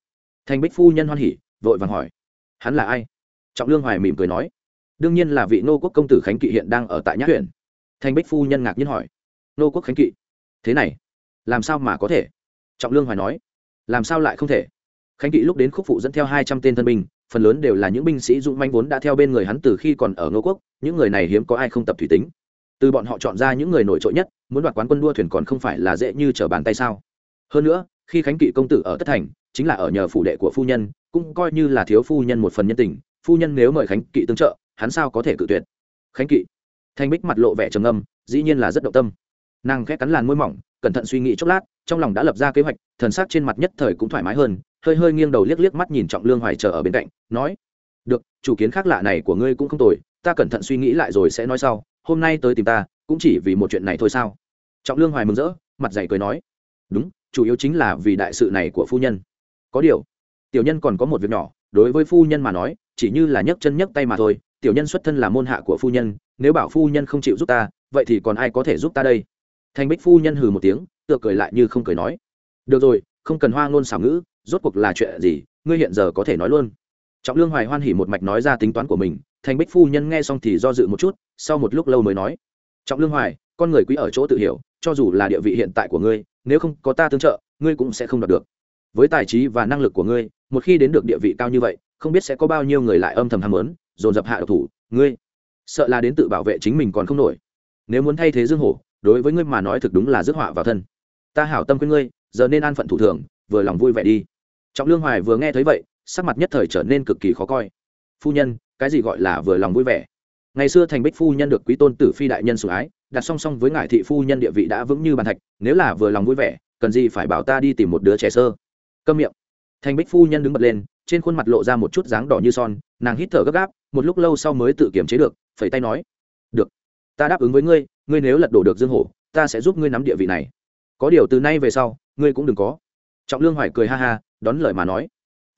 Thành bích phu nhân hoan hỉ, vội vàng hỏi. Hắn là ai? Trọng lương hoài mỉm cười nói. Đương nhiên là vị nô quốc công tử khánh kỵ hiện đang ở tại nhã huyện. Thành bích phu nhân ngạc nhiên hỏi. Nô quốc khánh kỵ? Thế này, làm sao mà có thể? Trọng lương hoài nói. Làm sao lại không thể? Khánh kỵ lúc đến khúc phụ dẫn theo hai trăm tên thân binh phần lớn đều là những binh sĩ dũng manh vốn đã theo bên người hắn từ khi còn ở ngô quốc, những người này hiếm có ai không tập thủy tính. Từ bọn họ chọn ra những người nổi trội nhất, muốn đoạt quán quân đua thuyền còn không phải là dễ như trở bàn tay sao? Hơn nữa, khi khánh kỵ công tử ở tất thành, chính là ở nhờ phủ đệ của phu nhân, cũng coi như là thiếu phu nhân một phần nhân tình, phu nhân nếu mời khánh kỵ tương trợ, hắn sao có thể cự tuyệt? Khánh kỵ. Thanh bích mặt lộ vẻ trầm âm dĩ nhiên là rất động tâm. Nàng khẽ cắn làn môi mỏng cẩn thận suy nghĩ chốc lát, trong lòng đã lập ra kế hoạch, thần sắc trên mặt nhất thời cũng thoải mái hơn, hơi hơi nghiêng đầu liếc liếc mắt nhìn trọng lương hoài chờ ở bên cạnh, nói, được, chủ kiến khác lạ này của ngươi cũng không tồi, ta cẩn thận suy nghĩ lại rồi sẽ nói sau, hôm nay tới tìm ta, cũng chỉ vì một chuyện này thôi sao? Trọng lương hoài mừng rỡ, mặt dày cười nói, đúng, chủ yếu chính là vì đại sự này của phu nhân. Có điều, tiểu nhân còn có một việc nhỏ, đối với phu nhân mà nói, chỉ như là nhấc chân nhấc tay mà thôi, tiểu nhân xuất thân là môn hạ của phu nhân, nếu bảo phu nhân không chịu giúp ta, vậy thì còn ai có thể giúp ta đây? Thành bích phu nhân hừ một tiếng, tựa cười lại như không cười nói. Được rồi, không cần hoa ngôn xảo ngữ, rốt cuộc là chuyện gì, ngươi hiện giờ có thể nói luôn. Trọng lương hoài hoan hỉ một mạch nói ra tính toán của mình, thành bích phu nhân nghe xong thì do dự một chút, sau một lúc lâu mới nói. Trọng lương hoài, con người quý ở chỗ tự hiểu, cho dù là địa vị hiện tại của ngươi, nếu không có ta tương trợ, ngươi cũng sẽ không đạt được. Với tài trí và năng lực của ngươi, một khi đến được địa vị cao như vậy, không biết sẽ có bao nhiêu người lại âm thầm ham muốn, dồn dập hạ độc thủ, ngươi sợ là đến tự bảo vệ chính mình còn không nổi. Nếu muốn thay thế dương hổ đối với ngươi mà nói thực đúng là rước họa vào thân. Ta hảo tâm với ngươi, giờ nên an phận thủ thường, vừa lòng vui vẻ đi. Trọng lương hoài vừa nghe thấy vậy, sắc mặt nhất thời trở nên cực kỳ khó coi. Phu nhân, cái gì gọi là vừa lòng vui vẻ? Ngày xưa thành bích phu nhân được quý tôn tử phi đại nhân sủng ái, đặt song song với ngải thị phu nhân địa vị đã vững như bàn thạch, nếu là vừa lòng vui vẻ, cần gì phải bảo ta đi tìm một đứa trẻ sơ? Câm miệng. Thành bích phu nhân đứng bật lên, trên khuôn mặt lộ ra một chút dáng đỏ như son, nàng hít thở gấp gáp, một lúc lâu sau mới tự kiềm chế được, phẩy tay nói, được, ta đáp ứng với ngươi ngươi nếu lật đổ được dương hổ, ta sẽ giúp ngươi nắm địa vị này. Có điều từ nay về sau, ngươi cũng đừng có. Trọng lương hoài cười ha ha, đón lời mà nói.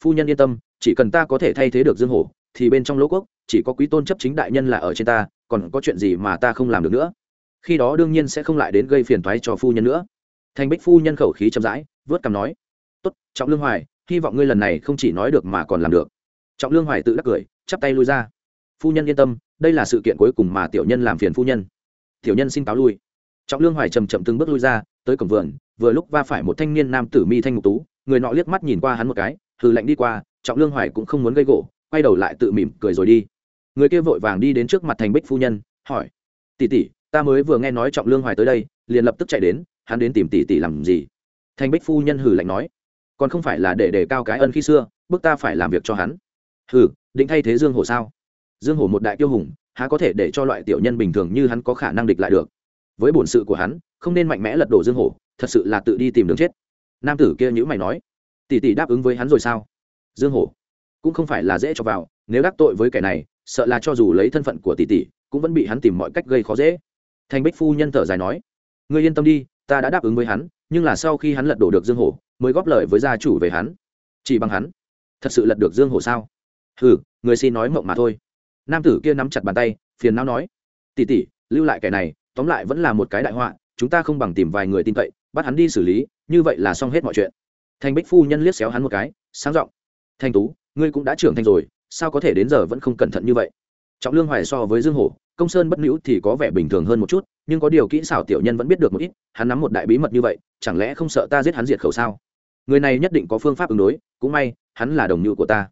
Phu nhân yên tâm, chỉ cần ta có thể thay thế được dương hổ, thì bên trong lỗ quốc, chỉ có quý tôn chấp chính đại nhân là ở trên ta, còn có chuyện gì mà ta không làm được nữa. Khi đó đương nhiên sẽ không lại đến gây phiền toái cho phu nhân nữa. Thành bích phu nhân khẩu khí chậm rãi, vớt cằm nói. Tốt, trọng lương hoài, hy vọng ngươi lần này không chỉ nói được mà còn làm được. Trọng lương hoài tự đắc cười, chắp tay lui ra. Phu nhân yên tâm, đây là sự kiện cuối cùng mà tiểu nhân làm phiền phu nhân tiểu nhân xin cáo lui. Trọng lương hoài chầm chậm từng bước lui ra, tới cổng vườn, vừa lúc va phải một thanh niên nam tử mi thanh ngục tú, người nọ liếc mắt nhìn qua hắn một cái, hừ lạnh đi qua, trọng lương hoài cũng không muốn gây gỗ, quay đầu lại tự mỉm cười rồi đi. Người kia vội vàng đi đến trước mặt thành bích phu nhân, hỏi, tỷ tỷ, ta mới vừa nghe nói trọng lương hoài tới đây, liền lập tức chạy đến, hắn đến tìm tỷ tỷ làm gì? Thành bích phu nhân hừ lạnh nói, còn không phải là để đề cao cái ân khi xưa bước ta phải làm việc cho hắn. Hừ, định thay thế dương hổ sao? Dương hổ một đại tiêu hùng há có thể để cho loại tiểu nhân bình thường như hắn có khả năng địch lại được? Với bổn sự của hắn, không nên mạnh mẽ lật đổ dương hổ, thật sự là tự đi tìm đường chết. Nam tử kia nhữ mày nói. Tỷ tỷ đáp ứng với hắn rồi sao? Dương hổ, cũng không phải là dễ cho vào, nếu đắc tội với kẻ này, sợ là cho dù lấy thân phận của tỷ tỷ, cũng vẫn bị hắn tìm mọi cách gây khó dễ. Thành bích phu nhân thở dài nói. Ngươi yên tâm đi, ta đã đáp ứng với hắn, nhưng là sau khi hắn lật đổ được dương hổ, mới góp lời với gia chủ về hắn. Chỉ bằng hắn? Thật sự lật được dương hổ sao? Hừ, người xin nói mộng mà thôi nam tử kia nắm chặt bàn tay, phiền não nói tỉ tỉ lưu lại kẻ này, tóm lại vẫn là một cái đại họa, chúng ta không bằng tìm vài người tin cậy, bắt hắn đi xử lý, như vậy là xong hết mọi chuyện. Thành bích phu nhân liếc xéo hắn một cái, sáng giọng, thành tú, ngươi cũng đã trưởng thành rồi, sao có thể đến giờ vẫn không cẩn thận như vậy? Trọng lương hoài so với dương hổ, công sơn bất nữ thì có vẻ bình thường hơn một chút, nhưng có điều kỹ xảo tiểu nhân vẫn biết được một ít, hắn nắm một đại bí mật như vậy, chẳng lẽ không sợ ta giết hắn diệt khẩu sao? Người này nhất định có phương pháp ứng đối, cũng may, hắn là đồng nhu của ta.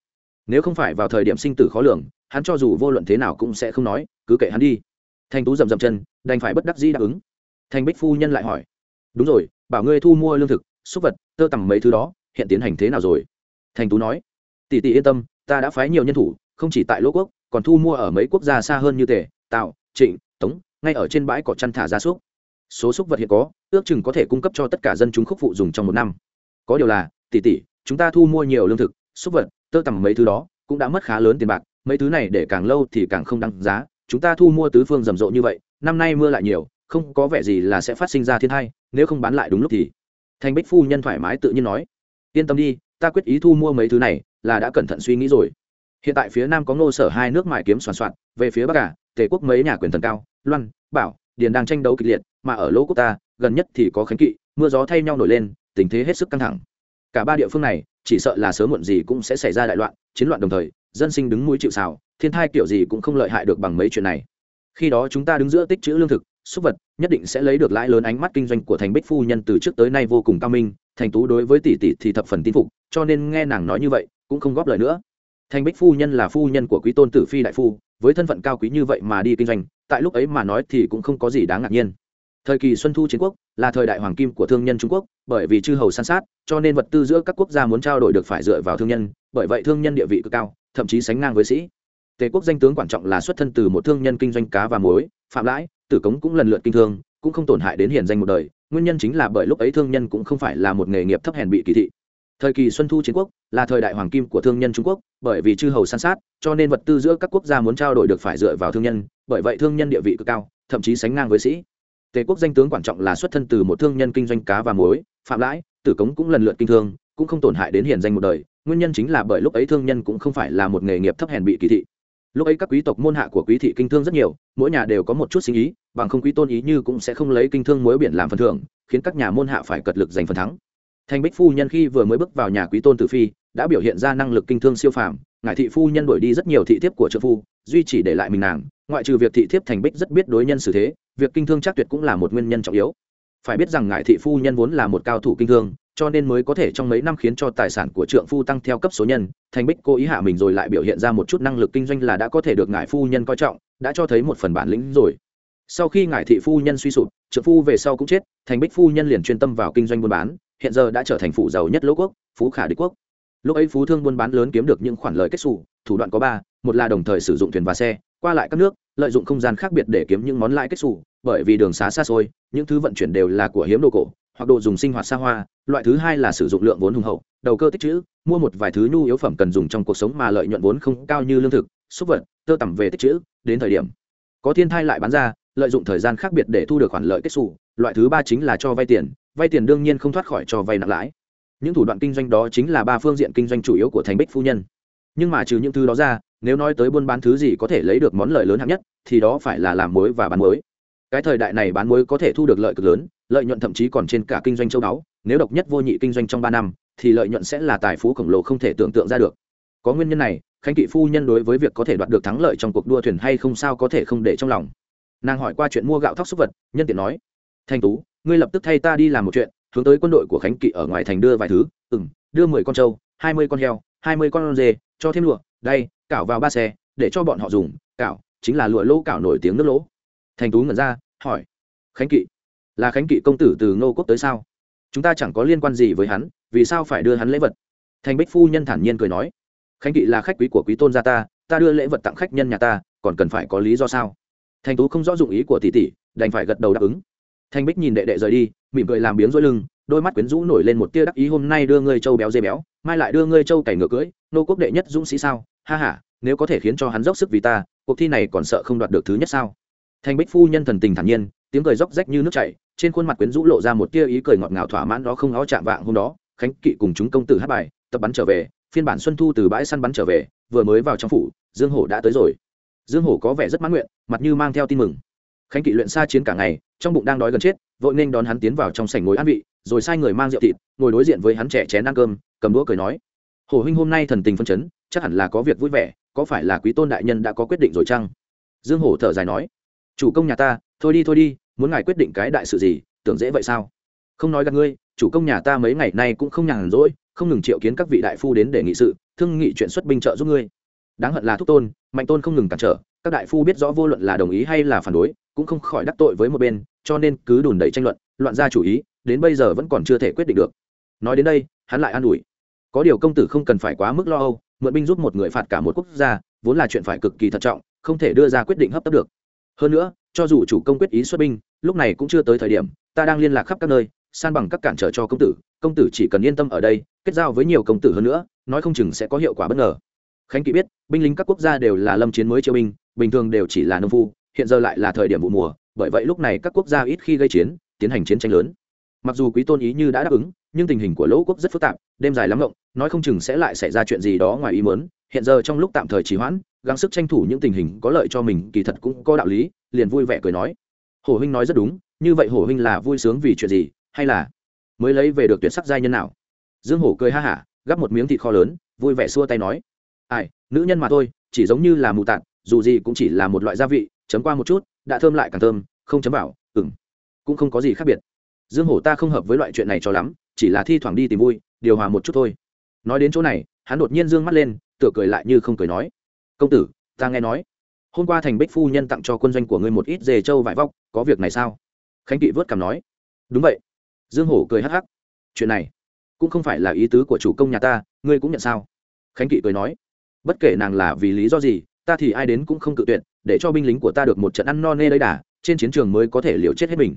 Nếu không phải vào thời điểm sinh tử khó lường hắn cho dù vô luận thế nào cũng sẽ không nói, cứ kệ hắn đi. Thanh tú rầm rầm chân, đành phải bất đắc dĩ đáp ứng. Thanh bích phu nhân lại hỏi, đúng rồi, bảo ngươi thu mua lương thực, súc vật, tơ tằm mấy thứ đó, hiện tiến hành thế nào rồi? Thanh tú nói, tỷ tỷ yên tâm, ta đã phái nhiều nhân thủ, không chỉ tại lỗ quốc, còn thu mua ở mấy quốc gia xa hơn như tề tạo trịnh, tống, ngay ở trên bãi cỏ chăn thả gia súc. Số súc vật hiện có, ước chừng có thể cung cấp cho tất cả dân chúng khúc phụ dùng trong một năm. Có điều là, tỷ tỷ, chúng ta thu mua nhiều lương thực, súc vật, tơ tằm mấy thứ đó, cũng đã mất khá lớn tiền bạc mấy thứ này để càng lâu thì càng không đăng giá, chúng ta thu mua tứ phương rầm rộ như vậy, năm nay mưa lại nhiều, không có vẻ gì là sẽ phát sinh ra thiên thai nếu không bán lại đúng lúc thì. Thành bích phu nhân thoải mái tự nhiên nói. Yên tâm đi, ta quyết ý thu mua mấy thứ này, là đã cẩn thận suy nghĩ rồi. Hiện tại phía nam có ngô sở hai nước mại kiếm soàn soạn, về phía bắc cả tề quốc mấy nhà quyền thần cao, loan, bảo, điền đang tranh đấu kịch liệt, mà ở lỗ quốc ta, gần nhất thì có khánh kỵ, mưa gió thay nhau nổi lên, tình thế hết sức căng thẳng. Cả ba địa phương này, chỉ sợ là sớm muộn gì cũng sẽ xảy ra đại loạn, chiến loạn đồng thời dân sinh đứng mũi chịu xào thiên thai kiểu gì cũng không lợi hại được bằng mấy chuyện này. Khi đó chúng ta đứng giữa tích chữ lương thực, súc vật, nhất định sẽ lấy được lãi lớn ánh mắt kinh doanh của thành bích phu nhân từ trước tới nay vô cùng cao minh, thành tú đối với tỷ tỷ thì thập phần tin phục, cho nên nghe nàng nói như vậy, cũng không góp lời nữa. Thành bích phu nhân là phu nhân của quý tôn tử phi đại phu, với thân phận cao quý như vậy mà đi kinh doanh, tại lúc ấy mà nói thì cũng không có gì đáng ngạc nhiên. Thời kỳ xuân thu chiến quốc là thời đại hoàng kim của thương nhân trung quốc, bởi vì chư hầu san sát, cho nên vật tư giữa các quốc gia muốn trao đổi được phải dựa vào thương nhân, bởi vậy thương nhân địa vị cực cao thậm chí sánh ngang với sĩ. Tề quốc danh tướng quan trọng là xuất thân từ một thương nhân kinh doanh cá và muối, phạm lãi, tử cống cũng lần lượt kinh thương, cũng không tổn hại đến hiền danh một đời, nguyên nhân chính là bởi lúc ấy thương nhân cũng không phải là một nghề nghiệp thấp hèn bị kỳ thị. Thời kỳ xuân thu chiến quốc là thời đại hoàng kim của thương nhân trung quốc, bởi vì chư hầu san sát, cho nên vật tư giữa các quốc gia muốn trao đổi được phải dựa vào thương nhân, bởi vậy thương nhân địa vị cực cao, thậm chí sánh ngang với sĩ. Tề quốc danh tướng quan trọng là xuất thân từ một thương nhân kinh doanh cá và muối, phạm lãi, tử cống cũng lần lượt kinh thương, cũng không tổn hại đến hiền danh một đời nguyên nhân chính là bởi lúc ấy thương nhân cũng không phải là một nghề nghiệp thấp hèn bị kỳ thị. Lúc ấy các quý tộc môn hạ của quý thị kinh thương rất nhiều, mỗi nhà đều có một chút sinh ý, bằng không quý tôn ý như cũng sẽ không lấy kinh thương muối biển làm phần thưởng, khiến các nhà môn hạ phải cật lực giành phần thắng. Thành bích phu nhân khi vừa mới bước vào nhà quý tôn tử phi, đã biểu hiện ra năng lực kinh thương siêu phàm, ngài thị phu nhân đuổi đi rất nhiều thị thiếp của trợ phu, duy chỉ để lại mình nàng, ngoại trừ việc thị thiếp thành bích rất biết đối nhân xử thế, việc kinh thương chắc tuyệt cũng là một nguyên nhân trọng yếu. Phải biết rằng ngài thị phu nhân vốn là một cao thủ kinh thương cho nên mới có thể trong mấy năm khiến cho tài sản của trượng phu tăng theo cấp số nhân, thành bích cố ý hạ mình rồi lại biểu hiện ra một chút năng lực kinh doanh là đã có thể được ngài phu nhân coi trọng, đã cho thấy một phần bản lĩnh rồi. Sau khi ngài thị phu nhân suy sụp, trượng phu về sau cũng chết, thành bích phu nhân liền chuyên tâm vào kinh doanh buôn bán, hiện giờ đã trở thành phủ giàu nhất lỗ quốc, phú khả đế quốc. Lúc ấy phú thương buôn bán lớn kiếm được những khoản lời kết xù, thủ đoạn có ba, một là đồng thời sử dụng thuyền và xe, qua lại các nước, lợi dụng không gian khác biệt để kiếm những món lãi kết xù, bởi vì đường xá xa xôi, những thứ vận chuyển đều là của hiếm đồ cổ hoặc đồ dùng sinh hoạt xa hoa, loại thứ hai là sử dụng lượng vốn hùng hậu, đầu cơ tích chữ mua một vài thứ nhu yếu phẩm cần dùng trong cuộc sống mà lợi nhuận vốn không cao như lương thực, súc vật, tơ tằm về tích chữ đến thời điểm có thiên thai lại bán ra, lợi dụng thời gian khác biệt để thu được khoản lợi kết xù, loại thứ ba chính là cho vay tiền vay tiền đương nhiên không thoát khỏi cho vay nặng lãi. Những thủ đoạn kinh doanh đó chính là ba phương diện kinh doanh chủ yếu của thành bích phu nhân. Nhưng mà trừ những thứ đó ra, nếu nói tới buôn bán thứ gì có thể lấy được món lợi lớn hạng nhất, thì đó phải là làm muối và bán muối. Cái thời đại này bán muối có thể thu được lợi cực lớn lợi nhuận thậm chí còn trên cả kinh doanh châu đáo nếu độc nhất vô nhị kinh doanh trong ba năm, thì lợi nhuận sẽ là tài phú khổng lồ không thể tưởng tượng ra được. Có nguyên nhân này, khánh kỵ phu nhân đối với việc có thể đoạt được thắng lợi trong cuộc đua thuyền hay không sao có thể không để trong lòng. Nàng hỏi qua chuyện mua gạo thóc súc vật, nhân tiện nói, thanh tú, ngươi lập tức thay ta đi làm một chuyện, hướng tới quân đội của khánh kỵ ở ngoài thành đưa vài thứ ừ m đưa mười con trâu, hai mươi con heo, hai mươi con dê, cho thêm lụa đây cảo vào ba xe, để cho bọn họ dùng cảo chính là lụa lỗ cảo nổi tiếng nước lỗ. Thanh tú ngẩn ra, hỏi, khánh kỵ là khánh kỵ công tử từ ngô quốc tới sao? Chúng ta chẳng có liên quan gì với hắn, vì sao phải đưa hắn lễ vật? Thành bích phu nhân thản nhiên cười nói. Khánh kỵ là khách quý của quý tôn gia ta ta đưa lễ vật tặng khách nhân nhà ta, còn cần phải có lý do sao? Thành tú không rõ dụng ý của tỷ tỷ, đành phải gật đầu đáp ứng. Thanh bích nhìn đệ đệ rời đi, mỉm cười làm biếng dối lưng, đôi mắt quyến rũ nổi lên một tia đắc ý, hôm nay đưa ngươi trâu béo dê béo, mai lại đưa ngươi trâu cày ngựa cưỡi, nô quốc đệ nhất dũng sĩ sao? Ha ha, nếu có thể khiến cho hắn dốc sức vì ta, cuộc thi này còn sợ không đoạt được thứ nhất sao? Thanh bích phu nhân thần tình thản nhiên, tiếng cười róc rách như nước chảy trên khuôn mặt quyến rũ lộ ra một tia ý cười ngọt ngào thỏa mãn đó không ó chạm vạng hôm đó, khánh kỵ cùng chúng công tử hát bài, tập bắn trở về, phiên bản xuân thu từ bãi săn bắn trở về, vừa mới vào trong phủ, dương hổ đã tới rồi. Dương hổ có vẻ rất mãn nguyện, mặt như mang theo tin mừng. Khánh kỵ luyện xa chiến cả ngày, trong bụng đang đói gần chết, vội nên đón hắn tiến vào trong sảnh ngồi ăn vị, rồi sai người mang rượu thịt, ngồi đối diện với hắn trẻ chén ăn cơm, cầm đũa cười nói, hổ huynh hôm nay thần tình phân chấn, chắc hẳn là có việc vui vẻ, có phải là quý tôn đại nhân đã có quyết định rồi chăng? Dương hổ thở dài nói, chủ công nhà ta, thôi đi thôi đi muốn ngài quyết định cái đại sự gì, tưởng dễ vậy sao? Không nói gặp ngươi, chủ công nhà ta mấy ngày nay cũng không nhàn rỗi, không ngừng triệu kiến các vị đại phu đến để nghị sự, thương nghị chuyện xuất binh trợ giúp ngươi. Đáng hận là thúc tôn, mạnh tôn không ngừng cản trở, các đại phu biết rõ vô luận là đồng ý hay là phản đối, cũng không khỏi đắc tội với một bên, cho nên cứ đùn đẩy tranh luận, loạn ra chủ ý, đến bây giờ vẫn còn chưa thể quyết định được. Nói đến đây, hắn lại an ủi. Có điều công tử không cần phải quá mức lo âu, mượn binh giúp một người phạt cả một quốc gia, vốn là chuyện phải cực kỳ thận trọng, không thể đưa ra quyết định hấp tấp được hơn nữa, cho dù chủ công quyết ý xuất binh, lúc này cũng chưa tới thời điểm, ta đang liên lạc khắp các nơi, san bằng các cản trở cho công tử công tử chỉ cần yên tâm ở đây, kết giao với nhiều công tử hơn nữa, nói không chừng sẽ có hiệu quả bất ngờ. Khánh kỵ biết, binh lính các quốc gia đều là lâm chiến mới chiêu binh, bình thường đều chỉ là nông phu, hiện giờ lại là thời điểm vụ mùa, bởi vậy lúc này các quốc gia ít khi gây chiến, tiến hành chiến tranh lớn. Mặc dù quý tôn ý như đã đáp ứng, nhưng tình hình của lỗ quốc rất phức tạp, đêm dài lắm rộng nói không chừng sẽ lại xảy ra chuyện gì đó ngoài ý muốn hiện giờ trong lúc tạm thời trì hoãn, gắng sức tranh thủ những tình hình có lợi cho mình, kỳ thật cũng có đạo lý, liền vui vẻ cười nói. Hổ huynh nói rất đúng, như vậy hổ huynh là vui sướng vì chuyện gì, hay là mới lấy về được tuyệt sắc giai nhân nào? Dương hổ cười ha hả, gắp một miếng thịt kho lớn, vui vẻ xua tay nói. Ai, nữ nhân mà thôi, chỉ giống như là mù tạt, dù gì cũng chỉ là một loại gia vị, chấm qua một chút, đã thơm lại càng thơm, không chấm vào ừng cũng không có gì khác biệt. Dương hổ ta không hợp với loại chuyện này cho lắm, chỉ là thi thoảng đi tìm vui, điều hòa một chút thôi. Nói đến chỗ này hắn đột nhiên d ư ơ n g mắt lên, tựa cười lại như không cười nói, công tử, ta nghe nói, hôm qua thành bích phu nhân tặng cho quân doanh của ngươi một ít dề trâu vải vóc, có việc này sao? Khánh kỵ vớt cảm nói, đúng vậy. Dương hổ cười hắc hắc, chuyện này cũng không phải là ý tứ của chủ công nhà ta, ngươi cũng nhận sao? Khánh kỵ cười nói, bất kể nàng là vì lý do gì, ta thì ai đến cũng không cự tuyệt, để cho binh lính của ta được một trận ăn no nê lấy đà, trên chiến trường mới có thể liều chết hết mình.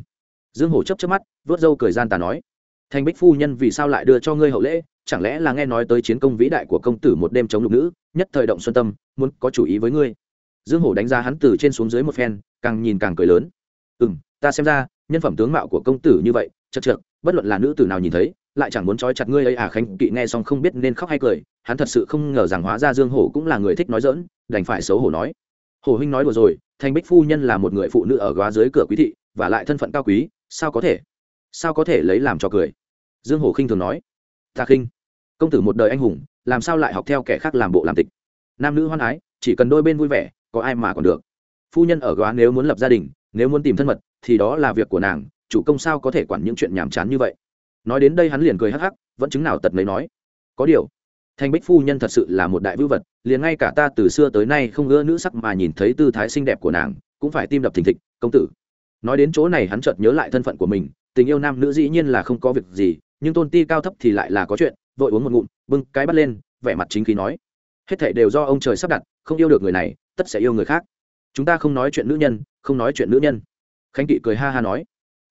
Dương hổ chấp chấp mắt, vớt râu cười gian tà nói thành bích phu nhân vì sao lại đưa cho ngươi hậu lễ? Chẳng lẽ là nghe nói tới chiến công vĩ đại của công tử một đêm chống lục nữ, nhất thời động xuân tâm, muốn có chủ ý với ngươi? Dương hổ đánh giá hắn từ trên xuống dưới một phen, càng nhìn càng cười lớn. Ừ m ta xem ra, nhân phẩm tướng mạo của công tử như vậy, chật chật bất luận là nữ tử nào nhìn thấy, lại chẳng muốn trói chặt ngươi ấy à khánh kỵ nghe xong không biết nên khóc hay cười, hắn thật sự không ngờ rằng hóa ra dương hổ cũng là người thích nói dỡn đành phải xấu hổ nói. Hổ huynh nói đùa rồi Thanh bích phu nhân là một người phụ nữ ở góa dưới cửa quý thị, và lại thân phận cao quý, sao có thể? Sao có thể lấy làm cho cười? Dương hổ khinh thường nói. Ta khinh. Công tử một đời anh hùng, làm sao lại học theo kẻ khác làm bộ làm tịch? Nam nữ hoan ái, chỉ cần đôi bên vui vẻ, có ai mà còn được. Phu nhân ở góa nếu muốn lập gia đình, nếu muốn tìm thân mật, thì đó là việc của nàng, chủ công sao có thể quản những chuyện nhàm chán như vậy? Nói đến đây hắn liền cười hắc hắc, vẫn chứng nào tật lấy nói. Có điều thanh bích phu nhân thật sự là một đại vưu vật, liền ngay cả ta từ xưa tới nay không ưa nữ sắc mà nhìn thấy tư thái xinh đẹp của nàng, cũng phải tim đập thình thịch, công tử. Nói đến chỗ này hắn chợt nhớ lại thân phận của mình tình yêu nam nữ dĩ nhiên là không có việc gì, nhưng tôn ti cao thấp thì lại là có chuyện, vội uống một ngụm, bưng cái bắt lên, vẻ mặt chính khí nói. Hết thể đều do ông trời sắp đặt, không yêu được người này, tất sẽ yêu người khác. Chúng ta không nói chuyện nữ nhân, không nói chuyện nữ nhân. Khánh kỵ cười ha ha nói.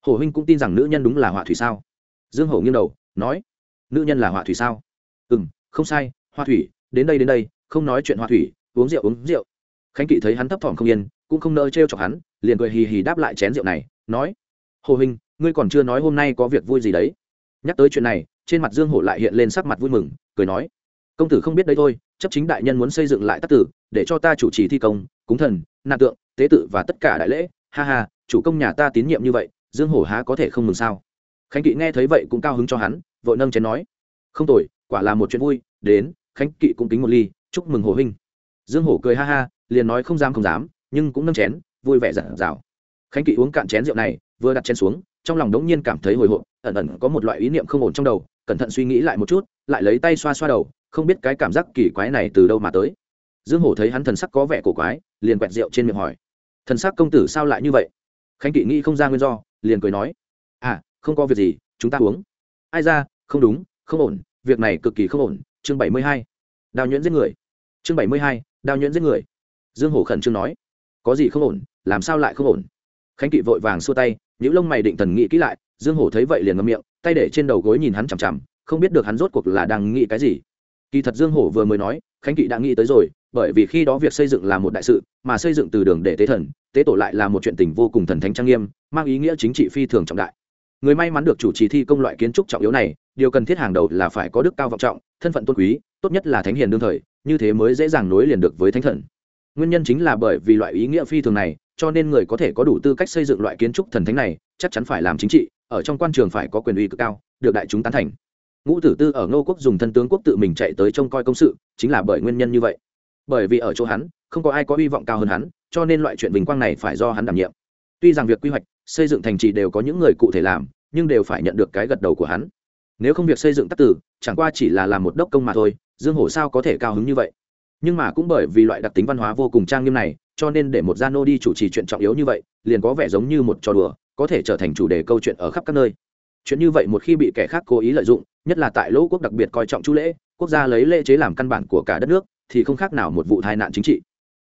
Hổ huynh cũng tin rằng nữ nhân đúng là họa thủy sao? Dương hổ nghiêng đầu, nói. Nữ nhân là họa thủy sao? Ừ m không sai hoa thủy, đến đây đến đây, không nói chuyện hoa thủy, uống rượu uống rượu. Khánh kỵ thấy hắn thấp thỏm không yên, cũng không nỡ t r e o chọc hắn, liền cười hì hì đáp lại chén rượu này, nói. Hồ huynh ngươi còn chưa nói hôm nay có việc vui gì đấy. Nhắc tới chuyện này, trên mặt dương hổ lại hiện lên sắc mặt vui mừng, cười nói, công tử không biết đấy thôi, chấp chính đại nhân muốn xây dựng lại tác tử, để cho ta chủ trì thi công, cúng thần nạn tượng, tế tự và tất cả đại lễ. Ha ha, chủ công nhà ta tín nhiệm như vậy, dương hổ há có thể không mừng sao? Khánh kỵ nghe thấy vậy cũng cao hứng cho hắn, vội nâng chén nói, không tội quả là một chuyện vui, đến, khánh kỵ cũng kính một ly, chúc mừng hồ huynh. Dương hổ cười ha ha, liền nói không dám không dám, nhưng cũng nâng chén, vui vẻ dặn dào khánh kỵ uống cạn chén rượu này, vừa đặt chén xuống trong lòng đống nhiên cảm thấy hồi hộp, ẩn ẩn có một loại ý niệm không ổn trong đầu, cẩn thận suy nghĩ lại một chút, lại lấy tay xoa xoa đầu, không biết cái cảm giác kỳ quái này từ đâu mà tới. Dương hổ thấy hắn thần sắc có vẻ cổ quái, liền quẹt rượu trên miệng hỏi, thần sắc công tử sao lại như vậy? Khánh kỵ nghĩ không ra nguyên do, liền cười nói à không có việc gì, chúng ta uống. Ai ra, không đúng, không ổn, việc này cực kỳ không ổn, chương bảy mươi hai, đào nhuyễn giết người. Chương bảy mươi hai, đào nhuyễn giết người. Dương hổ khẩn trương nói, có gì không ổn, làm sao lại không ổn? Khánh kỵ vội vàng xua tay những lông mày định thần nghĩ kỹ lại, dương hổ thấy vậy liền ngậm miệng, tay để trên đầu gối nhìn hắn chằm chằm, không biết được hắn rốt cuộc là đang nghĩ cái gì. Kỳ thật dương hổ vừa mới nói, khánh kỵ đã nghĩ tới rồi, bởi vì khi đó việc xây dựng là một đại sự, mà xây dựng từ đường để tế thần, tế tổ lại là một chuyện tình vô cùng thần thánh trang nghiêm, mang ý nghĩa chính trị phi thường trọng đại. Người may mắn được chủ trì thi công loại kiến trúc trọng yếu này, điều cần thiết hàng đầu là phải có đức cao vọng trọng, thân phận tôn quý, tốt nhất là thánh hiền đương thời, như thế mới dễ dàng nối liền được với thánh thần. Nguyên nhân chính là bởi vì loại ý nghĩa phi thường này cho nên người có thể có đủ tư cách xây dựng loại kiến trúc thần thánh này, chắc chắn phải làm chính trị, ở trong quan trường phải có quyền uy cực cao, được đại chúng tán thành. Ngũ tử tư ở ngô quốc dùng thân tướng quốc tự mình chạy tới trông coi công sự, chính là bởi nguyên nhân như vậy. Bởi vì ở chỗ hắn, không có ai có hy vọng cao hơn hắn, cho nên loại chuyện vinh quang này phải do hắn đảm nhiệm. Tuy rằng việc quy hoạch, xây dựng thành trì đều có những người cụ thể làm, nhưng đều phải nhận được cái gật đầu của hắn. Nếu không việc xây dựng tắc tử, chẳng qua chỉ là làm một đốc công mà thôi, dương hổ sao có thể cao hứng như vậy? Nhưng mà cũng bởi vì loại đặc tính văn hóa vô cùng trang nghiêm này cho nên để một gia nô đi chủ trì chuyện trọng yếu như vậy, liền có vẻ giống như một trò đùa, có thể trở thành chủ đề câu chuyện ở khắp các nơi. Chuyện như vậy một khi bị kẻ khác cố ý lợi dụng, nhất là tại lỗ quốc đặc biệt coi trọng chu lễ, quốc gia lấy lễ chế làm căn bản của cả đất nước, thì không khác nào một vụ tai nạn chính trị.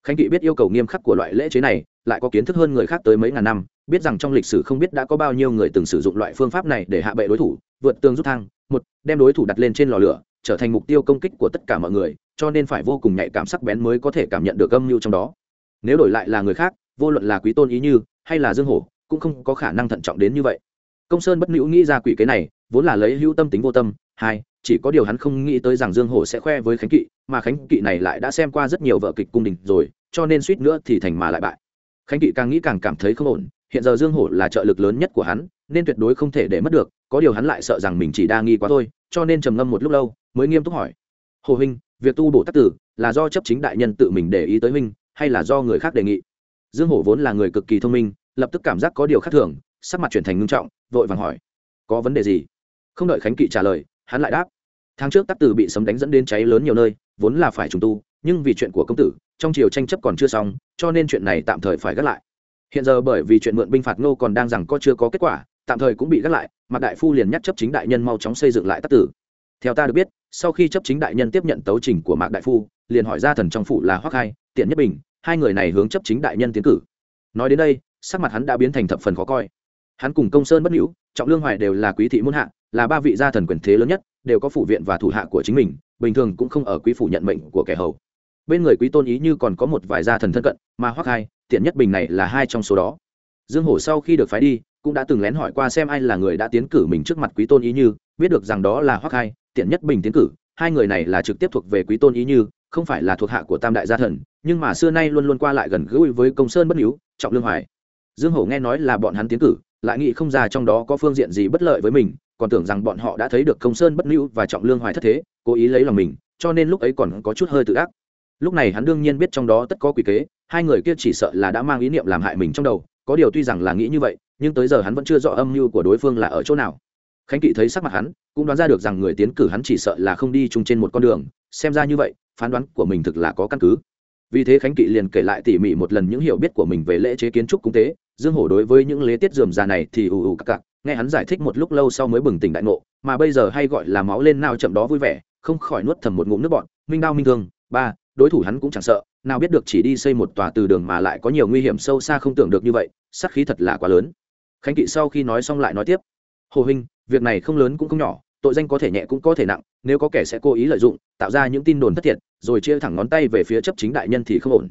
Khánh kỵ biết yêu cầu nghiêm khắc của loại lễ chế này, lại có kiến thức hơn người khác tới mấy ngàn năm, biết rằng trong lịch sử không biết đã có bao nhiêu người từng sử dụng loại phương pháp này để hạ bệ đối thủ, vượt tường rút thang, một, đem đối thủ đặt lên trên lò lửa, trở thành mục tiêu công kích của tất cả mọi người, cho nên phải vô cùng nhạy cảm sắc bén mới có thể cảm nhận được âm mưu trong đó nếu đổi lại là người khác, vô luận là quý tôn ý như hay là dương hổ, cũng không có khả năng thận trọng đến như vậy. Công sơn bất nữ nghĩ ra quỷ kế này, vốn là lấy hữu tâm tính vô tâm, hai, chỉ có điều hắn không nghĩ tới rằng dương hổ sẽ khoe với khánh kỵ, mà khánh kỵ này lại đã xem qua rất nhiều vợ kịch cung đình rồi, cho nên suýt nữa thì thành mà lại bại. Khánh kỵ càng nghĩ càng cảm thấy không ổn, hiện giờ dương hổ là trợ lực lớn nhất của hắn, nên tuyệt đối không thể để mất được, có điều hắn lại sợ rằng mình chỉ đa nghi quá thôi, cho nên trầm ngâm một lúc lâu, mới nghiêm túc hỏi. Hồ huynh, việc tu bổ tắc tử là do chấp chính đại nhân tự mình để ý tới huynh hay là do người khác đề nghị. Dương hổ vốn là người cực kỳ thông minh, lập tức cảm giác có điều khác thường, sắc mặt chuyển thành ngưng trọng, vội vàng hỏi, có vấn đề gì? Không đợi khánh kỵ trả lời, hắn lại đáp, tháng trước Tắc tử bị sấm đánh dẫn đến cháy lớn nhiều nơi, vốn là phải trùng tu, nhưng vì chuyện của công tử, trong chiều tranh chấp còn chưa xong, cho nên chuyện này tạm thời phải gác lại. Hiện giờ bởi vì chuyện mượn binh phạt ngô còn đang rằng có chưa có kết quả, tạm thời cũng bị gác lại mặt đại phu liền nhắc chấp chính đại nhân mau chóng xây dựng lại Tắc tử. Theo ta được biết, sau khi chấp chính đại nhân tiếp nhận tấu trình của mạc đại phu, liền hỏi ra thần trong phủ là hoắc hai tiện nhất bình hai người này hướng chấp chính đại nhân tiến cử. Nói đến đây, sắc mặt hắn đã biến thành thập phần khó coi. Hắn cùng công sơn bất hữu, trọng lương hoài đều là quý thị muôn hạ, là ba vị gia thần quyền thế lớn nhất, đều có phủ viện và thủ hạ của chính mình, bình thường cũng không ở quý phủ nhận mệnh của kẻ hầu. Bên người quý tôn ý như còn có một vài gia thần thân cận, mà hoắc hai, tiện nhất bình này là hai trong số đó. Dương hổ sau khi được phái đi, cũng đã từng lén hỏi qua xem ai là người đã tiến cử mình trước mặt quý tôn ý như, biết được rằng đó là hoắc hai, tiện nhất bình tiến cử, hai người này là trực tiếp thuộc về quý tôn ý như không phải là thuộc hạ của tam đại gia thần, nhưng mà xưa nay luôn luôn qua lại gần gũi với công sơn bất níu, trọng lương hoài. Dương hổ nghe nói là bọn hắn tiến cử, lại nghĩ không ra trong đó có phương diện gì bất lợi với mình, còn tưởng rằng bọn họ đã thấy được công sơn bất níu và trọng lương hoài thất thế, cố ý lấy lòng mình, cho nên lúc ấy còn có chút hơi tự ác. Lúc này hắn đương nhiên biết trong đó tất có quỷ kế, hai người kia chỉ sợ là đã mang ý niệm làm hại mình trong đầu, có điều tuy rằng là nghĩ như vậy, nhưng tới giờ hắn vẫn chưa rõ âm mưu của đối phương là ở chỗ nào. Khánh kỵ thấy sắc mặt hắn, cũng đoán ra được rằng người tiến cử hắn chỉ sợ là không đi chung trên một con đường, xem ra như vậy phán đoán của mình thực là có căn cứ. Vì thế khánh kỵ liền kể lại tỉ mỉ một lần những hiểu biết của mình về lễ chế kiến trúc cung tế. Dương hổ đối với những lễ tiết dườm già này thì ù ù cặc cặc nghe hắn giải thích một lúc lâu sau mới bừng tỉnh đại ngộ, mà bây giờ hay gọi là máu lên nào chậm đó vui vẻ, không khỏi nuốt thầm một ngụm nước bọn minh đao minh thương, ba, đối thủ hắn cũng chẳng sợ, nào biết được chỉ đi xây một tòa từ đường mà lại có nhiều nguy hiểm sâu xa không tưởng được như vậy sắc khí thật là quá lớn. Khánh kỵ sau khi nói xong lại nói tiếp, hồ huynh, việc này không lớn cũng không nhỏ, tội danh có thể nhẹ cũng có thể nặng, nếu có kẻ sẽ cố ý lợi dụng, tạo ra những tin đồn thất thiệt rồi chia thẳng ngón tay về phía chấp chính đại nhân thì không ổn.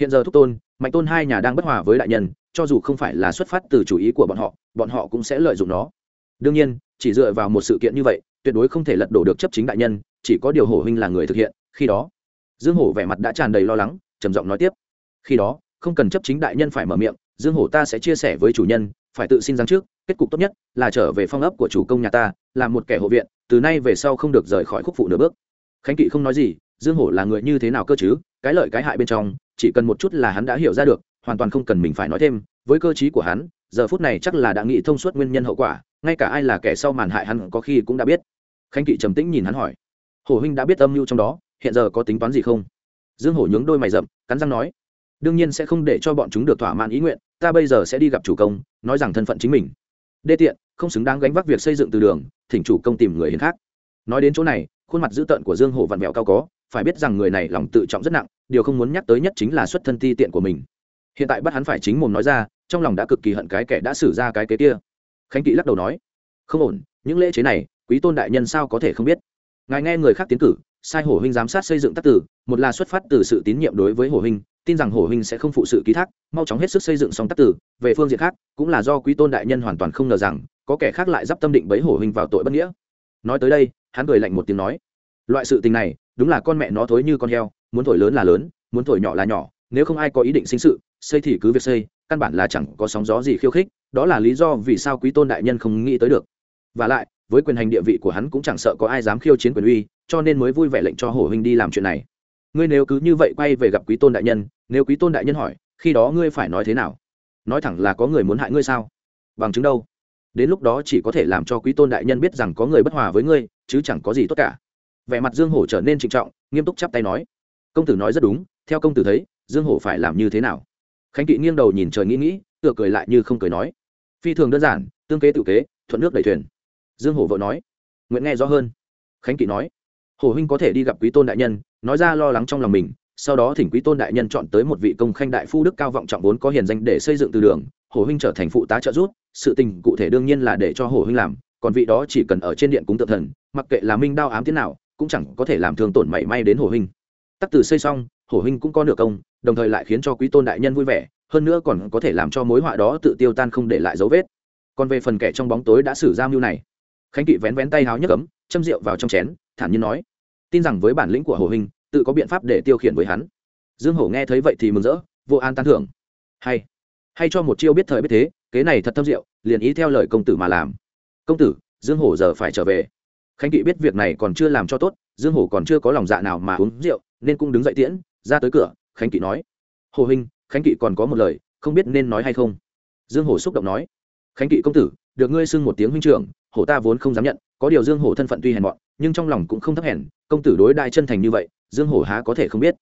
Hiện giờ thúc tôn, mạnh tôn hai nhà đang bất hòa với đại nhân, cho dù không phải là xuất phát từ chủ ý của bọn họ bọn họ cũng sẽ lợi dụng nó. Đương nhiên, chỉ dựa vào một sự kiện như vậy, tuyệt đối không thể lật đổ được chấp chính đại nhân, chỉ có điều hổ huynh là người thực hiện. Khi đó, dương hổ vẻ mặt đã tràn đầy lo lắng, trầm giọng nói tiếp. Khi đó, không cần chấp chính đại nhân phải mở miệng, dương hổ ta sẽ chia sẻ với chủ nhân, phải tự xin giáng trước kết cục tốt nhất là trở về phong ấp của chủ công nhà ta làm một kẻ hộ viện, từ nay về sau không được rời khỏi khúc phụ nửa bước. Khánh kỵ không nói gì dương hổ là người như thế nào cơ chứ? Cái lợi cái hại bên trong, chỉ cần một chút là hắn đã hiểu ra được, hoàn toàn không cần mình phải nói thêm. Với cơ chí của hắn, giờ phút này chắc là đã nghĩ thông suốt nguyên nhân hậu quả, ngay cả ai là kẻ sau màn hại hắn có khi cũng đã biết. Khánh kỵ trầm tĩnh nhìn hắn hỏi. Hổ huynh đã biết âm mưu trong đó, hiện giờ có tính toán gì không? Dương hổ nhướng đôi mày rậm, cắn răng nói. Đương nhiên sẽ không để cho bọn chúng được thỏa mãn ý nguyện, ta bây giờ sẽ đi gặp chủ công, nói rằng thân phận chính mình. Đê tiện, không xứng đáng gánh vác việc xây dựng từ đường, thỉnh chủ công tìm người hiến khác. Nói đến chỗ này khuôn mặt dữ tợn của dương hổ vặn vẹo cao có, phải biết rằng người này lòng tự trọng rất nặng, điều không muốn nhắc tới nhất chính là xuất thân ti tiện của mình. Hiện tại bắt hắn phải chính mồm nói ra, trong lòng đã cực kỳ hận cái kẻ đã xử ra cái kế kia. Khánh kỵ lắc đầu nói, không ổn, những lễ chế này, quý tôn đại nhân sao có thể không biết? Ngài nghe người khác tiến cử, sai hổ huynh giám sát xây dựng tác tử, một là xuất phát từ sự tín nhiệm đối với hổ huynh, tin rằng hổ huynh sẽ không phụ sự ký thác, mau chóng hết sức xây dựng xong tác tử, về phương diện khác, cũng là do quý tôn đại nhân hoàn toàn không ngờ rằng, có kẻ khác lại d tâm định bấy hổ huynh vào tội bất nghĩa. Nói tới đây hắn cười lạnh một tiếng nói, loại sự tình này, đúng là con mẹ nó thối như con heo, muốn thổi lớn là lớn, muốn thổi nhỏ là nhỏ, nếu không ai có ý định sinh sự, xây thì cứ việc xây, căn bản là chẳng có sóng gió gì khiêu khích, đó là lý do vì sao quý tôn đại nhân không nghĩ tới được. Và lại, với quyền hành địa vị của hắn cũng chẳng sợ có ai dám khiêu chiến quyền uy, cho nên mới vui vẻ lệnh cho hổ huynh đi làm chuyện này. Ngươi nếu cứ như vậy quay về gặp quý tôn đại nhân, nếu quý tôn đại nhân hỏi, khi đó ngươi phải nói thế nào? Nói thẳng là có người muốn hại ngươi sao? Bằng chứng đâu? Đến lúc đó chỉ có thể làm cho quý tôn đại nhân biết rằng có người bất hòa với ngươi, chứ chẳng có gì tốt cả. Vẻ mặt dương hổ trở nên trịnh trọng, nghiêm túc chắp tay nói. Công tử nói rất đúng, theo công tử thấy, dương hổ phải làm như thế nào? Khánh kỵ nghiêng đầu nhìn trời nghĩ nghĩ, tựa cười lại như không cười nói. Phi thường đơn giản, tương kế tự kế, thuận nước đẩy thuyền. Dương hổ vợ nói. Nguyện nghe rõ hơn. Khánh kỵ nói. Hổ huynh có thể đi gặp quý tôn đại nhân, nói ra lo lắng trong lòng mình, sau đó thỉnh quý tôn đại nhân chọn tới một vị công khanh đại phu đức cao vọng trọng vốn có hiền danh để xây dựng từ đường, hổ huynh trở thành phụ tá trợ giúp sự tình cụ thể đương nhiên là để cho hổ huynh làm, còn vị đó chỉ cần ở trên điện cúng tự thần, mặc kệ là minh đao ám thế nào, cũng chẳng có thể làm thương tổn mảy may đến hổ huynh. Tắc từ xây xong, hổ huynh cũng có nửa công, đồng thời lại khiến cho quý tôn đại nhân vui vẻ, hơn nữa còn có thể làm cho mối họa đó tự tiêu tan không để lại dấu vết. Còn về phần kẻ trong bóng tối đã xử ra mưu này, khánh kỵ vén vén tay háo nhấc ấm, châm rượu vào trong chén, thản nhiên nói, tin rằng với bản lĩnh của hổ huynh, tự có biện pháp để tiêu khiển với hắn. Dương hổ nghe thấy vậy thì mừng rỡ, vô an tán thưởng. Hay hay cho một chiêu biết thời biết thế kế này thật thâm diệu, liền ý theo lời công tử mà làm. Công tử, dương hổ giờ phải trở về. Khánh kỵ biết việc này còn chưa làm cho tốt, dương hổ còn chưa có lòng dạ nào mà uống rượu, nên cũng đứng dậy tiễn, ra tới cửa, khánh kỵ nói. Hồ huynh khánh kỵ còn có một lời, không biết nên nói hay không? Dương hổ xúc động nói. Khánh kỵ công tử, được ngươi xưng một tiếng huynh trưởng, hổ ta vốn không dám nhận, có điều dương hổ thân phận tuy hèn mọn, nhưng trong lòng cũng không thấp hèn, công tử đối đại chân thành như vậy, dương hổ há có thể không biết.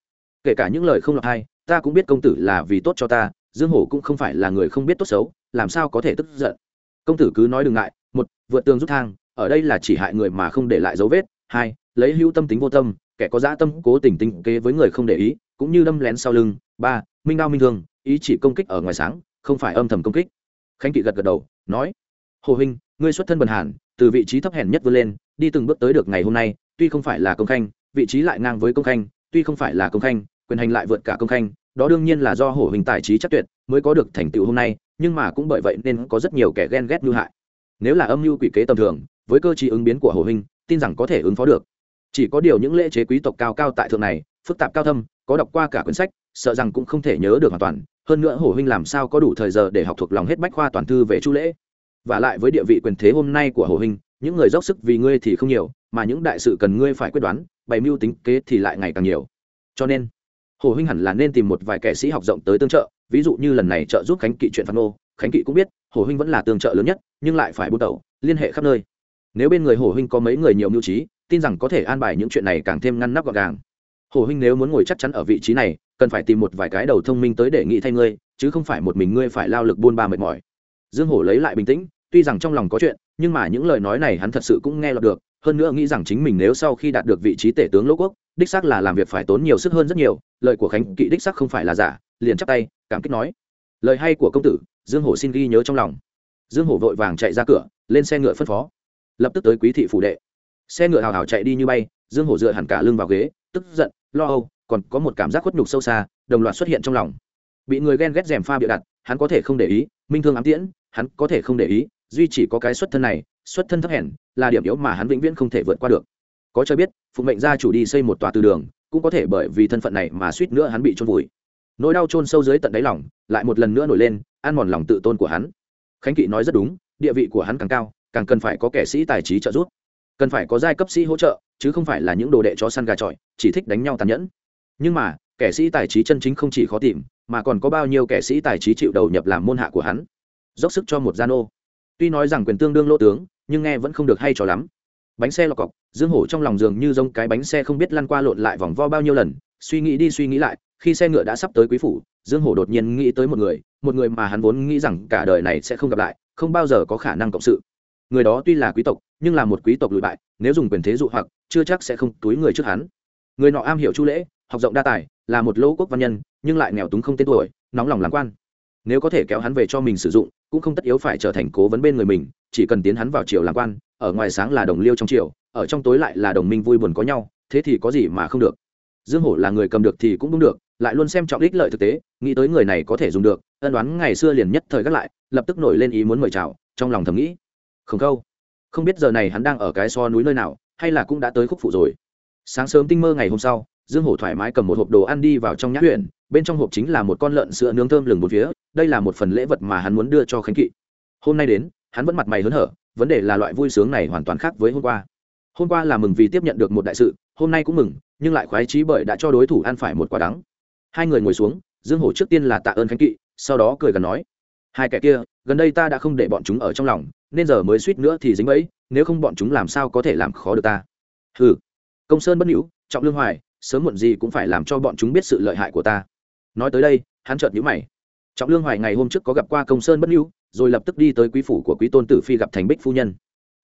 Kể cả những lời không lọt hay ta cũng biết công tử là vì tốt cho ta, dương hổ cũng không phải là người không biết tốt xấu làm sao có thể tức giận? Công tử cứ nói đừng ngại, một, vượt tường rút thang, ở đây là chỉ hại người mà không để lại dấu vết, hai, lấy hữu tâm tính vô tâm, kẻ có dã tâm cố tình tinh kế với người không để ý, cũng như đâm lén sau lưng, ba, minh đao minh thương, ý chỉ công kích ở ngoài sáng, không phải âm thầm công kích. Khánh kỵ gật gật đầu, nói, hồ huynh, ngươi xuất thân bần hàn, từ vị trí thấp hèn nhất vươn lên, đi từng bước tới được ngày hôm nay, tuy không phải là công khanh, vị trí lại ngang với công khanh, tuy không phải là công khanh, quyền hành lại vượt cả công khanh, đó đương nhiên là do hổ huynh tài trí chắc tuyệt mới có được thành tựu hôm nay, nhưng mà cũng bởi vậy nên có rất nhiều kẻ ghen ghét mưu hại. Nếu là âm mưu quỷ kế tầm thường, với cơ chí ứng biến của hổ huynh tin rằng có thể ứng phó được. Chỉ có điều những lễ chế quý tộc cao cao tại thượng này, phức tạp cao thâm, có đọc qua cả quyển sách, sợ rằng cũng không thể nhớ được hoàn toàn. Hơn nữa hổ huynh làm sao có đủ thời giờ để học thuộc lòng hết bách khoa toàn thư về chu lễ. Và lại với địa vị quyền thế hôm nay của hổ huynh những người dốc sức vì ngươi thì không nhiều, mà những đại sự cần ngươi phải quyết đoán, bày mưu tính kế thì lại ngày càng nhiều. Cho nên, hồ huynh hẳn là nên tìm một vài kẻ sĩ học rộng tới tương trợ ví dụ như lần này trợ giúp khánh kỵ chuyện phạt nô, khánh kỵ cũng biết, hồ huynh vẫn là tương trợ lớn nhất, nhưng lại phải buôn đầu liên hệ khắp nơi. Nếu bên người hồ huynh có mấy người nhiều mưu trí, tin rằng có thể an bài những chuyện này càng thêm ngăn nắp gọn gàng. Hồ huynh nếu muốn ngồi chắc chắn ở vị trí này, cần phải tìm một vài cái đầu thông minh tới để nghị thay ngươi, chứ không phải một mình ngươi phải lao lực buôn ba mệt mỏi. Dương hổ lấy lại bình tĩnh, tuy rằng trong lòng có chuyện, nhưng mà những lời nói này hắn thật sự cũng nghe lọt được, hơn nữa nghĩ rằng chính mình nếu sau khi đạt được vị trí tể tướng lỗ quốc đích xác là làm việc phải tốn nhiều sức hơn rất nhiều, lời của khánh kỵ đích xác không phải là giả, liền chắp tay, cảm kích nói. Lời hay của công tử, dương hổ xin ghi nhớ trong lòng. Dương hổ vội vàng chạy ra cửa, lên xe ngựa phân phó. Lập tức tới quý thị phủ đệ. Xe ngựa hào hào chạy đi như bay, dương hổ dựa hẳn cả lưng vào ghế, tức giận, lo âu, còn có một cảm giác khuất nhục sâu xa, đồng loạt xuất hiện trong lòng. Bị người ghen ghét dèm pha bịa đặt, hắn có thể không để ý, minh thương ám tiễn, hắn có thể không để ý, duy chỉ có cái xuất thân này, xuất thân thấp hèn, là điểm yếu mà hắn vĩnh viễn không thể vượt qua được có cho biết, phụ mệnh gia chủ đi xây một tòa từ đường, cũng có thể bởi vì thân phận này mà suýt nữa hắn bị trôn vùi. Nỗi đau trôn sâu dưới tận đáy lòng, lại một lần nữa nổi lên, ăn mòn lòng tự tôn của hắn. Khánh kỵ nói rất đúng, địa vị của hắn càng cao, càng cần phải có kẻ sĩ tài trí trợ giúp. Cần phải có giai cấp sĩ hỗ trợ, chứ không phải là những đồ đệ chó săn gà trọi, chỉ thích đánh nhau tàn nhẫn. Nhưng mà, kẻ sĩ tài trí chân chính không chỉ khó tìm, mà còn có bao nhiêu kẻ sĩ tài trí chịu đầu nhập làm môn hạ của hắn. Dốc sức cho một gian ô tuy nói rằng quyền tương đương lỗ tướng, nhưng nghe vẫn không được hay cho lắm bánh xe lọc cọc, dương hổ trong lòng giường như giống cái bánh xe không biết lăn qua lộn lại vòng vo bao nhiêu lần, suy nghĩ đi suy nghĩ lại, khi xe ngựa đã sắp tới quý phủ, dương hổ đột nhiên nghĩ tới một người một người mà hắn vốn nghĩ rằng cả đời này sẽ không gặp lại, không bao giờ có khả năng cộng sự. Người đó tuy là quý tộc, nhưng là một quý tộc lụi bại, nếu dùng quyền thế dụ hoặc, chưa chắc sẽ không túi người trước hắn. Người nọ am hiểu chu lễ, học rộng đa tài, là một lỗ quốc văn nhân, nhưng lại nghèo túng không tên tuổi, nóng lòng làm quan. Nếu có thể kéo hắn về cho mình sử dụng, cũng không tất yếu phải trở thành cố vấn bên người mình, chỉ cần tiến hắn vào triều làm quan ở ngoài sáng là đồng liêu trong triều, ở trong tối lại là đồng minh vui buồn có nhau, thế thì có gì mà không được? Dương hổ là người cầm được thì cũng đúng được, lại luôn xem trọng ích lợi thực tế, nghĩ tới người này có thể dùng được, ân đoán ngày xưa liền nhất thời gác lại, lập tức nổi lên ý muốn mời chào, trong lòng thầm nghĩ. Không câu. Không biết giờ này hắn đang ở cái so núi nơi nào, hay là cũng đã tới khúc phụ rồi. Sáng sớm tinh mơ ngày hôm sau, dương hổ thoải mái cầm một hộp đồ ăn đi vào trong nhã huyện, bên trong hộp chính là một con lợn sữa nướng thơm lừng một phía, đây là một phần lễ vật mà hắn muốn đưa cho khánh kỵ. Hôm nay đến, hắn vẫn mặt mày hớn hở vấn đề là loại vui sướng này hoàn toàn khác với hôm qua. Hôm qua là mừng vì tiếp nhận được một đại sự, hôm nay cũng mừng, nhưng lại khoái trí bởi đã cho đối thủ ăn phải một quả đắng. Hai người ngồi xuống, dương hổ trước tiên là tạ ơn khánh kỵ, sau đó cười gần nói, hai kẻ kia, gần đây ta đã không để bọn chúng ở trong lòng, nên giờ mới suýt nữa thì dính bẫy, nếu không bọn chúng làm sao có thể làm khó được ta? Ừ công sơn bất hữu, trọng lương hoài, sớm muộn gì cũng phải làm cho bọn chúng biết sự lợi hại của ta. Nói tới đây, hắn chợt nhíu mày. Trọng lương hoài ngày hôm trước có gặp qua công sơn bất hữu rồi lập tức đi tới quý phủ của quý tôn tử phi gặp thành bích phu nhân.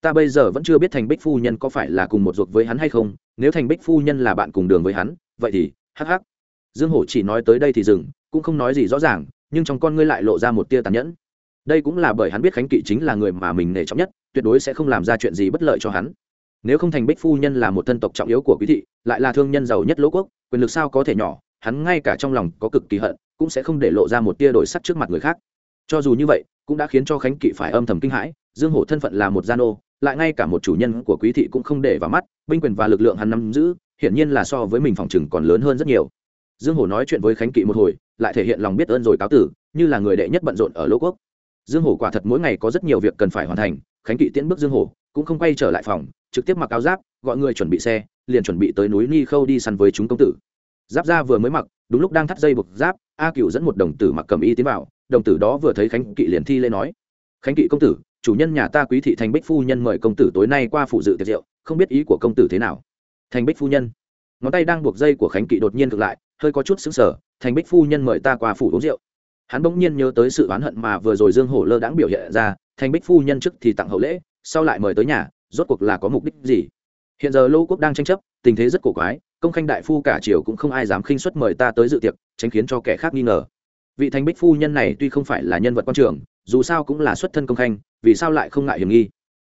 Ta bây giờ vẫn chưa biết thành bích phu nhân có phải là cùng một ruột với hắn hay không, nếu thành bích phu nhân là bạn cùng đường với hắn, vậy thì, hắc hắc. Dương hổ chỉ nói tới đây thì dừng, cũng không nói gì rõ ràng, nhưng trong con ngươi lại lộ ra một tia tàn nhẫn. Đây cũng là bởi hắn biết khánh kỵ chính là người mà mình nể trọng nhất, tuyệt đối sẽ không làm ra chuyện gì bất lợi cho hắn. Nếu không thành bích phu nhân là một thân tộc trọng yếu của quý thị, lại là thương nhân giàu nhất lỗ quốc, quyền lực sao có thể nhỏ, hắn ngay cả trong lòng có cực kỳ hận, cũng sẽ không để lộ ra một tia đổi sắc trước mặt người khác cho dù như vậy, cũng đã khiến cho khánh kỵ phải âm thầm kinh hãi, dương hổ thân phận là một gian ô lại ngay cả một chủ nhân của quý thị cũng không để vào mắt, binh quyền và lực lượng hắn nắm giữ, hiển nhiên là so với mình phòng chừng còn lớn hơn rất nhiều. Dương hổ nói chuyện với khánh kỵ một hồi, lại thể hiện lòng biết ơn rồi cáo tử, như là người đệ nhất bận rộn ở lỗ quốc. Dương hổ quả thật mỗi ngày có rất nhiều việc cần phải hoàn thành, khánh kỵ tiễn bước dương hổ, cũng không quay trở lại phòng, trực tiếp mặc áo giáp, gọi người chuẩn bị xe, liền chuẩn bị tới núi ni khâu đi săn với chúng công tử. Giáp ra vừa mới mặc, đúng lúc đang thắt dây buộc giáp, a cựu dẫn một đồng tử mặc cầm y tiến vào đồng tử đó vừa thấy khánh kỵ liền thi lễ nói, khánh kỵ công tử, chủ nhân nhà ta quý thị thành bích phu nhân mời công tử tối nay qua phụ dự tiệc rượu, không biết ý của công tử thế nào? Thành bích phu nhân. Ngón tay đang buộc dây của khánh kỵ đột nhiên ngược lại, hơi có chút xứng sở thành bích phu nhân mời ta qua phủ uống rượu. Hắn bỗng nhiên nhớ tới sự oán hận mà vừa rồi dương hổ lơ đãng biểu hiện ra, thành bích phu nhân trước thì tặng hậu lễ, sau lại mời tới nhà, rốt cuộc là có mục đích gì? Hiện giờ lô quốc đang tranh chấp, tình thế rất cổ quái, công khanh đại phu cả triều cũng không ai dám khinh suất mời ta tới dự tiệc, tránh khiến cho kẻ khác nghi ngờ vị thành bích phu nhân này tuy không phải là nhân vật quan trường, dù sao cũng là xuất thân công khanh, vì sao lại không ngại hiểm nghi?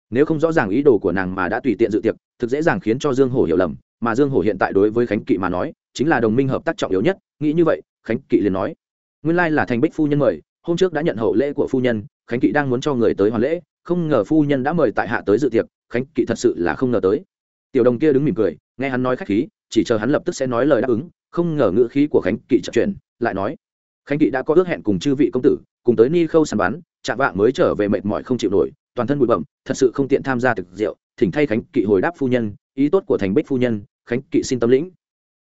Nếu không rõ ràng ý đồ của nàng mà đã tùy tiện dự tiệc, thực dễ dàng khiến cho dương hổ hiểu lầm, mà dương hổ hiện tại đối với khánh kỵ mà nói, chính là đồng minh hợp tác trọng yếu nhất, nghĩ như vậy, khánh kỵ liền nói, nguyên lai là thành bích phu nhân mời, hôm trước đã nhận hậu lễ của phu nhân, khánh kỵ đang muốn cho người tới hoàn lễ, không ngờ phu nhân đã mời tại hạ tới dự tiệc, khánh kỵ thật sự là không ngờ tới. Tiểu đồng kia đứng mỉm cười, nghe hắn nói khách khí, chỉ chờ hắn lập tức sẽ nói lời đáp ứng, không ngờ ngữ khí của khánh kỵ chậm chuyển, lại nói khánh kỵ đã có ước hẹn cùng chư vị công tử, cùng tới ni khâu sàn bắn chạm vạng mới trở về mệt mỏi không chịu nổi, toàn thân bụi bẩm thật sự không tiện tham gia thực rượu, thỉnh thay khánh kỵ hồi đáp phu nhân, ý tốt của thành bích phu nhân, khánh kỵ xin tâm lĩnh.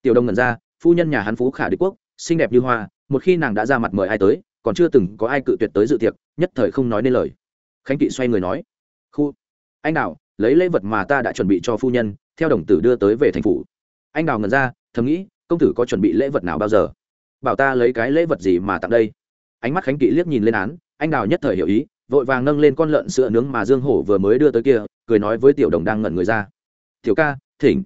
Tiểu đông ngẩn ra, phu nhân nhà hắn phú khả đế quốc, xinh đẹp như hoa, một khi nàng đã ra mặt mời ai tới, còn chưa từng có ai cự tuyệt tới dự tiệc, nhất thời không nói nên lời. Khánh kỵ xoay người nói, khu, anh đào lấy lễ vật mà ta đã chuẩn bị cho phu nhân, theo đồng tử đưa tới về thành phủ. Anh đào ngẩn ra, thầm nghĩ, công tử có chuẩn bị lễ vật nào bao giờ? Bảo ta lấy cái lễ vật gì mà tặng đây? Ánh mắt khánh kỵ liếc nhìn lên án, anh đào nhất thời hiểu ý, vội vàng nâng lên con lợn sữa nướng mà dương hổ vừa mới đưa tới kia, cười nói với tiểu đồng đang ngẩn người ra. Tiểu ca, thỉnh.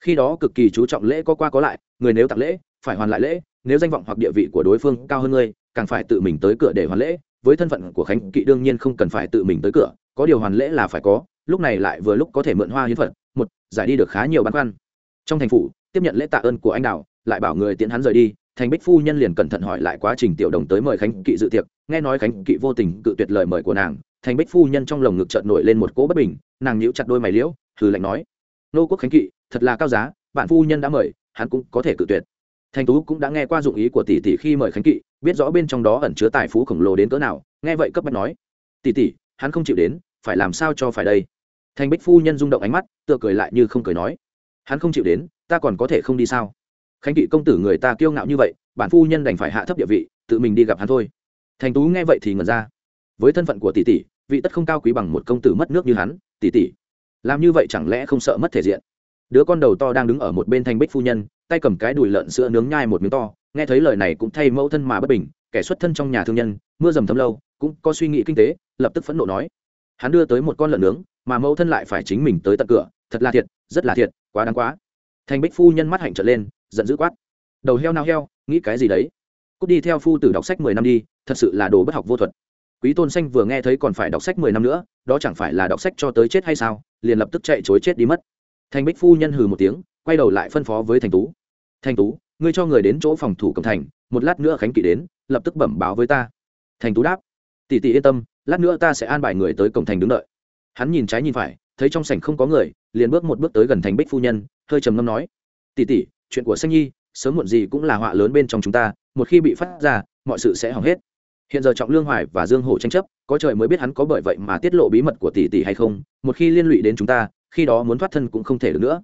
Khi đó cực kỳ chú trọng lễ có qua có lại, người nếu tặng lễ, phải hoàn lại lễ, nếu danh vọng hoặc địa vị của đối phương cao hơn ngươi càng phải tự mình tới cửa để hoàn lễ. Với thân phận của khánh kỵ đương nhiên không cần phải tự mình tới cửa, có điều hoàn lễ là phải có, lúc này lại vừa lúc có thể mượn hoa hiến phật, một, giải đi được khá nhiều băn khoăn. Trong thành phủ, tiếp nhận lễ tạ ơn của anh đào, lại bảo người tiễn hắn rời đi thành bích phu nhân liền cẩn thận hỏi lại quá trình tiểu đồng tới mời khánh kỵ dự tiệc. Nghe nói khánh kỵ vô tình cự tuyệt lời mời của nàng, thành bích phu nhân trong lồng ngực trợn nổi lên một cỗ bất bình, nàng nhíu chặt đôi mày liễu, hừ lạnh nói, nô quốc khánh kỵ, thật là cao giá, bạn phu nhân đã mời, hắn cũng có thể cự tuyệt. Thành tú cũng đã nghe qua dụng ý của tỷ tỷ khi mời khánh kỵ, biết rõ bên trong đó ẩn chứa tài phú khổng lồ đến cỡ nào, nghe vậy cấp bách nói, tỷ tỷ, hắn không chịu đến, phải làm sao cho phải đây? Thành bích phu nhân rung động ánh mắt, tựa cười lại như không cười nói, hắn không chịu đến, ta còn có thể không đi sao? Khánh kỵ công tử người ta kiêu ngạo như vậy, bản phu nhân đành phải hạ thấp địa vị, tự mình đi gặp hắn thôi. Thành tú nghe vậy thì ngẩn ra. Với thân phận của tỷ tỷ, vị tất không cao quý bằng một công tử mất nước như hắn, tỷ tỷ, làm như vậy chẳng lẽ không sợ mất thể diện? Đứa con đầu to đang đứng ở một bên thanh bích phu nhân, tay cầm cái đùi lợn sữa nướng nhai một miếng to, nghe thấy lời này cũng thay mẫu thân mà bất bình, kẻ xuất thân trong nhà thương nhân, mưa dầm thấm lâu, cũng có suy nghĩ kinh tế, lập tức phẫn nộ nói. Hắn đưa tới một con lợn nướng, mà mẫu thân lại phải chính mình tới tận cửa, thật là thiệt, rất là thiệt, quá đáng quá. Thanh bích phu nhân mắt hạnh trở lên giận dữ quát. Đầu heo nào heo, nghĩ cái gì đấy? Cút đi theo phu tử đọc sách mười năm đi, thật sự là đồ bất học vô thuật. Quý tôn xanh vừa nghe thấy còn phải đọc sách mười năm nữa, đó chẳng phải là đọc sách cho tới chết hay sao? Liền lập tức chạy chối chết đi mất. Thành bích phu nhân hừ một tiếng, quay đầu lại phân phó với thành tú. Thành tú, ngươi cho người đến chỗ phòng thủ cổng thành, một lát nữa khánh kỵ đến, lập tức bẩm báo với ta. Thành tú đáp. Tỷ tỷ yên tâm, lát nữa ta sẽ an bài người tới cổng thành đứng đợi. Hắn nhìn trái nhìn phải, thấy trong sảnh không có người, liền bước một bước tới gần thành bích phu nhân, hơi trầm ngâm nói. Tỷ tỷ chuyện của xanh nhi, sớm muộn gì cũng là họa lớn bên trong chúng ta, một khi bị phát ra, mọi sự sẽ hỏng hết. Hiện giờ trọng lương hoài và dương hổ tranh chấp, có trời mới biết hắn có bởi vậy mà tiết lộ bí mật của tỷ tỷ hay không, một khi liên lụy đến chúng ta, khi đó muốn thoát thân cũng không thể được nữa.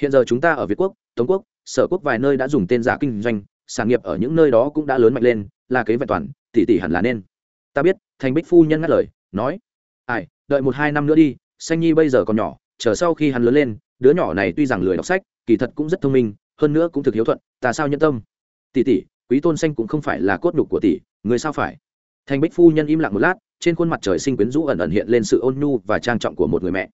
Hiện giờ chúng ta ở việt quốc, tống quốc, sở quốc vài nơi đã dùng tên giả kinh doanh, sản nghiệp ở những nơi đó cũng đã lớn mạnh lên, là kế vẹn toàn, tỷ tỷ hẳn là nên. Ta biết, thành bích phu nhân ngắt lời, nói, ai, đợi một hai năm nữa đi xanh nhi bây giờ còn nhỏ, chờ sau khi hắn lớn lên, đứa nhỏ này tuy rằng lười đọc sách, kỳ thật cũng rất thông minh hơn nữa cũng thực hiếu thuận, ta sao nhân tâm? Tỷ tỷ, quý tôn xanh cũng không phải là cốt nhục của tỷ, người sao phải? Thành bích phu nhân im lặng một lát, trên khuôn mặt trời sinh quyến rũ ẩn ẩn hiện lên sự ôn nhu và trang trọng của một người mẹ.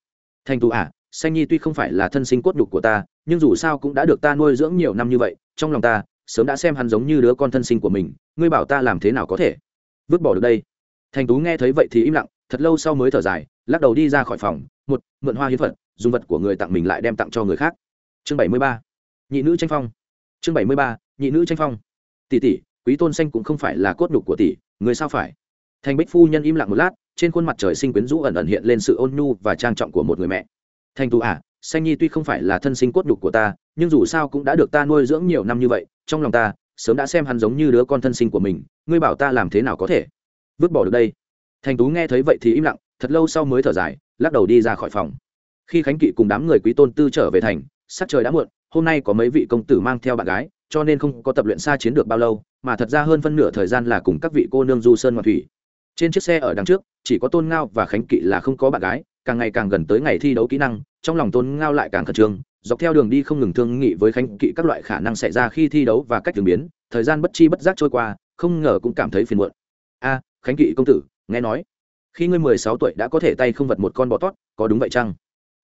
Thành tù à xanh nhi tuy không phải là thân sinh cốt nhục của ta, nhưng dù sao cũng đã được ta nuôi dưỡng nhiều năm như vậy, trong lòng ta, sớm đã xem hắn giống như đứa con thân sinh của mình, ngươi bảo ta làm thế nào có thể? Vứt bỏ được đây. Thành tú nghe thấy vậy thì im lặng, thật lâu sau mới thở dài, lắc đầu đi ra khỏi phòng, một, mượn hoa hiến phật dùng vật của người tặng mình lại đem tặng cho người khác. Chương bảy mươi ba nhị nữ tranh phong. Chương bảy mươi ba, nhị nữ tranh phong. Tỷ tỷ, quý tôn xanh cũng không phải là cốt nhục của tỷ, người sao phải? Thành bích phu nhân im lặng một lát, trên khuôn mặt trời sinh quyến rũ ẩn ẩn hiện lên sự ôn nhu và trang trọng của một người mẹ. Thành tú à xanh nhi tuy không phải là thân sinh cốt nhục của ta, nhưng dù sao cũng đã được ta nuôi dưỡng nhiều năm như vậy, trong lòng ta, sớm đã xem hắn giống như đứa con thân sinh của mình, ngươi bảo ta làm thế nào có thể? Vứt bỏ được đây. Thành tú nghe thấy vậy thì im lặng, thật lâu sau mới thở dài, lắc đầu đi ra khỏi phòng. Khi khánh kỵ cùng đám người quý tôn tư trở về thành, sắc trời đã muộn hôm nay có mấy vị công tử mang theo bạn gái, cho nên không có tập luyện xa chiến được bao lâu, mà thật ra hơn phân nửa thời gian là cùng các vị cô nương du sơn ngoại thủy. Trên chiếc xe ở đằng trước, chỉ có tôn ngao và khánh kỵ là không có bạn gái, càng ngày càng gần tới ngày thi đấu kỹ năng, trong lòng tôn ngao lại càng khẩn trương, dọc theo đường đi không ngừng thương nghị với khánh kỵ các loại khả năng xảy ra khi thi đấu và cách thường biến, thời gian bất chi bất giác trôi qua, không ngờ cũng cảm thấy phiền muộn. A, khánh kỵ công tử, nghe nói, khi ngươi mười sáu tuổi đã có thể tay không vật một con bọ tót, có đúng vậy chăng?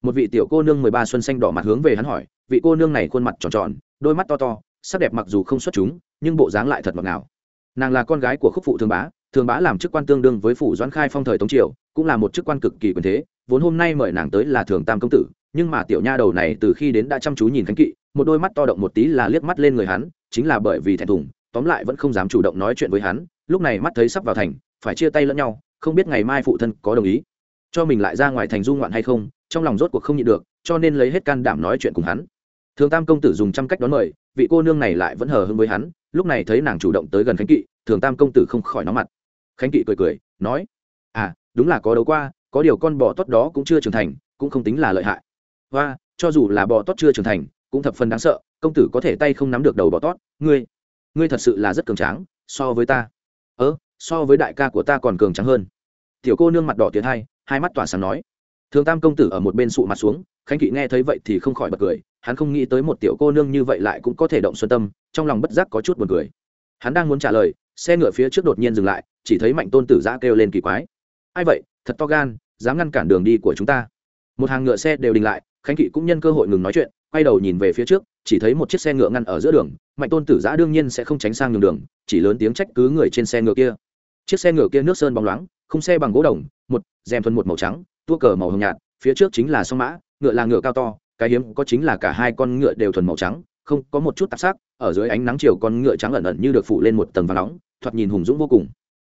Một vị tiểu cô nương mười ba xuân xanh đỏ mặt hướng về hắn hỏi vị cô nương này khuôn mặt tròn tròn, đôi mắt to to, sắc đẹp mặc dù không xuất chúng, nhưng bộ dáng lại thật ngọt ngào. Nàng là con gái của khúc phụ thương bá thương bá làm chức quan tương đương với phủ doãn khai phong thời tống triều, cũng là một chức quan cực kỳ quyền thế, vốn hôm nay mời nàng tới là thường tam công tử, nhưng mà tiểu nha đầu này từ khi đến đã chăm chú nhìn khánh kỵ, một đôi mắt to động một tí là liếc mắt lên người hắn, chính là bởi vì thẹn thùng, tóm lại vẫn không dám chủ động nói chuyện với hắn, lúc này mắt thấy sắp vào thành, phải chia tay lẫn nhau, không biết ngày mai phụ thân có đồng ý. Cho mình lại ra ngoài thành du ngoạn hay không, trong lòng rốt cuộc không nhịn được, cho nên lấy hết can đảm nói chuyện cùng hắn thường tam công tử dùng trăm cách đón mời, vị cô nương này lại vẫn hờ hưng với hắn, lúc này thấy nàng chủ động tới gần khánh kỵ, thường tam công tử không khỏi nóng mặt. Khánh kỵ cười cười, nói à đúng là có đấu qua, có điều con bò tốt đó cũng chưa trưởng thành, cũng không tính là lợi hại. Và cho dù là bò tốt chưa trưởng thành, cũng thập phần đáng sợ, công tử có thể tay không nắm được đầu bò tốt ngươi ngươi thật sự là rất cường tráng, so với ta, ớ, so với đại ca của ta còn cường tráng hơn. Tiểu cô nương mặt đỏ tiến hai hai mắt tỏa sáng nói. Thường tam công tử ở một bên sụ mặt xuống, khánh kỵ nghe thấy vậy thì không khỏi bật cười hắn không nghĩ tới một tiểu cô nương như vậy lại cũng có thể động xuân tâm, trong lòng bất giác có chút buồn cười. Hắn đang muốn trả lời, xe ngựa phía trước đột nhiên dừng lại, chỉ thấy mạnh tôn tử giã kêu lên kỳ quái. Ai vậy? Thật to gan, dám ngăn cản đường đi của chúng ta. Một hàng ngựa xe đều đình lại, khánh kỵ cũng nhân cơ hội ngừng nói chuyện, quay đầu nhìn về phía trước, chỉ thấy một chiếc xe ngựa ngăn ở giữa đường, mạnh tôn tử giã đương nhiên sẽ không tránh sang nhường đường, chỉ lớn tiếng trách cứ người trên xe ngựa kia. Chiếc xe ngựa kia nước sơn bóng loáng không xe bằng gỗ đồng, một, rèm thuần một màu trắng, tua cờ màu hồng nhạt, phía trước chính là sông mã, ngựa là ngựa cao to cái hiếm có chính là cả hai con ngựa đều thuần màu trắng, không, có một chút tạp sắc, ở dưới ánh nắng chiều con ngựa trắng ẩn ẩn như được phủ lên một tầng vàng nóng, thoạt nhìn hùng dũng vô cùng.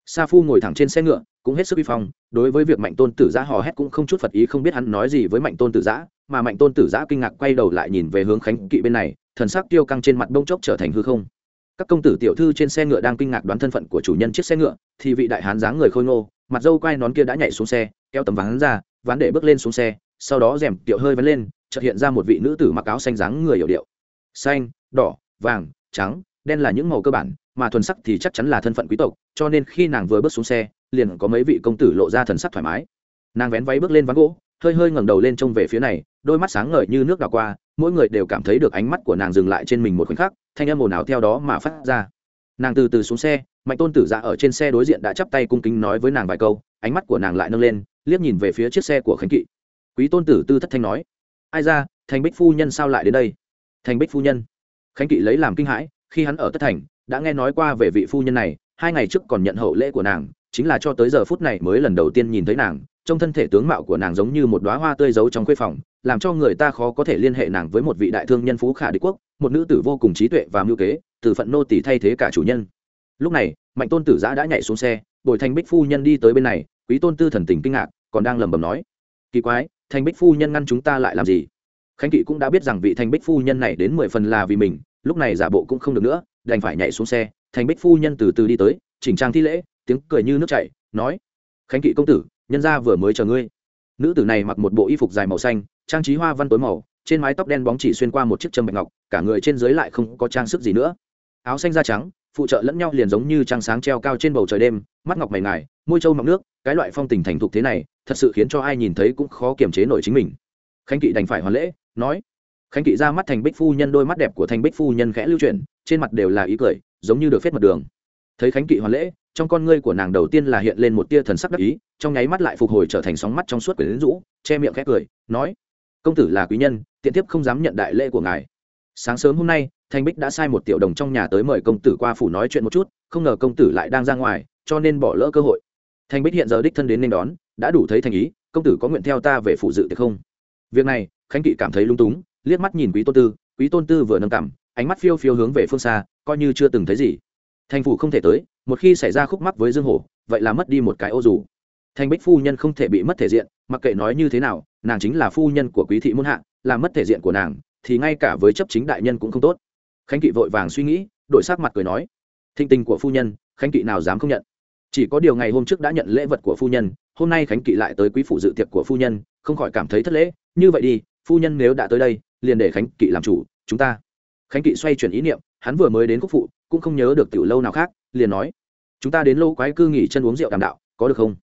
Sa phu ngồi thẳng trên xe ngựa, cũng hết sức uy phong, đối với việc mạnh tôn tử giã hò hét cũng không chút phật ý, không biết hắn nói gì với mạnh tôn tử giã, mà mạnh tôn tử giã kinh ngạc quay đầu lại nhìn về hướng khánh kỵ bên này, thần sắc tiêu căng trên mặt bông chốc trở thành hư không. Các công tử tiểu thư trên xe ngựa đang kinh ngạc đoán thân phận của chủ nhân chiếc xe ngựa, thì vị đại hán dáng người khôi ngô, mặt dâu quai nón kia đã nhảy xuống xe, kéo tấm ván ra, ván để bước lên xuống xe, sau đó rèm tiệu hơi vấn lên chợt hiện ra một vị nữ tử mặc áo xanh dáng người hiểu điệu. Xanh, đỏ, vàng, trắng, đen là những màu cơ bản, mà thuần sắc thì chắc chắn là thân phận quý tộc, cho nên khi nàng vừa bước xuống xe, liền có mấy vị công tử lộ ra thần sắc thoải mái. Nàng vén váy bước lên ván gỗ, hơi hơi ngẩng đầu lên trông về phía này, đôi mắt sáng ngời như nước đào qua, mỗi người đều cảm thấy được ánh mắt của nàng dừng lại trên mình một khoảnh khắc, thanh âm ồn ào theo đó mà phát ra. Nàng từ từ xuống xe, mạnh tôn tử dạ ở trên xe đối diện đã chắp tay cung kính nói với nàng vài câu, ánh mắt của nàng lại nâng lên, liếc nhìn về phía chiếc xe của khánh kỵ. Quý tôn tử tư thất thanh nói ai ra, thành bích phu nhân sao lại đến đây? Thành bích phu nhân. Khánh kỵ lấy làm kinh hãi, khi hắn ở tất thành, đã nghe nói qua về vị phu nhân này, hai ngày trước còn nhận hậu lễ của nàng, chính là cho tới giờ phút này mới lần đầu tiên nhìn thấy nàng trong thân thể tướng mạo của nàng giống như một đoá hoa tươi giấu trong khuê phòng, làm cho người ta khó có thể liên hệ nàng với một vị đại thương nhân phú khả đế quốc, một nữ tử vô cùng trí tuệ và mưu kế, từ phận nô tỷ thay thế cả chủ nhân. Lúc này, mạnh tôn tử giã đã nhảy xuống xe, bồi thành bích phu nhân đi tới bên này, quý tôn tư thần tình kinh ngạc, còn đang lẩm bẩm nói, kỳ quái thành bích phu nhân ngăn chúng ta lại làm gì? Khánh kỵ cũng đã biết rằng vị thành bích phu nhân này đến mười phần là vì mình, lúc này giả bộ cũng không được nữa, đành phải nhảy xuống xe. Thành bích phu nhân từ từ đi tới, chỉnh trang thi lễ, tiếng cười như nước chảy, nói, khánh kỵ công tử, nhân gia vừa mới chờ ngươi. Nữ tử này mặc một bộ y phục dài màu xanh, trang trí hoa văn tối màu, trên mái tóc đen bóng chỉ xuyên qua một chiếc châm bạch ngọc, cả người trên dưới lại không có trang sức gì nữa áo xanh da trắng, phụ trợ lẫn nhau liền giống như trăng sáng treo cao trên bầu trời đêm, mắt ngọc mày ngài, môi trâu mọc nước, cái loại phong tình thành thục thế này, thật sự khiến cho ai nhìn thấy cũng khó kiềm chế nổi chính mình. Khánh kỵ đành phải hoàn lễ, nói. Khánh kỵ ra mắt thành bích phu nhân, đôi mắt đẹp của thành bích phu nhân khẽ lưu chuyển, trên mặt đều là ý cười, giống như được phết mặt đường. Thấy khánh kỵ hoàn lễ, trong con ngươi của nàng đầu tiên là hiện lên một tia thần sắc đắc ý, trong nháy mắt lại phục hồi trở thành sóng mắt trong suốt quyển rũ, che miệng khẽ cười, nói. Công tử là quý nhân, tiện tiếp không dám nhận đại lễ của ngài. Sáng sớm hôm nay thanh bích đã sai một tiểu đồng trong nhà tới mời công tử qua phủ nói chuyện một chút, không ngờ công tử lại đang ra ngoài, cho nên bỏ lỡ cơ hội. Thanh bích hiện giờ đích thân đến nên đón, đã đủ thấy thành ý, công tử có nguyện theo ta về phủ dự tiệc không? Việc này, khánh kỵ cảm thấy lung túng, liếc mắt nhìn quý tôn tư, quý tôn tư vừa nâng cảm ánh mắt phiêu phiêu hướng về phương xa, coi như chưa từng thấy gì. Thành phủ không thể tới, một khi xảy ra khúc mắc với dương hổ, vậy là mất đi một cái ô dù. Thanh bích phu nhân không thể bị mất thể diện, mặc kệ nói như thế nào, nàng chính là phu nhân của quý thị muôn hạ làm mất thể diện của nàng, thì ngay cả với chấp chính đại nhân cũng không tốt khánh kỵ vội vàng suy nghĩ, đổi sắc mặt cười nói thinh tình của phu nhân, khánh kỵ nào dám không nhận? Chỉ có điều ngày hôm trước đã nhận lễ vật của phu nhân, hôm nay khánh kỵ lại tới quý phủ dự tiệc của phu nhân, không khỏi cảm thấy thất lễ. Như vậy đi, phu nhân nếu đã tới đây, liền để khánh kỵ làm chủ, chúng ta. Khánh kỵ xoay chuyển ý niệm, hắn vừa mới đến quốc phụ, cũng không nhớ được tiểu lâu nào khác, liền nói, chúng ta đến lâu quái cư nghỉ chân uống rượu đàm đạo, có được không?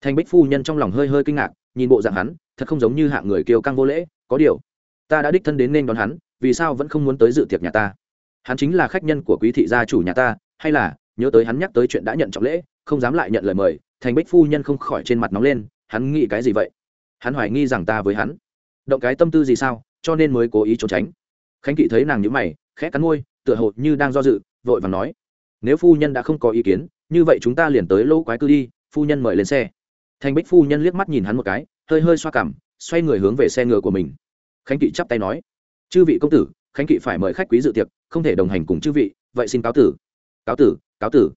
Thanh bích phu nhân trong lòng hơi hơi kinh ngạc, nhìn bộ dạng hắn, thật không giống như hạng người kiêu căng vô lễ, có điều, ta đã đích thân đến nên đón hắn, vì sao vẫn không muốn tới dự tiệc nhà ta? Hắn chính là khách nhân của quý thị gia chủ nhà ta, hay là, nhớ tới hắn nhắc tới chuyện đã nhận trọng lễ, không dám lại nhận lời mời, thành bích phu nhân không khỏi trên mặt nóng lên, hắn nghĩ cái gì vậy? Hắn hoài nghi rằng ta với hắn. Động cái tâm tư gì sao, cho nên mới cố ý trốn tránh. Khánh kỵ thấy nàng nhữ mày, khẽ cắn môi, tựa hồ như đang do dự, vội và nói. Nếu phu nhân đã không có ý kiến, như vậy chúng ta liền tới lỗ quái cư đi, phu nhân mời lên xe. Thành bích phu nhân liếc mắt nhìn hắn một cái, hơi hơi xoa cảm, xoay người hướng về xe ngựa của mình. Khánh kỵ chắp tay nói. Chư vị công tử khánh kỵ phải mời khách quý dự tiệc, không thể đồng hành cùng chư vị, vậy xin cáo tử. Cáo tử cáo tử.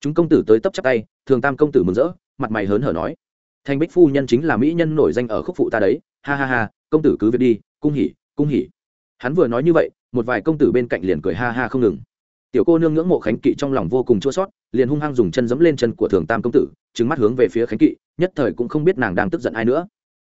Chúng công tử tới tấp chắp tay, thường tam công tử mừng rỡ, mặt mày hớn hở nói. Thanh bích phu nhân chính là mỹ nhân nổi danh ở khúc phụ ta đấy. Ha ha ha, công tử cứ việc đi, cung hỉ cung hỉ. Hắn vừa nói như vậy, một vài công tử bên cạnh liền cười ha ha không ngừng. Tiểu cô nương ngưỡng mộ khánh kỵ trong lòng vô cùng chua sót, liền hung hăng dùng chân dẫm lên chân của thường tam công tử trứng mắt hướng về phía khánh kỵ, nhất thời cũng không biết nàng đang tức giận ai nữa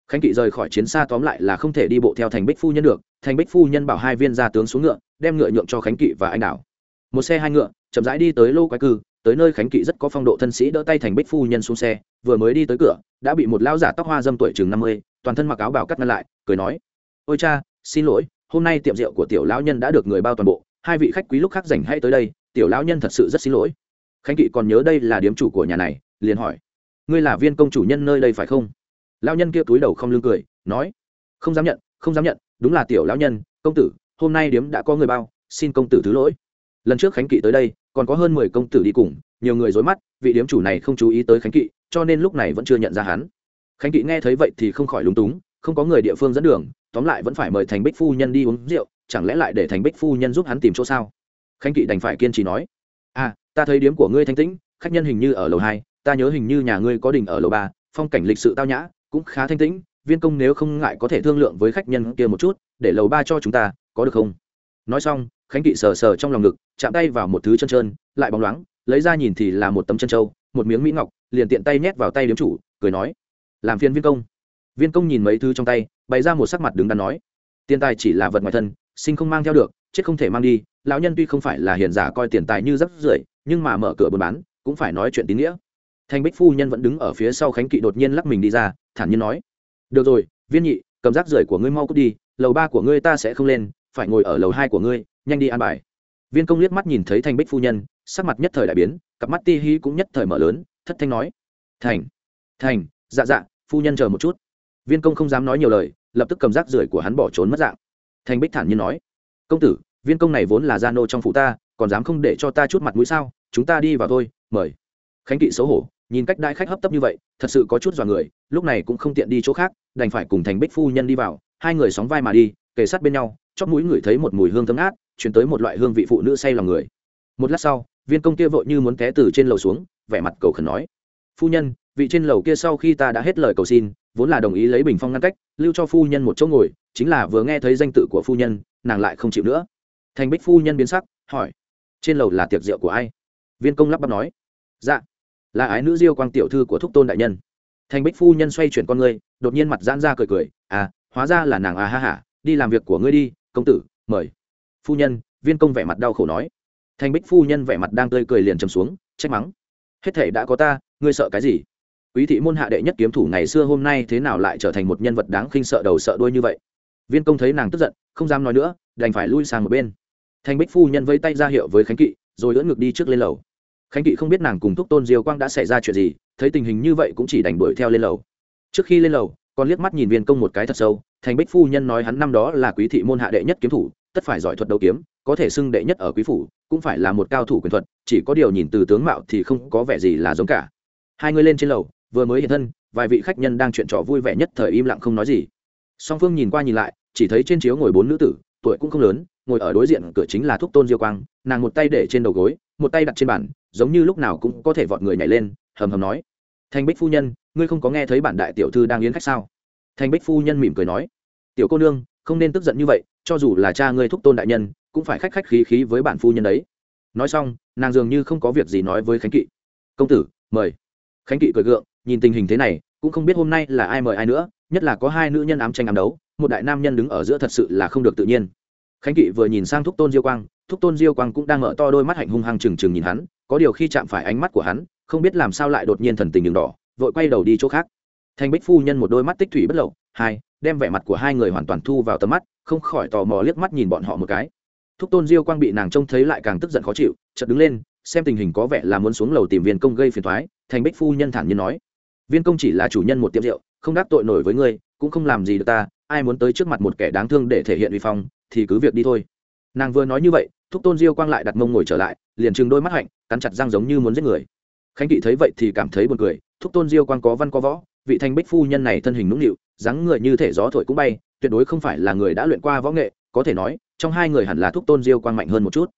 khánh kỵ rời khỏi chiến xa tóm lại là không thể đi bộ theo thành bích phu nhân được, thành bích phu nhân bảo hai viên gia tướng xuống ngựa, đem ngựa nhượng cho khánh kỵ và anh đảo. Một xe hai ngựa, chậm rãi đi tới lô quái cư, tới nơi khánh kỵ rất có phong độ thân sĩ đỡ tay thành bích phu nhân xuống xe, vừa mới đi tới cửa, đã bị một lão giả tóc hoa dâm tuổi chừng năm mươi, toàn thân mặc áo bào cắt ngăn lại, cười nói, ôi cha, xin lỗi, hôm nay tiệm rượu của tiểu lão nhân đã được người bao toàn bộ, hai vị khách quý lúc khác rảnh hay tới đây, tiểu lão nhân thật sự rất xin lỗi. Khánh kỵ còn nhớ đây là điếm chủ của nhà này, liền hỏi, ngươi là viên công chủ nhân nơi đây phải không? Lão nhân kia túi đầu không lương cười, nói, không dám nhận, không dám nhận, đúng là tiểu lão nhân, công tử, hôm nay điếm đã có người bao, xin công tử thứ lỗi. Lần trước khánh kỵ tới đây, còn có hơn mười công tử đi cùng, nhiều người dối mắt, vị điếm chủ này không chú ý tới khánh kỵ, cho nên lúc này vẫn chưa nhận ra hắn. Khánh kỵ nghe thấy vậy thì không khỏi lúng túng, không có người địa phương dẫn đường, tóm lại vẫn phải mời thành bích phu nhân đi uống rượu, chẳng lẽ lại để thành bích phu nhân giúp hắn tìm chỗ sao? Khánh kỵ đành phải kiên trì nói à ta thấy điếm của ngươi thanh tĩnh, khách nhân hình như ở lầu hai, ta nhớ hình như nhà ngươi có đình ở lầu ba, phong cảnh lịch sự tao nhã cũng khá thanh tĩnh, viên công nếu không ngại có thể thương lượng với khách nhân kia một chút, để lầu ba cho chúng ta, có được không? Nói xong, khánh kỵ sờ sờ trong lòng ngực, chạm tay vào một thứ chân trơn, lại bóng loáng, lấy ra nhìn thì là một tấm chân trâu một miếng mỹ ngọc, liền tiện tay nhét vào tay điếm chủ, cười nói, làm phiên viên công. Viên công nhìn mấy thứ trong tay, bày ra một sắc mặt đứng đắn nói, tiền tài chỉ là vật ngoài thân, sinh không mang theo được, chết không thể mang đi, lão nhân tuy không phải là hiền giả coi tiền tài như rắc rưởi, nhưng mà mở cửa buôn bán, cũng phải nói chuyện tín nghĩa thanh bích phu nhân vẫn đứng ở phía sau khánh kỵ đột nhiên lắc mình đi ra, thản nhiên nói, được rồi, viên nhị, cầm rác rưởi của ngươi mau cút đi, lầu ba của ngươi ta sẽ không lên, phải ngồi ở lầu hai của ngươi, nhanh đi an bài. Viên công liếc mắt nhìn thấy thanh bích phu nhân, sắc mặt nhất thời đại biến, cặp mắt ti hi cũng nhất thời mở lớn, thất thanh nói, thành thành dạ dạ phu nhân chờ một chút. Viên công không dám nói nhiều lời, lập tức cầm rác rưởi của hắn bỏ trốn mất dạng. Thanh bích thản nhiên nói, công tử, viên công này vốn là gia nô trong phủ ta, còn dám không để cho ta chút mặt mũi sao? Chúng ta đi vào thôi, mời. Khánh kỵ xấu hổ nhìn cách đại khách hấp tấp như vậy, thật sự có chút dọa người, lúc này cũng không tiện đi chỗ khác, đành phải cùng thành bích phu nhân đi vào, hai người sóng vai mà đi, kề sát bên nhau, chóp mũi ngửi thấy một mùi hương thơm ngát, chuyển tới một loại hương vị phụ nữ say lòng người. Một lát sau, viên công kia vội như muốn té từ trên lầu xuống, vẻ mặt cầu khẩn nói, phu nhân, vị trên lầu kia sau khi ta đã hết lời cầu xin, vốn là đồng ý lấy bình phong ngăn cách, lưu cho phu nhân một chỗ ngồi, chính là vừa nghe thấy danh tự của phu nhân, nàng lại không chịu nữa. Thành bích phu nhân biến sắc, hỏi, trên lầu là tiệc rượu của ai? Viên công lắp bắp nói dạ là ái nữ diêu quang tiểu thư của thúc tôn đại nhân. Thành bích phu nhân xoay chuyển con ngươi, đột nhiên mặt giãn ra cười cười à hóa ra là nàng à ha hả đi làm việc của ngươi đi, công tử, mời. Phu nhân, viên công vẻ mặt đau khổ nói. Thành bích phu nhân vẻ mặt đang tươi cười liền trầm xuống, trách mắng. Hết thể đã có ta, ngươi sợ cái gì? Quý thị môn hạ đệ nhất kiếm thủ ngày xưa hôm nay thế nào lại trở thành một nhân vật đáng khinh sợ đầu sợ đuôi như vậy? Viên công thấy nàng tức giận, không dám nói nữa, đành phải lui sang một bên. Thành bích phu nhân vẫy tay ra hiệu với khánh kỵ, rồi lưỡn ngược đi trước lên lầu khánh kỵ không biết nàng cùng thúc tôn diêu quang đã xảy ra chuyện gì, thấy tình hình như vậy cũng chỉ đành đuổi theo lên lầu. Trước khi lên lầu, còn liếc mắt nhìn viên công một cái thật sâu, thành bích phu nhân nói hắn năm đó là quý thị môn hạ đệ nhất kiếm thủ, tất phải giỏi thuật đấu kiếm, có thể xưng đệ nhất ở quý phủ, cũng phải là một cao thủ quyền thuật, chỉ có điều nhìn từ tướng mạo thì không có vẻ gì là giống cả. Hai người lên trên lầu, vừa mới hiện thân, vài vị khách nhân đang chuyện trò vui vẻ nhất thời im lặng không nói gì. Song phương nhìn qua nhìn lại, chỉ thấy trên chiếu ngồi bốn nữ tử, tuổi cũng không lớn, ngồi ở đối diện cửa chính là thúc tôn diêu quang, nàng một tay để trên đầu gối một tay đặt trên bàn, giống như lúc nào cũng có thể vọt người nhảy lên, hầm hầm nói. Thanh bích phu nhân, ngươi không có nghe thấy bản đại tiểu thư đang yến khách sao? Thanh bích phu nhân mỉm cười nói. Tiểu cô nương, không nên tức giận như vậy, cho dù là cha ngươi thúc tôn đại nhân, cũng phải khách khách khí khí với bản phu nhân đấy. Nói xong, nàng dường như không có việc gì nói với khánh kỵ. Công tử, mời. Khánh kỵ cười gượng, nhìn tình hình thế này, cũng không biết hôm nay là ai mời ai nữa, nhất là có hai nữ nhân ám tranh ám đấu, một đại nam nhân đứng ở giữa thật sự là không được tự nhiên khánh kỵ vừa nhìn sang thúc tôn diêu quang, thúc tôn diêu quang cũng đang mở to đôi mắt hạnh hung hăng trừng trừng nhìn hắn, có điều khi chạm phải ánh mắt của hắn, không biết làm sao lại đột nhiên thần tình đường đỏ, vội quay đầu đi chỗ khác. Thanh bích phu nhân một đôi mắt tích thủy bất lậu, hai, đem vẻ mặt của hai người hoàn toàn thu vào tầm mắt, không khỏi tò mò liếc mắt nhìn bọn họ một cái. Thúc tôn diêu quang bị nàng trông thấy lại càng tức giận khó chịu, chợt đứng lên, xem tình hình có vẻ là muốn xuống lầu tìm viên công gây phiền thoái thành bích phu nhân thản nhiên nói, viên công chỉ là chủ nhân một tiệm rượu, không đáp tội nổi với ngươi, cũng không làm gì được ta, ai muốn tới trước mặt một kẻ đáng thương để thể hiện uy phong thì cứ việc đi thôi. Nàng vừa nói như vậy, thúc tôn diêu quang lại đặt mông ngồi trở lại, liền chừng đôi mắt hạnh, cắn chặt răng giống như muốn giết người. Khánh kỵ thấy vậy thì cảm thấy buồn cười, thúc tôn diêu quang có văn có võ, vị thanh bích phu nhân này thân hình nũng nịu, dáng người như thể gió thổi cũng bay, tuyệt đối không phải là người đã luyện qua võ nghệ, có thể nói, trong hai người hẳn là thúc tôn diêu quang mạnh hơn một chút.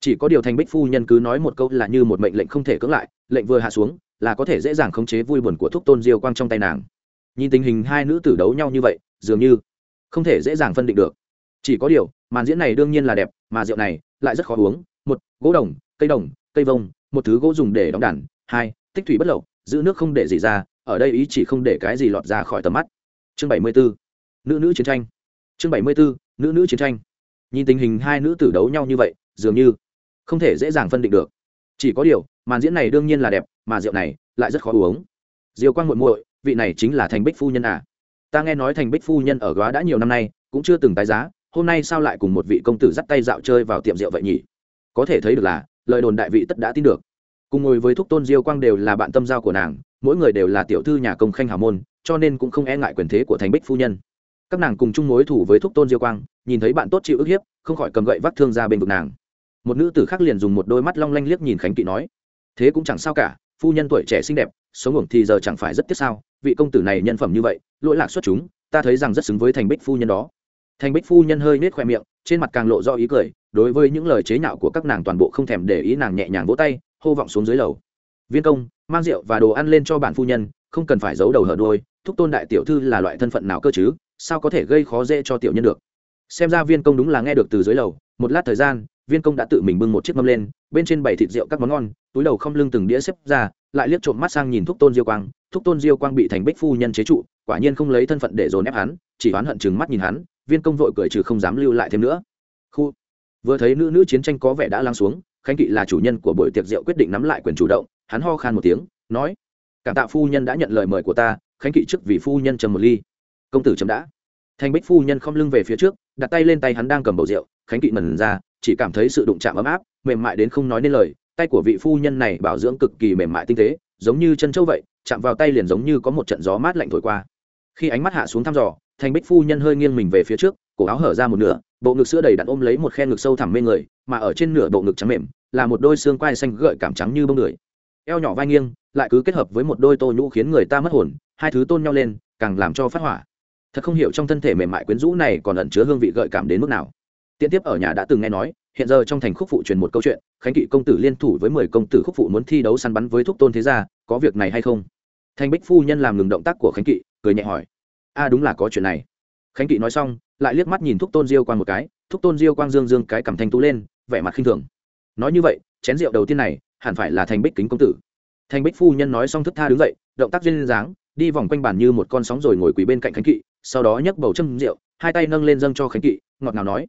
Chỉ có điều thanh bích phu nhân cứ nói một câu là như một mệnh lệnh không thể cưỡng lại, lệnh vừa hạ xuống, là có thể dễ dàng khống chế vui buồn của thúc tôn diêu quang trong tay nàng. Nhìn tình hình hai nữ tử đấu nhau như vậy, dường như không thể dễ dàng phân định được chỉ có điều, màn diễn này đương nhiên là đẹp, mà rượu này lại rất khó uống. Một, gỗ đồng, cây đồng, cây vông, một thứ gỗ dùng để đóng đàn. Hai, tích thủy bất lậu, giữ nước không để gì ra, ở đây ý chỉ không để cái gì lọt ra khỏi tầm mắt. Chương bảy mươi bốn nữ nữ chiến tranh. Chương bảy mươi bốn nữ nữ chiến tranh. Nhìn tình hình hai nữ tử đấu nhau như vậy, dường như không thể dễ dàng phân định được. Chỉ có điều, màn diễn này đương nhiên là đẹp, mà rượu này lại rất khó uống. Diều quang muội muội, vị này chính là thành bích phu nhân à? Ta nghe nói thành bích phu nhân ở góa đã nhiều năm nay, cũng chưa từng tái giá hôm nay sao lại cùng một vị công tử dắt tay dạo chơi vào tiệm rượu vậy nhỉ? Có thể thấy được là, lời đồn đại vị tất đã tin được. Cùng ngồi với thúc tôn diêu quang đều là bạn tâm giao của nàng, mỗi người đều là tiểu thư nhà công khanh hào môn, cho nên cũng không e ngại quyền thế của thành bích phu nhân. Các nàng cùng chung mối thủ với thúc tôn diêu quang, nhìn thấy bạn tốt chịu ức hiếp, không khỏi cầm gậy vác thương ra bên vực nàng. Một nữ tử khác liền dùng một đôi mắt long lanh liếc nhìn khánh kỵ nói, thế cũng chẳng sao cả, phu nhân tuổi trẻ xinh đẹp, sống ngủng thì giờ chẳng phải rất tiếc sao? Vị công tử này nhân phẩm như vậy, lỗi lạc xuất chúng, ta thấy rằng rất xứng với thành bích phu nhân đó thành bích phu nhân hơi nết khoe miệng, trên mặt càng lộ do ý cười, đối với những lời chế nhạo của các nàng toàn bộ không thèm để ý nàng nhẹ nhàng vỗ tay, hô vọng xuống dưới lầu. Viên công, mang rượu và đồ ăn lên cho bản phu nhân, không cần phải giấu đầu hở đôi, thúc tôn đại tiểu thư là loại thân phận nào cơ chứ, sao có thể gây khó dễ cho tiểu nhân được? Xem ra viên công đúng là nghe được từ dưới lầu, một lát thời gian, viên công đã tự mình bưng một chiếc mâm lên, bên trên bảy thịt rượu các món ngon, túi đầu không lưng từng đĩa xếp ra, lại liếc trộm mắt sang nhìn thúc tôn diêu quang, thúc tôn diêu quang bị thành bích phu nhân chế trụ, quả nhiên không lấy thân phận để dồn ép hắn chỉ oán hận chừng mắt nhìn hắn, viên công vội cười trừ không dám lưu lại thêm nữa. Khu, vừa thấy nữ nữ chiến tranh có vẻ đã lắng xuống, khánh kỵ là chủ nhân của buổi tiệc rượu quyết định nắm lại quyền chủ động, hắn ho khan một tiếng, nói, cảm tạ phu nhân đã nhận lời mời của ta, khánh kỵ trước vì phu nhân trầm một ly. Công tử trầm đã. Thanh bích phu nhân không lưng về phía trước, đặt tay lên tay hắn đang cầm bầu rượu, khánh kỵ mần ra, chỉ cảm thấy sự đụng chạm ấm áp, mềm mại đến không nói nên lời, tay của vị phu nhân này bảo dưỡng cực kỳ mềm mại tinh tế, giống như chân trâu vậy, chạm vào tay liền giống như có một trận gió mát lạnh thổi qua. Khi ánh mắt hạ xuống thăm dò thành bích phu nhân hơi nghiêng mình về phía trước, cổ áo hở ra một nửa, bộ ngực sữa đầy đặn ôm lấy một khe ngực sâu thẳm mê người, mà ở trên nửa bộ ngực trắng mềm, là một đôi xương quai xanh gợi cảm trắng như bông người. Eo nhỏ vai nghiêng, lại cứ kết hợp với một đôi tô nhũ khiến người ta mất hồn, hai thứ tôn nhau lên, càng làm cho phát hỏa. Thật không hiểu trong thân thể mềm mại quyến rũ này còn ẩn chứa hương vị gợi cảm đến mức nào. Tiện tiếp ở nhà đã từng nghe nói, hiện giờ trong thành khúc phụ truyền một câu chuyện, khánh kỵ công tử liên thủ với mười công tử khúc phụ muốn thi đấu săn bắn với thúc tôn thế gia, có việc này hay không? Thanh bích phu nhân làm ngừng động tác của khánh kỵ, cười nhẹ hỏi a đúng là có chuyện này. Khánh kỵ nói xong, lại liếc mắt nhìn thúc tôn diêu quang một cái, thúc tôn diêu quang dương dương cái cầm thanh tú lên, vẻ mặt khinh thường. Nói như vậy, chén rượu đầu tiên này, hẳn phải là thành bích kính công tử. Thành bích phu nhân nói xong thức tha đứng dậy, động tác duyên dáng, đi vòng quanh bàn như một con sóng rồi ngồi quỳ bên cạnh khánh kỵ, sau đó nhấc bầu châm rượu, hai tay nâng lên dâng cho khánh kỵ, ngọt ngào nói,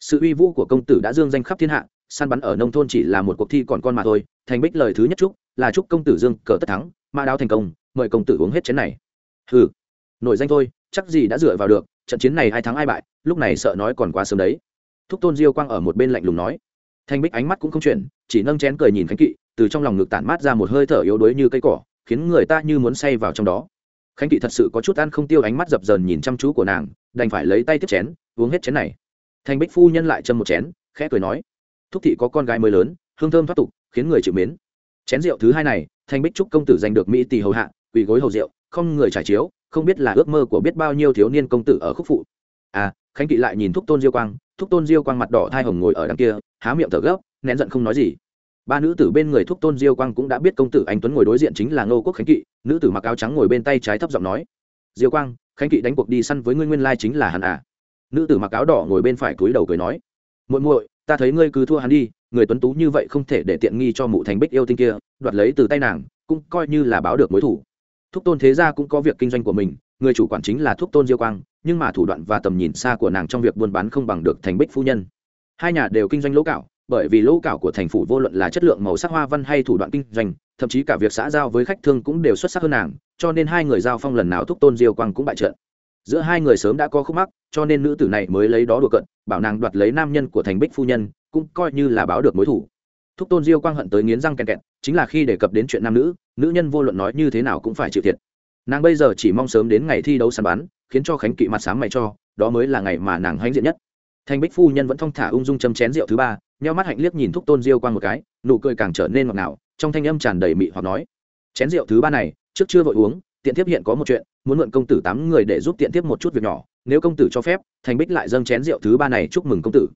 sự uy vũ của công tử đã dương danh khắp thiên hạ, săn bắn ở nông thôn chỉ là một cuộc thi còn con mà thôi, thành bích lời thứ nhất chúc, là chúc công tử dương cờ tất thắng ma đao thành công, mời công tử uống hết chén này. Hừ nổi danh thôi, chắc gì đã dựa vào được, trận chiến này ai thắng ai bại, lúc này sợ nói còn quá sớm đấy. Thúc tôn diêu quang ở một bên lạnh lùng nói. Thanh bích ánh mắt cũng không chuyển, chỉ nâng chén cười nhìn khánh kỵ, từ trong lòng ngực tản mát ra một hơi thở yếu đuối như cây cỏ, khiến người ta như muốn say vào trong đó. Khánh kỵ thật sự có chút ăn không tiêu ánh mắt dập dờn nhìn chăm chú của nàng, đành phải lấy tay tiếp chén, uống hết chén này. Thanh bích phu nhân lại châm một chén, khẽ cười nói. Thúc thị có con gái mới lớn, hương thơm thoát tục, khiến người chịu mến. Chén rượu thứ hai này, thanh bích chúc công tử giành được mỹ tỷ hầu hạ, quỳ gối hầu rượu không người trải chiếu, không biết là ước mơ của biết bao nhiêu thiếu niên công tử ở khúc phụ. À khánh kỵ lại nhìn thúc tôn diêu quang, thúc tôn diêu quang mặt đỏ thai hồng ngồi ở đằng kia, há miệng thở gấp, nén giận không nói gì. Ba nữ tử bên người thúc tôn diêu quang cũng đã biết công tử anh tuấn ngồi đối diện chính là ngô quốc khánh kỵ, nữ tử mặc áo trắng ngồi bên tay trái thấp giọng nói, diêu quang, khánh kỵ đánh cuộc đi săn với ngươi nguyên lai chính là hắn à? Nữ tử mặc áo đỏ ngồi bên phải cúi đầu cười nói, muội muội, ta thấy ngươi cứ thua hắn đi, người tuấn tú như vậy không thể để tiện nghi cho mụ thành bích yêu tinh kia, đoạt lấy từ tay nàng, cũng coi như là báo được mối thủ thúc tôn thế gia cũng có việc kinh doanh của mình, người chủ quản chính là thúc tôn diêu quang, nhưng mà thủ đoạn và tầm nhìn xa của nàng trong việc buôn bán không bằng được thành bích phu nhân. Hai nhà đều kinh doanh lỗ cạo bởi vì lỗ cạo của thành phủ vô luận là chất lượng màu sắc hoa văn hay thủ đoạn kinh doanh, thậm chí cả việc xã giao với khách thương cũng đều xuất sắc hơn nàng, cho nên hai người giao phong lần nào thúc tôn diêu quang cũng bại trận. Giữa hai người sớm đã có khúc mắc, cho nên nữ tử này mới lấy đó đùa cận bảo nàng đoạt lấy nam nhân của thành bích phu nhân, cũng coi như là báo được mối thủ. Thúc tôn diêu quang hận tới nghiến răng kẹn kẹt, chính là khi đề cập đến chuyện nam nữ nữ nhân vô luận nói như thế nào cũng phải chịu thiệt. Nàng bây giờ chỉ mong sớm đến ngày thi đấu săn bắn, khiến cho khánh kỵ mặt sáng mày cho, đó mới là ngày mà nàng hãnh diện nhất. Thanh bích phu nhân vẫn thong thả ung dung châm chén rượu thứ ba, nheo mắt hạnh liếc nhìn thúc tôn diêu quang một cái, nụ cười càng trở nên ngọt ngào, trong thanh âm tràn đầy mị hoặc nói, chén rượu thứ ba này, trước chưa vội uống, tiện thiếp hiện có một chuyện, muốn mượn công tử tám người để giúp tiện thiếp một chút việc nhỏ, nếu công tử cho phép, thành bích lại dâng chén rượu thứ ba này chúc mừng công tử.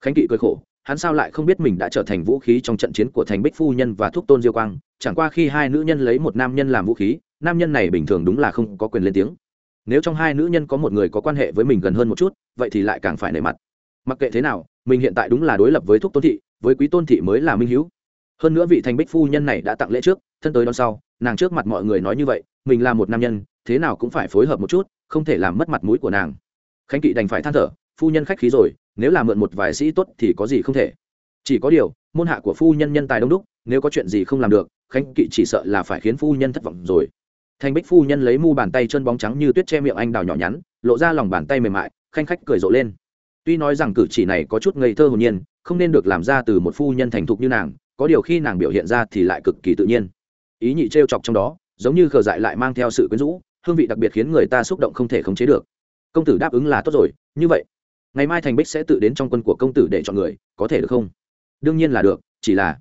Khánh kỵ cười khổ, hắn sao lại không biết mình đã trở thành vũ khí trong trận chiến của thành bích phu nhân và thúc tôn diêu quang chẳng qua khi hai nữ nhân lấy một nam nhân làm vũ khí, nam nhân này bình thường đúng là không có quyền lên tiếng. Nếu trong hai nữ nhân có một người có quan hệ với mình gần hơn một chút, vậy thì lại càng phải nể mặt. Mặc kệ thế nào, mình hiện tại đúng là đối lập với thúc tôn thị, với quý tôn thị mới là minh hữu hơn nữa vị thành bích phu nhân này đã tặng lễ trước, thân tới đón sau, nàng trước mặt mọi người nói như vậy, mình là một nam nhân, thế nào cũng phải phối hợp một chút, không thể làm mất mặt mũi của nàng. Khánh kỵ đành phải than thở, phu nhân khách khí rồi, nếu là mượn một vài sĩ tốt thì có gì không thể. Chỉ có điều, môn hạ của phu nhân nhân tài đông đúc, nếu có chuyện gì không làm được khánh kỵ chỉ sợ là phải khiến phu nhân thất vọng rồi. Thanh bích phu nhân lấy mu bàn tay chân bóng trắng như tuyết che miệng anh đào nhỏ nhắn, lộ ra lòng bàn tay mềm mại, khanh khách cười rộ lên. Tuy nói rằng cử chỉ này có chút ngây thơ hồn nhiên, không nên được làm ra từ một phu nhân thành thục như nàng, có điều khi nàng biểu hiện ra thì lại cực kỳ tự nhiên. Ý nhị t chọc trong đó, giống như khờ dại lại mang theo sự quyến rũ, hương vị đặc biệt khiến người ta xúc động không thể khống chế được. Công tử đáp ứng là tốt rồi, như vậy, ngày mai thành bích sẽ tự đến trong quân của công tử để chọn người, có thể được không? Đương nhiên là được, chỉ là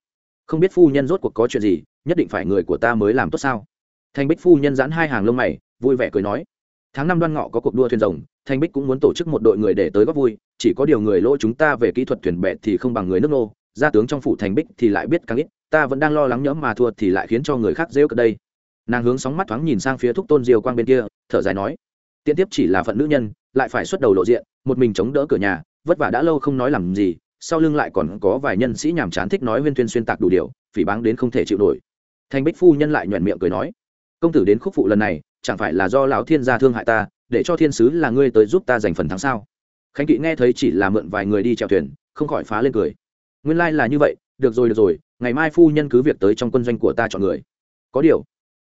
không biết phu nhân rốt cuộc có chuyện gì nhất định phải người của ta mới làm tốt sao? Thành bích phu nhân giãn hai hàng lông mày, vui vẻ cười nói. Tháng năm đoan ngọ có cuộc đua thuyền rồng Thanh bích cũng muốn tổ chức một đội người để tới góp vui, chỉ có điều người lỗ chúng ta về kỹ thuật thuyền bè thì không bằng người nước nô. Gia tướng trong phủ thành bích thì lại biết càng ít, ta vẫn đang lo lắng nhẫm mà thua thì lại khiến cho người khác rêu cợt đây. Nàng hướng sóng mắt thoáng nhìn sang phía thúc tôn diều quang bên kia, thở dài nói. Tiện tiếp chỉ là phận nữ nhân, lại phải xuất đầu lộ diện, một mình chống đỡ cửa nhà, vất vả đã lâu không nói làm gì, sau lưng lại còn có vài nhân sĩ nhàm chán thích nói huyên thuyên xuyên tạc đủ điều, phỉ báng đến không thể chịu nổi thanh bích phu nhân lại nhoẻn miệng cười nói, công tử đến khúc phụ lần này, chẳng phải là do lão thiên gia thương hại ta, để cho thiên sứ là ngươi tới giúp ta giành phần thắng sao? Khánh kỵ nghe thấy chỉ là mượn vài người đi chèo thuyền, không khỏi phá lên cười. Nguyên lai là như vậy, được rồi được rồi, ngày mai phu nhân cứ việc tới trong quân doanh của ta chọn người. Có điều,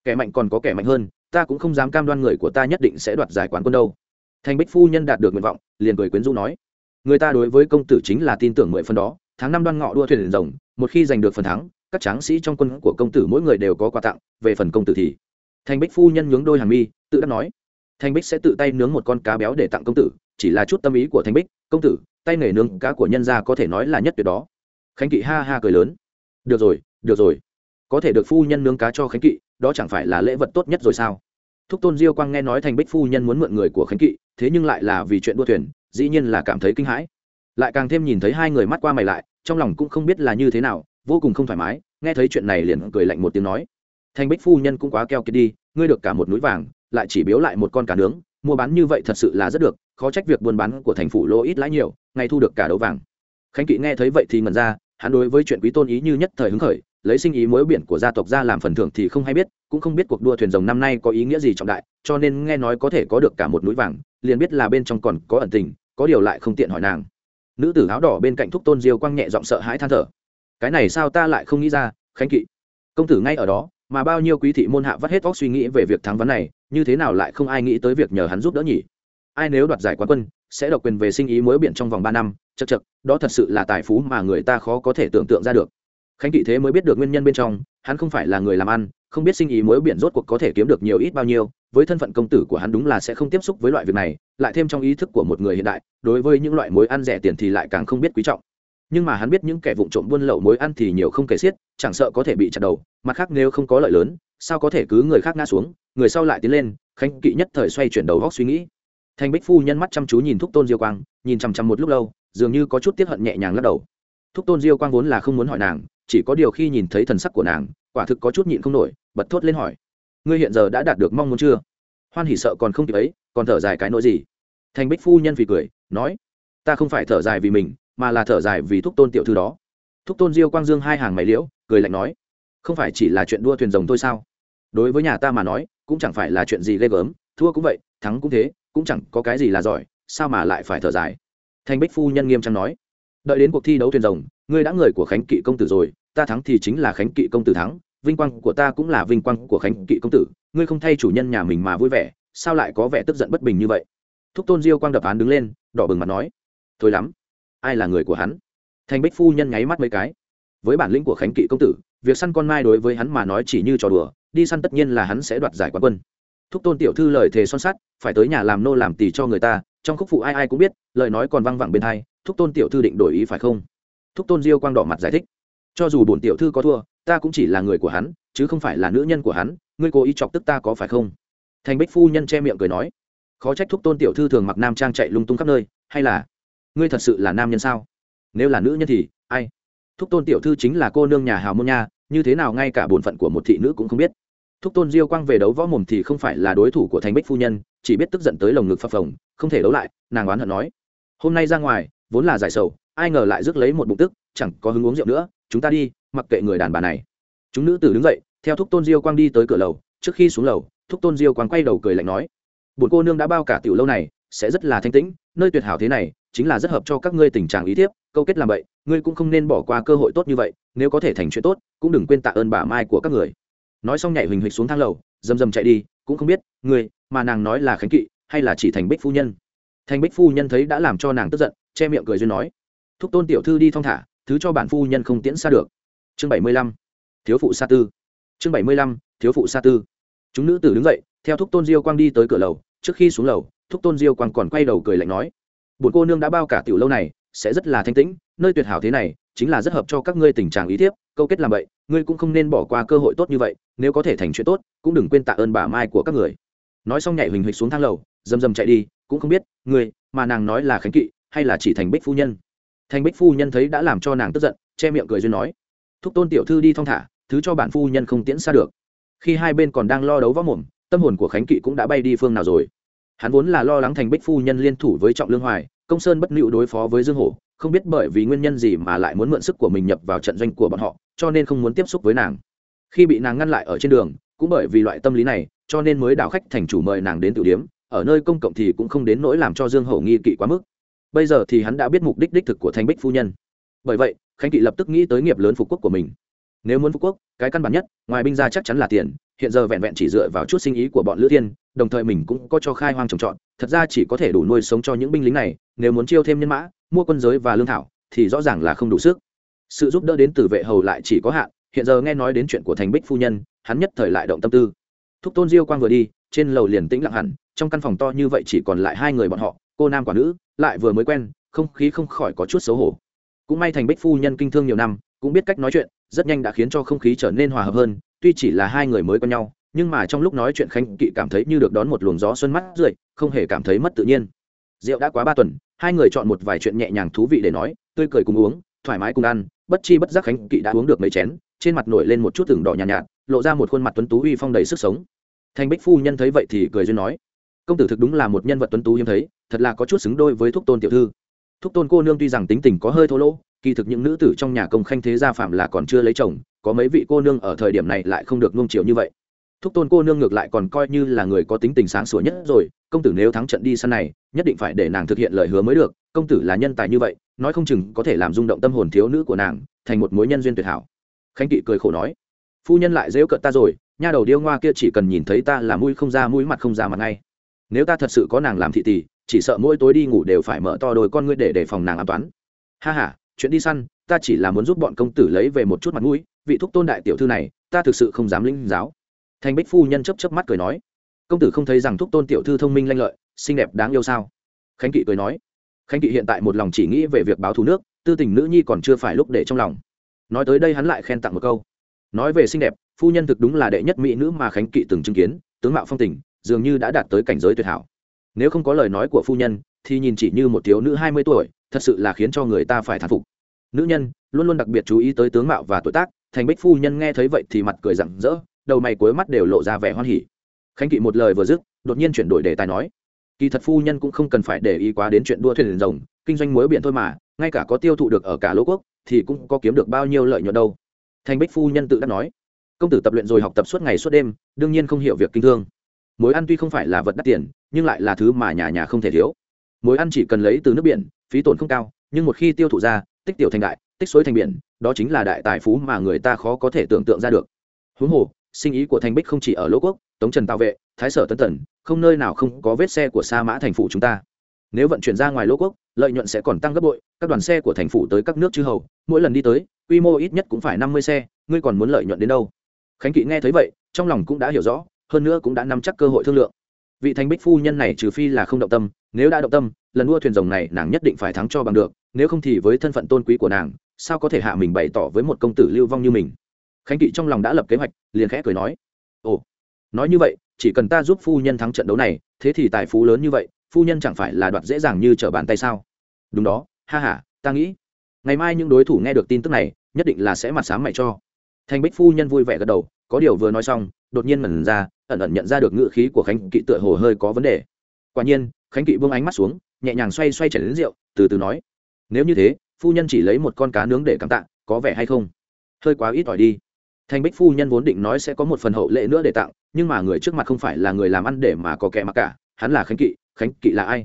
kẻ mạnh còn có kẻ mạnh hơn, ta cũng không dám cam đoan người của ta nhất định sẽ đoạt giải quán quân đâu. Thành bích phu nhân đạt được nguyện vọng, liền cười quyến rũ nói, người ta đối với công tử chính là tin tưởng mười phần đó, tháng năm đoan ngọ đua thuyền rồng, một khi giành được phần thắng các tráng sĩ trong quân của công tử mỗi người đều có quà tặng, về phần công tử thì. Thành bích phu nhân nhướng đôi hàng mi, tự đã nói. Thành bích sẽ tự tay nướng một con cá béo để tặng công tử, chỉ là chút tâm ý của thành bích, công tử, tay nghề nướng cá của nhân gia có thể nói là nhất tuyệt đó. Khánh kỵ ha ha cười lớn. Được rồi được rồi. Có thể được phu nhân nướng cá cho khánh kỵ, đó chẳng phải là lễ vật tốt nhất rồi sao? Thúc tôn diêu quang nghe nói thành bích phu nhân muốn mượn người của khánh kỵ, thế nhưng lại là vì chuyện đua thuyền, dĩ nhiên là cảm thấy kinh hãi. Lại càng thêm nhìn thấy hai người mắt qua mày lại, trong lòng cũng không biết là như thế nào vô cùng không thoải mái, nghe thấy chuyện này liền cười lạnh một tiếng nói. Thanh bích phu nhân cũng quá keo kiệt đi, ngươi được cả một núi vàng, lại chỉ biếu lại một con cá nướng, mua bán như vậy thật sự là rất được, khó trách việc buôn bán của thành phủ lỗ ít lãi nhiều ngay thu được cả đấu vàng. Khánh kỵ nghe thấy vậy thì ngần ra, hắn đối với chuyện quý tôn ý như nhất thời hứng khởi, lấy sinh ý mối biển của gia tộc ra làm phần thưởng thì không hay biết, cũng không biết cuộc đua thuyền rồng năm nay có ý nghĩa gì trọng đại, cho nên nghe nói có thể có được cả một núi vàng, liền biết là bên trong còn có ẩn tình, có điều lại không tiện hỏi nàng. Nữ tử áo đỏ bên cạnh thúc tôn diêu quang nhẹ giọng sợ hãi than thở cái này sao ta lại không nghĩ ra, khánh kỵ? Công tử ngay ở đó, mà bao nhiêu quý thị môn hạ vắt hết óc suy nghĩ về việc thắng vấn này, như thế nào lại không ai nghĩ tới việc nhờ hắn giúp đỡ nhỉ? Ai nếu đoạt giải quán quân, sẽ độc quyền về sinh ý mối biển trong vòng ba năm chật chật đó thật sự là tài phú mà người ta khó có thể tưởng tượng ra được. Khánh kỵ thế mới biết được nguyên nhân bên trong, hắn không phải là người làm ăn, không biết sinh ý mối biển rốt cuộc có thể kiếm được nhiều ít bao nhiêu, với thân phận công tử của hắn đúng là sẽ không tiếp xúc với loại việc này, lại thêm trong ý thức của một người hiện đại, đối với những loại mối ăn rẻ tiền thì lại càng không biết quý trọng nhưng mà hắn biết những kẻ vụng trộm buôn lậu mối ăn thì nhiều không kể xiết, chẳng sợ có thể bị chặt đầu, mặt khác nếu không có lợi lớn, sao có thể cứ người khác ngã xuống, người sau lại tiến lên, khánh kỵ nhất thời xoay chuyển đầu góc suy nghĩ. Thanh bích phu nhân mắt chăm chú nhìn thúc tôn diêu quang, nhìn chằm chằm một lúc lâu, dường như có chút tiếp hận nhẹ nhàng lắc đầu. Thúc tôn diêu quang vốn là không muốn hỏi nàng, chỉ có điều khi nhìn thấy thần sắc của nàng, quả thực có chút nhịn không nổi, bật thốt lên hỏi. Ngươi hiện giờ đã đạt được mong muốn chưa? Hoan hỉ sợ còn không kịp ấy, còn thở dài cái nỗi gì? Thành bích phu nhân vì cười, nói, ta không phải thở dài vì mình mà là thở dài vì thúc tôn tiểu thư đó. Thúc tôn diêu quang dương hai hàng mày liễu, cười lạnh nói, không phải chỉ là chuyện đua thuyền rồng thôi sao? Đối với nhà ta mà nói, cũng chẳng phải là chuyện gì ghê gớm, thua cũng vậy, thắng cũng thế, cũng chẳng có cái gì là giỏi, sao mà lại phải thở dài? Thanh bích phu nhân nghiêm trang nói, đợi đến cuộc thi đấu thuyền rồng, ngươi đã người của khánh kỵ công tử rồi, ta thắng thì chính là khánh kỵ công tử thắng, vinh quang của ta cũng là vinh quang của khánh kỵ công tử, ngươi không thay chủ nhân nhà mình mà vui vẻ, sao lại có vẻ tức giận bất bình như vậy? Thúc tôn diêu quang đập án đứng lên, đỏ bừng mặt nói, thôi lắm ai là người của hắn? Thành bích phu nhân nháy mắt mấy cái. Với bản lĩnh của khánh kỵ công tử, việc săn con mai đối với hắn mà nói chỉ như trò đùa, đi săn tất nhiên là hắn sẽ đoạt giải quán quân. Thúc tôn tiểu thư lời thề son sắt, phải tới nhà làm nô làm tỳ cho người ta, trong khúc phụ ai ai cũng biết, lời nói còn văng vẳng bên hai, thúc tôn tiểu thư định đổi ý phải không? Thúc tôn diêu quang đỏ mặt giải thích. Cho dù bổn tiểu thư có thua, ta cũng chỉ là người của hắn, chứ không phải là nữ nhân của hắn, ngươi cố ý chọc tức ta có phải không? Thành bích phu nhân che miệng cười nói. Khó trách thúc tôn tiểu thư thường mặc nam trang chạy lung tung khắp nơi, hay là ngươi thật sự là nam nhân sao? Nếu là nữ nhân thì, ai? Thúc tôn tiểu thư chính là cô nương nhà hào môn nha, như thế nào ngay cả bổn phận của một thị nữ cũng không biết. Thúc tôn diêu quang về đấu võ mồm thì không phải là đối thủ của thành bích phu nhân, chỉ biết tức giận tới lồng ngực phập phồng, không thể đấu lại, nàng oán hận nói. Hôm nay ra ngoài, vốn là giải sầu, ai ngờ lại rước lấy một bụng tức, chẳng có hứng uống rượu nữa, chúng ta đi, mặc kệ người đàn bà này. Chúng nữ tử đứng dậy, theo thúc tôn diêu quang đi tới cửa lầu, trước khi xuống lầu, thúc tôn diêu quang quay đầu cười lạnh nói. Bột cô nương đã bao cả tiểu lâu này, sẽ rất là thanh tĩnh nơi tuyệt hảo thế này, chính là rất hợp cho các ngươi tình trạng ý thiếp, câu kết làm vậy ngươi cũng không nên bỏ qua cơ hội tốt như vậy, nếu có thể thành chuyện tốt, cũng đừng quên tạ ơn bà mai của các người. Nói xong nhảy huỳnh huỳnh xuống thang lầu, dầm dầm chạy đi, cũng không biết ngươi mà nàng nói là khánh kỵ, hay là chỉ thành bích phu nhân. Thành bích phu nhân thấy đã làm cho nàng tức giận, che miệng cười duyên nói, thúc tôn tiểu thư đi thong thả, thứ cho bản phu nhân không tiễn xa được. Chương bảy mươi lăm, thiếu phụ sa tư. Chương bảy mươi lăm, thiếu phụ sa tư. Chúng nữ tử đứng dậy, theo thúc tôn diêu quang đi tới cửa lầu trước khi xuống lầu, thúc tôn diêu quang còn quay đầu cười lạnh nói, bổn cô nương đã bao cả tiểu lâu này, sẽ rất là thanh tĩnh, nơi tuyệt hảo thế này, chính là rất hợp cho các ngươi tình trạng ý thiếp, câu kết làm vậy, ngươi cũng không nên bỏ qua cơ hội tốt như vậy, nếu có thể thành chuyện tốt, cũng đừng quên tạ ơn bà mai của các người. Nói xong nhảy huỳnh huỳnh xuống thang lầu, dầm dầm chạy đi, cũng không biết, ngươi, mà nàng nói là khánh kỵ, hay là chỉ thành bích phu nhân? Thành bích phu nhân thấy đã làm cho nàng tức giận, che miệng cười duyên nói, thúc tôn tiểu thư đi thong thả, thứ cho bản phu nhân không tiễn xa được. Khi hai bên còn đang lo đấu võ mồm, tâm hồn của khánh kỵ cũng đã bay đi phương nào rồi hắn vốn là lo lắng thành bích phu nhân liên thủ với trọng lương hoài, công sơn bất nịu đối phó với dương hổ, không biết bởi vì nguyên nhân gì mà lại muốn mượn sức của mình nhập vào trận doanh của bọn họ, cho nên không muốn tiếp xúc với nàng. Khi bị nàng ngăn lại ở trên đường, cũng bởi vì loại tâm lý này, cho nên mới đảo khách thành chủ mời nàng đến tử điếm, ở nơi công cộng thì cũng không đến nỗi làm cho dương hổ nghi kỵ quá mức. Bây giờ thì hắn đã biết mục đích đích thực của thanh bích phu nhân. Bởi vậy, khánh kỵ lập tức nghĩ tới nghiệp lớn phục quốc của mình. Nếu muốn phục quốc, cái căn bản nhất, ngoài binh ra chắc chắn là tiền hiện giờ vẹn vẹn chỉ dựa vào chút sinh ý của bọn lữ thiên, đồng thời mình cũng có cho khai hoang trồng trọt, thật ra chỉ có thể đủ nuôi sống cho những binh lính này, nếu muốn chiêu thêm nhân mã, mua quân giới và lương thảo, thì rõ ràng là không đủ sức. Sự giúp đỡ đến từ vệ hầu lại chỉ có hạn, hiện giờ nghe nói đến chuyện của thành bích phu nhân, hắn nhất thời lại động tâm tư. Thúc tôn diêu quang vừa đi, trên lầu liền tĩnh lặng hẳn, trong căn phòng to như vậy chỉ còn lại hai người bọn họ, cô nam quả nữ, lại vừa mới quen, không khí không khỏi có chút xấu hổ. Cũng may thành bích phu nhân kinh thương nhiều năm, cũng biết cách nói chuyện, rất nhanh đã khiến cho không khí trở nên hòa hợp hơn tuy chỉ là hai người mới quen nhau nhưng mà trong lúc nói chuyện khánh kỵ cảm thấy như được đón một luồng gió xuân mắt rượi không hề cảm thấy mất tự nhiên. Rượu đã quá ba tuần hai người chọn một vài chuyện nhẹ nhàng thú vị để nói tươi cười cùng uống thoải mái cùng ăn bất chi bất giác khánh kỵ đã uống được mấy chén trên mặt nổi lên một chút từng đỏ nhàn nhạt, nhạt lộ ra một khuôn mặt tuấn tú uy phong đầy sức sống. Thanh bích phu nhân thấy vậy thì cười duyên nói công tử thực đúng là một nhân vật tuấn tú hiếm thấy thật là có chút xứng đôi với thúc tôn tiểu thư. Thúc tôn cô nương tuy rằng tính tình có hơi thô lỗ kỳ thực những nữ tử trong nhà công khanh thế gia phạm là còn chưa lấy chồng có mấy vị cô nương ở thời điểm này lại không được nung chiều như vậy. Thúc tôn cô nương ngược lại còn coi như là người có tính tình sáng sủa nhất rồi, công tử nếu thắng trận đi săn này, nhất định phải để nàng thực hiện lời hứa mới được, công tử là nhân tài như vậy, nói không chừng có thể làm rung động tâm hồn thiếu nữ của nàng, thành một mối nhân duyên tuyệt hảo. Khánh kỵ cười khổ nói, phu nhân lại rêu cợt ta rồi, nha đầu điêu ngoa kia chỉ cần nhìn thấy ta là mũi không ra mũi mặt không ra mặt ngay. Nếu ta thật sự có nàng làm thị tỷ, chỉ sợ mỗi tối đi ngủ đều phải mở to đôi con ngươi để đề phòng nàng an toán ha ha chuyện đi săn, ta chỉ là muốn giúp bọn công tử lấy về một chút mặt mũi, vị thúc tôn đại tiểu thư này, ta thực sự không dám linh giáo. Thành bích phu nhân chấp chấp mắt cười nói. Công tử không thấy rằng thúc tôn tiểu thư thông minh lanh lợi, xinh đẹp đáng yêu sao? Khánh kỵ cười nói. Khánh kỵ hiện tại một lòng chỉ nghĩ về việc báo thù nước, tư tình nữ nhi còn chưa phải lúc để trong lòng. Nói tới đây hắn lại khen tặng một câu. Nói về xinh đẹp, phu nhân thực đúng là đệ nhất mỹ nữ mà khánh kỵ từng chứng kiến, tướng mạo phong tình, dường như đã đạt tới cảnh giới tuyệt hảo. Nếu không có lời nói của phu nhân, thì nhìn chỉ như một thiếu nữ hai mươi tuổi thật sự là khiến cho người ta phải thán phục. Nữ nhân luôn luôn đặc biệt chú ý tới tướng mạo và tuổi tác, thành bích phu nhân nghe thấy vậy thì mặt cười rặng rỡ, đầu mày cuối mắt đều lộ ra vẻ hoan hỉ. Khánh kỵ một lời vừa dứt, đột nhiên chuyển đổi đề tài nói, kỳ thật phu nhân cũng không cần phải để ý quá đến chuyện đua thuyền rồng, kinh doanh muối biển thôi mà, ngay cả có tiêu thụ được ở cả lỗ quốc thì cũng có kiếm được bao nhiêu lợi nhuận đâu. Thành bích phu nhân tự đã nói, công tử tập luyện rồi học tập suốt ngày suốt đêm, đương nhiên không hiểu việc kinh thương. Mối ăn tuy không phải là vật đắt tiền, nhưng lại là thứ mà nhà nhà không thể thiếu mối ăn chỉ cần lấy từ nước biển, phí tổn không cao, nhưng một khi tiêu thụ ra, tích tiểu thành đại, tích suối thành biển, đó chính là đại tài phú mà người ta khó có thể tưởng tượng ra được. Huống hồ, sinh ý của thanh bích không chỉ ở lỗ quốc, tống trần tạo vệ, thái sở tân tần, không nơi nào không có vết xe của sa mã thành phủ chúng ta. Nếu vận chuyển ra ngoài lỗ quốc, lợi nhuận sẽ còn tăng gấp bội, các đoàn xe của thành phủ tới các nước chư hầu, mỗi lần đi tới, quy mô ít nhất cũng phải năm mươi xe, ngươi còn muốn lợi nhuận đến đâu? Khánh kỵ nghe thấy vậy, trong lòng cũng đã hiểu rõ, hơn nữa cũng đã nắm chắc cơ hội thương lượng. Vị thanh bích phu nhân này trừ phi là không động tâm nếu đã động tâm, lần đua thuyền rồng này nàng nhất định phải thắng cho bằng được, nếu không thì với thân phận tôn quý của nàng, sao có thể hạ mình bày tỏ với một công tử lưu vong như mình? Khánh kỵ trong lòng đã lập kế hoạch, liền khẽ cười nói, ồ, nói như vậy, chỉ cần ta giúp phu nhân thắng trận đấu này, thế thì tài phú lớn như vậy, phu nhân chẳng phải là đoạt dễ dàng như trở bàn tay sao? Đúng đó, ha h a ta nghĩ, ngày mai những đối thủ nghe được tin tức này, nhất định là sẽ mặt sáng mày cho. Thành bích phu nhân vui vẻ gật đầu, có điều vừa nói xong, đột nhiên mẩn ra, ẩn ẩn nhận ra được ngự khí của khánh kỵ tựa hồ hơi có vấn đề. Quả nhiên khánh kỵ buông ánh mắt xuống, nhẹ nhàng xoay xoay chảy đến rượu, từ từ nói, nếu như thế, phu nhân chỉ lấy một con cá nướng để cảm tạ, có vẻ hay không? Hơi quá ít ỏi đi. Thành bích phu nhân vốn định nói sẽ có một phần hậu lệ nữa để tặng, nhưng mà người trước mặt không phải là người làm ăn để mà có kẻ mặc cả, hắn là khánh kỵ khánh kỵ là ai?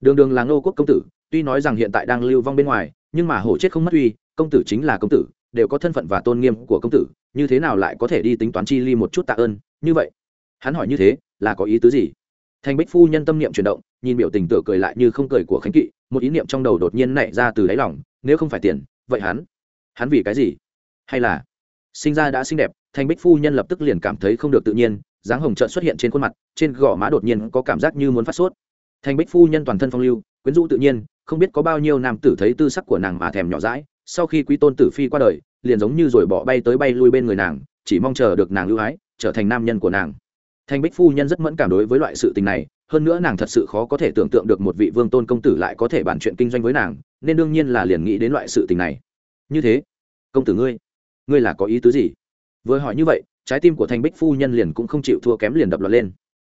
Đường đường là ngô quốc công tử, tuy nói rằng hiện tại đang lưu vong bên ngoài, nhưng mà hổ chết không mất uy, công tử chính là công tử, đều có thân phận và tôn nghiêm của công tử, như thế nào lại có thể đi tính toán chi ly một chút tạ ơn, như vậy? Hắn hỏi như thế, là có ý tứ gì? Thành bích phu nhân tâm niệm chuyển động, nhìn biểu tình tựa cười lại như không cười của khánh kỵ, một ý niệm trong đầu đột nhiên nảy ra từ đáy lòng, nếu không phải tiền, vậy hắn hắn vì cái gì? Hay là, sinh ra đã xinh đẹp, thành bích phu nhân lập tức liền cảm thấy không được tự nhiên, dáng hồng trợn xuất hiện trên khuôn mặt, trên gò má đột nhiên có cảm giác như muốn phát sốt. Thành bích phu nhân toàn thân phong lưu, quyến rũ tự nhiên, không biết có bao nhiêu nam tử thấy tư sắc của nàng mà thèm nhỏ rãi sau khi quý tôn tử phi qua đời, liền giống như rồi bỏ bay tới bay lui bên người nàng, chỉ mong chờ được nàng lưu ái, trở thành nam nhân của nàng. Thanh bích phu nhân rất mẫn cảm đối với loại sự tình này, hơn nữa nàng thật sự khó có thể tưởng tượng được một vị vương tôn công tử lại có thể bàn chuyện kinh doanh với nàng, nên đương nhiên là liền nghĩ đến loại sự tình này. Như thế, công tử ngươi ngươi là có ý tứ gì? Vừa hỏi như vậy, trái tim của thanh bích phu nhân liền cũng không chịu thua kém liền đập lọt lên.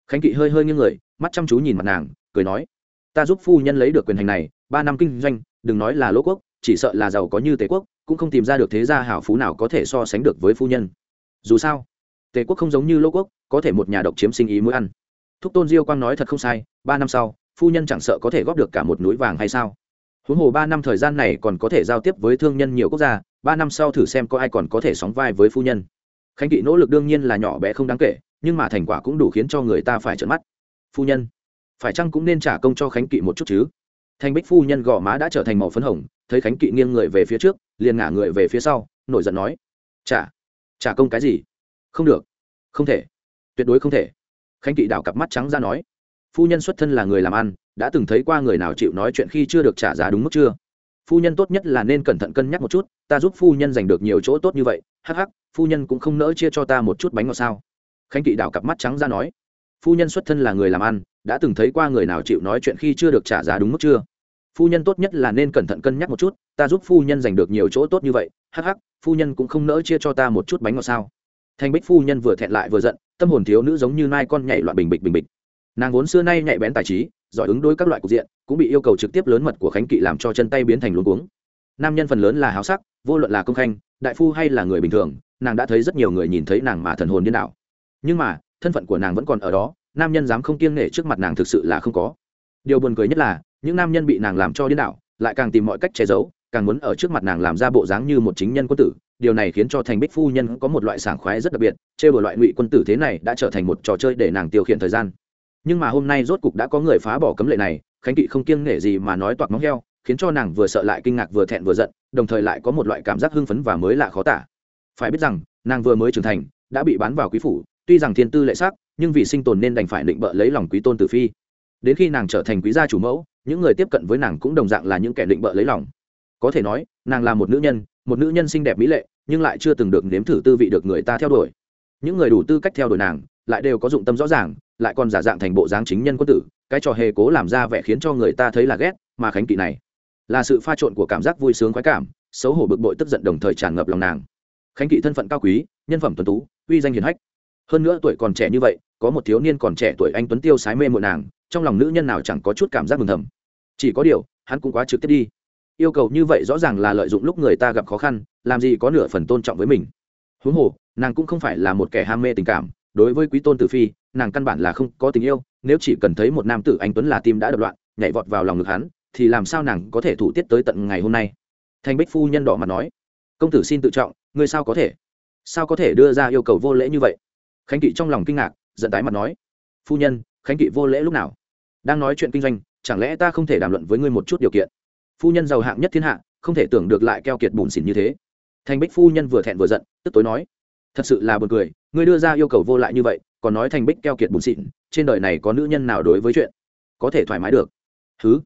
Khánh kỵ hơi hơi nghiêng người, mắt chăm chú nhìn mặt nàng, cười nói, ta giúp phu nhân lấy được quyền hành này, ba năm kinh doanh, đừng nói là lỗ quốc, chỉ sợ là giàu có như tề quốc, cũng không tìm ra được thế gia hảo phú nào có thể so sánh được với phu nhân. Dù sao tề quốc không giống như Lô quốc, có thể một nhà độc chiếm sinh ý mỗi ăn. Thúc tôn diêu quang nói thật không sai, ba năm sau, phu nhân chẳng sợ có thể góp được cả một núi vàng hay sao. Huống hồ ba năm thời gian này còn có thể giao tiếp với thương nhân nhiều quốc gia, ba năm sau thử xem có ai còn có thể sóng vai với phu nhân. Khánh kỵ nỗ lực đương nhiên là nhỏ bé không đáng kể, nhưng mà thành quả cũng đủ khiến cho người ta phải trợn mắt. Phu nhân, phải chăng cũng nên trả công cho khánh kỵ một chút chứ? Thanh bích phu nhân gò má đã trở thành màu phấn hồng, thấy khánh kỵ nghiêng người về phía trước, liền ngả người về phía sau, nổi giận nói, trả trả công cái gì? Không được. Không thể. Tuyệt đối không thể. Khánh kỵ đảo cặp mắt trắng ra nói. Phu nhân xuất thân là người làm ăn, đã từng thấy qua người nào chịu nói chuyện khi chưa được trả giá đúng mức chưa? Phu nhân tốt nhất là nên cẩn thận cân nhắc một chút, ta giúp phu nhân giành được nhiều chỗ tốt như vậy, hắc hắc, phu nhân cũng không nỡ chia cho ta một chút bánh ngọt sao? Khánh kỵ đảo cặp mắt trắng ra nói. Phu nhân xuất thân là người làm ăn, đã từng thấy qua người nào chịu nói chuyện khi chưa được trả giá đúng mức chưa? Phu nhân tốt nhất là nên cẩn thận cân nhắc một chút, ta giúp phu nhân giành được nhiều chỗ tốt như vậy, hắc hắc, phu nhân cũng không nỡ chia cho ta một chút bánh ngọt sao? Thanh bích phu nhân vừa thẹn lại vừa giận, tâm hồn thiếu nữ giống như nai con nhảy loạn bình bịch bình bịch. Nàng vốn xưa nay nhạy bén tài trí, giỏi ứng đối các loại cục diện, cũng bị yêu cầu trực tiếp lớn mật của khánh kỵ làm cho chân tay biến thành luống cuống. Nam nhân phần lớn là háo sắc, vô luận là công khanh, đại phu hay là người bình thường, nàng đã thấy rất nhiều người nhìn thấy nàng mà thần hồn điên đảo. Nhưng mà, thân phận của nàng vẫn còn ở đó, nam nhân dám không kiêng nể trước mặt nàng thực sự là không có. Điều buồn cười nhất là, những nam nhân bị nàng làm cho điên đảo, lại càng tìm mọi cách che giấu, càng muốn ở trước mặt nàng làm ra bộ dáng như một chính nhân quân tử điều này khiến cho thành bích phu nhân có một loại sảng khoái rất đặc biệt chê bừa loại ngụy quân tử thế này đã trở thành một trò chơi để nàng tiêu khiển thời gian. Nhưng mà hôm nay rốt cục đã có người phá bỏ cấm lệ này, khánh kỵ không kiêng nể gì mà nói toạc móng heo, khiến cho nàng vừa sợ lại kinh ngạc vừa thẹn vừa giận, đồng thời lại có một loại cảm giác hưng phấn và mới lạ khó tả. Phải biết rằng, nàng vừa mới trưởng thành, đã bị bán vào quý phủ, tuy rằng thiên tư lệ sắc, nhưng vì sinh tồn nên đành phải định bợ lấy lòng quý tôn tử phi. Đến khi nàng trở thành quý gia chủ mẫu, những người tiếp cận với nàng cũng đồng dạng là những kẻ định bợ lấy lòng. Có thể nói, nàng là một nữ nhân, một nữ nhân xinh đẹp mỹ lệ nhưng lại chưa từng được nếm thử tư vị được người ta theo đuổi. Những người đủ tư cách theo đuổi nàng, lại đều có dụng tâm rõ ràng, lại còn giả dạng thành bộ dáng chính nhân quân tử, cái trò hề cố làm ra vẻ khiến cho người ta thấy là ghét, mà khánh kỵ này là sự pha trộn của cảm giác vui sướng khoái cảm, xấu hổ bực bội tức giận đồng thời tràn ngập lòng nàng. Khánh kỵ thân phận cao quý, nhân phẩm tuấn tú, uy danh hiền hách. Hơn nữa tuổi còn trẻ như vậy, có một thiếu niên còn trẻ tuổi anh tuấn tiêu sái mê mội nàng, trong lòng nữ nhân nào chẳng có chút cảm giác mừng thầm. Chỉ có điều, hắn cũng quá trực tiếp đi yêu cầu như vậy rõ ràng là lợi dụng lúc người ta gặp khó khăn, làm gì có nửa phần tôn trọng với mình. Huống hồ, nàng cũng không phải là một kẻ ham mê tình cảm, đối với quý tôn tử phi, nàng căn bản là không có tình yêu, nếu chỉ cần thấy một nam tử anh tuấn là tim đã đập loạn, nhảy vọt vào lòng ngực hắn, thì làm sao nàng có thể thủ tiết tới tận ngày hôm nay? Thanh bích phu nhân đỏ mặt nói, công tử xin tự trọng, ngươi sao có thể? Sao có thể đưa ra yêu cầu vô lễ như vậy? Khánh kỵ trong lòng kinh ngạc, giận tái mặt nói, phu nhân, khánh kỵ vô lễ lúc nào? Đang nói chuyện kinh doanh, chẳng lẽ ta không thể đàm luận với ngươi một chút điều kiện? Phu nhân giàu hạng nhất thiên hạ, không thể tưởng được lại keo kiệt bùn xỉn như thế. Thành bích phu nhân vừa thẹn vừa giận, tức tối nói, thật sự là b u ồ n cười, ngươi đưa ra yêu cầu vô lại như vậy, còn nói thành bích keo kiệt bùn xỉn, trên đời này có nữ nhân nào đối với chuyện có thể thoải mái được? Thứ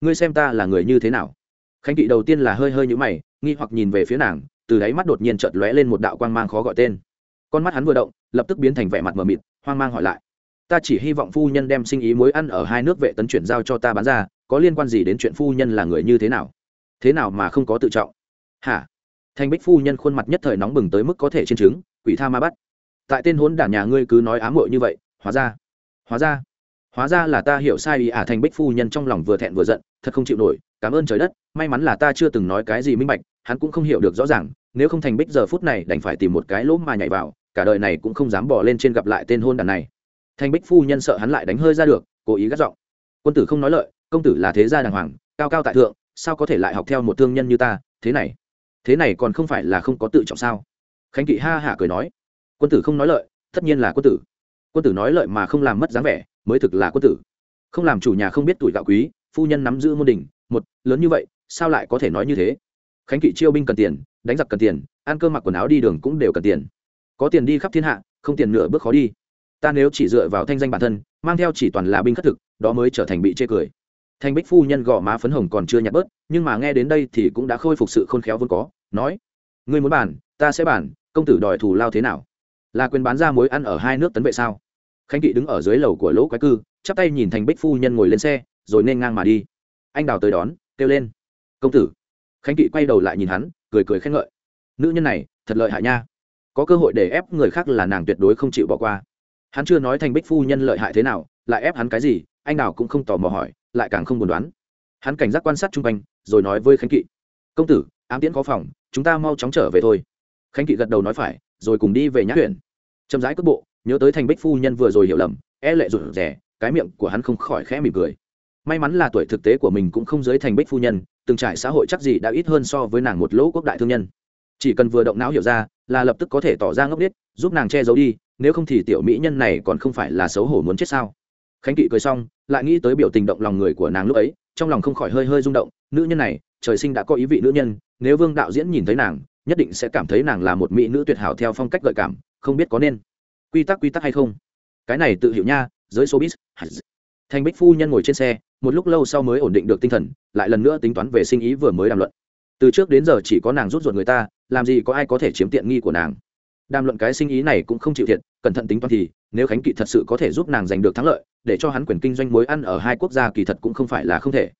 ngươi xem ta là người như thế nào? Khánh kỵ đầu tiên là hơi hơi nhũ mày, nghi hoặc nhìn về phía nàng, từ đáy mắt đột nhiên chợt lóe lên một đạo quang mang khó gọi tên. Con mắt hắn vừa động, lập tức biến thành vẻ mặt mờ mịt, hoang mang hỏi lại, ta chỉ hy vọng phu nhân đem sinh ý mối ăn ở hai nước vệ tấn chuyển giao cho ta bán ra có liên quan gì đến chuyện phu nhân là người như thế nào? Thế nào mà không có tự trọng? Hả? Thanh bích phu nhân khuôn mặt nhất thời nóng bừng tới mức có thể trên chứng quỷ tha ma bắt. Tại tên hốn đản nhà ngươi cứ nói ám muội như vậy, hóa ra hóa ra hóa ra là ta hiểu sai ý à thành bích phu nhân trong lòng vừa thẹn vừa giận, thật không chịu nổi, cảm ơn trời đất, may mắn là ta chưa từng nói cái gì minh bạch, hắn cũng không hiểu được rõ ràng, nếu không thành bích giờ phút này đành phải tìm một cái lỗ mà nhảy vào, cả đời này cũng không dám bỏ lên trên gặp lại tên hôn đàn này. Thành bích phu nhân sợ hắn lại đánh hơi ra được, cố ý gắt giọng. Quân tử không nói lợi công tử là thế gia đàng hoàng, cao cao tại thượng, sao có thể lại học theo một thương nhân như ta, thế này. Thế này còn không phải là không có tự trọng sao? Khánh kỵ ha hả cười nói. Quân tử không nói lợi, tất nhiên là quân tử. Quân tử nói lợi mà không làm mất dáng vẻ, mới thực là quân tử. Không làm chủ nhà không biết tuổi gạo quý, phu nhân nắm giữ môn đình, một, lớn như vậy, sao lại có thể nói như thế? Khánh kỵ chiêu binh cần tiền, đánh giặc cần tiền, ăn cơm mặc quần áo đi đường cũng đều cần tiền. Có tiền đi khắp thiên hạ, không tiền nửa bước khó đi. Ta nếu chỉ dựa vào thanh danh bản thân, mang theo chỉ toàn là binh khất thực, đó mới trở thành bị chê cười thanh bích phu nhân gõ má phấn hồng còn chưa nhặt bớt, nhưng mà nghe đến đây thì cũng đã khôi phục sự khôn khéo vốn có, nói, ngươi muốn bàn, ta sẽ bàn, công tử đòi thù lao thế nào? Là quyền bán ra mối ăn ở hai nước tấn vệ sao? Khánh kỵ đứng ở dưới lầu của lỗ quái cư, chắp tay nhìn thành bích phu nhân ngồi lên xe, rồi nên ngang mà đi. Anh đào tới đón, kêu lên, công tử. Khánh kỵ quay đầu lại nhìn hắn, cười cười khen ngợi, nữ nhân này, thật lợi hại nha. Có cơ hội để ép người khác là nàng tuyệt đối không chịu bỏ qua. Hắn chưa nói thành bích phu nhân lợi hại thế nào, lại ép hắn cái gì, anh đào cũng không tò mò hỏi lại càng không buồn đoán. Hắn cảnh giác quan sát chung quanh, rồi nói với khánh kỵ, công tử, ám tiễn có phòng, chúng ta mau chóng trở về thôi. Khánh kỵ gật đầu nói phải, rồi cùng đi về nhã huyện. Chậm rãi cước bộ, nhớ tới thành bích phu nhân vừa rồi hiểu lầm e lệ rụt rẻ cái miệng của hắn không khỏi khẽ mỉm cười. May mắn là tuổi thực tế của mình cũng không dưới thành bích phu nhân, từng trải xã hội chắc gì đã ít hơn so với nàng một lỗ quốc đại thương nhân. Chỉ cần vừa động não hiểu ra, là lập tức có thể tỏ ra ngốc nghếch, giúp nàng che giấu đi, nếu không thì tiểu mỹ nhân này còn không phải là xấu hổ muốn chết sao? Khánh kỵ cười xong, lại nghĩ tới biểu tình động lòng người của nàng lúc ấy, trong lòng không khỏi hơi hơi rung động, nữ nhân này, trời sinh đã có ý vị nữ nhân, nếu vương đạo diễn nhìn thấy nàng, nhất định sẽ cảm thấy nàng là một mỹ nữ tuyệt hảo theo phong cách gợi cảm, không biết có nên quy tắc quy tắc hay không. Cái này tự hiểu nha, giới showbiz. Thành bích phu nhân ngồi trên xe, một lúc lâu sau mới ổn định được tinh thần, lại lần nữa tính toán về sinh ý vừa mới đàm luận. Từ trước đến giờ chỉ có nàng rút ruột người ta, làm gì có ai có thể chiếm tiện nghi của nàng. Đàm luận cái sinh ý này cũng không chịu thiệt, cẩn thận tính toán thì nếu khánh kỵ thật sự có thể giúp nàng giành được thắng lợi, để cho hắn quyền kinh doanh mối ăn ở hai quốc gia kỳ thật cũng không phải là không thể.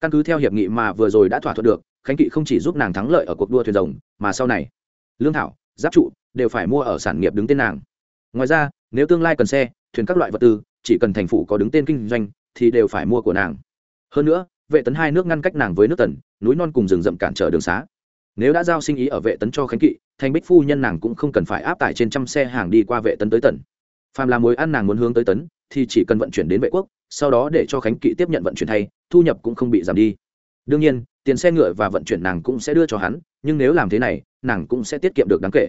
Căn cứ theo hiệp nghị mà vừa rồi đã thỏa thuận được, khánh kỵ không chỉ giúp nàng thắng lợi ở cuộc đua thuyền rồng, mà sau này, lương thảo, giáp trụ đều phải mua ở sản nghiệp đứng tên nàng. Ngoài ra, nếu tương lai cần xe, thuyền các loại vật tư, chỉ cần thành phủ có đứng tên kinh doanh, thì đều phải mua của nàng. Hơn nữa, vệ tấn hai nước ngăn cách nàng với nước tần, núi non cùng rừng rậm cản trở đường xá. Nếu đã giao sinh ý ở vệ tấn cho khánh kỵ, thành bích phu nhân nàng cũng không cần phải áp tải trên trăm xe hàng đi qua vệ tấn tới tần phàm là mối ăn nàng muốn hướng tới tấn, thì chỉ cần vận chuyển đến vệ quốc, sau đó để cho khánh kỵ tiếp nhận vận chuyển thay, thu nhập cũng không bị giảm đi. Đương nhiên, tiền xe ngựa và vận chuyển nàng cũng sẽ đưa cho hắn, nhưng nếu làm thế này, nàng cũng sẽ tiết kiệm được đáng kể.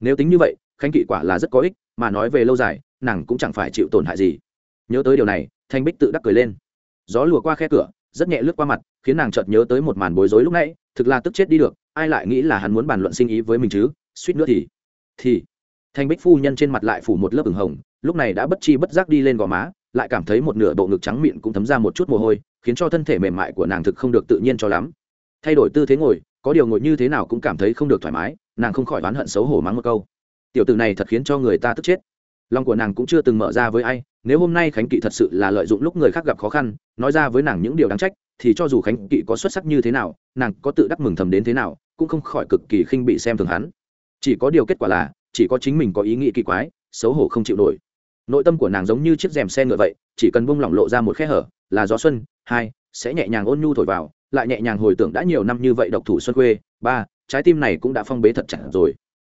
Nếu tính như vậy, khánh kỵ quả là rất có ích, mà nói về lâu dài, nàng cũng chẳng phải chịu tổn hại gì. Nhớ tới điều này, thanh bích tự đắc cười lên. Gió lùa qua khe cửa, rất nhẹ lướt qua mặt, khiến nàng chợt nhớ tới một màn bối rối lúc nãy, thực là tức chết đi được, ai lại nghĩ là hắn muốn bàn luận sinh ý với mình chứ? Suýt nữa thì thì thanh bích phu nhân trên mặt lại phủ một lớp ửng hồng, lúc này đã bất chi bất giác đi lên gò má, lại cảm thấy một nửa bộ ngực trắng miệng cũng thấm ra một chút mồ hôi, khiến cho thân thể mềm mại của nàng thực không được tự nhiên cho lắm. Thay đổi tư thế ngồi, có điều ngồi như thế nào cũng cảm thấy không được thoải mái, nàng không khỏi oán hận xấu hổ mắng một câu. Tiểu tử này thật khiến cho người ta tức chết. Lòng của nàng cũng chưa từng mở ra với ai, nếu hôm nay khánh kỵ thật sự là lợi dụng lúc người khác gặp khó khăn, nói ra với nàng những điều đáng trách, thì cho dù khánh kỵ có xuất sắc như thế nào, nàng có tự đắc mừng thầm đến thế nào, cũng không khỏi cực kỳ khinh bị xem thường hắn. Chỉ có điều kết quả là chỉ có chính mình có ý nghĩ kỳ quái, xấu hổ không chịu nổi. Nội tâm của nàng giống như chiếc rèm xe ngựa vậy, chỉ cần bung lỏng lộ ra một khe hở, là gió xuân, hai, sẽ nhẹ nhàng ôn nhu thổi vào, lại nhẹ nhàng hồi tưởng đã nhiều năm như vậy độc thủ xuân khuê, ba, trái tim này cũng đã phong bế thật chặt rồi.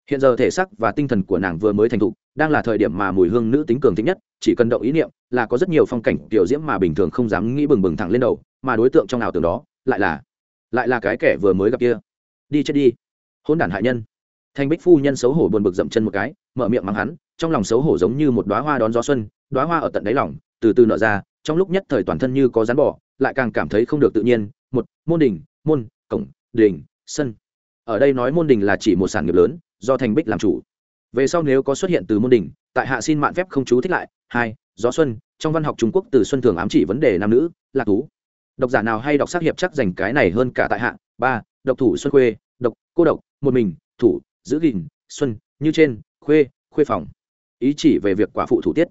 Hiện giờ thể sắc và tinh thần của nàng vừa mới thành thục, đang là thời điểm mà mùi hương nữ tính cường thích nhất, chỉ cần động ý niệm, là có rất nhiều phong cảnh tiểu diễm mà bình thường không dám nghĩ bừng bừng thẳng lên đầu, mà đối tượng trong ảo tưởng đó, lại là lại là cái kẻ vừa mới gặp kia. Đi chết đi. Hôn đản hại nhân thanh bích phu nhân xấu hổ buồn bực dậm chân một cái, mở miệng mắng hắn, trong lòng xấu hổ giống như một đoá hoa đón gió xuân đoá hoa ở tận đáy lòng, từ từ nở ra, trong lúc nhất thời toàn thân như có rắn bỏ lại càng cảm thấy không được tự nhiên, một, môn đình, môn, cổng, đình, sân. Ở đây nói môn đình là chỉ một sản nghiệp lớn, do thành bích làm chủ. Về sau nếu có xuất hiện từ môn đình, tại hạ xin mạn phép không chú thích lại. Hai, gió xuân, trong văn học trung quốc từ xuân thường ám chỉ vấn đề nam nữ, lạc thú. Độc giả nào hay đọc sát hiệp chắc dành cái này hơn cả tại hạ. Ba, độc thủ xuân khuê độc, cô độc, một mình, thủ giữ gìn, xuân, như trên, khuê khuê phòng. Ý chỉ về việc quả phụ thủ tiết.